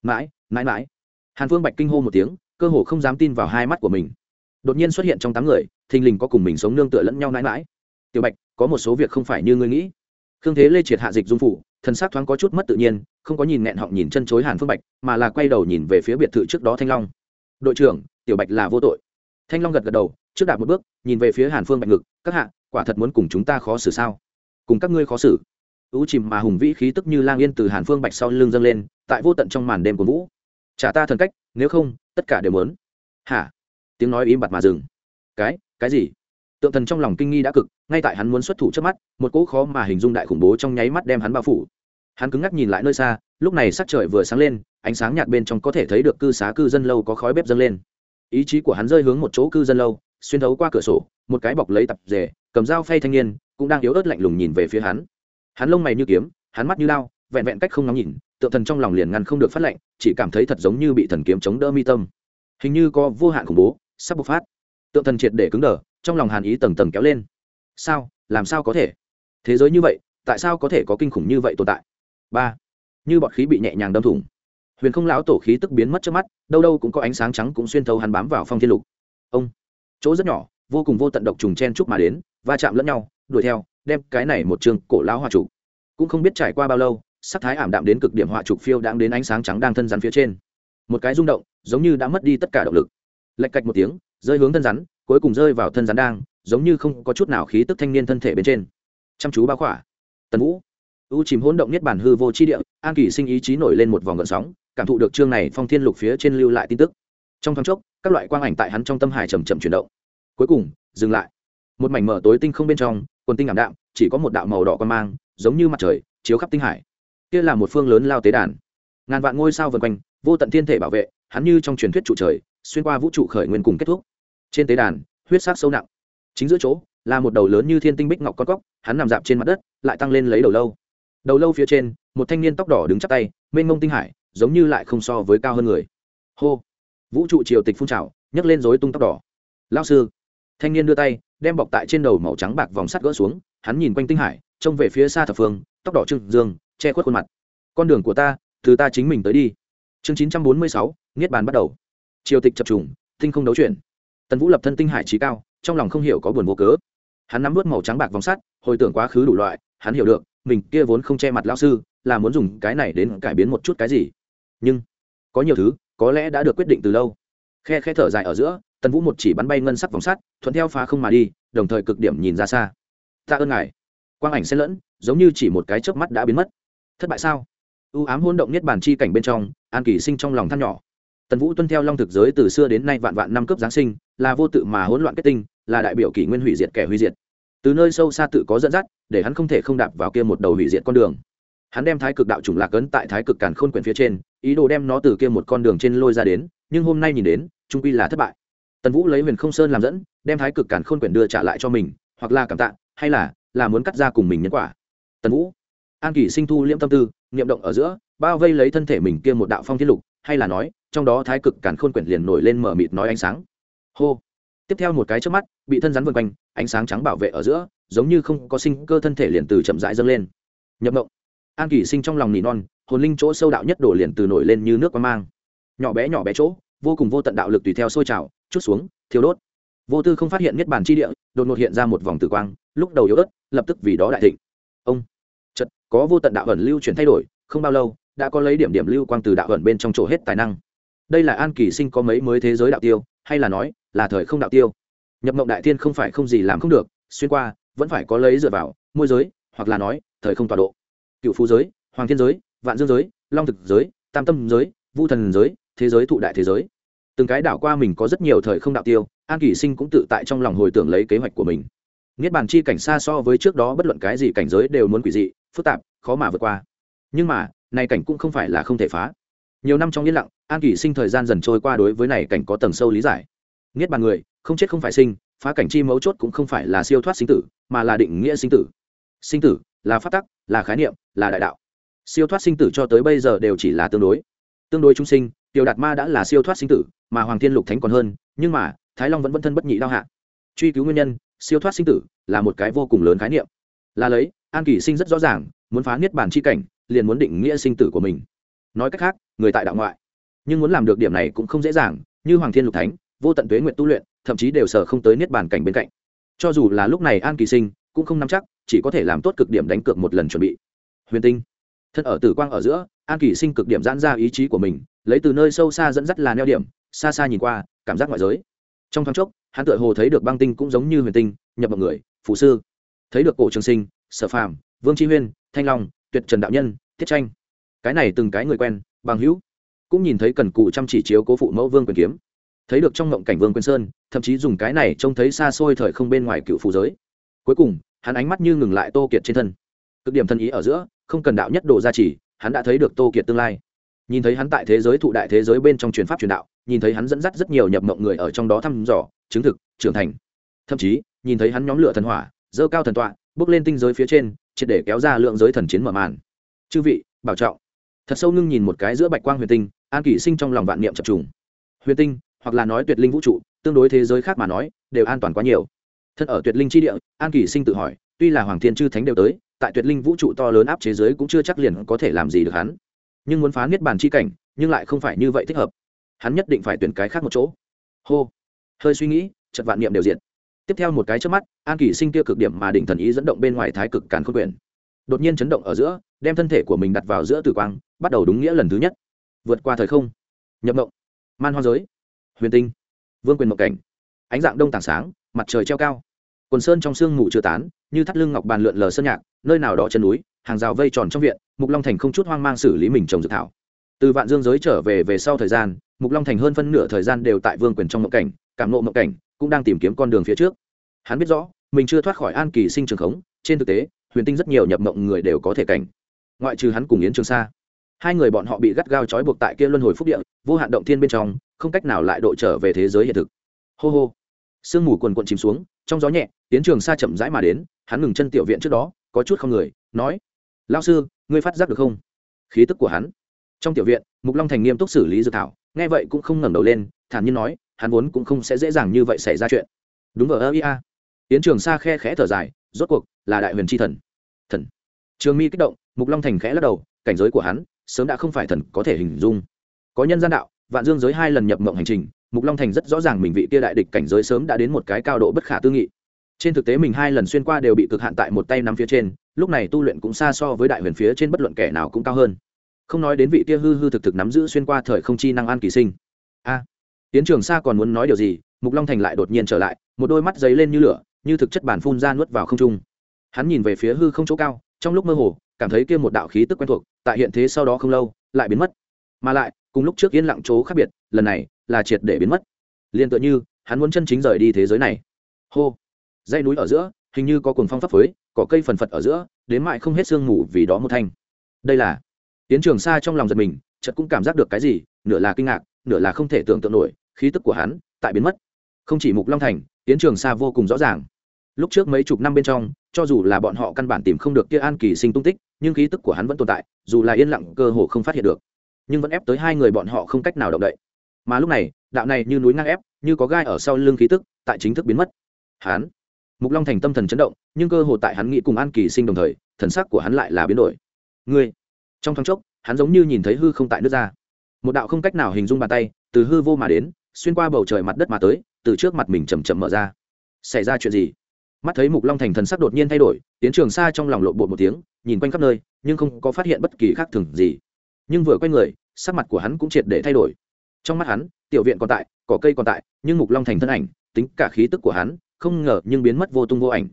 Mãi mãi mãi. Hàn phương bạch kinh hô một tiếng, cơ hồ không dám tin vào hai mắt của mình. Đột nhiên xuất hiện trong tám người, thình lình có cùng mình sống nương tựa lẫn nhau mãi mãi. Tiểu bạch, có một số việc không phải như ngươi nghĩ khương thế lê triệt hạ dịch dung phủ, thần s thoáng có chút mất tự nhiên, không có nhìn nghẹn họng nhìn chân chối hàn phương bạch, mà là quay đầu nhìn về phía biệt thự trước đó thanh long. Đội trưởng, tiểu bạch là vô tội. Thanh long gật gật đầu, trước đạt một bước, nhìn về phía hàn phương bạch ngực, các hạ, quả thật muốn cùng chúng ta khó xử sao? Cùng các ngươi khó xử. U chìm mà hùng vĩ khí tức như lang yên từ hàn phương bạch sau lưng dâng lên, tại vô tận trong màn đêm của vũ. Trả ta thần cách, nếu không, tất cả đều muốn. Hả? Tiếng nói im bặt mà dừng. Cái cái gì? Tượng thần trong lòng kinh nghi đã cực, ngay tại hắn muốn xuất thủ trước mắt, một cỗ khó mà hình dung đại khủng bố trong nháy mắt đem hắn bao phủ. Hắn cứng ngắc nhìn lại nơi xa, lúc này sắc trời vừa sáng lên, ánh sáng nhạt bên trong có thể thấy được cư xá cư dân lâu có khói bếp dâng lên. Ý chí của hắn rơi hướng một chỗ cư dân lâu, xuyên thấu qua cửa sổ, một cái bọc lấy tập rể, cầm dao phay thanh niên, cũng đang yếu ớt lạnh lùng nhìn về phía hắn. Hắn lông mày như kiếm, hắn mắt như lao, vẹn vẹn cách không ngắm nhìn, tượng thần trong lòng liền ngăn không được phát lạnh chỉ cảm thấy thật giống như bị thần kiếm chống đỡ mi tâm. Hình như có vô hạn khủng bố sắp bộc phát tượng thần triệt để cứng đờ, trong lòng hàn ý tầng tầng kéo lên. Sao? Làm sao có thể? Thế giới như vậy, tại sao có thể có kinh khủng như vậy tồn tại? Ba, như bọt khí bị nhẹ nhàng đâm thủng. Huyền không lão tổ khí tức biến mất trước mắt, đâu đâu cũng có ánh sáng trắng cũng xuyên thấu hắn bám vào phong thiên lục. Ông, chỗ rất nhỏ, vô cùng vô tận độc trùng chen chúc mà đến, va chạm lẫn nhau, đuổi theo, đem cái này một trường cổ lão hòa trụ. cũng không biết trải qua bao lâu, sắc thái ảm đạm đến cực điểm họa trục phiêu đang đến ánh sáng trắng đang thân rắn phía trên. Một cái rung động, giống như đã mất đi tất cả động lực. Lạch cạch một tiếng rơi hướng thân rắn, cuối cùng rơi vào thân rắn đang, giống như không có chút nào khí tức thanh niên thân thể bên trên. Chăm chú bao khỏa. Tần vũ, u chìm hỗn động nhất bản hư vô chi địa, an kỳ sinh ý chí nổi lên một vòng gợn sóng, cảm thụ được chương này phong thiên lục phía trên lưu lại tin tức. Trong thoáng chốc, các loại quang ảnh tại hắn trong tâm hải chầm chậm chuyển động. Cuối cùng, dừng lại. Một mảnh mở tối tinh không bên trong, quần tinh ảm đạm, chỉ có một đạo màu đỏ quan mang, giống như mặt trời, chiếu khắp tinh hải. Kia là một phương lớn lao tế đàn. Ngàn vạn ngôi sao vần quanh, vô tận thiên thể bảo vệ, hắn như trong truyền thuyết trụ trời xuyên qua vũ trụ khởi nguyên cùng kết thúc. Trên tế đàn, huyết sắc sâu nặng. Chính giữa chỗ, là một đầu lớn như thiên tinh bích ngọc con cóc, hắn nằm dạp trên mặt đất, lại tăng lên lấy đầu lâu. Đầu lâu phía trên, một thanh niên tóc đỏ đứng chắp tay, mênh mông tinh hải, giống như lại không so với cao hơn người. Hô! Vũ trụ triều tịch phun trào, nhấc lên dối tung tóc đỏ. Lao sư! Thanh niên đưa tay, đem bọc tại trên đầu màu trắng bạc vòng sắt gỡ xuống, hắn nhìn quanh tinh hải, trông về phía xa thập phương, tóc đỏ trưng dương, che khuất khuôn mặt. Con đường của ta, từ ta chính mình tới đi. Chương chín trăm bốn mươi sáu, niết bàn bắt đầu triều tịch chập trùng, tinh không đấu chuyển. Tần vũ lập thân tinh hải trí cao, trong lòng không hiểu có buồn vô cớ. Hắn nắm vớt màu trắng bạc vòng sắt, hồi tưởng quá khứ đủ loại, hắn hiểu được, mình kia vốn không che mặt lao sư, là muốn dùng cái này đến cải biến một chút cái gì. Nhưng, có nhiều thứ, có lẽ đã được quyết định từ lâu. Khe khe thở dài ở giữa, tần vũ một chỉ bắn bay ngân sắc vòng sắt, thuận theo phá không mà đi, đồng thời cực điểm nhìn ra xa. Ta ơn ngài. Quang ảnh xen lẫn, giống như chỉ một cái chớp mắt đã biến mất. Thất bại sao? U ám hôn động nhất bản chi cảnh bên trong, an kỳ sinh trong lòng than nhỏ tần vũ tuân theo long thực giới từ xưa đến nay vạn vạn năm cấp giáng sinh, là vô tự mà hỗn loạn kết tinh, là đại biểu kỷ nguyên hủy diệt kẻ hủy diệt. Từ nơi sâu xa tự có dẫn dắt, để hắn không thể không đạp vào kia một đầu hủy diệt con đường. Hắn đem thái cực đạo chủng lạc ấn tại thái cực càn khôn quyển phía trên, ý đồ đem nó từ kia một con đường trên lôi ra đến, nhưng hôm nay nhìn đến trung quy là thất bại. Tần vũ lấy huyền không sơn làm dẫn, đem thái cực càn khôn quyển đưa trả lại cho mình, hoặc là cảm tạ, hay là là muốn cắt ra cùng mình nhân quả. Tần vũ, an kỷ sinh thu liễm tâm tư, niệm động ở giữa, bao vây lấy thân thể mình kia một đạo phong thiên lục, hay là nói trong đó thái cực càn khôn quyển liền nổi lên mở mịt nói ánh sáng. Hô. Tiếp theo một cái trước mắt, bị thân rắn vân quanh, ánh sáng trắng bảo vệ ở giữa, giống như không có sinh cơ thân thể liền từ chậm rãi dâng lên. Nhập mộng. An kỳ sinh trong lòng nỉ non, hồn linh chỗ sâu đạo nhất đổ liền từ nổi lên như nước quang mang. Nhỏ bé nhỏ bé chỗ, vô cùng vô tận đạo lực tùy theo sôi trào, chút xuống thiếu đốt. Vô tư không phát hiện niết bàn chi địa, đột ngột hiện ra một vòng tử quang, lúc đầu yếu ớt, lập tức vì đó đại thịnh. Ông. Chật có vô tận đạo ẩn lưu chuyển thay đổi, không bao lâu, đã có lấy điểm điểm lưu quang từ đạo ẩn bên trong chỗ hết tài năng đây là an kỳ sinh có mấy mới thế giới đạo tiêu, hay là nói, là thời không đạo tiêu. Nhập mộng đại thiên không phải không gì làm không được, xuyên qua, vẫn phải có lấy dựa vào, môi giới, hoặc là nói, thời không tọa độ. Cựu phú giới, hoàng thiên giới, vạn dương giới, long thực giới, tam tâm giới, vu thần giới, thế giới thụ đại thế giới. Từng cái đảo qua mình có rất nhiều thời không đạo tiêu, an kỳ sinh cũng tự tại trong lòng hồi tưởng lấy kế hoạch của mình. Niết bàn chi cảnh xa so với trước đó bất luận cái gì cảnh giới đều muốn quỷ dị, phức tạp, khó mà vượt qua. Nhưng mà, này cảnh cũng không phải là không thể phá nhiều năm trong yên lặng, an kỳ sinh thời gian dần trôi qua đối với này cảnh có tầng sâu lý giải. Niết bàn người, không chết không phải sinh, phá cảnh chi mấu chốt cũng không phải là siêu thoát sinh tử, mà là định nghĩa sinh tử. Sinh tử là phát tắc, là khái niệm, là đại đạo. Siêu thoát sinh tử cho tới bây giờ đều chỉ là tương đối. Tương đối trung sinh, tiểu đạt ma đã là siêu thoát sinh tử, mà hoàng thiên lục thánh còn hơn, nhưng mà, thái long vẫn vẫn thân bất nhị đao hạ. Truy cứu nguyên nhân, siêu thoát sinh tử là một cái vô cùng lớn khái niệm. Là lấy, an kỳ sinh rất rõ ràng, muốn phá niết bàn c h i cảnh, liền muốn định nghĩa sinh tử của mình nói cách khác, người tại đạo ngoại, nhưng muốn làm được điểm này cũng không dễ dàng, như hoàng thiên lục thánh, vô tận tuế nguyện tu luyện, thậm chí đều sở không tới niết bàn cảnh bên cạnh. Cho dù là lúc này an kỳ sinh, cũng không nắm chắc, chỉ có thể làm tốt cực điểm đánh cược một lần chuẩn bị. Huyền tinh, thân ở tử quang ở giữa, an kỳ sinh cực điểm giãn ra ý chí của mình, lấy từ nơi sâu xa dẫn dắt là neo điểm, xa xa nhìn qua, cảm giác ngoại giới. Trong thoáng chốc, hắn tựa hồ thấy được băng tinh cũng giống như huyền tinh, nhập vào người phụ sư. Thấy được cổ trường sinh, sở phàm, vương tri huyên, thanh long, tuyệt trần đạo nhân thiết tranh cái này từng cái người quen, bằng hữu, cũng nhìn thấy cần cụ chăm chỉ chiếu cố phụ mẫu vương quyền kiếm. Thấy được trong ngộng cảnh vương quyền sơn, thậm chí dùng cái này trông thấy xa xôi thời không bên ngoài cựu phù giới. Cuối cùng, hắn ánh mắt như ngừng lại tô kiệt trên thân. Cực điểm thân ý ở giữa, không cần đạo nhất đồ gia trì, hắn đã thấy được tô kiệt tương lai. Nhìn thấy hắn tại thế giới thụ đại thế giới bên trong truyền pháp truyền đạo, nhìn thấy hắn dẫn dắt rất nhiều nhập mộng người ở trong đó thăm dò, chứng thực, trưởng thành. Thậm chí, nhìn thấy hắn nhóm lửa thần hỏa, dơ cao thần tọa, bước lên tinh giới phía trên, triệt để kéo ra lượng giới thần chiến mở màn. Chư vị, bảo trọng thật sâu ngưng nhìn một cái giữa bạch quang huyền tinh, an kỷ sinh trong lòng vạn niệm chập trùng. Huyền tinh, hoặc là nói tuyệt linh vũ trụ, tương đối thế giới khác mà nói, đều an toàn quá nhiều. Thân ở tuyệt linh tri địa, an kỷ sinh tự hỏi, tuy là hoàng thiên chư thánh đều tới, tại tuyệt linh vũ trụ to lớn áp chế giới cũng chưa chắc liền có thể làm gì được hắn. Nhưng muốn phá niết bàn chi cảnh, nhưng lại không phải như vậy thích hợp. Hắn nhất định phải tuyển cái khác một chỗ. Hô. Hơi suy nghĩ chật vạn niệm đều diện tiếp theo một cái trước mắt, an kỷ sinh kia cực điểm mà đỉnh thần ý dẫn động bên ngoài thái cực càn khôn quyển đột nhiên chấn động ở giữa, đem thân thể của mình đặt vào giữa tử quang bắt đầu đúng nghĩa lần thứ nhất. Vượt qua thời không. Nhập động man hoa giới. Huyền tinh. Vương quyền mộng cảnh. Ánh dạng đông tảng sáng, mặt trời treo cao. Quần sơn trong sương mù chưa tán, như thắt lưng ngọc bàn lượn lờ sơn nhạc, nơi nào đó chân núi, hàng rào vây tròn trong viện, mục long thành không chút hoang mang xử lý mình trồng dược thảo. Từ vạn dương giới trở về về sau thời gian, mục long thành hơn phân nửa thời gian đều tại vương quyền trong mộng cảnh, cảm nộ mộng cảnh, cũng đang tìm kiếm con đường phía trước. Hắn biết rõ, mình chưa thoát khỏi an kỳ sinh trường khống, trên thực tế, huyền tinh rất nhiều nhập mộng người đều có thể cảnh. Ngoại trừ hắn cùng yến trường sa hai người bọn họ bị gắt gao trói buộc tại kia luân hồi phúc địa, vô hạn động thiên bên trong, không cách nào lại độ trở về thế giới hiện thực. Hô hô. Sương mù quần quận chìm xuống, trong gió nhẹ, tiến trường xa chậm rãi mà đến, hắn ngừng chân tiểu viện trước đó, có chút không người, nói lao sư, ngươi phát giác được không? Khí tức của hắn. Trong tiểu viện, mục long thành nghiêm túc xử lý dự thảo, nghe vậy cũng không ngẩng đầu lên, thản nhiên nói, hắn vốn cũng không sẽ dễ dàng như vậy xảy ra chuyện. Đúng vào ơ, ia. Tiến trường xa khe khẽ thở dài, rốt cuộc là đại huyền tri thần. Thần. Trường mi kích động, mục long thành khẽ lắc đầu, cảnh giới của hắn sớm đã không phải thần có thể hình dung. Có nhân gian đạo, vạn dương giới hai lần nhập mộng hành trình, mục long thành rất rõ ràng mình vị kia đại địch cảnh giới sớm đã đến một cái cao độ bất khả tư nghị. Trên thực tế mình hai lần xuyên qua đều bị cực hạn tại một tay nắm phía trên, lúc này tu luyện cũng xa so với đại huyền phía trên bất luận kẻ nào cũng cao hơn. Không nói đến vị kia hư hư thực thực nắm giữ xuyên qua thời không chi năng an kỳ sinh. A tiến trường sa còn muốn nói điều gì, mục long thành lại đột nhiên trở lại, một đôi mắt giấy lên như lửa, như thực chất bản phun ra nuốt vào không trung. Hắn nhìn về phía hư không chỗ cao, trong lúc mơ hồ cảm thấy kia một đạo khí tức quen thuộc, tại hiện thế sau đó không lâu, lại biến mất. Mà lại, cùng lúc trước yên lặng chỗ khác biệt, lần này là triệt để biến mất. Liền tựa như, hắn muốn chân chính rời đi thế giới này. Hô! Dãy núi ở giữa, hình như có cuồng phong pháp phới, có cây phần phật ở giữa, đến mại không hết sương mù vì đó một thanh. Đây là, tiến trường xa trong lòng giật mình, chợt cũng cảm giác được cái gì, nửa là kinh ngạc, nửa là không thể tưởng tượng nổi, khí tức của hắn tại biến mất. Không chỉ mục long thành, tiến trường xa vô cùng rõ ràng. Lúc trước mấy chục năm bên trong, cho dù là bọn họ căn bản tìm không được kia an kỳ sinh tung tích nhưng khí tức của hắn vẫn tồn tại, dù là yên lặng cơ hồ không phát hiện được. Nhưng vẫn ép tới hai người bọn họ không cách nào động đậy. Mà lúc này, đạo này như núi ngang ép, như có gai ở sau lưng khí tức, tại chính thức biến mất. Hắn, mục long thành tâm thần chấn động, nhưng cơ hồ tại hắn nghĩ cùng an kỳ sinh đồng thời, thần sắc của hắn lại là biến đổi. Ngươi, trong thoáng chốc, hắn giống như nhìn thấy hư không tại nước ra. Một đạo không cách nào hình dung bàn tay, từ hư vô mà đến, xuyên qua bầu trời mặt đất mà tới, từ trước mặt mình chầm chậm mở ra. Xảy ra chuyện gì? Mắt thấy mục long thành thần sắc đột nhiên thay đổi, tiến trường xa trong lòng lộn bộ một tiếng nhìn quanh khắp nơi, nhưng không có phát hiện bất kỳ khác thường gì. Nhưng vừa quay người, sắc mặt của hắn cũng triệt để thay đổi. Trong mắt hắn, tiểu viện còn tại, cỏ cây còn tại, nhưng mục long thành thân ảnh, tính cả khí tức của hắn, không ngờ nhưng biến mất vô tung vô ảnh.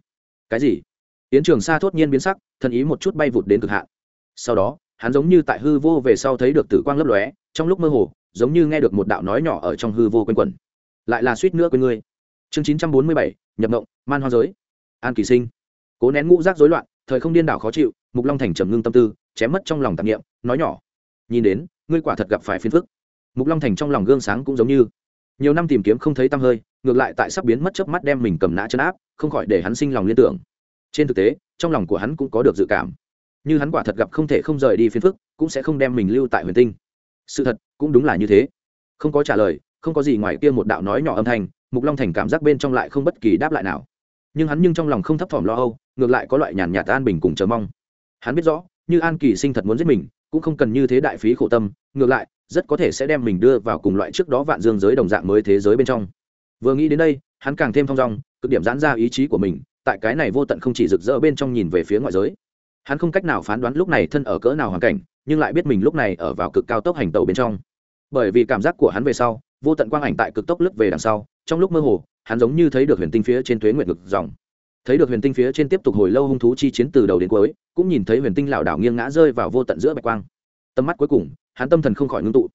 Cái gì? Yến trường xa thốt nhiên biến sắc, thần ý một chút bay vụt đến cực hạn. Sau đó, hắn giống như tại hư vô về sau thấy được tử quang lấp lóe, trong lúc mơ hồ, giống như nghe được một đạo nói nhỏ ở trong hư vô quanh quẩn. Lại là suýt nữa quên ngươi. Chương chín trăm bốn mươi bảy, nhập ngộng man hoa giới. An kỳ sinh. Cố nén ngũ rác rối loạn thời không điên đảo khó chịu, mục long thành trầm ngưng tâm tư, chém mất trong lòng tạp nghiệm nói nhỏ, nhìn đến, ngươi quả thật gặp phải phiền phức. Mục long thành trong lòng gương sáng cũng giống như, nhiều năm tìm kiếm không thấy tăm hơi, ngược lại tại sắp biến mất chớp mắt đem mình cầm nã chân áp, không khỏi để hắn sinh lòng liên tưởng. Trên thực tế, trong lòng của hắn cũng có được dự cảm. Như hắn quả thật gặp không thể không rời đi phiền phức, cũng sẽ không đem mình lưu tại huyền tinh. Sự thật, cũng đúng là như thế. Không có trả lời, không có gì ngoài kia một đạo nói nhỏ âm thanh, mục long thành cảm giác bên trong lại không bất kỳ đáp lại nào nhưng hắn nhưng trong lòng không thấp thỏm lo âu, ngược lại có loại nhàn nhạt an bình cùng chờ mong. Hắn biết rõ, như an kỳ sinh thật muốn giết mình, cũng không cần như thế đại phí khổ tâm, ngược lại, rất có thể sẽ đem mình đưa vào cùng loại trước đó vạn dương giới đồng dạng mới thế giới bên trong. Vừa nghĩ đến đây, hắn càng thêm thong dong, cực điểm giãn ra ý chí của mình, tại cái này vô tận không chỉ rực rỡ bên trong nhìn về phía ngoại giới. Hắn không cách nào phán đoán lúc này thân ở cỡ nào hoàn cảnh, nhưng lại biết mình lúc này ở vào cực cao tốc hành tàu bên trong. Bởi vì cảm giác của hắn về sau, vô tận quang ảnh tại cực tốc lướt về đằng sau, trong lúc mơ hồ hắn giống như thấy được huyền tinh phía trên tuế nguyệt ngực dòng. Thấy được huyền tinh phía trên tiếp tục hồi lâu hung thú chi chiến từ đầu đến cuối, cũng nhìn thấy huyền tinh lảo đảo nghiêng ngã rơi vào vô tận giữa bạch quang. Tầm mắt cuối cùng, hắn tâm thần không khỏi ngưng tụ.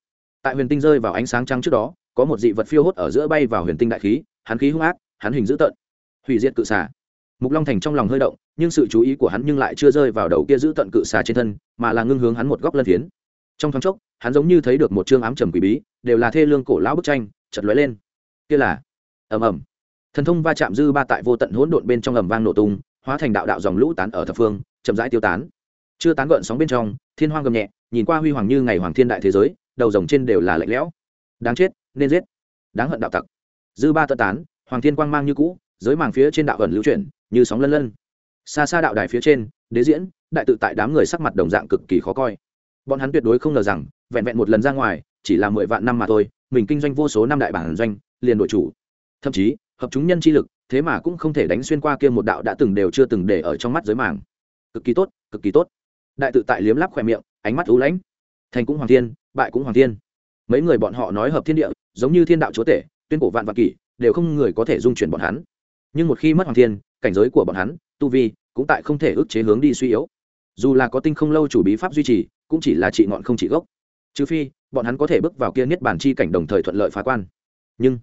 Tại huyền tinh rơi vào ánh sáng trắng trước đó, có một dị vật phiêu hốt ở giữa bay vào huyền tinh đại khí, hắn khí hung ác, hắn hình dữ tợn. Hủy diệt cự xà. Mục long thành trong lòng hơi động, nhưng sự chú ý của hắn nhưng lại chưa rơi vào đầu kia giữ tận cự xà trên thân, mà là ngưng hướng hắn một góc lân phiến. Trong thoáng chốc, hắn giống như thấy được một chương ám trầm quỷ bí, đều là thê lương cổ lão bức tranh chật lóe lên. Kia là ầm ầm. Thần thông va chạm dư ba tại vô tận hỗn độn bên trong ầm vang nổ tung, hóa thành đạo đạo dòng lũ tán ở thập phương, chậm rãi tiêu tán. Chưa tán gợn sóng bên trong, thiên hoang gầm nhẹ, nhìn qua huy hoàng như ngày hoàng thiên đại thế giới, đầu rồng trên đều là lạnh lẽo. Đáng chết, nên giết. Đáng hận đạo tặc. Dư ba tận tán, hoàng thiên quang mang như cũ, giới màng phía trên đạo ẩn lưu chuyển, như sóng lân lân. Xa xa đạo đài phía trên, đế diễn, đại tự tại đám người sắc mặt đồng dạng cực kỳ khó coi. Bọn hắn tuyệt đối không ngờ rằng, vẹn vẹn một lần ra ngoài, chỉ là mười vạn năm mà thôi, mình kinh doanh vô số năm đại bản doanh, liền đội chủ thậm chí, hợp chúng nhân chi lực, thế mà cũng không thể đánh xuyên qua kia một đạo đã từng đều chưa từng để ở trong mắt giới màng. Cực kỳ tốt, cực kỳ tốt. Đại tự tại liếm lắp khỏe miệng, ánh mắt ú lãnh. Thành cũng hoàng thiên, bại cũng hoàng thiên. Mấy người bọn họ nói hợp thiên địa, giống như thiên đạo chúa tể, tuyên cổ vạn vạn kỷ, đều không người có thể dung chuyển bọn hắn. Nhưng một khi mất hoàng thiên, cảnh giới của bọn hắn, tu vi, cũng tại không thể ức chế hướng đi suy yếu. Dù là có tinh không lâu chủ bí pháp duy trì, cũng chỉ là trị ngọn không trị gốc. Trừ phi, bọn hắn có thể bước vào kia niết bản chi cảnh đồng thời thuận lợi phá quan. Nhưng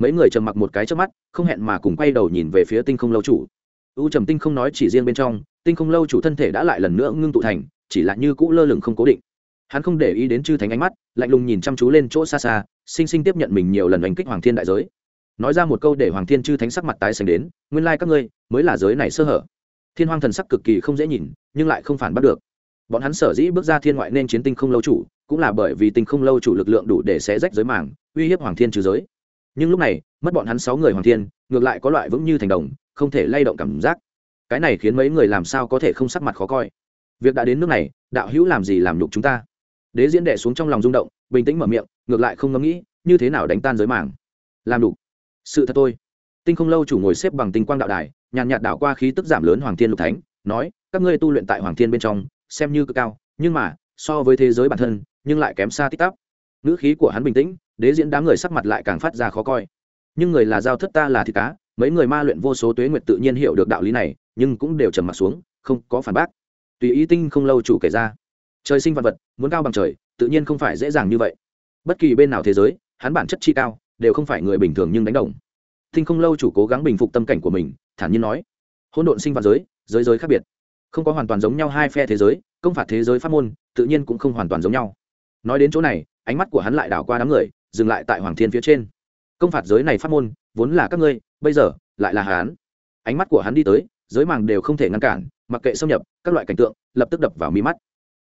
mấy người trầm mặc một cái trước mắt, không hẹn mà cùng quay đầu nhìn về phía tinh không lâu chủ. U trầm tinh không nói chỉ riêng bên trong, tinh không lâu chủ thân thể đã lại lần nữa ngưng tụ thành, chỉ là như cũ lơ lửng không cố định. Hắn không để ý đến chư thánh ánh mắt, lạnh lùng nhìn chăm chú lên chỗ xa xa, sinh sinh tiếp nhận mình nhiều lần đánh kích hoàng thiên đại giới. Nói ra một câu để hoàng thiên chư thánh sắc mặt tái xanh đến, nguyên lai các ngươi mới là giới này sơ hở. Thiên hoàng thần sắc cực kỳ không dễ nhìn, nhưng lại không phản bắt được. Bọn hắn sở dĩ bước ra thiên ngoại nên chiến tinh không lâu chủ, cũng là bởi vì tinh không lâu chủ lực lượng đủ để xé rách giới mảng uy hiếp hoàng thiên trừ giới nhưng lúc này, mất bọn hắn sáu người hoàng thiên, ngược lại có loại vững như thành đồng, không thể lay động cảm giác. Cái này khiến mấy người làm sao có thể không sắc mặt khó coi. Việc đã đến nước này, đạo hữu làm gì làm nhục chúng ta? Đế diễn đệ xuống trong lòng rung động, bình tĩnh mở miệng, ngược lại không ngẫm nghĩ, như thế nào đánh tan giới mảng làm nhục. Sự thật tôi tinh không lâu chủ ngồi xếp bằng tinh quang đạo đài, nhàn nhạt đảo qua khí tức giảm lớn hoàng thiên lục thánh, nói, các ngươi tu luyện tại hoàng thiên bên trong, xem như cực cao, nhưng mà, so với thế giới bản thân, nhưng lại kém xa tích tắp ngữ khí của hắn bình tĩnh, đế diễn đám người sắc mặt lại càng phát ra khó coi. Nhưng người là giao thất ta là thịt cá, mấy người ma luyện vô số tuế nguyệt tự nhiên hiểu được đạo lý này, nhưng cũng đều trầm mặt xuống, không có phản bác. Tùy ý tinh không lâu chủ kể ra. Trời sinh vật vật, muốn cao bằng trời, tự nhiên không phải dễ dàng như vậy. Bất kỳ bên nào thế giới, hắn bản chất chi cao, đều không phải người bình thường nhưng đánh đồng. Tinh không lâu chủ cố gắng bình phục tâm cảnh của mình, thản nhiên nói. Hỗn độn sinh vật giới giới giới khác biệt. Không có hoàn toàn giống nhau hai phe thế giới, công phạt thế giới pháp môn, tự nhiên cũng không hoàn toàn giống nhau. Nói đến chỗ này ánh mắt của hắn lại đảo qua đám người, dừng lại tại hoàng thiên phía trên. Công phạt giới này pháp môn, vốn là các ngươi, bây giờ, lại là hán ánh mắt của hắn đi tới, giới màng đều không thể ngăn cản, mặc kệ xâm nhập, các loại cảnh tượng, lập tức đập vào mi mắt.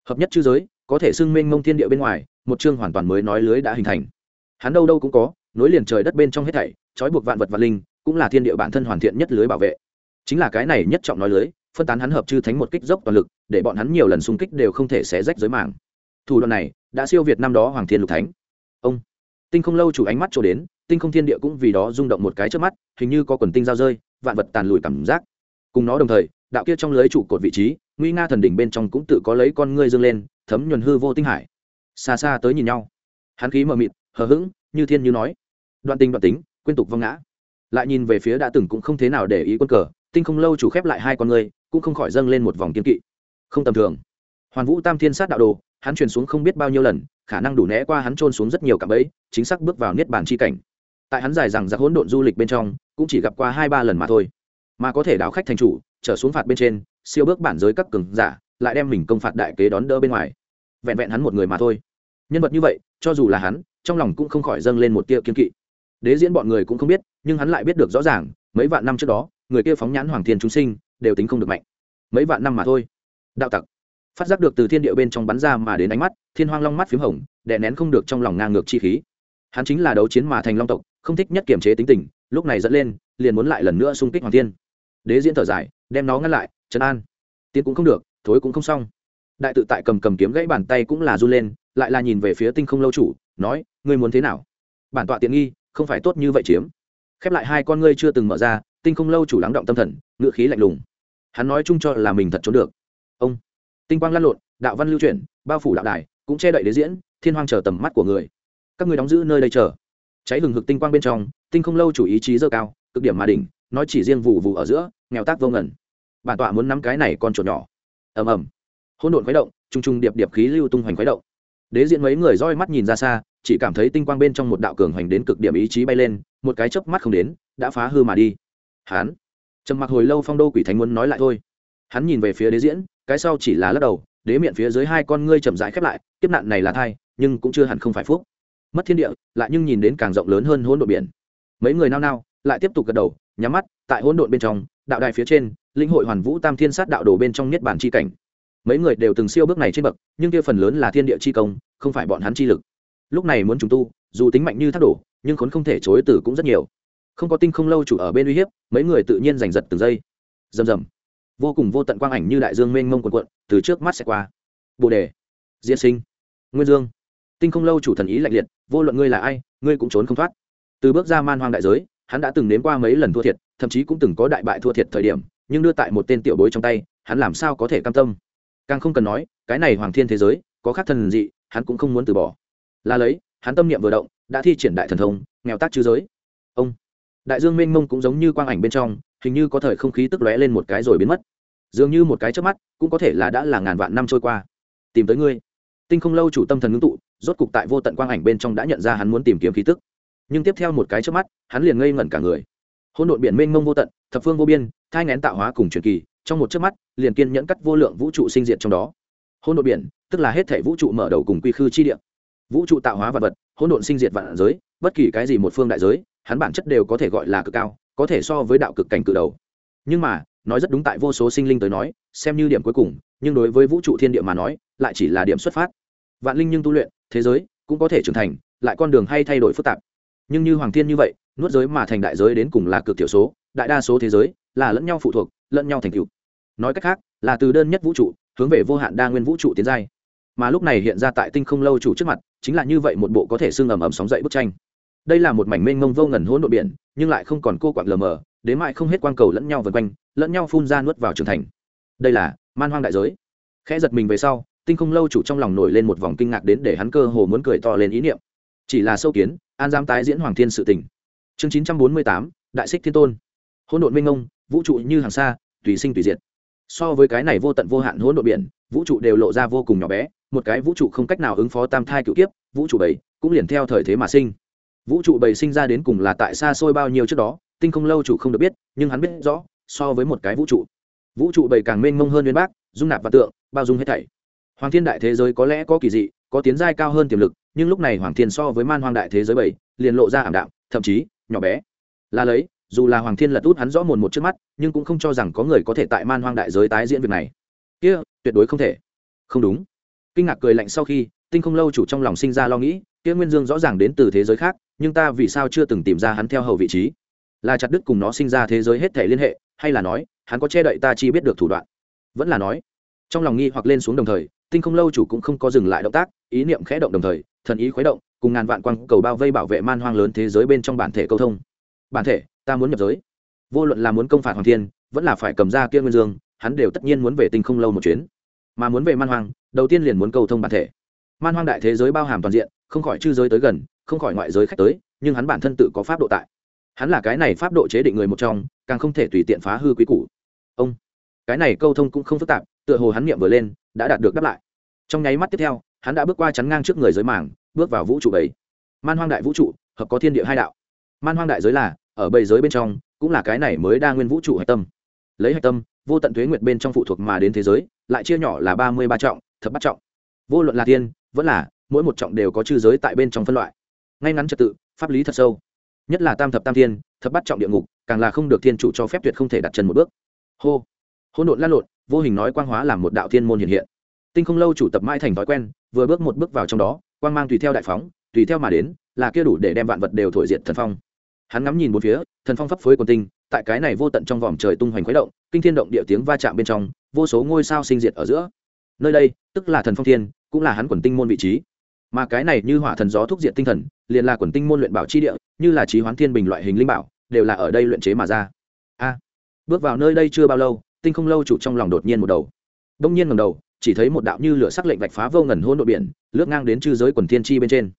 Hợp nhất chư giới, có thể xưng mênh mông thiên địa bên ngoài, một chương hoàn toàn mới nói lưới đã hình thành. Hắn đâu đâu cũng có, nối liền trời đất bên trong hết thảy, trói buộc vạn vật và linh, cũng là thiên địa bản thân hoàn thiện nhất lưới bảo vệ. Chính là cái này nhất trọng nói lưới, phân tán hắn hợp chư thánh một kích dốc toàn lực, để bọn hắn nhiều lần xung kích đều không thể xé rách giới màng. Thủ đoạn này đã siêu việt năm đó hoàng thiên lục thánh. Ông tinh không lâu chủ ánh mắt trổ đến, tinh không thiên địa cũng vì đó rung động một cái trước mắt, hình như có quần tinh dao rơi, vạn vật tàn lùi cảm giác. Cùng nó đồng thời, đạo kia trong lưới trụ cột vị trí, nguy nga thần đỉnh bên trong cũng tự có lấy con ngươi dương lên, thấm nhuần hư vô tinh hải. Xa xa tới nhìn nhau. Hắn khí mờ mịt, hờ hững, như thiên như nói. Đoạn tình đoạn tính quên tục vong ngã. Lại nhìn về phía đã từng cũng không thế nào để ý quân cờ, tinh không lâu chủ khép lại hai con ngươi, cũng không khỏi dâng lên một vòng kiên kỵ. Không tầm thường. Hoàn vũ tam thiên sát đạo đồ hắn truyền xuống không biết bao nhiêu lần, khả năng đủ né qua hắn trôn xuống rất nhiều cạm bẫy, chính xác bước vào niết bàn chi cảnh. Tại hắn dài rằng giặc hỗn độn du lịch bên trong, cũng chỉ gặp qua hai ba lần mà thôi. Mà có thể đảo khách thành chủ, trở xuống phạt bên trên, siêu bước bản giới các cường giả, lại đem mình công phạt đại kế đón đỡ bên ngoài. Vẹn vẹn hắn một người mà thôi. Nhân vật như vậy, cho dù là hắn, trong lòng cũng không khỏi dâng lên một tia kiên kỵ. Đế diễn bọn người cũng không biết, nhưng hắn lại biết được rõ ràng, mấy vạn năm trước đó, người kia phóng nhãn hoàng thiên chúng sinh, đều tính không được mạnh. Mấy vạn năm mà thôi. Đạo tặc phát giác được từ thiên địa bên trong bắn ra mà đến ánh mắt, thiên hoang long mắt p h í m hồng, đè nén không được trong lòng ngang ngược chi khí. Hắn chính là đấu chiến mà thành long tộc, không thích nhất kiềm chế tính tình, lúc này dẫn lên, liền muốn lại lần nữa xung kích hoàng thiên. Đế diễn thở dài, đem nó ngăn lại, trấn an. Tiến cũng không được, thối cũng không xong. Đại tự tại cầm cầm kiếm gãy bàn tay cũng là run lên, lại là nhìn về phía tinh không lâu chủ, nói, ngươi muốn thế nào? Bản tọa tiện nghi, không phải tốt như vậy chiếm. Khép lại hai con ngươi chưa từng mở ra, tinh không lâu chủ lắng động tâm thần ngựa khí lạnh lùng. Hắn nói chung cho là mình thật trốn được. Ông tinh quang lan lộn, đạo văn lưu chuyển, bao phủ đạo đài, cũng che đậy đế diễn, thiên hoang chờ tầm mắt của người. Các người đóng giữ nơi đây chờ. Cháy hừng hực tinh quang bên trong, tinh không lâu chủ ý chí dơ cao, cực điểm mà đỉnh, nói chỉ riêng vụ vụ ở giữa, nghèo tác vô ngẩn bản tọa muốn nắm cái này con chuột nhỏ. Ầm ầm. Hỗn độn khuấy động trung trung điệp điệp khí lưu tung hoành khuấy động. Đế diễn mấy người roi mắt nhìn ra xa, chỉ cảm thấy tinh quang bên trong một đạo cường hoành đến cực điểm ý chí bay lên, một cái chớp mắt không đến, đã phá hư mà đi. Hắn, trầm mặc hồi lâu phong đô quỷ thánh muốn nói lại thôi. Hắn nhìn về phía đế diễn cái sau chỉ là lắc đầu, đế miệng phía dưới hai con ngươi chậm rãi khép lại, kiếp nạn này là thai, nhưng cũng chưa hẳn không phải phúc. Mất thiên địa, lại nhưng nhìn đến càng rộng lớn hơn hỗn độn biển. Mấy người nao nao, lại tiếp tục gật đầu, nhắm mắt, tại hỗn độn bên trong, đạo đài phía trên, linh hội hoàn vũ tam thiên sát đạo đồ bên trong niết bàn chi cảnh. Mấy người đều từng siêu bước này trên bậc, nhưng kia phần lớn là thiên địa chi công, không phải bọn hắn chi lực. Lúc này muốn chúng tu, dù tính mạnh như thác đổ, nhưng khốn không thể chối từ cũng rất nhiều. Không có tinh không lâu chủ ở bên uy hiếp, mấy người tự nhiên giành giật từng giây. Rầm rầm vô cùng vô tận quang ảnh như đại dương mênh mông quần quận từ trước mắt sẽ qua. Bồ đề, diễn sinh, nguyên dương. Tinh không lâu chủ thần ý lạnh liệt, vô luận ngươi là ai, ngươi cũng trốn không thoát. Từ bước ra man hoang đại giới, hắn đã từng nếm qua mấy lần thua thiệt, thậm chí cũng từng có đại bại thua thiệt thời điểm, nhưng đưa tại một tên tiểu bối trong tay, hắn làm sao có thể cam tâm? Càng không cần nói, cái này hoàng thiên thế giới, có khác thần dị, hắn cũng không muốn từ bỏ. Là lấy, hắn tâm niệm vừa động, đã thi triển đại thần thông, nghèo tác chư giới. Ông, đại dương mênh mông cũng giống như quang ảnh bên trong hình như có thời không khí tức lóe lên một cái rồi biến mất. Dường như một cái trước mắt, cũng có thể là đã là ngàn vạn năm trôi qua. Tìm tới ngươi. Tinh không lâu chủ tâm thần ngưng tụ, rốt cục tại vô tận quang ảnh bên trong đã nhận ra hắn muốn tìm kiếm khí tức. Nhưng tiếp theo một cái trước mắt, hắn liền ngây ngẩn cả người. Hôn độn biển mênh mông vô tận, thập phương vô biên, thai ngén tạo hóa cùng truyền kỳ, trong một chớp mắt, liền kiên nhẫn cắt vô lượng vũ trụ sinh diệt trong đó. Hôn độn biển, tức là hết thể vũ trụ mở đầu cùng quy khư chi địa. Vũ trụ tạo hóa vật vật, hỗn độn sinh diệt vạn giới, bất kỳ cái gì một phương đại giới, hắn bản chất đều có thể gọi là cực cao có thể so với đạo cực cảnh cự đầu. Nhưng mà, nói rất đúng tại vô số sinh linh tới nói, xem như điểm cuối cùng, nhưng đối với vũ trụ thiên địa mà nói, lại chỉ là điểm xuất phát. Vạn linh nhưng tu luyện, thế giới cũng có thể trưởng thành, lại con đường hay thay đổi phức tạp. Nhưng như hoàng thiên như vậy, nuốt giới mà thành đại giới đến cùng là cực thiểu số, đại đa số thế giới là lẫn nhau phụ thuộc, lẫn nhau thành cựu nói cách khác, là từ đơn nhất vũ trụ, hướng về vô hạn đa nguyên vũ trụ tiến giai. Mà lúc này hiện ra tại tinh không lâu chủ trước mặt, chính là như vậy một bộ có thể xương ầm ầm sóng dậy bức tranh đây là một mảnh mênh mông vô ngần hỗn độn biển, nhưng lại không còn cô quạng lờ mờ, đến mại không hết quang cầu lẫn nhau vần quanh, lẫn nhau phun ra nuốt vào trưởng thành. Đây là man hoang đại giới. Khẽ giật mình về sau, tinh không lâu chủ trong lòng nổi lên một vòng kinh ngạc đến để hắn cơ hồ muốn cười to lên ý niệm. Chỉ là sâu kiến, an giam tái diễn hoàng thiên sự tình. Chương chín trăm bốn mươi tám, đại xích thiên tôn. Hỗn độn minh ngông vũ trụ như hàng xa, tùy sinh tùy diệt. So với cái này vô tận vô hạn hỗn độn biển, vũ trụ đều lộ ra vô cùng nhỏ bé, một cái vũ trụ không cách nào ứng phó tam thai cựu kiếp, vũ trụ bảy cũng liền theo thời thế mà sinh vũ trụ bảy sinh ra đến cùng là tại xa xôi bao nhiêu trước đó, tinh không lâu chủ không được biết, nhưng hắn biết rõ, so với một cái vũ trụ. Vũ trụ bảy càng mênh mông hơn nguyên bác, dung nạp và tượng, bao dung hết thảy. Hoàng thiên đại thế giới có lẽ có kỳ dị, có tiến giai cao hơn tiềm lực, nhưng lúc này hoàng thiên so với man hoang đại thế giới bảy, liền lộ ra ảm đạm, thậm chí, nhỏ bé. Là lấy, dù là hoàng thiên lật út hắn rõ mồn một trước mắt, nhưng cũng không cho rằng có người có thể tại man hoang đại giới tái diễn việc này. Kia, tuyệt đối không thể. Không đúng. Kinh ngạc cười lạnh sau khi, tinh không lâu chủ trong lòng sinh ra lo nghĩ, kia nguyên dương rõ ràng đến từ thế giới khác nhưng ta vì sao chưa từng tìm ra hắn theo hầu vị trí? Là chặt đứt cùng nó sinh ra thế giới hết thể liên hệ, hay là nói, hắn có che đậy ta chi biết được thủ đoạn? Vẫn là nói. Trong lòng nghi hoặc lên xuống đồng thời, tinh không lâu chủ cũng không có dừng lại động tác, ý niệm khẽ động đồng thời, thần ý khuấy động, cùng ngàn vạn quang cầu bao vây bảo vệ man hoang lớn thế giới bên trong bản thể câu thông. Bản thể, ta muốn nhập giới. Vô luận là muốn công phạt hoàng thiên, vẫn là phải cầm ra kia nguyên dương, hắn đều tất nhiên muốn về tinh không lâu một chuyến. Mà muốn về man hoang, đầu tiên liền muốn cầu thông bản thể. Man hoang đại thế giới bao hàm toàn diện, không khỏi chư giới tới gần không khỏi ngoại giới khách tới nhưng hắn bản thân tự có pháp độ tại. Hắn là cái này pháp độ chế định người một trong càng không thể tùy tiện phá hư quý củ. Ông cái này câu thông cũng không phức tạp tựa hồ hắn niệm vừa lên đã đạt được đáp lại. Trong nháy mắt tiếp theo hắn đã bước qua chắn ngang trước người giới mảng bước vào vũ trụ bảy. Man hoang đại vũ trụ hợp có thiên địa hai đạo. Man hoang đại giới là ở bầy giới bên trong cũng là cái này mới đa nguyên vũ trụ hạch tâm. Lấy hạch tâm vô tận thuế nguyệt bên trong phụ thuộc mà đến thế giới lại chia nhỏ là ba mươi ba trọng thập bắt trọng. Vô luận là thiên, vẫn là mỗi một trọng đều có chư giới tại bên trong phân loại ngay ngắn trật tự, pháp lý thật sâu. Nhất là tam thập tam thiên, thập bắt trọng địa ngục, càng là không được thiên chủ cho phép tuyệt không thể đặt chân một bước. Hô. Hỗn độn lan lộn, vô hình nói quang hóa làm một đạo thiên môn hiện hiện. Tinh không lâu chủ tập mãi thành thói quen, vừa bước một bước vào trong đó, quang mang tùy theo đại phóng, tùy theo mà đến, là kia đủ để đem vạn vật đều thổi diệt thần phong. Hắn ngắm nhìn bốn phía, thần phong phấp phới quần tinh, tại cái này vô tận trong vòm trời tung hoành khuấy động, kinh thiên động địa tiếng va chạm bên trong, vô số ngôi sao sinh diệt ở giữa. Nơi đây, tức là thần phong thiên, cũng là hắn quần tinh môn vị trí mà cái này như hỏa thần gió thúc diệt tinh thần, liền là quần tinh môn luyện bảo chi địa, như là trí hoán thiên bình loại hình linh bảo, đều là ở đây luyện chế mà ra. A, bước vào nơi đây chưa bao lâu, tinh không lâu chủ trong lòng đột nhiên một đầu. Đông nhiên ngầm đầu, chỉ thấy một đạo như lửa sắc lệnh vạch phá vô ngần hôn nội biển, lướt ngang đến chư giới quần thiên chi bên trên.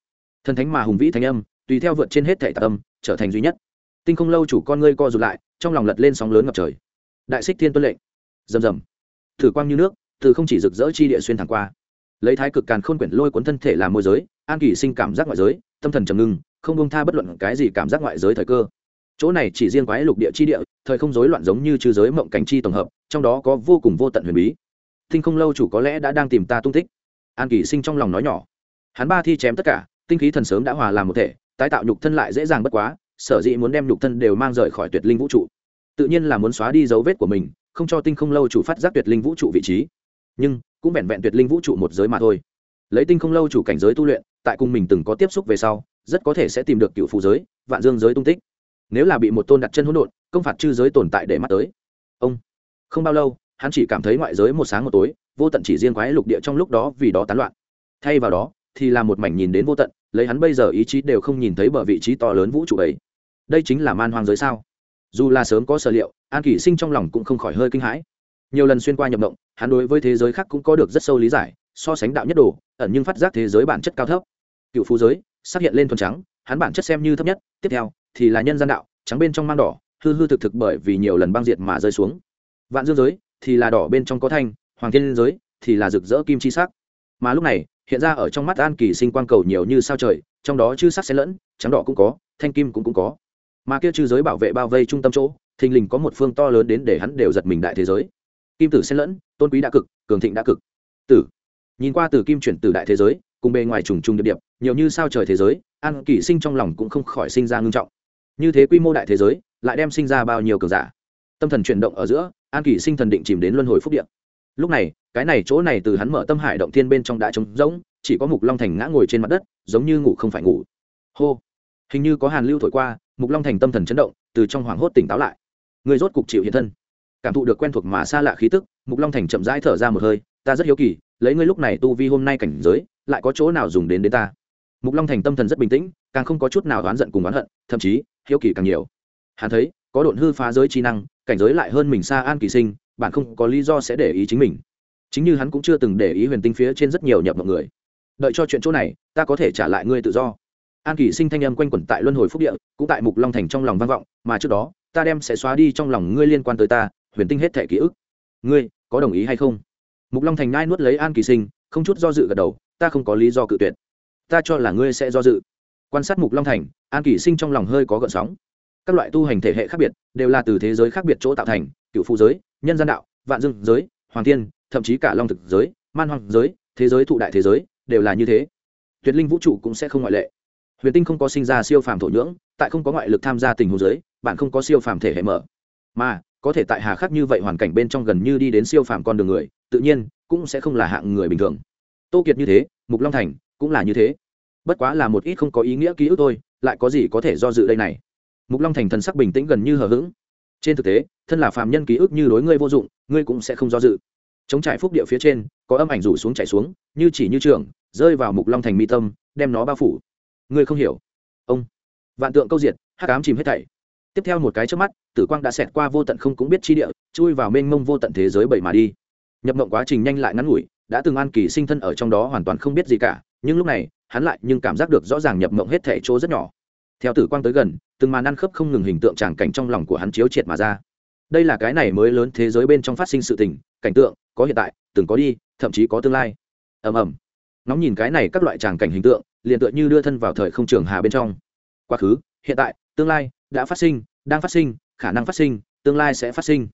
Thần thánh mà hùng vĩ thanh âm, tùy theo vượt trên hết thể tạc âm, trở thành duy nhất. Tinh không lâu chủ con ngươi co rụt lại, trong lòng lật lên sóng lớn ngập trời. Đại xích thiên tuân lệnh. Rầm rầm. Thử quang như nước, từ không chỉ rực rỡ chi địa xuyên thẳng qua lấy thái cực càn khôn quyển lôi cuốn thân thể làm môi giới, an kỳ sinh cảm giác ngoại giới, tâm thần trầm ngưng, không bông tha bất luận cái gì cảm giác ngoại giới thời cơ. Chỗ này chỉ riêng quái lục địa chi địa, thời không rối loạn giống như trừ giới mộng cảnh chi tổng hợp, trong đó có vô cùng vô tận huyền bí. Tinh không lâu chủ có lẽ đã đang tìm ta tung tích. An kỳ sinh trong lòng nói nhỏ. Hắn ba thi chém tất cả, tinh khí thần sớm đã hòa làm một thể, tái tạo nhục thân lại dễ dàng bất quá, sở dĩ muốn đem nhục thân đều mang rời khỏi tuyệt linh vũ trụ. Tự nhiên là muốn xóa đi dấu vết của mình, không cho tinh không lâu chủ phát giác tuyệt linh vũ trụ vị trí. Nhưng cũng vẹn vẹn tuyệt linh vũ trụ một giới mà thôi. Lấy tinh không lâu chủ cảnh giới tu luyện, tại cùng mình từng có tiếp xúc về sau, rất có thể sẽ tìm được cựu phụ giới, vạn dương giới tung tích. Nếu là bị một tôn đặt chân hỗn độn, công phạt chư giới tồn tại để mắt tới. Ông, không bao lâu, hắn chỉ cảm thấy ngoại giới một sáng một tối, vô tận chỉ riêng quái lục địa trong lúc đó vì đó tán loạn. Thay vào đó, thì là một mảnh nhìn đến vô tận, lấy hắn bây giờ ý chí đều không nhìn thấy bờ vị trí to lớn vũ trụ ấy. Đây chính là man hoang giới sao? Dù là sớm có sở liệu, an kỷ sinh trong lòng cũng không khỏi hơi kinh hãi nhiều lần xuyên qua nhập động hắn đối với thế giới khác cũng có được rất sâu lý giải, so sánh đạo nhất đồ, ẩn nhưng phát giác thế giới bản chất cao thấp. Cựu phú giới xác hiện lên thuần trắng, hắn bản chất xem như thấp nhất, tiếp theo thì là nhân gian đạo, trắng bên trong mang đỏ, hư hư thực thực bởi vì nhiều lần băng diệt mà rơi xuống. Vạn dương giới thì là đỏ bên trong có thanh, hoàng thiên giới thì là rực rỡ kim chi sắc. Mà lúc này, hiện ra ở trong mắt an kỳ sinh quang cầu nhiều như sao trời, trong đó chư sắc xen lẫn, trắng đỏ cũng có, thanh kim cũng cũng có. Mà kia chư giới bảo vệ bao vây trung tâm chỗ, thình lình có một phương to lớn đến để hắn đều giật mình đại thế giới kim tử xen lẫn, tôn quý đã cực, cường thịnh đã cực. Tử. Nhìn qua từ kim chuyển từ đại thế giới, cùng bề ngoài trùng trùng điệp điệp, nhiều như sao trời thế giới, an kỳ sinh trong lòng cũng không khỏi sinh ra ngưng trọng. Như thế quy mô đại thế giới, lại đem sinh ra bao nhiêu cường giả? Tâm thần chuyển động ở giữa, an kỳ sinh thần định chìm đến luân hồi phúc điện lúc này, cái này chỗ này từ hắn mở tâm hải động thiên bên trong đã trống rỗng, chỉ có mục long thành ngã ngồi trên mặt đất, giống như ngủ không phải ngủ. Hô. Hình như có hàn lưu thổi qua, mục long thành tâm thần chấn động, từ trong hoảng hốt tỉnh táo lại. Người rốt cục chịu hiện thân cảm thụ được quen thuộc mà xa lạ khí tức, mục long thành chậm rãi thở ra một hơi, ta rất hiếu kỳ, lấy ngươi lúc này tu vi hôm nay cảnh giới, lại có chỗ nào dùng đến đến ta? Mục long thành tâm thần rất bình tĩnh, càng không có chút nào oán giận cùng oán hận, thậm chí, hiếu kỳ càng nhiều. Hắn thấy, có độn hư phá giới trí năng, cảnh giới lại hơn mình xa an kỳ sinh, bạn không có lý do sẽ để ý chính mình. Chính như hắn cũng chưa từng để ý huyền tinh phía trên rất nhiều nhập mọi người. Đợi cho chuyện chỗ này, ta có thể trả lại ngươi tự do. An kỳ sinh thanh âm quanh quẩn tại luân hồi phúc địa, cũng tại mục long thành trong lòng vang vọng, mà trước đó, ta đem sẽ xóa đi trong lòng ngươi liên quan tới ta huyền tinh hết thẻ ký ức. Ngươi, có đồng ý hay không? Mục long thành ngai nuốt lấy an kỳ sinh, không chút do dự gật đầu, ta không có lý do cự tuyệt. Ta cho là ngươi sẽ do dự. Quan sát mục long thành, an kỳ sinh trong lòng hơi có gợn sóng. Các loại tu hành thể hệ khác biệt, đều là từ thế giới khác biệt chỗ tạo thành, cựu phụ giới, nhân gian đạo, vạn dương giới, hoàng thiên, thậm chí cả long thực giới, man hoàng giới, thế giới thụ đại thế giới, đều là như thế. Tuyệt linh vũ trụ cũng sẽ không ngoại lệ. Huyền tinh không có sinh ra siêu phàm thổ nhưỡng, tại không có ngoại lực tham gia tình huống giới, bạn không có siêu phàm thể hệ mở. Mà có thể tại hà khắc như vậy hoàn cảnh bên trong gần như đi đến siêu phàm con đường người, tự nhiên cũng sẽ không là hạng người bình thường. Tô kiệt như thế, mục long thành cũng là như thế. Bất quá là một ít không có ý nghĩa ký ức thôi, lại có gì có thể do dự đây này? Mục long thành thần sắc bình tĩnh gần như hờ hững. Trên thực tế, thân là phàm nhân ký ức như đối ngươi vô dụng, ngươi cũng sẽ không do dự. Chống trải phúc địa phía trên, có âm ảnh rủ xuống chạy xuống, như chỉ như trường, rơi vào mục long thành mi tâm, đem nó bao phủ. Ngươi không hiểu. Ông, vạn tượng câu diệt, hắc ám chìm hết thảy tiếp theo một cái trước mắt, tử quang đã xẹt qua vô tận không cũng biết chi địa, chui vào mênh mông vô tận thế giới bảy mà đi. Nhập mộng quá trình nhanh lại ngắn ngủi, đã từng an kỳ sinh thân ở trong đó hoàn toàn không biết gì cả, nhưng lúc này, hắn lại nhưng cảm giác được rõ ràng nhập mộng hết thể chỗ rất nhỏ. Theo tử quang tới gần, từng màn ăn khớp không ngừng hình tượng tràng cảnh trong lòng của hắn chiếu triệt mà ra. Đây là cái này mới lớn thế giới bên trong phát sinh sự tình, cảnh tượng, có hiện tại, từng có đi, thậm chí có tương lai. Ầm ầm. Nóng nhìn cái này các loại tràng cảnh hình tượng, liền tựa như đưa thân vào thời không trường hà bên trong. Quá khứ, hiện tại, tương lai đã phát sinh, đang phát sinh, khả năng phát sinh, tương lai sẽ phát sinh.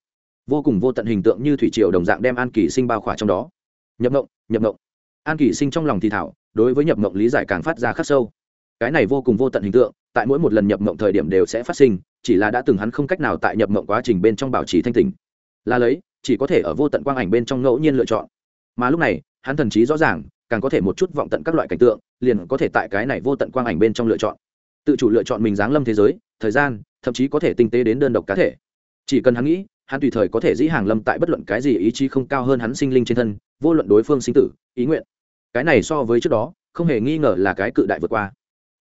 Vô cùng vô tận hình tượng như thủy triều đồng dạng đem an kỳ sinh bao khỏa trong đó. Nhập mộng nhập mộng an kỳ sinh trong lòng thì thảo, đối với nhập mộng lý giải càng phát ra khắc sâu. Cái này vô cùng vô tận hình tượng, tại mỗi một lần nhập mộng thời điểm đều sẽ phát sinh, chỉ là đã từng hắn không cách nào tại nhập mộng quá trình bên trong bảo trì thanh tình là lấy, chỉ có thể ở vô tận quang ảnh bên trong ngẫu nhiên lựa chọn. Mà lúc này, hắn thần trí rõ ràng, càng có thể một chút vọng tận các loại cảnh tượng, liền có thể tại cái này vô tận quang ảnh bên trong lựa chọn tự chủ lựa chọn mình giáng lâm thế giới, thời gian, thậm chí có thể tinh tế đến đơn độc cá thể. Chỉ cần hắn nghĩ, hắn tùy thời có thể dĩ hàng lâm tại bất luận cái gì ý chí không cao hơn hắn sinh linh trên thân, vô luận đối phương sinh tử, ý nguyện. Cái này so với trước đó, không hề nghi ngờ là cái cự đại vượt qua.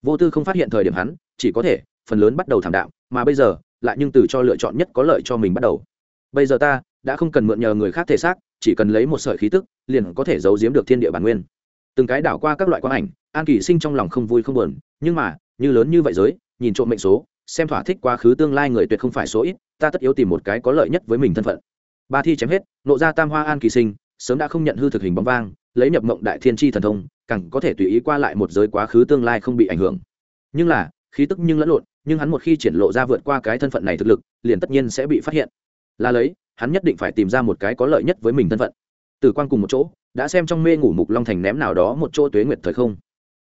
Vô tư không phát hiện thời điểm hắn, chỉ có thể, phần lớn bắt đầu thảm đạo mà bây giờ, lại nhưng từ cho lựa chọn nhất có lợi cho mình bắt đầu. Bây giờ ta, đã không cần mượn nhờ người khác thể xác, chỉ cần lấy một sợi khí tức, liền có thể giấu giếm được thiên địa bản nguyên. Từng cái đảo qua các loại quang ảnh, an kỳ sinh trong lòng không vui không buồn, nhưng mà như lớn như vậy giới, nhìn trộm mệnh số, xem thỏa thích quá khứ tương lai người tuyệt không phải số ít, ta tất yếu tìm một cái có lợi nhất với mình thân phận. Ba thi chém hết, nộ ra tam hoa an kỳ sinh, sớm đã không nhận hư thực hình bóng vang, lấy nhập mộng đại thiên tri thần thông, càng có thể tùy ý qua lại một giới quá khứ tương lai không bị ảnh hưởng. Nhưng là, khí tức nhưng lẫn lộn, nhưng hắn một khi triển lộ ra vượt qua cái thân phận này thực lực, liền tất nhiên sẽ bị phát hiện. Là lấy, hắn nhất định phải tìm ra một cái có lợi nhất với mình thân phận. Từ quan cùng một chỗ, đã xem trong mê ngủ mục long thành ném nào đó một chỗ tuế nguyệt thời không.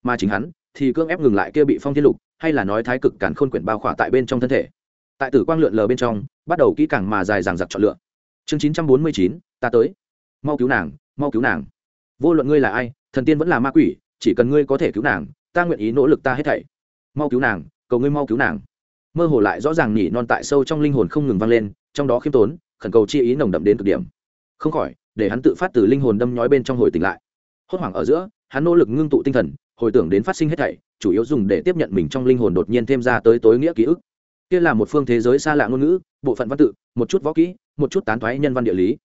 Mà chính hắn thì cương ép ngừng lại kia bị phong thiên lục, hay là nói thái cực cản khôn quyển bao khỏa tại bên trong thân thể. Tại tử quang lượn lờ bên trong, bắt đầu kỹ càng mà dài dằng dặc chọn lựa. Chương chín trăm bốn mươi chín, ta tới. Mau cứu nàng, mau cứu nàng. Vô luận ngươi là ai, thần tiên vẫn là ma quỷ, chỉ cần ngươi có thể cứu nàng, ta nguyện ý nỗ lực ta hết thảy. Mau cứu nàng, cầu ngươi mau cứu nàng. Mơ hồ lại rõ ràng nhỉ non tại sâu trong linh hồn không ngừng vang lên, trong đó khiêm tốn, khẩn cầu chi ý nồng đậm đến cực điểm. Không khỏi, để hắn tự phát từ linh hồn đâm nhói bên trong hồi tỉnh lại. Hốt hoảng ở giữa, hắn nỗ lực ngưng tụ tinh thần hồi tưởng đến phát sinh hết thảy, chủ yếu dùng để tiếp nhận mình trong linh hồn đột nhiên thêm ra tới tối nghĩa ký ức. Kia là một phương thế giới xa lạ ngôn ngữ, bộ phận văn tự, một chút võ kỹ, một chút tán thoái nhân văn địa lý.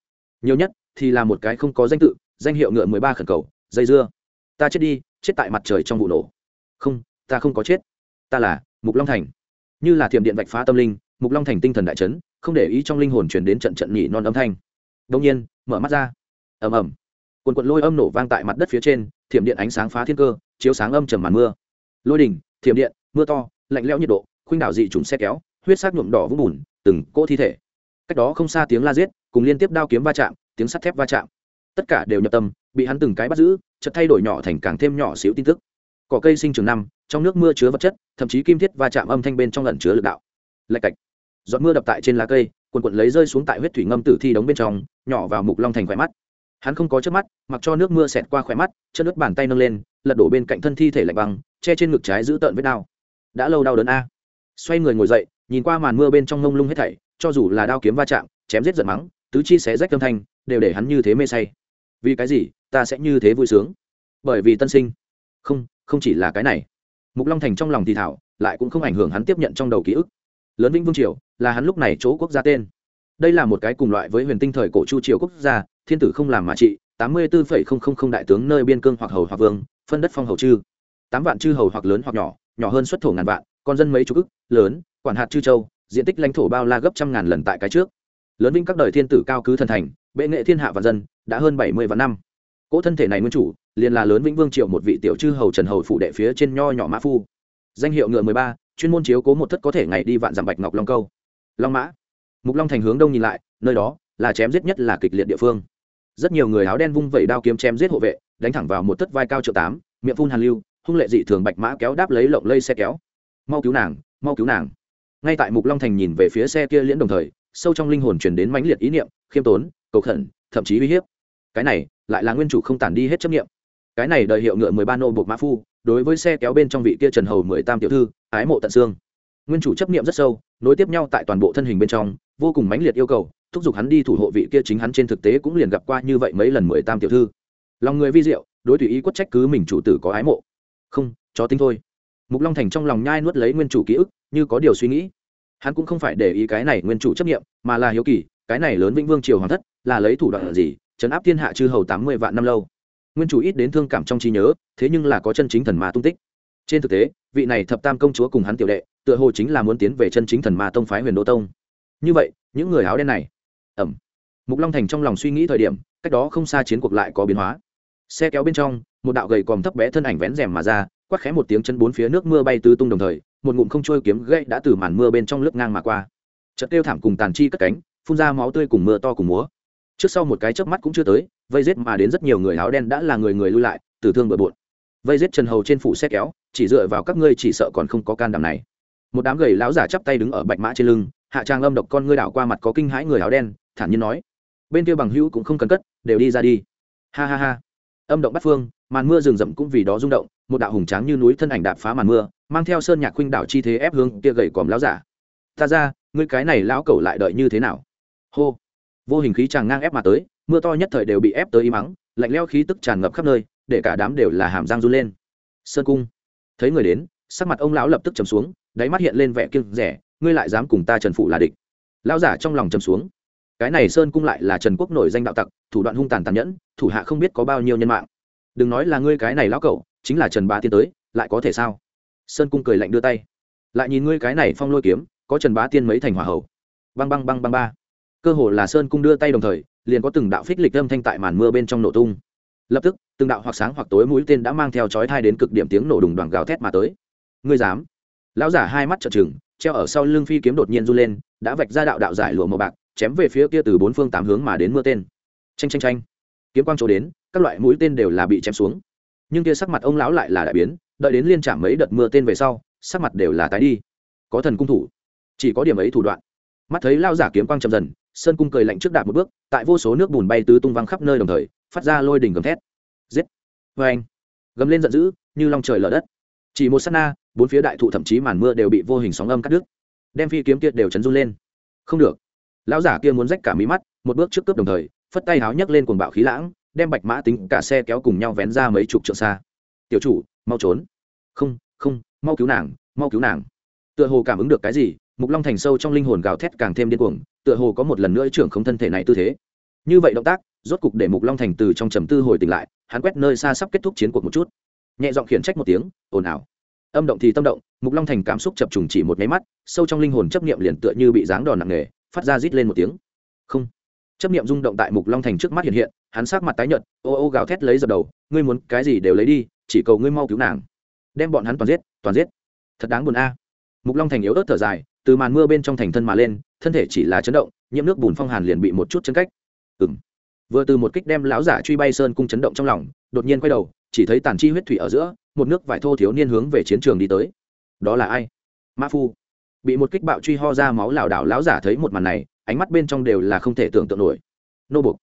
Nhiều nhất thì là một cái không có danh tự, danh hiệu ngựa mười ba khẩn cầu, dây dưa. Ta chết đi, chết tại mặt trời trong vụ nổ. Không, ta không có chết. Ta là mục long thành. Như là thiểm điện vạch phá tâm linh, mục long thành tinh thần đại chấn, không để ý trong linh hồn chuyển đến trận trận nhị non âm thanh. Đông nhiên, mở mắt ra. Ầm ầm. Quần cuộn lôi âm nổ vang tại mặt đất phía trên, thiểm điện ánh sáng phá thiên cơ chiếu sáng âm trầm màn mưa. Lôi đình thiểm điện, mưa to, lạnh lẽo nhiệt độ, khuynh đảo dị trùng xe kéo, huyết sắc nhuộm đỏ vũng bùn, từng cỗ thi thể. Cách đó không xa tiếng la giết, cùng liên tiếp đao kiếm va chạm, tiếng sắt thép va chạm. Tất cả đều nhập tâm, bị hắn từng cái bắt giữ, chợt thay đổi nhỏ thành càng thêm nhỏ xíu tin tức. Cỏ cây sinh trường năm, trong nước mưa chứa vật chất, thậm chí kim thiết va chạm âm thanh bên trong lần chứa lực đạo. Lạch cạch. Giọt mưa đập tại trên lá cây quần quần lấy rơi xuống tại huyết thủy ngâm tử thi đóng bên trong, nhỏ vào mục long thành khỏe mắt. Hắn không có trước mắt, mặc cho nước mưa xẹt qua khỏe mắt chân nước bàn tay nâng lên lật đổ bên cạnh thân thi thể lạnh băng, che trên ngực trái giữ tợn vết đau đã lâu đau đớn a. Xoay người ngồi dậy, nhìn qua màn mưa bên trong ngông lung hết thảy, cho dù là đao kiếm va chạm, chém giết giận mắng, tứ chi xé rách âm thanh, đều để hắn như thế mê say. Vì cái gì, ta sẽ như thế vui sướng? Bởi vì tân sinh. Không không chỉ là cái này. Mục long thành trong lòng thì thảo, lại cũng không ảnh hưởng hắn tiếp nhận trong đầu ký ức. Lớn vĩnh vương triều, là hắn lúc này chỗ quốc gia tên. Đây là một cái cùng loại với huyền tinh thời cổ chu triều quốc gia, thiên tử không làm mà trị, tám mươi bốn đại tướng nơi biên cương hoặc hầu hoặc vương phân đất phong hầu chư. Tám vạn chư hầu hoặc lớn hoặc nhỏ nhỏ hơn xuất thổ ngàn vạn, con dân mấy chục ức, lớn, quản hạt chư châu, diện tích lãnh thổ bao la gấp trăm ngàn lần tại cái trước. Lớn vinh các đời thiên tử cao cứ thần thành, bệ nghệ thiên hạ và dân, đã hơn bảy mươi vạn năm. Cỗ thân thể này nguyên chủ, liền là lớn vĩnh vương triệu một vị tiểu chư hầu trần hầu phụ đệ phía trên nho nhỏ mã phu. Danh hiệu ngựa mười ba, chuyên môn chiếu cố một thất có thể ngày đi vạn dặm bạch ngọc long câu. Long mã. Mục long thành hướng đông nhìn lại, nơi đó là chém giết nhất là kịch liệt địa phương. Rất nhiều người áo đen vung vẩy đao kiếm chém giết hộ vệ đánh thẳng vào một tất vai cao triệu tám, miệng phun hàn lưu, hung lệ dị thường bạch mã kéo đáp lấy lộng lây xe kéo. Mau cứu nàng, mau cứu nàng. Ngay tại mục long thành nhìn về phía xe kia liễn đồng thời, sâu trong linh hồn truyền đến mãnh liệt ý niệm, khiêm tốn, cầu khẩn, thậm chí uy hiếp. Cái này, lại là nguyên chủ không tản đi hết chấp niệm. Cái này đợi hiệu ngựa mười ba nô buộc mã phu, đối với xe kéo bên trong vị kia trần hầu mười tam tiểu thư, ái mộ tận xương. Nguyên chủ chấp niệm rất sâu, nối tiếp nhau tại toàn bộ thân hình bên trong, vô cùng mãnh liệt yêu cầu, thúc giục hắn đi thủ hộ vị kia chính hắn trên thực tế cũng liền gặp qua như vậy mấy lần mười tam tiểu thư lòng người vi diệu, đối tùy ý quất trách cứ mình chủ tử có ái mộ. Không cho tính thôi. Mục long thành trong lòng nhai nuốt lấy nguyên chủ ký ức, như có điều suy nghĩ. Hắn cũng không phải để ý cái này nguyên chủ chấp nghiệm mà là hiếu kỳ, cái này lớn vĩnh vương triều hoàng thất là lấy thủ đoạn gì chấn áp thiên hạ chư hầu tám mươi vạn năm lâu. Nguyên chủ ít đến thương cảm trong trí nhớ, thế nhưng là có chân chính thần ma tung tích. Trên thực tế, vị này thập tam công chúa cùng hắn tiểu đệ, tựa hồ chính là muốn tiến về chân chính thần ma tông phái huyền đô tông. Như vậy, những người áo đen này ẩm mục long thành trong lòng suy nghĩ thời điểm, cách đó không xa chiến cuộc lại có biến hóa xe kéo bên trong, một đạo gầy còm thấp bé thân ảnh vén rèm mà ra, quát khẽ một tiếng chân bốn phía nước mưa bay tứ tung đồng thời, một ngụm không trôi kiếm gậy đã từ màn mưa bên trong lướt ngang mà qua. Chợt kêu thảm cùng tàn chi cất cánh, phun ra máu tươi cùng mưa to cùng múa. Trước sau một cái chớp mắt cũng chưa tới, vây giết mà đến rất nhiều người áo đen đã là người người lui lại, tử thương bừa bộn. Vây giết trần hầu trên phủ xe kéo, chỉ dựa vào các ngươi chỉ sợ còn không có can đảm này. Một đám gầy lão giả chắp tay đứng ở bạch mã trên lưng, hạ trang âm độc con ngươi đảo qua mặt có kinh hãi người áo đen, thản nhiên nói. Bên kia bằng hữu cũng không cần cất, đều đi ra đi. Ha ha ha âm động bắt phương, màn mưa rừng rậm cũng vì đó rung động, một đạo hùng tráng như núi thân ảnh đạp phá màn mưa, mang theo sơn nhạc khuynh đảo chi thế ép hướng kia gầy còm lão giả. Ta ra, ngươi cái này lão cẩu lại đợi như thế nào? Hô. Vô hình khí tràng ngang ép mà tới, mưa to nhất thời đều bị ép tới y mắng, lạnh leo khí tức tràn ngập khắp nơi, để cả đám đều là hàm răng run lên. Sơn cung. Thấy người đến, sắc mặt ông lão lập tức trầm xuống, đáy mắt hiện lên vẻ kiêng rẻ ngươi lại dám cùng ta trần phụ là địch? Lão giả trong lòng trầm xuống. Cái này sơn cung lại là trần quốc nổi danh đạo tặc, thủ đoạn hung tàn tàn nhẫn thủ hạ không biết có bao nhiêu nhân mạng. Đừng nói là ngươi cái này lão cậu chính là trần bá tiên tới, lại có thể sao? Sơn cung cười lạnh đưa tay. Lại nhìn ngươi cái này phong lôi kiếm, có trần bá tiên mấy thành hỏa hậu băng băng băng băng ba. Cơ hồ là sơn cung đưa tay đồng thời, liền có từng đạo phích lịch âm thanh tại màn mưa bên trong nổ tung. Lập tức, từng đạo hoặc sáng hoặc tối mũi tên đã mang theo chói thai đến cực điểm tiếng nổ đùng đoàn gào thét mà tới. Ngươi dám? Lão giả hai mắt trợn trừng, treo ở sau lưng phi kiếm đột nhiên run lên, đã vạch ra đạo đạo giải lụa màu bạc, chém về phía kia từ bốn phương tám hướng mà đến mưa tên. Tranh tranh tranh kiếm quang chỗ đến, các loại mũi tên đều là bị chém xuống. Nhưng kia sắc mặt ông lão lại là đại biến, đợi đến liên trạm mấy đợt mưa tên về sau, sắc mặt đều là tái đi. Có thần cung thủ, chỉ có điểm ấy thủ đoạn. Mắt thấy lao giả kiếm quang chậm dần, sơn cung cười lạnh trước đạp một bước, tại vô số nước bùn bay tứ tung văng khắp nơi đồng thời, phát ra lôi đỉnh gầm thét. Giết! Vê anh! Gầm lên giận dữ, như lòng trời lở đất. Chỉ một s á t na, bốn phía đại thụ thậm chí màn mưa đều bị vô hình sóng âm cắt đứt. Đem phi kiếm kia đều chấn run lên. Không được. Lão giả kia muốn rách cả mí mắt, một bước trước cướp đồng thời phất tay háo nhấc lên cuồng bạo khí lãng, đem bạch mã tính cả xe kéo cùng nhau vén ra mấy chục trượng xa. Tiểu chủ, mau trốn. Không không, mau cứu nàng, mau cứu nàng. Tựa hồ cảm ứng được cái gì, mục long thành sâu trong linh hồn gào thét càng thêm điên cuồng, tựa hồ có một lần nữa trưởng không thân thể này tư thế. Như vậy động tác, rốt cục để mục long thành từ trong trầm tư hồi tỉnh lại, hắn quét nơi xa sắp kết thúc chiến cuộc một chút. Nhẹ giọng khiển trách một tiếng, ồn ào. Âm động thì tâm động, mục long thành cảm xúc chập trùng chỉ một máy mắt, sâu trong linh hồn chấp niệm liền tựa như bị giáng đòn nặng nề, phát ra rít lên một tiếng. Không chấp niệm rung động tại mục long thành trước mắt hiện hiện, hắn sát mặt tái nhợt, ô ô gào thét lấy dập đầu, ngươi muốn cái gì đều lấy đi, chỉ cầu ngươi mau cứu nàng. Đem bọn hắn toàn giết toàn giết. Thật đáng buồn a. Mục long thành yếu ớt thở dài, từ màn mưa bên trong thành thân mà lên, thân thể chỉ là chấn động, nhiễm nước bùn phong hàn liền bị một chút chấn cách. Ừ m vừa từ một kích đem lão giả truy bay sơn cung chấn động trong lòng, đột nhiên quay đầu, chỉ thấy tàn chi huyết thủy ở giữa, một nước vải thô thiếu niên hướng về chiến trường đi tới. Đó là ai? Ma phu. Bị một kích bạo truy ho ra máu lảo đảo, lão giả thấy một màn này ánh mắt bên trong đều là không thể tưởng tượng nổi. Nô bục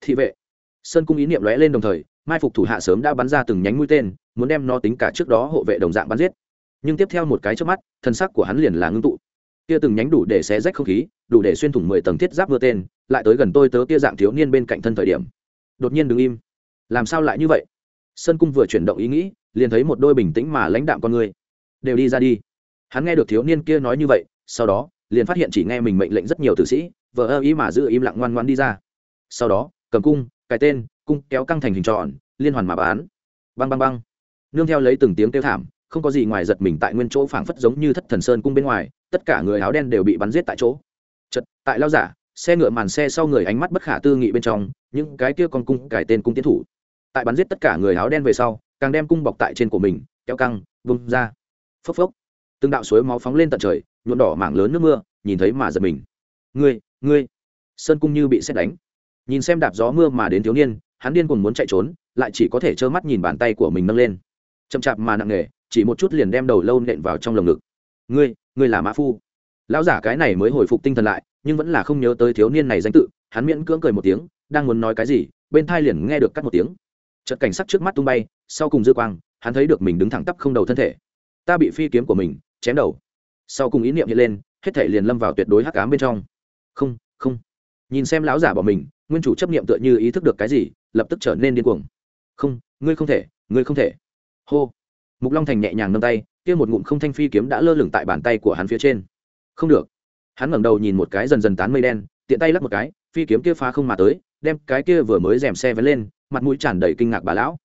thị vệ. Sơn cung ý niệm lóe lên đồng thời, mai phục thủ hạ sớm đã bắn ra từng nhánh mũi tên, muốn đem nó tính cả trước đó hộ vệ đồng dạng bắn giết. Nhưng tiếp theo một cái trước mắt, thân sắc của hắn liền là ngưng tụ. Kia từng nhánh đủ để xé rách không khí, đủ để xuyên thủng mười tầng thiết giáp mưa tên, lại tới gần tôi tớ kia dạng thiếu niên bên cạnh thân thời điểm. Đột nhiên đứng im. Làm sao lại như vậy? Sơn cung vừa chuyển động ý nghĩ, liền thấy một đôi bình tĩnh mà lãnh đạm con người. Đều đi ra đi. Hắn nghe được thiếu niên kia nói như vậy, sau đó liền phát hiện chỉ nghe mình mệnh lệnh rất nhiều tử sĩ, vờ ơ ý mà giữ im lặng ngoan ngoan đi ra. Sau đó, cầm cung cái tên, cung kéo căng thành hình tròn, liên hoàn mà bán. Băng băng băng. Nương theo lấy từng tiếng kêu thảm, không có gì ngoài giật mình tại nguyên chỗ phảng phất giống như thất thần sơn cung bên ngoài, tất cả người áo đen đều bị bắn giết tại chỗ. Chật tại lao giả, xe ngựa màn xe sau người ánh mắt bất khả tư nghị bên trong, những cái kia con cung cải tên cung tiến thủ. Tại bắn giết tất cả người áo đen về sau, càng đem cung bọc tại trên của mình, kéo căng, vung ra. Phốc phốc. Từng đạo suối máu phóng lên tận trời nhuộm đỏ mảng lớn nước mưa, nhìn thấy mà giật mình. Ngươi ngươi! Sơn cung như bị xét đánh. Nhìn xem đạp gió mưa mà đến thiếu niên, hắn điên cuồng muốn chạy trốn, lại chỉ có thể trơ mắt nhìn bàn tay của mình nâng lên. Chậm chạp mà nặng nề, chỉ một chút liền đem đầu lâu nện vào trong lồng ngực. Ngươi ngươi là mã phu. Lão giả cái này mới hồi phục tinh thần lại, nhưng vẫn là không nhớ tới thiếu niên này danh tự, hắn miễn cưỡng cười một tiếng, đang muốn nói cái gì, bên thai liền nghe được cắt một tiếng. Chợt cảnh sắc trước mắt tung bay, sau cùng dư quang, hắn thấy được mình đứng thẳng tắp không đầu thân thể. Ta bị phi kiếm của mình chém đầu sau cùng ý niệm hiện lên, hết thể liền lâm vào tuyệt đối hắc ám bên trong. Không không. Nhìn xem lão giả bỏ mình, nguyên chủ chấp niệm tựa như ý thức được cái gì, lập tức trở nên điên cuồng. Không, ngươi không thể, ngươi không thể. Hô. Mục long thành nhẹ nhàng nâng tay, kia một ngụm không thanh phi kiếm đã lơ lửng tại bàn tay của hắn phía trên. Không được. Hắn ngẩng đầu nhìn một cái dần dần tán mây đen, tiện tay lắc một cái, phi kiếm kia phá không mà tới, đem cái kia vừa mới rèm xe vén lên, mặt mũi tràn đầy kinh ngạc bà lão.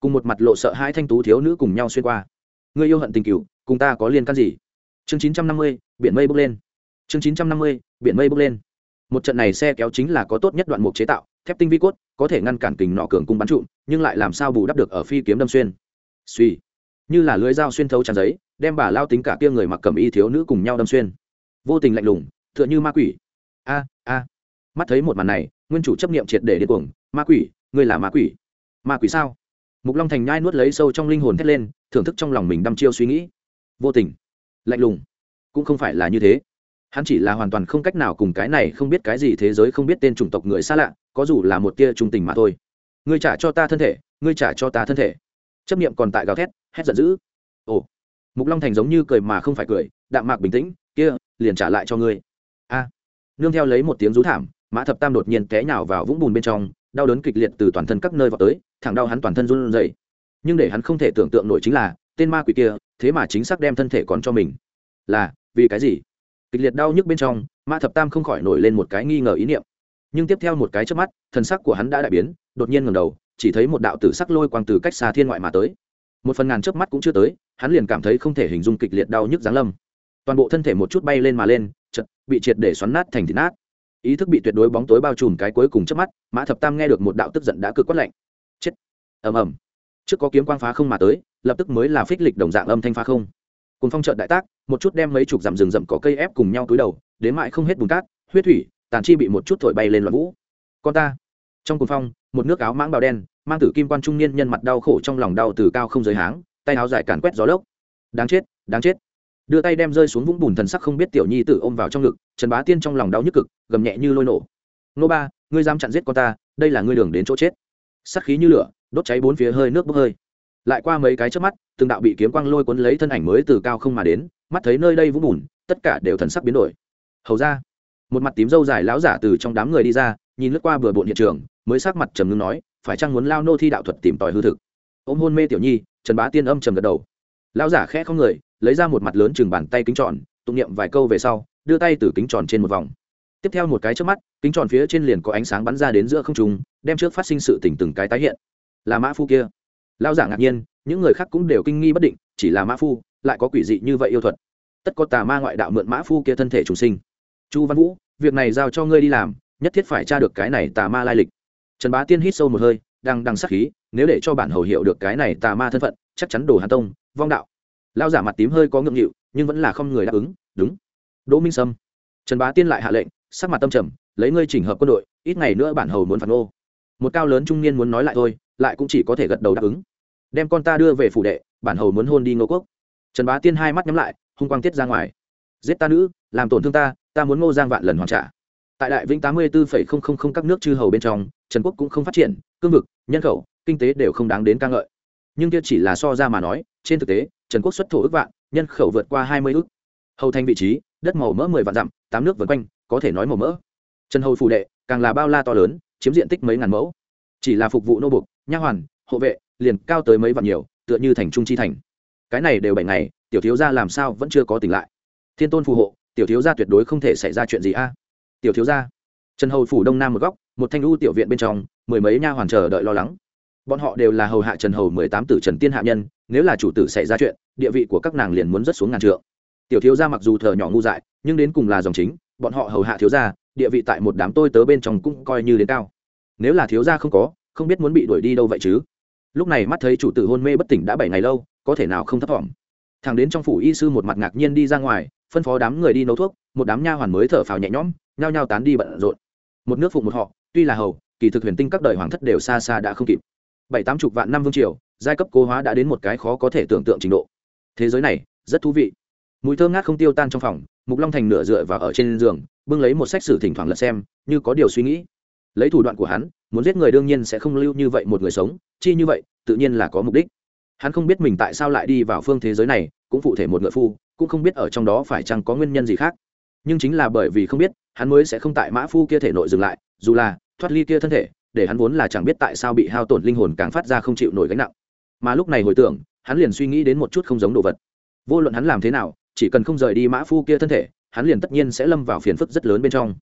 Cùng một mặt lộ sợ hai thanh tú thiếu nữ cùng nhau xuyên qua. Người yêu hận tình cựu, cùng ta có liên can gì? Chương chín trăm năm mươi, biển mây bốc lên. Chương chín trăm năm mươi, biển mây bốc lên. Một trận này xe kéo chính là có tốt nhất đoạn mục chế tạo, thép tinh vi cốt, có thể ngăn cản kình nọ cường cung bắn trụm, nhưng lại làm sao bù đắp được ở phi kiếm đâm xuyên. Suy như là lưới dao xuyên thấu tràn giấy, đem bà lao tính cả kia người mặc cầm y thiếu nữ cùng nhau đâm xuyên. Vô tình lạnh lùng, tựa như ma quỷ. A a. Mắt thấy một màn này, nguyên chủ chấp niệm triệt để điên cuồng, ma quỷ, ngươi là ma quỷ. Ma quỷ sao? Mục long thành nhai nuốt lấy sâu trong linh hồn thét lên, thưởng thức trong lòng mình đăm chiêu suy nghĩ. Vô tình lạnh lùng. Cũng không phải là như thế. Hắn chỉ là hoàn toàn không cách nào cùng cái này không biết cái gì thế giới không biết tên chủng tộc người xa lạ, có dù là một tia trung tình mà thôi. Ngươi trả cho ta thân thể, ngươi trả cho ta thân thể. Chấp niệm còn tại gào thét, hét giận dữ. Ồ. Mục long thành giống như cười mà không phải cười, đạm mạc bình tĩnh, kia, liền trả lại cho ngươi. A. Nương theo lấy một tiếng rú thảm, mã thập tam đột nhiên té nhào vào vũng bùn bên trong, đau đớn kịch liệt từ toàn thân các nơi vào tới, thẳng đau hắn toàn thân run rẩy. Nhưng để hắn không thể tưởng tượng nổi chính là tên ma quỷ kia, thế mà chính xác đem thân thể còn cho mình. Là, vì cái gì? Kịch liệt đau nhức bên trong mã thập tam không khỏi nổi lên một cái nghi ngờ ý niệm. Nhưng tiếp theo một cái trước mắt, thần sắc của hắn đã đại biến, đột nhiên ngầm đầu, chỉ thấy một đạo tử sắc lôi quang từ cách xa thiên ngoại mà tới. Một phần ngàn chớp mắt cũng chưa tới, hắn liền cảm thấy không thể hình dung kịch liệt đau nhức giáng lâm. Toàn bộ thân thể một chút bay lên mà lên chật bị triệt để xoắn nát thành thịt nát. Ý thức bị tuyệt đối bóng tối bao trùm cái cuối cùng chớp mắt mã thập tam nghe được một đạo tức giận đã cực quát lạnh. Chết! Ầm ầm. Trước có kiếm quang phá không mà tới lập tức mới là phích lịch đồng dạng âm thanh phá không. Cùng phong trợn đại tác, một chút đem mấy chục dặm rừng rậm có cây ép cùng nhau túi đầu, đến mại không hết bùn cát, huyết thủy, tàn chi bị một chút thổi bay lên loạn vũ. Con ta. Trong cùng phong, một nước áo mãng bào đen, mang tử kim quan trung niên nhân mặt đau khổ trong lòng đau từ cao không giới háng, tay áo dài càn quét gió lốc. Đáng chết đáng chết. Đưa tay đem rơi xuống vũng bùn thần sắc không biết tiểu nhi tử ôm vào trong ngực, trần bá tiên trong lòng đau nhức cực, gầm nhẹ như lôi nổ. Nô ba, ngươi dám chặn giết con ta, đây là ngươi đường đến chỗ chết. Sắc khí như lửa, đốt cháy bốn phía hơi nước bốc hơi lại qua mấy cái trước mắt, từng đạo bị kiếm quang lôi cuốn lấy thân ảnh mới từ cao không mà đến, mắt thấy nơi đây vũng bùn, tất cả đều thần sắc biến đổi. Hầu ra, một mặt tím râu dài lão giả từ trong đám người đi ra, nhìn lướt qua bừa bộn hiện trường, mới sắc mặt trầm ngưng nói, phải chăng muốn lao nô thi đạo thuật tìm tòi hư thực? Ôm hôn mê tiểu nhi, trần bá tiên âm trầm gật đầu. Lão giả khẽ không người, lấy ra một mặt lớn chừng bàn tay kính tròn, tụng niệm vài câu về sau, đưa tay từ kính tròn trên một vòng. Tiếp theo một cái trước mắt, kính tròn phía trên liền có ánh sáng bắn ra đến giữa không trung, đem trước phát sinh sự tỉnh từng cái tái hiện. Là mã phu kia lão giả ngạc nhiên, những người khác cũng đều kinh nghi bất định, chỉ là mã phu, lại có quỷ dị như vậy yêu thuật. Tất có tà ma ngoại đạo mượn mã phu kia thân thể trùng sinh. Chu văn vũ, việc này giao cho ngươi đi làm, nhất thiết phải tra được cái này tà ma lai lịch. Trần bá tiên hít sâu một hơi, đang đằng sắc khí, nếu để cho bản hầu hiểu được cái này tà ma thân phận, chắc chắn đồ hà tông, vong đạo. Lao giả mặt tím hơi có ngượng nghịu, nhưng vẫn là không người đáp ứng, đúng. Đỗ minh sâm. Trần bá tiên lại hạ lệnh, sắc mặt tâm trầm, lấy ngươi chỉnh hợp quân đội, ít ngày nữa bản hầu muốn phản ô. Một cao lớn trung niên muốn nói lại thôi, lại cũng chỉ có thể gật đầu đáp ứng đem con ta đưa về phủ đệ, bản hầu muốn hôn đi ngô quốc. Trần bá tiên hai mắt nhắm lại, hung quang tiết ra ngoài. Giết ta nữ, làm tổn thương ta ta muốn ngô giang vạn lần hoàn trả. Tại đại vĩnh tám mươi bốn các nước chư hầu bên trong, trần quốc cũng không phát triển, cương vực, nhân khẩu, kinh tế đều không đáng đến ca ngợi. Nhưng kia chỉ là so ra mà nói, trên thực tế, trần quốc xuất thổ ước vạn, nhân khẩu vượt qua hai mươi ước. Hầu thành vị trí, đất màu mỡ mười vạn dặm, tám nước vân quanh, có thể nói màu mỡ. Trần hầu phù đệ, càng là bao la to lớn, chiếm diện tích mấy ngàn mẫu. Chỉ là phục vụ nô bục nha hoàn, hộ vệ liền cao tới mấy vạn nhiều, tựa như thành trung chi thành. Cái này đều bảy ngày, tiểu thiếu gia làm sao vẫn chưa có tỉnh lại. Thiên tôn phù hộ, tiểu thiếu gia tuyệt đối không thể xảy ra chuyện gì a. Tiểu thiếu gia, trần hầu phủ đông nam một góc, một thanh lưu tiểu viện bên trong, mười mấy nha hoàn chờ đợi lo lắng. Bọn họ đều là hầu hạ trần hầu mười tám tử trần tiên hạ nhân, nếu là chủ tử xảy ra chuyện, địa vị của các nàng liền muốn rất xuống ngàn trượng. Tiểu thiếu gia mặc dù thờ nhỏ ngu dại, nhưng đến cùng là dòng chính, bọn họ hầu hạ thiếu gia, địa vị tại một đám tôi tớ bên trong cũng coi như đến cao. Nếu là thiếu gia không có, không biết muốn bị đuổi đi đâu vậy chứ? Lúc này mắt thấy chủ tử hôn mê bất tỉnh đã bảy ngày lâu, có thể nào không thấp thỏm. Thằng đến trong phủ y sư một mặt ngạc nhiên đi ra ngoài, phân phó đám người đi nấu thuốc, một đám nha hoàn mới thở phào nhẹ nhõm, nhao nhao tán đi bận rộn. Một nước phụng một họ, tuy là hầu, kỳ thực huyền tinh các đời hoàng thất đều xa xa đã không kịp. Bảy tám chục vạn năm vương triều, giai cấp cố hóa đã đến một cái khó có thể tưởng tượng trình độ. Thế giới này, rất thú vị. Mùi thơm ngát không tiêu tan trong phòng, mục long thành nửa dựa và ở trên giường, bưng lấy một sách sử thỉnh thoảng lật xem, như có điều suy nghĩ. Lấy thủ đoạn của hắn muốn giết người đương nhiên sẽ không lưu như vậy một người sống, chi như vậy, tự nhiên là có mục đích. Hắn không biết mình tại sao lại đi vào phương thế giới này, cũng phụ thể một ngựa phu, cũng không biết ở trong đó phải chăng có nguyên nhân gì khác. Nhưng chính là bởi vì không biết, hắn mới sẽ không tại mã phu kia thể nội dừng lại, dù là thoát ly kia thân thể, để hắn vốn là chẳng biết tại sao bị hao tổn linh hồn càng phát ra không chịu nổi gánh nặng. Mà lúc này hồi tưởng, hắn liền suy nghĩ đến một chút không giống đồ vật. Vô luận hắn làm thế nào, chỉ cần không rời đi mã phu kia thân thể, hắn liền tất nhiên sẽ lâm vào phiền phức rất lớn bên trong.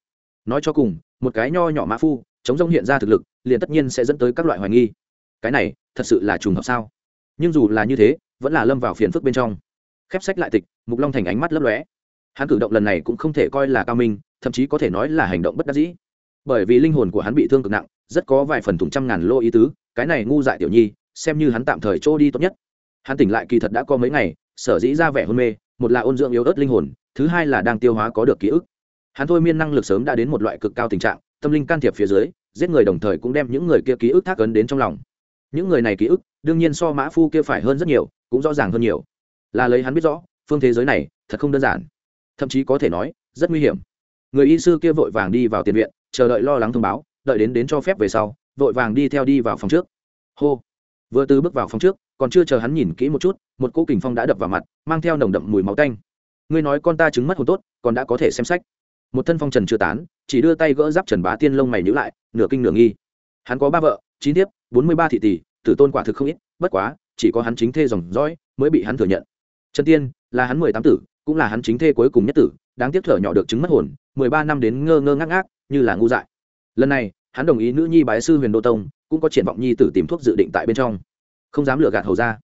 Nói cho cùng, một cái nho nhỏ mã phu chống rông hiện ra thực lực, liền tất nhiên sẽ dẫn tới các loại hoài nghi. Cái này, thật sự là trùng hợp sao? Nhưng dù là như thế, vẫn là lâm vào phiền phức bên trong. Khép sách lại tịch, mục long thành ánh mắt lấp lóe. Hắn cử động lần này cũng không thể coi là cao minh, thậm chí có thể nói là hành động bất đắc dĩ. Bởi vì linh hồn của hắn bị thương cực nặng, rất có vài phần thủng trăm ngàn lô ý tứ, cái này ngu dại tiểu nhi, xem như hắn tạm thời trô đi tốt nhất. Hắn tỉnh lại kỳ thật đã có mấy ngày, sở dĩ ra vẻ hôn mê, một là ôn dưỡng yếu ớt linh hồn, thứ hai là đang tiêu hóa có được ký ức. Hắn thôi miên năng lực sớm đã đến một loại cực cao tình trạng tâm linh can thiệp phía dưới, giết người đồng thời cũng đem những người kia ký ức thác ấn đến trong lòng. Những người này ký ức, đương nhiên so mã phu kia phải hơn rất nhiều, cũng rõ ràng hơn nhiều. Là lấy hắn biết rõ, phương thế giới này thật không đơn giản. Thậm chí có thể nói, rất nguy hiểm. Người y sư kia vội vàng đi vào tiền viện, chờ đợi lo lắng thông báo, đợi đến đến cho phép về sau, vội vàng đi theo đi vào phòng trước. Hô. Vừa từ bước vào phòng trước, còn chưa chờ hắn nhìn kỹ một chút, một cỗ kình phong đã đập vào mặt, mang theo nồng đậm mùi máu tanh. Ngươi nói con ta chứng mất hồn tốt, còn đã có thể xem sách một thân phong trần chưa tán, chỉ đưa tay gỡ giáp trần bá tiên lông mày nhữ lại, nửa kinh nửa nghi. Hắn có ba vợ, chín tiếp bốn mươi ba thị tỷ, tử tôn quả thực không ít, bất quá, chỉ có hắn chính thê dòng dõi mới bị hắn thừa nhận. Trần tiên là hắn mười tám tử, cũng là hắn chính thê cuối cùng nhất tử, đáng tiếc thở nhỏ được chứng mất hồn, mười ba năm đến ngơ ngơ ngác ngác, như là ngu dại. Lần này, hắn đồng ý nữ nhi bái sư huyền đô tông, cũng có triển vọng nhi tử tìm thuốc dự định tại bên trong. Không dám lừa gạt hầu ra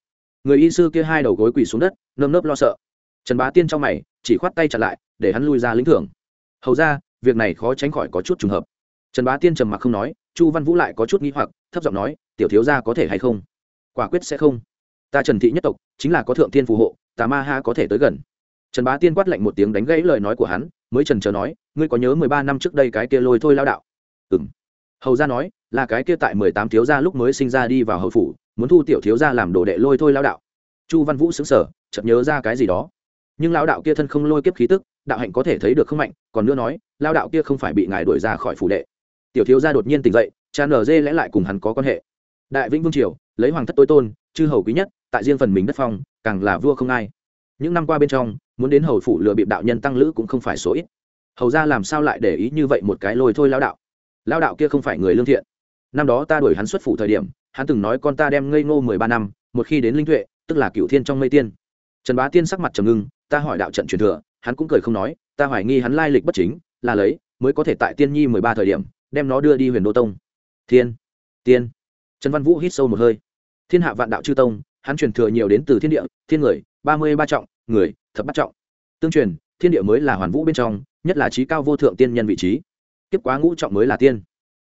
người y sư kia hai đầu gối quỳ xuống đất, nơm nớp lo sợ. Trần bá tiên trong mày, chỉ khoát tay chặt lại, để hắn lui ra lĩnh thưởng hầu ra, việc này khó tránh khỏi có chút trùng hợp. Trần bá tiên trầm mặc không nói, chu văn vũ lại có chút nghĩ hoặc, thấp giọng nói, tiểu thiếu gia có thể hay không? Quả quyết sẽ không. Ta trần thị nhất tộc, chính là có thượng tiên phù hộ, tà ma ha có thể tới gần. Trần bá tiên quát lạnh một tiếng đánh gãy lời nói của hắn, mới trần chờ nói, ngươi có nhớ mười ba năm trước đây cái kia lôi thôi lao đạo? Ừ m hầu ra nói, là cái kia tại mười tám thiếu gia lúc mới sinh ra đi vào hậu phủ, muốn thu tiểu thiếu gia làm đồ đệ lôi thôi lao đạo. Chu văn vũ xứng sở chợt nhớ ra cái gì đó. Nhưng lao đạo kia thân không lôi kiếp khí tức đạo hạnh có thể thấy được không mạnh, còn nữa nói, lao đạo kia không phải bị ngài đuổi ra khỏi phủ đệ. Tiểu thiếu gia đột nhiên tỉnh dậy, cha nở dê lẽ lại cùng hắn có quan hệ. Đại vĩnh vương triều, lấy hoàng thất tối tôn, chư hầu quý nhất, tại riêng phần mình đất phong, càng là vua không ai. Những năm qua bên trong, muốn đến hầu phủ lừa bịp đạo nhân tăng lữ cũng không phải số ít. Hầu ra làm sao lại để ý như vậy một cái lôi thôi lao đạo? Lao đạo kia không phải người lương thiện. Năm đó ta đuổi hắn xuất phủ thời điểm, hắn từng nói con ta đem ngây ngô mười ba năm, một khi đến linh tuệ, tức là cựu thiên trong mây tiên. Trần bá tiên sắc mặt trầm ngưng, ta hỏi đạo trận truyền thừa hắn cũng cười không nói, ta hoài nghi hắn lai lịch bất chính, là lấy, mới có thể tại tiên nhi mười ba thời điểm, đem nó đưa đi huyền đô tông. Thiên, tiên. Trần văn vũ hít sâu một hơi. Thiên hạ vạn đạo chư tông, hắn truyền thừa nhiều đến từ thiên địa, thiên người, ba mươi ba trọng, người, thập bắt trọng. Tương truyền, thiên địa mới là hoàn vũ bên trong, nhất là trí cao vô thượng tiên nhân vị trí. Kiếp quá ngũ trọng mới là tiên.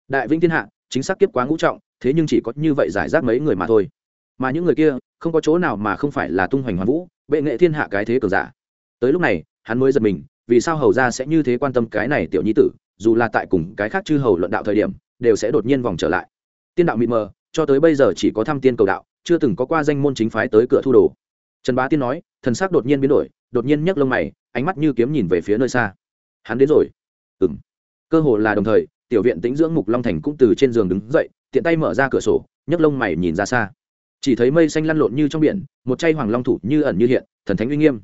Đại vĩnh thiên hạ, chính xác kiếp quá ngũ trọng, thế nhưng chỉ có như vậy giải rác mấy người mà thôi. Mà những người kia, không có chỗ nào mà không phải là tung hoành hoàn vũ, bệ nghệ thiên hạ cái thế cường giả. Tới lúc này hắn mới giật mình, vì sao hầu ra sẽ như thế quan tâm cái này tiểu nhi tử, dù là tại cùng cái khác chư hầu luận đạo thời điểm, đều sẽ đột nhiên vòng trở lại. Tiên đạo mịt mờ, cho tới bây giờ chỉ có thăm tiên cầu đạo, chưa từng có qua danh môn chính phái tới cửa thu đồ. Trần bá tiên nói, thần sắc đột nhiên biến đổi, đột nhiên nhấc lông mày, ánh mắt như kiếm nhìn về phía nơi xa. Hắn đến rồi. Ừng cơ hồ là đồng thời, tiểu viện tĩnh dưỡng mục long thành cũng từ trên giường đứng dậy, tiện tay mở ra cửa sổ, nhấc lông mày nhìn ra xa. Chỉ thấy mây xanh lăn lộn như trong biển, một chay hoàng long thủ như ẩn như hiện, thần thánh uy nghiêm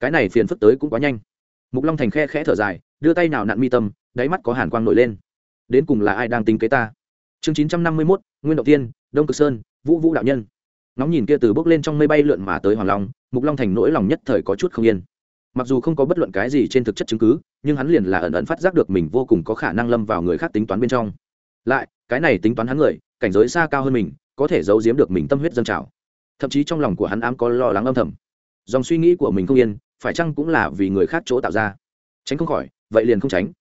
cái này phiền phức tới cũng quá nhanh. Mục long thành khe khẽ thở dài, đưa tay nào nặn mi tâm, đáy mắt có hàn quang nổi lên. Đến cùng là ai đang tính kế ta? Chương chín trăm năm mươi mốt, nguyên động tiên, đông cực sơn, vũ vũ đạo nhân. Nóng nhìn kia từ bước lên trong mây bay lượn mà tới hoàng long, mục long thành nỗi lòng nhất thời có chút không yên. Mặc dù không có bất luận cái gì trên thực chất chứng cứ, nhưng hắn liền là ẩn ẩn phát giác được mình vô cùng có khả năng lâm vào người khác tính toán bên trong. Lại, cái này tính toán hắn người, cảnh giới xa cao hơn mình, có thể giấu giếm được mình tâm huyết dân trào. Thậm chí trong lòng của hắn ám có lo lắng âm thầm. Dòng suy nghĩ của mình không yên phải chăng cũng là vì người khác chỗ tạo ra? Tránh không khỏi, vậy liền không tránh.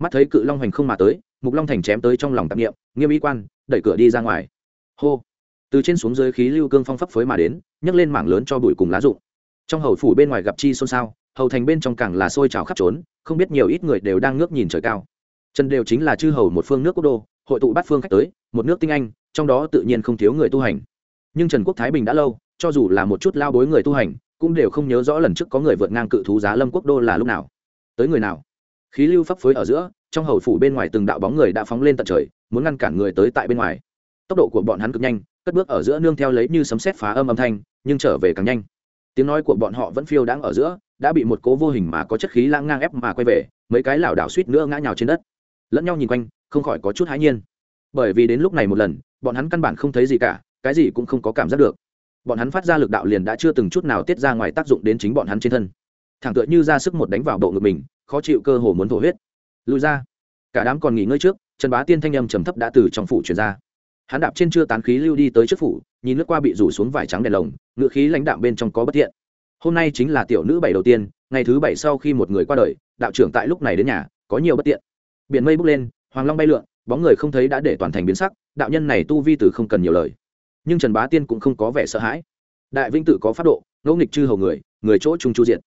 Mắt thấy cự long hành không mà tới, mục long thành chém tới trong lòng tạp nghiệm nghiêm y quan, đẩy cửa đi ra ngoài. Hô! Từ trên xuống dưới khí lưu cương phong phấp phới mà đến, nhấc lên mảng lớn cho bụi cùng lá rụng. Trong hầu phủ bên ngoài gặp chi xôn xao, hầu thành bên trong càng là sôi trào khắp trốn, không biết nhiều ít người đều đang ngước nhìn trời cao. Trần đều chính là chư hầu một phương nước quốc đô, hội tụ bát phương khách tới, một nước tinh anh, trong đó tự nhiên không thiếu người tu hành. Nhưng trần quốc thái bình đã lâu, cho dù là một chút lao bối người tu hành cũng đều không nhớ rõ lần trước có người vượt ngang cự thú giá lâm quốc đô là lúc nào. Tới người nào? Khí lưu pháp phối ở giữa, trong hầu phủ bên ngoài từng đạo bóng người đã phóng lên tận trời, muốn ngăn cản người tới tại bên ngoài. Tốc độ của bọn hắn cực nhanh, cất bước ở giữa nương theo lấy như sấm sét phá âm âm thanh, nhưng trở về càng nhanh. Tiếng nói của bọn họ vẫn phiêu đáng ở giữa, đã bị một cố vô hình mà có chất khí lãng ngang ép mà quay về, mấy cái lảo đảo suýt nữa ngã nhào trên đất. Lẫn nhau nhìn quanh, không khỏi có chút hãi nhiên. Bởi vì đến lúc này một lần, bọn hắn căn bản không thấy gì cả, cái gì cũng không có cảm giác được bọn hắn phát ra lực đạo liền đã chưa từng chút nào tiết ra ngoài tác dụng đến chính bọn hắn trên thân. Thẳng tựa như ra sức một đánh vào bộ ngực mình, khó chịu cơ hồ muốn thổ huyết. Lùi ra. Cả đám còn nghỉ ngơi trước, trần bá tiên thanh âm trầm thấp đã từ trong phủ truyền ra. Hắn đạp trên chưa tán khí lưu đi tới trước phủ, nhìn lướt qua bị rủ xuống vải trắng đèn lồng, ngựa khí lãnh đạm bên trong có bất thiện. Hôm nay chính là tiểu nữ bảy đầu tiên, ngày thứ bảy sau khi một người qua đời, đạo trưởng tại lúc này đến nhà, có nhiều bất tiện. Biển mây bốc lên, hoàng long bay lượn, bóng người không thấy đã để toàn thành biến sắc, đạo nhân này tu vi từ không cần nhiều lời nhưng trần bá tiên cũng không có vẻ sợ hãi đại vĩnh tự có pháp độ ngẫu nghịch chư hầu người người chỗ trung chu diện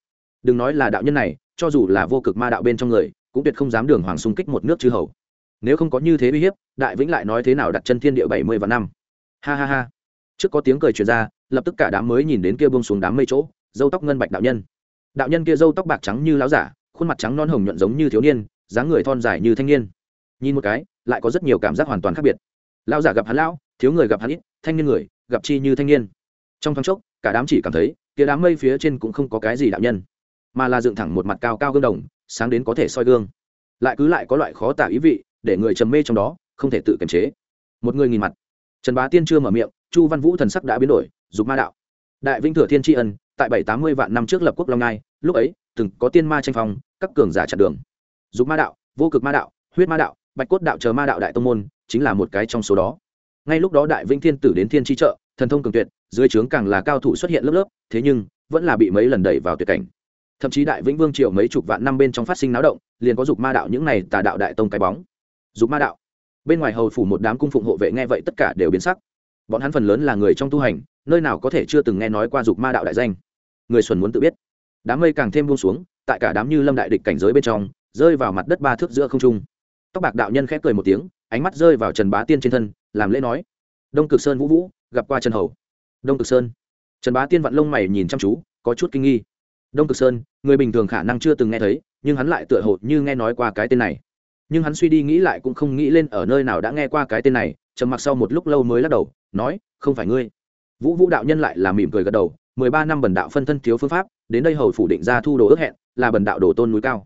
đừng nói là đạo nhân này cho dù là vô cực ma đạo bên trong người cũng tuyệt không dám đường hoàng xung kích một nước chư hầu nếu không có như thế uy hiếp đại vĩnh lại nói thế nào đặt chân thiên địa bảy mươi và năm ha ha ha trước có tiếng cười truyền ra lập tức cả đám mới nhìn đến kia buông xuống đám mây chỗ dâu tóc ngân bạch đạo nhân đạo nhân kia dâu tóc bạc trắng như láo giả khuôn mặt trắng non hồng nhuận giống như thiếu niên dáng người thon dài như thanh niên nhìn một cái lại có rất nhiều cảm giác hoàn toàn khác biệt lao giả gặp hắn lão thiếu người gặp hắn ít, thanh niên người, gặp chi như thanh niên. Trong thoáng chốc, cả đám chỉ cảm thấy, kia đám mây phía trên cũng không có cái gì đạo nhân, mà là dựng thẳng một mặt cao cao gương đồng, sáng đến có thể soi gương. Lại cứ lại có loại khó tả ý vị, để người trầm mê trong đó, không thể tự kiềm chế. Một người nghìn mặt. Trần bá tiên chưa mở miệng, chu văn vũ thần sắc đã biến đổi, dục ma đạo. Đại vinh thừa thiên tri ân, tại bảy tám mươi vạn năm trước lập quốc long ngai, lúc ấy, từng có tiên ma tranh phong, các cường giả chặt đường. Dục ma đạo, vô cực ma đạo, huyết ma đạo, bạch cốt đạo chờ ma đạo đại tông môn, chính là một cái trong số đó ngay lúc đó đại vĩnh thiên tử đến thiên tri trợ thần thông cường tuyệt, dưới trướng càng là cao thủ xuất hiện lớp lớp, thế nhưng, vẫn là bị mấy lần đẩy vào tuyệt cảnh. Thậm chí đại vĩnh vương triều mấy chục vạn năm bên trong phát sinh náo động, liền có dục ma đạo những này tà đạo đại tông cái bóng. Dục ma đạo. Bên ngoài hầu phủ một đám cung phụng hộ vệ nghe vậy tất cả đều biến sắc. Bọn hắn phần lớn là người trong tu hành, nơi nào có thể chưa từng nghe nói qua dục ma đạo đại danh. Người xuẩn muốn tự biết. Đám mây càng thêm buông xuống, tại cả đám như lâm đại địch cảnh giới bên trong, rơi vào mặt đất ba thước giữa không trung. Tóc bạc đạo nhân khép cười một tiếng, ánh mắt rơi vào trần bá tiên trên thân làm lễ nói. Đông cực sơn vũ vũ, gặp qua trần hầu. Đông cực sơn. Trần bá tiên vạn lông mày nhìn chăm chú, có chút kinh nghi. Đông cực sơn, người bình thường khả năng chưa từng nghe thấy, nhưng hắn lại tựa hồ như nghe nói qua cái tên này. Nhưng hắn suy đi nghĩ lại cũng không nghĩ lên ở nơi nào đã nghe qua cái tên này, trầm mặc sau một lúc lâu mới lắc đầu, nói, không phải ngươi. Vũ vũ đạo nhân lại là mỉm cười gật đầu, mười ba năm bần đạo phân thân thiếu phương pháp, đến đây hầu phủ định ra thu đồ ước hẹn, là bần đạo đồ tôn núi cao.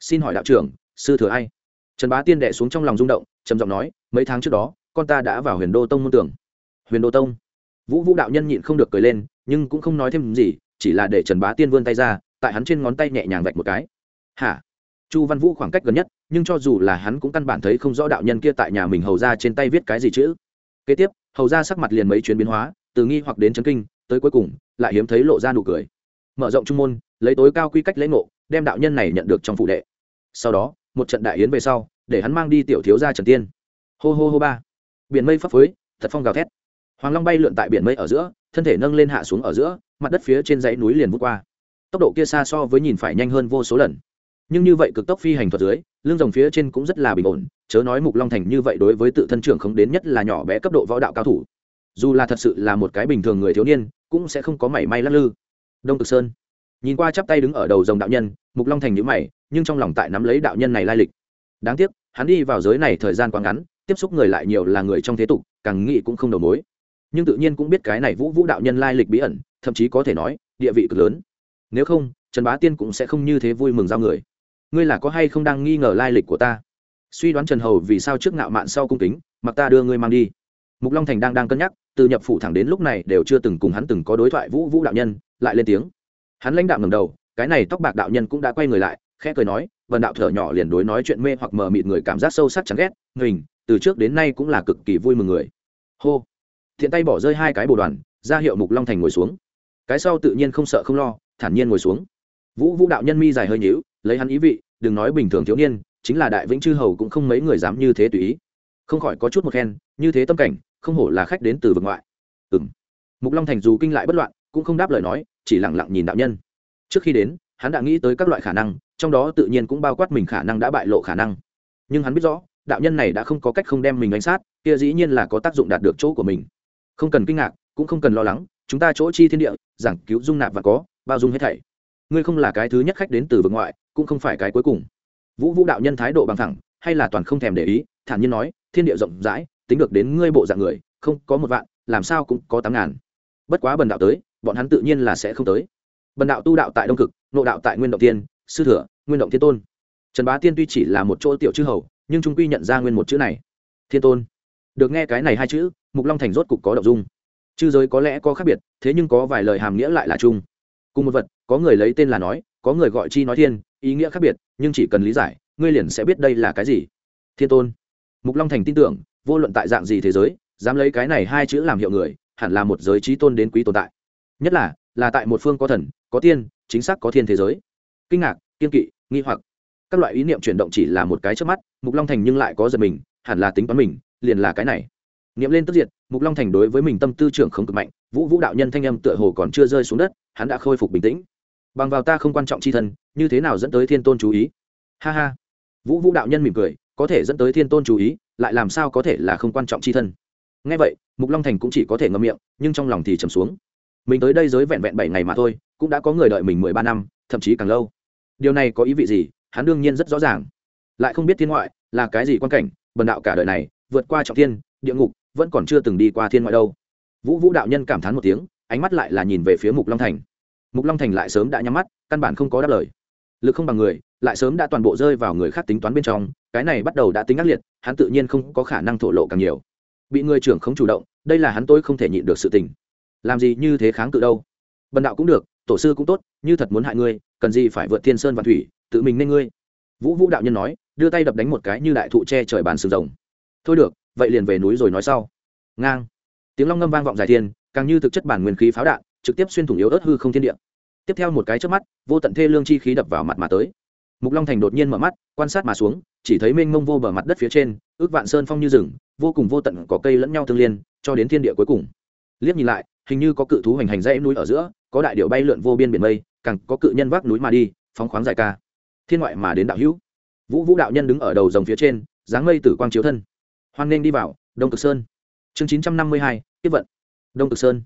Xin hỏi đạo trưởng, sư thừa ai? Trần bá tiên đệ xuống trong lòng rung động, trầm giọng nói, mấy tháng trước đó con ta đã vào huyền đô tông môn tưởng huyền đô tông? Vũ vũ đạo nhân nhịn không được cười lên, nhưng cũng không nói thêm gì, chỉ là để trần bá tiên vươn tay ra, tại hắn trên ngón tay nhẹ nhàng vạch một cái. Hả? Chu văn vũ khoảng cách gần nhất, nhưng cho dù là hắn cũng căn bản thấy không rõ đạo nhân kia tại nhà mình hầu ra trên tay viết cái gì chữ. Kế tiếp, hầu ra sắc mặt liền mấy chuyến biến hóa, từ nghi hoặc đến chấn kinh, tới cuối cùng, lại hiếm thấy lộ ra nụ cười. Mở rộng trung môn, lấy tối cao quy cách lễ ngộ, đem đạo nhân này nhận được trong phụ đệ. Sau đó, một trận đại yến về sau, để hắn mang đi tiểu thiếu gia trần tiên. Hô hô hô ba biển mây phấp phới, thật phong gào thét. Hoàng long bay lượn tại biển mây ở giữa, thân thể nâng lên hạ xuống ở giữa, mặt đất phía trên dãy núi liền vút qua. Tốc độ kia xa so với nhìn phải nhanh hơn vô số lần. Nhưng như vậy cực tốc phi hành thuật dưới, lưng rồng phía trên cũng rất là bình ổn, chớ nói mục long thành như vậy đối với tự thân trưởng không đến nhất là nhỏ bé cấp độ võ đạo cao thủ. Dù là thật sự là một cái bình thường người thiếu niên, cũng sẽ không có mảy may lắc lư. Đông cực sơn. Nhìn qua chắp tay đứng ở đầu dòng đạo nhân, mục long thành nhữ mày, nhưng trong lòng tại nắm lấy đạo nhân này lai lịch. Đáng tiếc, hắn đi vào giới này thời gian quá ngắn tiếp xúc người lại nhiều là người trong thế tục, càng nghĩ cũng không đầu mối. Nhưng tự nhiên cũng biết cái này vũ vũ đạo nhân lai lịch bí ẩn, thậm chí có thể nói, địa vị cực lớn. Nếu không, trần bá tiên cũng sẽ không như thế vui mừng giao người. Ngươi là có hay không đang nghi ngờ lai lịch của ta? Suy đoán trần hầu vì sao trước ngạo mạn sau cung kính, mặc ta đưa ngươi mang đi. Mục long thành đang đang cân nhắc, từ nhập phủ thẳng đến lúc này đều chưa từng cùng hắn từng có đối thoại vũ vũ đạo nhân, lại lên tiếng. Hắn lãnh đạo ngầm đầu, cái này tóc bạc đạo nhân cũng đã quay người lại khẽ cười nói vần đạo thở nhỏ liền đối nói chuyện mê hoặc mờ mịt người cảm giác sâu sắc chẳng ghét mình từ trước đến nay cũng là cực kỳ vui mừng người. Hô. Thiện tay bỏ rơi hai cái bồ đoàn, ra hiệu mục long thành ngồi xuống. Cái sau tự nhiên không sợ không lo, thản nhiên ngồi xuống. Vũ vũ đạo nhân mi dài hơi nhíu, lấy hắn ý vị, đừng nói bình thường thiếu niên, chính là đại vĩnh chư hầu cũng không mấy người dám như thế tùy ý. Không khỏi có chút một khen, như thế tâm cảnh, không hổ là khách đến từ vực ngoại. Ừng mục long thành dù kinh lại bất loạn, cũng không đáp lời nói, chỉ lẳng lặng nhìn đạo nhân. Trước khi đến hắn đã nghĩ tới các loại khả năng, trong đó tự nhiên cũng bao quát mình khả năng đã bại lộ khả năng. Nhưng hắn biết rõ, đạo nhân này đã không có cách không đem mình đánh sát, kia dĩ nhiên là có tác dụng đạt được chỗ của mình. Không cần kinh ngạc, cũng không cần lo lắng, chúng ta chỗ chi thiên địa, giảng cứu dung nạp và có, bao dung hết thảy. Ngươi không là cái thứ nhất khách đến từ vực ngoại, cũng không phải cái cuối cùng. Vũ vũ đạo nhân thái độ bằng thẳng, hay là toàn không thèm để ý, thản nhiên nói, thiên địa rộng rãi, tính được đến ngươi bộ dạng người, không có một vạn, làm sao cũng có tám ngàn. Bất quá bần đạo tới, bọn hắn tự nhiên là sẽ không tới. Bần đạo tu đạo tại đông cực nộ đạo tại nguyên động tiên sư thừa, nguyên động thiên tôn. Trần bá tiên tuy chỉ là một chỗ tiểu chư hầu, nhưng trung quy nhận ra nguyên một chữ này. Thiên tôn. Được nghe cái này hai chữ, mục long thành rốt cục có đ ộ n g dung. Chư giới có lẽ có khác biệt, thế nhưng có vài lời hàm nghĩa lại là chung. Cùng một vật, có người lấy tên là nói, có người gọi chi nói thiên, ý nghĩa khác biệt, nhưng chỉ cần lý giải, ngươi liền sẽ biết đây là cái gì. Thiên tôn. Mục long thành tin tưởng, vô luận tại dạng gì thế giới, dám lấy cái này hai chữ làm hiệu người, hẳn là một giới trí tôn đến quý tồn tại. Nhất là là tại một phương có thần, có tiên chính xác có thiên thế giới. Kinh ngạc, kiên kỵ, nghi hoặc. Các loại ý niệm chuyển động chỉ là một cái trước mắt, mục long thành nhưng lại có giật mình, hẳn là tính toán mình, liền là cái này. Niệm lên tức diệt, mục long thành đối với mình tâm tư trưởng không cực mạnh, vũ vũ đạo nhân thanh âm tựa hồ còn chưa rơi xuống đất, hắn đã khôi phục bình tĩnh. Bằng vào ta không quan trọng c h i thân, như thế nào dẫn tới thiên tôn chú ý? Ha ha. Vũ vũ đạo nhân mỉm cười, có thể dẫn tới thiên tôn chú ý, lại làm sao có thể là không quan trọng c h i thân? Ngay vậy, mục long thành cũng chỉ có thể ngâm miệng, nhưng trong lòng thì trầm xuống mình tới đây giới vẹn vẹn bảy ngày mà thôi, cũng đã có người đợi mình mười ba năm, thậm chí càng lâu. Điều này có ý vị gì? Hắn đương nhiên rất rõ ràng. Lại không biết thiên ngoại là cái gì quan cảnh, bần đạo cả đời này, vượt qua trọng thiên, địa ngục, vẫn còn chưa từng đi qua thiên ngoại đâu. Vũ vũ đạo nhân cảm thán một tiếng, ánh mắt lại là nhìn về phía mục long thành. Mục long thành lại sớm đã nhắm mắt, căn bản không có đáp lời. Lực không bằng người, lại sớm đã toàn bộ rơi vào người khác tính toán bên trong, cái này bắt đầu đã tính ác liệt, hắn tự nhiên không có khả năng thổ lộ càng nhiều. Bị người trưởng không chủ động, đây là hắn tôi không thể nhịn được sự tình làm gì như thế kháng cự đâu? Bần đạo cũng được, tổ sư cũng tốt, như thật muốn hại ngươi, cần gì phải vượt thiên sơn và thủy, tự mình nên ngươi. Vũ vũ đạo nhân nói, đưa tay đập đánh một cái như đại thụ che trời bàn sừng rồng. Thôi được, vậy liền về núi rồi nói sau. Ngang. Tiếng long ngâm vang vọng dài thiên, càng như thực chất bản nguyên khí pháo đạn, trực tiếp xuyên thủng yếu ớt hư không thiên địa. Tiếp theo một cái trước mắt, vô tận thê lương chi khí đập vào mặt mà tới. Mục long thành đột nhiên mở mắt, quan sát mà xuống, chỉ thấy mênh mông vô bờ mặt đất phía trên, ước vạn sơn phong như rừng, vô cùng vô tận có cây lẫn nhau tương liên, cho đến thiên địa cuối cùng. Liếc nhìn lại hình như có cự thú hành hành dãy núi ở giữa, có đại điệu bay lượn vô biên biển mây, càng có cự nhân vác núi mà đi, phóng khoáng dài ca. Thiên ngoại mà đến đạo hữu. Vũ vũ đạo nhân đứng ở đầu dòng phía trên, dáng mây tử quang chiếu thân. Hoan nghênh đi vào, đông cực sơn. Chương chín trăm năm mươi hai, tiếp vận. Đông cực sơn.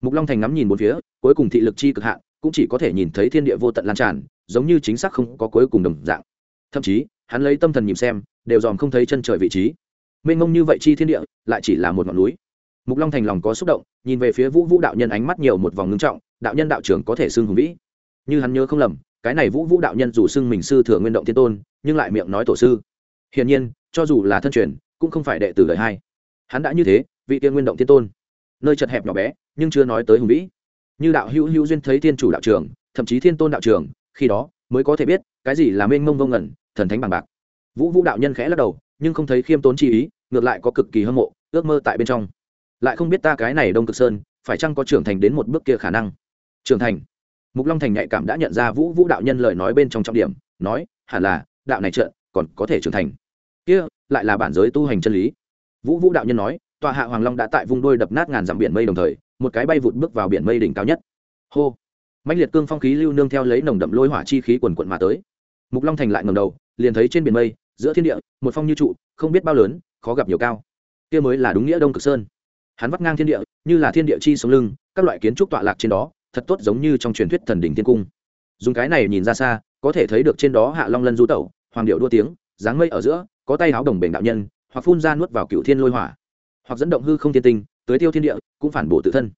Mục long thành ngắm nhìn bốn phía, cuối cùng thị lực chi cực hạn, cũng chỉ có thể nhìn thấy thiên địa vô tận lan tràn, giống như chính xác không có cuối cùng đồng dạng. Thậm chí, hắn lấy tâm thần nhìn xem, đều dòm không thấy chân trời vị trí. Mênh mông như vậy chi thiên địa, lại chỉ là một ngọn núi mục long thành lòng có xúc động, nhìn về phía vũ vũ đạo nhân ánh mắt nhiều một vòng ngưng trọng, đạo nhân đạo trưởng có thể xưng hùng vĩ. Như hắn nhớ không lầm, cái này vũ vũ đạo nhân dù xưng mình sư thừa nguyên động thiên tôn, nhưng lại miệng nói tổ sư. Hiển nhiên, cho dù là thân truyền, cũng không phải đệ tử đời hai. Hắn đã như thế, vị tiên nguyên động thiên tôn. Nơi chật hẹp nhỏ bé, nhưng chưa nói tới hùng vĩ. Như đạo hữu hữu duyên thấy thiên chủ đạo trường thậm chí thiên tôn đạo trường khi đó mới có thể biết, cái gì là mênh mông vô ngẩn thần thánh bằng bạc. Vũ vũ đạo nhân khẽ lắc đầu, nhưng không thấy khiêm tốn chi ý, ngược lại có cực kỳ hâm mộ, ước mơ tại bên trong lại không biết ta cái này đông cực sơn, phải chăng có trưởng thành đến một bước kia khả năng? Trưởng thành. Mục long thành nhạy cảm đã nhận ra vũ vũ đạo nhân lời nói bên trong trọng điểm, nói, hẳn là, đạo này trợn còn có thể trưởng thành. Kia, lại là bản giới tu hành chân lý. Vũ vũ đạo nhân nói, tòa hạ hoàng long đã tại vùng đôi đập nát ngàn dặm biển mây đồng thời, một cái bay vụt bước vào biển mây đỉnh cao nhất. Hô. Mạnh liệt cương phong khí lưu nương theo lấy nồng đậm lôi hỏa chi khí quần quận mà tới. Mục long thành lại ngầm đầu, liền thấy trên biển mây, giữa thiên địa, một phong như trụ, không biết bao lớn, khó gặp nhiều cao. Kia mới là đúng nghĩa đông cực sơn hắn vắt ngang thiên địa, như là thiên địa chi sống lưng, các loại kiến trúc tọa lạc trên đó, thật tốt giống như trong truyền thuyết thần đình thiên cung. Dùng cái này nhìn ra xa, có thể thấy được trên đó hạ long lân du tẩu, hoàng điệu đua tiếng, dáng mây ở giữa, có tay áo đồng bền đạo nhân, hoặc phun ra nuốt vào cựu thiên lôi hỏa. Hoặc dẫn động hư không thiên tinh tới tiêu thiên địa, cũng phản bổ tự thân.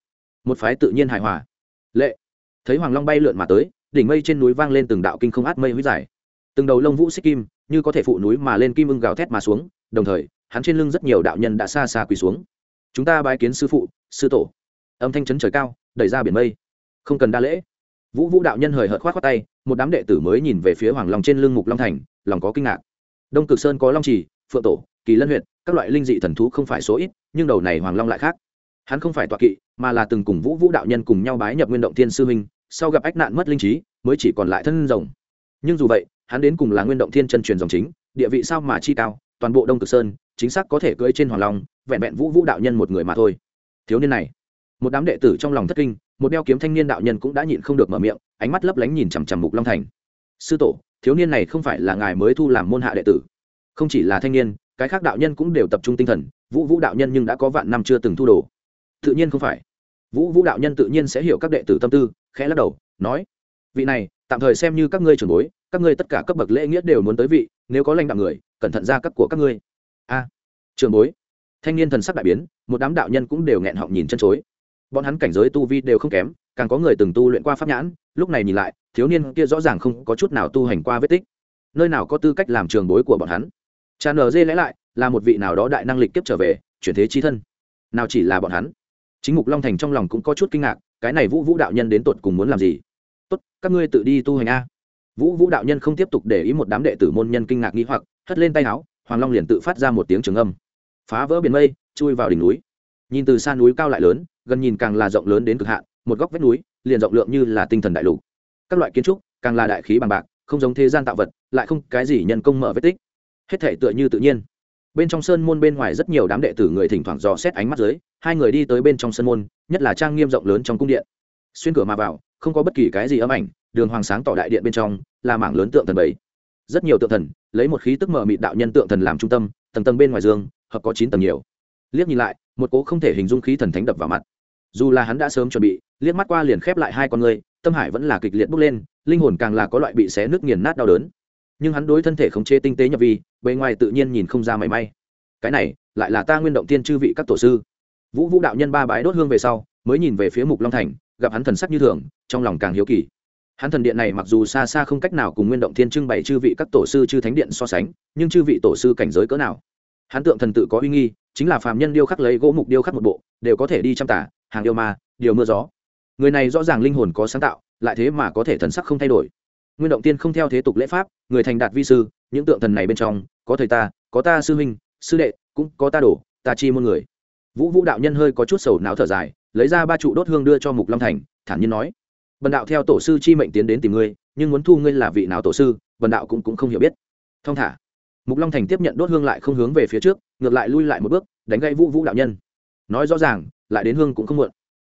Một phái tự nhiên hài hòa. Lệ. Thấy hoàng long bay lượn mà tới, đỉnh mây trên núi vang lên từng đạo kinh không át mây huyết dài từng đầu lông vũ xích kim, như có thể phụ núi mà lên kim ưng gào thét mà xuống, đồng thời, hắn trên lưng rất nhiều đạo nhân đã xa xa quỳ xuống chúng ta bái kiến sư phụ, sư tổ. Âm thanh chấn trời cao, đẩy ra biển mây. Không cần đa lễ. Vũ vũ đạo nhân hời hợt khoát khoát tay, một đám đệ tử mới nhìn về phía hoàng long trên lưng mục long thành, lòng có kinh ngạc. Đông cực sơn có long trì, phượng tổ, kỳ lân huyện các loại linh dị thần thú không phải số ít, nhưng đầu này hoàng long lại khác. Hắn không phải tọa kỵ, mà là từng cùng vũ vũ đạo nhân cùng nhau bái nhập nguyên động thiên sư huynh, sau gặp ách nạn mất linh trí, mới chỉ còn lại thân rồng. Nhưng dù vậy, hắn đến cùng là nguyên động thiên chân truyền dòng chính, địa vị sao mà chi cao, toàn bộ đông cực sơn, chính xác có thể cưỡi trên hoàng long vẹn vẹn vũ vũ đạo nhân một người mà thôi. Thiếu niên này, một đám đệ tử trong lòng thất kinh, một đeo kiếm thanh niên đạo nhân cũng đã nhịn không được mở miệng, ánh mắt lấp lánh nhìn chằm chằm mục long thành. Sư tổ, thiếu niên này không phải là ngài mới thu làm môn hạ đệ tử. Không chỉ là thanh niên, cái khác đạo nhân cũng đều tập trung tinh thần, vũ vũ đạo nhân nhưng đã có vạn năm chưa từng thu đồ. Tự nhiên không phải. Vũ vũ đạo nhân tự nhiên sẽ hiểu các đệ tử tâm tư, khẽ lắc đầu, nói, vị này, tạm thời xem như các ngươi trưởng bối, các ngươi tất cả cấp bậc lễ nghĩa đều muốn tới vị, nếu có lãnh đạo người, cẩn thận ra các của các ngươi. A, trưởng bối thanh niên thần sắc đại biến, một đám đạo nhân cũng đều nghẹn họng nhìn chân chối. Bọn hắn cảnh giới tu vi đều không kém, càng có người từng tu luyện qua pháp nhãn, lúc này nhìn lại, thiếu niên kia rõ ràng không có chút nào tu hành qua vết tích. Nơi nào có tư cách làm trường bối của bọn hắn? Cha nờ dê lẽ lại, là một vị nào đó đại năng lịch kiếp trở về, chuyển thế chi thân. Nào chỉ là bọn hắn? Chính mục long thành trong lòng cũng có chút kinh ngạc, cái này vũ vũ đạo nhân đến tột cùng muốn làm gì? Tốt, các ngươi tự đi tu hành a. Vũ vũ đạo nhân không tiếp tục để ý một đám đệ tử môn nhân kinh ngạc nghĩ hoặc, hất lên tay áo, hoàng long liền tự phát ra một tiếng trường âm phá vỡ biển mây, chui vào đỉnh núi. Nhìn từ xa núi cao lại lớn, gần nhìn càng là rộng lớn đến cực hạn, một góc vách núi, liền rộng lượng như là tinh thần đại lục. Các loại kiến trúc, càng là đại khí bằng bạc, không giống thế gian tạo vật, lại không cái gì nhân công mở vết tích. Hết thể tựa như tự nhiên. Bên trong sơn môn bên ngoài rất nhiều đám đệ tử người thỉnh thoảng dò xét ánh mắt dưới, hai người đi tới bên trong sơn môn, nhất là trang nghiêm rộng lớn trong cung điện. Xuyên cửa mà vào, không có bất kỳ cái gì âm ảnh, đường hoàng sáng tỏ đại điện bên trong, là mảng lớn tượng thần bảy rất nhiều tượng thần, lấy một khí tức mở mịt đạo nhân tượng thần làm trung tâm tầng tầng bên ngoài dương hợp có chín tầng nhiều. Liếc nhìn lại, một cố không thể hình dung khí thần thánh đập vào mặt. Dù là hắn đã sớm chuẩn bị, liếc mắt qua liền khép lại hai con người, tâm hải vẫn là kịch liệt bốc lên, linh hồn càng là có loại bị xé nước nghiền nát đau đớn. Nhưng hắn đối thân thể khống chế tinh tế nhập vi, bề ngoài tự nhiên nhìn không ra mảy may. Cái này, lại là ta nguyên động tiên chư vị các tổ sư. Vũ vũ đạo nhân ba bái đốt hương về sau, mới nhìn về phía mục long thành, gặp hắn thần sắc như thường, trong lòng càng hiếu kỳ hắn thần điện này mặc dù xa xa không cách nào cùng nguyên động thiên trưng bày chư vị các tổ sư chư thánh điện so sánh, nhưng chư vị tổ sư cảnh giới cỡ nào? Hắn tượng thần tự có uy nghi, chính là phàm nhân điêu khắc lấy gỗ mục điêu khắc một bộ, đều có thể đi chăm tả, hàng yêu ma, điều mưa gió. Người này rõ ràng linh hồn có sáng tạo, lại thế mà có thể thần sắc không thay đổi. Nguyên động tiên không theo thế tục lễ pháp, người thành đạt vi sư, những tượng thần này bên trong, có thầy ta, có ta sư huynh, sư đệ, cũng có ta đổ, ta chi muôn người. Vũ vũ đạo nhân hơi có chút sầu não thở dài, lấy ra ba trụ đốt hương đưa cho mục long thành, thản nhiên nói bần đạo theo tổ sư chi mệnh tiến đến tìm ngươi nhưng muốn thu ngươi là vị nào tổ sư bần đạo cũng, cũng không hiểu biết. Thông thả. Mục long thành tiếp nhận đốt hương lại không hướng về phía trước ngược lại lui lại một bước đánh gây vũ vũ đạo nhân. Nói rõ ràng lại đến hương cũng không muộn.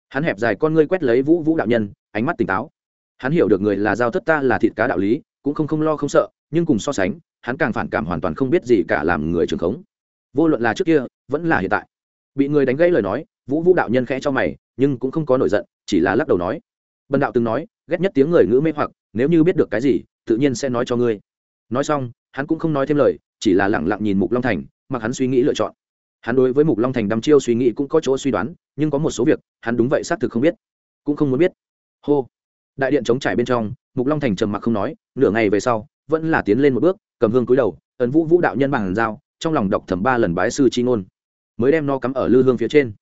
Hắn hẹp dài con ngươi quét lấy vũ vũ đạo nhân ánh mắt tỉnh táo. Hắn hiểu được người là giao thất ta là thịt cá đạo lý cũng không không lo không sợ nhưng cùng so sánh hắn càng phản cảm hoàn toàn không biết gì cả làm người trường khống. Vô luận là trước kia vẫn là hiện tại. Bị người đánh gãy lời nói vũ vũ đạo nhân khẽ cho mày nhưng cũng không có nổi giận chỉ là lắc đầu nói bần đạo từng nói, ghét nhất tiếng người ngữ mê hoặc, nếu như biết được cái gì, tự nhiên sẽ nói cho ngươi. Nói xong, hắn cũng không nói thêm lời, chỉ là lẳng lặng nhìn mục long thành, mặc hắn suy nghĩ lựa chọn. Hắn đối với mục long thành đăm chiêu suy nghĩ cũng có chỗ suy đoán, nhưng có một số việc, hắn đúng vậy xác thực không biết, cũng không muốn biết. Hô! Đại điện chống trải bên trong, mục long thành trầm mặc không nói, nửa ngày về sau, vẫn là tiến lên một bước, cầm hương cúi đầu, ấn vũ vũ đạo nhân bằng dao trong lòng đọc thầm ba lần bái sư chi ngôn. Mới đem no cắm ở lư hương phía trên.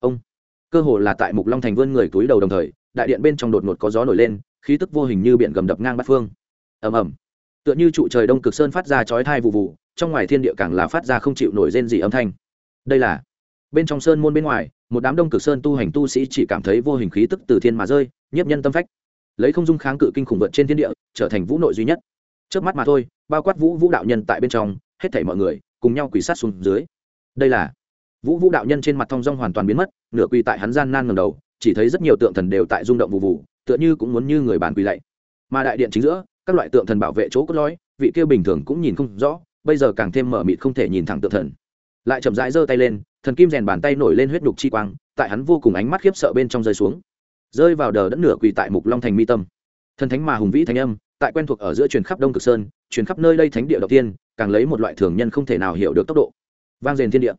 Ông! Cơ hồ là tại mục long thành vươn người cúi đầu đồng thời đại điện bên trong đột ngột có gió nổi lên, khí tức vô hình như biển gầm đập ngang bát phương. Ầm ầm. Tựa như trụ trời đông cực sơn phát ra chói thai vụ vụ trong ngoài thiên địa càng là phát ra không chịu nổi rên gì âm thanh. Đây là, bên trong sơn môn bên ngoài, một đám đông cực sơn tu hành tu sĩ chỉ cảm thấy vô hình khí tức từ thiên mà rơi, nhiếp nhân tâm phách. Lấy không dung kháng cự kinh khủng vượt trên thiên địa, trở thành vũ nội duy nhất. Trước mắt mà thôi, bao quát vũ vũ đạo nhân tại bên trong, hết thảy mọi người, cùng nhau quỳ sát xuống dưới. Đây là, vũ vũ đạo nhân trên mặt thong dong hoàn toàn biến mất, nửa quỳ tại hắn gian nan ngầm đầu chỉ thấy rất nhiều tượng thần đều tại rung động vụ vụ tựa như cũng muốn như người bàn quỳ lạy. Mà đại điện chính giữa, các loại tượng thần bảo vệ chỗ cốt lõi, vị kia bình thường cũng nhìn không rõ, bây giờ càng thêm mở mịt không thể nhìn thẳng tượng thần. Lại chậm rãi giơ tay lên, thần kim rèn bàn tay nổi lên huyết đục chi quang, tại hắn vô cùng ánh mắt khiếp sợ bên trong rơi xuống. Rơi vào đờ đất nửa quỳ tại mục long thành mi tâm. Thần thánh mà hùng vĩ thánh âm, tại quen thuộc ở giữa truyền khắp đông cực sơn, truyền khắp nơi đây thánh địa đầu tiên, càng lấy một loại thường nhân không thể nào hiểu được tốc độ. Vang rền thiên địa.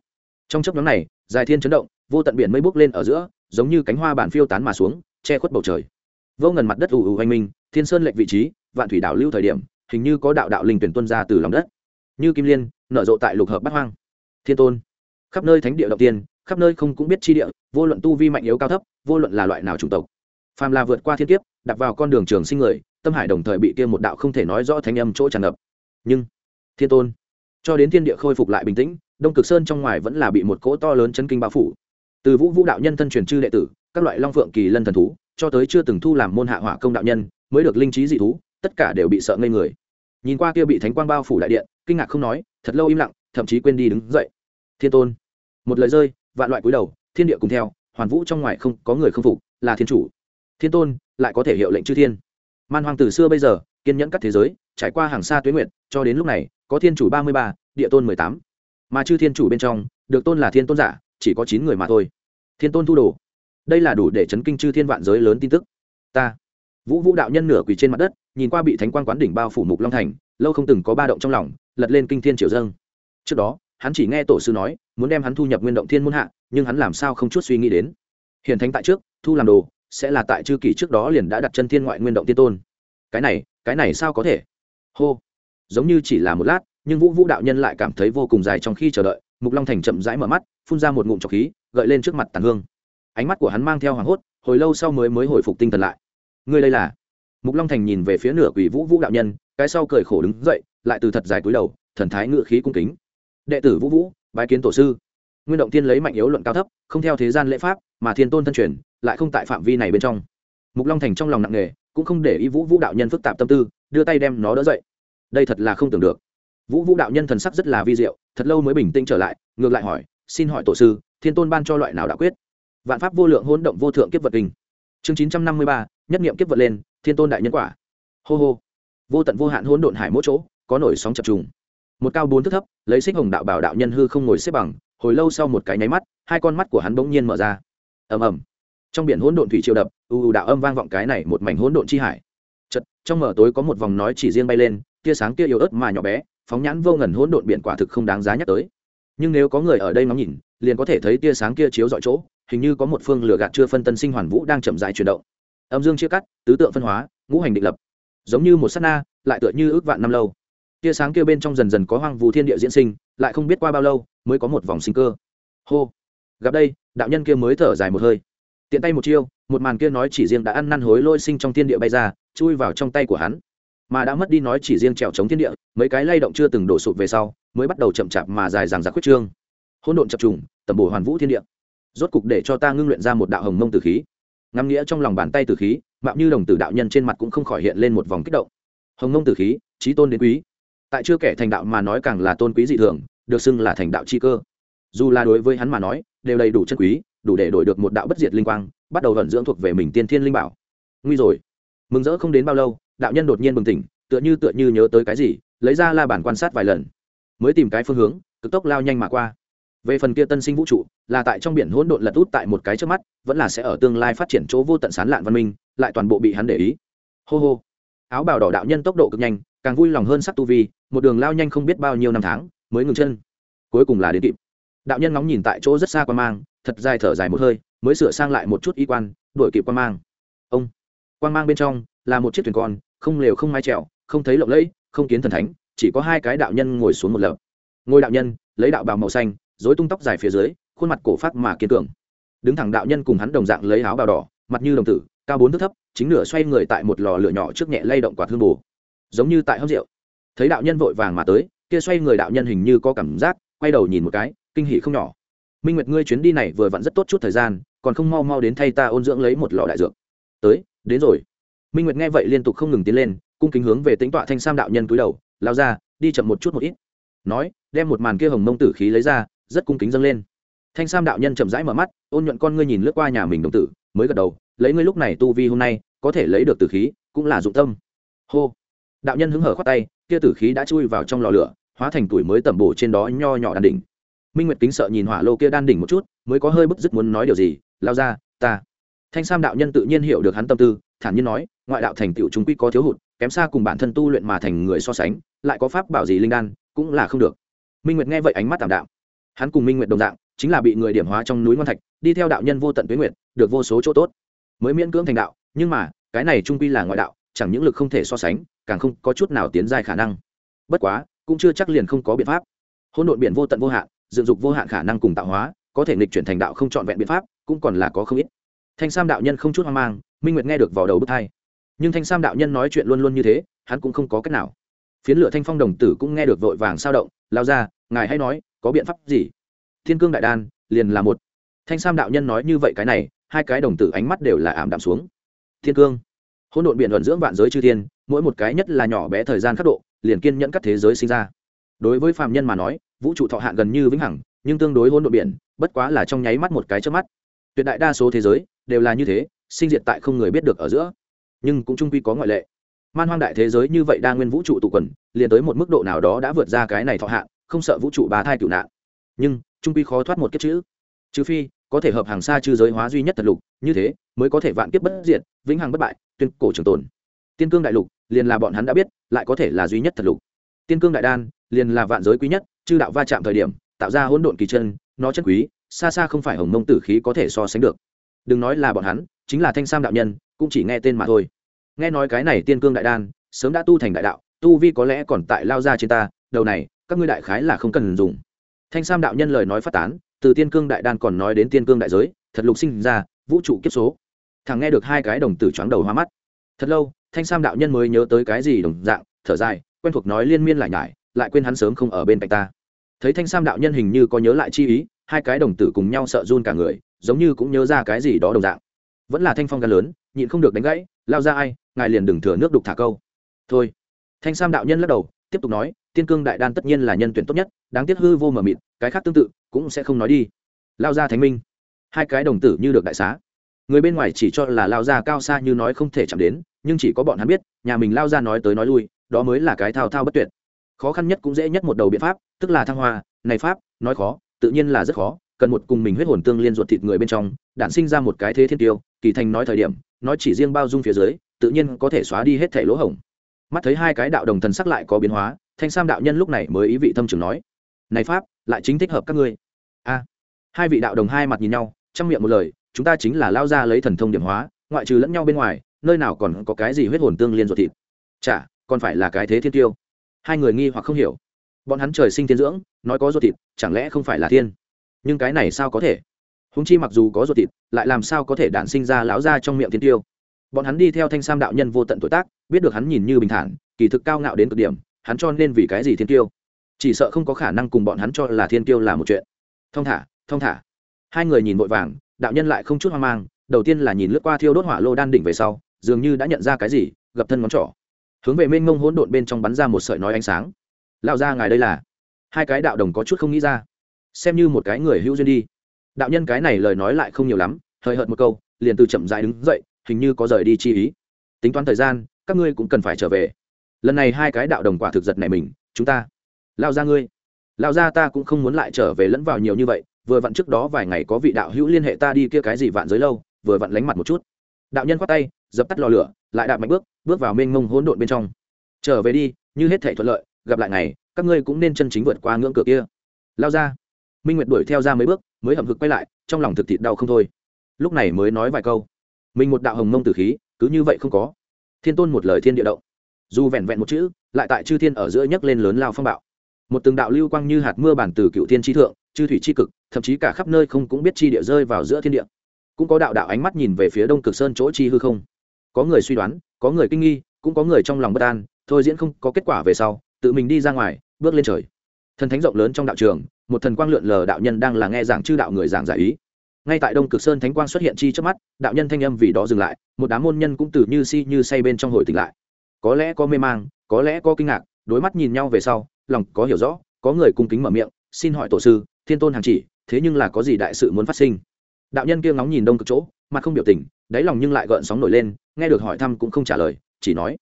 Trong chấp nhóm này, dài thiên chấn động, vô tận biển mây bốc lên ở giữa giống như cánh hoa bản phiêu tán mà xuống, che khuất bầu trời. Vô ngần mặt đất ù ù hoành minh, thiên sơn lệnh vị trí, vạn thủy đảo lưu thời điểm, hình như có đạo đạo linh tuyển tuân ra từ lòng đất. Như kim liên, nở rộ tại lục hợp bát hoang. Thiên tôn, khắp nơi thánh địa động tiên, khắp nơi không cũng biết chi địa, vô luận tu vi mạnh yếu cao thấp, vô luận là loại nào chủng tộc. Phàm là vượt qua thiên kiếp đặt vào con đường trường sinh người, tâm hải đồng thời bị kia một đạo không thể nói rõ thánh âm chỗ tràn ngập. Nhưng, thiên tôn, cho đến thiên địa khôi phục lại bình tĩnh, đông cực sơn trong ngoài vẫn là bị một cỗ to lớn chấn kinh bao phủ từ vũ vũ đạo nhân thân truyền chư đệ tử, các loại long phượng kỳ lân thần thú, cho tới chưa từng thu làm môn hạ hỏa công đạo nhân, mới được linh trí dị thú, tất cả đều bị sợ ngây người. Nhìn qua kia bị thánh quang bao phủ đại điện, kinh ngạc không nói, thật lâu im lặng, thậm chí quên đi đứng dậy. Thiên tôn. Một lời rơi, vạn loại cúi đầu, thiên địa cùng theo, hoàn vũ trong ngoài không có người không phục, là thiên chủ. Thiên tôn, lại có thể hiệu lệnh chư thiên. Man hoàng từ xưa bây giờ, kiên nhẫn các thế giới, trải qua hàng xa tuyến nguyện cho đến lúc này, có thiên chủ ba mươi ba, địa tôn mười tám. Mà chư thiên chủ bên trong, được tôn là thiên tôn giả chỉ có chín người mà thôi. Thiên tôn thu đồ. Đây là đủ để chấn kinh chư thiên vạn giới lớn tin tức. Ta. Vũ vũ đạo nhân nửa quỳ trên mặt đất, nhìn qua bị thánh quan quán đỉnh bao phủ mục long thành, lâu không từng có ba động trong lòng, lật lên kinh thiên triều dâng. Trước đó, hắn chỉ nghe tổ sư nói, muốn đem hắn thu nhập nguyên động thiên môn hạ, nhưng hắn làm sao không chút suy nghĩ đến. Hiền thánh tại trước, thu làm đồ, sẽ là tại chư kỷ trước đó liền đã đặt chân thiên ngoại nguyên động tiên tôn. Cái này cái này sao có thể? Hô. Giống như chỉ là một lát, nhưng vũ vũ đạo nhân lại cảm thấy vô cùng dài trong khi chờ đợi mục long thành chậm rãi mở mắt, phun ra một ngụm trọc khí, gợi lên trước mặt tàn hương. Ánh mắt của hắn mang theo hoảng hốt, hồi lâu sau mới mới hồi phục tinh thần lại. Ngươi đây là? Mục long thành nhìn về phía nửa quỷ vũ vũ đạo nhân, cái sau cười khổ đứng dậy, lại từ thật dài cúi đầu, thần thái ngự khí cung kính. Đệ tử vũ vũ, bái kiến tổ sư. Nguyên động tiên lấy mạnh yếu luận cao thấp, không theo thế gian lễ pháp, mà thiên tôn thân truyền, lại không tại phạm vi này bên trong. Mục long thành trong lòng nặng nề, cũng không để ý vũ vũ đạo nhân phức tạp tâm tư, đưa tay đem nó đỡ dậy. Đây thật là không tưởng được. Vũ vũ đạo nhân thần sắc rất là vi diệu thật lâu mới bình tĩnh trở lại, ngược lại hỏi, xin hỏi tổ sư, thiên tôn ban cho loại nào đã quyết? Vạn pháp vô lượng hỗn động vô thượng kiếp vật kinh. Chương chín trăm năm mươi ba, nhất nghiệm kiếp vật lên, thiên tôn đại nhân quả. Hô hô. Vô tận vô hạn hỗn độn hải mỗi chỗ, có nổi sóng chập trùng. Một cao bốn thước thấp, lấy xích hồng đạo bảo đạo nhân hư không ngồi xếp bằng, hồi lâu sau một cái nháy mắt, hai con mắt của hắn bỗng nhiên mở ra. Ầm ầm. Trong biển hỗn độn thủy triều đập, u u đạo âm vang vọng cái này một mảnh hỗn độn chi hải. Chật trong mở tối có một vòng nói chỉ riêng bay lên, tia sáng kia yếu ớt mà nhỏ bé phóng nhãn vô ngần hỗn độn biển quả thực không đáng giá nhắc tới. Nhưng nếu có người ở đây ngắm nhìn, liền có thể thấy tia sáng kia chiếu dọi chỗ, hình như có một phương lửa gạt chưa phân tân sinh hoàn vũ đang chậm rãi chuyển động. Âm dương chia cắt, tứ tượng phân hóa, ngũ hành định lập. Giống như một sát na, lại tựa như ước vạn năm lâu. Tia sáng kia bên trong dần dần có hoang vu thiên địa diễn sinh, lại không biết qua bao lâu mới có một vòng sinh cơ. Hô! Gặp đây, đạo nhân kia mới thở dài một hơi. Tiện tay một chiêu, một màn kia nói chỉ riêng đã ăn năn hối lôi sinh trong thiên địa bay ra, chui vào trong tay của hắn mà đã mất đi nói chỉ riêng trèo chống thiên địa, mấy cái lay động chưa từng đổ sụp về sau, mới bắt đầu chậm chạp mà dài dằng dặc quyết trương. Hỗn độn chập trùng, tầm bổ hoàn vũ thiên địa. Rốt cục để cho ta ngưng luyện ra một đạo hồng mông tử khí. Ngắm nghĩa trong lòng bàn tay tử khí, mạo như đồng tử đạo nhân trên mặt cũng không khỏi hiện lên một vòng kích động. Hồng mông tử khí trí tôn đến quý. Tại chưa kể thành đạo mà nói càng là tôn quý dị thường, được xưng là thành đạo chi cơ. Dù là đối với hắn mà nói, đều đầy đủ chân quý, đủ để đổi được một đạo bất diệt linh quang, bắt đầu vận dưỡng thuộc về mình tiên thiên linh bảo. Nguy rồi. Mừng rỡ không đến bao lâu đạo nhân đột nhiên bừng tỉnh, tựa như tựa như nhớ tới cái gì, lấy ra la bản quan sát vài lần, mới tìm cái phương hướng, cực tốc lao nhanh mà qua. Về phần kia tân sinh vũ trụ, là tại trong biển hỗn độn lật út tại một cái trước mắt, vẫn là sẽ ở tương lai phát triển chỗ vô tận sán lạn văn minh, lại toàn bộ bị hắn để ý. Hô hô. Áo bào đỏ đạo nhân tốc độ cực nhanh, càng vui lòng hơn sắc tu vi, một đường lao nhanh không biết bao nhiêu năm tháng, mới ngừng chân. Cuối cùng là đến kịp. Đạo nhân ngóng nhìn tại chỗ rất xa qua mang, thật dài thở dài một hơi, mới sửa sang lại một chút y quan đổi kịp quan mang. Ông. Quan mang bên trong là một chiếc thuyền con không lều không mái trèo, không thấy lộng lẫy, không kiến thần thánh, chỉ có hai cái đạo nhân ngồi xuống một lợp. Ngôi đạo nhân, lấy đạo bào màu xanh dối tung tóc dài phía dưới, khuôn mặt cổ phát mà kiên cường. Đứng thẳng đạo nhân cùng hắn đồng dạng lấy áo bào đỏ, mặt như đồng tử, cao bốn thước thấp, chính nửa xoay người tại một lò lửa nhỏ trước nhẹ lay động quả thương bù. Giống như tại hấp rượu. Thấy đạo nhân vội vàng mà tới, kia xoay người đạo nhân hình như có cảm giác, quay đầu nhìn một cái, kinh hỉ không nhỏ. Minh nguyệt ngươi chuyến đi này vừa vặn rất tốt chút thời gian, còn không mau mau đến thay ta ôn dưỡng lấy một lò đại dược. Tới, đến rồi minh nguyệt nghe vậy liên tục không ngừng tiến lên, cung kính hướng về tính tọa thanh sam đạo nhân túi đầu, lao ra, đi chậm một chút một ít. Nói, đem một màn kia hồng mông tử khí lấy ra, rất cung kính dâng lên. Thanh sam đạo nhân chậm rãi mở mắt, ôn nhuận con ngươi nhìn lướt qua nhà mình đồng tử, mới gật đầu, lấy ngươi lúc này tu vi hôm nay, có thể lấy được tử khí, cũng là dụng tâm. Hô. Đạo nhân hứng hở khoát tay, kia tử khí đã chui vào trong lò lửa, hóa thành tuổi mới tẩm bổ trên đó nho nhỏ đan đỉnh. Minh nguyệt kính sợ nhìn hỏa lô kia đan đỉnh một chút, mới có hơi bức dứt muốn nói điều gì, lao ra, ta. Thanh sam đạo nhân tự nhiên hiểu được hắn tâm tư, thản nhiên nói ngoại đạo thành tựu chúng quy có thiếu hụt, kém xa cùng bản thân tu luyện mà thành người so sánh, lại có pháp bảo gì linh đan, cũng là không được. Minh nguyệt nghe vậy ánh mắt tạm đạo hắn cùng minh nguyệt đồng dạng, chính là bị người điểm hóa trong núi ngon thạch, đi theo đạo nhân vô tận tuyến nguyệt, được vô số chỗ tốt. Mới miễn cưỡng thành đạo, nhưng mà, cái này trung quy là ngoại đạo, chẳng những lực không thể so sánh, càng không có chút nào tiến dài khả năng. Bất quá, cũng chưa chắc liền không có biện pháp. Hỗn độn biển vô tận vô hạn, dựng dục vô hạn khả năng cùng tạo hóa, có thể nghịch chuyển thành đạo không trọn vẹn biện pháp, cũng còn là có không ít. Thanh sam đạo nhân không chút hoang mang, minh nguyệt nghe được vào đầu bức thai nhưng thanh sam đạo nhân nói chuyện luôn luôn như thế, hắn cũng không có cách nào. phiến lửa thanh phong đồng tử cũng nghe được vội vàng sao động, lao ra, ngài hay nói, có biện pháp gì? thiên cương đại đan, liền là một. thanh sam đạo nhân nói như vậy cái này, hai cái đồng tử ánh mắt đều là ảm đạm xuống. thiên cương, hỗn độn biển luận dưỡng vạn giới chư thiên, mỗi một cái nhất là nhỏ bé thời gian khắc độ, liền kiên nhẫn các thế giới sinh ra. đối với phạm nhân mà nói, vũ trụ thọ hạn gần như vĩnh hằng, nhưng tương đối hỗn độn biển, bất quá là trong nháy mắt một cái trước mắt. tuyệt đại đa số thế giới đều là như thế, sinh diệt tại không người biết được ở giữa nhưng cũng trung quy có ngoại lệ. Man hoang đại thế giới như vậy đa nguyên vũ trụ tụ quần, liền tới một mức độ nào đó đã vượt ra cái này thọ hạn không sợ vũ trụ ba thai cựu nạn. Nhưng, trung quy khó thoát một kiếp chữ. Trừ phi, có thể hợp hàng xa chư giới hóa duy nhất thật lục, như thế, mới có thể vạn kiếp bất diệt, vĩnh hằng bất bại, tuyên cổ trường tồn. Tiên cương đại lục, liền là bọn hắn đã biết, lại có thể là duy nhất thật lục. Tiên cương đại đan, liền là vạn giới quý nhất, chư đạo va chạm thời điểm, tạo ra hỗn độn kỳ chân, nó chân quý, xa xa không phải hồng mông tử khí có thể so sánh được đừng nói là bọn hắn, chính là thanh sam đạo nhân, cũng chỉ nghe tên mà thôi. Nghe nói cái này tiên cương đại đan, sớm đã tu thành đại đạo, tu vi có lẽ còn tại lao ra trên ta, đầu này, các ngươi đại khái là không cần dùng. Thanh sam đạo nhân lời nói phát tán, từ tiên cương đại đan còn nói đến tiên cương đại giới, thật lục sinh ra, vũ trụ kiếp số. Thằng nghe được hai cái đồng tử choáng đầu hoa mắt. Thật lâu, thanh sam đạo nhân mới nhớ tới cái gì đồng dạng, thở dài, quen thuộc nói liên miên lại nhải, lại quên hắn sớm không ở bên cạnh ta. Thấy thanh sam đạo nhân hình như có nhớ lại chi ý, hai cái đồng tử cùng nhau sợ run cả người giống như cũng nhớ ra cái gì đó đồng dạng. Vẫn là thanh phong gan lớn, nhịn không được đánh gãy, lao ra ai, ngài liền đừng thừa nước đục thả câu. Thôi. Thanh sam đạo nhân lắc đầu, tiếp tục nói, tiên cương đại đan tất nhiên là nhân tuyển tốt nhất, đáng tiếc hư vô mờ mịt, cái khác tương tự, cũng sẽ không nói đi. Lao ra thánh minh. Hai cái đồng tử như được đại xá. Người bên ngoài chỉ cho là lao ra cao xa như nói không thể chạm đến, nhưng chỉ có bọn hắn biết, nhà mình lao ra nói tới nói lui, đó mới là cái thao thao bất tuyệt. Khó khăn nhất cũng dễ nhất một đầu biện pháp, tức là thăng hoa, này pháp, nói khó, tự nhiên là rất khó cần một cùng mình huyết hồn tương liên ruột thịt người bên trong, đản sinh ra một cái thế thiên tiêu, kỳ thành nói thời điểm, nói chỉ riêng bao dung phía dưới, tự nhiên có thể xóa đi hết thẻ lỗ hổng. Mắt thấy hai cái đạo đồng thần sắc lại có biến hóa, thanh sam đạo nhân lúc này mới ý vị thâm trường nói, này pháp, lại chính thích hợp các ngươi. A. Hai vị đạo đồng hai mặt nhìn nhau, trong miệng một lời, chúng ta chính là lao ra lấy thần thông điểm hóa, ngoại trừ lẫn nhau bên ngoài, nơi nào còn có cái gì huyết hồn tương liên ruột thịt? Chả, còn phải là cái thế thiên tiêu. Hai người nghi hoặc không hiểu. Bọn hắn trời sinh thiên dưỡng, nói có ruột thịt, chẳng lẽ không phải là thiên? Nhưng cái này sao có thể? Húng chi mặc dù có ruột thịt, lại làm sao có thể đản sinh ra lão ra trong miệng thiên tiêu? Bọn hắn đi theo thanh sam đạo nhân vô tận tuổi tác, biết được hắn nhìn như bình thản, kỳ thực cao ngạo đến cực điểm, hắn cho nên vì cái gì thiên tiêu? Chỉ sợ không có khả năng cùng bọn hắn cho là thiên tiêu là một chuyện. Thông thả thông thả. Hai người nhìn vội vàng, đạo nhân lại không chút hoang mang, đầu tiên là nhìn lướt qua thiêu đốt hỏa lô đan đỉnh về sau, dường như đã nhận ra cái gì gập thân ngón trỏ. Hướng về mênh mông hỗn độn bên trong bắn ra một sợi nói ánh sáng. Lao ra ngài đây là? Hai cái đạo đồng có chút không nghĩ ra xem như một cái người hữu duyên đi. Đạo nhân cái này lời nói lại không nhiều lắm hời hợt một câu, liền từ chậm dại đứng dậy, hình như có rời đi chi ý. Tính toán thời gian, các ngươi cũng cần phải trở về. Lần này hai cái đạo đồng quả thực giật này mình, chúng ta, lao ra ngươi. Lao ra ta cũng không muốn lại trở về lẫn vào nhiều như vậy, vừa vặn trước đó vài ngày có vị đạo hữu liên hệ ta đi kia cái gì vạn giới lâu, vừa vặn lánh mặt một chút. Đạo nhân khoát tay, dập tắt lò lửa, lại đạp mạnh bước bước vào mênh mông hỗn độn bên trong. Trở về đi, như hết thể thuận lợi, gặp lại ngày, các ngươi cũng nên chân chính vượt qua ngưỡng cửa kia. Lao ra minh nguyệt đuổi theo ra mấy bước, mới hậm hực quay lại, trong lòng thực thịt đau không thôi. Lúc này mới nói vài câu. Mình một đạo hồng mông tử khí, cứ như vậy không có. Thiên tôn một lời thiên địa động. Dù vẹn vẹn một chữ, lại tại chư thiên ở giữa nhấc lên lớn lao phong bạo. Một từng đạo lưu quang như hạt mưa bản từ cựu thiên tri thượng, chư thủy tri cực, thậm chí cả khắp nơi không cũng biết chi địa rơi vào giữa thiên địa. Cũng có đạo đạo ánh mắt nhìn về phía đông cực sơn chỗ chi hư không. Có người suy đoán, có người kinh nghi, cũng có người trong lòng bất an, thôi diễn không có kết quả về sau, tự mình đi ra ngoài, bước lên trời thần thánh rộng lớn trong đạo trường, một thần quang lượn lờ đạo nhân đang là nghe giảng chư đạo người giảng giải ý. Ngay tại đông cực sơn thánh quang xuất hiện chi trước mắt, đạo nhân thanh âm vì đó dừng lại, một đám môn nhân cũng từ như si như say bên trong hồi tỉnh lại. Có lẽ có mê mang, có lẽ có kinh ngạc, đối mắt nhìn nhau về sau, lòng có hiểu rõ, có người cung kính mở miệng, xin hỏi tổ sư, thiên tôn hàng chỉ, thế nhưng là có gì đại sự muốn phát sinh? Đạo nhân kia ngóng nhìn đông cực chỗ, mặt không biểu tình, đáy lòng nhưng lại gợn sóng nổi lên, nghe được hỏi thăm cũng không trả lời, chỉ nói,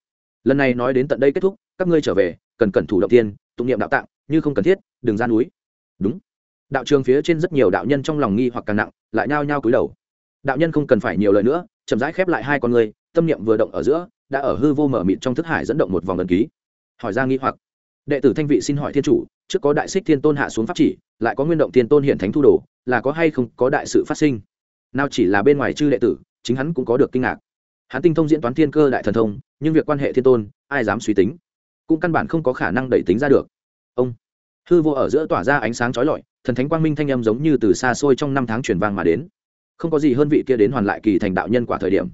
lần này nói đến tận đây kết thúc, các ngươi trở về, cần cẩn thủ động tiên tụng niệm đạo tạng như không cần thiết, đừng ra núi. Đúng. Đạo trường phía trên rất nhiều đạo nhân trong lòng nghi hoặc càng nặng, lại nhao nhao cúi đầu. Đạo nhân không cần phải nhiều lời nữa, chậm rãi khép lại hai con người, tâm niệm vừa động ở giữa, đã ở hư vô mở mịt trong thức hải dẫn động một vòng ẩn ký. Hỏi ra nghi hoặc. Đệ tử thanh vị xin hỏi thiên chủ, trước có đại xích thiên tôn hạ xuống pháp chỉ, lại có nguyên động thiên tôn hiện thánh thu đồ, là có hay không có đại sự phát sinh? Nào chỉ là bên ngoài chư đệ tử, chính hắn cũng có được kinh ngạc. Hắn tinh thông diễn toán thiên cơ đại thần thông, nhưng việc quan hệ thiên tôn, ai dám suy tính? Cũng căn bản không có khả năng đẩy tính ra được ông. Hư vô ở giữa tỏa ra ánh sáng trói lọi, thần thánh quang minh thanh âm giống như từ xa xôi trong năm tháng truyền vang mà đến. Không có gì hơn vị kia đến hoàn lại kỳ thành đạo nhân quả thời điểm.